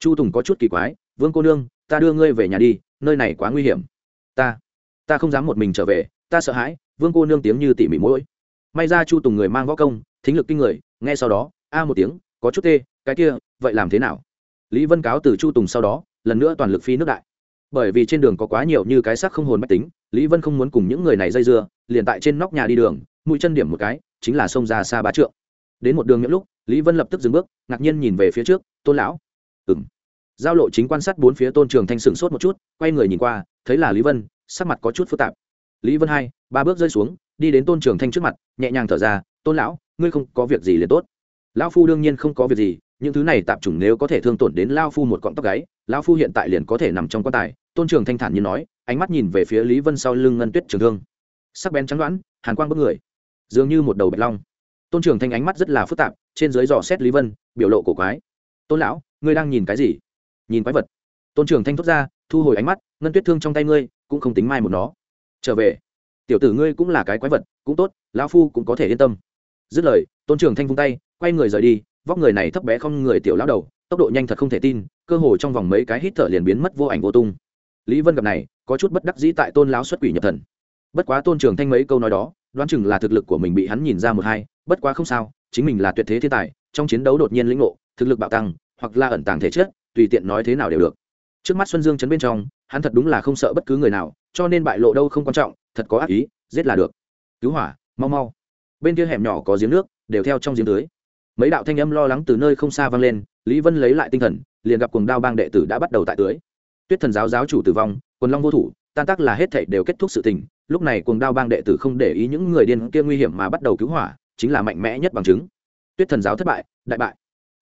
Chu tùng có chút kỳ quái, vương cô nương, ta đưa ngươi về nhà đi, nơi này quá nguy hiểm. Ta ta không dám một mình trở về, ta sợ hãi, vương cô nương tiếng như tỉ mỉ mũi. May ra chu tùng người mang võ công, thính lực kinh người, nghe sau đó, a một tiếng, có chút tê, cái kia, vậy làm thế nào? Lý vân cáo từ chu tùng sau đó, lần nữa toàn lực phi nước đại. Bởi vì trên đường có quá nhiều như cái xác không hồn mách tính, lý vân không muốn cùng những người này dây dưa, liền tại trên nóc nhà đi đường, mũi chân điểm một cái, chính là xông ra xa bá trượng. Đến một đường những lúc, lý vân lập tức dừng bước, ngạc nhiên nhìn về phía trước tôn lão. Ừng giao lộ chính quan sát bốn phía tôn trường thanh sửng sốt một chút, quay người nhìn qua, thấy là lý vân, sắc mặt có chút phức tạp. Lý vân hai, ba bước rơi xuống, đi đến tôn trường thanh trước mặt, nhẹ nhàng thở ra, tôn lão, ngươi không có việc gì liền tốt. Lão phu đương nhiên không có việc gì, những thứ này tạp chủng nếu có thể thương tổn đến lao phu một cọng tóc gáy, lão phu hiện tại liền có thể nằm trong quan tài, tôn trường thanh thản như nói, ánh mắt nhìn về phía lý vân sau lưng ngân tuyết trường thương. Sắc bén trắng đoãn hàn quang bức người, dường như một đầu bạch long. Tôn trường thanh ánh mắt rất là phức tạp, trên dưới dò xét lý vân, biểu lộ cổ quái tôn lão ngươi đang nhìn cái gì nhìn quái vật tôn trưởng thanh thốt ra thu hồi ánh mắt ngân tuyết thương trong tay ngươi cũng không tính mai một nó trở về tiểu tử ngươi cũng là cái quái vật cũng tốt lão phu cũng có thể yên tâm dứt lời tôn trưởng thanh vung tay quay người rời đi vóc người này thấp bé không người tiểu lão đầu tốc độ nhanh thật không thể tin cơ hồ trong vòng mấy cái hít thở liền biến mất vô ảnh vô tung lý vân gặp này có chút bất đắc dĩ tại tôn lão xuất quỷ nhập thần bất quá tôn trưởng thanh mấy câu nói đó đoán chừng là thực lực của mình bị hắn nhìn ra một hai bất quá không sao chính mình là tuyệt thế thiên tài trong chiến đấu đột nhiên lĩnh ngộ, thực lực bạo tăng, hoặc là ẩn tàng thể chất, tùy tiện nói thế nào đều được. Trước mắt xuân dương chấn bên trong, hắn thật đúng là không sợ bất cứ người nào, cho nên bại lộ đâu không quan trọng, thật có ác ý, giết là được. Cứu hỏa, mau mau. Bên kia hẻm nhỏ có giếng nước, đều theo trong giếng tưới. Mấy đạo thanh âm lo lắng từ nơi không xa vang lên, lý vân lấy lại tinh thần, liền gặp cuồng đao bang đệ tử đã bắt đầu tại tưới. Tuyết thần giáo giáo chủ tử vong, quần long vô thủ, tan tác là hết thảy đều kết thúc sự tình, lúc này cuồng đao bang đệ tử không để ý những người điên kia nguy hiểm mà bắt đầu cứu hỏa, chính là mạnh mẽ nhất bằng chứng tuyết thần giáo thất bại, đại bại.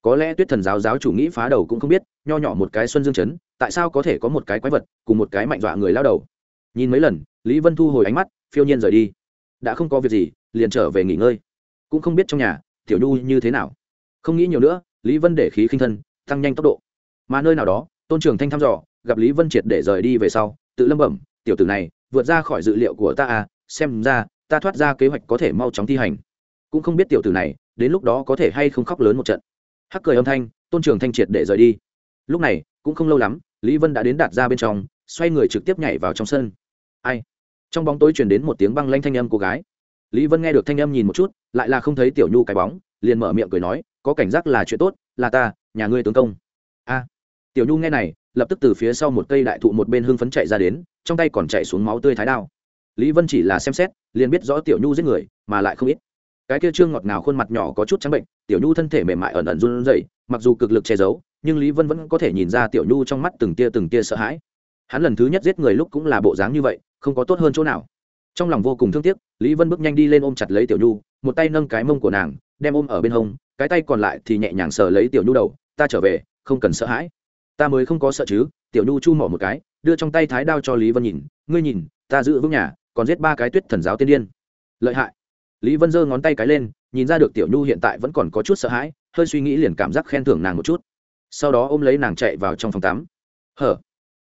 Có lẽ tuyết thần giáo giáo chủ nghĩ phá đầu cũng không biết, nho nhỏ một cái xuân dương chấn, tại sao có thể có một cái quái vật cùng một cái mạnh dọa người lao đầu? Nhìn mấy lần, lý vân thu hồi ánh mắt, phiêu nhiên rời đi. Đã không có việc gì, liền trở về nghỉ ngơi. Cũng không biết trong nhà, tiểu nhu như thế nào. Không nghĩ nhiều nữa, lý vân để khí khinh thân, tăng nhanh tốc độ. Mà nơi nào đó, tôn trường thanh thăm dò, gặp lý vân triệt để rời đi về sau, tự lâm bẩm, tiểu tử này, vượt ra khỏi dự liệu của ta à xem ra, ta thoát ra kế hoạch có thể mau chóng thi hành. Cũng không biết tiểu tử này đến lúc đó có thể hay không khóc lớn một trận. Hắc cười âm thanh, tôn trường thanh triệt để rời đi. Lúc này, cũng không lâu lắm, lý vân đã đến đạt ra bên trong, xoay người trực tiếp nhảy vào trong sân. Ai? Trong bóng tối chuyển đến một tiếng băng lanh thanh âm cô gái. Lý vân nghe được thanh âm nhìn một chút, lại là không thấy tiểu nhu cái bóng, liền mở miệng cười nói, có cảnh giác là chuyện tốt, là ta, nhà ngươi tướng công. A. Tiểu nhu nghe này, lập tức từ phía sau một cây đại thụ một bên hưng phấn chạy ra đến, trong tay còn chạy xuống máu tươi thái đao. Lý vân chỉ là xem xét, liền biết rõ tiểu nhu giết người, mà lại không ít cái kia trương ngọt ngào khuôn mặt nhỏ có chút trắng bệnh, tiểu nhu thân thể mềm mại ẩn ẩn run rẩy, mặc dù cực lực che giấu, nhưng lý vân vẫn có thể nhìn ra tiểu nhu trong mắt từng tia từng tia sợ hãi. Hắn lần thứ nhất giết người lúc cũng là bộ dáng như vậy, không có tốt hơn chỗ nào. Trong lòng vô cùng thương tiếc, lý vân bước nhanh đi lên ôm chặt lấy tiểu nhu, một tay nâng cái mông của nàng, đem ôm ở bên hông, cái tay còn lại thì nhẹ nhàng sờ lấy tiểu nhu đầu, ta trở về, không cần sợ hãi. Ta mới không có sợ chứ. Tiểu nhu chu mỏ một cái, đưa trong tay thái đao cho lý vân nhìn, ngươi nhìn, ta giữ vững nhà, còn giết ba cái tuyết thần giáo tiên điên. Lợi hại lý vân giơ ngón tay cái lên, nhìn ra được tiểu nhu hiện tại vẫn còn có chút sợ hãi, hơi suy nghĩ liền cảm giác khen thưởng nàng một chút. Sau đó ôm lấy nàng chạy vào trong phòng tắm. Hở,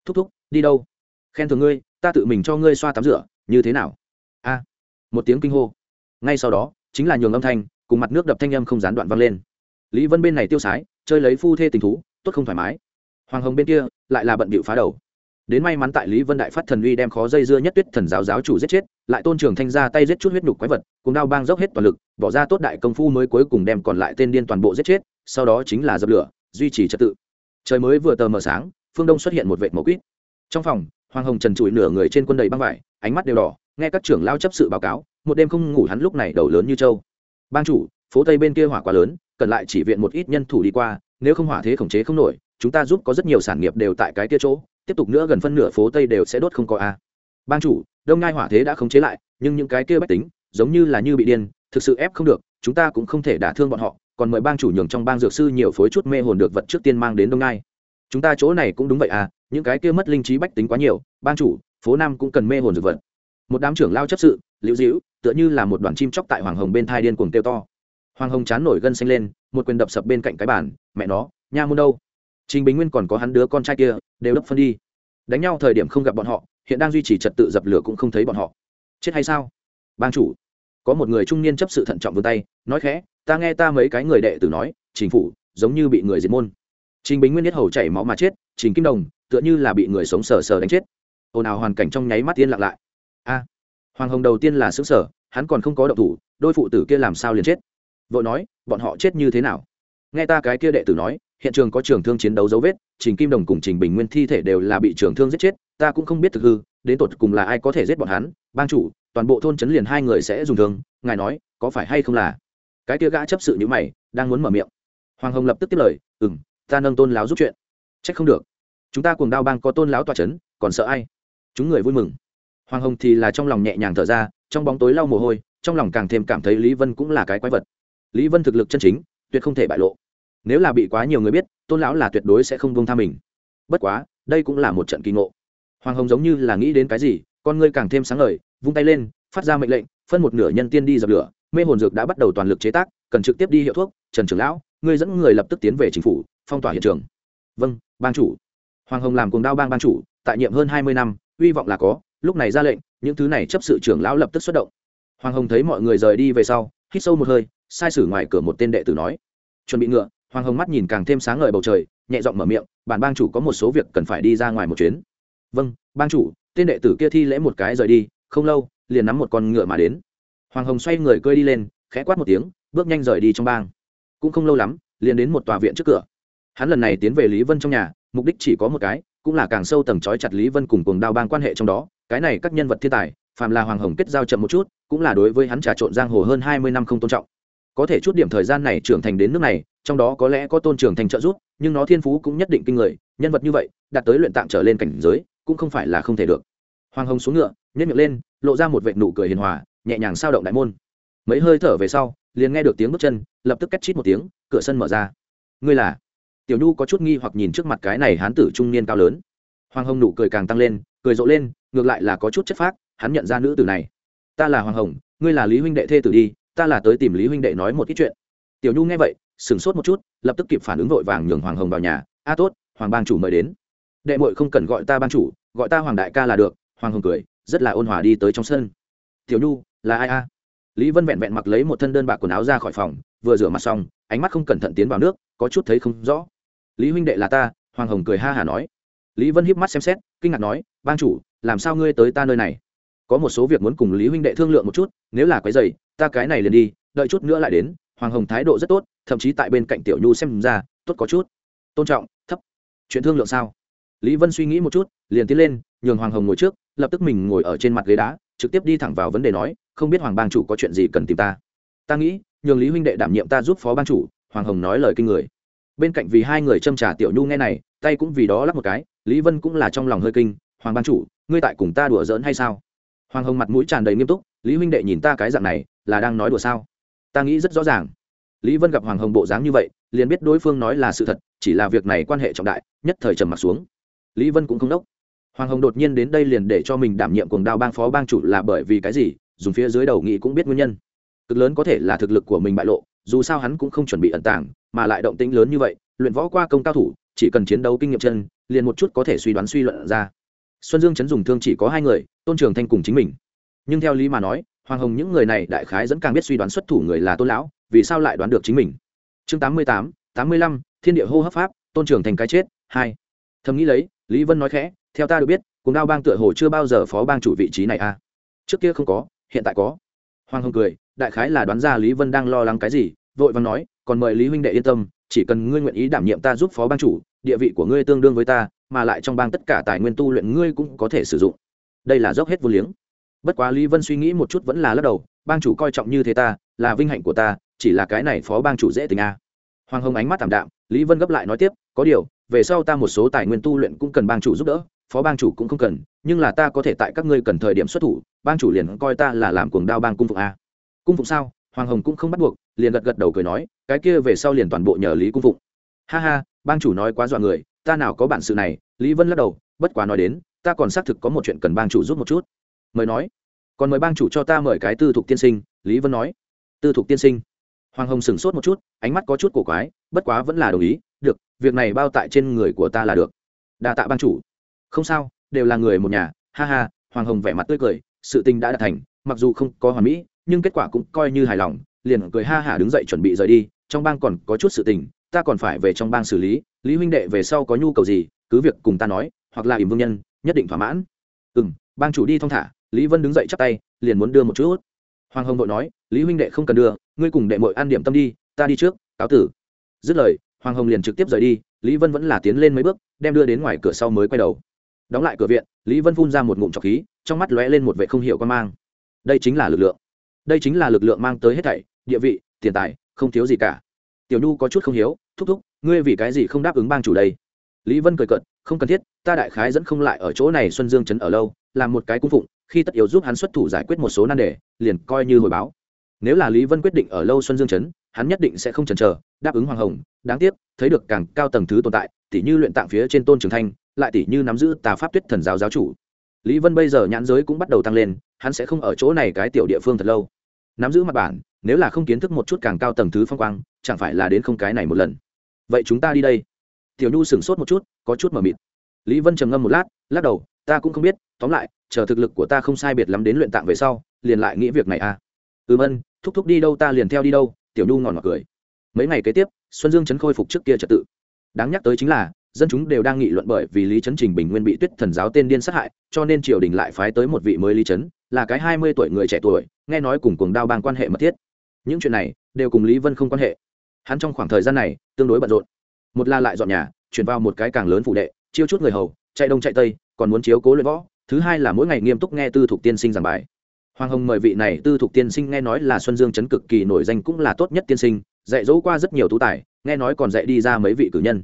thúc thúc, đi đâu? Khen thưởng ngươi, ta tự mình cho ngươi xoa tắm rửa, như thế nào? A, một tiếng kinh hô. Ngay sau đó, chính là nhường âm thanh, cùng mặt nước đập thanh âm không gián đoạn vang lên. Lý vân bên này tiêu sái, chơi lấy phu thê tình thú, tốt không thoải mái. Hoàng hồng bên kia, lại là bận bịu phá đầu đến may mắn tại lý vân đại phát thần uy đem khó dây dưa nhất tuyết thần giáo giáo chủ giết chết, lại tôn trường thanh ra tay giết chút huyết nhục quái vật, cùng đao bang dốc hết toàn lực, bỏ ra tốt đại công phu mới cuối cùng đem còn lại tên điên toàn bộ giết chết, sau đó chính là dập lửa, duy trì trật tự. Trời mới vừa tờ mờ sáng, phương đông xuất hiện một vệ màu quýt. Trong phòng, hoàng hồng trần trụi nửa người trên quân đầy băng vải, ánh mắt đều đỏ, nghe các trưởng lao chấp sự báo cáo, một đêm không ngủ hắn lúc này đầu lớn như trâu. Bang chủ, phố tây bên kia hỏa quá lớn, cần lại chỉ viện một ít nhân thủ đi qua, nếu không hỏa thế khống chế không nổi chúng ta giúp có rất nhiều sản nghiệp đều tại cái kia chỗ, tiếp tục nữa gần phân nửa phố tây đều sẽ đốt không có a. Bang chủ, đông ngai hỏa thế đã khống chế lại, nhưng những cái kia bách tính, giống như là như bị điên, thực sự ép không được, chúng ta cũng không thể đả thương bọn họ, còn mời bang chủ nhường trong bang dược sư nhiều phối chút mê hồn được vật trước tiên mang đến đông ngai. Chúng ta chỗ này cũng đúng vậy à những cái kia mất linh trí bách tính quá nhiều, bang chủ, phố nam cũng cần mê hồn dược vật. Một đám trưởng lao chấp sự, liễu dĩu tựa như là một đoàn chim chóc tại hoàng hồng bên thai điên cuồng kêu to. Hoàng hồng chán nổi gân xanh lên, một quyền đập sập bên cạnh cái bàn, mẹ nó, nha môn đâu? Trình bình nguyên còn có hắn đứa con trai kia, đều đập phân đi. Đánh nhau thời điểm không gặp bọn họ, hiện đang duy trì trật tự dập lửa cũng không thấy bọn họ. Chết hay sao? Bang chủ. Có một người trung niên chấp sự thận trọng vươn tay, nói khẽ, ta nghe ta mấy cái người đệ tử nói chính phủ, giống như bị người diệt môn. Trình bình nguyên nhất hầu chảy máu mà chết, trình kim đồng, tựa như là bị người sống sờ sờ đánh chết. Ồn ào hoàn cảnh trong nháy mắt tiên lặng lại. A! Hoàng hồng đầu tiên là xứ sở hắn còn không có động thủ, đôi phụ tử kia làm sao liền chết? Vợ nói, bọn họ chết như thế nào? Nghe ta cái kia đệ tử nói hiện trường có trường thương chiến đấu dấu vết, trình kim đồng cùng trình bình nguyên thi thể đều là bị trường thương giết chết, ta cũng không biết thực hư, đến tột cùng là ai có thể giết bọn hắn ban chủ, toàn bộ thôn chấn liền hai người sẽ dùng thương, ngài nói, có phải hay không là? Cái kia gã chấp sự như mày, đang muốn mở miệng. Hoàng hồng lập tức tiếp lời ừ m ta nâng tôn láo giúp chuyện. Chắc không được. Chúng ta cùng đao bang có tôn láo tòa c h ấ n còn sợ ai? Chúng người vui mừng. Hoàng hồng thì là trong lòng nhẹ nhàng thở ra, trong bóng tối lau mồ hôi, trong lòng càng thêm cảm thấy lý vân cũng là cái quái vật. Lý vân thực lực chân chính, tuyệt không thể bại lộ nếu là bị quá nhiều người biết, tôn lão là tuyệt đối sẽ không bông tha mình. Bất quá, đây cũng là một trận kỳ ngộ. Hoàng hồng giống như là nghĩ đến cái gì, con ngươi càng thêm sáng ngời, vung tay lên, phát ra mệnh lệnh, phân một nửa nhân tiên đi dập lửa, mê hồn dược đã bắt đầu toàn lực chế tác, cần trực tiếp đi hiệu thuốc, trần trưởng lão, ngươi dẫn người lập tức tiến về chính phủ, phong tỏa hiện trường. Vâng ban chủ. Hoàng hồng làm cùng đao bang ban chủ, tại nhiệm hơn hai mươi năm, hy vọng là có, lúc này ra lệnh, những thứ này chấp sự trưởng lão lập tức xuất động. Hoàng hồng thấy mọi người rời đi về sau, hít sâu một hơi, sai sử ngoài cửa một tên đệ tử nói, chuẩn bị ngựa hoàng hồng mắt nhìn càng thêm sáng ngời bầu trời, nhẹ giọng mở miệng, bản bang chủ có một số việc cần phải đi ra ngoài một chuyến. Vâng bang chủ, tên đệ tử kia thi lễ một cái rời đi, không lâu, liền nắm một con ngựa mà đến. Hoàng hồng xoay người cơi đi lên, khẽ quát một tiếng, bước nhanh rời đi trong bang. Cũng không lâu lắm, liền đến một tòa viện trước cửa. Hắn lần này tiến về lý vân trong nhà, mục đích chỉ có một cái, cũng là càng sâu tầng trói chặt lý vân cùng cùng đao bang quan hệ trong đó, cái này các nhân vật thiên tài, phàm là hoàng hồng kết giao chậm một chút, cũng là đối với hắn trà trộn giang hồ hơn hai mươi năm không tôn trọng có thể chút điểm thời gian này trưởng thành đến nước này, trong đó có lẽ có tôn trưởng thành trợ giúp, nhưng nó thiên phú cũng nhất định kinh người, nhân vật như vậy, đạt tới luyện tạng trở lên cảnh giới, cũng không phải là không thể được. Hoàng hồng xuống ngựa nhét miệng lên, lộ ra một vệ nụ cười hiền hòa, nhẹ nhàng sao động đại môn. Mấy hơi thở về sau, liền nghe được tiếng bước chân, lập tức cách chít một tiếng, cửa sân mở ra. Ngươi là? Tiểu nhu có chút nghi hoặc nhìn trước mặt cái này hán tử trung niên cao lớn. Hoàng hồng nụ cười càng tăng lên, cười rộ lên, ngược lại là có chút chất phác, hắn nhận ra nữ tử này. Ta là hoàng hồng, ngươi là lý huynh đệ thê tử đi ta là tới tìm lý huynh đệ nói một ít chuyện. Tiểu nhu nghe vậy, sửng sốt một chút, lập tức kịp phản ứng vội vàng nhường hoàng hồng vào nhà. A, tốt, hoàng bang chủ mời đến. Đệ muội không cần gọi ta ban chủ, gọi ta hoàng đại ca là được. Hoàng hồng cười, rất là ôn hòa đi tới trong sân. Tiểu nhu, là ai a? Lý vân vẹn vẹn mặc lấy một thân đơn bạc quần áo ra khỏi phòng, vừa rửa mặt xong, ánh mắt không cẩn thận tiến vào nước, có chút thấy không rõ. Lý huynh đệ là ta, hoàng hồng cười ha hả nói. Lý vân híp mắt xem xét, kinh ngạc nói ban chủ, làm sao ngươi tới ta nơi này? Có một số việc muốn cùng lý huynh đệ thương lượng một chút, nếu là quái dày ta cái này liền đi, đợi chút nữa lại đến, hoàng hồng thái độ rất tốt, thậm chí tại bên cạnh tiểu nhu xem ra, tốt có chút. Tôn trọng, thấp. Chuyện thương lượng sao? Lý vân suy nghĩ một chút, liền tiến lên, nhường hoàng hồng ngồi trước, lập tức mình ngồi ở trên mặt ghế đá, trực tiếp đi thẳng vào vấn đề nói, không biết hoàng bang chủ có chuyện gì cần tìm ta? Ta nghĩ, nhường lý huynh đệ đảm nhiệm ta giúp phó bang chủ, hoàng hồng nói lời kinh người. Bên cạnh vì hai người châm trả tiểu nhu nghe này, tay cũng vì đó lắp một cái, lý vân cũng là trong lòng hơi kinh, hoàng bang chủ, ngươi tại cùng ta đùa giỡn hay sao? Hoàng hồng mặt mũi tràn đầy nghiêm túc, lý huynh đệ nhìn ta cái dạng này, là đang nói đùa sao? Ta nghĩ rất rõ ràng. Lý vân gặp hoàng hồng bộ dáng như vậy, liền biết đối phương nói là sự thật, chỉ là việc này quan hệ trọng đại, nhất thời trầm m ặ t xuống. Lý vân cũng không đốc. Hoàng hồng đột nhiên đến đây liền để cho mình đảm nhiệm cuồng đao bang phó bang chủ là bởi vì cái gì, dùng phía dưới đầu nghị cũng biết nguyên nhân. Cực lớn có thể là thực lực của mình bại lộ, dù sao hắn cũng không chuẩn bị ẩn tàng, mà lại động tĩnh lớn như vậy, luyện võ qua công cao thủ, chỉ cần chiến đấu kinh nghiệm chân, liền một chút có thể suy đoán suy luận ra xuân dương chấn dùng thương chỉ có hai người, tôn trường thanh cùng chính mình. Nhưng theo lý mà nói, hoàng hồng những người này đại khái dẫn càng biết suy đoán xuất thủ người là tôn lão, vì sao lại đoán được chính mình. Chương tám mươi tám tám mươi lăm, thiên địa hô hấp pháp, tôn trường thành cái chết, hai. Thầm nghĩ lấy, lý vân nói khẽ, theo ta được biết, cùng đao bang tựa hồ chưa bao giờ phó bang chủ vị trí này à. Trước kia không có, hiện tại có. Hoàng hồng cười, đại khái là đoán ra lý vân đang lo lắng cái gì, vội và nói, còn mời lý huynh đệ yên tâm chỉ cần ngươi nguyện ý đảm nhiệm ta giúp phó bang chủ, địa vị của ngươi tương đương với ta, mà lại trong bang tất cả tài nguyên tu luyện ngươi cũng có thể sử dụng. Đây là dốc hết vô liếng. Bất quá lý vân suy nghĩ một chút vẫn là lắc đầu, bang chủ coi trọng như thế ta, là vinh hạnh của ta, chỉ là cái này phó bang chủ dễ tình a. Hoàng hồng ánh mắt thảm đạm, lý vân gấp lại nói tiếp, có điều, về sau ta một số tài nguyên tu luyện cũng cần bang chủ giúp đỡ, phó bang chủ cũng không cần, nhưng là ta có thể tại các ngươi cần thời điểm xuất thủ, bang chủ liền coi ta là làm cuồng đao bang cung phụng a. Cung phụng sao? Hoàng hồng cũng không bắt buộc, liền gật gật đầu cười nói cái kia về sau liền toàn bộ nhờ lý cung phụng. Ha ha, bang chủ nói quá dọa người, ta nào có bản sự này, lý vân lắc đầu, bất quá nói đến, ta còn xác thực có một chuyện cần bang chủ giúp một chút. Mời nói. Còn mời bang chủ cho ta mời cái tư thục tiên sinh, lý vân nói. Tư thục tiên sinh. Hoàng hồng sửng sốt một chút, ánh mắt có chút cổ quái, bất quá vẫn là đồng ý, được, việc này bao tại trên người của ta là được. Đa tạ bang chủ. Không sao, đều là người một nhà, ha ha, hoàng hồng vẻ mặt tươi cười, sự tình đã đạt thành, mặc dù không có hoàn mỹ, nhưng kết quả cũng coi như hài lòng, liền cười ha hả đứng dậy chuẩn bị rời đi trong bang còn có chút sự tình, ta còn phải về trong bang xử lý lý huynh đệ về sau có nhu cầu gì, cứ việc cùng ta nói, hoặc là ỉm vương nhân, nhất định thỏa mãn. Ừ m bang chủ đi thong thả, lý vân đứng dậy chắp tay, liền muốn đưa một chút. Hoàng hồng vội nói, lý huynh đệ không cần đưa, ngươi cùng đệ mội an điểm tâm đi, ta đi trước, cáo tử. Dứt lời, hoàng hồng liền trực tiếp rời đi, lý vân vẫn là tiến lên mấy bước, đem đưa đến ngoài cửa sau mới quay đầu. Đóng lại cửa viện, lý vân phun ra một ngụm trọc khí, trong mắt lóe lên một vệ không hiểu quan mang. Đây chính là lực lượng. Đây chính là lực lượng mang tới hết thảy, địa vị, tiền tài không thiếu gì cả. Tiểu nhu có chút không hiếu, thúc thúc, ngươi vì cái gì không đáp ứng bang chủ đây? Lý vân cười cận không cần thiết, ta đại khái dẫn không lại ở chỗ này xuân dương trấn ở lâu, làm một cái cung phụng, khi tất yếu giúp hắn xuất thủ giải quyết một số nan đề, liền coi như hồi báo. Nếu là lý vân quyết định ở lâu xuân dương trấn, hắn nhất định sẽ không chần chờ, đáp ứng hoàng hồng, đáng tiếc, thấy được càng cao tầng thứ tồn tại tỷ như luyện tạng phía trên tôn trường thanh, lại tỷ như nắm giữ tà pháp tuyết thần giáo giáo chủ. Lý vân bây giờ nhãn giới cũng bắt đầu tăng lên, hắn sẽ không ở chỗ này cái tiểu địa phương thật lâu. Nắm giữ mặt bản nếu là không kiến thức một chút càng cao tầng thứ phong quang, chẳng phải là đến không cái này một lần. Vậy chúng ta đi đây. Tiểu nhu sửng sốt một chút, có chút mờ mịt. Lý vân trầm ngâm một lát, lắc đầu, ta cũng không biết, tóm lại, chờ thực lực của ta không sai biệt lắm đến luyện tạng về sau, liền lại nghĩ việc này à. Ừm ân thúc thúc đi đâu ta liền theo đi đâu, tiểu nhu ngòn ngọt cười. Mấy ngày kế tiếp, xuân dương chấn khôi phục trước kia trật tự. Đáng nhắc tới chính là, dân chúng đều đang nghị luận bởi vì lý trấn trình bình nguyên bị tuyết thần giáo tên điên sát hại, cho nên triều đình lại phái tới một vị mới lý trấn là cái hai mươi tuổi người trẻ tuổi, nghe nói cùng cuồng đao bang quan hệ mật thiết những chuyện này đều cùng lý vân không quan hệ. Hắn trong khoảng thời gian này tương đối bận rộn. Một là lại dọn nhà, chuyển vào một cái càng lớn phụ đệ, chiêu chút người hầu, chạy đông chạy tây, còn muốn chiếu cố luyện võ. Thứ hai là mỗi ngày nghiêm túc nghe tư thục tiên sinh giảng bài. Hoàng hồng mời vị này tư thục tiên sinh nghe nói là xuân dương chấn cực kỳ nổi danh cũng là tốt nhất tiên sinh, dạy dỗ qua rất nhiều tú tài, nghe nói còn dạy đi ra mấy vị cử nhân.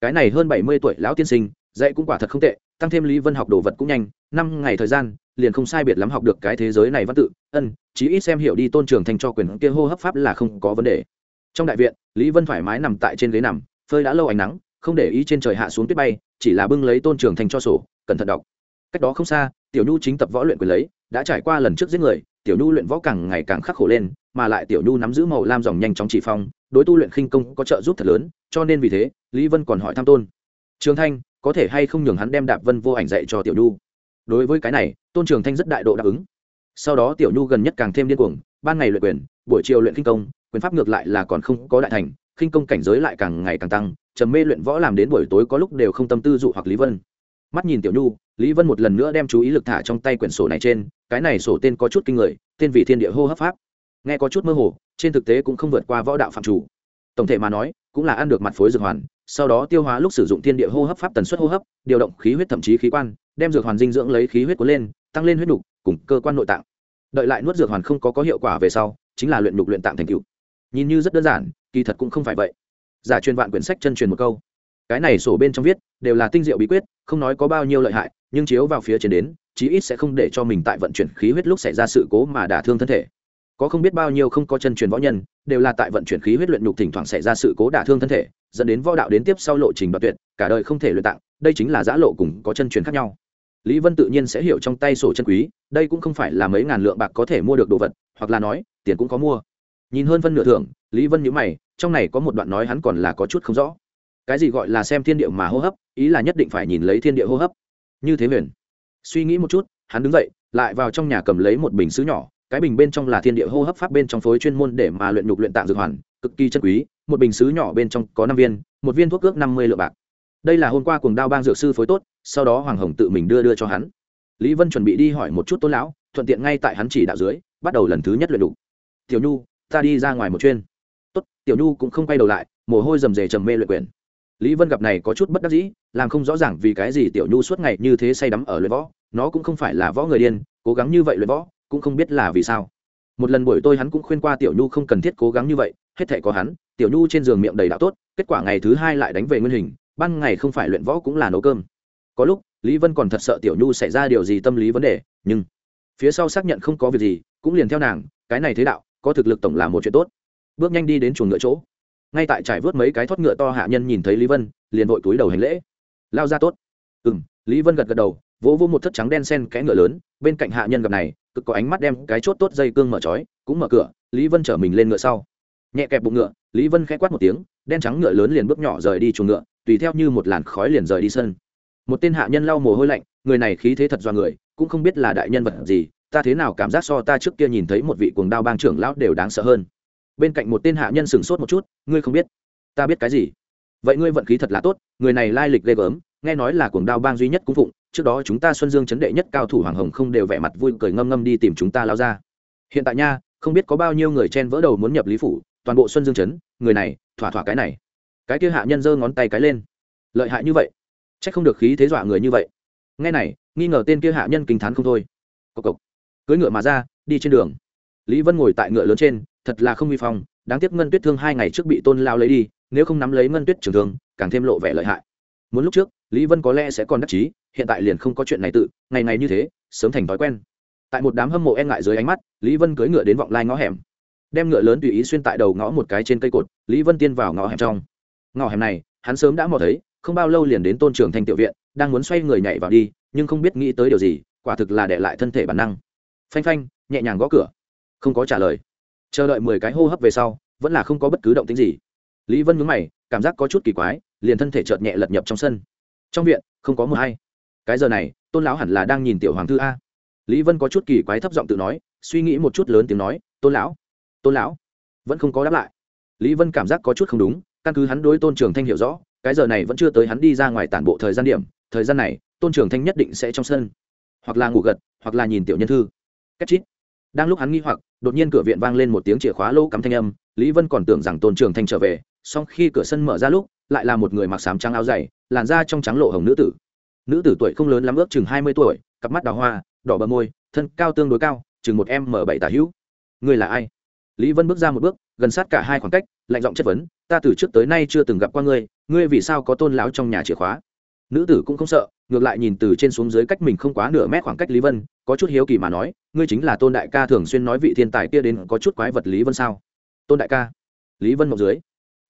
Cái này hơn bảy mươi tuổi lão tiên sinh dạy cũng quả thật không tệ, tăng thêm lý vân học đồ vật cũng nhanh, năm ngày thời gian, liền không sai biệt lắm học được cái thế giới này văn tự, ân, chí ít xem hiểu đi tôn trường thành cho quyền kia hô hấp pháp là không có vấn đề. Trong đại viện, lý vân thoải mái nằm tại trên ghế nằm, phơi đã lâu ánh nắng, không để ý trên trời hạ xuống tuyết bay, chỉ là bưng lấy tôn trường thành cho sổ, cẩn thận đọc. Cách đó không xa, tiểu nhu chính tập võ luyện quyền lấy, đã trải qua lần trước giết người, tiểu nhu luyện võ càng ngày càng khắc khổ lên, mà lại tiểu nhu nắm giữ màu lam dòng nhanh chóng chỉ phong, đối tu luyện khinh công có trợ giúp thật lớn, cho nên vì thế, lý vân còn hỏi thăm tôn. Trường thanh có thể hay không nhường hắn đem đạp vân vô ảnh dạy cho tiểu nhu. Đối với cái này, tôn trường thanh rất đại độ đáp ứng. Sau đó tiểu nhu gần nhất càng thêm điên cuồng, ban ngày luyện quyền, buổi chiều luyện kinh công, quyền pháp ngược lại là còn không có đại thành, khinh công cảnh giới lại càng ngày càng tăng, trầm mê luyện võ làm đến buổi tối có lúc đều không tâm tư dụ hoặc lý vân. Mắt nhìn tiểu nhu, lý vân một lần nữa đem chú ý lực thả trong tay quyển sổ này trên, cái này sổ tên có chút kinh người, tên vị thiên địa hô hấp pháp. Nghe có chút mơ hồ, trên thực tế cũng không vượt qua võ đạo phạm chủ. Tổng thể mà nói, cũng là ăn được mặt phối dược hoàn sau đó tiêu hóa lúc sử dụng thiên địa hô hấp pháp tần suất hô hấp, điều động khí huyết thậm chí khí quan, đem dược hoàn dinh dưỡng lấy khí huyết cuốn lên, tăng lên huyết đục cùng cơ quan nội tạng. Đợi lại nuốt dược hoàn không có có hiệu quả về sau, chính là luyện đục luyện tạng thành cựu nhìn như rất đơn giản, kỳ thật cũng không phải vậy. Giả truyền vạn quyển sách chân truyền một câu. Cái này sổ bên trong viết, đều là tinh diệu bí quyết, không nói có bao nhiêu lợi hại, nhưng chiếu vào phía trên đến, chí ít sẽ không để cho mình tại vận chuyển khí huyết lúc xảy ra sự cố mà đả thương thân thể có không biết bao nhiêu không có chân truyền võ nhân, đều là tại vận chuyển khí huyết luyện nhục thỉnh thoảng xảy ra sự cố đả thương thân thể, dẫn đến võ đạo đến tiếp sau lộ trình đoạt tuyệt, cả đời không thể luyện tạng, đây chính là giã lộ cùng có chân truyền khác nhau. Lý vân tự nhiên sẽ hiểu trong tay sổ chân quý, đây cũng không phải là mấy ngàn lượng bạc có thể mua được đồ vật, hoặc là nói, tiền cũng có mua. Nhìn hơn phân nửa thưởng, lý vân nhữ mày, trong này có một đoạn nói hắn còn là có chút không rõ. Cái gì gọi là xem thiên địa mà hô hấp, ý là nhất định phải nhìn lấy thiên địa hô hấp. Như thế huyền. Suy nghĩ một chút, hắn đứng dậy, lại vào trong nhà cầm lấy một bình xứ nhỏ cái bình bên trong là thiên địa hô hấp pháp bên trong phối chuyên môn để mà luyện nhục luyện tạng dược hoàn, cực kỳ chân quý, một bình xứ nhỏ bên trong có năm viên, một viên thuốc ước năm mươi lượng bạc. Đây là hôm qua cùng đao bang dược sư phối tốt, sau đó hoàng hồng tự mình đưa đưa cho hắn. Lý vân chuẩn bị đi hỏi một chút tôn lão, thuận tiện ngay tại hắn chỉ đạo dưới, bắt đầu lần thứ nhất luyện đục tiểu nhu, ta đi ra ngoài một chuyên. Tốt. Tiểu nhu cũng không quay đầu lại, mồ hôi rầm rề trầm mê luyện quyền. Lý vân gặp này có chút bất đắc dĩ, làm không rõ ràng vì cái gì tiểu nhu suốt ngày như thế say đắm ở luyện võ, nó cũng không phải là võ người điên, cố gắng như vậy luyện võ cũng không biết là vì sao. Một lần buổi tôi hắn cũng khuyên qua tiểu nhu không cần thiết cố gắng như vậy, hết thể có hắn, tiểu nhu trên giường miệng đầy đạo tốt, kết quả ngày thứ hai lại đánh về nguyên hình, ban ngày không phải luyện võ cũng là nấu cơm. Có lúc, lý vân còn thật sợ tiểu nhu xảy ra điều gì tâm lý vấn đề, nhưng phía sau xác nhận không có việc gì, cũng liền theo nàng, cái này thế đạo, có thực lực tổng là một chuyện tốt. Bước nhanh đi đến chuồng ngựa chỗ. Ngay tại trải vớt mấy cái thoát ngựa to hạ nhân nhìn thấy lý vân, liền vội túi đầu hành lễ. Lao ra tốt. Ừ m lý vân gật gật đầu, vỗ vỗ một thất trắng đen sen kẽ ngựa lớn, bên cạnh hạ nhân gặp này cực có ánh mắt đem cái chốt tốt dây cương mở trói, cũng mở cửa, lý vân chở mình lên ngựa sau. Nhẹ kẹp bụng ngựa, lý vân khẽ quát một tiếng, đen trắng ngựa lớn liền bước nhỏ rời đi chuồng ngựa, tùy theo như một làn khói liền rời đi sân. Một tên hạ nhân lau mồ hôi lạnh, người này khí thế thật do người, cũng không biết là đại nhân vật gì, ta thế nào cảm giác so ta trước kia nhìn thấy một vị cuồng đao bang trưởng lão đều đáng sợ hơn. Bên cạnh một tên hạ nhân sửng sốt một chút, ngươi không biết, ta biết cái gì? Vậy ngươi vận khí thật là tốt, người này lai lịch ghê gớm, nghe nói là cuồng đao bang duy nhất cung phụng trước đó chúng ta xuân dương chấn đệ nhất cao thủ hoàng hồng không đều vẻ mặt vui cười ngâm ngâm đi tìm chúng ta lao ra. Hiện tại nha, không biết có bao nhiêu người chen vỡ đầu muốn nhập lý phủ, toàn bộ xuân dương chấn, người này, thỏa thỏa cái này. Cái kia hạ nhân giơ ngón tay cái lên. Lợi hại như vậy? C h ắ c không được khí thế dọa người như vậy. Nghe này, nghi ngờ tên kia hạ nhân kinh t h á n không thôi. Cộc cộc. Cưỡi ngựa mà ra, đi trên đường. Lý vân ngồi tại ngựa lớn trên, thật là không vi phong, đáng tiếc ngân tuyết thương hai ngày trước bị tôn lao lấy đi, nếu không nắm lấy ngân tuyết trường thương, càng thêm lộ vẻ lợi hại. Muốn lúc trước, lý vân có lẽ sẽ còn đắc chí hiện tại liền không có chuyện này tự, ngày ngày như thế, sớm thành thói quen. Tại một đám hâm mộ e ngại dưới ánh mắt, lý vân cưỡi ngựa đến vọng lai ngõ hẻm. Đem ngựa lớn tùy ý xuyên tại đầu ngõ một cái trên cây cột, lý vân tiên vào ngõ hẻm trong. Ngõ hẻm này, hắn sớm đã mò thấy, không bao lâu liền đến tôn trường thanh tiểu viện, đang muốn xoay người nhảy vào đi, nhưng không biết nghĩ tới điều gì, quả thực là để lại thân thể bản năng. Phanh phanh, nhẹ nhàng gõ cửa. Không có trả lời. Chờ đợi mười cái hô hấp về sau, vẫn là không có bất cứ động tính gì. Lý vân nhướng mày, cảm giác có chút kỳ quái, liền thân thể chợt nhẹ lật nhập trong sân. Trong viện, không có mờ hay cái giờ này, tôn lão hẳn là đang nhìn tiểu hoàng thư a. Lý vân có chút kỳ quái thấp giọng tự nói, suy nghĩ một chút lớn tiếng nói, tôn lão tôn lão. Vẫn không có đáp lại. Lý vân cảm giác có chút không đúng, căn cứ hắn đối tôn trường thanh hiểu rõ, cái giờ này vẫn chưa tới hắn đi ra ngoài tản bộ thời gian điểm, thời gian này, tôn trường thanh nhất định sẽ trong sân. Hoặc là ngủ gật, hoặc là nhìn tiểu nhân thư. Cách chít. Đang lúc hắn nghi hoặc, đột nhiên cửa viện vang lên một tiếng chìa khóa lỗ cắm thanh âm, lý vân còn tưởng rằng tôn trường thanh trở về, song khi cửa sân mở ra lúc, lại là một người mặc sám trắng áo dày, làn da trong trắng lộ hồng nữ tử nữ tử tuổi không lớn lắm ước chừng hai mươi tuổi, cặp mắt đào hoa, đỏ bờ môi, thân cao tương đối cao, chừng một m bảy tả hữu. Người là ai? Lý vân bước ra một bước, gần sát cả hai khoảng cách, lạnh giọng chất vấn, ta từ trước tới nay chưa từng gặp qua ngươi ngươi vì sao có tôn láo trong nhà chìa khóa? Nữ tử cũng không sợ, ngược lại nhìn từ trên xuống dưới cách mình không quá nửa mét khoảng cách lý vân, có chút hiếu kỳ mà nói, ngươi chính là tôn đại ca thường xuyên nói vị thiên tài kia đến có chút quái vật lý vân sao? Tôn đại ca? Lý vân mộng dưới.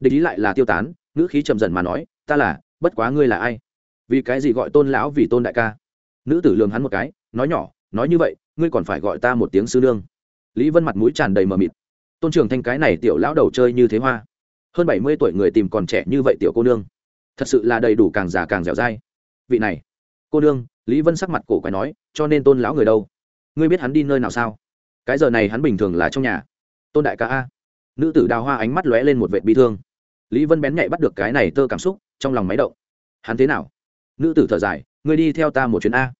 Địch ý lại là tiêu tán nữ khí trầm dần mà nói, ta là, bất quá ngươi là ai? Vì cái gì gọi tôn lão vì tôn đại ca? Nữ tử lường hắn một cái, nói nhỏ, nói như vậy, ngươi còn phải gọi ta một tiếng sư nương. Lý vân mặt mũi tràn đầy mờ mịt. Tôn trường thanh cái này tiểu lão đầu chơi như thế hoa. Hơn bảy mươi tuổi người tìm còn trẻ như vậy tiểu cô nương. Thật sự là đầy đủ càng già càng dẻo dai. Vị này, cô nương, lý vân sắc mặt cổ quái nói, cho nên tôn lão người đâu? Ngươi biết hắn đi nơi nào sao? Cái giờ này hắn bình thường là trong nhà. Tôn đại ca a. Nữ tử đào hoa ánh mắt lóe lên một vệ bi thương. Lý vân bén nhạy bắt được cái này tơ cảm xúc, trong lòng máy động. Hắn thế nào? Nữ tử thở dài, ngươi đi theo ta một chuyến a.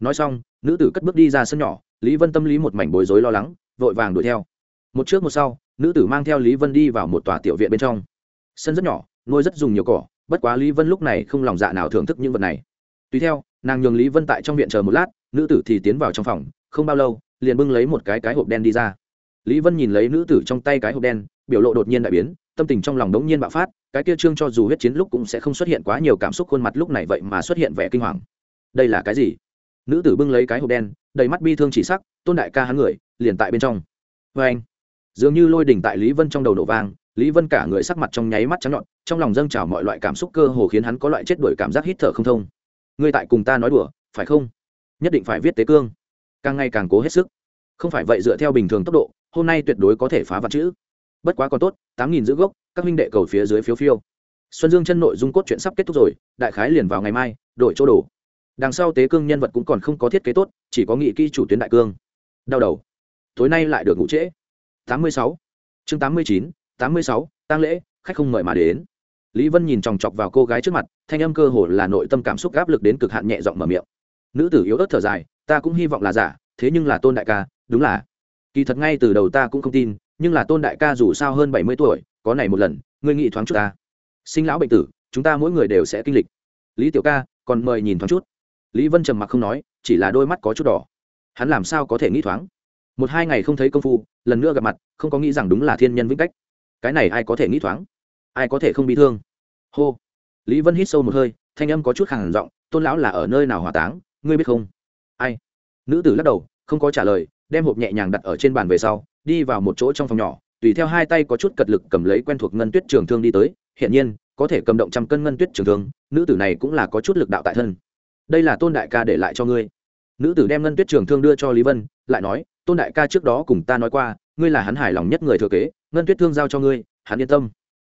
Nói xong, nữ tử cất bước đi ra sân nhỏ, lý vân tâm lý một mảnh bối rối lo lắng, vội vàng đuổi theo. Một trước một sau, nữ tử mang theo lý vân đi vào một tòa tiểu viện bên trong. Sân rất nhỏ, nuôi rất dùng nhiều cỏ, bất quá lý vân lúc này không lòng dạ nào thưởng thức những vật này. Tùy theo, nàng nhường lý vân tại trong viện chờ một lát, nữ tử thì tiến vào trong phòng, không bao lâu, liền bưng lấy một cái cái hộp đen đi ra. Lý vân nhìn lấy nữ tử trong tay cái hộp đen, biểu lộ đột nhiên đại biến, tâm tình trong lòng đống nhiên bạo phát cái kia trương cho dù huyết chiến lúc cũng sẽ không xuất hiện quá nhiều cảm xúc khuôn mặt lúc này vậy mà xuất hiện vẻ kinh hoàng. Đây là cái gì? Nữ tử bưng lấy cái hộp đen, đầy mắt bi thương chỉ sắc, tôn đại ca hắn người, liền tại bên trong. Vê anh, dường như lôi đỉnh tại lý vân trong đầu nổ vang, lý vân cả người sắc mặt trong nháy mắt trắng nhọn, trong lòng dâng trào mọi loại cảm xúc cơ hồ khiến hắn có loại chết đuổi cảm giác hít thở không thông. Ngươi tại cùng ta nói đùa, phải không? Nhất định phải viết tế cương. Càng ngày càng cố hết sức. Không phải vậy dựa theo bình thường tốc độ, hôm nay tuyệt đối có thể phá vật chữ. Bất quá còn tốt, tám nghìn giữ gốc các minh đệ cầu phía dưới phiếu phiêu. Xuân dương chân nội dung cốt chuyện sắp kết thúc rồi, đại khái liền vào ngày mai, đổi chỗ đồ đằng sau tế cương nhân vật cũng còn không có thiết kế tốt, chỉ có nghị kỹ chủ tuyến đại cương. Đau đầu. Tối nay lại được ngủ trễ. Tám mươi sáu. Chương tám mươi chín, tám mươi sáu tăng lễ, khách không mời mà đến. Lý vân nhìn chòng chọc vào cô gái trước mặt, thanh âm cơ hồ là nội tâm cảm xúc áp lực đến cực hạn nhẹ giọng mở miệng. Nữ tử yếu ớt thở dài, ta cũng hy vọng là giả, thế nhưng là tôn đại ca, đúng là. Kỳ thật ngay từ đầu ta cũng không tin nhưng là tôn đại ca dù sao hơn bảy mươi tuổi, có này một lần, ngươi nghĩ thoáng chút ta. Sinh lão bệnh tử, chúng ta mỗi người đều sẽ kinh lịch. Lý tiểu ca, còn mời nhìn thoáng chút. Lý vân trầm mặc không nói, chỉ là đôi mắt có chút đỏ. Hắn làm sao có thể nghĩ thoáng? Một hai ngày không thấy công phu, lần nữa gặp mặt, không có nghĩ rằng đúng là thiên nhân vĩnh cách. Cái này ai có thể nghĩ thoáng? Ai có thể không bị thương? Hô. Lý vân hít sâu một hơi, thanh âm có chút khẳng giọng, tôn lão là ở nơi nào hỏa táng? Ngươi biết không? Ai? Nữ tử lắc đầu, không có trả lời, đem hộp nhẹ nhàng đặt ở trên bàn về sau đi vào một chỗ trong phòng nhỏ, tùy theo hai tay có chút cật lực cầm lấy quen thuộc ngân tuyết trường thương đi tới. Hiện nhiên, có thể cầm động trăm cân ngân tuyết trường thương, nữ tử này cũng là có chút lực đạo tại thân. Đây là tôn đại ca để lại cho ngươi. Nữ tử đem ngân tuyết trường thương đưa cho lý vân, lại nói, tôn đại ca trước đó cùng ta nói qua, ngươi là hắn hài lòng nhất người thừa kế, ngân tuyết thương giao cho ngươi, hắn yên tâm.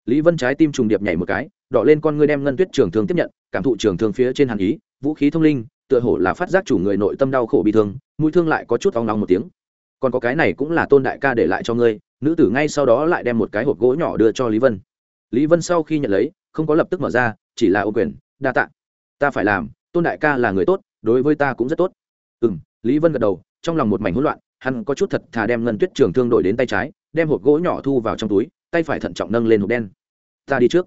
Lý vân trái tim trùng điệp nhảy một cái, đỏ lên con ngươi đem ngân tuyết trường thương tiếp nhận, cảm thụ trường thương phía trên hàn ý, vũ khí thông linh, tựa hổ là phát giác chủ người nội tâm đau khổ bị thương, mũi thương lại có chút vòng lòng một tiếng còn có cái này cũng là tôn đại ca để lại cho ngươi, nữ tử ngay sau đó lại đem một cái hộp gỗ nhỏ đưa cho lý vân. Lý vân sau khi nhận lấy, không có lập tức mở ra, chỉ là ô quyền, đa tạ. Ta phải làm, tôn đại ca là người tốt, đối với ta cũng rất tốt. Ừ m lý vân gật đầu, trong lòng một mảnh hỗn loạn, hắn có chút thật thà đem ngân tuyết trường thương đổi đến tay trái, đem hộp gỗ nhỏ thu vào trong túi, tay phải thận trọng nâng lên hộp đen. Ta đi trước.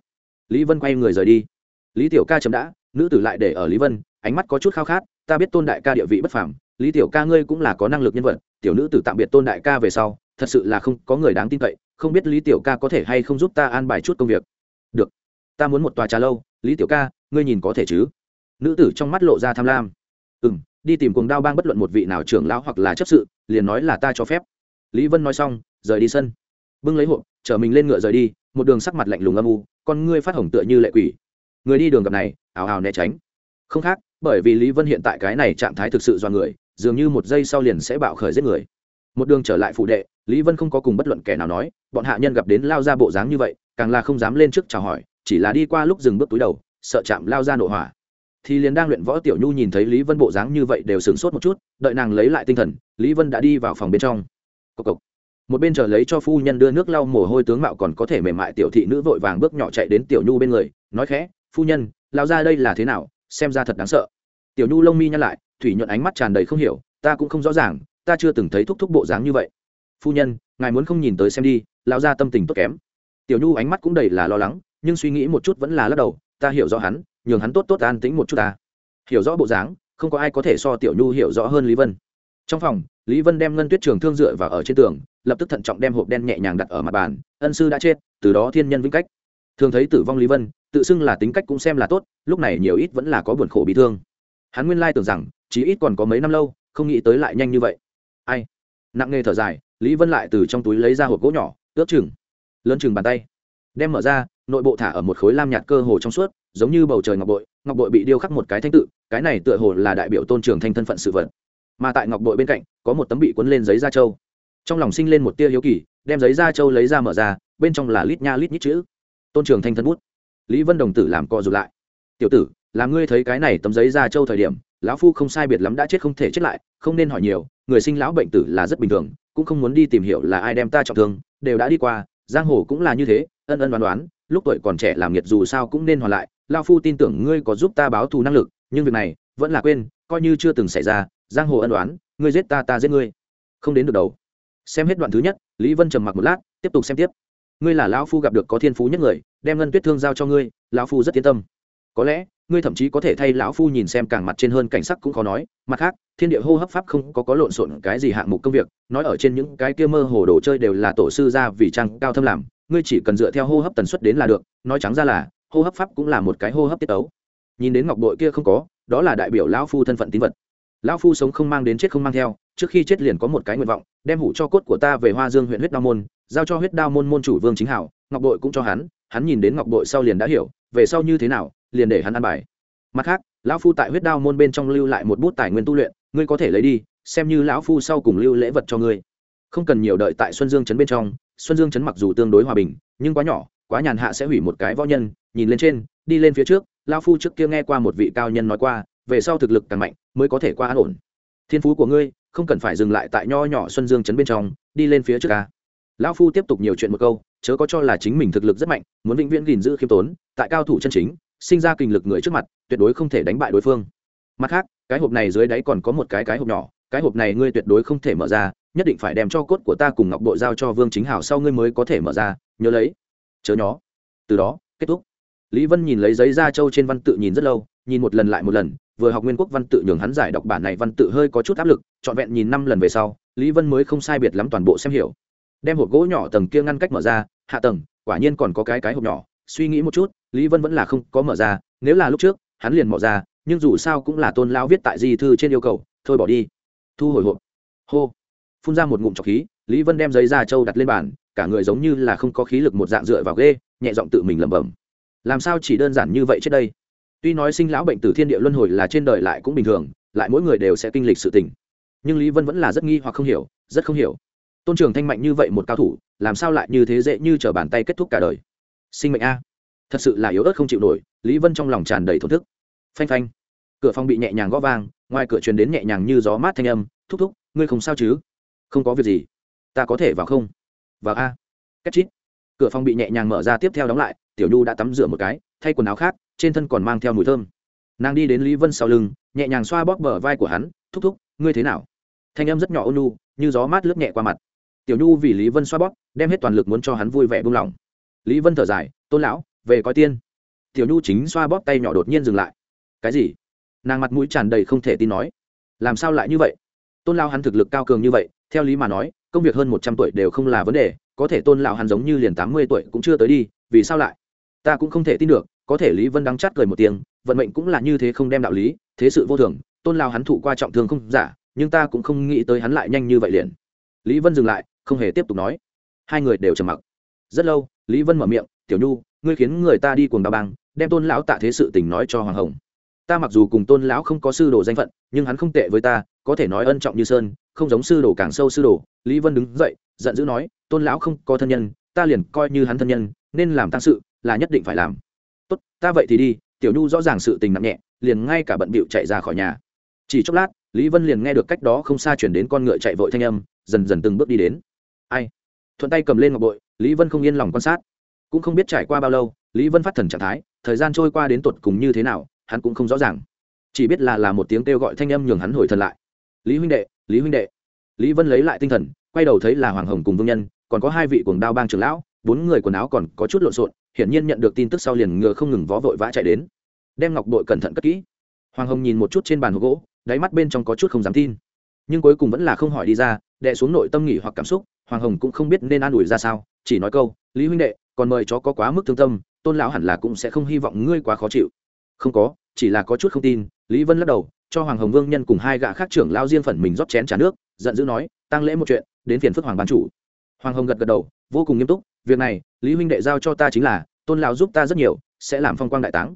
Lý vân quay người rời đi. Lý tiểu ca chấm đã, nữ tử lại để ở lý vân, ánh mắt có chút khao khát, ta biết tôn đại ca địa vị bất phẳng lý tiểu ca ngươi cũng là có năng lực nhân vật tiểu nữ tử tạm biệt tôn đại ca về sau, thật sự là không có người đáng tin cậy, không biết lý tiểu ca có thể hay không giúp ta an bài chút công việc. Được, ta muốn một tòa trà lâu, lý tiểu ca, ngươi nhìn có thể chứ? Nữ tử trong mắt lộ ra tham lam. Ừ m đi tìm cuồng đao bang bất luận một vị nào trưởng lão hoặc là chấp sự, liền nói là ta cho phép. Lý vân nói xong, rời đi sân. Bưng lấy hộp, chở mình lên ngựa rời đi, một đường sắc mặt lạnh lùng âm u, con ngươi phát hồng tựa như lệ quỷ. Người đi đường gặp này, ào ào né tránh. Không khác, bởi vì lý vân hiện tại cái này trạng thái thực sự do người dường như một giây sau liền sẽ bạo khởi giết người. Một đường trở lại phụ đệ, lý vân không có cùng bất luận kẻ nào nói, bọn hạ nhân gặp đến lao ra bộ dáng như vậy, càng là không dám lên trước chào hỏi, chỉ là đi qua lúc dừng bước túi đầu, sợ chạm lao ra nổ hỏa. Thì liền đang luyện võ tiểu nhu nhìn thấy lý vân bộ dáng như vậy đều sửng sốt một chút, đợi nàng lấy lại tinh thần, lý vân đã đi vào phòng bên trong. Cộc cộc. một bên chờ lấy cho phu nhân đưa nước lau mồ hôi tướng mạo còn có thể mềm mại tiểu thị nữ vội vàng bước nhỏ chạy đến tiểu nhu bên người, nói khẽ, phu nhân, lao ra đây là thế nào? Xem ra thật đáng sợ tiểu nhu lông mi nhăn lại, thủy nhuận ánh mắt tràn đầy không hiểu, ta cũng không rõ ràng, ta chưa từng thấy thúc thúc bộ dáng như vậy. Phu nhân, ngài muốn không nhìn tới xem đi lao ra tâm tình tốt kém. Tiểu nhu ánh mắt cũng đầy là lo lắng, nhưng suy nghĩ một chút vẫn là lắc đầu, ta hiểu rõ hắn, nhường hắn tốt tốt an tĩnh một chút ta. Hiểu rõ bộ dáng, không có ai có thể so tiểu nhu hiểu rõ hơn lý vân. Trong phòng, lý vân đem ngân tuyết trường thương dựa vào ở trên tường, lập tức thận trọng đem hộp đen nhẹ nhàng đặt ở mặt bàn, ân sư đã chết, từ đó thiên nhân vĩnh cách. Thường thấy tử vong lý vân, tự xưng là tính cách cũng xem là tốt, lúc này nhiều ít vẫn là có buồn khổ bị thương hắn nguyên lai tưởng rằng chỉ ít còn có mấy năm lâu, không nghĩ tới lại nhanh như vậy. Ai? Nặng nề thở dài, lý vân lại từ trong túi lấy ra hộp gỗ nhỏ ướp chừng, lớn chừng bàn tay, đem mở ra, nội bộ thả ở một khối lam nhạt cơ hồ trong suốt, giống như bầu trời ngọc bội ngọc bội bị điêu khắc một cái thanh tự, cái này tựa hồ là đại biểu tôn trường thanh thân phận sự vật. Mà tại ngọc bội bên cạnh, có một tấm bị cuốn lên giấy da trâu. Trong lòng sinh lên một tia hiếu kỳ, đem giấy da trâu lấy ra mở ra, bên trong là lít nha lít nhít chữ, tôn trường thanh thân bút. Lý vân đồng tử làm co rụt lại. Tiểu tử làm ngươi thấy cái này tấm giấy ra châu thời điểm, lão phu không sai biệt lắm đã chết không thể chết lại, không nên hỏi nhiều, người sinh lão bệnh tử là rất bình thường, cũng không muốn đi tìm hiểu là ai đem ta trọng thương, đều đã đi qua, giang hồ cũng là như thế, ân ân đoán đoán, lúc tuổi còn trẻ làm nghiệt dù sao cũng nên hoàn lại lao phu tin tưởng ngươi có giúp ta báo thù năng lực, nhưng việc này, vẫn là quên, coi như chưa từng xảy ra, giang hồ ân đoán, ngươi giết ta ta giết ngươi. Không đến được đầu xem hết đoạn thứ nhất, lý vân trầm mặc một lát, tiếp tục xem tiếp. Ngươi là lão phu gặp được có thiên phú nhất người, đem ngân tuyết thương giao cho ngươi, lão phu rất yên tâm có lẽ, ngươi thậm chí có thể thay lão phu nhìn xem càng mặt trên hơn cảnh sắc cũng khó nói. Mặt khác, thiên địa hô hấp pháp không có có lộn xộn cái gì hạng mục công việc. Nói ở trên những cái kia mơ hồ đồ chơi đều là tổ sư ra vì trang cao thâm làm. Ngươi chỉ cần dựa theo hô hấp tần suất đến là được. Nói trắng ra là, hô hấp pháp cũng là một cái hô hấp tiết ấu nhìn đến ngọc bội kia không có, đó là đại biểu lão phu thân phận tín vật. Lão phu sống không mang đến chết không mang theo, trước khi chết liền có một cái nguyện vọng, đem hủ cho cốt của ta về hoa dương huyện huyết đao môn, giao cho huyết đao môn môn chủ vương chính hảo. Ngọc bội cũng cho hắn hắn nhìn đến ngọc bội sau liền đã hiểu, về sau như thế nào liền để hắn ăn bài. Mặt khác, lão phu tại huyết đao môn bên trong lưu lại một bút tài nguyên tu luyện, ngươi có thể lấy đi, xem như lão phu sau cùng lưu lễ vật cho ngươi. Không cần nhiều đợi tại xuân dương trấn bên trong, xuân dương trấn mặc dù tương đối hòa bình, nhưng quá nhỏ, quá nhàn hạ sẽ hủy một cái võ nhân, nhìn lên trên, đi lên phía trước, Lão phu trước kia nghe qua một vị cao nhân nói qua, về sau thực lực càng mạnh, mới có thể qua an ổn. Thiên phú của ngươi, không cần phải dừng lại tại nho nhỏ xuân dương trấn bên trong, đi lên phía trước ca. Lão phu tiếp tục nhiều chuyện một câu, chớ có cho là chính mình thực lực rất mạnh, muốn vĩnh viễn gìn giữ khiêm tốn, tại cao thủ chân chính sinh ra kinh lực người trước mặt, tuyệt đối không thể đánh bại đối phương. Mặt khác, cái hộp này dưới đáy còn có một cái cái hộp nhỏ, cái hộp này ngươi tuyệt đối không thể mở ra, nhất định phải đem cho cốt của ta cùng ngọc bội giao cho vương chính hảo sau ngươi mới có thể mở ra, nhớ lấy. Chớ nhó. Từ đó, kết thúc. Lý vân nhìn lấy giấy da trâu trên văn tự nhìn rất lâu, nhìn một lần lại một lần, vừa học nguyên quốc văn tự nhường hắn giải đọc bản này văn tự hơi có chút áp lực, trọn vẹn nhìn năm lần về sau, lý vân mới không sai biệt lắm toàn bộ xem hiểu. Đem hộp gỗ nhỏ tầng kia ngăn cách mở ra, hạ tầng, quả nhiên còn có cái cái hộp nhỏ suy nghĩ một chút, lý vân vẫn là không có mở ra, nếu là lúc trước, hắn liền mở ra, nhưng dù sao cũng là tôn lão viết tại di thư trên yêu cầu, thôi bỏ đi. Thu hồi hộp. Hô. Phun ra một ngụm trọc khí, lý vân đem giấy ra châu đặt lên bàn, cả người giống như là không có khí lực một dạng dựa vào ghê nhẹ giọng tự mình lẩm bẩm. Làm sao chỉ đơn giản như vậy trước đây? Tuy nói sinh lão bệnh tử thiên địa luân hồi là trên đời lại cũng bình thường, lại mỗi người đều sẽ kinh lịch sự tình. Nhưng lý vân vẫn là rất nghi hoặc không hiểu, rất không hiểu. Tôn trường thanh mạnh như vậy một cao thủ, làm sao lại như thế dễ như t r ở bàn tay kết thúc cả đời? Sinh mệnh a. Thật sự là yếu ớt không chịu nổi, lý vân trong lòng tràn đầy thổn thức. Phanh phanh. Cửa phòng bị nhẹ nhàng gõ vang, ngoài cửa truyền đến nhẹ nhàng như gió mát thanh âm, thúc thúc, ngươi không sao chứ? Không có việc gì. Ta có thể vào không? Vào a. Cách chít. Cửa phòng bị nhẹ nhàng mở ra tiếp theo đóng lại, tiểu nhu đã tắm rửa một cái, thay quần áo khác, trên thân còn mang theo mùi thơm. Nàng đi đến lý vân sau lưng, nhẹ nhàng xoa bóp bờ vai của hắn, thúc thúc, ngươi thế nào? Thanh âm rất nhỏ ôn nhu, như gió mát lướt nhẹ qua mặt. Tiểu nhu vì lý vân xoa bóp, đem hết toàn lực muốn cho hắn vui vẻ buông lỏng lý vân thở dài, tôn lão, về coi tiên. Tiểu nhu chính xoa bóp tay nhỏ đột nhiên dừng lại. Cái gì? Nàng mặt mũi tràn đầy không thể tin nói. Làm sao lại như vậy? Tôn lao hắn thực lực cao cường như vậy, theo lý mà nói, công việc hơn một trăm tuổi đều không là vấn đề, có thể tôn lão hắn giống như liền tám mươi tuổi cũng chưa tới đi, vì sao lại? Ta cũng không thể tin được, có thể lý vân đắng chát cười một tiếng, vận mệnh cũng là như thế không đem đạo lý, thế sự vô thường, tôn lao hắn thụ qua trọng thương không giả, nhưng ta cũng không nghĩ tới hắn lại nhanh như vậy liền. Lý vân dừng lại, không hề tiếp tục nói. Hai người đều trầm mặc rất lâu, lý vân mở miệng, tiểu nhu, ngươi khiến người ta đi cuồng đào bang, đem tôn lão tạ thế sự tình nói cho hoàng hồng. Ta mặc dù cùng tôn lão không có sư đồ danh phận, nhưng hắn không tệ với ta, có thể nói ân trọng như sơn, không giống sư đồ càng sâu sư đồ. Lý vân đứng dậy, giận dữ nói, tôn lão không có thân nhân, ta liền coi như hắn thân nhân, nên làm tăng sự là nhất định phải làm. Tốt, ta vậy thì đi. Tiểu nhu rõ ràng sự tình nặng nhẹ, liền ngay cả bận bịu chạy ra khỏi nhà. Chỉ chốc lát, lý vân liền nghe được cách đó không xa chuyển đến con ngựa chạy vội thanh âm, dần dần từng bước đi đến. Ai? Thuận tay cầm lên ngọc bội lý vân không yên lòng quan sát. Cũng không biết trải qua bao lâu, lý vân phát thần trạng thái, thời gian trôi qua đến tột cùng như thế nào, hắn cũng không rõ ràng. Chỉ biết là là một tiếng kêu gọi thanh âm nhường hắn hồi thần lại. Lý huynh đệ, lý huynh đệ. Lý vân lấy lại tinh thần, quay đầu thấy là hoàng hồng cùng vương nhân, còn có hai vị cuồng đao bang trưởng lão, bốn người quần áo còn có chút lộn xộn, hiển nhiên nhận được tin tức sau liền ngựa không ngừng vó vội vã chạy đến. Đem ngọc bội cẩn thận cất kỹ. Hoàng hồng nhìn một chút trên bàn hộp gỗ, đáy mắt bên trong có chút không dám tin. Nhưng cuối cùng vẫn là không hỏi đi ra đệ xuống nội tâm nghỉ hoặc cảm xúc hoàng hồng cũng không biết nên an ủi ra sao, chỉ nói câu, lý huynh đệ, còn mời chó có quá mức thương tâm, tôn lão hẳn là cũng sẽ không hy vọng ngươi quá khó chịu. Không có, chỉ là có chút không tin. Lý vân lắc đầu, cho hoàng hồng vương nhân cùng hai gã khác trưởng lao riêng phần mình rót chén t nước, giận dữ nói tăng lễ một chuyện, đến phiền phức hoàng ban chủ. Hoàng hồng gật gật đầu, vô cùng nghiêm túc, việc này, lý huynh đệ giao cho ta chính là, tôn lão giúp ta rất nhiều, sẽ làm phong quang đại táng.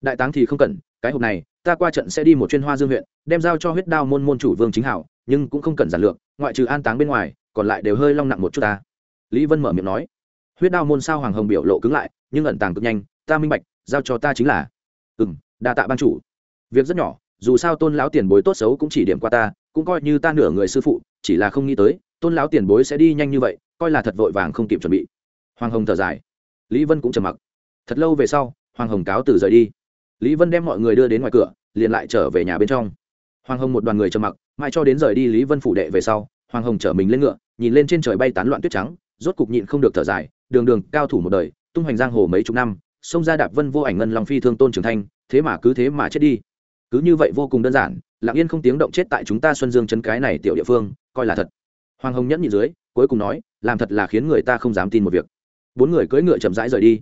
Đại táng thì không cần, cái hộp này, ta qua trận sẽ đi một chuyên hoa dương huyện, đem giao cho huyết đao môn môn chủ vương chính hảo, nhưng cũng không cần giản lược, ngoại trừ an táng bên ngoài còn lại đều hơi long nặng một chút ta. Lý vân mở miệng nói. Huyết đao môn sao hoàng hồng biểu lộ cứng lại, nhưng ẩn tàng cực nhanh, ta minh bạch, giao cho ta chính là. Ừ m đa tạ ban chủ. Việc rất nhỏ, dù sao tôn lão tiền bối tốt xấu cũng chỉ điểm qua ta, cũng coi như ta nửa người sư phụ, chỉ là không nghĩ tới, tôn lão tiền bối sẽ đi nhanh như vậy, coi là thật vội vàng không kịp chuẩn bị. Hoàng hồng thở dài. Lý vân cũng trầm mặc. Thật lâu về sau, hoàng hồng cáo từ rời đi. Lý vân đem mọi người đưa đến ngoài cửa, liền lại trở về nhà bên trong. Hoàng hồng một đoàn người trầm mặc, mãi cho đến rời đi lý vân phủ đệ về sau hoàng hồng chở mình lên ngựa, nhìn lên trên trời bay tán loạn tuyết trắng, rốt cục nhịn không được thở dài, đường đường, cao thủ một đời, tung hoành giang hồ mấy chục năm xông ra đạp vân vô ảnh ngân long phi thương tôn trường thanh thế mà cứ thế mà chết đi. Cứ như vậy vô cùng đơn giản, lặng yên không tiếng động chết tại chúng ta xuân dương Trấn cái này tiểu địa phương, coi là thật. Hoàng hồng nhẫn nhị dưới, cuối cùng nói, làm thật là khiến người ta không dám tin một việc. Bốn người cưỡi ngựa chậm rãi rời đi.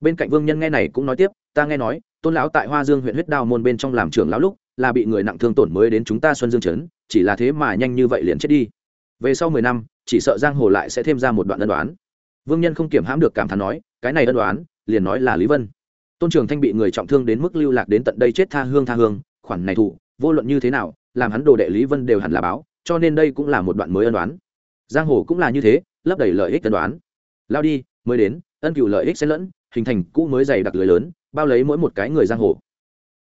Bên cạnh vương nhân nghe này cũng nói tiếp, ta nghe nói, tôn lão tại hoa dương huyện huyết đao môn bên trong làm trưởng lão lúc, là bị người nặng thương tổn mới đến chúng ta xuân dương chấn chỉ là thế mà nhanh như vậy liền chết đi về sau mười năm, chỉ sợ giang hồ lại sẽ thêm ra một đoạn ân đoán. Vương nhân không kiểm hãm được cảm thán nói, cái này ân đoán, liền nói là lý vân. Tôn trường thanh bị người trọng thương đến mức lưu lạc đến tận đây chết tha hương tha hương, khoản này thủ vô luận như thế nào, làm hắn đồ đệ lý vân đều hẳn là báo, cho nên đây cũng là một đoạn mới ân đoán. Giang hồ cũng là như thế, lấp đầy lợi ích ân đoán. Lao đi, mới đến, ân cựu lợi ích xen lẫn, hình thành cũ mới dày đặc lưới lớn, bao lấy mỗi một cái người giang hồ.